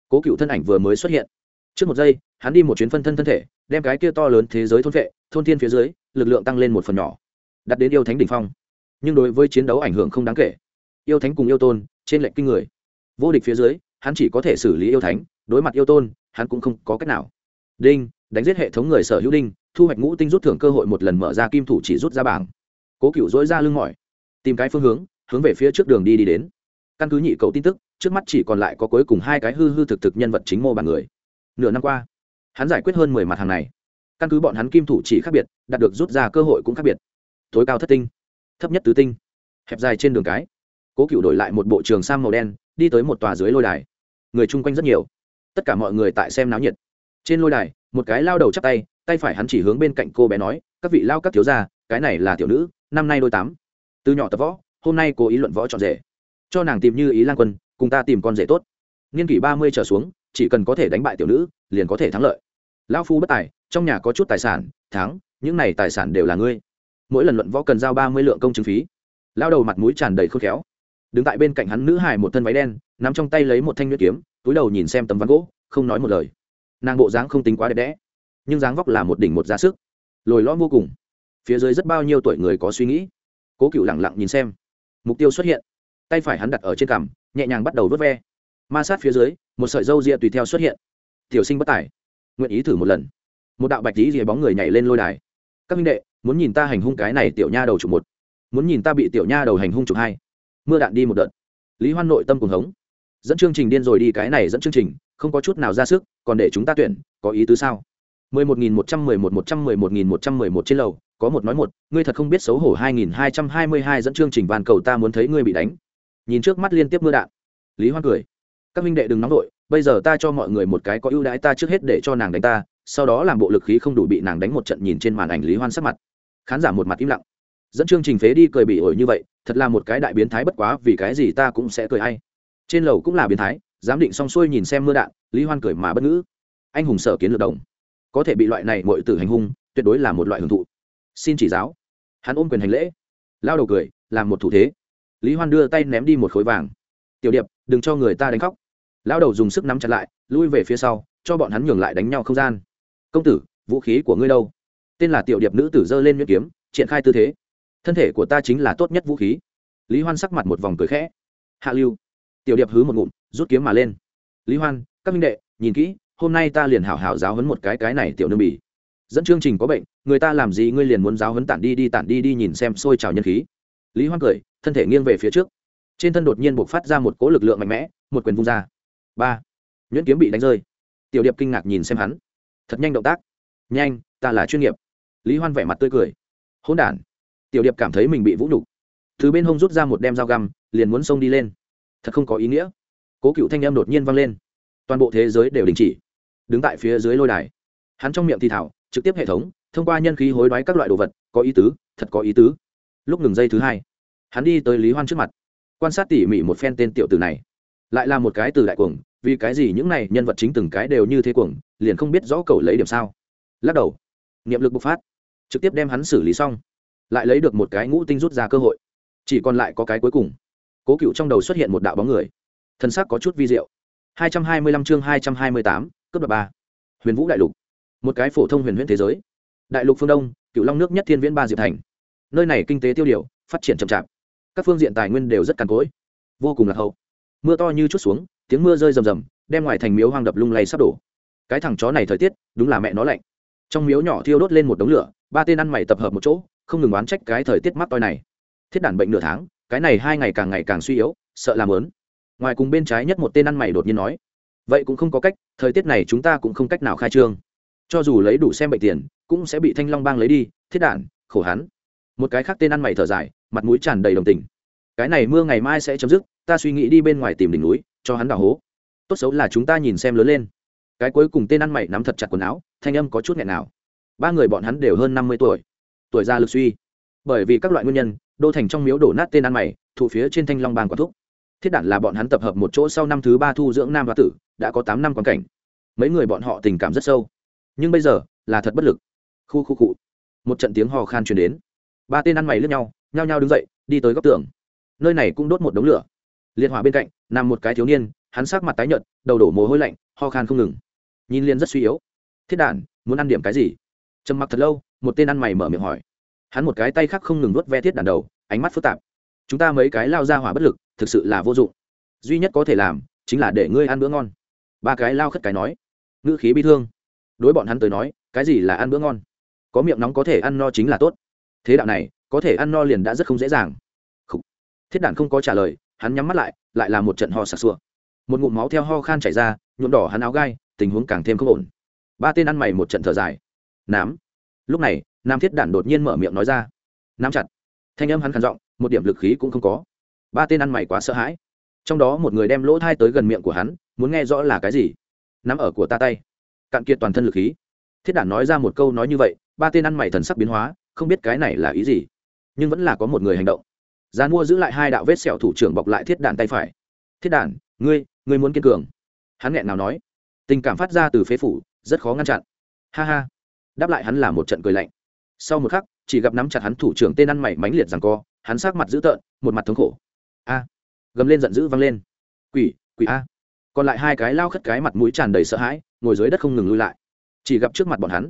S1: Cố cựu thân ảnh vừa mới xuất hiện. Trước một giây, hắn đi một chuyến phân thân thân thể, đem cái kia to lớn thế giới thôn vệ, thôn thiên phía dưới, lực lượng tăng lên một phần nhỏ đặt đến yêu thánh đ ỉ n h phong. Nhưng đối với chiến đấu ảnh hưởng không đáng kể. Yêu thánh cùng yêu tôn, trên lệnh kinh người. Vô địch phía dưới, hắn chỉ có thể xử lý yêu thánh, đối mặt yêu tôn, hắn cũng không có cách nào. Đinh, đánh giết hệ thống người sở hữu đinh, thu hoạch ngũ tinh rút thưởng cơ hội một lần mở ra kim thủ chỉ rút ra bảng cố cựu dối ra lưng mỏi, tìm cái phương hướng hướng về phía trước đường đi đi đến. Căn cứ nhị cầu tin tức, trước mắt chỉ còn lại có cuối cùng hai cái hư hư thực thực nhân vật chính mô bản người. Nửa năm qua, hắn giải quyết hơn mười mặt hàng này. Căn cứ bọn hắn kim thủ chỉ khác biệt, đạt được rút ra cơ hội cũng khác biệt. Tối cao thất tinh, thấp nhất tứ tinh, hẹp dài trên đường cái. Cố cựu đổi lại một bộ trường sam màu đen, đi tới một tòa dưới lôi đài. Người chung quanh rất nhiều. Tất cả mọi người tại xem náo nhiệt. Trên lôi đài, một cái lao đầu chắp tay tay phải hắn chỉ hướng bên cạnh cô bé nói, các vị lao các thiếu gia, cái này là tiểu nữ năm nay đôi tám. Từ nhỏ tập võ, hôm nay cố ý luận võ chọn rể. Cho nàng tìm như ý lan quân, cùng ta tìm con rể tốt. Niên kỷ ba mươi trở xuống, chỉ cần có thể đánh bại tiểu nữ, liền có thể thắng lợi. Lão phu bất tài, trong nhà có chút tài sản, thắng, những này tài sản đều là ngươi. Mỗi lần luận võ cần giao ba mươi lượng công chứng phí. Lao đầu mặt mũi tràn đầy khôn khéo. Đứng tại bên cạnh hắn nữ hài một thân váy đen, nắm trong tay lấy một thanh nhuyễn kiếm, túi đầu nhìn xem tấm ván gỗ, không nói một lời. Nàng bộ dáng không tính quá đẹp đẽ, nhưng dáng vóc là một đỉnh một ra sức. Lồi lõm vô cùng phía dưới rất bao nhiêu tuổi người có suy nghĩ. Cố cựu lẳng lặng nhìn xem. Mục tiêu xuất hiện. Tay phải hắn đặt ở trên cằm, nhẹ nhàng bắt đầu vớt ve. Ma sát phía dưới, một sợi dâu ria tùy theo xuất hiện. Tiểu sinh bất tài. Nguyện ý thử một lần. Một đạo bạch lý rìa bóng người nhảy lên lôi đài. Các minh đệ, muốn nhìn ta hành hung cái này tiểu nha đầu chụp một. Muốn nhìn ta bị tiểu nha đầu hành hung chụp hai. Mưa đạn đi một đợt. Lý hoan nội tâm cùng hống. Dẫn chương trình điên rồi đi, cái này dẫn chương trình, không có chút nào ra sức, còn để chúng ta tuyển, có ý tứ sao? Mười một nghìn một trăm mười một một trăm mười một nghìn một trăm mười một trên lầu có một nói một ngươi thật không biết xấu hổ hai nghìn hai trăm hai mươi hai dẫn chương trình van cầu ta muốn thấy ngươi bị đánh. Nhìn trước mắt liên tiếp mưa đạn. Lý hoan cười. Các minh đệ đừng nóng đội, bây giờ ta cho mọi người một cái có ưu đãi ta trước hết để cho nàng đánh ta sau đó làm bộ lực khí không đủ bị nàng đánh một trận nhìn trên màn ảnh lý hoan sắc mặt. Khán giả một mặt im lặng. Dẫn chương trình phế đi cười bị ổi như vậy thật là một cái đại biến thái bất quá vì cái gì ta cũng sẽ cười hay trên lầu cũng là biến thái giám định xong xuôi nhìn xem mưa đạn lý hoan cười mà bất ngữ. Anh hùng sở kiến lược đồng có thể bị loại này mọi tử hành hung, tuyệt đối là một loại hưởng thụ. Xin chỉ giáo. Hắn ôm quyền hành lễ. Lao đầu cười, làm một thủ thế. Lý hoan đưa tay ném đi một khối vàng. Tiểu điệp, đừng cho người ta đánh khóc. Lao đầu dùng sức nắm chặt lại, lui về phía sau, cho bọn hắn nhường lại đánh nhau không gian. Công tử, vũ khí của ngươi đâu? Tên là tiểu điệp nữ tử dơ lên nhuyễn kiếm, triển khai tư thế. Thân thể của ta chính là tốt nhất vũ khí. Lý hoan sắc mặt một vòng cười khẽ. Hạ lưu. Tiểu điệp hứ một ngụm, rút kiếm mà lên. Lý hoan, các minh đệ, nhìn kỹ hôm nay ta liền hảo hảo giáo huấn một cái cái này tiểu nương bỉ dẫn chương trình có bệnh, người ta làm gì ngươi liền muốn giáo huấn tản đi đi tản đi đi nhìn xem sôi trào nhân khí. Lý hoan cười, thân thể nghiêng về phía trước. Trên thân đột nhiên buộc phát ra một cỗ lực lượng mạnh mẽ, một quyền vung ra. Ba. Nhuyễn kiếm bị đánh rơi. Tiểu điệp kinh ngạc nhìn xem hắn. Thật nhanh động tác. Nhanh, ta là chuyên nghiệp. Lý hoan vẻ mặt tươi cười. Hôn đản. Tiểu điệp cảm thấy mình bị vũ nhục. Từ bên hông rút ra một đem dao găm, liền muốn xông đi lên. Thật không có ý nghĩa. Cố cựu thanh em đột nhiên vang lên. Toàn bộ thế giới đều đình chỉ đứng tại phía dưới lôi đài. Hắn trong miệng thì thảo trực tiếp hệ thống thông qua nhân khí hối đoái các loại đồ vật có ý tứ thật có ý tứ. Lúc ngừng dây thứ hai hắn đi tới lý hoan trước mặt quan sát tỉ mỉ một phen tên tiểu tử này. Lại là một cái từ đại cuồng vì cái gì những này nhân vật chính từng cái đều như thế cuồng liền không biết rõ cầu lấy điểm sao? Lắc đầu niệm lực bộc phát trực tiếp đem hắn xử lý xong. Lại lấy được một cái ngũ tinh rút ra cơ hội. Chỉ còn lại có cái cuối cùng. Cố cựu trong đầu xuất hiện một đạo bóng người. Thân xác có chút vi diệu. 225 chương 228, cấp độ ba. Huyền vũ đại lục, một cái phổ thông huyền huyễn thế giới. Đại lục phương đông cựu long nước nhất thiên viễn ba diệp thành. Nơi này kinh tế tiêu điều, phát triển chậm chạp. Các phương diện tài nguyên đều rất càn cỗi, vô cùng lạc hậu. Mưa to như chút xuống, tiếng mưa rơi rầm rầm, đem ngoài thành miếu hoang đập lung lay sắp đổ. Cái thằng chó này thời tiết, đúng là mẹ nó lạnh. Trong miếu nhỏ thiêu đốt lên một đống lửa, ba tên ăn mày tập hợp một chỗ, không ngừng oán trách cái thời tiết mắc toi này. Thiết đản bệnh nửa tháng, cái này hai ngày càng ngày càng suy yếu, sợ làm lớn ngoài cùng bên trái nhất một tên ăn mày đột nhiên nói vậy cũng không có cách, thời tiết này chúng ta cũng không cách nào khai trương. Cho dù lấy đủ xem bệnh tiền, cũng sẽ bị thanh long bang lấy đi, thiết đản, khổ hắn. Một cái khác tên ăn mày thở dài, mặt mũi tràn đầy đồng tình. Cái này mưa ngày mai sẽ chấm dứt, ta suy nghĩ đi bên ngoài tìm đỉnh núi, cho hắn đào hố. Tốt xấu là chúng ta nhìn xem lớn lên. Cái cuối cùng tên ăn mày nắm thật chặt quần áo, thanh âm có chút nghẹn nào. Ba người bọn hắn đều hơn năm mươi tuổi. Tuổi già lực suy. Bởi vì các loại nguyên nhân, đô thành trong miếu đổ nát tên ăn mày, thụ phía trên thanh long bang quả thúc thiết đản là bọn hắn tập hợp một chỗ sau năm thứ ba thu dưỡng nam và tử, đã có tám năm quan cảnh. Mấy người bọn họ tình cảm rất sâu. Nhưng bây giờ, là thật bất lực. Khu khu cụ một trận tiếng hò khan truyền đến. Ba tên ăn mày lướt nhau, nhao nhao đứng dậy, đi tới góc tường. Nơi này cũng đốt một đống lửa. Liệt hỏa bên cạnh, nằm một cái thiếu niên, hắn sắc mặt tái nhợt, đầu đổ mồ hôi lạnh, ho khan không ngừng. Nhìn liên rất suy yếu. Thiết đản, muốn ăn điểm cái gì? Trầm mặc thật lâu, một tên ăn mày mở miệng hỏi. Hắn một cái tay khác không ngừng nuốt ve thiết đản đầu, ánh mắt phức tạp chúng ta mấy cái lao ra hỏa bất lực, thực sự là vô dụng. Duy nhất có thể làm, chính là để ngươi ăn bữa ngon. Ba cái lao khất cái nói. Ngữ khí bi thương. Đối bọn hắn tới nói, cái gì là ăn bữa ngon? Có miệng nóng có thể ăn no chính là tốt. Thế đạo này, có thể ăn no liền đã rất không dễ dàng. Khủ. thiết đản không có trả lời, hắn nhắm mắt lại lại là một trận ho sặc sụa. Một ngụm máu theo ho khan chảy ra, nhuộm đỏ hắn áo gai, tình huống càng thêm không ổn. Ba tên ăn mày một trận thở dài. Nám. Lúc này, nam thiết đản đột nhiên mở miệng nói ra. Nắm chặt thanh âm hắn khàn giọng, một điểm lực khí cũng không có. Ba tên ăn mày quá sợ hãi. Trong đó một người đem lỗ thai tới gần miệng của hắn, muốn nghe rõ là cái gì. Nắm ở của ta tay. Cạn kiệt toàn thân lực khí. Thiết đản nói ra một câu nói như vậy, ba tên ăn mày thần sắc biến hóa, không biết cái này là ý gì. Nhưng vẫn là có một người hành động. Gian mua giữ lại hai đạo vết sẹo thủ trưởng bọc lại thiết đản tay phải. Thiết đản, ngươi ngươi muốn kiên cường. Hắn nghẹn nào nói. Tình cảm phát ra từ phế phủ, rất khó ngăn chặn. Ha ha. Đáp lại hắn là một trận cười lạnh. Sau một khắc chỉ gặp nắm chặt hắn thủ trưởng tên ăn mày mánh liệt rằng co, hắn sát mặt dữ tợn, một mặt thống khổ. A, gầm lên giận dữ vang lên. Quỷ quỷ a. Còn lại hai cái lao khất cái mặt mũi tràn đầy sợ hãi, ngồi dưới đất không ngừng lui lại. Chỉ gặp trước mặt bọn hắn,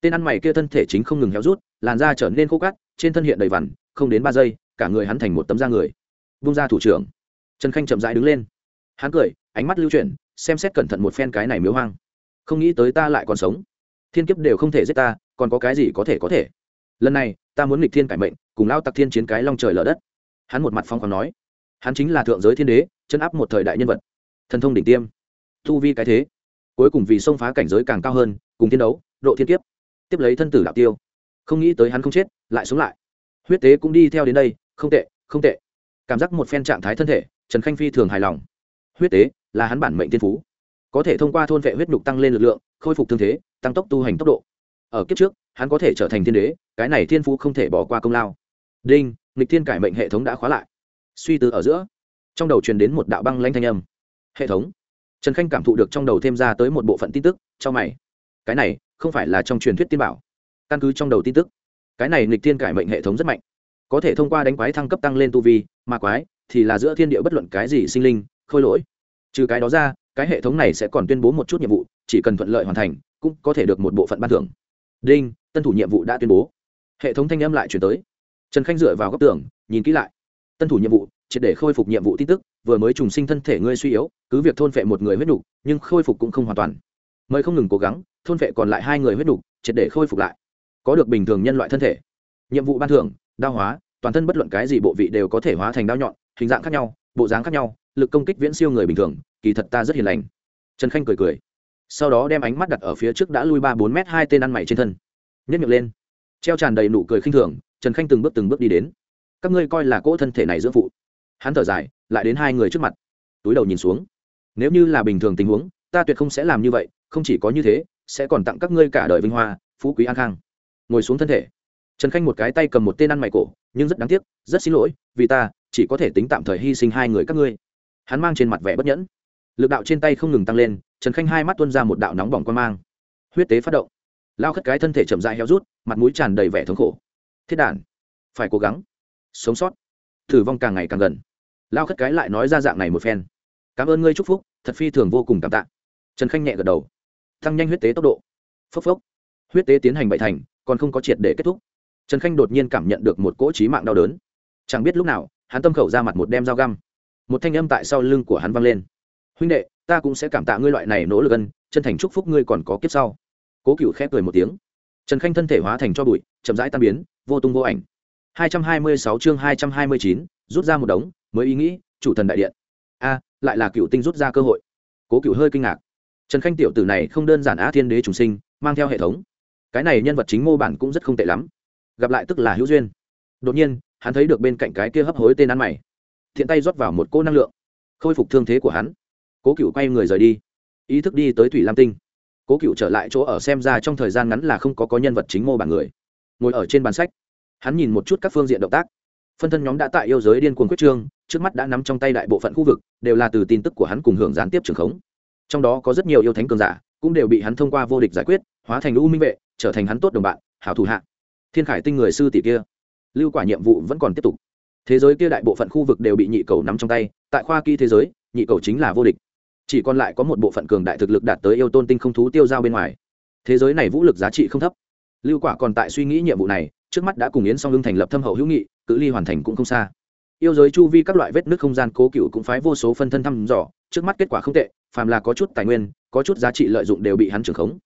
S1: tên ăn mày kia thân thể chính không ngừng héo rút, làn da trở nên khô cát, trên thân hiện đầy vằn, không đến ba giây, cả người hắn thành một tấm da người. Vung ra thủ trưởng. Trần khanh chậm rãi đứng lên. Hắn cười, ánh mắt lưu chuyển, xem xét cẩn thận một phen cái này miếu hoang. Không nghĩ tới ta lại còn sống. Thiên kiếp đều không thể giết ta, còn có cái gì có thể có thể? Lần này ta muốn nghịch thiên cải mệnh, cùng lao tặc thiên chiến cái long trời lở đất. Hắn một mặt phong còn nói. Hắn chính là thượng giới thiên đế, chân áp một thời đại nhân vật. Thần thông đỉnh tiêm. Thu vi cái thế. Cuối cùng vì xông phá cảnh giới càng cao hơn, cùng thiên đấu, độ thiên kiếp. Tiếp lấy thân tử đạo tiêu. Không nghĩ tới hắn không chết, lại xuống lại. Huyết tế cũng đi theo đến đây, không tệ không tệ. Cảm giác một phen trạng thái thân thể, trần khanh phi thường hài lòng. Huyết tế là hắn bản mệnh tiên phú. Có thể thông qua thôn vệ huyết nhục tăng lên lực lượng, khôi phục thương thế, tăng tốc tu hành tốc độ ở kiếp trước, hắn có thể trở thành thiên đế, cái này thiên phú không thể bỏ qua công lao. Đinh, nghịch thiên cải mệnh hệ thống đã khóa lại. Suy tư ở giữa, trong đầu truyền đến một đạo băng lanh thanh âm. Hệ thống. Trần khanh cảm thụ được trong đầu thêm ra tới một bộ phận tin tức, cho mày. Cái này, không phải là trong truyền thuyết tiên bảo. Căn cứ trong đầu tin tức, cái này nghịch thiên cải mệnh hệ thống rất mạnh. Có thể thông qua đánh quái thăng cấp tăng lên tu vi, mà quái thì là giữa thiên địa bất luận cái gì sinh linh, khôi lỗi. Trừ cái đó ra, cái hệ thống này sẽ còn tuyên bố một chút nhiệm vụ, chỉ cần thuận lợi hoàn thành, cũng có thể được một bộ phận ban thưởng đinh, tân thủ nhiệm vụ đã tuyên bố. Hệ thống thanh âm lại chuyển tới. Trần khanh dựa vào góc tường, nhìn kỹ lại. Tân thủ nhiệm vụ, triệt để khôi phục nhiệm vụ tin tức, vừa mới trùng sinh thân thể ngươi suy yếu, cứ việc thôn phệ một người huyết nhục nhưng khôi phục cũng không hoàn toàn. Mời không ngừng cố gắng, thôn phệ còn lại hai người huyết nhục triệt để khôi phục lại. Có được bình thường nhân loại thân thể. Nhiệm vụ ban thưởng, đao hóa, toàn thân bất luận cái gì bộ vị đều có thể hóa thành đao nhọn, hình dạng khác nhau, bộ dáng khác nhau, lực công kích viễn siêu người bình thường, kỳ thật ta rất hiền lành. Trần khanh cười cười sau đó đem ánh mắt đặt ở phía trước đã lui ba bốn m hai tên ăn mày trên thân. Nhất miệng lên, treo tràn đầy nụ cười khinh thường, trần khanh từng bước từng bước đi đến. Các ngươi coi là cỗ thân thể này dưỡng phụ. Hắn thở dài, lại đến hai người trước mặt, túi đầu nhìn xuống. Nếu như là bình thường tình huống, ta tuyệt không sẽ làm như vậy, không chỉ có như thế, sẽ còn tặng các ngươi cả đời vinh hoa, phú quý an khang. Ngồi xuống thân thể. Trần khanh một cái tay cầm một tên ăn mày cổ, nhưng rất đáng tiếc, rất xin lỗi, vì ta, chỉ có thể tính tạm thời hy sinh hai người các ngươi. Hắn mang trên mặt vẻ bất nhẫn lực đạo trên tay không ngừng tăng lên, trần khanh hai mắt tuân ra một đạo nóng bỏng quan mang. Huyết tế phát động. Lao khất cái thân thể chậm dại héo rút, mặt mũi tràn đầy vẻ thống khổ. Thiết đản. Phải cố gắng. Sống sót. Thử vong càng ngày càng gần. Lao khất cái lại nói ra dạng này một phen. Cảm ơn ngươi chúc phúc, thật phi thường vô cùng cảm tạ. Trần khanh nhẹ gật đầu. Tăng nhanh huyết tế tốc độ. Phốc phốc. Huyết tế tiến hành bậy thành, còn không có triệt để kết thúc. Trần khanh đột nhiên cảm nhận được một cỗ trí mạng đau đớn. Chẳng biết lúc nào, hắn tâm khẩu ra mặt một đem dao găm. Một thanh âm tại sau lưng của hắn văng lên huynh đệ ta cũng sẽ cảm tạ ngươi loại này nỗ lực ân chân thành chúc phúc ngươi còn có kiếp sau. Cố cựu khép cười một tiếng. Trần khanh thân thể hóa thành cho bụi chậm rãi tan biến vô tung vô ảnh. 226 chương 229, rút ra một đống mới ý nghĩ chủ thần đại điện. A lại là cựu tinh rút ra cơ hội. Cố cựu hơi kinh ngạc. Trần khanh tiểu tử này không đơn giản á thiên đế trùng sinh mang theo hệ thống. Cái này nhân vật chính mô bản cũng rất không tệ lắm. Gặp lại tức là hữu duyên. Đột nhiên hắn thấy được bên cạnh cái kia hấp hối tên ăn mày. Thiện tay rót vào một cỗ năng lượng khôi phục thương thế của hắn cố cựu quay người rời đi. Ý thức đi tới thủy lam tinh. Cố cựu trở lại chỗ ở xem ra trong thời gian ngắn là không có có nhân vật chính mô bản người. Ngồi ở trên bàn sách, hắn nhìn một chút các phương diện động tác. Phân thân nhóm đã tại yêu giới điên cuồng quyết trương, trước mắt đã nắm trong tay đại bộ phận khu vực, đều là từ tin tức của hắn cùng hưởng gián tiếp trường khống. Trong đó có rất nhiều yêu thánh cường giả, cũng đều bị hắn thông qua vô địch giải quyết, hóa thành u minh vệ, trở thành hắn tốt đồng bạn, hảo thủ hạ. Thiên khải tinh người sư tỷ kia, lưu quả nhiệm vụ vẫn còn tiếp tục. Thế giới kia đại bộ phận khu vực đều bị nhị cầu nắm trong tay, tại khoa kỹ thế giới, nhị cầu chính là vô địch chỉ còn lại có một bộ phận cường đại thực lực đạt tới yêu tôn tinh không thú tiêu giao bên ngoài. Thế giới này vũ lực giá trị không thấp. Lưu quả còn tại suy nghĩ nhiệm vụ này, trước mắt đã cùng yến song lưng thành lập thâm hậu hữu nghị, cự ly hoàn thành cũng không xa. Yêu giới chu vi các loại vết nước không gian cố cựu cũng phái vô số phân thân thăm dò, trước mắt kết quả không tệ, phàm là có chút tài nguyên, có chút giá trị lợi dụng đều bị hắn trưởng khống.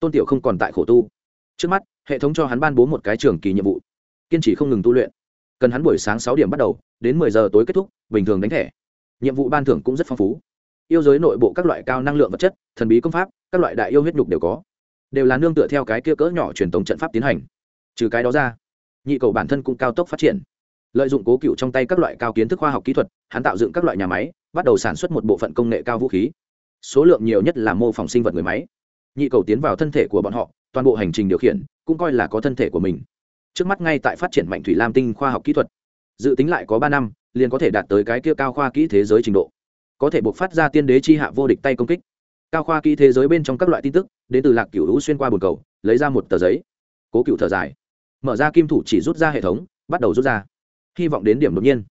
S1: Tôn tiểu không còn tại khổ tu. Trước mắt, hệ thống cho hắn ban bố một cái trường kỳ nhiệm vụ. Kiên trì không ngừng tu luyện. Cần hắn buổi sáng sáu điểm bắt đầu, đến mười giờ tối kết thúc, bình thường đánh thẻ. Nhiệm vụ ban thưởng cũng rất phong phú yêu giới nội bộ các loại cao năng lượng vật chất, thần bí công pháp, các loại đại yêu huyết nhục đều có. Đều là nương tựa theo cái kia cỡ nhỏ truyền thống trận pháp tiến hành. Trừ cái đó ra, nhị cầu bản thân cũng cao tốc phát triển. Lợi dụng cố cựu trong tay các loại cao kiến thức khoa học kỹ thuật, hắn tạo dựng các loại nhà máy, bắt đầu sản xuất một bộ phận công nghệ cao vũ khí. Số lượng nhiều nhất là mô phỏng sinh vật người máy. Nhị cầu tiến vào thân thể của bọn họ, toàn bộ hành trình điều khiển cũng coi là có thân thể của mình. Trước mắt ngay tại phát triển mạnh thủy lam tinh khoa học kỹ thuật. Dự tính lại có ba năm, liền có thể đạt tới cái kia cao khoa kỹ thế giới trình độ có thể buộc phát ra tiên đế chi hạ vô địch tay công kích. Cao khoa kỹ thế giới bên trong các loại tin tức, đến từ lạc cựu hữu xuyên qua bồn cầu, lấy ra một tờ giấy. Cố cựu thở dài. Mở ra kim thủ chỉ rút ra hệ thống, bắt đầu rút ra. Hy vọng đến điểm đột nhiên.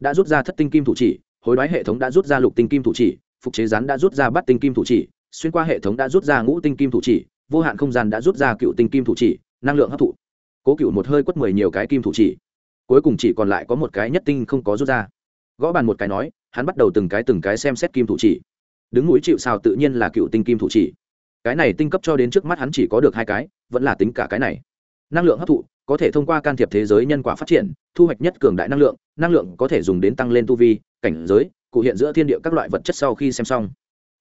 S1: Đã rút ra thất tinh kim thủ chỉ, hối đoái hệ thống đã rút ra lục tinh kim thủ chỉ, phục chế rắn đã rút ra bắt tinh kim thủ chỉ, xuyên qua hệ thống đã rút ra ngũ tinh kim thủ chỉ, vô hạn không gian đã rút ra cựu tinh kim thủ chỉ, năng lượng hấp thụ. Cố cựu một hơi quất mười nhiều cái kim thủ chỉ. Cuối cùng chỉ còn lại có một cái nhất tinh không có rút ra. Gõ bàn một cái nói hắn bắt đầu từng cái từng cái xem xét kim thủ chỉ. Đứng núi chịu sao tự nhiên là cựu tinh kim thủ chỉ. Cái này tinh cấp cho đến trước mắt hắn chỉ có được hai cái, vẫn là tính cả cái này. Năng lượng hấp thụ, có thể thông qua can thiệp thế giới nhân quả phát triển, thu hoạch nhất cường đại năng lượng năng lượng có thể dùng đến tăng lên tu vi, cảnh giới, cụ hiện giữa thiên địa các loại vật chất sau khi xem xong.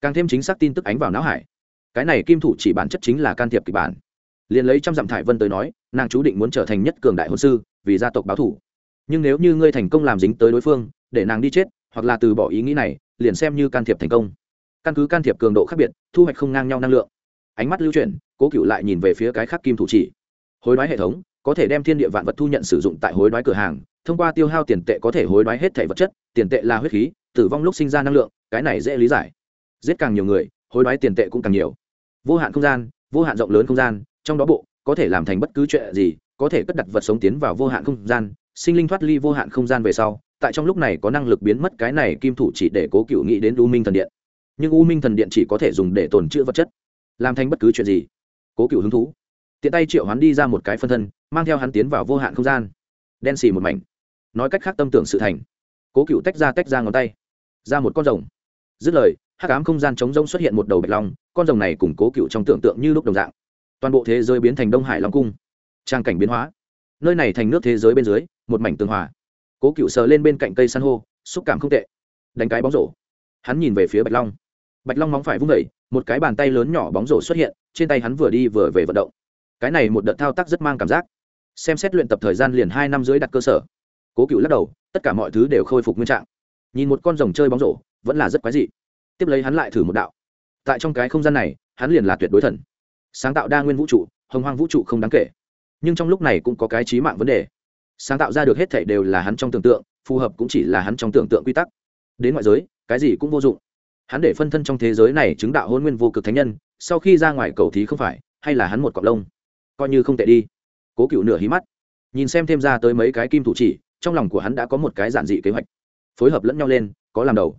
S1: Càng thêm chính xác tin tức ánh vào não hải. Cái này kim thủ chỉ bản chất chính là can thiệp kịch bản. Liền lấy trăm dặm thải vân tới nói, nàng chú định muốn trở thành nhất cường đại hôn sư, vì gia tộc báo thủ. Nhưng nếu như ngươi thành công làm dính tới đối phương, để nàng đi chết hoặc là từ bỏ ý nghĩ này, liền xem như can thiệp thành công. Căn cứ can thiệp cường độ khác biệt, thu hoạch không ngang nhau năng lượng. Ánh mắt lưu chuyển, cố cựu lại nhìn về phía cái khác kim thủ chỉ. Hối đoái hệ thống, có thể đem thiên địa vạn vật thu nhận sử dụng tại hối đoái cửa hàng, thông qua tiêu hao tiền tệ có thể hối đoái hết thể vật chất, tiền tệ là huyết khí, tử vong lúc sinh ra năng lượng, cái này dễ lý giải. Giết càng nhiều người, hối đoái tiền tệ cũng càng nhiều. Vô hạn không gian, vô hạn rộng lớn không gian, trong đó bộ, có thể làm thành bất cứ chuyện gì, có thể cất đặt vật sống tiến vào vô hạn không gian, sinh linh thoát ly vô hạn không gian về sau tại trong lúc này có năng lực biến mất cái này kim thủ chỉ để cố cựu nghĩ đến u minh thần điện. Nhưng u minh thần điện chỉ có thể dùng để tồn chữ vật chất, làm thành bất cứ chuyện gì. Cố cựu hứng thú. Tiện tay triệu hắn đi ra một cái phân thân, mang theo hắn tiến vào vô hạn không gian. Đen xì một mảnh. Nói cách khác tâm tưởng sự thành. Cố cựu tách ra tách ra ngón tay. Ra một con rồng. Dứt lời hát cám không gian chống rông xuất hiện một đầu bạch long, con rồng này cùng cố cựu trong tưởng tượng như lúc đồng dạng. Toàn bộ thế giới biến thành đông hải long cung. Trang cảnh biến hóa. Nơi này thành nước thế giới bên dưới, một mảnh tường hòa cố cựu sờ lên bên cạnh cây san hô, xúc cảm không tệ. Đánh cái bóng rổ. Hắn nhìn về phía bạch long. Bạch long móng phải vung vẩy một cái bàn tay lớn nhỏ bóng rổ xuất hiện, trên tay hắn vừa đi vừa về vận động. Cái này một đợt thao tác rất mang cảm giác. Xem xét luyện tập thời gian liền hai năm dưới đặt cơ sở. Cố cựu lắc đầu, tất cả mọi thứ đều khôi phục nguyên trạng. Nhìn một con rồng chơi bóng rổ, vẫn là rất quái dị. Tiếp lấy hắn lại thử một đạo. Tại trong cái không gian này, hắn liền là tuyệt đối thần. Sáng tạo đa nguyên vũ trụ, hồng hoang vũ trụ không đáng kể. Nhưng trong lúc này cũng có cái trí mạng vấn đề sáng tạo ra được hết thể đều là hắn trong tưởng tượng, phù hợp cũng chỉ là hắn trong tưởng tượng quy tắc. Đến ngoại giới, cái gì cũng vô dụng. Hắn để phân thân trong thế giới này chứng đạo hôn nguyên vô cực thánh nhân, sau khi ra ngoài cầu thí không phải, hay là hắn một cọc lông. Coi như không tệ đi. Cố cựu nửa hí mắt. Nhìn xem thêm ra tới mấy cái kim thủ chỉ, trong lòng của hắn đã có một cái giản dị kế hoạch. Phối hợp lẫn nhau lên, có làm đầu.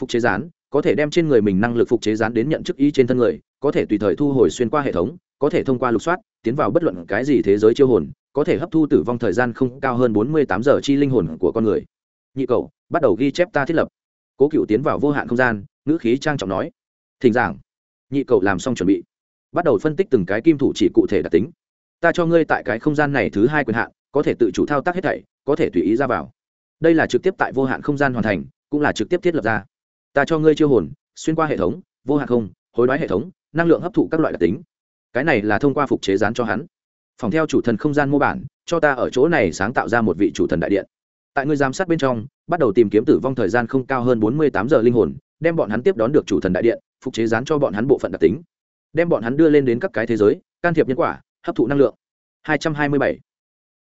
S1: Phục chế rán có thể đem trên người mình năng lực phục chế rán đến nhận chức ý trên thân người, có thể tùy thời thu hồi xuyên qua hệ thống, có thể thông qua lục soát, tiến vào bất luận cái gì thế giới chiêu hồn có thể hấp thu tử vong thời gian không cao hơn bốn mươi tám giờ chi linh hồn của con người. Nhị cầu, bắt đầu ghi chép ta thiết lập. Cố cựu tiến vào vô hạn không gian, ngữ khí trang trọng nói. Thỉnh giảng. Nhị cầu làm xong chuẩn bị. Bắt đầu phân tích từng cái kim thủ chỉ cụ thể đặc tính. Ta cho ngươi tại cái không gian này thứ hai quyền hạn, có thể tự chủ thao tác hết thảy, có thể tùy ý ra vào. Đây là trực tiếp tại vô hạn không gian hoàn thành, cũng là trực tiếp thiết lập ra. Ta cho ngươi chiêu hồn, xuyên qua hệ thống, vô hạn không, hối đoái hệ thống, năng lượng hấp thụ các loại đặc tính. Cái này là thông qua phục chế rán cho hắn phòng theo chủ thần không gian mô bản, cho ta ở chỗ này sáng tạo ra một vị chủ thần đại điện. Tại ngươi giám sát bên trong, bắt đầu tìm kiếm tử vong thời gian không cao hơn bốn mươi tám giờ linh hồn, đem bọn hắn tiếp đón được chủ thần đại điện, phục chế dán cho bọn hắn bộ phận đặc tính. Đem bọn hắn đưa lên đến các cái thế giới, can thiệp nhân quả, hấp thụ năng lượng. 227.